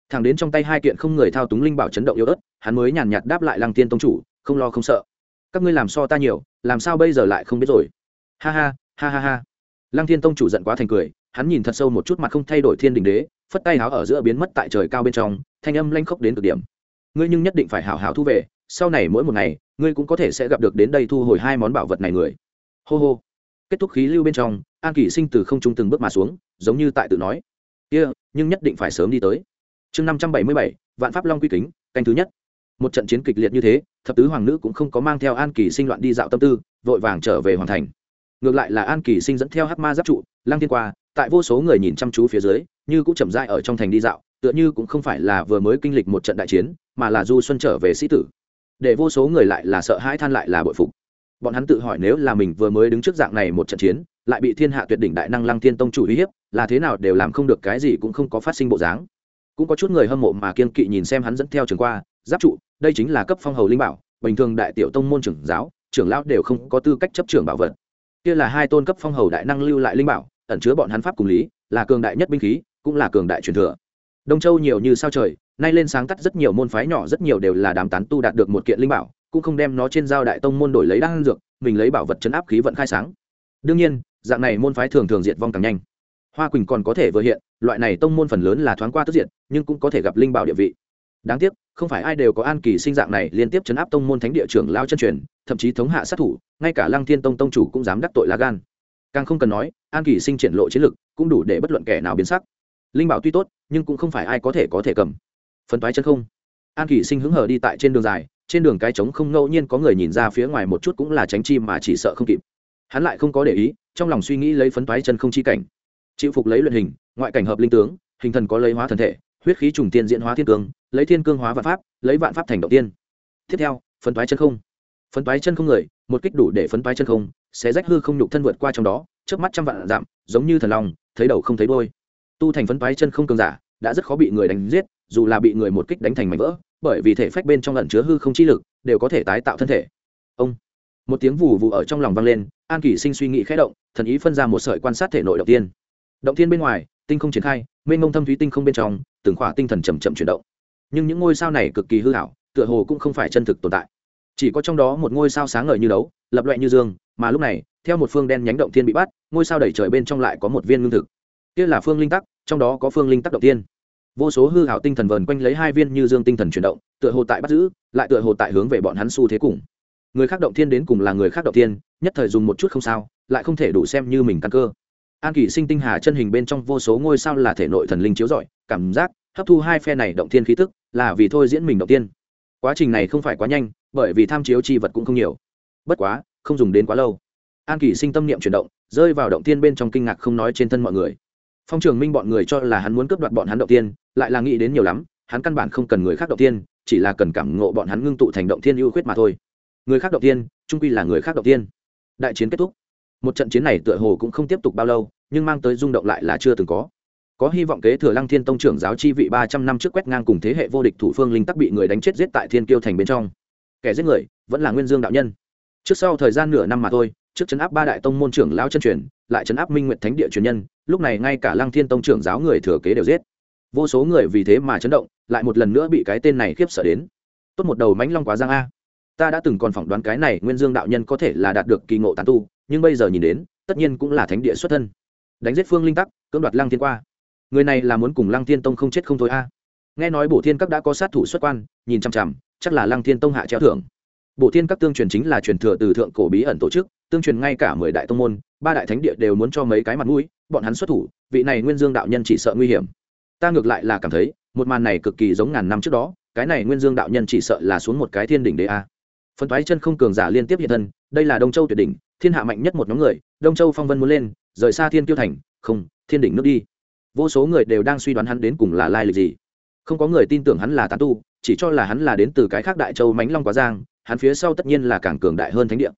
Thẳng đến trong tay hai kiện không người thao túng linh bảo chấn động yếu ớt, hắn mới nhàn nhạt đáp lại lăng tiên tông chủ, không lo không sợ. Các ngươi làm so ta nhiều, làm sao bây giờ lại không biết rồi? Ha ha ha ha ha. Lăng tiên tông chủ giận quá thành cười, hắn nhìn thật sâu một chút mặt không thay đổi thiên đình đế, phất tay háo ở giữa biến mất tại trời cao bên trong, thanh âm lanh khốc đến cực điểm. Ngươi nhưng nhất định phải hảo hảo thu về, sau này mỗi một ngày, ngươi cũng có thể sẽ gặp được đến đây thu hồi hai món bảo vật này người. Hô hô. Kết thúc khí lưu bên trong an kỷ sinh từ không trung từng bước mà xuống giống như tại tự nói kia、yeah, nhưng nhất định phải sớm đi tới. Chương năm trăm bảy mươi bảy vạn pháp long quy kính canh thứ nhất. Một trận chiến kịch liệt như thế thập tứ hoàng nữ cũng không có mang theo an kỳ sinh loạn đi dạo tâm tư vội vàng trở về hoàn thành. Ngược lại là an kỳ sinh dẫn theo hắc ma giáp trụ lăng thiên qua tại vô số người nhìn chăm chú phía dưới như cũng chậm dại ở trong thành đi dạo tựa như cũng không phải là vừa mới kinh lịch một trận đại chiến mà là du xuân trở về sĩ tử. Để vô số người lại là sợ hãi than lại là bội phục bọn hắn tự hỏi nếu là mình vừa mới đứng trước dạng này một trận chiến, lại bị thiên hạ tuyệt đỉnh đại năng lăng thiên tông chủ uy hiếp, là thế nào đều làm không được cái gì cũng không có phát sinh bộ dáng. Cũng có chút người hâm mộ mà kiên kỵ nhìn xem hắn dẫn theo trường qua, giáp trụ, đây chính là cấp phong hầu linh bảo, bình thường đại tiểu tông môn trưởng giáo, trưởng lão đều không có tư cách chấp trưởng bảo vật. Kia là hai tôn cấp phong hầu đại năng lưu lại linh bảo, ẩn chứa bọn hắn pháp cùng lý, là cường đại nhất binh khí, cũng là cường đại truyền thừa. Đông châu nhiều như sao trời, nay lên sáng tắt rất nhiều môn phái nhỏ rất nhiều đều là đám tán tu đạt được một kiện linh bảo cũng không đem nó trên giao đại tông môn đổi lấy đan dược mình lấy bảo vật chấn áp khí vận khai sáng. Đương nhiên dạng này môn phái thường thường diệt vong càng nhanh. Hoa quỳnh còn có thể vừa hiện loại này tông môn phần lớn là thoáng qua tức diện, nhưng cũng có thể gặp linh bảo địa vị. Đáng tiếc không phải ai đều có an kỳ sinh dạng này liên tiếp chấn áp tông môn thánh địa trưởng lao chân truyền thậm chí thống hạ sát thủ ngay cả lăng thiên tông tông chủ cũng dám đắc tội lá gan. Càng không cần nói an kỳ sinh triển lộ chiến lực cũng đủ để bất luận kẻ nào biến sắc. Linh bảo tuy tốt nhưng cũng không phải ai có thể có thể cầm. Phân toái chân không. An kỳ sinh hứng hờ đi tại trên đường dài trên đường cái trống không ngẫu nhiên có người nhìn ra phía ngoài một chút cũng là tránh chi mà chỉ sợ không kịp. Hắn lại không có để ý, trong lòng suy nghĩ lấy phấn toái chân không chi cảnh. Chịu phục lấy luyện hình, ngoại cảnh hợp linh tướng, hình thần có lấy hóa thần thể, huyết khí trùng tiên diễn hóa thiên cương, lấy thiên cương hóa vạn pháp, lấy vạn pháp thành động tiên. Tiếp theo, phấn toái chân không. Phấn toái chân không người, một kích đủ để phấn toái chân không sẽ rách hư không nhục thân vượt qua trong đó trước mắt trăm vạn giảm, giống như thần long, thấy đầu không thấy đôi tu thành phấn toái chân không cường giả, đã rất khó bị người đánh giết dù là bị người một kích đánh thành mảnh vỡ, bởi vì thể phách bên trong lẩn chứa hư không chi lực, đều có thể tái tạo thân thể. Ông. Một tiếng vù vù ở trong lòng vang lên, an kỷ sinh suy nghĩ khẽ động, thần ý phân ra một sợi quan sát thể nội động tiên. Động thiên bên ngoài, tinh không triển khai, mênh mông thâm thúy tinh không bên trong, từng khỏa tinh thần chầm chậm chuyển động. Nhưng những ngôi sao này cực kỳ hư hảo tựa hồ cũng không phải chân thực tồn tại. Chỉ có trong đó một ngôi sao sáng ngời như đấu, lập loại như dương, mà lúc này, theo một phương đen nhánh động thiên bị bắt, ngôi sao đẩy trời bên trong lại có một viên ngưng thực. Kia là phương linh tắc, trong đó có phương linh tắc động tiên vô số hư hảo tinh thần vờn quanh lấy hai viên như dương tinh thần chuyển động, tựa hồ tại bắt giữ, lại tựa hồ tại hướng về bọn hắn xu thế cùng. Người khác động thiên đến cùng là người khác động thiên, nhất thời dùng một chút không sao, lại không thể đủ xem như mình căn cơ. An kỷ sinh tinh hà chân hình bên trong vô số ngôi sao là thể nội thần linh chiếu rọi, cảm giác, hấp thu hai phe này động thiên khí tức, là vì thôi diễn mình động tiên quá trình này không phải quá nhanh, bởi vì tham chiếu chi vật cũng không nhiều. Bất quá, không dùng đến quá lâu. An kỷ sinh tâm niệm chuyển động, rơi vào động tiên bên trong kinh ngạc không nói trên thân mọi người phong trường minh bọn người cho là hắn muốn cướp đoạt bọn hắn động tiên lại là nghĩ đến nhiều lắm, hắn căn bản không cần người khác động tiên chỉ là cần cảm ngộ bọn hắn ngưng tụ thành động tiên ưu khuyết mà thôi. Người khác động tiên trung quy là người khác động tiên đại chiến kết thúc. Một trận chiến này tựa hồ cũng không tiếp tục bao lâu, nhưng mang tới rung động lại là chưa từng có. Có hy vọng kế thừa lăng thiên tông trưởng giáo chi vị ba trăm năm trước quét ngang cùng thế hệ vô địch thủ phương linh tắc bị người đánh chết giết tại thiên kiêu thành bên trong. Kẻ giết người, vẫn là nguyên dương đạo nhân. Trước sau thời gian nửa năm mà thôi trước chấn áp ba đại tông môn trưởng lao chân truyền, lại chấn áp minh nguyện thánh địa truyền nhân, lúc này ngay cả lăng thiên tông trưởng giáo người thừa kế đều giết. Vô số người vì thế mà chấn động, lại một lần nữa bị cái tên này khiếp sợ đến. Tốt một đầu mánh long quá giang a. Ta đã từng còn phỏng đoán cái này nguyên dương đạo nhân có thể là đạt được kỳ ngộ tán tu, nhưng bây giờ nhìn đến, tất nhiên cũng là thánh địa xuất thân. Đánh giết phương linh tắc, cưỡng đoạt lăng thiên qua. Người này là muốn cùng lăng thiên tông không chết không thôi a. Nghe nói bổ thiên các đã có sát thủ xuất quan, nhìn chằm chằm, chắc là lăng thiên tông hạ treo thưởng. Bổ thiên các tương truyền chính là truyền thừa từ thượng cổ bí ẩn tổ chức tương truyền ngay cả mười đại tông môn, ba đại thánh địa đều muốn cho mấy cái mặt mũi, bọn hắn xuất thủ, vị này nguyên dương đạo nhân chỉ sợ nguy hiểm. Ta ngược lại là cảm thấy, một màn này cực kỳ giống ngàn năm trước đó, cái này nguyên dương đạo nhân chỉ sợ là xuống một cái thiên đỉnh đế a. Phân toái chân không cường giả liên tiếp hiện thân, đây là đông châu tuyệt đỉnh, thiên hạ mạnh nhất một nhóm người, đông châu phong vân muốn lên, rời xa thiên tiêu thành, không, thiên đỉnh nước đi. Vô số người đều đang suy đoán hắn đến cùng là lai lịch gì. Không có người tin tưởng hắn là tán tu, chỉ cho là hắn là đến từ cái khác đại châu mánh long quá giang, hắn phía sau tất nhiên là càng cường đại hơn thánh địa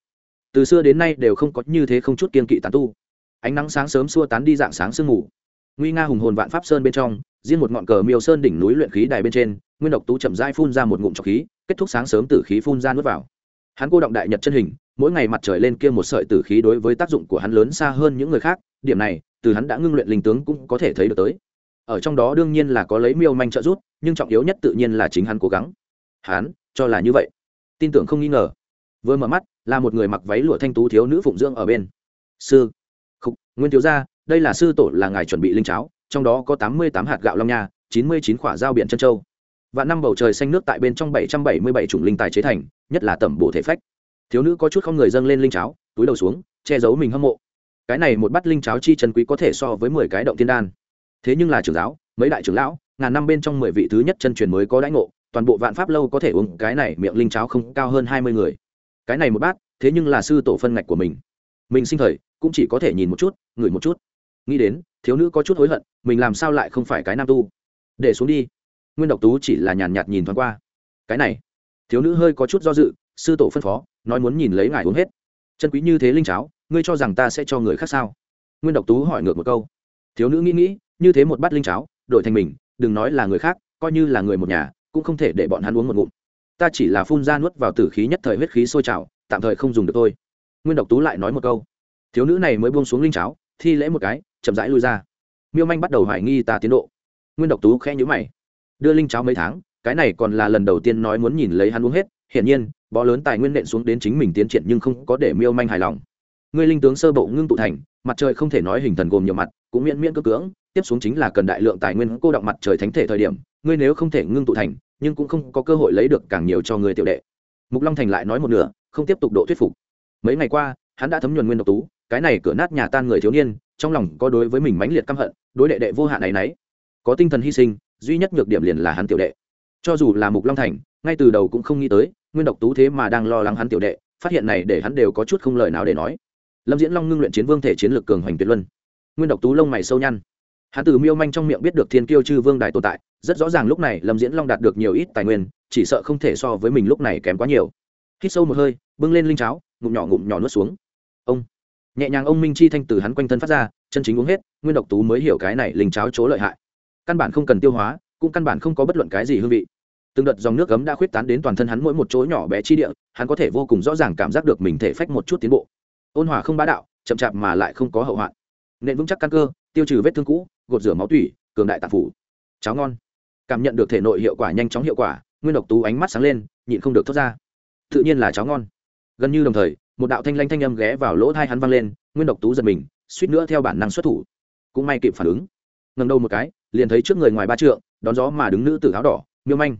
từ xưa đến nay đều không có như thế không chút kiên kỵ tán tu. Ánh nắng sáng sớm xua tán đi dạng sáng sương mù. Nguy nga hùng hồn vạn pháp sơn bên trong, riêng một ngọn cờ miêu sơn đỉnh núi luyện khí đài bên trên, nguyên độc tú chậm dai phun ra một ngụm trọc khí, kết thúc sáng sớm tử khí phun ra nuốt vào. Hắn cô động đại nhật chân hình, mỗi ngày mặt trời lên kia một sợi tử khí đối với tác dụng của hắn lớn xa hơn những người khác, điểm này, từ hắn đã ngưng luyện linh tướng cũng có thể thấy được tới. Ở trong đó đương nhiên là có lấy miêu manh trợ giúp, nhưng trọng yếu nhất tự nhiên là chính hắn cố gắng. Hắn, cho là như vậy. Tin tưởng không nghi ngờ. Vừa mở mắt là một người mặc váy lụa thanh tú thiếu nữ phụng dưỡng ở bên. Sư khúc nguyên thiếu gia, đây là sư tổ là ngài chuẩn bị linh cháo, trong đó có tám mươi tám hạt gạo long nha, chín mươi chín quả dao biển chân châu. Và năm bầu trời xanh nước tại bên trong bảy trăm bảy mươi bảy chủng linh tài chế thành, nhất là tẩm bổ thể phách. Thiếu nữ có chút không người dâng lên linh cháo, túi đầu xuống, che giấu mình hâm mộ. Cái này một bát linh cháo chi chân quý có thể so với mười cái động tiên đan. Thế nhưng là trưởng giáo, mấy đại trưởng lão, ngàn năm bên trong mười vị thứ nhất chân truyền mới có đãi ngộ, toàn bộ vạn pháp lâu có thể uống cái này miệng linh cháo không cao hơn hai mươi người cái này một bát, thế nhưng là sư tổ phân ngạch của mình. Mình sinh thời, cũng chỉ có thể nhìn một chút, ngửi một chút. Nghĩ đến, thiếu nữ có chút hối hận, mình làm sao lại không phải cái nam tu? Để xuống đi. Nguyên độc tú chỉ là nhàn nhạt nhìn thoáng qua. Cái này. Thiếu nữ hơi có chút do dự, sư tổ phân phó, nói muốn nhìn lấy ngài uống hết. Chân quý như thế linh cháo, ngươi cho rằng ta sẽ cho người khác sao? Nguyên độc tú hỏi ngược một câu. Thiếu nữ nghĩ nghĩ, như thế một bát linh cháo, đổi thành mình, đừng nói là người khác, coi như là người một nhà, cũng không thể để bọn hắn uống một ngụm ta chỉ là phun ra nuốt vào tử khí nhất thời huyết khí sôi trào, tạm thời không dùng được thôi. Nguyên độc tú lại nói một câu. Thiếu nữ này mới buông xuống linh cháo, thi lễ một cái, chậm rãi lui ra. Miêu manh bắt đầu hoài nghi ta tiến độ. Nguyên độc tú khẽ nhữ mày. Đưa linh cháo mấy tháng, cái này còn là lần đầu tiên nói muốn nhìn lấy hắn uống hết, hiển nhiên, bó lớn tài nguyên nện xuống đến chính mình tiến triển nhưng không có để miêu manh hài lòng. Ngươi linh tướng sơ bộ ngưng tụ thành, mặt trời không thể nói hình thần gồm nhiều mặt, cũng miễn miễn cơ cưỡng, tiếp xuống chính là cần đại lượng tài nguyên cô động mặt trời thánh thể thời điểm, ngươi nếu không thể ngưng tụ thành nhưng cũng không có cơ hội lấy được càng nhiều cho người tiểu đệ. Mục long thành lại nói một nửa, không tiếp tục độ thuyết phục. Mấy ngày qua, hắn đã thấm nhuần nguyên độc tú, cái này cửa nát nhà tan người thiếu niên, trong lòng có đối với mình mãnh liệt căm hận, đối đệ đệ vô hạn này nấy có tinh thần hy sinh, duy nhất nhược điểm liền là hắn tiểu đệ. Cho dù là mục long thành, ngay từ đầu cũng không nghĩ tới, nguyên độc tú thế mà đang lo lắng hắn tiểu đệ, phát hiện này để hắn đều có chút không lời nào để nói. Lâm diễn long ngưng luyện chiến vương thể chiến lược cường hoành tuyệt luân. Nguyên độc tú lông mày sâu nhăn hắn từ miêu manh trong miệng biết được thiên kiêu chư vương đài tồn tại, rất rõ ràng lúc này lâm diễn long đạt được nhiều ít tài nguyên, chỉ sợ không thể so với mình lúc này kém quá nhiều. Hít sâu một hơi, bưng lên linh cháo, ngụm nhỏ ngụm nhỏ nuốt xuống. Ông, nhẹ nhàng ông minh chi thanh từ hắn quanh thân phát ra, chân chính uống hết, nguyên độc tú mới hiểu cái này linh cháo chỗ lợi hại. Căn bản không cần tiêu hóa, cũng căn bản không có bất luận cái gì hương vị. Từng đợt dòng nước cấm đã khuyết tán đến toàn thân hắn mỗi một chỗ nhỏ bé chi địa, hắn có thể vô cùng rõ ràng cảm giác được mình thể phách một chút tiến bộ. Ôn hòa không bá đạo, chậm chạp mà lại không có hậu hoạn. Nên vững chắc căn cơ, tiêu trừ vết thương cũ gột rửa máu tủy, cường đại tạp phủ. Cháo ngon. Cảm nhận được thể nội hiệu quả nhanh chóng hiệu quả, nguyên độc tú ánh mắt sáng lên, nhịn không được thốt ra. Tự nhiên là cháo ngon. Gần như đồng thời, một đạo thanh lanh thanh âm ghé vào lỗ thai hắn văng lên, nguyên độc tú giật mình, suýt nữa theo bản năng xuất thủ. Cũng may kịp phản ứng. Ngầm đầu một cái, liền thấy trước người ngoài ba trượng, đón gió mà đứng nữ tử áo đỏ, miêu manh.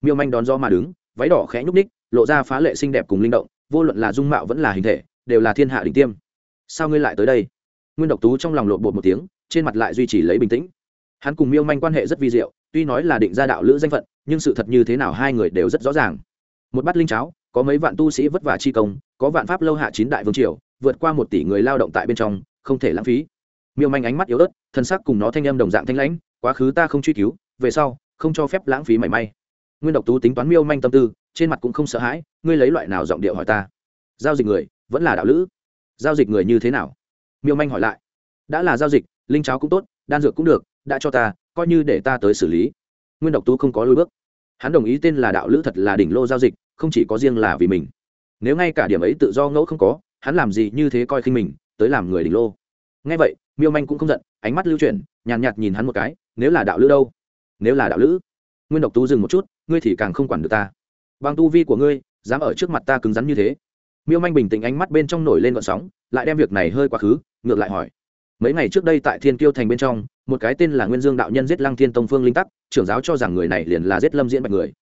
Miêu manh đón gió mà đứng, váy đỏ khẽ nhúc ních lộ ra phá lệ xinh đẹp cùng linh động, vô luận là dung mạo vẫn là hình thể, đều là thiên hạ đỉnh tiêm. Sao ngươi lại tới đây? Nguyên độc tú trong lòng lộn bột một tiếng trên mặt lại duy trì lấy bình tĩnh. Hắn cùng miêu manh quan hệ rất vi diệu, tuy nói là định ra đạo lữ danh phận, nhưng sự thật như thế nào hai người đều rất rõ ràng. Một bát linh cháo, có mấy vạn tu sĩ vất vả chi công, có vạn pháp lâu hạ chín đại vương triều, vượt qua một tỷ người lao động tại bên trong, không thể lãng phí. Miêu manh ánh mắt yếu ớt, thân sắc cùng nó thanh âm đồng dạng thanh lãnh, quá khứ ta không truy cứu, về sau, không cho phép lãng phí mảy may. Nguyên độc tú tính toán miêu manh tâm tư, trên mặt cũng không sợ hãi, ngươi lấy loại nào giọng điệu hỏi ta? Giao dịch người, vẫn là đạo lữ. Giao dịch người như thế nào? Miêu manh hỏi lại. Đã là giao dịch linh cháo cũng tốt đan dược cũng được đã cho ta coi như để ta tới xử lý. Nguyên độc tú không có lối bước. Hắn đồng ý tên là đạo lữ thật là đỉnh lô giao dịch không chỉ có riêng là vì mình. Nếu ngay cả điểm ấy tự do ngẫu không có hắn làm gì như thế coi khinh mình tới làm người đỉnh lô. Ngay vậy miêu manh cũng không giận ánh mắt lưu chuyển nhàn nhạt, nhạt nhìn hắn một cái nếu là đạo lữ đâu? Nếu là đạo lữ nguyên độc tú dừng một chút ngươi thì càng không quản được ta. Bằng tu vi của ngươi dám ở trước mặt ta cứng rắn như thế. Miêu manh bình tĩnh ánh mắt bên trong nổi lên gọn sóng lại đem việc này hơi quá khứ ngược lại hỏi mấy ngày trước đây tại thiên kiêu thành bên trong, một cái tên là nguyên dương đạo nhân giết lăng thiên tông phương linh tắc, trưởng giáo cho rằng người này liền là giết lâm diễn bạch người.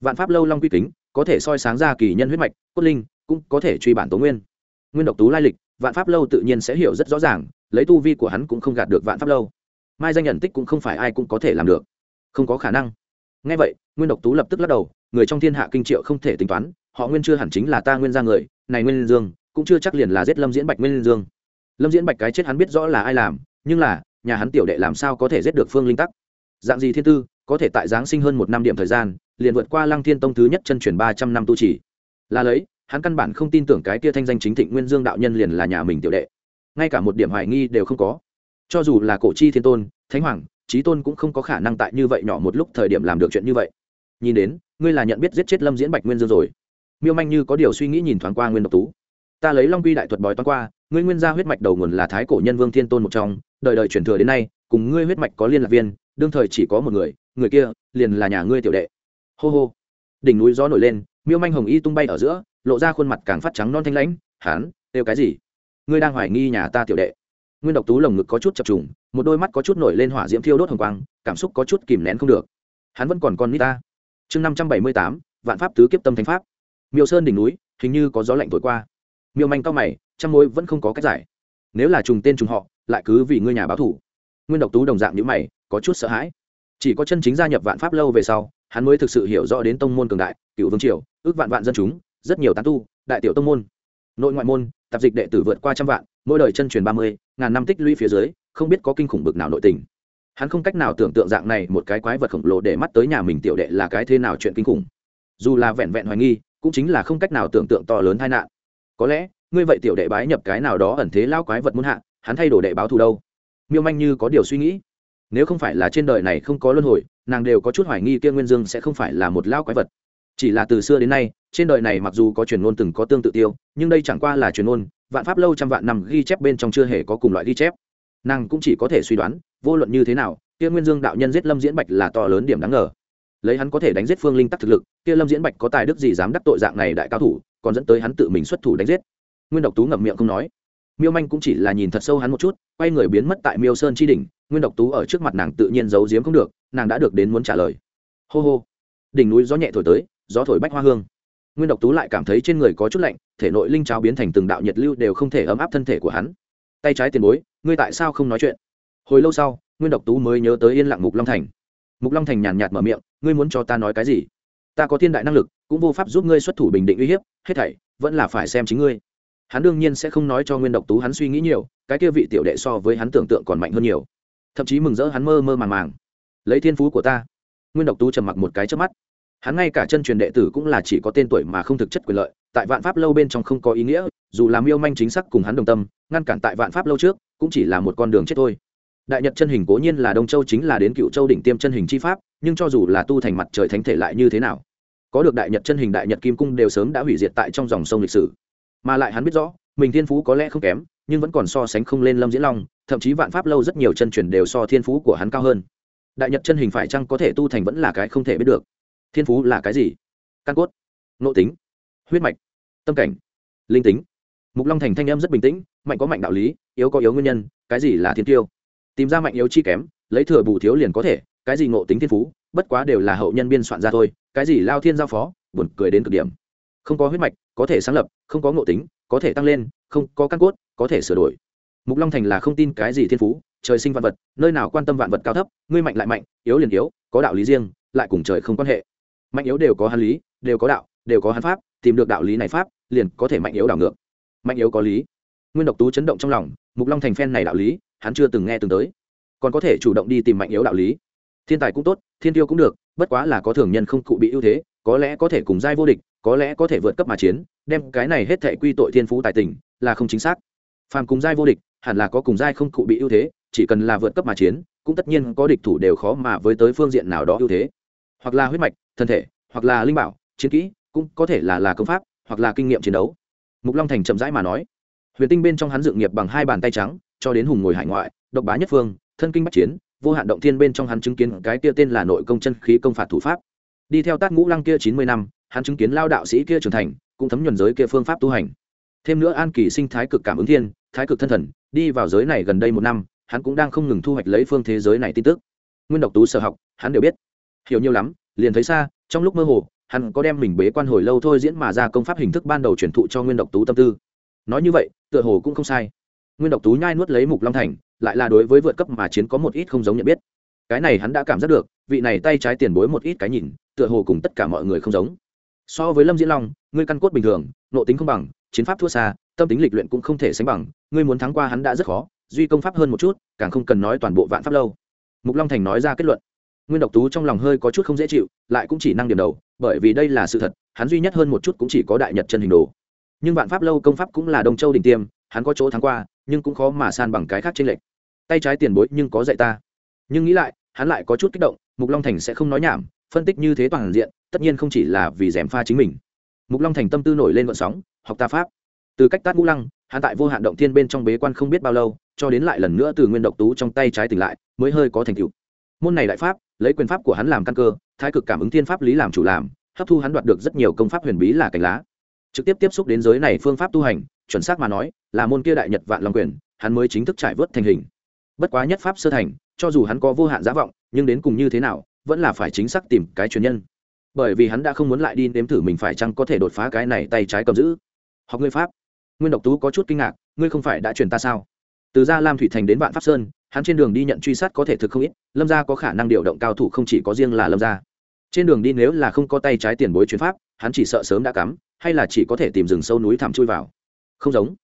Vạn pháp lâu long quy kính, có thể soi sáng ra kỳ nhân huyết mạch, cốt linh, cũng có thể truy bản tố nguyên. Nguyên độc tú lai lịch, vạn pháp lâu tự nhiên sẽ hiểu rất rõ ràng, lấy tu vi của hắn cũng không gạt được vạn pháp lâu. Mai danh nhận tích cũng không phải ai cũng có thể làm được. Không có khả năng. Ngay vậy, nguyên độc tú lập tức lắc đầu, người trong thiên hạ kinh triệu không thể tính toán, họ nguyên chưa hẳn chính là ta nguyên ra người, này nguyên dương, cũng chưa chắc liền là giết lâm diễn bạch nguyên dương lâm diễn bạch cái chết hắn biết rõ là ai làm nhưng là nhà hắn tiểu đệ làm sao có thể giết được phương linh tắc? Dạng gì thiên tư có thể tại giáng sinh hơn một năm điểm thời gian liền vượt qua lăng thiên tông thứ nhất chân truyền ba trăm năm tu trì, là lấy hắn căn bản không tin tưởng cái kia thanh danh chính thịnh nguyên dương đạo nhân liền là nhà mình tiểu đệ. Ngay cả một điểm hoài nghi đều không có. Cho dù là cổ chi thiên tôn thánh hoàng trí tôn cũng không có khả năng tại như vậy nhỏ một lúc thời điểm làm được chuyện như vậy. Nhìn đến ngươi là nhận biết giết chết lâm diễn bạch nguyên dương rồi. Miêu manh như có điều suy nghĩ nhìn thoáng qua nguyên độc tú. Ta lấy long quy đại thuật bói toán qua ngươi nguyên gia huyết mạch đầu nguồn là thái cổ nhân vương thiên tôn một trong, đời đời truyền thừa đến nay, cùng ngươi huyết mạch có liên lạc viên, đương thời chỉ có một người người kia liền là nhà ngươi tiểu đệ. Hô hô. Đỉnh núi gió nổi lên, miêu manh hồng y tung bay ở giữa, lộ ra khuôn mặt càng phát trắng non thanh lãnh, hán đều cái gì? Ngươi đang hoài nghi nhà ta tiểu đệ. Nguyên độc tú lồng ngực có chút chập trùng, một đôi mắt có chút nổi lên hỏa diễm thiêu đốt hồng quang, cảm xúc có chút kìm nén không được. Hắn vẫn còn con nít ta. Chương năm trăm bảy mươi tám, vạn pháp tứ kiếp tâm thánh pháp. Miêu sơn đỉnh núi, hình như có gió lạnh thổi qua miêu manh cao mày, trăm mối vẫn không có cách giải. Nếu là trùng tên trùng họ, lại cứ vì ngươi nhà báo thủ. Nguyên độc tú đồng dạng như mày, có chút sợ hãi. Chỉ có chân chính gia nhập vạn pháp lâu về sau, hắn mới thực sự hiểu rõ đến tông môn cường đại, cựu vương triều, ước vạn vạn dân chúng, rất nhiều tán tu, đại tiểu tông môn, nội ngoại môn, tạp dịch đệ tử vượt qua trăm vạn, mỗi đời chân truyền ba mươi, ngàn năm tích lũy phía dưới, không biết có kinh khủng bực nào nội tình. Hắn không cách nào tưởng tượng dạng này một cái quái vật khổng lồ để mắt tới nhà mình tiểu đệ là cái thế nào chuyện kinh khủng. Dù là vẹn vẹn hoài nghi, cũng chính là không cách nào tưởng tượng to lớn tai nạn có lẽ, ngươi vậy tiểu đệ bái nhập cái nào đó ẩn thế lao quái vật muốn hạ, hắn thay đổi đệ báo thù đâu? Miêu manh như có điều suy nghĩ. Nếu không phải là trên đời này không có luân hồi, nàng đều có chút hoài nghi kia nguyên dương sẽ không phải là một lao quái vật. Chỉ là từ xưa đến nay, trên đời này mặc dù có truyền ngôn từng có tương tự tiêu, nhưng đây chẳng qua là truyền ngôn, vạn pháp lâu trăm vạn năm ghi chép bên trong chưa hề có cùng loại ghi chép. Nàng cũng chỉ có thể suy đoán, vô luận như thế nào, kia nguyên dương đạo nhân giết lâm diễn bạch là to lớn điểm đáng ngờ lấy hắn có thể đánh giết phương linh tắc thực lực, kia lâm diễn bạch có tài đức gì dám đắc tội dạng này đại cao thủ, còn dẫn tới hắn tự mình xuất thủ đánh giết. Nguyên độc tú ngậm miệng không nói. Miêu manh cũng chỉ là nhìn thật sâu hắn một chút, quay người biến mất tại miêu sơn chi đỉnh, nguyên độc tú ở trước mặt nàng tự nhiên giấu giếm không được, nàng đã được đến muốn trả lời. Hô hô. Đỉnh núi gió nhẹ thổi tới, gió thổi bách hoa hương. Nguyên độc tú lại cảm thấy trên người có chút lạnh, thể nội linh cháo biến thành từng đạo nhiệt lưu đều không thể ấm áp thân thể của hắn. Tay trái tiền bối, ngươi tại sao không nói chuyện? Hồi lâu sau, nguyên độc tú mới nhớ tới yên lặng mục long thành mục long thành nhàn nhạt mở miệng, ngươi muốn cho ta nói cái gì? Ta có thiên đại năng lực, cũng vô pháp giúp ngươi xuất thủ bình định uy hiếp, hết thảy vẫn là phải xem chính ngươi. Hắn đương nhiên sẽ không nói cho nguyên độc tú hắn suy nghĩ nhiều, cái kia vị tiểu đệ so với hắn tưởng tượng còn mạnh hơn nhiều. Thậm chí mừng rỡ hắn mơ mơ màng màng. Lấy thiên phú của ta. Nguyên độc tú trầm mặc một cái trước mắt. Hắn ngay cả chân truyền đệ tử cũng là chỉ có tên tuổi mà không thực chất quyền lợi, tại vạn pháp lâu bên trong không có ý nghĩa, dù làm yêu manh chính xác cùng hắn đồng tâm, ngăn cản tại vạn pháp lâu trước, cũng chỉ là một con đường chết thôi đại nhật chân hình cố nhiên là đông châu chính là đến cựu châu đỉnh tiêm chân hình chi pháp, nhưng cho dù là tu thành mặt trời thánh thể lại như thế nào? Có được đại nhật chân hình, đại nhật kim cung đều sớm đã hủy diệt tại trong dòng sông lịch sử. Mà lại hắn biết rõ, mình thiên phú có lẽ không kém, nhưng vẫn còn so sánh không lên lâm diễn long, thậm chí vạn pháp lâu rất nhiều chân truyền đều so thiên phú của hắn cao hơn. Đại nhật chân hình phải chăng có thể tu thành vẫn là cái không thể biết được. Thiên phú là cái gì? Căn cốt nội tính, huyết mạch, tâm cảnh, linh tính. Mục long thành thanh em rất bình tĩnh, mạnh có mạnh đạo lý, yếu có yếu nguyên nhân, cái gì là thiên tiêu? Tìm ra mạnh yếu chi kém, lấy thừa bù thiếu liền có thể, cái gì ngộ tính thiên phú, bất quá đều là hậu nhân biên soạn ra thôi, cái gì lao thiên giao phó, buồn cười đến cực điểm. Không có huyết mạch, có thể sáng lập, không có ngộ tính, có thể tăng lên, không có căn cốt, có thể sửa đổi. Mục long thành là không tin cái gì thiên phú, trời sinh vạn vật, nơi nào quan tâm vạn vật cao thấp, ngươi mạnh lại mạnh, yếu liền yếu, có đạo lý riêng, lại cùng trời không quan hệ. Mạnh yếu đều có hắn lý, đều có đạo, đều có hắn pháp, tìm được đạo lý này pháp, liền có thể mạnh yếu đảo ngược. Mạnh yếu có lý. Nguyên độc tú chấn động trong lòng, mục long thành phen này đạo lý hắn chưa từng nghe từng tới. Còn có thể chủ động đi tìm mạnh yếu đạo lý. Thiên tài cũng tốt, thiên tiêu cũng được, bất quá là có thường nhân không cụ bị ưu thế, có lẽ có thể cùng giai vô địch, có lẽ có thể vượt cấp mà chiến, đem cái này hết thể quy tội thiên phú tài tình, là không chính xác. Phàm cùng giai vô địch, hẳn là có cùng giai không cụ bị ưu thế, chỉ cần là vượt cấp mà chiến, cũng tất nhiên có địch thủ đều khó mà với tới phương diện nào đó ưu thế. Hoặc là huyết mạch, thân thể, hoặc là linh bảo, chiến kỹ, cũng có thể là là công pháp, hoặc là kinh nghiệm chiến đấu. Mục long thành chậm rãi mà nói. Huyền tinh bên trong hắn dự nghiệp bằng hai bàn tay trắng cho đến hùng ngồi hải ngoại, độc bá nhất phương, thân kinh bắc chiến, vô hạn động thiên bên trong hắn chứng kiến cái kia tên là nội công chân khí công phạt thủ pháp. Đi theo tát ngũ lăng kia chín mươi năm, hắn chứng kiến lao đạo sĩ kia trưởng thành, cũng thấm nhuần giới kia phương pháp tu hành. Thêm nữa an kỳ sinh thái cực cảm ứng thiên, thái cực thân thần, đi vào giới này gần đây một năm, hắn cũng đang không ngừng thu hoạch lấy phương thế giới này tin tức. Nguyên độc tú sở học, hắn đều biết. Hiểu nhiều lắm, liền thấy xa, trong lúc mơ hồ, hắn có đem mình bế quan hồi lâu thôi diễn mà ra công pháp hình thức ban đầu truyền thụ cho nguyên độc tú tâm tư. Nói như vậy, tựa hồ cũng không sai nguyên độc tú nhai nuốt lấy mục long thành, lại là đối với vượt cấp mà chiến có một ít không giống nhận biết. Cái này hắn đã cảm giác được, vị này tay trái tiền bối một ít cái nhìn, tựa hồ cùng tất cả mọi người không giống. So với lâm diễn long, ngươi căn cốt bình thường nộ tính không bằng, chiến pháp thua xa, tâm tính lịch luyện cũng không thể sánh bằng, ngươi muốn thắng qua hắn đã rất khó, duy công pháp hơn một chút, càng không cần nói toàn bộ vạn pháp lâu. Mục long thành nói ra kết luận. Nguyên độc tú trong lòng hơi có chút không dễ chịu, lại cũng chỉ năng điểm đầu, bởi vì đây là sự thật, hắn duy nhất hơn một chút cũng chỉ có đại nhật chân hình đồ. Nhưng vạn pháp lâu công pháp cũng là đông châu đình tiêm, hắn có chỗ thắng qua nhưng cũng khó mà san bằng cái khác trên lệch. Tay trái tiền bối nhưng có dạy ta. Nhưng nghĩ lại, hắn lại có chút kích động, mục long thành sẽ không nói nhảm, phân tích như thế toàn diện, tất nhiên không chỉ là vì dèm pha chính mình. Mục long thành tâm tư nổi lên vận sóng, học ta pháp. Từ cách tát ngũ lăng, hắn tại vô hạn động thiên bên trong bế quan không biết bao lâu, cho đến lại lần nữa từ nguyên độc tú trong tay trái tỉnh lại, mới hơi có thành tựu. Môn này đại pháp, lấy quyền pháp của hắn làm căn cơ, thái cực cảm ứng thiên pháp lý làm chủ làm, hấp thu hắn đoạt được rất nhiều công pháp huyền bí là cành lá trực tiếp tiếp xúc đến giới này phương pháp tu hành, chuẩn xác mà nói, là môn kia đại nhật vạn long quyền, hắn mới chính thức trải vớt thành hình. Bất quá nhất pháp sơ thành, cho dù hắn có vô hạn giả vọng, nhưng đến cùng như thế nào, vẫn là phải chính xác tìm cái truyền nhân. Bởi vì hắn đã không muốn lại đi nếm thử mình phải chăng có thể đột phá cái này tay trái cầm giữ. Học ngươi pháp. Nguyên độc tú có chút kinh ngạc, ngươi không phải đã truyền ta sao? Từ gia lam thủy thành đến vạn pháp sơn, hắn trên đường đi nhận truy sát có thể thực không ít, lâm gia có khả năng điều động cao thủ không chỉ có riêng là lâm gia. Trên đường đi nếu là không có tay trái tiền bối chuyến pháp, hắn chỉ sợ sớm đã cắm hay là chỉ có thể tìm rừng sâu núi thẳm chui vào? Không giống.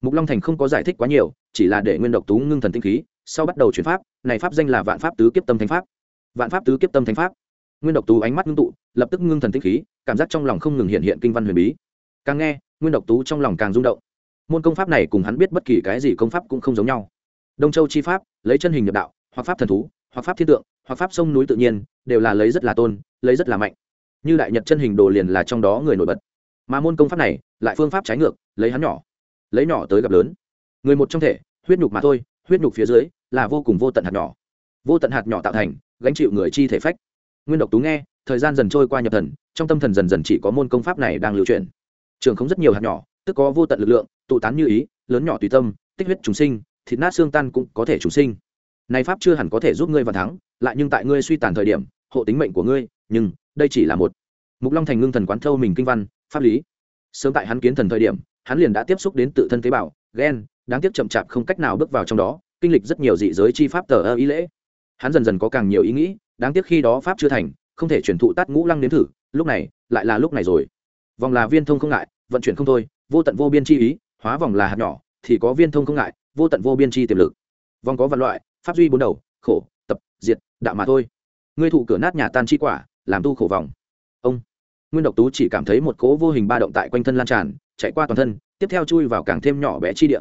Mục long thành không có giải thích quá nhiều, chỉ là để nguyên độc tú ngưng thần tinh khí, sau bắt đầu chuyển pháp, này pháp danh là vạn pháp tứ kiếp tâm thánh pháp. Vạn pháp tứ kiếp tâm thánh pháp. Nguyên độc tú ánh mắt ngưng tụ, lập tức ngưng thần tinh khí, cảm giác trong lòng không ngừng hiện hiện kinh văn huyền bí. Càng nghe, nguyên độc tú trong lòng càng rung động. Môn công pháp này cùng hắn biết bất kỳ cái gì công pháp cũng không giống nhau. Đông châu chi pháp, lấy chân hình nhập đạo, hoặc pháp thần thú, hoặc pháp thiên tượng, hoặc pháp sông núi tự nhiên, đều là lấy rất là tôn, lấy rất là mạnh. Như đại nhật chân hình đồ liền là trong đó người nổi bật mà môn công pháp này lại phương pháp trái ngược, lấy hắn nhỏ, lấy nhỏ tới gặp lớn. Người một trong thể, huyết nhục mà thôi, huyết nhục phía dưới là vô cùng vô tận hạt nhỏ. Vô tận hạt nhỏ tạo thành, gánh chịu người chi thể phách. Nguyên độc tú nghe, thời gian dần trôi qua nhập thần, trong tâm thần dần dần chỉ có môn công pháp này đang lưu truyền. Trường không rất nhiều hạt nhỏ, tức có vô tận lực lượng, tụ tán như ý, lớn nhỏ tùy tâm, tích huyết chúng sinh, thịt nát xương tan cũng có thể chúng sinh. Này pháp chưa hẳn có thể giúp ngươi và thắng, lại nhưng tại ngươi suy tàn thời điểm, hộ tính mệnh của ngươi, nhưng đây chỉ là một. Mục long thành ngưng thần quán thâu mình kinh văn pháp lý. Sớm tại hắn kiến thần thời điểm, hắn liền đã tiếp xúc đến tự thân tế bào ghen đáng tiếc chậm chạp không cách nào bước vào trong đó, kinh lịch rất nhiều dị giới chi pháp tờ ơ ý lễ. Hắn dần dần có càng nhiều ý nghĩ, đáng tiếc khi đó pháp chưa thành, không thể chuyển thụ tát ngũ lăng đến thử, lúc này, lại là lúc này rồi. Vòng là viên thông không ngại, vận chuyển không thôi, vô tận vô biên chi ý, hóa vòng là hạt nhỏ, thì có viên thông không ngại, vô tận vô biên chi tiềm lực. Vòng có vạn loại, pháp duy bốn đầu, khổ, tập, diệt, đạo mà thôi. Ngươi thụ cửa nát nhà tan chi quả, làm tu khổ vòng nguyên độc tú chỉ cảm thấy một cỗ vô hình ba động tại quanh thân lan tràn, chạy qua toàn thân, tiếp theo chui vào càng thêm nhỏ bé chi địa.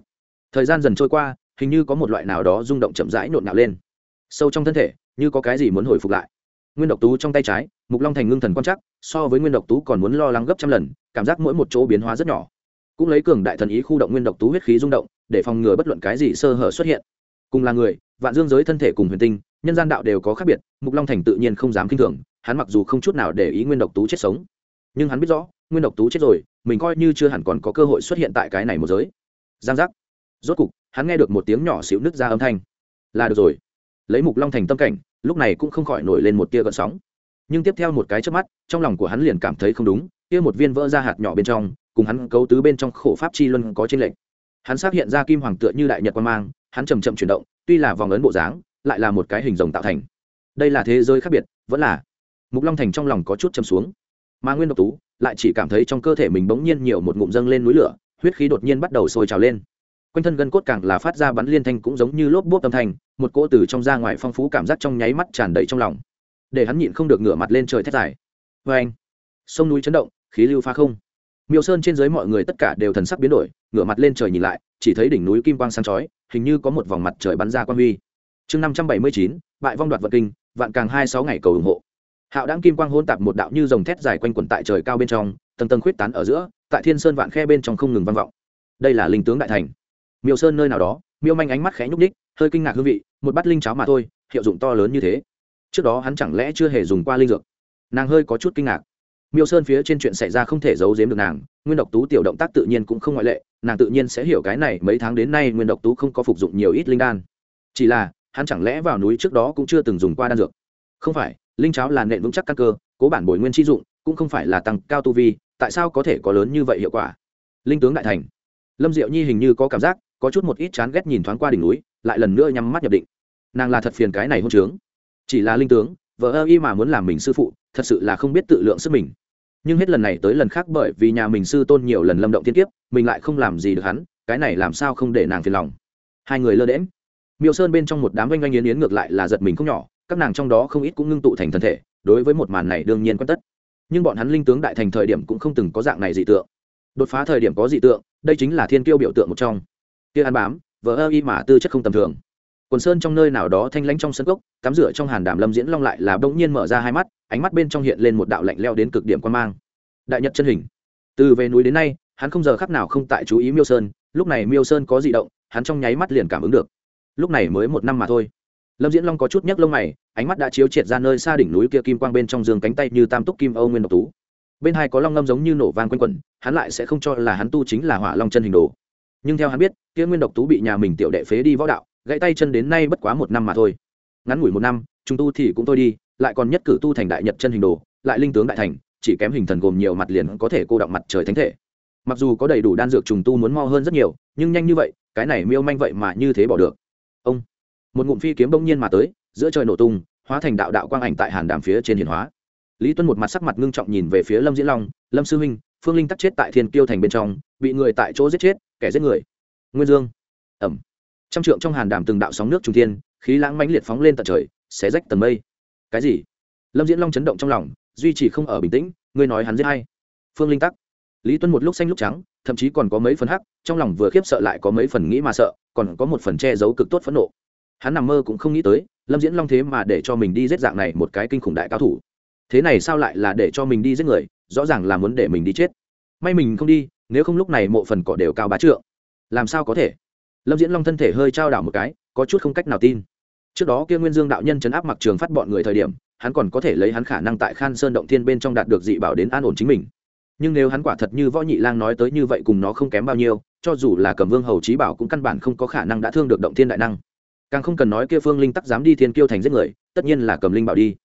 Thời gian dần trôi qua, hình như có một loại nào đó rung động chậm rãi nộn nạo lên. Sâu trong thân thể, như có cái gì muốn hồi phục lại. Nguyên độc tú trong tay trái, mục long thành ngưng thần quan chắc so với nguyên độc tú còn muốn lo lắng gấp trăm lần, cảm giác mỗi một chỗ biến hóa rất nhỏ. Cũng lấy cường đại thần ý khu động nguyên độc tú huyết khí rung động, để phòng ngừa bất luận cái gì sơ hở xuất hiện. Cùng là người, vạn dương giới thân thể cùng huyền tinh, nhân gian đạo đều có khác biệt, mục long thành tự nhiên không dám kinh thường, hắn mặc dù không chút nào để ý nguyên độc tú chết sống nhưng hắn biết rõ, nguyên độc tú chết rồi, mình coi như chưa hẳn còn có cơ hội xuất hiện tại cái này một giới. Giang giác. Rốt cục, hắn nghe được một tiếng nhỏ xịu nứt ra âm thanh. Là được rồi. Lấy mục long thành tâm cảnh, lúc này cũng không khỏi nổi lên một tia gợn sóng. Nhưng tiếp theo một cái trước mắt, trong lòng của hắn liền cảm thấy không đúng, kia một viên vỡ ra hạt nhỏ bên trong, cùng hắn cấu tứ bên trong khổ pháp chi luân có trên lệnh hắn xác hiện ra kim hoàng tựa như đại nhật quan mang, hắn chầm chậm chuyển động, tuy là vòng ấn bộ dáng, lại là một cái hình rồng tạo thành. Đây là thế giới khác biệt, vẫn là. Mục long thành trong lòng có chút chầm xuống mà nguyên độc tú lại chỉ cảm thấy trong cơ thể mình bỗng nhiên nhiều một ngụm dâng lên núi lửa, huyết khí đột nhiên bắt đầu sôi trào lên. Quanh thân gân cốt càng là phát ra bắn liên thanh cũng giống như lốp bốp âm thanh, một cỗ từ trong ra ngoài phong phú cảm giác trong nháy mắt tràn đầy trong lòng. Để hắn nhịn không được ngửa mặt lên trời thét dài. Vê anh. Sông núi chấn động, khí lưu pha không. Miêu sơn trên dưới mọi người tất cả đều thần sắc biến đổi, ngửa mặt lên trời nhìn lại, chỉ thấy đỉnh núi kim quang sáng chói, hình như có một vòng mặt trời bắn ra quan huy. Chương năm trăm bảy mươi chín, bại vong đoạt vật kinh, vạn càng hai sáu ngày cầu ủng hộ hạo đáng kim quang hôn tạp một đạo như dòng thét dài quanh quẩn tại trời cao bên trong, tầng tầng khuyết tán ở giữa, tại thiên sơn vạn khe bên trong không ngừng vang vọng. Đây là linh tướng đại thành. Miêu sơn nơi nào đó, miêu manh ánh mắt khẽ nhúc đích hơi kinh ngạc hương vị, một bát linh cháo mà thôi, hiệu dụng to lớn như thế. Trước đó hắn chẳng lẽ chưa hề dùng qua linh dược? Nàng hơi có chút kinh ngạc. Miêu sơn phía trên chuyện xảy ra không thể giấu giếm được nàng, nguyên độc tú tiểu động tác tự nhiên cũng không ngoại lệ, nàng tự nhiên sẽ hiểu cái này, mấy tháng đến nay nguyên độc tú không có phục dụng nhiều ít linh đan. Chỉ là, hắn chẳng lẽ vào núi trước đó cũng chưa từng dùng qua đan dược? Không phải linh cháo là nện vững chắc căn cơ, cố bản bồi nguyên chi dụng, cũng không phải là tăng cao tu vi, tại sao có thể có lớn như vậy hiệu quả? Linh tướng đại thành. Lâm diệu nhi hình như có cảm giác, có chút một ít chán ghét nhìn thoáng qua đỉnh núi, lại lần nữa nhắm mắt nhập định. Nàng là thật phiền cái này hôn trướng. Chỉ là linh tướng, vợ ơ y mà muốn làm mình sư phụ, thật sự là không biết tự lượng sức mình. Nhưng hết lần này tới lần khác bởi vì nhà mình sư tôn nhiều lần lâm động thiên kiếp, mình lại không làm gì được hắn, cái này làm sao không để nàng phiền lòng. Hai người lơ đễm miêu sơn bên trong một đám oanh oanh yến yến ngược lại là giật mình không nhỏ các nàng trong đó không ít cũng ngưng tụ thành thân thể, đối với một màn này đương nhiên quan tất. Nhưng bọn hắn linh tướng đại thành thời điểm cũng không từng có dạng này dị tượng. Đột phá thời điểm có dị tượng, đây chính là thiên kiêu biểu tượng một trong. Kia ăn bám vỡ ơ y mà tư chất không tầm thường. Quần sơn trong nơi nào đó thanh lãnh trong sân cốc, tắm rửa trong hàn đàm lâm diễn long lại là bỗng nhiên mở ra hai mắt, ánh mắt bên trong hiện lên một đạo lạnh leo đến cực điểm quan mang. Đại nhật chân hình. Từ về núi đến nay, hắn không giờ khắc nào không tại chú ý miêu sơn, lúc này miêu sơn có dị động, hắn trong nháy mắt liền cảm ứng được. Lúc này mới một năm mà thôi lâm diễn long có chút nhấc lông mày, ánh mắt đã chiếu triệt ra nơi xa đỉnh núi kia kim quang bên trong giường cánh tay như tam túc kim âu nguyên độc tú. Bên hai có long ngâm giống như nổ vang quanh quẩn, hắn lại sẽ không cho là hắn tu chính là hỏa long chân hình đồ. Nhưng theo hắn biết, kia nguyên độc tú bị nhà mình tiểu đệ phế đi võ đạo, gãy tay chân đến nay bất quá một năm mà thôi. Ngắn ngủi một năm, chúng tu thì cũng thôi đi, lại còn nhất cử tu thành đại nhật chân hình đồ, lại linh tướng đại thành, chỉ kém hình thần gồm nhiều mặt liền có thể cô động mặt trời thánh thể. Mặc dù có đầy đủ đan dược trùng tu muốn mo hơn rất nhiều, nhưng nhanh như vậy, cái này miêu manh vậy mà như thế bỏ được một ngụm phi kiếm bỗng nhiên mà tới, giữa trời nổ tung, hóa thành đạo đạo quang ảnh tại hàn đàm phía trên hiền hóa. Lý tuân một mặt sắc mặt ngưng trọng nhìn về phía lâm diễn long, lâm sư huynh, phương linh tắc chết tại thiên kiêu thành bên trong, bị người tại chỗ giết chết, kẻ giết người. Nguyên dương. Ẩm trăm trượng trong hàn đàm từng đạo sóng nước trung thiên, khí lãng mãnh liệt phóng lên tận trời, xé rách tầng mây. Cái gì? Lâm diễn long chấn động trong lòng, duy trì không ở bình tĩnh, ngươi nói hắn giết hay phương linh tắc. Lý tuân một lúc xanh lúc trắng, thậm chí còn có mấy phần hắc, trong lòng vừa khiếp sợ lại có mấy phần nghĩ mà sợ, còn có một phần che giấu cực tốt phẫn nộ hắn nằm mơ cũng không nghĩ tới, lâm diễn long thế mà để cho mình đi giết dạng này một cái kinh khủng đại cao thủ. Thế này sao lại là để cho mình đi giết người, rõ ràng là muốn để mình đi chết. May mình không đi, nếu không lúc này mộ phần cỏ đều cao bá trượng. Làm sao có thể? Lâm diễn long thân thể hơi trao đảo một cái, có chút không cách nào tin. Trước đó kia nguyên dương đạo nhân chấn áp mặc trường phát bọn người thời điểm, hắn còn có thể lấy hắn khả năng tại khan sơn động thiên bên trong đạt được dị bảo đến an ổn chính mình. Nhưng nếu hắn quả thật như võ nhị lang nói tới như vậy cùng nó không kém bao nhiêu, cho dù là cầm vương hầu trí bảo cũng căn bản không có khả năng đã thương được động thiên đại năng càng không cần nói kia phương linh tắc dám đi thiên kiêu thành giết người, tất nhiên là cầm linh bảo đi.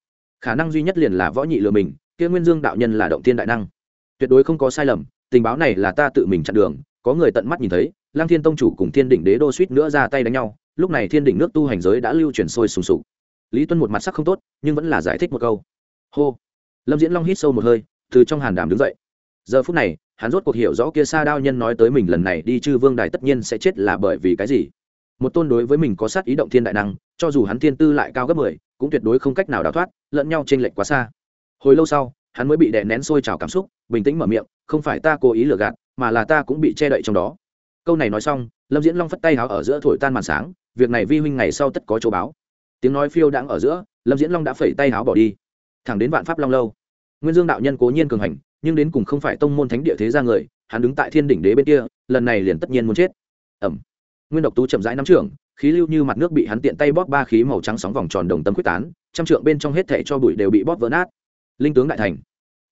Khả năng duy nhất liền là võ nhị lừa mình, kia nguyên dương đạo nhân là động thiên đại năng. Tuyệt đối không có sai lầm, tình báo này là ta tự mình chặn đường, có người tận mắt nhìn thấy lang thiên tông chủ cùng thiên đỉnh đế đô suýt nữa ra tay đánh nhau, lúc này thiên đỉnh nước tu hành giới đã lưu chuyển sôi sùng sục. Lý tuân một mặt sắc không tốt, nhưng vẫn là giải thích một câu. Hô. Lâm diễn long hít sâu một hơi, từ trong hàn đàm đứng dậy. Giờ phút này, hắn rốt cuộc hiểu rõ kia xa đao nhân nói tới mình lần này đi chư vương đài tất nhiên sẽ chết là bởi vì cái gì một tôn đối với mình có sát ý động thiên đại năng, cho dù hắn thiên tư lại cao gấp mười, cũng tuyệt đối không cách nào đào thoát, lẫn nhau trên lệch quá xa. Hồi lâu sau, hắn mới bị đè nén sôi trào cảm xúc, bình tĩnh mở miệng, không phải ta cố ý lừa gạt, mà là ta cũng bị che đậy trong đó. Câu này nói xong, lâm diễn long phất tay háo ở giữa thổi tan màn sáng, việc này vi huynh ngày sau tất có chỗ báo. Tiếng nói phiêu đãng ở giữa, lâm diễn long đã phẩy tay háo bỏ đi. Thẳng đến vạn pháp long lâu, nguyên dương đạo nhân cố nhiên cường hành, nhưng đến cùng không phải tông môn thánh địa thế ra người, hắn đứng tại thiên đỉnh đế bên kia, lần này liền tất nhiên muốn chết. Ẩm nguyên độc tú chậm rãi nắm trưởng, khí lưu như mặt nước bị hắn tiện tay bóp ba khí màu trắng sóng vòng tròn đồng tâm quyết tán, trăm trượng bên trong hết thảy cho bụi đều bị bóp vỡ nát. Linh tướng đại thành.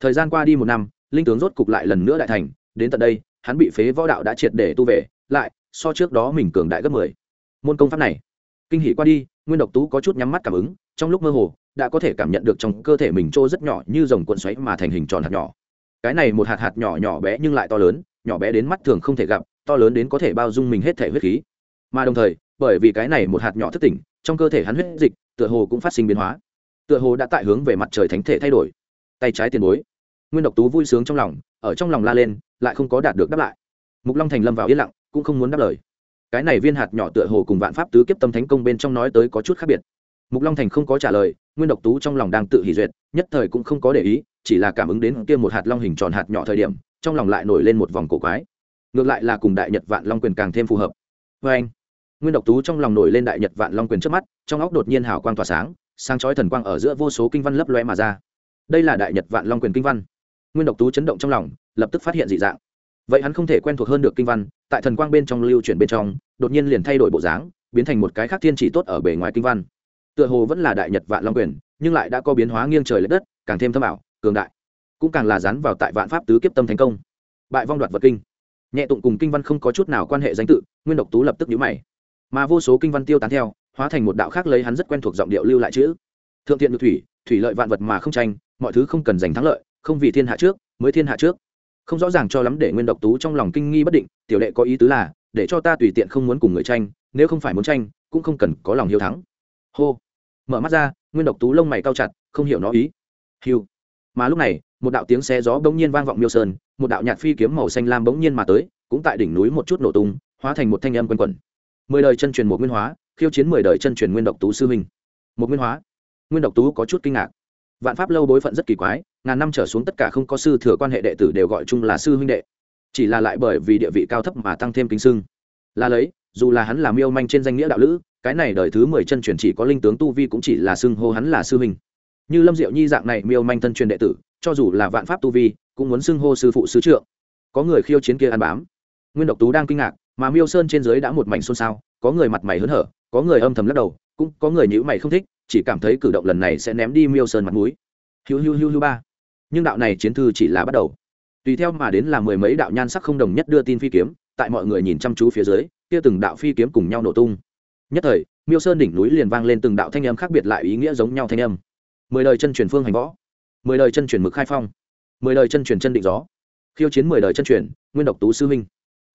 Thời gian qua đi một năm, linh tướng rốt cục lại lần nữa đại thành, đến tận đây, hắn bị phế võ đạo đã triệt để tu về, lại, so trước đó mình cường đại gấp mười. Môn công pháp này, kinh hỉ qua đi, nguyên độc tú có chút nhắm mắt cảm ứng, trong lúc mơ hồ, đã có thể cảm nhận được trong cơ thể mình trô rất nhỏ như dòng cuộn xoáy mà thành hình tròn hạt nhỏ. Cái này một hạt hạt nhỏ nhỏ bé nhưng lại to lớn, nhỏ bé đến mắt thường không thể gặp, to lớn đến có thể bao dung mình hết thể huyết khí mà đồng thời, bởi vì cái này một hạt nhỏ thức tỉnh, trong cơ thể hắn huyết dịch tựa hồ cũng phát sinh biến hóa. Tựa hồ đã tại hướng về mặt trời thánh thể thay đổi. Tay trái tiền bối. Nguyên độc tú vui sướng trong lòng, ở trong lòng la lên, lại không có đạt được đáp lại. Mục long thành lâm vào yên lặng, cũng không muốn đáp lời. Cái này viên hạt nhỏ tựa hồ cùng vạn pháp tứ kiếp tâm thánh công bên trong nói tới có chút khác biệt. Mục long thành không có trả lời, nguyên độc tú trong lòng đang tự hỉ duyệt, nhất thời cũng không có để ý, chỉ là cảm ứng đến kia một hạt long hình tròn hạt nhỏ thời điểm, trong lòng lại nổi lên một vòng cổ quái. Ngược lại là cùng đại nhật vạn long quyền càng thêm phù hợp. Vê anh nguyên độc tú trong lòng nổi lên đại nhật vạn long quyền trước mắt, trong óc đột nhiên hào quang tỏa sáng sáng chói thần quang ở giữa vô số kinh văn lấp loe mà ra. Đây là đại nhật vạn long quyền kinh văn. Nguyên độc tú chấn động trong lòng, lập tức phát hiện dị dạng. Vậy hắn không thể quen thuộc hơn được kinh văn, tại thần quang bên trong lưu chuyển bên trong, đột nhiên liền thay đổi bộ dáng, biến thành một cái khác thiên chỉ tốt ở bề ngoài kinh văn. Tựa hồ vẫn là đại nhật vạn long quyền, nhưng lại đã có biến hóa nghiêng trời l ệ đất, càng thêm thâm ảo, cường đại. Cũng càng là dán vào tại vạn pháp tứ kiếp tâm thành công. Bại vong đoạt vật kinh. Nhẹ tụng cùng kinh văn không có chút nào quan hệ danh tự, nguyên độc tú lập tức nhíu mày mà vô số kinh văn tiêu tán theo, hóa thành một đạo khác lấy hắn rất quen thuộc giọng điệu lưu lại chữ. Thượng thiện được thủy thủy lợi vạn vật mà không tranh, mọi thứ không cần giành thắng lợi, không vì thiên hạ trước, mới thiên hạ trước. Không rõ ràng cho lắm để nguyên độc tú trong lòng kinh nghi bất định, tiểu đệ có ý tứ là, để cho ta tùy tiện không muốn cùng người tranh, nếu không phải muốn tranh, cũng không cần có lòng hiếu thắng. Hô. Mở mắt ra, nguyên độc tú lông mày cao chặt, không hiểu nó ý. Hiu mà lúc này, một đạo tiếng xe gió bỗng nhiên vang vọng miêu sơn, một đạo nhạt phi kiếm màu xanh lam bỗng nhiên mà tới, cũng tại đỉnh núi một chút nổ tung, hóa thành một thanh âm quanh quẩn mười đời chân truyền một nguyên hóa, khiêu chiến mười đời chân truyền nguyên độc tú sư minh một nguyên hóa. Nguyên độc tú có chút kinh ngạc. Vạn pháp lâu bối phận rất kỳ quái, ngàn năm trở xuống tất cả không có sư thừa quan hệ đệ tử đều gọi chung là sư huynh đệ. Chỉ là lại bởi vì địa vị cao thấp mà tăng thêm kính sưng là lấy, dù là hắn là miêu manh trên danh nghĩa đạo lữ, cái này đời thứ mười chân truyền chỉ có linh tướng tu vi cũng chỉ là xưng hô hắn là sư huynh. Như lâm diệu nhi dạng này miêu manh thân truyền đệ tử, cho dù là vạn pháp tu vi, cũng muốn xưng hô sư phụ sứ trượng. Có người khiêu chiến kia ăn bám. Nguyên độc tú đang kinh ngạc mà miêu sơn trên dưới đã một mảnh xôn xao, có người mặt mày hớn hở, có người âm thầm lắc đầu, cũng có người nhữ mày không thích, chỉ cảm thấy cử động lần này sẽ ném đi miêu sơn mặt mũi. Hiu hiu hiu hiu ba. Nhưng đạo này chiến thư chỉ là bắt đầu. Tùy theo mà đến là mười mấy đạo nhan sắc không đồng nhất đưa tin phi kiếm, tại mọi người nhìn chăm chú phía dưới, kia từng đạo phi kiếm cùng nhau nổ tung. Nhất thời, miêu sơn đỉnh núi liền vang lên từng đạo thanh âm khác biệt lại ý nghĩa giống nhau thanh âm. Mười lời chân truyền phương hành võ. Mười lời chân truyền mực khai phong. Mười lời chân truyền chân định gió. Khiêu chiến mười lời chân truyền, nguyên độc tú sư minh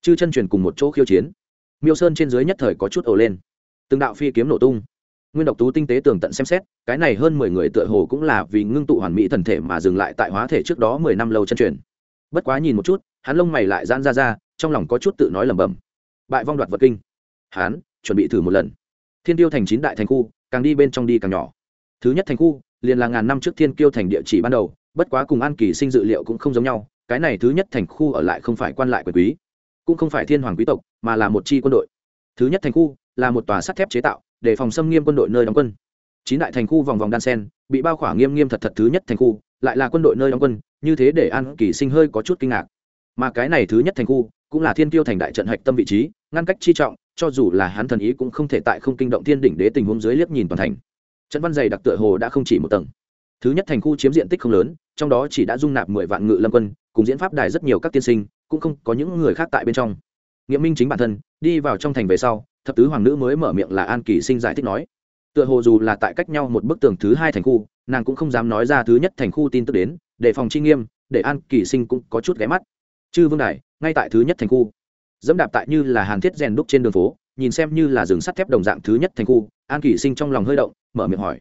chư chân truyền cùng một chỗ khiêu chiến. Miêu sơn trên dưới nhất thời có chút ồ lên. Từng đạo phi kiếm nổ tung. Nguyên độc tú tinh tế tường tận xem xét, cái này hơn mười người tựa hồ cũng là vì ngưng tụ hoàn mỹ thần thể mà dừng lại tại hóa thể trước đó mười năm lâu chân truyền. Bất quá nhìn một chút, hắn lông mày lại giãn ra ra, trong lòng có chút tự nói lẩm bẩm. Bại vong đoạt vật kinh. Hắn chuẩn bị thử một lần. Thiên tiêu thành chín đại thành khu, càng đi bên trong đi càng nhỏ. Thứ nhất thành khu, liền là ngàn năm trước thiên kiêu thành địa chỉ ban đầu, bất quá cùng an kỳ sinh dự liệu cũng không giống nhau, cái này thứ nhất thành khu ở lại không phải quan lại quyền quý cũng không phải thiên hoàng quý tộc, mà là một chi quân đội. Thứ nhất thành khu là một tòa sắt thép chế tạo, để phòng xâm nghiêm quân đội nơi đóng quân. Chín đại thành khu vòng vòng đan sen, bị bao khỏa nghiêm nghiêm thật thật thứ nhất thành khu, lại là quân đội nơi đóng quân, như thế để an kỳ sinh hơi có chút kinh ngạc. Mà cái này thứ nhất thành khu cũng là thiên tiêu thành đại trận hạch tâm vị trí, ngăn cách chi trọng, cho dù là hắn thần ý cũng không thể tại không kinh động thiên đỉnh đế tình huống dưới liếc nhìn toàn thành. Trận văn dày đặc tựa hồ đã không chỉ một tầng. Thứ nhất thành khu chiếm diện tích không lớn, trong đó chỉ đã dung nạp mười vạn ngự lâm quân cùng diễn pháp đài rất nhiều các tiên sinh, cũng không có những người khác tại bên trong. Nghĩa minh chính bản thân, đi vào trong thành về sau, thập tứ hoàng nữ mới mở miệng là an kỳ sinh giải thích nói. Tựa hồ dù là tại cách nhau một bức tường thứ hai thành khu, nàng cũng không dám nói ra thứ nhất thành khu tin tức đến, để phòng chi nghiêm, để an kỳ sinh cũng có chút ghé mắt. Chư vương đài, ngay tại thứ nhất thành khu. Dẫm đạp tại như là hàn thiết rèn đúc trên đường phố, nhìn xem như là rừng sắt thép đồng dạng thứ nhất thành khu, an kỳ sinh trong lòng hơi động, mở miệng hỏi.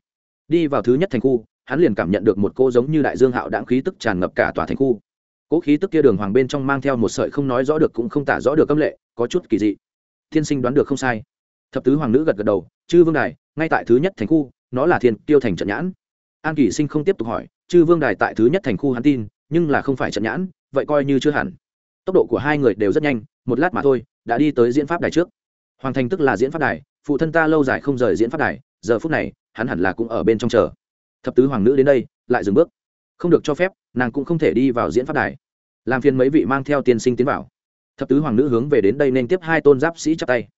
Đi vào thứ nhất thành khu, hắn liền cảm nhận được một cô giống như đại dương hạo đãng khí tức tràn ngập cả tòa thành khu. Cố khí tức kia đường hoàng bên trong mang theo một sợi không nói rõ được cũng không tả rõ được âm lệ, có chút kỳ dị. Thiên sinh đoán được không sai. Thập tứ hoàng nữ gật gật đầu, chư vương đài, ngay tại thứ nhất thành khu, nó là thiên tiêu thành trận nhãn. An kỳ sinh không tiếp tục hỏi, chư vương đài tại thứ nhất thành khu hắn tin, nhưng là không phải trận nhãn, vậy coi như chưa hẳn. Tốc độ của hai người đều rất nhanh, một lát mà thôi, đã đi tới diễn pháp đài trước. Hoàng thành tức là diễn pháp đài, phụ thân ta lâu dài không rời diễn pháp đài, giờ phút này, hắn hẳn là cũng ở bên trong chờ. Thập tứ hoàng nữ đến đây, lại dừng bước. Không được cho phép nàng cũng không thể đi vào diễn pháp đài. Làm phiền mấy vị mang theo tiên sinh tiến vào. Thập tứ hoàng nữ hướng về đến đây nên tiếp hai tôn giáp sĩ chắp tay.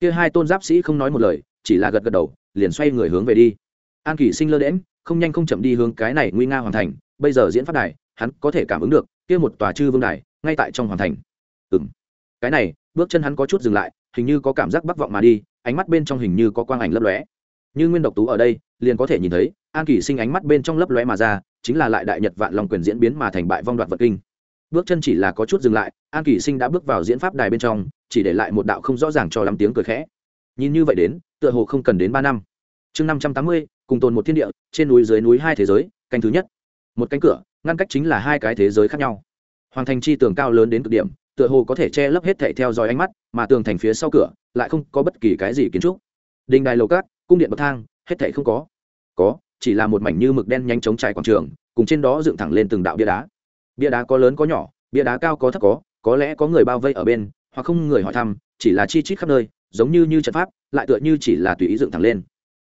Kia hai tôn giáp sĩ không nói một lời, chỉ là gật gật đầu, liền xoay người hướng về đi. An kỷ sinh lơ đễm không nhanh không chậm đi hướng cái này nguy nga hoàn thành, bây giờ diễn pháp đài, hắn có thể cảm ứng được, kia một tòa chư vương đài, ngay tại trong hoàn thành. Ừ m cái này, bước chân hắn có chút dừng lại, hình như có cảm giác bắc vọng mà đi, ánh mắt bên trong hình như có quang ảnh lấp lóe. Như nguyên độc tú ở đây, liền có thể nhìn thấy, an kỷ sinh ánh mắt bên trong lấp lóe mà ra chính là lại đại nhật vạn lòng quyền diễn biến mà thành bại vong đoạt vật kinh. Bước chân chỉ là có chút dừng lại, an kỷ sinh đã bước vào diễn pháp đài bên trong, chỉ để lại một đạo không rõ ràng cho lắm tiếng cười khẽ. Nhìn như vậy đến, tựa hồ không cần đến ba năm. Chương năm trăm tám mươi, cùng tồn một thiên địa, trên núi dưới núi hai thế giới, canh thứ nhất. Một cánh cửa, ngăn cách chính là hai cái thế giới khác nhau. Hoàng thành chi tường cao lớn đến cực điểm, tựa hồ có thể che lấp hết thảy theo dõi ánh mắt, mà tường thành phía sau cửa, lại không có bất kỳ cái gì kiến trúc. Đình đài lầu cát, cung điện bậc thang, hết thảy không có. Có chỉ là một mảnh như mực đen nhanh chóng trải quảng trường, cùng trên đó dựng thẳng lên từng đạo bia đá. Bia đá có lớn có nhỏ, bia đá cao có thấp có có lẽ có người bao vây ở bên, hoặc không người hỏi thăm, chỉ là chi chít khắp nơi, giống như như trận pháp, lại tựa như chỉ là tùy ý dựng thẳng lên.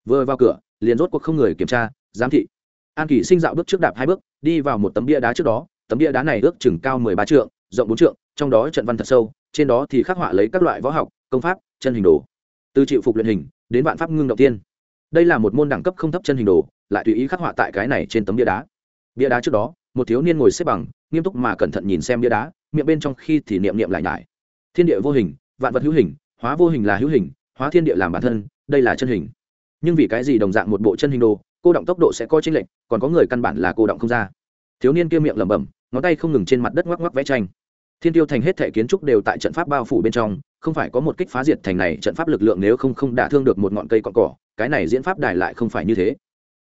Vừa vào cửa, liền rốt cuộc không người kiểm tra, giám thị. An kỷ sinh dạo bước trước đạp hai bước, đi vào một tấm bia đá trước đó, tấm bia đá này ước chừng cao mười ba trượng, rộng bốn trượng, trong đó trận văn thật sâu, trên đó thì khắc họa lấy các loại võ học, công pháp, chân hình đồ. Từ chịu phục luyện hình, đến vạn pháp ngưng động tiên đây là một môn đẳng cấp không thấp chân hình đồ, lại tùy ý khắc họa tại cái này trên tấm bia đá. Bia đá trước đó, một thiếu niên ngồi xếp bằng, nghiêm túc mà cẩn thận nhìn xem bia đá, miệng bên trong khi thì niệm niệm lại nhải. Thiên địa vô hình, vạn vật hữu hình, hóa vô hình là hữu hình, hóa thiên địa làm bản thân, đây là chân hình. Nhưng vì cái gì đồng dạng một bộ chân hình đồ, cô động tốc độ sẽ coi chênh lệch, còn có người căn bản là cô động không ra. Thiếu niên kia miệng lẩm bẩm, ngón tay không ngừng trên mặt đất ngoắc ngoắc vẽ tranh thiên tiêu thành hết thể kiến trúc đều tại trận pháp bao phủ bên trong, không phải có một kích phá diệt thành này trận pháp lực lượng nếu không không đả thương được một ngọn cây cọn cỏ, cái này diễn pháp đài lại không phải như thế.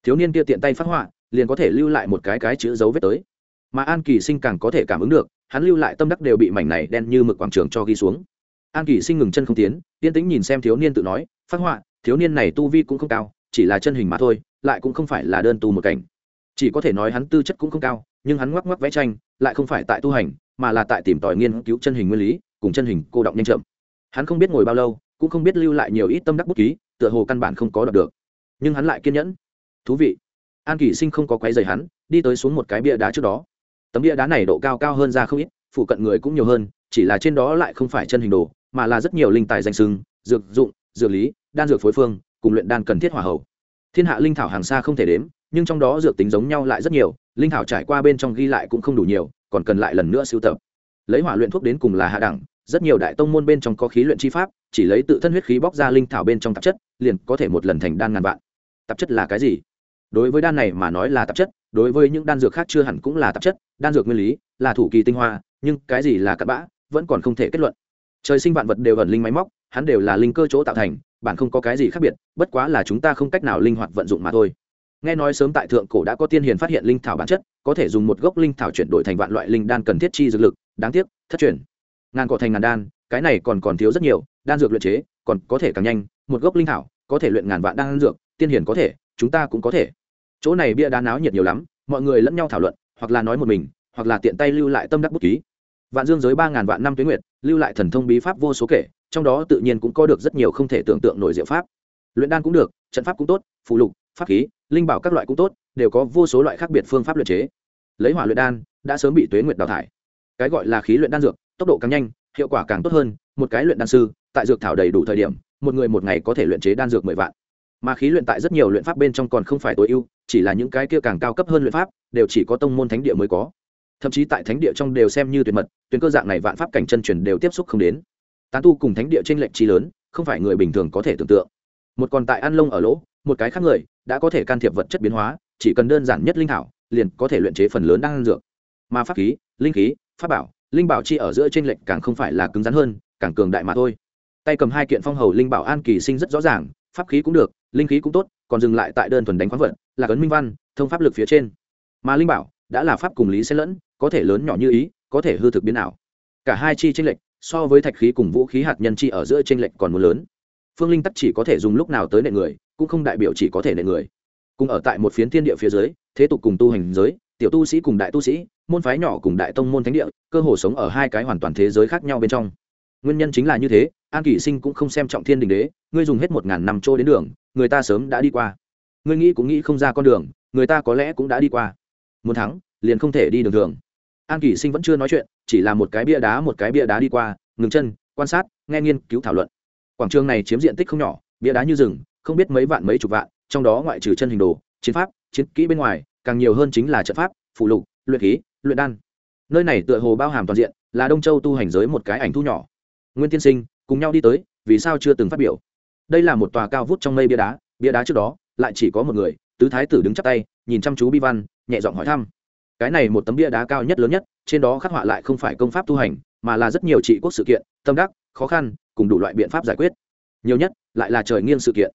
Thiếu niên kia tiện tay phát họa, liền có thể lưu lại một cái cái chữ dấu vết tới. Mà an kỳ sinh càng có thể cảm ứng được, hắn lưu lại tâm đắc đều bị mảnh này đen như mực quảng trường cho ghi xuống. An kỳ sinh ngừng chân không tiến, yên tĩnh nhìn xem thiếu niên tự nói, phát họa, thiếu niên này tu vi cũng không cao, chỉ là chân hình mà thôi, lại cũng không phải là đơn tu một cảnh. Chỉ có thể nói hắn tư chất cũng không cao, nhưng hắn ngoắc ngoắc vẽ tranh, lại không phải tại tu hành mà là tại tìm tòi nghiên cứu chân hình nguyên lý, cùng chân hình cô động nhanh chậm. Hắn không biết ngồi bao lâu, cũng không biết lưu lại nhiều ít tâm đắc bút ký, tựa hồ căn bản không có đọc được. Nhưng hắn lại kiên nhẫn. Thú vị. An kỷ sinh không có quấy dày hắn, đi tới xuống một cái bia đá trước đó. Tấm bia đá này độ cao cao hơn ra không ít, phụ cận người cũng nhiều hơn, chỉ là trên đó lại không phải chân hình đồ, mà là rất nhiều linh tài danh sưng dược dụng, dược lý, đan dược phối phương, cùng luyện đan cần thiết hỏa hậu thiên hạ linh thảo hàng xa không thể đếm, nhưng trong đó dược tính giống nhau lại rất nhiều, linh thảo trải qua bên trong ghi lại cũng không đủ nhiều còn cần lại lần nữa sưu tập. Lấy hỏa luyện thuốc đến cùng là hạ đẳng, rất nhiều đại tông môn bên trong có khí luyện chi pháp, chỉ lấy tự thân huyết khí bóc ra linh thảo bên trong tạp chất, liền có thể một lần thành đan ngàn vạn. Tạp chất là cái gì? Đối với đan này mà nói là tạp chất, đối với những đan dược khác chưa hẳn cũng là tạp chất, đan dược nguyên lý, là thủ kỳ tinh hoa, nhưng cái gì là cặn bã, vẫn còn không thể kết luận. Trời sinh vạn vật đều ẩn linh máy móc, hắn đều là linh cơ chỗ tạo thành, bản không có cái gì khác biệt, bất quá là chúng ta không cách nào linh hoạt vận dụng mà thôi nghe nói sớm tại thượng cổ đã có tiên hiền phát hiện linh thảo bản chất, có thể dùng một gốc linh thảo chuyển đổi thành vạn loại linh đan cần thiết chi dược lực, đáng tiếc, thất truyền. Ngàn cỏ thành ngàn đan, cái này còn còn thiếu rất nhiều, đan dược luyện chế còn có thể càng nhanh, một gốc linh thảo, có thể luyện ngàn vạn đan dược, tiên hiền có thể, chúng ta cũng có thể. Chỗ này bia đá náo nhiệt nhiều lắm, mọi người lẫn nhau thảo luận, hoặc là nói một mình, hoặc là tiện tay lưu lại tâm đắc bút ký. Vạn dương giới ba ngàn vạn năm tuyến nguyệt, lưu lại thần thông bí pháp vô số kể, trong đó tự nhiên cũng có được rất nhiều không thể tưởng tượng nổi diệu pháp. Luyện đan cũng được, trận pháp cũng tốt phụ lục, pháp khí linh bảo các loại cũng tốt, đều có vô số loại khác biệt phương pháp luyện chế. Lấy hỏa luyện đan, đã sớm bị tuế nguyệt đào thải. Cái gọi là khí luyện đan dược, tốc độ càng nhanh, hiệu quả càng tốt hơn, một cái luyện đan sư, tại dược thảo đầy đủ thời điểm, một người một ngày có thể luyện chế đan dược mười vạn. Mà khí luyện tại rất nhiều luyện pháp bên trong còn không phải tối ưu, chỉ là những cái kia càng cao cấp hơn luyện pháp, đều chỉ có tông môn thánh địa mới có. Thậm chí tại thánh địa trong đều xem như tuyệt mật, tuyến cơ dạng này vạn pháp cảnh chân truyền đều tiếp xúc không đến. Tán tu cùng thánh địa trên lệnh trí lớn, không phải người bình thường có thể tưởng tượng. Một còn tại ăn lông ở lỗ một cái khác người đã có thể can thiệp vật chất biến hóa, chỉ cần đơn giản nhất linh thảo, liền có thể luyện chế phần lớn đan dược. Mà pháp khí, linh khí, pháp bảo, linh bảo chi ở giữa trên lệnh càng không phải là cứng rắn hơn, càng cường đại mà thôi. Tay cầm hai kiện phong hầu linh bảo an kỳ sinh rất rõ ràng, pháp khí cũng được, linh khí cũng tốt, còn dừng lại tại đơn thuần đánh khoáng vận là cấn minh văn, thông pháp lực phía trên. Mà linh bảo đã là pháp cùng lý xen lẫn, có thể lớn nhỏ như ý, có thể hư thực biến ảo. Cả hai chi tranh lệch, so với thạch khí cùng vũ khí hạt nhân chi ở giữa tranh lệch còn muốn lớn. Phương linh tắc chỉ có thể dùng lúc nào tới nệ người cũng không đại biểu chỉ có thể nệ người. Cùng ở tại một phiến thiên địa phía dưới, thế tục cùng tu hành giới, tiểu tu sĩ cùng đại tu sĩ, môn phái nhỏ cùng đại tông môn thánh địa, cơ hồ sống ở hai cái hoàn toàn thế giới khác nhau bên trong. Nguyên nhân chính là như thế, an kỷ sinh cũng không xem trọng thiên đình đế, ngươi dùng hết một ngàn năm trôi đến đường, người ta sớm đã đi qua. Ngươi nghĩ cũng nghĩ không ra con đường, người ta có lẽ cũng đã đi qua. Muốn thắng, liền không thể đi đường thường. An kỷ sinh vẫn chưa nói chuyện, chỉ là một cái bia đá, một cái bia đá đi qua, ngừng chân, quan sát, nghe nghiên cứu thảo luận. Quảng trường này chiếm diện tích không nhỏ, bia đá như rừng không biết mấy vạn mấy chục vạn, trong đó ngoại trừ chân hình đồ, chiến pháp, chiến kỹ bên ngoài, càng nhiều hơn chính là trận pháp phụ lục, luyện khí, luyện đan. Nơi này tựa hồ bao hàm toàn diện, là đông châu tu hành giới một cái ảnh thu nhỏ. Nguyên tiên sinh, cùng nhau đi tới, vì sao chưa từng phát biểu? Đây là một tòa cao vút trong mây bia đá bia đá trước đó, lại chỉ có một người, tứ thái tử đứng chắp tay, nhìn chăm chú bi văn, nhẹ giọng hỏi thăm. Cái này một tấm bia đá cao nhất lớn nhất, trên đó khắc họa lại không phải công pháp tu hành, mà là rất nhiều trị quốc sự kiện, tâm đắc, khó khăn, cùng đủ loại biện pháp giải quyết. Nhiều nhất, lại là trời nghiêng sự kiện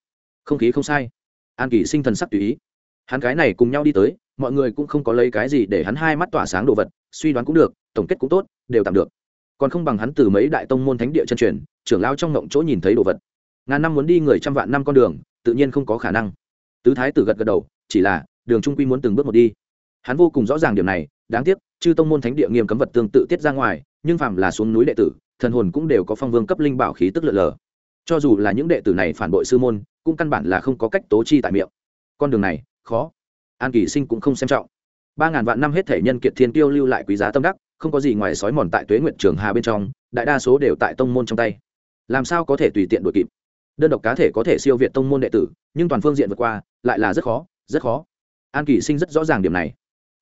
không khí không sai. An kỳ sinh thần sắc tùy ý. Hắn cái này cùng nhau đi tới, mọi người cũng không có lấy cái gì để hắn hai mắt tỏa sáng đồ vật, suy đoán cũng được, tổng kết cũng tốt, đều tạm được. Còn không bằng hắn từ mấy đại tông môn thánh địa chân truyền, trưởng lao trong ngộng chỗ nhìn thấy đồ vật. Ngàn năm muốn đi người trăm vạn năm con đường, tự nhiên không có khả năng. Tứ thái tử gật gật đầu, chỉ là, đường trung quy muốn từng bước một đi. Hắn vô cùng rõ ràng điểm này, đáng tiếc, chư tông môn thánh địa nghiêm cấm vật tương tự tiết ra ngoài, nhưng phàm là xuống núi đệ tử, thần hồn cũng đều có phong vương cấp linh bảo khí tức lượn lờ. Cho dù là những đệ tử này phản bội sư môn cũng căn bản là không có cách tố chi tại miệng. Con đường này, khó. An kỳ sinh cũng không xem trọng. Ba ngàn vạn năm hết thể nhân kiệt thiên tiêu lưu lại quý giá tâm đắc, không có gì ngoài sói mòn tại tuế nguyện trường hà bên trong, đại đa số đều tại tông môn trong tay. Làm sao có thể tùy tiện đuổi kịp? Đơn độc cá thể có thể siêu việt tông môn đệ tử, nhưng toàn phương diện vượt qua, lại là rất khó rất khó. An kỳ sinh rất rõ ràng điểm này.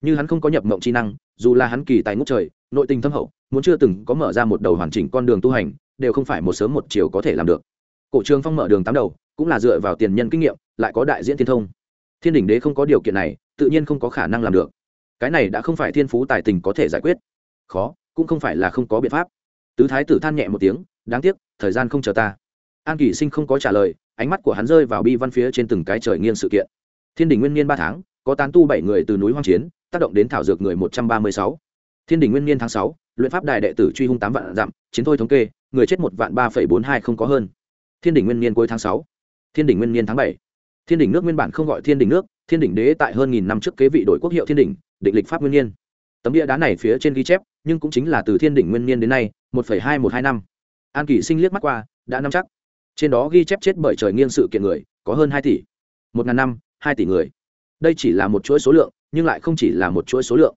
Như hắn không có nhập mộng chi năng, dù là hắn kỳ tài ngốc trời, nội tình thâm hậu, muốn chưa từng có mở ra một đầu hoàn chỉnh con đường tu hành, đều không phải một sớm một chiều có thể làm được. Cổ trường phong mở đường tám đầu cũng là dựa vào tiền nhân kinh nghiệm, lại có đại diễn thiên thông. Thiên đỉnh đế không có điều kiện này, tự nhiên không có khả năng làm được. Cái này đã không phải thiên phú tài tình có thể giải quyết. Khó, cũng không phải là không có biện pháp. Tứ thái tử than nhẹ một tiếng, đáng tiếc, thời gian không chờ ta. An kỷ sinh không có trả lời, ánh mắt của hắn rơi vào bi văn phía trên từng cái trời nghiêng sự kiện. Thiên đình nguyên niên ba tháng, có tán tu bảy người từ núi hoang chiến, tác động đến thảo dược người một trăm ba mươi sáu. Thiên đình nguyên niên tháng sáu, luyện pháp đài đệ tử truy hung tám vạn dặm, chiến thôi thống kê, người chết một vạn ba phẩy bốn hai không có hơn. Thiên đình nguyên niên cuối tháng sáu thiên đình nguyên niên tháng bảy. Thiên đình nước nguyên bản không gọi thiên đình nước, thiên đình đế tại hơn nghìn năm trước kế vị đổi quốc hiệu thiên đình định lịch pháp nguyên niên. Tấm địa đá này phía trên ghi chép, nhưng cũng chính là từ thiên đỉnh nguyên niên đến nay, một phẩy hai một hai năm. An kỷ sinh liếc mắt qua, đã năm chắc. Trên đó ghi chép chết bởi trời nghiêng sự kiện người, có hơn hai tỷ. Một ngàn năm, hai tỷ người. Đây chỉ là một chuỗi số lượng, nhưng lại không chỉ là một chuỗi số lượng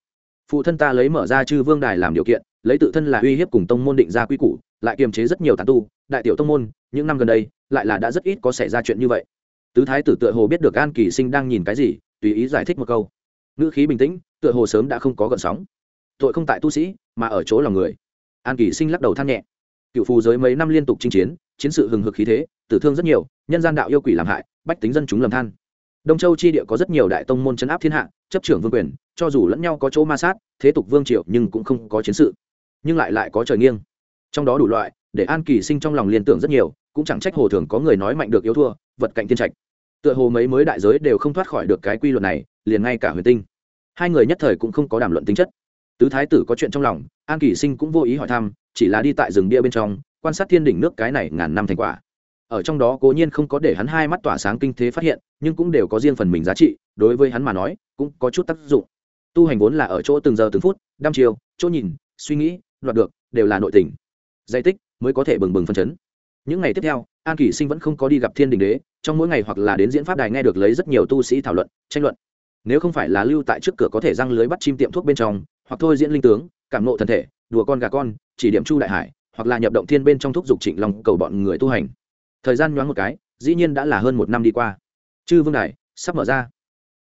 phụ thân ta lấy mở ra chư vương đài làm điều kiện, lấy tự thân là uy hiếp cùng tông môn định ra quy củ, lại kiềm chế rất nhiều tàn tu, đại tiểu tông môn, những năm gần đây, lại là đã rất ít có xảy ra chuyện như vậy. Tứ thái tử tựa hồ biết được an kỳ sinh đang nhìn cái gì, tùy ý giải thích một câu. Ngữ khí bình tĩnh, tựa hồ sớm đã không có gợn sóng. Tội không tại tu sĩ, mà ở chỗ lòng người. An kỳ sinh lắc đầu than nhẹ. Cựu phù giới mấy năm liên tục chinh chiến chiến sự hừng hực khí thế, tử thương rất nhiều, nhân gian đạo yêu quỷ làm hại, bách tính dân chúng lầm than đông châu chi địa có rất nhiều đại tông môn chấn áp thiên hạ, chấp trưởng vương quyền, cho dù lẫn nhau có chỗ ma sát, thế tục vương triều nhưng cũng không có chiến sự. Nhưng lại lại có trời nghiêng. Trong đó đủ loại, để an kỳ sinh trong lòng liên tưởng rất nhiều, cũng chẳng trách hồ thường có người nói mạnh được yếu thua, vật cạnh tiên trạch. Tựa hồ mấy mới đại giới đều không thoát khỏi được cái quy luật này, liền ngay cả huyền tinh. Hai người nhất thời cũng không có đàm luận tính chất. Tứ thái tử có chuyện trong lòng, an kỳ sinh cũng vô ý hỏi thăm, chỉ là đi tại rừng bia bên trong, quan sát thiên đỉnh nước cái này ngàn năm thành quả ở trong đó cố nhiên không có để hắn hai mắt tỏa sáng kinh thế phát hiện, nhưng cũng đều có riêng phần mình giá trị, đối với hắn mà nói, cũng có chút tác dụng. Tu hành vốn là ở chỗ từng giờ từng phút, đăm chiều chỗ nhìn, suy nghĩ, đoạt được, đều là nội tình. Giải tích mới có thể bừng bừng phân chấn. Những ngày tiếp theo, an kỳ sinh vẫn không có đi gặp thiên đình đế, trong mỗi ngày hoặc là đến diễn pháp đài nghe được lấy rất nhiều tu sĩ thảo luận, tranh luận. Nếu không phải là lưu tại trước cửa có thể răng lưới bắt chim tiệm thuốc bên trong, hoặc thôi diễn linh tướng, cảm nộ thân thể, đùa con gà con, chỉ điểm chu đại hải, hoặc là nhập động thiên bên trong thuốc dục trịnh lòng cầu bọn người tu hành thời gian nhoáng một cái, dĩ nhiên đã là hơn một năm đi qua. Chư vương đài, sắp mở ra.